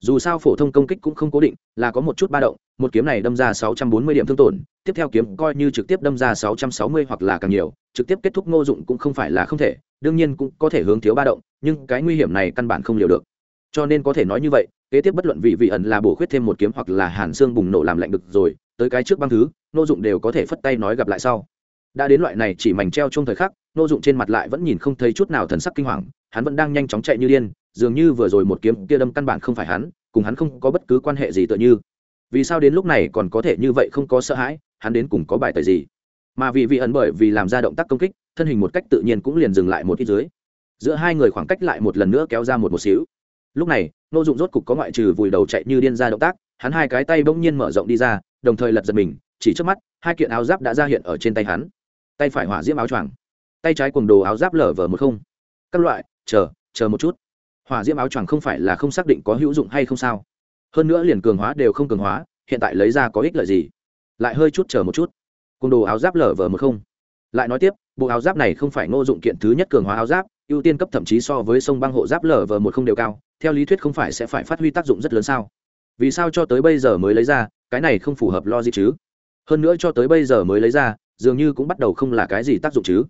Dù sao phổ thông công kích cũng không cố định, là có một chút ba động, một kiếm này đâm ra 640 điểm thương tổn, tiếp theo kiếm coi như trực tiếp đâm ra 660 hoặc là càng nhiều, trực tiếp kết thúc ngô dụng cũng không phải là không thể, đương nhiên cũng có thể hướng thiếu ba động, nhưng cái nguy hiểm này căn bản không liều được. Cho nên có thể nói như vậy, kế tiếp bất luận vị vị ẩn là bổ khuyết thêm một kiếm hoặc là hàn xương bùng nổ làm lạnh được rồi, tới cái trước băng thứ, ngô dụng đều có thể phất tay nói gặp lại sau đã đến loại này chỉ mảnh treo trong thời khắc, nô dụng trên mặt lại vẫn nhìn không thấy chút nào thần sắc kinh hoàng, hắn vẫn đang nhanh chóng chạy như điên, dường như vừa rồi một kiếm kia đâm căn bản không phải hắn, cùng hắn không có bất cứ quan hệ gì tựa như. Vì sao đến lúc này còn có thể như vậy không có sợ hãi, hắn đến cùng có bài tời gì? Mà vì vị ẩn bởi vì làm ra động tác công kích, thân hình một cách tự nhiên cũng liền dừng lại một ít dưới. Giữa hai người khoảng cách lại một lần nữa kéo ra một một xíu. Lúc này, nô dụng rốt cục có ngoại trừ vùi đầu chạy như điên ra động tác, hắn hai cái tay bỗng nhiên mở rộng đi ra, đồng thời lật giật mình, chỉ trước mắt, hai kiện áo giáp đã ra hiện ở trên tay hắn tay phải hỏa diễm áo choàng, tay trái quần đồ áo giáp lở vở một không. Các loại, chờ chờ một chút. Hỏa diễm áo choàng không phải là không xác định có hữu dụng hay không sao. Hơn nữa liền cường hóa đều không cường hóa, hiện tại lấy ra có ích lợi gì? Lại hơi chút chờ một chút. Cùng đồ áo giáp lở vở một không. Lại nói tiếp, bộ áo giáp này không phải ngô dụng kiện thứ nhất cường hóa áo giáp, ưu tiên cấp thậm chí so với sông băng hộ giáp lở vở một không đều cao, theo lý thuyết không phải sẽ phải phát huy tác dụng rất lớn sao? Vì sao cho tới bây giờ mới lấy ra, cái này không phù hợp lo gì chứ? Hơn nữa cho tới bây giờ mới lấy ra dường như cũng bắt đầu không là cái gì tác dụng chứ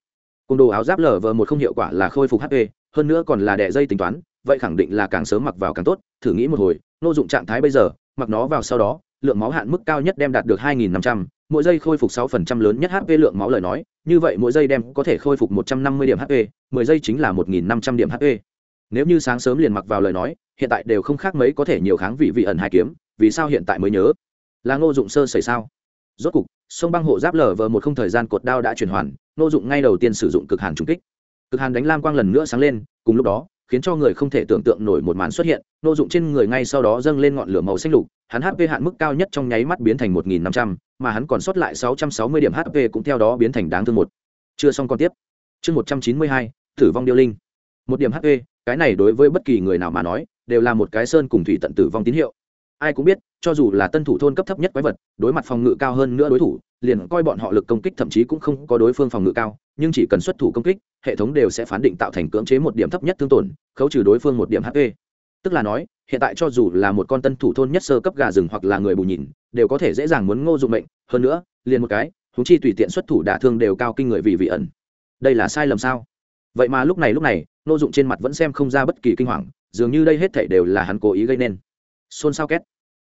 côn đồ áo giáp lở vờ một không hiệu quả là khôi phục hp hơn nữa còn là đẻ dây tính toán vậy khẳng định là càng sớm mặc vào càng tốt thử nghĩ một hồi nô dụng trạng thái bây giờ mặc nó vào sau đó lượng máu hạn mức cao nhất đem đạt được 2.500, mỗi giây khôi phục 6% lớn nhất HP lượng máu lời nói, như vậy mỗi giây đem có thể khôi phục 150 điểm HP, 10 giây chính là 1.500 điểm HP. Nếu như sáng sớm liền mặc vào lời nói, hiện tại đều không khác mấy có thể nhiều kháng vị vị ẩn hai kiếm, vì sao hiện tại mới nhớ? Là Ngô Dụng sơ xảy sao? Rốt cục, sông băng hộ giáp lở vờ một không thời gian cột đao đã chuyển hoàn, Nô Dụng ngay đầu tiên sử dụng cực hàn trùng kích. Cực hàn đánh lam quang lần nữa sáng lên, cùng lúc đó, khiến cho người không thể tưởng tượng nổi một màn xuất hiện nô dụng trên người ngay sau đó dâng lên ngọn lửa màu xanh lục hắn hp hạn mức cao nhất trong nháy mắt biến thành một nghìn năm trăm mà hắn còn sót lại sáu trăm sáu mươi điểm hp cũng theo đó biến thành đáng thương một. Chưa xong còn tiếp. Chương một trăm chín mươi hai tử vong điêu linh. Một điểm hp cái này đối với bất kỳ người nào mà nói đều là một cái sơn cùng thủy tận tử vong tín hiệu ai cũng biết, cho dù là tân thủ thôn cấp thấp nhất quái vật, đối mặt phòng ngự cao hơn nữa đối thủ, liền coi bọn họ lực công kích thậm chí cũng không có đối phương phòng ngự cao, nhưng chỉ cần xuất thủ công kích, hệ thống đều sẽ phán định tạo thành cưỡng chế một điểm thấp nhất thương tổn, khấu trừ đối phương một điểm hp tức là nói, hiện tại cho dù là một con tân thủ thôn nhất sơ cấp gà rừng hoặc là người bù nhìn, đều có thể dễ dàng muốn ngô dụng mệnh, hơn nữa, liền một cái thú chi tùy tiện xuất thủ đả thương đều cao kinh người vì vị ẩn. Đây là sai lầm sao? Vậy mà lúc này lúc này, Ngô dụng trên mặt vẫn xem không ra bất kỳ kinh hoàng, dường như đây hết thảy đều là hắn cố ý gây nên xôn xao két.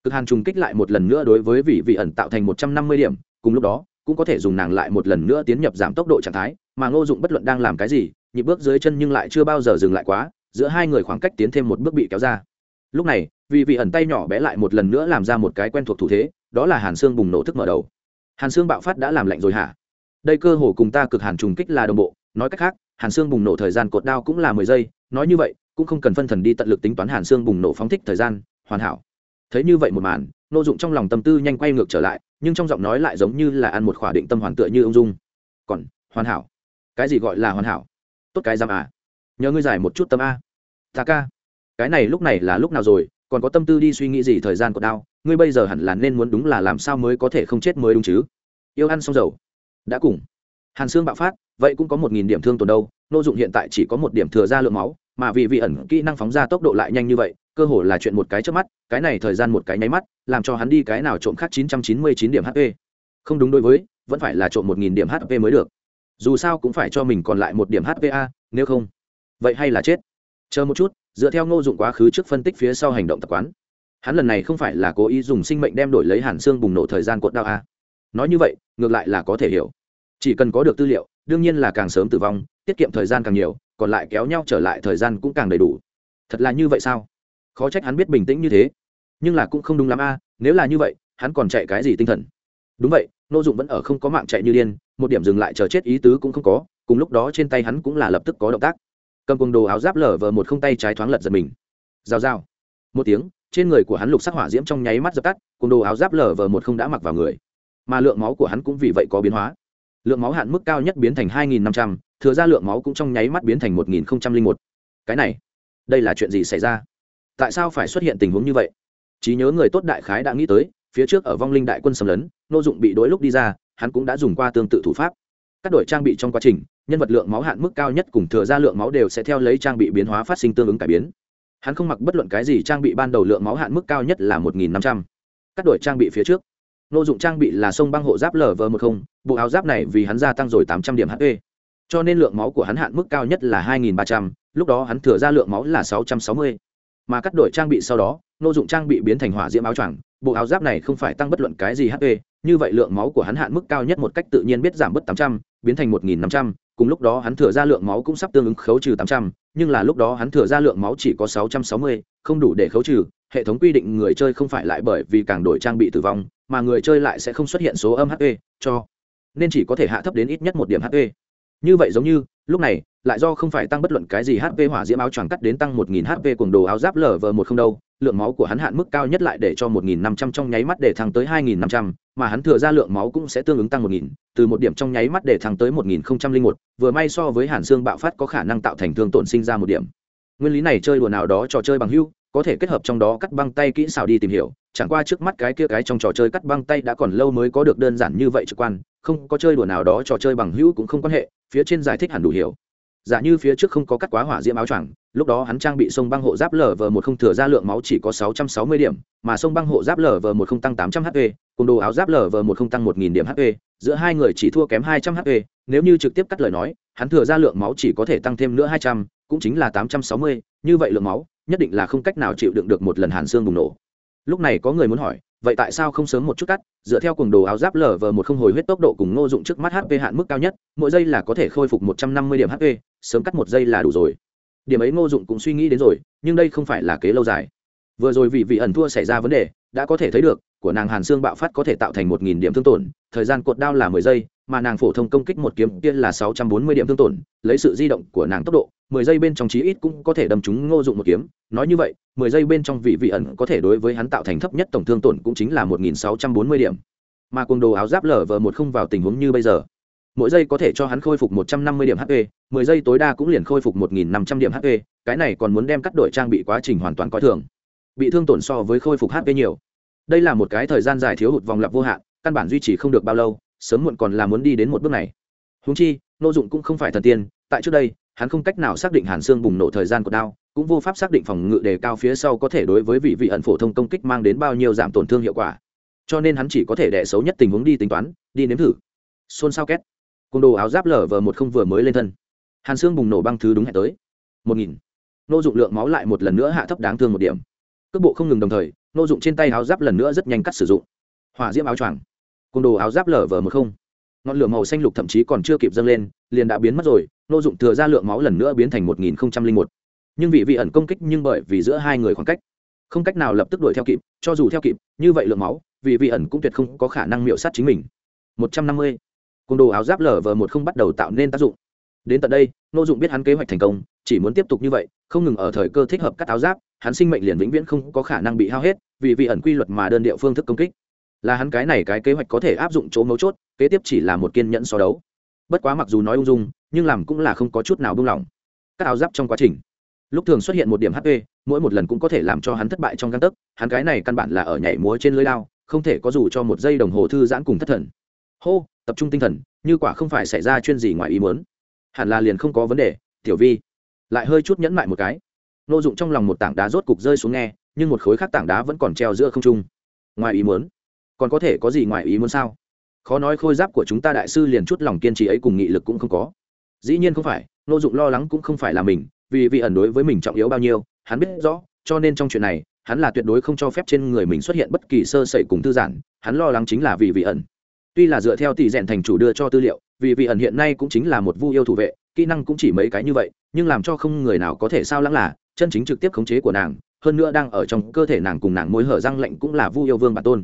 Cực hàn trùng kích lại một lần nữa đối với vị vị ẩn tạo thành một trăm năm mươi điểm, cùng lúc đó, cũng có thể dùng nàng lại một lần nữa tiến nhập giảm tốc độ trạng thái, mà ngô dụng bất luận đang làm cái gì, nhịp bước dưới chân nhưng lại chưa bao giờ dừng lại quá, giữa hai người khoảng cách tiến thêm một bước bị kéo ra. Lúc này, vị vị ẩn tay nhỏ bé lại một lần nữa làm ra một cái quen thuộc thủ thế, đó là hàn xương bùng nổ thức mở đầu. Hàn xương bạo phát đã làm lạnh rồi hả? Đây cơ hồ cùng ta cực hàn trùng kích là đồng bộ, nói cách khác, hàn xương bùng nổ thời gian cột đao cũng là mười giây, nói như vậy, cũng không cần phân thần đi tận lực tính toán hàn xương bùng nổ phóng thích thời gian hoàn hảo. Thấy như vậy một màn, nô dụng trong lòng tâm tư nhanh quay ngược trở lại, nhưng trong giọng nói lại giống như là ăn một khỏa định tâm hoàn tựa như ông dung. Còn, hoàn hảo. Cái gì gọi là hoàn hảo? Tốt cái giam à. Nhờ ngươi giải một chút tâm a. Ta ca. Cái này lúc này là lúc nào rồi, còn có tâm tư đi suy nghĩ gì thời gian của đau, ngươi bây giờ hẳn là nên muốn đúng là làm sao mới có thể không chết mới đúng chứ. Yêu ăn xong dầu. Đã cùng. Hàn xương bạo phát, vậy cũng có một nghìn điểm thương tổn đâu, nô dụng hiện tại chỉ có một điểm thừa ra lượng máu, mà vì vị ẩn kỹ năng phóng ra tốc độ lại nhanh như vậy cơ hồ là chuyện một cái trước mắt, cái này thời gian một cái nháy mắt, làm cho hắn đi cái nào trộm khác chín trăm chín mươi chín điểm hp không đúng đối với, vẫn phải là trộm một nghìn điểm hp mới được. Dù sao cũng phải cho mình còn lại một điểm hpa nếu không, vậy hay là chết. Chờ một chút, dựa theo ngô dụng quá khứ trước phân tích phía sau hành động tập quán. Hắn lần này không phải là cố ý dùng sinh mệnh đem đổi lấy hàn xương bùng nổ thời gian cột đao a. Nói như vậy, ngược lại là có thể hiểu. Chỉ cần có được tư liệu, đương nhiên là càng sớm tử vong, tiết kiệm thời gian càng nhiều, còn lại kéo nhau trở lại thời gian cũng càng đầy đủ. Thật là như vậy sao? Khó trách hắn biết bình tĩnh như thế. Nhưng là cũng không đúng lắm a, nếu là như vậy, hắn còn chạy cái gì tinh thần? Đúng vậy, nô dụng vẫn ở không có mạng chạy như điên, một điểm dừng lại chờ chết ý tứ cũng không có, cùng lúc đó trên tay hắn cũng là lập tức có động tác. Cầm cùng đồ áo giáp lở vờ một không tay trái thoáng lật giật mình. Rào rào. Một tiếng, trên người của hắn lục sắc hỏa diễm trong nháy mắt dập tắt cùng đồ áo giáp lở vờ một không đã mặc vào người. Mà lượng máu của hắn cũng vì vậy có biến hóa. Lượng máu hạn mức cao nhất biến thành hai nghìn năm trăm, thừa ra lượng máu cũng trong nháy mắt biến thành một nghìn một. Cái này, đây là chuyện gì xảy ra? Tại sao phải xuất hiện tình huống như vậy? Trí nhớ người tốt đại khái đã nghĩ tới, phía trước ở vong linh đại quân xâm lấn nô dụng bị đối lúc đi ra, hắn cũng đã dùng qua tương tự thủ pháp. Các đội trang bị trong quá trình, nhân vật lượng máu hạn mức cao nhất cùng thừa ra lượng máu đều sẽ theo lấy trang bị biến hóa phát sinh tương ứng cải biến. Hắn không mặc bất luận cái gì trang bị ban đầu lượng máu hạn mức cao nhất là một nghìn năm trăm. Các đội trang bị phía trước. Nô dụng trang bị là sông băng hộ giáp lv một không, bộ áo giáp này vì hắn gia tăng rồi tám trăm điểm hp cho nên lượng máu của hắn hạn mức cao nhất là hai nghìn ba trăm, lúc đó hắn thừa ra lượng máu là sáu trăm sáu mươi mà cắt đổi trang bị sau đó, nô dụng trang bị biến thành hỏa diễm áo choàng, bộ áo giáp này không phải tăng bất luận cái gì hp như vậy lượng máu của hắn hạn mức cao nhất một cách tự nhiên biết giảm bớt tám trăm, biến thành một nghìn năm trăm, cùng lúc đó hắn thừa ra lượng máu cũng sắp tương ứng khấu trừ tám trăm, nhưng là lúc đó hắn thừa ra lượng máu chỉ có sáu trăm sáu mươi, không đủ để khấu trừ, hệ thống quy định người chơi không phải lại bởi vì càng đổi trang bị tử vong, mà người chơi lại sẽ không xuất hiện số âm hp cho, nên chỉ có thể hạ thấp đến ít nhất một điểm hp như vậy giống như lúc này, lại do không phải tăng bất luận cái gì hp hỏa diễm áo choàng cắt đến tăng một nghìn hp cùng đồ áo giáp lở vờ một không đâu, lượng máu của hắn hạn mức cao nhất lại để cho một nghìn năm trăm trong nháy mắt để thăng tới hai nghìn năm trăm, mà hắn thừa ra lượng máu cũng sẽ tương ứng tăng một nghìn, từ một điểm trong nháy mắt để thăng tới một nghìn không trăm linh một, vừa may so với hàn xương bạo phát có khả năng tạo thành thương tổn sinh ra một điểm. Nguyên lý này chơi đùa nào đó trò chơi bằng hưu có thể kết hợp trong đó cắt băng tay kỹ xảo đi tìm hiểu, chẳng qua trước mắt cái kia cái trong trò chơi cắt băng tay đã còn lâu mới có được đơn giản như vậy trực quan không có chơi đùa nào đó, trò chơi bằng hữu cũng không quan hệ, phía trên giải thích hẳn đủ hiểu. Giả như phía trước không có cắt quá hỏa diễm áo choàng, lúc đó hắn trang bị sông băng hộ giáp lv một không thừa ra lượng máu chỉ có sáu trăm sáu mươi điểm, mà sông băng hộ giáp lv một không tăng tám trăm hp cùng đồ áo giáp lv một không tăng một nghìn điểm hp giữa hai người chỉ thua kém hai trăm hp nếu như trực tiếp cắt lời nói, hắn thừa ra lượng máu chỉ có thể tăng thêm nữa hai trăm, cũng chính là tám trăm sáu mươi, như vậy lượng máu, nhất định là không cách nào chịu đựng được một lần hàn xương bùng nổ. Lúc này có người muốn hỏi vậy tại sao không sớm một chút cắt, dựa theo cùng đồ áo giáp lở vờ một không hồi huyết tốc độ cùng ngô dụng trước mắt hp hạn mức cao nhất, mỗi giây là có thể khôi phục một trăm năm mươi điểm hp sớm cắt một giây là đủ rồi. Điểm ấy ngô dụng cũng suy nghĩ đến rồi, nhưng đây không phải là kế lâu dài. Vừa rồi vì vị ẩn thua xảy ra vấn đề, đã có thể thấy được, của nàng hàn xương bạo phát có thể tạo thành một nghìn điểm thương tổn, thời gian cột đao là mười giây mà nàng phổ thông công kích một kiếm tiên là sáu trăm bốn mươi điểm thương tổn, lấy sự di động của nàng tốc độ, mười giây bên trong chí ít cũng có thể đâm trúng ngô dụng một kiếm. Nói như vậy, mười giây bên trong vị vị ẩn có thể đối với hắn tạo thành thấp nhất tổng thương tổn cũng chính là một nghìn sáu trăm bốn mươi điểm. Mà cuồng đồ áo giáp lở vờ một không vào tình huống như bây giờ. Mỗi giây có thể cho hắn khôi phục một trăm năm mươi điểm hp mười giây tối đa cũng liền khôi phục một nghìn năm trăm điểm hp cái này còn muốn đem cắt đổi trang bị quá trình hoàn toàn coi thường. Bị thương tổn so với khôi phục hp nhiều. Đây là một cái thời gian dài thiếu hụt vòng lặp vô hạn, căn bản duy trì không được bao lâu sớm muộn còn là muốn đi đến một bước này. Húng chi nô dụng cũng không phải thần tiên, tại trước đây, hắn không cách nào xác định hàn xương bùng nổ thời gian của đao, cũng vô pháp xác định phòng ngự đề cao phía sau có thể đối với vị vị ẩn phổ thông công kích mang đến bao nhiêu giảm tổn thương hiệu quả. Cho nên hắn chỉ có thể đẻ xấu nhất tình huống đi tính toán, đi nếm thử. Xôn xao két. Côn đồ áo giáp lở vờ một không vừa mới lên thân. Hàn xương bùng nổ băng thứ đúng hẹn tới. Một nghìn. Nô dụng lượng máu lại một lần nữa hạ thấp đáng thương một điểm. Cước bộ không ngừng đồng thời nô dụng trên tay áo giáp lần nữa rất nhanh cắt sử dụng. Hỏa diễm áo choàng côn đồ áo giáp lở vờ một không. Ngọn lửa màu xanh lục thậm chí còn chưa kịp dâng lên, liền đã biến mất rồi, nô dụng thừa ra lượng máu lần nữa biến thành một nghìn không trăm lẻ một. Nhưng vị vị ẩn công kích nhưng bởi vì giữa hai người khoảng cách. Không cách nào lập tức đuổi theo kịp, cho dù theo kịp, như vậy lượng máu, vị vị ẩn cũng tuyệt không có khả năng miệu sát chính mình. một trăm năm mươi. Côn đồ áo giáp lở vờ một không bắt đầu tạo nên tác dụng. Đến tận đây, nô dụng biết hắn kế hoạch thành công, chỉ muốn tiếp tục như vậy, không ngừng ở thời cơ thích hợp cắt áo giáp, hắn sinh mệnh liền vĩnh viễn không có khả năng bị hao hết, vì vị ẩn quy luật mà đơn điệu phương thức công kích là hắn cái này cái kế hoạch có thể áp dụng chỗ mấu chốt, kế tiếp chỉ là một kiên nhẫn so đấu. Bất quá mặc dù nói ung dung, nhưng làm cũng là không có chút nào buông lỏng. Các áo giáp trong quá trình, lúc thường xuất hiện một điểm hp mỗi một lần cũng có thể làm cho hắn thất bại trong găng tấc, hắn cái này căn bản là ở nhảy múa trên lưới lao không thể có dù cho một giây đồng hồ thư giãn cùng thất thần. Hô, tập trung tinh thần, như quả không phải xảy ra chuyên gì ngoài ý muốn. Hẳn là liền không có vấn đề, tiểu vi. Lại hơi chút nhẫn mại một cái. Nô dụng trong lòng một tảng đá rốt cục rơi xuống nghe, nhưng một khối khác tảng đá vẫn còn treo giữa không trung. Ngoài ý muốn còn có thể có gì ngoài ý muốn sao? Khó nói khôi giáp của chúng ta đại sư liền chút lòng kiên trì ấy cùng nghị lực cũng không có. Dĩ nhiên không phải nô dụng lo lắng cũng không phải là mình, vì vị ẩn đối với mình trọng yếu bao nhiêu, hắn biết rõ, cho nên trong chuyện này, hắn là tuyệt đối không cho phép trên người mình xuất hiện bất kỳ sơ sẩy cùng thư giãn, hắn lo lắng chính là vì vị ẩn. Tuy là dựa theo tỷ rèn thành chủ đưa cho tư liệu, vì vị ẩn hiện nay cũng chính là một vu yêu thủ vệ, kỹ năng cũng chỉ mấy cái như vậy, nhưng làm cho không người nào có thể sao lắng là, chân chính trực tiếp khống chế của nàng, hơn nữa đang ở trong cơ thể nàng cùng nàng mối hở răng lệnh cũng là vu yêu vương bản tôn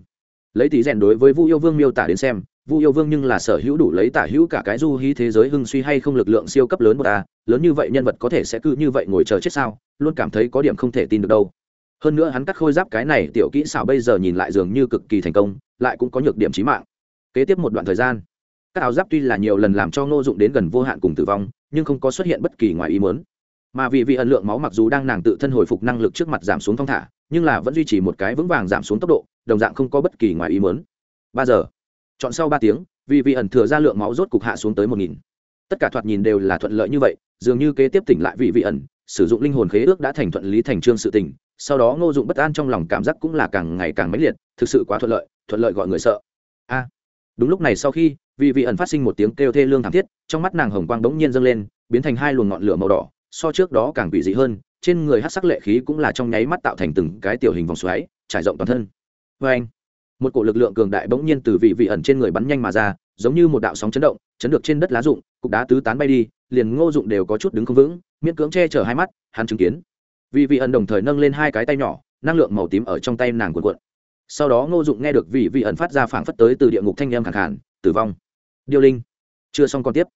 lấy tỷ rèn đối với vu yêu vương miêu tả đến xem, vu yêu vương nhưng là sở hữu đủ lấy tả hữu cả cái du hí thế giới hưng suy hay không lực lượng siêu cấp lớn một ta, lớn như vậy nhân vật có thể sẽ cứ như vậy ngồi chờ chết sao, luôn cảm thấy có điểm không thể tin được đâu. Hơn nữa hắn cắt khôi giáp cái này tiểu kỹ xảo bây giờ nhìn lại dường như cực kỳ thành công, lại cũng có nhược điểm trí mạng. Kế tiếp một đoạn thời gian, các áo giáp tuy là nhiều lần làm cho ngô dụng đến gần vô hạn cùng tử vong, nhưng không có xuất hiện bất kỳ ngoài ý muốn. Mà vì vị ẩn lượng máu mặc dù đang nàng tự thân hồi phục năng lực trước mặt giảm xuống thong thả, nhưng là vẫn duy trì một cái vững vàng giảm xuống tốc độ đồng dạng không có bất kỳ ngoài ý muốn. Ba giờ. Chọn sau ba tiếng, vì vị ẩn thừa ra lượng máu rốt cục hạ xuống tới một nghìn. Tất cả thoạt nhìn đều là thuận lợi như vậy, dường như kế tiếp tỉnh lại vị vị ẩn, sử dụng linh hồn khế ước đã thành thuận lý thành trương sự tình, sau đó ngô dụng bất an trong lòng cảm giác cũng là càng ngày càng mãnh liệt, thực sự quá thuận lợi thuận lợi gọi người sợ. A. Đúng lúc này sau khi, vị vị ẩn phát sinh một tiếng kêu thê lương thảm thiết, trong mắt nàng hồng quang bỗng nhiên dâng lên, biến thành hai luồng ngọn lửa màu đỏ, so trước đó càng quỷ dị hơn, trên người hát sắc lệ khí cũng là trong nháy mắt tạo thành từng cái tiểu hình vòng xoáy, trải rộng toàn thân vê anh, một cổ lực lượng cường đại bỗng nhiên từ vị vị ẩn trên người bắn nhanh mà ra, giống như một đạo sóng chấn động, chấn được trên đất lá rụng, cục đá tứ tán bay đi, liền ngô dụng đều có chút đứng không vững, miễn cưỡng che chở hai mắt, hắn chứng kiến. Vị vị ẩn đồng thời nâng lên hai cái tay nhỏ, năng lượng màu tím ở trong tay nàng cuộn cuộn. Sau đó ngô dụng nghe được vị vị ẩn phát ra phảng phất tới từ địa ngục thanh em khẳng khản tử vong. Điêu linh. Chưa xong còn tiếp.